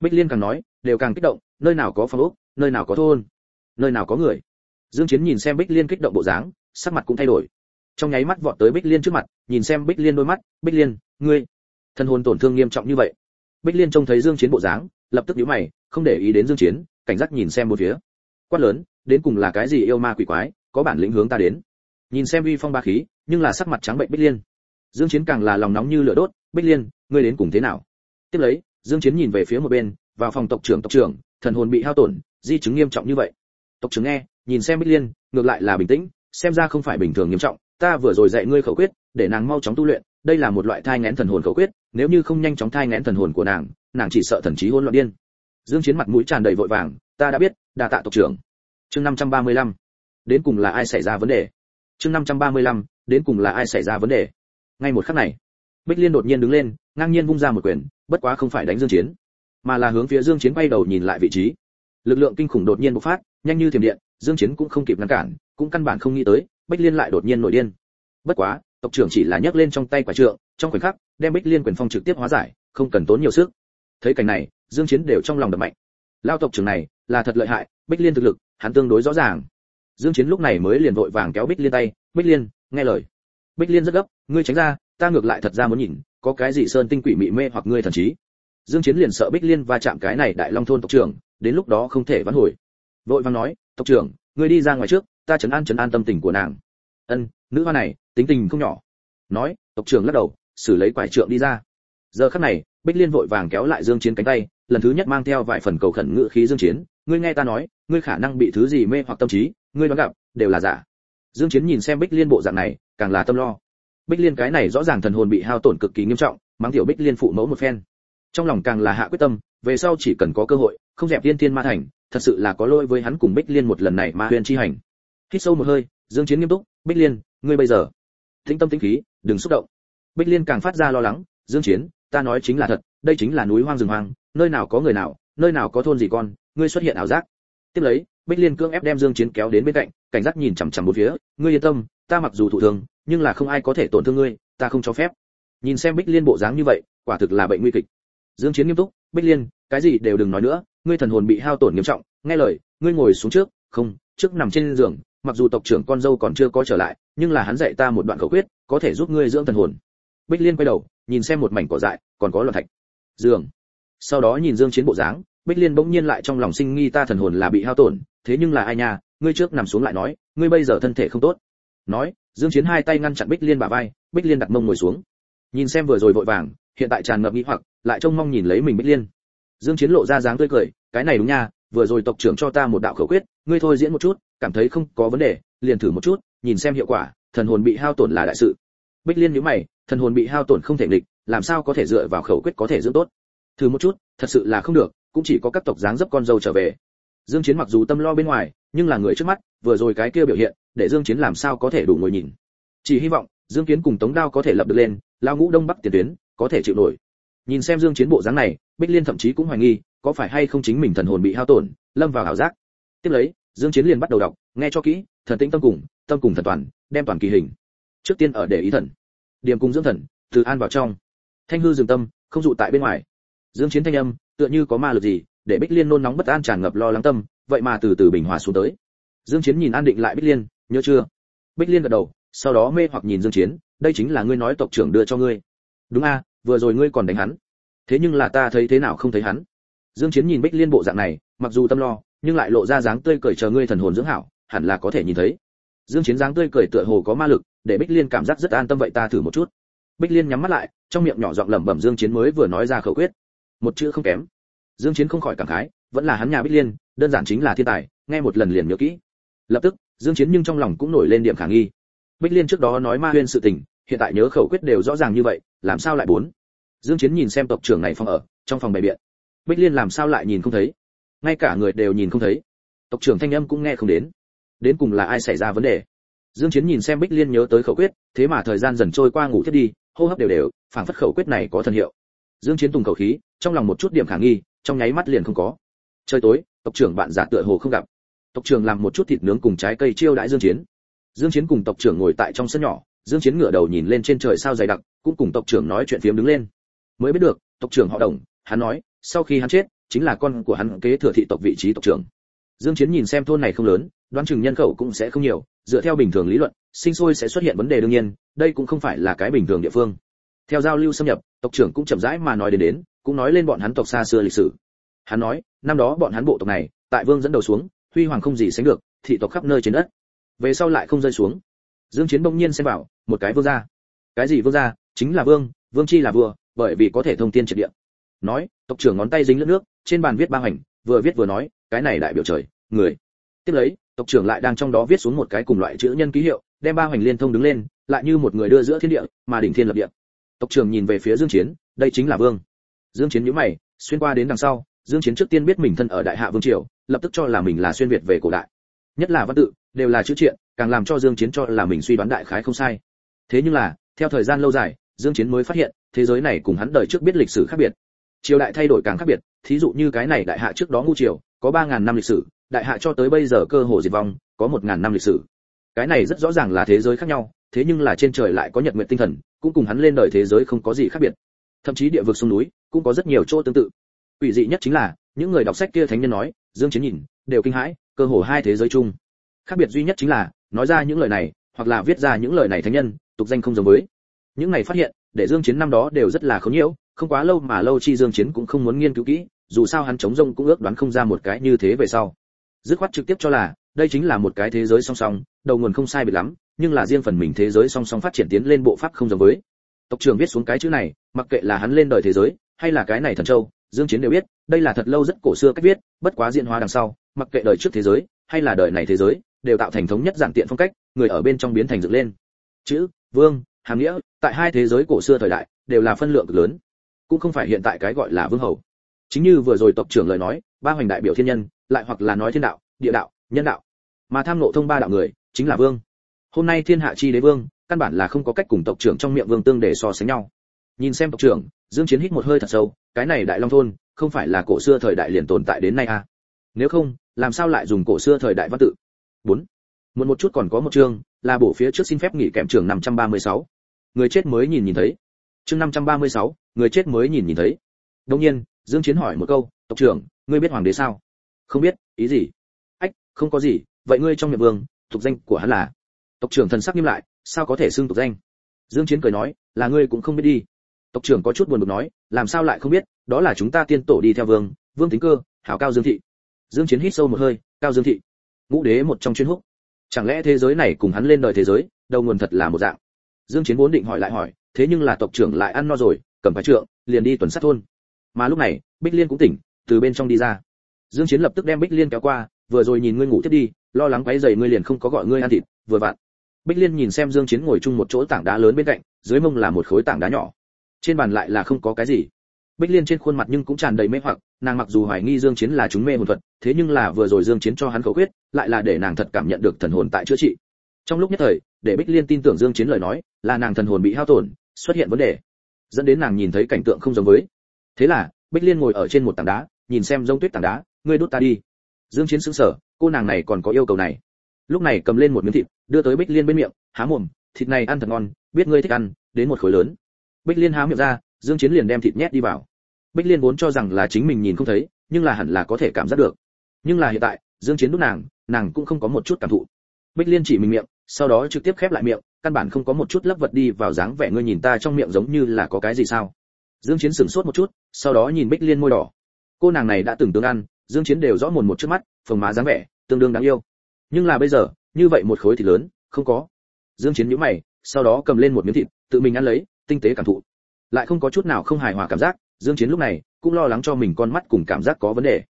Bích liên càng nói, đều càng kích động, nơi nào có phòng ốc, nơi nào có thôn, nơi nào có người? Dương chiến nhìn xem bích liên kích động bộ dáng, sắc mặt cũng thay đổi. Trong nháy mắt vọt tới bích liên trước mặt, nhìn xem bích liên đôi mắt, bích liên, ngươi, thân hồn tổn thương nghiêm trọng như vậy. Bích liên trông thấy dương chiến bộ dáng, lập tức nhíu mày, không để ý đến dương chiến, cảnh giác nhìn xem một phía. Quát lớn, đến cùng là cái gì yêu ma quỷ quái, có bản lĩnh hướng ta đến? Nhìn xem uy phong ba khí, nhưng là sắc mặt trắng bệnh bích liên. Dương chiến càng là lòng nóng như lửa đốt, bích liên, ngươi đến cùng thế nào? Tiếp lấy, dương chiến nhìn về phía một bên, vào phòng tộc trưởng tộc trưởng, thần hồn bị hao tổn, di chứng nghiêm trọng như vậy. Tộc trưởng nghe nhìn xem bích liên, ngược lại là bình tĩnh, xem ra không phải bình thường nghiêm trọng, ta vừa rồi dạy ngươi khẩu quyết, để nàng mau chóng tu luyện, đây là một loại thai nghén thần hồn khẩu quyết, nếu như không nhanh chóng thai nghén thần hồn của nàng nàng chỉ sợ thần trí hỗn loạn điên. Dương chiến mặt mũi tràn đầy vội vàng, ta đã biết, đa tạ tộc trưởng. Chương 535 đến cùng là ai xảy ra vấn đề? Chương 535 đến cùng là ai xảy ra vấn đề? Ngay một khắc này, bích liên đột nhiên đứng lên, ngang nhiên vung ra một quyền, bất quá không phải đánh dương chiến, mà là hướng phía dương chiến quay đầu nhìn lại vị trí. Lực lượng kinh khủng đột nhiên bộc phát, nhanh như thiểm điện dương chiến cũng không kịp ngăn cản, cũng căn bản không nghĩ tới bích liên lại đột nhiên nổi điên. Bất quá, tộc trưởng chỉ là nhấc lên trong tay quả trượng, trong khoảnh khắc, đem bích liên quyền phong trực tiếp hóa giải, không cần tốn nhiều sức. Thấy cảnh này, dương chiến đều trong lòng đập mạnh. Lao tộc trưởng này, là thật lợi hại bích liên thực lực, hắn tương đối rõ ràng. Dương chiến lúc này mới liền vội vàng kéo bích liên tay bích liên, nghe lời. Bích liên rất gấp, ngươi tránh ra, ta ngược lại thật ra muốn nhìn, có cái gì sơn tinh quỷ mị mê hoặc ngươi thần trí. Dương chiến liền sợ bích liên va chạm cái này đại long thôn tộc trưởng, đến lúc đó không thể vãn hồi. Vội vàng nói tộc trưởng, ngươi đi ra ngoài trước, ta chấn an chấn an tâm tình của nàng. Ân, nữ hoa này, tính tình không nhỏ. Nói, tộc trưởng lắc đầu, xử lấy quải trượng đi ra. Giờ khắc này, bích liên vội vàng kéo lại dương chiến cánh tay, lần thứ nhất mang theo vài phần cầu khẩn ngựa khí dương chiến, ngươi nghe ta nói, ngươi khả năng bị thứ gì mê hoặc tâm trí, ngươi đoán gặp, đều là giả. Dương chiến nhìn xem bích liên bộ dạng này, càng là tâm lo. Bích liên cái này rõ ràng thần hồn bị hao tổn cực kỳ nghiêm trọng mang tiểu bích liên phụ mẫu một phen. Trong lòng càng là hạ quyết tâm, về sau chỉ cần có cơ hội, không dẹp tiên thiên ma thành thật sự là có lỗi với hắn cùng bích liên một lần này ma huyền chi hành. Hít sâu một hơi, dương chiến nghiêm túc, bích liên, ngươi bây giờ, tĩnh tâm tĩnh khí, đừng xúc động. Bích liên càng phát ra lo lắng, dương chiến, ta nói chính là thật, đây chính là núi hoang rừng hoang, nơi nào có người nào, nơi nào có thôn gì con, ngươi xuất hiện ảo giác. Tiếp lấy, bích liên cưỡng ép đem dương chiến kéo đến bên cạnh, cảnh giác nhìn chằm chằm bốn phía, ngươi yên tâm, ta mặc dù thụ thương, nhưng là không ai có thể tổn thương ngươi, ta không cho phép. Nhìn xem bích liên bộ dáng như vậy, quả thực là bệnh nguy kịch. Dương chiến nghiêm túc, bích liên, cái gì đều đừng nói nữa ngươi thần hồn bị hao tổn nghiêm trọng, nghe lời, ngươi ngồi xuống trước, không, trước nằm trên giường, mặc dù tộc trưởng con dâu còn chưa có trở lại, nhưng là hắn dạy ta một đoạn khẩu quyết, có thể giúp ngươi dưỡng thần hồn. Bích liên quay đầu, nhìn xem một mảnh cỏ dại, còn có loạn thạch. Giường. Sau đó nhìn dương chiến bộ dáng, bích liên bỗng nhiên lại trong lòng sinh nghi ta thần hồn là bị hao tổn, thế nhưng là ai nha, ngươi trước nằm xuống lại nói, ngươi bây giờ thân thể không tốt. Nói, dương chiến hai tay ngăn chặn bích liên bả vai, bích liên đặt mông ngồi xuống. Nhìn xem vừa rồi vội vàng, hiện tại tràn ngập nghi hoặc, lại trông mong nhìn lấy mình bích liên dương chiến lộ ra dáng tươi cười, cái này đúng nha, vừa rồi tộc trưởng cho ta một đạo khẩu quyết, ngươi thôi diễn một chút, cảm thấy không có vấn đề, liền thử một chút, nhìn xem hiệu quả, thần hồn bị hao tổn là đại sự. Bích liên nhíu mày, thần hồn bị hao tổn không thể nghịch, làm sao có thể dựa vào khẩu quyết có thể dưỡng tốt? Thử một chút, thật sự là không được, cũng chỉ có các tộc dáng dấp con dâu trở về. Dương chiến mặc dù tâm lo bên ngoài, nhưng là người trước mắt, vừa rồi cái kia biểu hiện, để dương chiến làm sao có thể đủ ngồi nhìn. Chỉ hy vọng, dương kiến cùng tống đao có thể lập được lên lao ngũ đông bắc tiền tuyến, có thể chịu nổi nhìn xem dương chiến bộ dáng này, bích liên thậm chí cũng hoài nghi, có phải hay không chính mình thần hồn bị hao tổn, lâm vào ảo giác. Tiếp lấy, dương chiến liền bắt đầu đọc, nghe cho kỹ, thần tĩnh tâm cùng tâm cùng thần toàn, đem toàn kỳ hình. Trước tiên ở để ý thần. Điểm cùng dưỡng thần, từ an vào trong. Thanh hư dừng tâm, không dụ tại bên ngoài. Dương chiến thanh âm, tựa như có ma lực gì, để bích liên nôn nóng bất an tràn ngập lo lắng tâm, vậy mà từ từ bình hòa xuống tới. Dương chiến nhìn an định lại bích liên, nhớ chưa? Bích liên gật đầu, sau đó mê hoặc nhìn dương chiến, đây chính là ngươi nói tộc trưởng đưa cho ngươi. Đúng a vừa rồi ngươi còn đánh hắn. Thế nhưng là ta thấy thế nào không thấy hắn? Dương chiến nhìn bích liên bộ dạng này, mặc dù tâm lo, nhưng lại lộ ra dáng tươi cười chờ ngươi thần hồn dưỡng hảo, hẳn là có thể nhìn thấy. Dương chiến dáng tươi cười tựa hồ có ma lực, để bích liên cảm giác rất an tâm vậy ta thử một chút. Bích liên nhắm mắt lại, trong miệng nhỏ giọng lẩm bẩm dương chiến mới vừa nói ra khẩu quyết. Một chữ không kém. Dương chiến không khỏi cảm khái, vẫn là hắn nhà bích liên, đơn giản chính là thiên tài, nghe một lần liền nhớ kỹ. Lập tức, dương chiến nhưng trong lòng cũng nổi lên điểm khả nghi. Bích liên trước đó nói ma huyên sự tình hiện tại nhớ khẩu quyết đều rõ ràng như vậy, làm sao lại bốn? Dương chiến nhìn xem tộc trưởng này phòng ở, trong phòng bày biện. Bích liên làm sao lại nhìn không thấy? Ngay cả người đều nhìn không thấy. Tộc trưởng thanh âm cũng nghe không đến. Đến cùng là ai xảy ra vấn đề? Dương chiến nhìn xem bích liên nhớ tới khẩu quyết, thế mà thời gian dần trôi qua ngủ thiết đi, hô hấp đều đều, phảng phất khẩu quyết này có thần hiệu. Dương chiến tùng khẩu khí, trong lòng một chút điểm khả nghi, trong nháy mắt liền không có. Trời tối, tộc trưởng bạn giả tựa hồ không gặp. Tộc trưởng làm một chút thịt nướng cùng trái cây chiêu đãi dương chiến. Dương chiến cùng tộc trưởng ngồi tại trong sân nhỏ dương chiến ngửa đầu nhìn lên trên trời sao dày đặc, cũng cùng tộc trưởng nói chuyện phiếm đứng lên. Mới biết được, tộc trưởng họ đồng, hắn nói, sau khi hắn chết, chính là con của hắn kế thừa thị tộc vị trí tộc trưởng. Dương chiến nhìn xem thôn này không lớn, đoán chừng nhân khẩu cũng sẽ không nhiều, dựa theo bình thường lý luận, sinh sôi sẽ xuất hiện vấn đề đương nhiên, đây cũng không phải là cái bình thường địa phương. Theo giao lưu xâm nhập, tộc trưởng cũng chậm rãi mà nói đến đến, cũng nói lên bọn hắn tộc xa xưa lịch sử. Hắn nói, năm đó bọn hắn bộ tộc này, tại vương dẫn đầu xuống, huy hoàng không gì sánh được, thị tộc khắp nơi trên đất. Về sau lại không rơi xuống dương chiến bỗng nhiên xem vào, một cái vương gia. Cái gì vương gia? Chính là vương vương chi là vua, bởi vì có thể thông tin triệt địa. Nói, tộc trưởng ngón tay dính lướt nước, trên bàn viết ba hành, vừa viết vừa nói, cái này đại biểu trời, người. Tiếp lấy, tộc trưởng lại đang trong đó viết xuống một cái cùng loại chữ nhân ký hiệu, đem ba hành liên thông đứng lên, lại như một người đưa giữa thiên địa, mà đỉnh thiên lập địa. Tộc trưởng nhìn về phía dương chiến, đây chính là vương. Dương chiến nhíu mày, xuyên qua đến đằng sau, dương chiến trước tiên biết mình thân ở đại hạ vương triều, lập tức cho là mình là xuyên việt về cổ đại nhất là văn tự, đều là chữ triện, càng làm cho dương chiến cho là mình suy đoán đại khái không sai. Thế nhưng là, theo thời gian lâu dài, dương chiến mới phát hiện, thế giới này cùng hắn đời trước biết lịch sử khác biệt. Triều đại thay đổi càng khác biệt, thí dụ như cái này đại hạ trước đó ngu triều, có 3.000 năm lịch sử, đại hạ cho tới bây giờ cơ hồ diệt vong, có 1.000 năm lịch sử. Cái này rất rõ ràng là thế giới khác nhau, thế nhưng là trên trời lại có nhật nguyện tinh thần, cũng cùng hắn lên đời thế giới không có gì khác biệt. Thậm chí địa vực sông núi, cũng có rất nhiều chỗ tương tự. Quỷ dị nhất chính là, những người đọc sách kia thánh nhân nói dương chiến nhìn, đều kinh hãi, cơ hồ hai thế giới chung. Khác biệt duy nhất chính là, nói ra những lời này, hoặc là viết ra những lời này thánh nhân, tục danh không giống với. Những này phát hiện, để dương chiến năm đó đều rất là khốn nhiễu, không quá lâu mà lâu chi dương chiến cũng không muốn nghiên cứu kỹ, dù sao hắn chống rông cũng ước đoán không ra một cái như thế về sau. Dứt khoát trực tiếp cho là, đây chính là một cái thế giới song song, đầu nguồn không sai biệt lắm, nhưng là riêng phần mình thế giới song song phát triển tiến lên bộ pháp không giống với. Tộc trưởng viết xuống cái chữ này, mặc kệ là hắn lên đời thế giới, hay là cái này thần châu dương chiến đều biết, đây là thật lâu rất cổ xưa cách viết, bất quá diễn hóa đằng sau, mặc kệ đời trước thế giới, hay là đời này thế giới, đều tạo thành thống nhất giản tiện phong cách, người ở bên trong biến thành dựng lên. Chữ, vương, hàm nghĩa, tại hai thế giới cổ xưa thời đại, đều là phân lượng cực lớn. Cũng không phải hiện tại cái gọi là vương hầu. Chính như vừa rồi tộc trưởng lời nói, ba hoành đại biểu thiên nhân, lại hoặc là nói thiên đạo, địa đạo, nhân đạo. Mà tham nộ thông ba đạo người, chính là vương. Hôm nay thiên hạ chi đế vương, căn bản là không có cách cùng tộc trưởng trong miệng vương tương để so sánh nhau. Nhìn xem tộc trưởng dương chiến hít một hơi thật sâu cái này đại long thôn không phải là cổ xưa thời đại liền tồn tại đến nay à? Nếu không làm sao lại dùng cổ xưa thời đại văn tự? 4. muốn một chút còn có một chương là bổ phía trước xin phép nghỉ kèm trường 536. người chết mới nhìn nhìn thấy. Chương 536, người chết mới nhìn nhìn thấy. Đương nhiên dương chiến hỏi một câu tộc trưởng ngươi biết hoàng đế sao? Không biết ý gì? Ách không có gì vậy ngươi trong miệng vương tục danh của hắn là? Tộc trưởng thần sắc nghiêm lại sao có thể xưng tục danh? Dương chiến cười nói là ngươi cũng không biết đi tộc trưởng có chút buồn bực nói, làm sao lại không biết, đó là chúng ta tiên tổ đi theo vương vương tính cơ, hảo cao dương thị. Dương chiến hít sâu một hơi, cao dương thị. Ngũ đế một trong chuyên húc. Chẳng lẽ thế giới này cùng hắn lên đời thế giới, đầu nguồn thật là một dạng? Dương chiến vốn định hỏi lại hỏi, thế nhưng là tộc trưởng lại ăn no rồi, cầm phải trượng, liền đi tuần sát thôn. Mà lúc này, bích liên cũng tỉnh, từ bên trong đi ra. Dương chiến lập tức đem bích liên kéo qua, vừa rồi nhìn ngươi ngủ tiếp đi, lo lắng quấy rầy ngươi liền không có gọi ngươi ăn thịt, vừa vặn. Bích liên nhìn xem dương chiến ngồi chung một chỗ tảng đá lớn bên cạnh, dưới mông là một khối tảng đá nhỏ trên bàn lại là không có cái gì. Bích liên trên khuôn mặt nhưng cũng tràn đầy mê hoặc, nàng mặc dù hoài nghi dương chiến là chúng mê hồn thuật, thế nhưng là vừa rồi dương chiến cho hắn khẩu quyết, lại là để nàng thật cảm nhận được thần hồn tại chữa trị. Trong lúc nhất thời, để bích liên tin tưởng dương chiến lời nói, là nàng thần hồn bị hao tổn, xuất hiện vấn đề, dẫn đến nàng nhìn thấy cảnh tượng không giống với. Thế là, bích liên ngồi ở trên một tảng đá, nhìn xem giống tuyết tảng đá, ngươi đốt ta đi. Dương chiến sững sờ, cô nàng này còn có yêu cầu này. Lúc này cầm lên một miếng thịt, đưa tới bích liên bên miệng, há mồm, thịt này ăn thật ngon, biết ngươi thích ăn, đến một khối lớn bích liên há miệng ra, dương chiến liền đem thịt nhét đi vào. Bích liên vốn cho rằng là chính mình nhìn không thấy, nhưng là hẳn là có thể cảm giác được. Nhưng là hiện tại, dương chiến đút nàng nàng cũng không có một chút cảm thụ. Bích liên chỉ mình miệng, sau đó trực tiếp khép lại miệng, căn bản không có một chút lấp vật đi vào dáng vẻ ngươi nhìn ta trong miệng giống như là có cái gì sao. Dương chiến sửng sốt một chút, sau đó nhìn bích liên môi đỏ. Cô nàng này đã từng tương ăn, dương chiến đều rõ mồn một trước mắt, phồng má dáng vẻ, tương đương đáng yêu. Nhưng là bây giờ, như vậy một khối thịt lớn, không có. Dương chiến nhíu mày, sau đó cầm lên một miếng thịt, tự mình ăn lấy tinh tế cảm thụ. Lại không có chút nào không hài hòa cảm giác, dương chiến lúc này cũng lo lắng cho mình con mắt cùng cảm giác có vấn đề.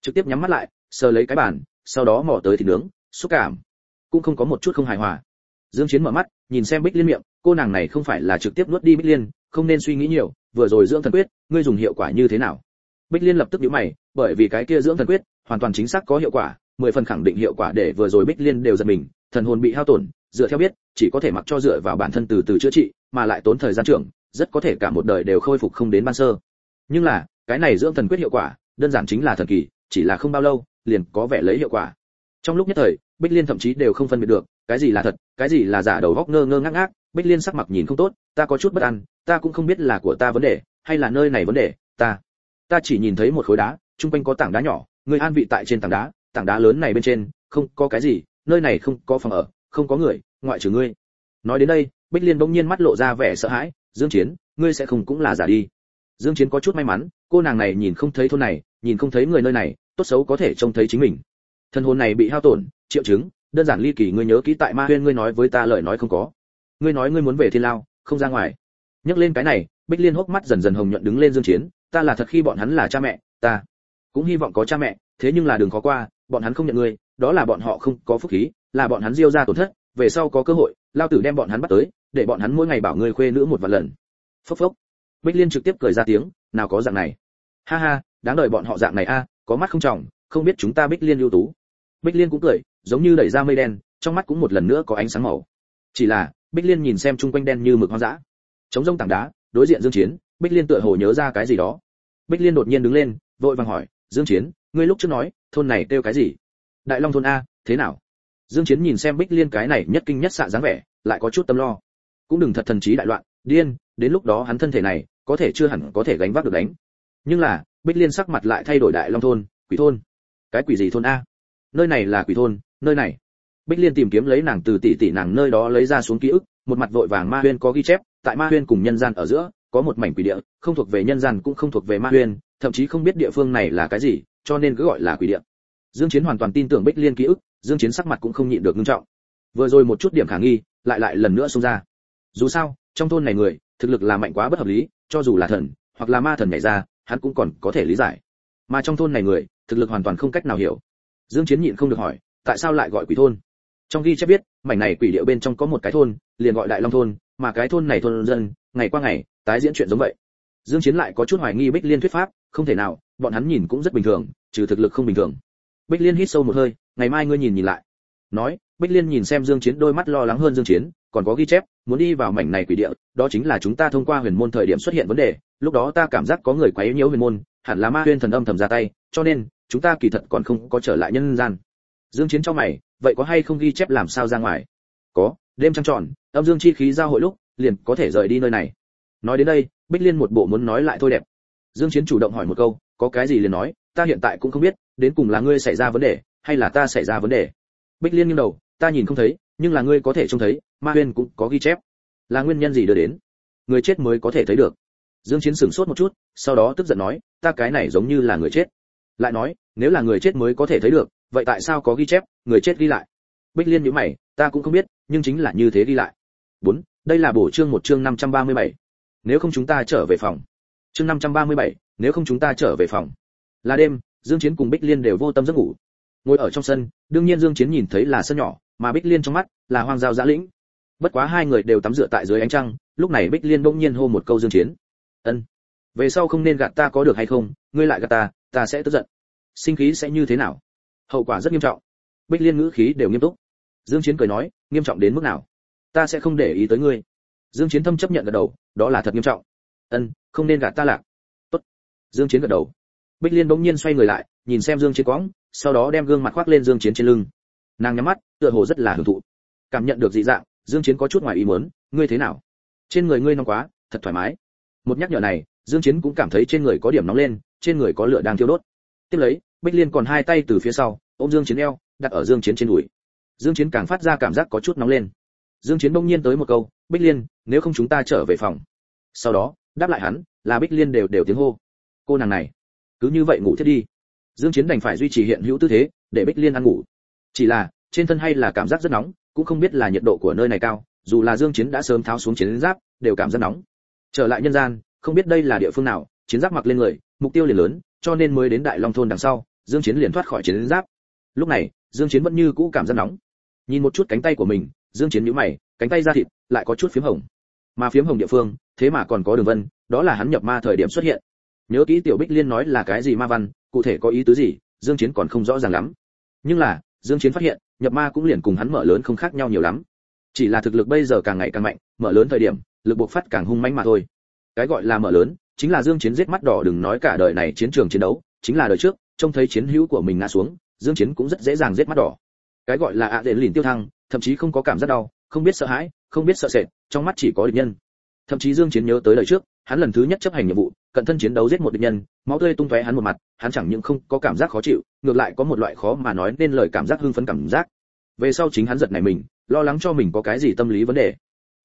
Trực tiếp nhắm mắt lại, sờ lấy cái bàn, sau đó mò tới thịt nướng, xúc cảm. Cũng không có một chút không hài hòa. Dương chiến mở mắt, nhìn xem bích liên miệng, cô nàng này không phải là trực tiếp nuốt đi bích liên, không nên suy nghĩ nhiều, vừa rồi dưỡng thần quyết, ngươi dùng hiệu quả như thế nào? Bích liên lập tức nhíu mày, bởi vì cái kia dưỡng thần quyết, hoàn toàn chính xác có hiệu quả, mười phần khẳng định hiệu quả để vừa rồi bích liên đều giật mình, thần hồn bị hao tổn dựa theo biết, chỉ có thể mặc cho dựa vào bản thân từ từ chữa trị, mà lại tốn thời gian trưởng, rất có thể cả một đời đều khôi phục không đến ban sơ. Nhưng là, cái này dưỡng thần quyết hiệu quả, đơn giản chính là thần kỳ, chỉ là không bao lâu, liền có vẻ lấy hiệu quả. Trong lúc nhất thời, bích liên thậm chí đều không phân biệt được, cái gì là thật, cái gì là giả đầu góc ngơ ngơ ngác ngác, bích liên sắc mặt nhìn không tốt, ta có chút bất an, ta cũng không biết là của ta vấn đề, hay là nơi này vấn đề, ta ta chỉ nhìn thấy một khối đá trung quanh có tảng đá nhỏ, người an vị tại trên tảng đá tảng đá lớn này bên trên, không có cái gì, nơi này không có phòng ở không có người, ngoại trừ ngươi. Nói đến đây, bích liên bỗng nhiên mắt lộ ra vẻ sợ hãi, dương chiến, ngươi sẽ không cũng là giả đi. Dương chiến có chút may mắn, cô nàng này nhìn không thấy thôn này, nhìn không thấy người nơi này, tốt xấu có thể trông thấy chính mình. Thân hồn này bị hao tổn, triệu chứng, đơn giản ly kỳ ngươi nhớ kỹ tại ma huyên ngươi nói với ta lời nói không có. Ngươi nói ngươi muốn về thiên lao, không ra ngoài. Nhắc lên cái này, bích liên hốc mắt dần dần hồng nhuận đứng lên dương chiến, ta là thật khi bọn hắn là cha mẹ, ta cũng hy vọng có cha mẹ, thế nhưng là đường khó qua, bọn hắn không nhận ngươi đó là bọn họ không có phúc khí, là bọn hắn diêu ra tổn thất, về sau có cơ hội, lao tử đem bọn hắn bắt tới, để bọn hắn mỗi ngày bảo ngươi khuê nữ một vài lần. Phốc phốc. Bích liên trực tiếp cười ra tiếng, nào có dạng này. Ha ha, đáng đời bọn họ dạng này a, có mắt không trọng, không biết chúng ta bích liên ưu tú. Bích liên cũng cười, giống như đẩy ra mây đen, trong mắt cũng một lần nữa có ánh sáng màu. Chỉ là, bích liên nhìn xem chung quanh đen như mực hoang dã. Chống rông tảng đá, đối diện dương chiến, bích liên tựa hồ nhớ ra cái gì đó. Bích liên đột nhiên đứng lên, vội vàng hỏi, dương chiến, ngươi lúc trước nói, thôn này kêu cái gì? Đại long thôn a, thế nào? Dương chiến nhìn xem bích liên cái này nhất kinh nhất xạ dáng vẻ, lại có chút tâm lo. Cũng đừng thật thần trí đại loạn, điên, đến lúc đó hắn thân thể này, có thể chưa hẳn có thể gánh vác được đánh. Nhưng là, bích liên sắc mặt lại thay đổi đại long thôn, quỷ thôn. Cái quỷ gì thôn a? Nơi này là quỷ thôn, nơi này. Bích liên tìm kiếm lấy nàng từ tỷ tỷ nàng nơi đó lấy ra xuống ký ức, một mặt vội vàng ma huyên có ghi chép, tại ma huyên cùng nhân gian ở giữa, có một mảnh quỷ địa, không thuộc về nhân gian cũng không thuộc về ma huyên, thậm chí không biết địa phương này là cái gì, cho nên cứ gọi là quỷ địa dương chiến hoàn toàn tin tưởng bích liên ký ức, dương chiến sắc mặt cũng không nhịn được nghiêm trọng. Vừa rồi một chút điểm khả nghi, lại lại lần nữa xông ra. Dù sao, trong thôn này người, thực lực là mạnh quá bất hợp lý, cho dù là thần, hoặc là ma thần nhảy ra, hắn cũng còn có thể lý giải. Mà trong thôn này người, thực lực hoàn toàn không cách nào hiểu. Dương chiến nhịn không được hỏi, tại sao lại gọi quỷ thôn? Trong ghi chép biết mảnh này quỷ địa bên trong có một cái thôn, liền gọi đại long thôn, mà cái thôn này thôn dân, ngày qua ngày, tái diễn chuyện giống vậy. Dương chiến lại có chút hoài nghi bích liên thuyết pháp, không thể nào, bọn hắn nhìn cũng rất bình thường, trừ thực lực không bình thường bích liên hít sâu một hơi, ngày mai ngươi nhìn nhìn lại. Nói, bích liên nhìn xem dương chiến đôi mắt lo lắng hơn dương chiến, còn có ghi chép, muốn đi vào mảnh này quỷ địa, đó chính là chúng ta thông qua huyền môn thời điểm xuất hiện vấn đề, lúc đó ta cảm giác có người quấy nhiễu huyền môn, hẳn là ma huyên thần âm thầm ra tay, cho nên, chúng ta kỳ thật còn không có trở lại nhân gian. Dương chiến cho mày, vậy có hay không ghi chép làm sao ra ngoài? Có, đêm trăng tròn, âm dương chi khí giao hội lúc, liền có thể rời đi nơi này. Nói đến đây, bích liên một bộ muốn nói lại thôi đẹp. Dương chiến chủ động hỏi một câu, có cái gì liền nói, ta hiện tại cũng không biết đến cùng là ngươi xảy ra vấn đề hay là ta xảy ra vấn đề? Bích liên nghiêng đầu ta nhìn không thấy nhưng là ngươi có thể trông thấy ma huyên cũng có ghi chép. Là nguyên nhân gì đưa đến? Người chết mới có thể thấy được. Dương chiến sửng sốt một chút sau đó tức giận nói ta cái này giống như là người chết. Lại nói nếu là người chết mới có thể thấy được vậy tại sao có ghi chép người chết ghi lại? Bích liên nhíu mày ta cũng không biết nhưng chính là như thế ghi lại. 4. đây là bổ chương một chương 537. nếu không chúng ta trở về phòng. Chương 537, nếu không chúng ta trở về phòng. Là đêm dương chiến cùng bích liên đều vô tâm giấc ngủ. Ngồi ở trong sân, đương nhiên dương chiến nhìn thấy là sân nhỏ, mà bích liên trong mắt là hoang giao dã lĩnh. Bất quá hai người đều tắm rửa tại dưới ánh trăng, lúc này bích liên bỗng nhiên hô một câu dương chiến. Ân, về sau không nên gạt ta có được hay không, ngươi lại gạt ta ta sẽ tức giận. Sinh khí sẽ như thế nào? Hậu quả rất nghiêm trọng. Bích liên ngữ khí đều nghiêm túc. Dương chiến cười nói, nghiêm trọng đến mức nào? Ta sẽ không để ý tới ngươi. Dương chiến thâm chấp nhận gật đầu, đó là thật nghiêm trọng. Ân, không nên gạt ta lạc. Tốt. Dương chiến gật đầu bích liên bỗng nhiên xoay người lại, nhìn xem dương chiến quõng, sau đó đem gương mặt khoác lên dương chiến trên lưng. Nàng nhắm mắt, tựa hồ rất là hưởng thụ. Cảm nhận được dị dạng, dương chiến có chút ngoài ý muốn, ngươi thế nào? Trên người ngươi nóng quá, thật thoải mái. Một nhắc nhở này, dương chiến cũng cảm thấy trên người có điểm nóng lên, trên người có lửa đang thiêu đốt. Tiếp lấy, bích liên còn hai tay từ phía sau, ôm dương chiến eo, đặt ở dương chiến trên đùi. Dương chiến càng phát ra cảm giác có chút nóng lên. Dương chiến bỗng nhiên tới một câu, bích liên, nếu không chúng ta trở về phòng. Sau đó, đáp lại hắn, là bích liên đều đều tiếng hô. Cô nàng này cứ như vậy ngủ thiết đi. Dương chiến đành phải duy trì hiện hữu tư thế, để bích liên ăn ngủ. Chỉ là, trên thân hay là cảm giác rất nóng, cũng không biết là nhiệt độ của nơi này cao, dù là dương chiến đã sớm tháo xuống chiến giáp, đều cảm giác nóng. Trở lại nhân gian, không biết đây là địa phương nào, chiến giáp mặc lên người, mục tiêu liền lớn, cho nên mới đến đại long thôn đằng sau, dương chiến liền thoát khỏi chiến giáp. Lúc này, dương chiến vẫn như cũ cảm giác nóng. Nhìn một chút cánh tay của mình, dương chiến nhíu mày, cánh tay ra thịt lại có chút phím hồng. Mà phím hồng địa phương, thế mà còn có đường vân, đó là hắn nhập ma thời điểm xuất hiện nhớ kỹ tiểu bích liên nói là cái gì ma văn, cụ thể có ý tứ gì, dương chiến còn không rõ ràng lắm. Nhưng là, dương chiến phát hiện, nhập ma cũng liền cùng hắn mở lớn không khác nhau nhiều lắm. Chỉ là thực lực bây giờ càng ngày càng mạnh, mở lớn thời điểm, lực buộc phát càng hung mãnh mà thôi. Cái gọi là mở lớn, chính là dương chiến giết mắt đỏ đừng nói cả đời này chiến trường chiến đấu, chính là đời trước, trông thấy chiến hữu của mình ngã xuống, dương chiến cũng rất dễ dàng giết mắt đỏ. Cái gọi là ạ à đền lìn tiêu thăng, thậm chí không có cảm giác đau, không biết sợ hãi, không biết sợ sệt, trong mắt chỉ có địch nhân. Thậm chí dương chiến nhớ tới đời trước hắn lần thứ nhất chấp hành nhiệm vụ, cận thân chiến đấu giết một địch nhân, máu tươi tung tóe hắn một mặt, hắn chẳng những không có cảm giác khó chịu, ngược lại có một loại khó mà nói nên lời cảm giác hưng phấn cảm giác. Về sau chính hắn giật này mình, lo lắng cho mình có cái gì tâm lý vấn đề.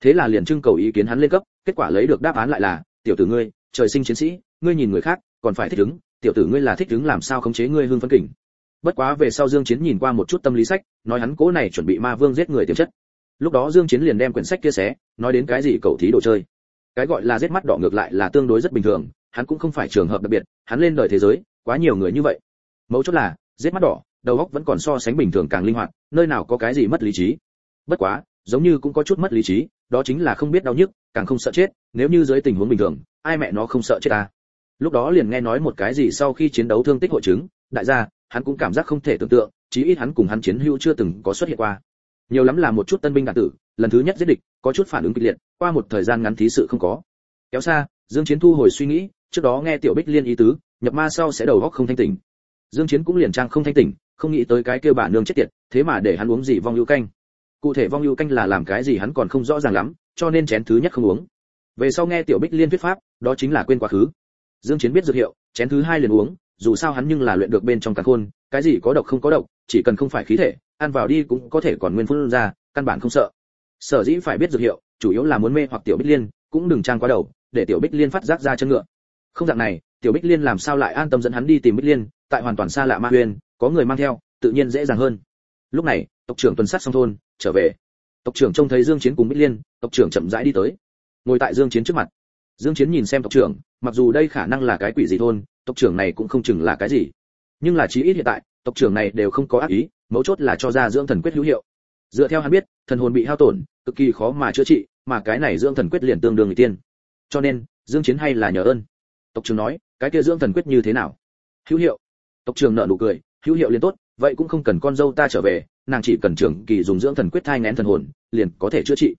Thế là liền trưng cầu ý kiến hắn lên cấp, kết quả lấy được đáp án lại là, tiểu tử ngươi, trời sinh chiến sĩ, ngươi nhìn người khác, còn phải thích ứng, tiểu tử ngươi là thích ứng làm sao khống chế ngươi hưng phấn kỉnh bất quá về sau dương chiến nhìn qua một chút tâm lý sách, nói hắn cố này chuẩn bị ma vương giết người tiềm chất. Lúc đó dương chiến liền đem quyển sách kia xé, nói đến cái gì cậu thí đồ chơi cái gọi là giết mắt đỏ ngược lại là tương đối rất bình thường, hắn cũng không phải trường hợp đặc biệt, hắn lên đời thế giới, quá nhiều người như vậy. Mấu chốt là, giết mắt đỏ, đầu óc vẫn còn so sánh bình thường càng linh hoạt, nơi nào có cái gì mất lý trí. Bất quá, giống như cũng có chút mất lý trí, đó chính là không biết đau nhức, càng không sợ chết, nếu như dưới tình huống bình thường, ai mẹ nó không sợ chết ta. Lúc đó liền nghe nói một cái gì sau khi chiến đấu thương tích hội chứng, đại gia, hắn cũng cảm giác không thể tưởng tượng, chí ít hắn cùng hắn chiến hữu chưa từng có xuất hiện qua nhiều lắm là một chút tân binh đạn tử, lần thứ nhất giết địch, có chút phản ứng kịch liệt, qua một thời gian ngắn thí sự không có. Kéo xa, dương chiến thu hồi suy nghĩ, trước đó nghe tiểu bích liên ý tứ, nhập ma sau sẽ đầu óc không thanh tỉnh. Dương chiến cũng liền trang không thanh tỉnh, không nghĩ tới cái kia bà nương chết tiệt, thế mà để hắn uống gì vong ưu canh. Cụ thể vong ưu canh là làm cái gì hắn còn không rõ ràng lắm, cho nên chén thứ nhất không uống. Về sau nghe tiểu bích liên thuyết pháp, đó chính là quên quá khứ. Dương chiến biết dược hiệu, chén thứ hai liền uống dù sao hắn nhưng là luyện được bên trong cả khôn, cái gì có độc không có độc, chỉ cần không phải khí thể, ăn vào đi cũng có thể còn nguyên phun ra, căn bản không sợ. Sở dĩ phải biết dược hiệu, chủ yếu là muốn mê hoặc tiểu bích liên, cũng đừng trang quá đầu, để tiểu bích liên phát giác ra chân ngựa. Không dạng này, tiểu bích liên làm sao lại an tâm dẫn hắn đi tìm bích liên, tại hoàn toàn xa lạ ma huyền, có người mang theo, tự nhiên dễ dàng hơn. Lúc này, tộc trưởng tuần sát xong thôn, trở về. Tộc trưởng trông thấy dương chiến cùng bích liên, tộc trưởng chậm rãi đi tới. Ngồi tại dương chiến trước mặt dương chiến nhìn xem tộc trưởng, mặc dù đây khả năng là cái quỷ gì thôn, tộc trưởng này cũng không chừng là cái gì. Nhưng là chí ít hiện tại, tộc trưởng này đều không có ác ý, mấu chốt là cho ra dưỡng thần quyết hữu hiệu. Dựa theo hắn biết, thần hồn bị hao tổn, cực kỳ khó mà chữa trị, mà cái này dưỡng thần quyết liền tương đương người tiên. Cho nên, dương chiến hay là nhờ ơn. Tộc trưởng nói, cái kia dưỡng thần quyết như thế nào? Hữu hiệu. Tộc trưởng nở nụ cười, hữu hiệu liền tốt, vậy cũng không cần con dâu ta trở về, nàng chỉ cần trưởng kỳ dùng dưỡng thần quyết thai nén thần hồn, liền có thể chữa trị.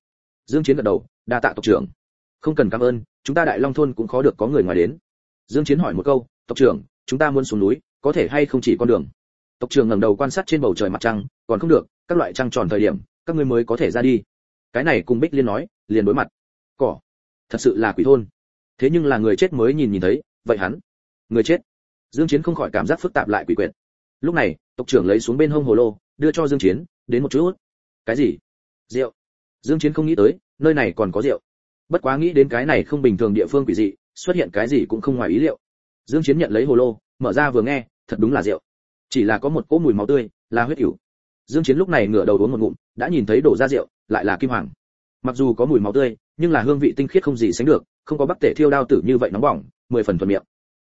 Dương chiến gật đầu, đa tạ tộc trưởng không cần cảm ơn, chúng ta đại long thôn cũng khó được có người ngoài đến. Dương chiến hỏi một câu, tộc trưởng, chúng ta muốn xuống núi, có thể hay không chỉ con đường? Tộc trưởng ngẩng đầu quan sát trên bầu trời mặt trăng, còn không được, các loại trăng tròn thời điểm, các ngươi mới có thể ra đi. Cái này cùng bích liên nói, liền đối mặt. Cỏ, thật sự là quỷ thôn. Thế nhưng là người chết mới nhìn nhìn thấy, vậy hắn, người chết. Dương chiến không khỏi cảm giác phức tạp lại quỷ quyệt. Lúc này, tộc trưởng lấy xuống bên hông hồ lô, đưa cho dương chiến, đến một chút. Cái gì? Rượu. Dương chiến không nghĩ tới, nơi này còn có rượu bất quá nghĩ đến cái này không bình thường địa phương quỷ dị, xuất hiện cái gì cũng không ngoài ý liệu. Dương chiến nhận lấy hồ lô, mở ra vừa nghe, thật đúng là rượu. Chỉ là có một cỗ mùi máu tươi, là huyết ỉu dương chiến lúc này ngửa đầu uống một ngụm, đã nhìn thấy đổ ra rượu, lại là kim hoàng. Mặc dù có mùi máu tươi, nhưng là hương vị tinh khiết không gì sánh được, không có bắc tể thiêu đao tử như vậy nóng bỏng, mười phần thuần miệng.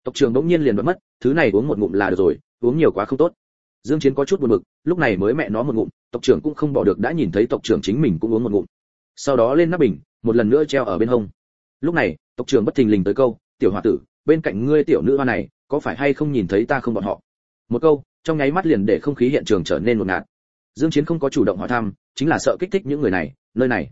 Tộc trưởng đống nhiên liền mất mất, thứ này uống một ngụm là được rồi, uống nhiều quá không tốt. Dương chiến có chút buồn bực, lúc này mới mẹ nó một ngụm, tộc trưởng cũng không bỏ được, đã nhìn thấy tộc trưởng chính mình cũng uống một ngụm. Sau đó lên nắp bình một lần nữa treo ở bên hông. Lúc này, tộc trưởng bất thình lình tới câu, tiểu hòa tử, bên cạnh ngươi tiểu nữ hoa này, có phải hay không nhìn thấy ta không bọn họ? Một câu, trong nháy mắt liền để không khí hiện trường trở nên một ngạt. Dương chiến không có chủ động hỏi thăm, chính là sợ kích thích những người này, nơi này,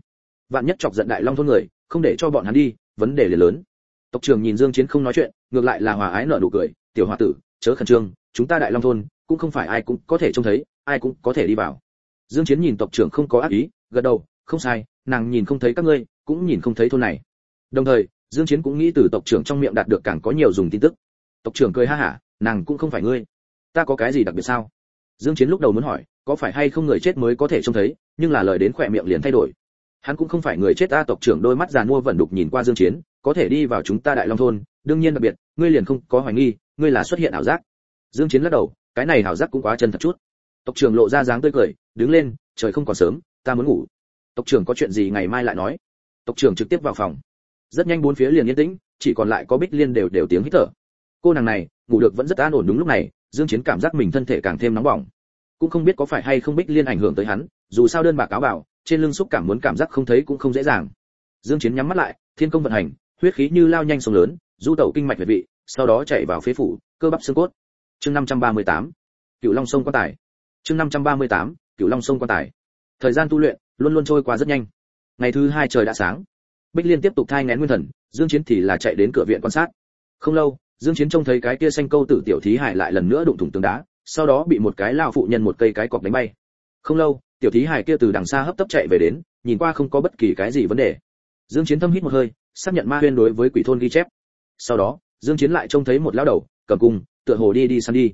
vạn nhất chọc giận đại long thôn người, không để cho bọn hắn đi, vấn đề liền lớn. Tộc trưởng nhìn dương chiến không nói chuyện, ngược lại là hòa ái nở nụ cười, tiểu hòa tử, chớ khẩn trương, chúng ta đại long thôn, cũng không phải ai cũng có thể trông thấy, ai cũng có thể đi vào. Dương chiến nhìn tộc trưởng không có ác ý, gật đầu, không sai nàng nhìn không thấy các ngươi, cũng nhìn không thấy thôn này. Đồng thời, dương chiến cũng nghĩ từ tộc trưởng trong miệng đạt được càng có nhiều dùng tin tức. Tộc trưởng cười ha hả, nàng cũng không phải ngươi. Ta có cái gì đặc biệt sao? Dương chiến lúc đầu muốn hỏi, có phải hay không người chết mới có thể trông thấy, nhưng là lời đến khỏe miệng liền thay đổi. Hắn cũng không phải người chết, ta tộc trưởng đôi mắt già mua vẫn đục nhìn qua dương chiến, có thể đi vào chúng ta đại long thôn, đương nhiên đặc biệt, ngươi liền không có hoài nghi, ngươi là xuất hiện ảo giác. Dương chiến lắc đầu, cái này ảo giác cũng quá chân thật chút. Tộc trưởng lộ ra dáng tươi cười, đứng lên, trời không còn sớm, ta muốn ngủ tộc trưởng có chuyện gì ngày mai lại nói. Tộc trưởng trực tiếp vào phòng. Rất nhanh bốn phía liền yên tĩnh, chỉ còn lại có bích liên đều đều tiếng hít thở. Cô nàng này, ngủ được vẫn rất an ổn đúng lúc này, dương chiến cảm giác mình thân thể càng thêm nóng bỏng. Cũng không biết có phải hay không bích liên ảnh hưởng tới hắn, dù sao đơn bạc cáo bảo, trên lưng xúc cảm muốn cảm giác không thấy cũng không dễ dàng. Dương chiến nhắm mắt lại, thiên công vận hành, huyết khí như lao nhanh sông lớn, du tẩu kinh mạch huyệt vị, sau đó chạy vào phế phủ, cơ bắp xương cốt. Chương 538 Cựu long sông quan tài. Chương 538 Cựu long sông quan tài. Thời gian tu luyện luôn luôn trôi qua rất nhanh. Ngày thứ hai trời đã sáng. Bích liên tiếp tục thai ngén nguyên thần, dương chiến thì là chạy đến cửa viện quan sát. Không lâu, dương chiến trông thấy cái kia xanh câu tử tiểu thí hải lại lần nữa đụng thủng tường đá, sau đó bị một cái lao phụ nhân một cây cái cọc đánh bay. Không lâu, tiểu thí hải kia từ đằng xa hấp tấp chạy về đến, nhìn qua không có bất kỳ cái gì vấn đề. Dương chiến thâm hít một hơi, xác nhận ma huyên đối với quỷ thôn ghi chép. Sau đó, dương chiến lại trông thấy một lão đầu, cầm cung, tựa hồ đi đi săn đi.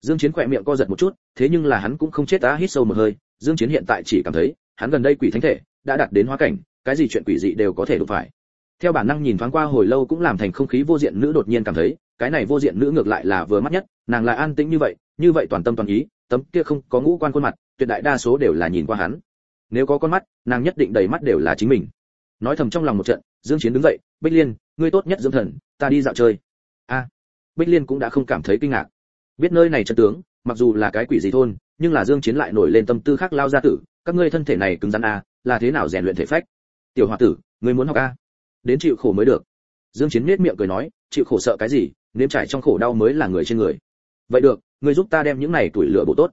Dương chiến khỏe miệng co giật một chút, thế nhưng là hắn cũng không chết á hít sâu một hơi, dương chiến hiện tại chỉ cảm thấy hắn gần đây quỷ thánh thể, đã đạt đến hóa cảnh, cái gì chuyện quỷ dị đều có thể đụng phải. Theo bản năng nhìn thoáng qua hồi lâu cũng làm thành không khí vô diện nữ đột nhiên cảm thấy, cái này vô diện nữ ngược lại là vừa mắt nhất, nàng lại an tĩnh như vậy như vậy toàn tâm toàn ý, tấm kia không có ngũ quan khuôn mặt, tuyệt đại đa số đều là nhìn qua hắn. Nếu có con mắt, nàng nhất định đầy mắt đều là chính mình. Nói thầm trong lòng một trận, dương chiến đứng dậy, bích liên, ngươi tốt nhất dưỡng thần, ta đi dạo chơi. A. Bích liên cũng đã không cảm thấy kinh ngạc. Biết nơi này chân tướng mặc dù là cái quỷ gì thôn nhưng là dương chiến lại nổi lên tâm tư khác lao ra tử các ngươi thân thể này cứng rắn à, là thế nào rèn luyện thể phách? Tiểu hòa tử ngươi muốn học a đến chịu khổ mới được. Dương chiến nét miệng cười nói chịu khổ sợ cái gì nếm trải trong khổ đau mới là người trên người. Vậy được ngươi giúp ta đem những này tuổi lửa bổ tốt.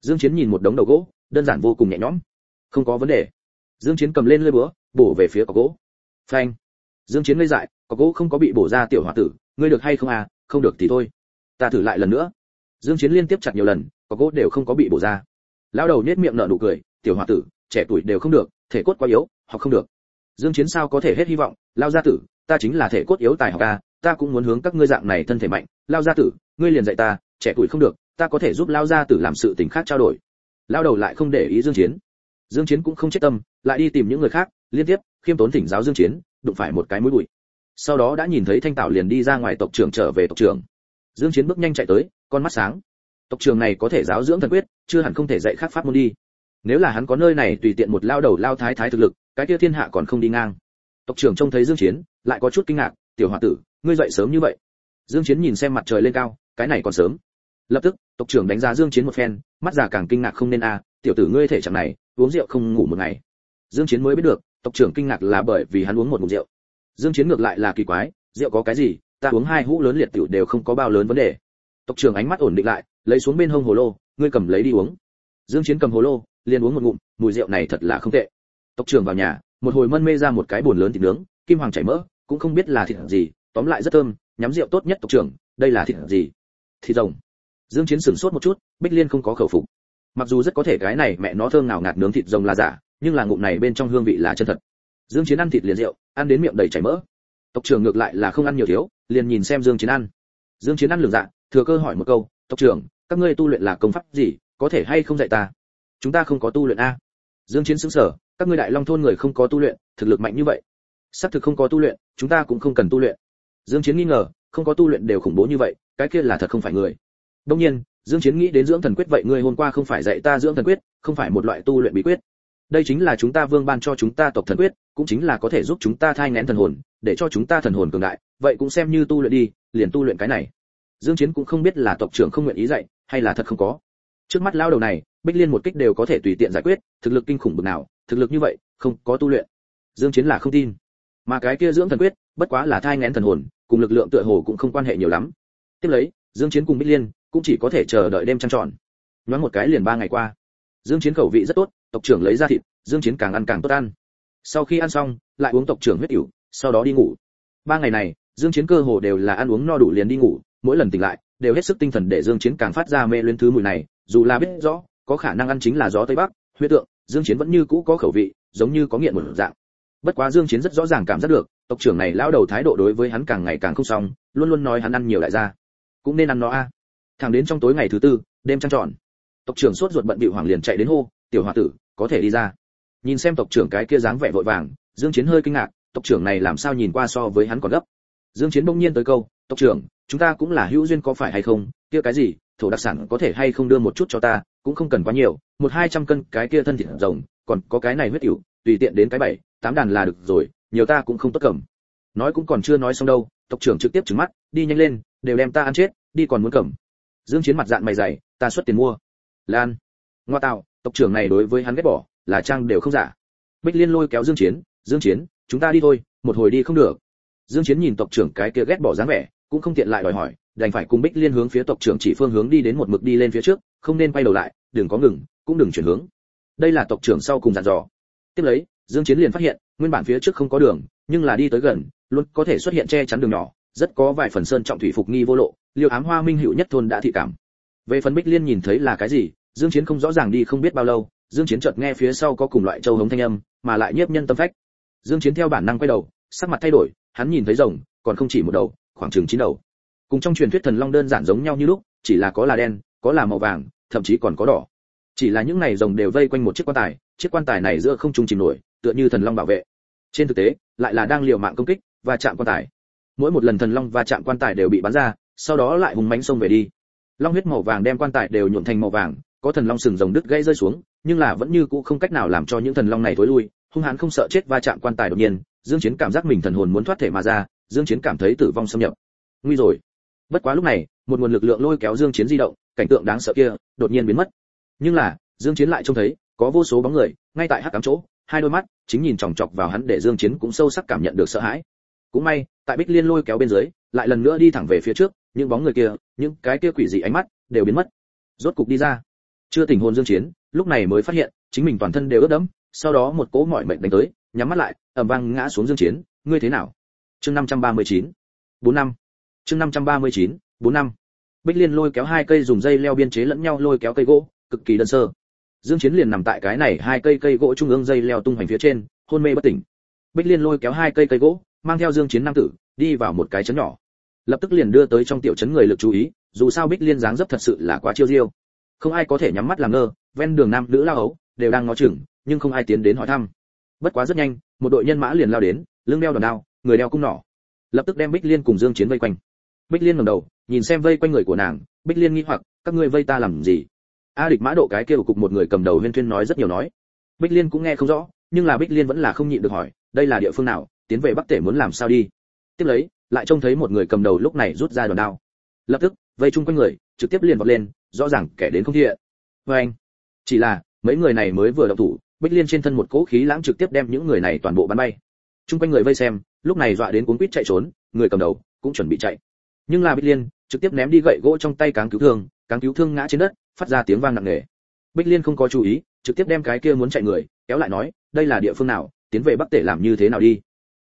Dương chiến nhìn một đống đầu gỗ đơn giản vô cùng nhẹ nhõm. Không có vấn đề. Dương chiến cầm lên lưỡi búa bổ về phía cọc gỗ. Phanh. Dương chiến ngây dại cọc gỗ không có bị bổ ra tiểu hòa tử ngươi được hay không à? Không được thì thôi. Ta thử lại lần nữa dương chiến liên tiếp chặt nhiều lần, có gỗ đều không có bị bổ ra. Lão đầu nhếch miệng nở nụ cười, tiểu hòa tử, trẻ tuổi đều không được, thể cốt quá yếu, học không được. Dương chiến sao có thể hết hy vọng? Lao gia tử, ta chính là thể cốt yếu tài học ca, ta cũng muốn hướng các ngươi dạng này thân thể mạnh. Lao gia tử, ngươi liền dạy ta, trẻ tuổi không được, ta có thể giúp lao gia tử làm sự tình khác trao đổi. Lao đầu lại không để ý dương chiến. Dương chiến cũng không chết tâm, lại đi tìm những người khác, liên tiếp khiêm tốn thỉnh giáo dương chiến, đụng phải một cái mũi bụi. Sau đó đã nhìn thấy thanh tảo liền đi ra ngoài tộc trưởng trở về tộc trưởng. Dương chiến bước nhanh chạy tới con mắt sáng. Tộc trưởng này có thể giáo dưỡng thần quyết, chưa hẳn không thể dạy khác pháp môn đi. Nếu là hắn có nơi này tùy tiện một lao đầu lao thái thái thực lực, cái kia thiên hạ còn không đi ngang. Tộc trưởng trông thấy dương chiến, lại có chút kinh ngạc, tiểu hòa tử, ngươi dậy sớm như vậy? Dương chiến nhìn xem mặt trời lên cao, cái này còn sớm. Lập tức, tộc trưởng đánh giá dương chiến một phen, mắt già càng kinh ngạc không nên a à, tiểu tử ngươi thể trạng này, uống rượu không ngủ một ngày. Dương chiến mới biết được, tộc trưởng kinh ngạc là bởi vì hắn uống một ngụm rượu. Dương chiến ngược lại là kỳ quái, rượu có cái gì? Ta uống hai hũ lớn liệt tiểu đều không có bao lớn vấn đề tộc trưởng ánh mắt ổn định lại, lấy xuống bên hông hồ lô, ngươi cầm lấy đi uống. Dương chiến cầm hồ lô, liền uống một ngụm, mùi rượu này thật là không tệ. Tộc trưởng vào nhà, một hồi mân mê ra một cái buồn lớn thịt nướng, kim hoàng chảy mỡ, cũng không biết là thịt gì, tóm lại rất thơm, nhắm rượu tốt nhất tộc trưởng, đây là thịt gì? Thịt rồng. Dương chiến sửng sốt một chút, bích liên không có khẩu phục. Mặc dù rất có thể cái này mẹ nó thơm nào ngạt nướng thịt rồng là giả, nhưng là ngụm này bên trong hương vị là chân thật. Dương chiến ăn thịt liền rượu, ăn đến miệng đầy chảy mỡ. Tộc trưởng ngược lại là không ăn nhiều thiếu, liền nhìn xem dương chiến ăn. Dương chiến ăn lường dạ thừa cơ hỏi một câu, tộc trưởng, các ngươi tu luyện là công pháp gì, có thể hay không dạy ta? Chúng ta không có tu luyện a. Dương chiến sững sờ, các ngươi đại long thôn người không có tu luyện, thực lực mạnh như vậy. Xác thực không có tu luyện, chúng ta cũng không cần tu luyện. Dương chiến nghi ngờ, không có tu luyện đều khủng bố như vậy, cái kia là thật không phải người. Đương nhiên, dương chiến nghĩ đến dưỡng thần quyết vậy ngươi hôm qua không phải dạy ta dưỡng thần quyết, không phải một loại tu luyện bí quyết. Đây chính là chúng ta vương ban cho chúng ta tộc thần quyết, cũng chính là có thể giúp chúng ta thai nén thần hồn, để cho chúng ta thần hồn cường đại, vậy cũng xem như tu luyện đi, liền tu luyện cái này dương chiến cũng không biết là tộc trưởng không nguyện ý dạy, hay là thật không có. Trước mắt lao đầu này, bích liên một kích đều có thể tùy tiện giải quyết, thực lực kinh khủng bực nào, thực lực như vậy, không có tu luyện. Dương chiến là không tin. Mà cái kia dưỡng thần quyết, bất quá là thai ngén thần hồn, cùng lực lượng tựa hồ cũng không quan hệ nhiều lắm. Tiếp lấy, dương chiến cùng bích liên cũng chỉ có thể chờ đợi đêm trăng tròn. Nhoáng một cái liền ba ngày qua. Dương chiến khẩu vị rất tốt, tộc trưởng lấy ra thịt, dương chiến càng ăn càng tốt ăn. Sau khi ăn xong, lại uống tộc trưởng huyết ỉu sau đó đi ngủ. Ba ngày này, dương chiến cơ hồ đều là ăn uống no đủ liền đi ngủ mỗi lần tỉnh lại đều hết sức tinh thần để dương chiến càng phát ra mê luyến thứ mùi này dù là biết rõ có khả năng ăn chính là gió tây bắc huyết tượng dương chiến vẫn như cũ có khẩu vị giống như có nghiện một dạng. Bất quá dương chiến rất rõ ràng cảm giác được tộc trưởng này lão đầu thái độ đối với hắn càng ngày càng không xong luôn luôn nói hắn ăn nhiều đại gia, cũng nên ăn nó a. Thẳng đến trong tối ngày thứ tư đêm trăng tròn tộc trưởng sốt ruột bận bịu hoàng liền chạy đến hô tiểu hòa tử có thể đi ra. Nhìn xem tộc trưởng cái kia dáng vẻ vội vàng dương chiến hơi kinh ngạc tộc trưởng này làm sao nhìn qua so với hắn còn gấp. Dương chiến bỗng nhiên tới câu tộc trưởng, chúng ta cũng là hữu duyên có phải hay không? Kia cái gì, thổ đặc sản có thể hay không đưa một chút cho ta? Cũng không cần quá nhiều, một hai trăm cân cái kia thân thịt rồng, còn có cái này huyết tiểu tùy tiện đến cái bảy, tám đàn là được rồi, nhiều ta cũng không tốt cầm. Nói cũng còn chưa nói xong đâu, tộc trưởng trực tiếp trừng mắt, đi nhanh lên, đều đem ta ăn chết, đi còn muốn cầm. Dương chiến mặt dạn mày dày, ta xuất tiền mua. Lan. Ngoa tạo, tộc trưởng này đối với hắn ghét bỏ, là trang đều không giả. Bích liên lôi kéo dương chiến dương chiến, chúng ta đi thôi, một hồi đi không được. Dương chiến nhìn tộc trưởng cái kia ghét bỏ dáng vẻ cũng không tiện lại đòi hỏi, đành phải cùng bích liên hướng phía tộc trưởng chỉ phương hướng đi đến một mực đi lên phía trước, không nên quay đầu lại, đừng có ngừng, cũng đừng chuyển hướng. Đây là tộc trưởng sau cùng dặn dò. Tiếp lấy, dương chiến liền phát hiện, nguyên bản phía trước không có đường, nhưng là đi tới gần, luôn có thể xuất hiện che chắn đường nhỏ, rất có vài phần sơn trọng thủy phục nghi vô lộ, liêu ám hoa minh hữu nhất thôn đã thị cảm. Về phần bích liên nhìn thấy là cái gì, dương chiến không rõ ràng đi không biết bao lâu, dương chiến chợt nghe phía sau có cùng loại châu hống thanh âm, mà lại nhiếp nhân tâm phách. Dương chiến theo bản năng quay đầu, sắc mặt thay đổi, hắn nhìn thấy rồng, còn không chỉ một đầu khoảng chừng chín đầu. Cùng trong truyền thuyết thần long đơn giản giống nhau như lúc, chỉ là có là đen, có là màu vàng, thậm chí còn có đỏ. Chỉ là những này rồng đều vây quanh một chiếc quan tài, chiếc quan tài này giữa không trung chìm nổi, tựa như thần long bảo vệ. Trên thực tế, lại là đang liều mạng công kích và chạm quan tài. Mỗi một lần thần long và chạm quan tài đều bị bắn ra, sau đó lại hùng mãnh xông về đi. Long huyết màu vàng đem quan tài đều nhuộm thành màu vàng, có thần long sừng rồng đứt gãy rơi xuống, nhưng là vẫn như cũ không cách nào làm cho những thần long này thối lui, hung hãn không sợ chết va chạm quan tài đột nhiên dương chiến cảm giác mình thần hồn muốn thoát thể mà ra, dương chiến cảm thấy tử vong xâm nhập. Nguy rồi. Bất quá lúc này, một nguồn lực lượng lôi kéo dương chiến di động, cảnh tượng đáng sợ kia đột nhiên biến mất. Nhưng là, dương chiến lại trông thấy, có vô số bóng người, ngay tại hắc ám chỗ, hai đôi mắt, chính nhìn chòng chọc vào hắn để dương chiến cũng sâu sắc cảm nhận được sợ hãi. Cũng may, tại bích liên lôi kéo bên dưới, lại lần nữa đi thẳng về phía trước, những bóng người kia, những cái kia quỷ dị ánh mắt đều biến mất. Rốt cục đi ra. Chưa tỉnh hồn dương chiến, lúc này mới phát hiện, chính mình toàn thân đều ướt đẫm, sau đó một cỗ mỏi mệt đánh tới nhắm mắt lại, ầm vang ngã xuống dương chiến, ngươi thế nào? Chương 539 4 năm. Chương 539 4 năm. Bích liên lôi kéo hai cây dùng dây leo biên chế lẫn nhau lôi kéo cây gỗ, cực kỳ đơn sơ. Dương chiến liền nằm tại cái này hai cây cây gỗ trung ương dây leo tung hoành phía trên, hôn mê bất tỉnh. Bích liên lôi kéo hai cây cây gỗ, mang theo dương chiến nam tử, đi vào một cái chấn nhỏ. Lập tức liền đưa tới trong tiểu trấn người lực chú ý, dù sao bích liên dáng dấp thật sự là quá chiêu diêu. Không ai có thể nhắm mắt làm ngơ, ven đường nam nữ lao ấu đều đang ngó chừng, nhưng không ai tiến đến hỏi thăm bất quá rất nhanh, một đội nhân mã liền lao đến, lưng đeo đòn đao, người đeo cung nỏ. Lập tức đem bích liên cùng dương chiến vây quanh. Bích liên ngẩng đầu, nhìn xem vây quanh người của nàng, bích liên nghi hoặc, các ngươi vây ta làm gì? A địch mã độ cái kêu cục một người cầm đầu huyên thuyên nói rất nhiều nói. Bích liên cũng nghe không rõ, nhưng là bích liên vẫn là không nhịn được hỏi, đây là địa phương nào, tiến về bắc tể muốn làm sao đi? Tiếp lấy, lại trông thấy một người cầm đầu lúc này rút ra đòn đao. Lập tức, vây chung quanh người, trực tiếp liền vọt lên, rõ ràng kẻ đến không thiện. Vê anh chỉ là, mấy người này mới vừa động thủ bích liên trên thân một cỗ khí lãng trực tiếp đem những người này toàn bộ bắn bay. Chung quanh người vây xem, lúc này dọa đến cuốn quýt chạy trốn, người cầm đầu cũng chuẩn bị chạy. Nhưng là bích liên trực tiếp ném đi gậy gỗ trong tay cáng cứu thương, cáng cứu thương ngã trên đất, phát ra tiếng vang nặng nề. Bích liên không có chú ý, trực tiếp đem cái kia muốn chạy người, kéo lại nói, đây là địa phương nào, tiến về bắc tể làm như thế nào đi?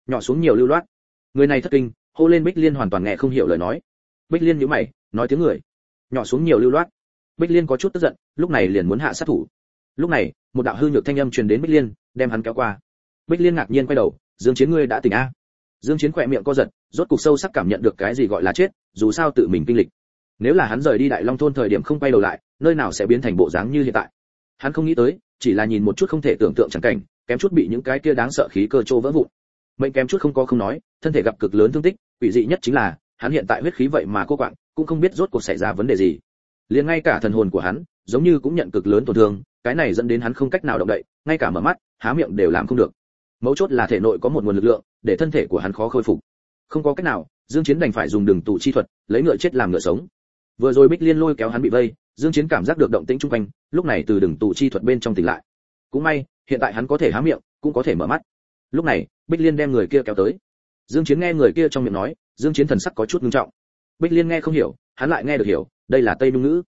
Nhỏ xuống nhiều lưu loát. Người này thất kinh, hô lên bích liên hoàn toàn nghe không hiểu lời nói. Bích liên nhíu mày, nói tiếng người. Nhỏ xuống nhiều lưu loát. Bích liên có chút tức giận, lúc này liền muốn hạ sát thủ. Lúc này một đạo hư nhược thanh âm truyền đến bích liên, đem hắn kéo qua. Bích liên ngạc nhiên quay đầu, dương chiến ngươi đã tỉnh a? Dương chiến khỏe miệng co giật, rốt cục sâu sắc cảm nhận được cái gì gọi là chết, dù sao tự mình kinh lịch. Nếu là hắn rời đi đại long thôn thời điểm không quay đầu lại, nơi nào sẽ biến thành bộ dáng như hiện tại? Hắn không nghĩ tới, chỉ là nhìn một chút không thể tưởng tượng chẳng cảnh, kém chút bị những cái kia đáng sợ khí cơ trô vỡ vụn. Mệnh kém chút không có không nói, thân thể gặp cực lớn thương tích, quỷ dị nhất chính là, hắn hiện tại huyết khí vậy mà cô quạng, cũng không biết rốt cuộc xảy ra vấn đề gì. Liền ngay cả thần hồn của hắn giống như cũng nhận cực lớn tổn thương, cái này dẫn đến hắn không cách nào động đậy, ngay cả mở mắt, há miệng đều làm không được. Mấu chốt là thể nội có một nguồn lực lượng, để thân thể của hắn khó khôi phục. Không có cách nào, dương chiến đành phải dùng đường tụ chi thuật, lấy ngựa chết làm ngựa sống. Vừa rồi bích liên lôi kéo hắn bị vây, dương chiến cảm giác được động tĩnh trung quanh, lúc này từ đường tụ chi thuật bên trong tỉnh lại. Cũng may, hiện tại hắn có thể há miệng, cũng có thể mở mắt. Lúc này, bích liên đem người kia kéo tới. Dương chiến nghe người kia trong miệng nói, dương chiến thần sắc có chút nghiêm trọng. Bích liên nghe không hiểu, hắn lại nghe được hiểu, đây là tây nhung ngữ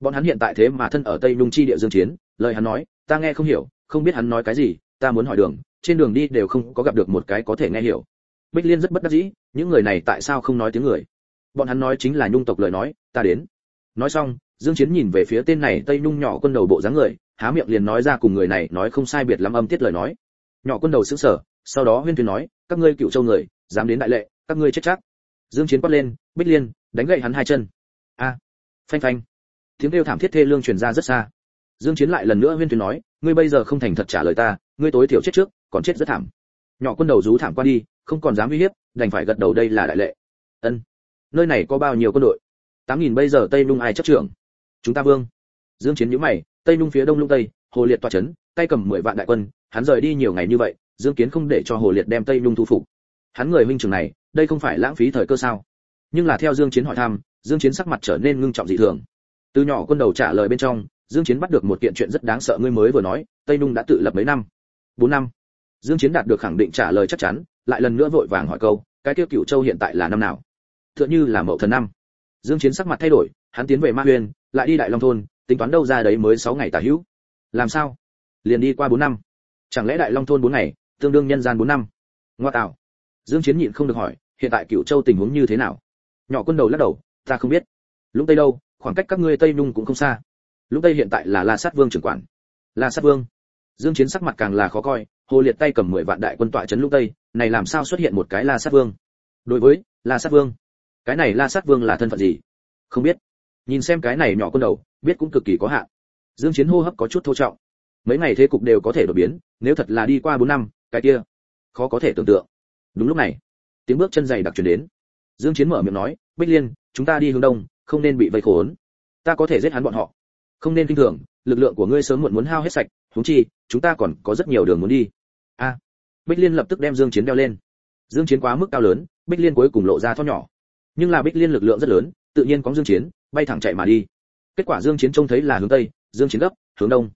bọn hắn hiện tại thế mà thân ở tây nhung chi địa dương chiến, lời hắn nói, ta nghe không hiểu, không biết hắn nói cái gì, ta muốn hỏi đường, trên đường đi đều không có gặp được một cái có thể nghe hiểu. Bích liên rất bất đắc dĩ, những người này tại sao không nói tiếng người? Bọn hắn nói chính là nhung tộc lời nói, ta đến. Nói xong, dương chiến nhìn về phía tên này tây nhung nhỏ quân đầu bộ dáng người, há miệng liền nói ra cùng người này nói không sai biệt lắm âm tiết lời nói. Nhỏ quân đầu sững sờ, sau đó huyên thuyền nói, các ngươi cựu châu người, dám đến đại lệ, các ngươi chết chắc. Dương chiến quát lên, bích liên, đánh gậy hắn hai chân. A, phanh phanh tiếng kêu thảm thiết thê lương truyền ra rất xa. Dương chiến lại lần nữa huyên tuyên nói, ngươi bây giờ không thành thật trả lời ta, ngươi tối thiểu chết trước, còn chết rất thảm. Nhỏ quân đầu rú thảm qua đi, không còn dám uy hiếp, đành phải gật đầu đây là đại lệ. Ân, nơi này có bao nhiêu quân đội? Tám nghìn bây giờ tây nung ai chấp trưởng? Chúng ta vương. Dương chiến nhíu mày, tây nung phía đông lung tây, hồ liệt toa chấn tay cầm mười vạn đại quân, hắn rời đi nhiều ngày như vậy, dương kiến không để cho hồ liệt đem tây nung thu phục. Hắn người huynh trưởng này, đây không phải lãng phí thời cơ sao? Nhưng là theo dương chiến hỏi thăm, dương chiến sắc mặt trở nên ngưng trọng dị thường từ nhỏ quân đầu trả lời bên trong, dương chiến bắt được một kiện chuyện rất đáng sợ ngươi mới vừa nói, tây nung đã tự lập mấy năm? Bốn năm. Dương chiến đạt được khẳng định trả lời chắc chắn, lại lần nữa vội vàng hỏi câu, cái tiêu cửu châu hiện tại là năm nào? Tựa như là mậu thần năm. Dương chiến sắc mặt thay đổi, hắn tiến về ma huyền, lại đi đại long thôn, tính toán đâu ra đấy mới 6 ngày tả hữu. Làm sao? Liền đi qua 4 năm. Chẳng lẽ đại long thôn 4 ngày, tương đương nhân gian 4 năm? Ngoa tạo. Dương chiến nhịn không được hỏi, hiện tại cửu châu tình huống như thế nào? Nhỏ quân đầu lắc đầu, ta không biết. Lũng tây đâu? Khoảng cách các ngươi tây nung cũng không xa. Lúc tây hiện tại là la sát vương trưởng quản. La sát vương. Dương chiến sắc mặt càng là khó coi, hồ liệt tay cầm 10 vạn đại quân tọa chấn lúc tây này làm sao xuất hiện một cái la sát vương? Đối với la sát vương, cái này la sát vương là thân phận gì? Không biết. Nhìn xem cái này nhỏ quân đầu, biết cũng cực kỳ có hạn. Dương chiến hô hấp có chút thô trọng. Mấy ngày thế cục đều có thể đổi biến, nếu thật là đi qua 4 năm, cái kia, khó có thể tưởng tượng. Đúng lúc này, tiếng bước chân dày đặc truyền đến. Dương chiến mở miệng nói, bích liên, chúng ta đi hướng đông không nên bị vây khốn. Ta có thể giết hắn bọn họ. Không nên kinh thường, lực lượng của ngươi sớm muộn muốn hao hết sạch, huống chi, chúng ta còn có rất nhiều đường muốn đi. A. Bích liên lập tức đem dương chiến đeo lên. Dương chiến quá mức cao lớn, bích liên cuối cùng lộ ra thon nhỏ. Nhưng là bích liên lực lượng rất lớn, tự nhiên có dương chiến, bay thẳng chạy mà đi. Kết quả dương chiến trông thấy là hướng tây, dương chiến gấp, hướng đông.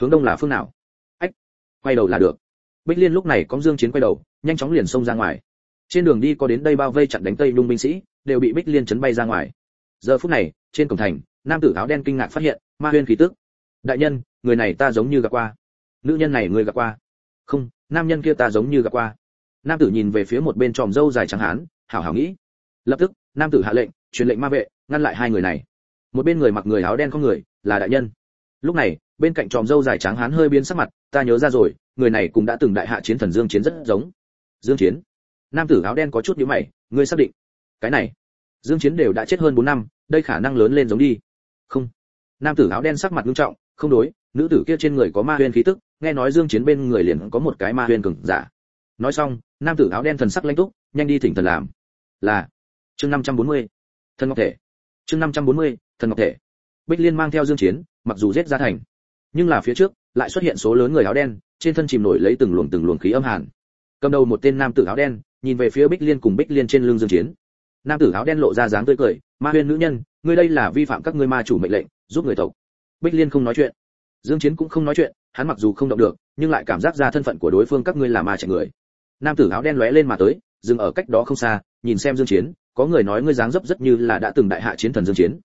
Hướng đông là phương nào? Ách, quay đầu là được. Bích liên lúc này có dương chiến quay đầu, nhanh chóng liền xông ra ngoài. Trên đường đi có đến đây bao vây chặn đánh tây lung binh sĩ, đều bị bích liên chấn bay ra ngoài giờ phút này, trên cổng thành, nam tử áo đen kinh ngạc phát hiện, ma huyên khí tức. Đại nhân, người này ta giống như gặp qua. Nữ nhân này người gặp qua. Không, nam nhân kia ta giống như gặp qua. Nam tử nhìn về phía một bên tròm dâu dài trắng hán, hảo hảo nghĩ. Lập tức, nam tử hạ lệnh, truyền lệnh ma vệ, ngăn lại hai người này. Một bên người mặc người áo đen có người, là đại nhân. Lúc này, bên cạnh tròm dâu dài trắng hán hơi biến sắc mặt, ta nhớ ra rồi, người này cũng đã từng đại hạ chiến thần dương chiến rất giống. Dương chiến. Nam tử áo đen có chút nhíu mày, ngươi xác định. Cái này dương chiến đều đã chết hơn 4 năm đây khả năng lớn lên giống đi. Không. Nam tử áo đen sắc mặt nghiêm trọng không đối nữ tử kia trên người có ma huyền khí tức nghe nói dương chiến bên người liền có một cái ma huyền cường giả. Nói xong nam tử áo đen thần sắc lãnh túc nhanh đi thỉnh thần làm. Là. Chương 540. thần ngọc thể. Chương 540, thần ngọc thể. Bích liên mang theo dương chiến mặc dù giết ra thành nhưng là phía trước lại xuất hiện số lớn người áo đen trên thân chìm nổi lấy từng luồng từng luồng khí âm hàn. Cầm đầu một tên nam tử áo đen nhìn về phía bích liên cùng bích liên trên lưng dương chiến nam tử áo đen lộ ra dáng tươi cười, ma huyên nữ nhân, ngươi đây là vi phạm các ngươi ma chủ mệnh lệnh, giúp người tộc. Bích liên không nói chuyện. Dương chiến cũng không nói chuyện, hắn mặc dù không động được, nhưng lại cảm giác ra thân phận của đối phương các ngươi là ma chạy người. Nam tử áo đen lóe lên mà tới, dừng ở cách đó không xa, nhìn xem dương chiến, có người nói ngươi dáng dấp rất như là đã từng đại hạ chiến thần dương chiến.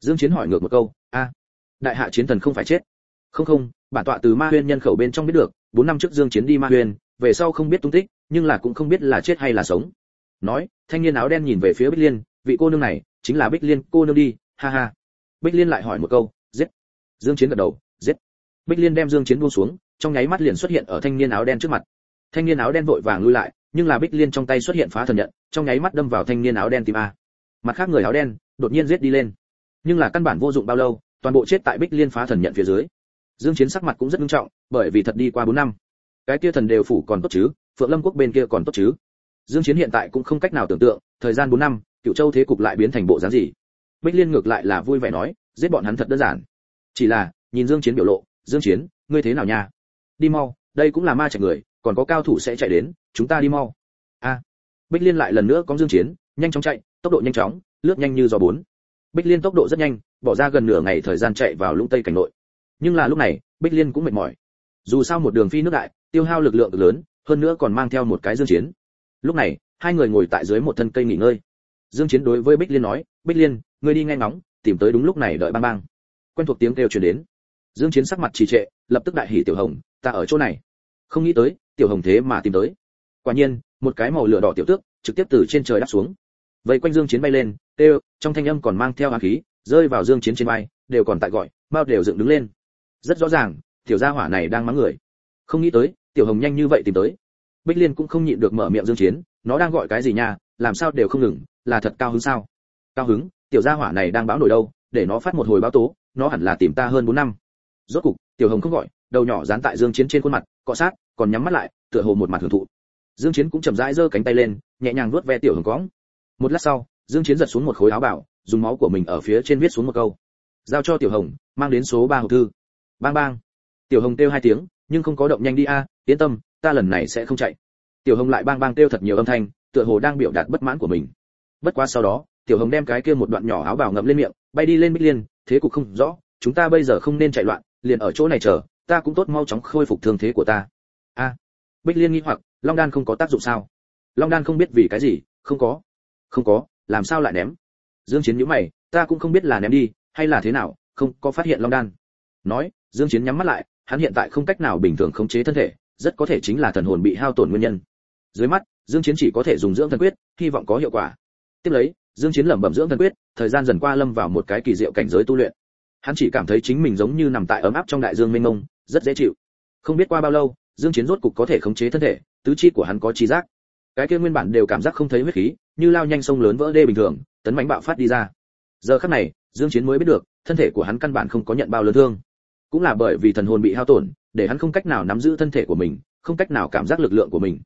Dương chiến hỏi ngược một câu, a, đại hạ chiến thần không phải chết? Không không, bản tọa từ ma huyên nhân khẩu bên trong biết được, bốn năm trước dương chiến đi ma huyên, về sau không biết tung tích, nhưng là cũng không biết là chết hay là sống nói, thanh niên áo đen nhìn về phía bích liên, vị cô nương này chính là bích liên, cô nương đi, ha ha. Bích liên lại hỏi một câu, giết. Dương chiến gật đầu, giết. Bích liên đem dương chiến buông xuống, trong nháy mắt liền xuất hiện ở thanh niên áo đen trước mặt. Thanh niên áo đen vội vàng lui lại, nhưng là bích liên trong tay xuất hiện phá thần nhận, trong nháy mắt đâm vào thanh niên áo đen tim a. Mặt khác người áo đen, đột nhiên giết đi lên. Nhưng là căn bản vô dụng bao lâu, toàn bộ chết tại bích liên phá thần nhận phía dưới. Dương chiến sắc mặt cũng rất nghiêm trọng, bởi vì thật đi qua 4 năm. Cái kia thần đều phủ còn tốt chứ, phượng lâm quốc bên kia còn tốt chứ dương chiến hiện tại cũng không cách nào tưởng tượng, thời gian 4 năm cựu châu thế cục lại biến thành bộ dáng gì? Bích liên ngược lại là vui vẻ nói, giết bọn hắn thật đơn giản. Chỉ là, nhìn dương chiến biểu lộ, dương chiến, ngươi thế nào nha? Đi mau, đây cũng là ma chạy người, còn có cao thủ sẽ chạy đến, chúng ta đi mau. A. Bích liên lại lần nữa có dương chiến, nhanh chóng chạy, tốc độ nhanh chóng, lướt nhanh như gió bốn. Bích liên tốc độ rất nhanh, bỏ ra gần nửa ngày thời gian chạy vào lũng tây cảnh nội. Nhưng là lúc này, bích liên cũng mệt mỏi. Dù sao một đường phi nước đại, tiêu hao lực lượng lớn, hơn nữa còn mang theo một cái dương chiến lúc này, hai người ngồi tại dưới một thân cây nghỉ ngơi. Dương chiến đối với bích liên nói, bích liên, ngươi đi nghe ngóng, tìm tới đúng lúc này đợi bang bang. Quen thuộc tiếng kêu truyền đến. Dương chiến sắc mặt trì trệ, lập tức đại hỉ tiểu hồng, ta ở chỗ này. Không nghĩ tới, tiểu hồng thế mà tìm tới. Quả nhiên, một cái màu lửa đỏ tiểu tước, trực tiếp từ trên trời đáp xuống. Vậy quanh dương chiến bay lên kêu trong thanh âm còn mang theo hàn khí, rơi vào dương chiến trên bay đều còn tại gọi bao đều dựng đứng lên. Rất rõ ràng, tiểu gia hỏa này đang mắng người. Không nghĩ tới, tiểu hồng nhanh như vậy tìm tới bích liên cũng không nhịn được mở miệng dương chiến, nó đang gọi cái gì nha? Làm sao đều không ngừng? Là thật cao hứng sao? Cao hứng? Tiểu gia hỏa này đang báo nổi đâu? Để nó phát một hồi báo tố, nó hẳn là tìm ta hơn 4 năm. Rốt cục, tiểu hồng không gọi, đầu nhỏ dán tại dương chiến trên khuôn mặt, cọ sát, còn nhắm mắt lại, tựa hồ một mặt hưởng thụ. Dương chiến cũng chậm rãi giơ cánh tay lên, nhẹ nhàng vuốt ve tiểu hồng cõng. Một lát sau, dương chiến giật xuống một khối áo bảo, dùng máu của mình ở phía trên viết xuống một câu. Giao cho tiểu hồng, mang đến số ba hộp thư. Bang bang. Tiểu hồng kêu hai tiếng, nhưng không có động nhanh đi a, yên tâm ta lần này sẽ không chạy. Tiểu hồng lại bang bang kêu thật nhiều âm thanh, tựa hồ đang biểu đạt bất mãn của mình. Bất quá sau đó, tiểu hồng đem cái kia một đoạn nhỏ áo bào ngậm lên miệng, bay đi lên bích liên, thế cục không rõ, chúng ta bây giờ không nên chạy loạn, liền ở chỗ này chờ, ta cũng tốt mau chóng khôi phục thương thế của ta. A, bích liên nghi hoặc, long đan không có tác dụng sao? Long đan không biết vì cái gì, không có. Không có, làm sao lại ném? Dương chiến nhíu mày, ta cũng không biết là ném đi, hay là thế nào, không có phát hiện long đan. Nói, dương chiến nhắm mắt lại, hắn hiện tại không cách nào bình thường khống chế thân thể rất có thể chính là thần hồn bị hao tổn nguyên nhân. Dưới mắt, dương chiến chỉ có thể dùng dưỡng thần quyết, hy vọng có hiệu quả. Tiếp lấy, dương chiến lẩm bẩm dưỡng thần quyết, thời gian dần qua lâm vào một cái kỳ diệu cảnh giới tu luyện. Hắn chỉ cảm thấy chính mình giống như nằm tại ấm áp trong đại dương mênh mông, rất dễ chịu. Không biết qua bao lâu, dương chiến rốt cục có thể khống chế thân thể, tứ chi của hắn có trí giác. Cái kia nguyên bản đều cảm giác không thấy huyết khí, như lao nhanh sông lớn vỡ đê bình thường, tấn mãnh bạo phát đi ra. Giờ khắc này, dương chiến mới biết được, thân thể của hắn căn bản không có nhận bao lớn thương. Cũng là bởi vì thần hồn bị hao tổn để hắn không cách nào nắm giữ thân thể của mình, không cách nào cảm giác lực lượng của mình.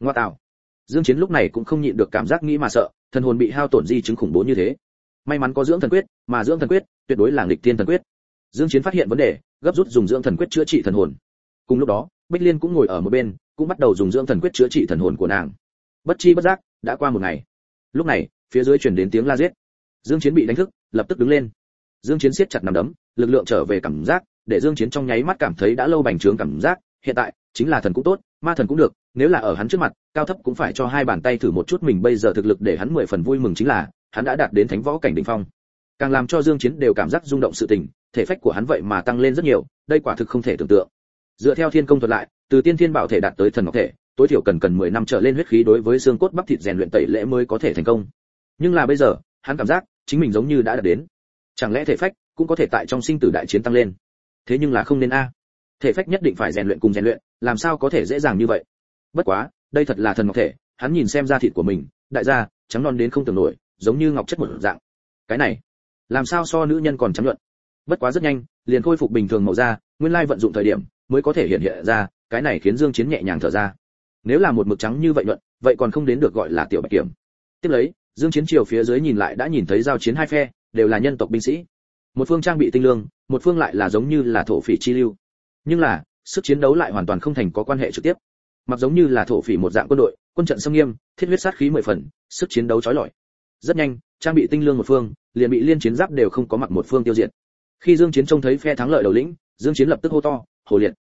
Ngoa tạo. Dương chiến lúc này cũng không nhịn được cảm giác nghĩ mà sợ, thần hồn bị hao tổn di chứng khủng bố như thế. May mắn có dưỡng thần quyết, mà dưỡng thần quyết tuyệt đối là nghịch thiên thần quyết. Dương chiến phát hiện vấn đề, gấp rút dùng dưỡng thần quyết chữa trị thần hồn. Cùng lúc đó, bích liên cũng ngồi ở một bên, cũng bắt đầu dùng dưỡng thần quyết chữa trị thần hồn của nàng. Bất chi bất giác, đã qua một ngày. Lúc này, phía dưới truyền đến tiếng la giết. Dương chiến bị đánh thức, lập tức đứng lên. Dương chiến siết chặt nằm đấm, lực lượng trở về cảm giác để dương chiến trong nháy mắt cảm thấy đã lâu bành trướng cảm giác, hiện tại, chính là thần cũng tốt, ma thần cũng được, nếu là ở hắn trước mặt, cao thấp cũng phải cho hai bàn tay thử một chút mình bây giờ thực lực để hắn mười phần vui mừng chính là, hắn đã đạt đến thánh võ cảnh đỉnh phong. Càng làm cho dương chiến đều cảm giác rung động sự tình, thể phách của hắn vậy mà tăng lên rất nhiều, đây quả thực không thể tưởng tượng. Dựa theo thiên công thuật lại, từ tiên thiên bảo thể đạt tới thần ngọc thể, tối thiểu cần cần 10 năm trở lên huyết khí đối với xương cốt bắp thịt rèn luyện tẩy lễ mới có thể thành công. Nhưng là bây giờ, hắn cảm giác, chính mình giống như đã đạt đến. Chẳng lẽ thể phách cũng có thể tại trong sinh tử đại chiến tăng lên? Thế nhưng là không nên a. Thể phách nhất định phải rèn luyện cùng rèn luyện, làm sao có thể dễ dàng như vậy? Bất quá, đây thật là thần ngọc thể, hắn nhìn xem da thịt của mình, đại gia, trắng non đến không tưởng nổi, giống như ngọc chất một dạng. Cái này, làm sao so nữ nhân còn trắng nhuận? Bất quá rất nhanh, liền khôi phục bình thường màu da, nguyên lai vận dụng thời điểm mới có thể hiện hiện ra, cái này khiến dương chiến nhẹ nhàng thở ra. Nếu là một mực trắng như vậy nhuận, vậy còn không đến được gọi là tiểu bạch kiểm. Tiếp lấy, dương chiến chiều phía dưới nhìn lại đã nhìn thấy giao chiến hai phe, đều là nhân tộc binh sĩ một phương trang bị tinh lương, một phương lại là giống như là thổ phỉ chi lưu. Nhưng là, sức chiến đấu lại hoàn toàn không thành có quan hệ trực tiếp. Mặc giống như là thổ phỉ một dạng quân đội, quân trận xâm nghiêm, thiết huyết sát khí mười phần, sức chiến đấu chói lọi. Rất nhanh, trang bị tinh lương một phương, liền bị liên chiến giáp đều không có mặc một phương tiêu diệt. Khi dương chiến trông thấy phe thắng lợi đầu lĩnh, dương chiến lập tức hô to, hồ liệt!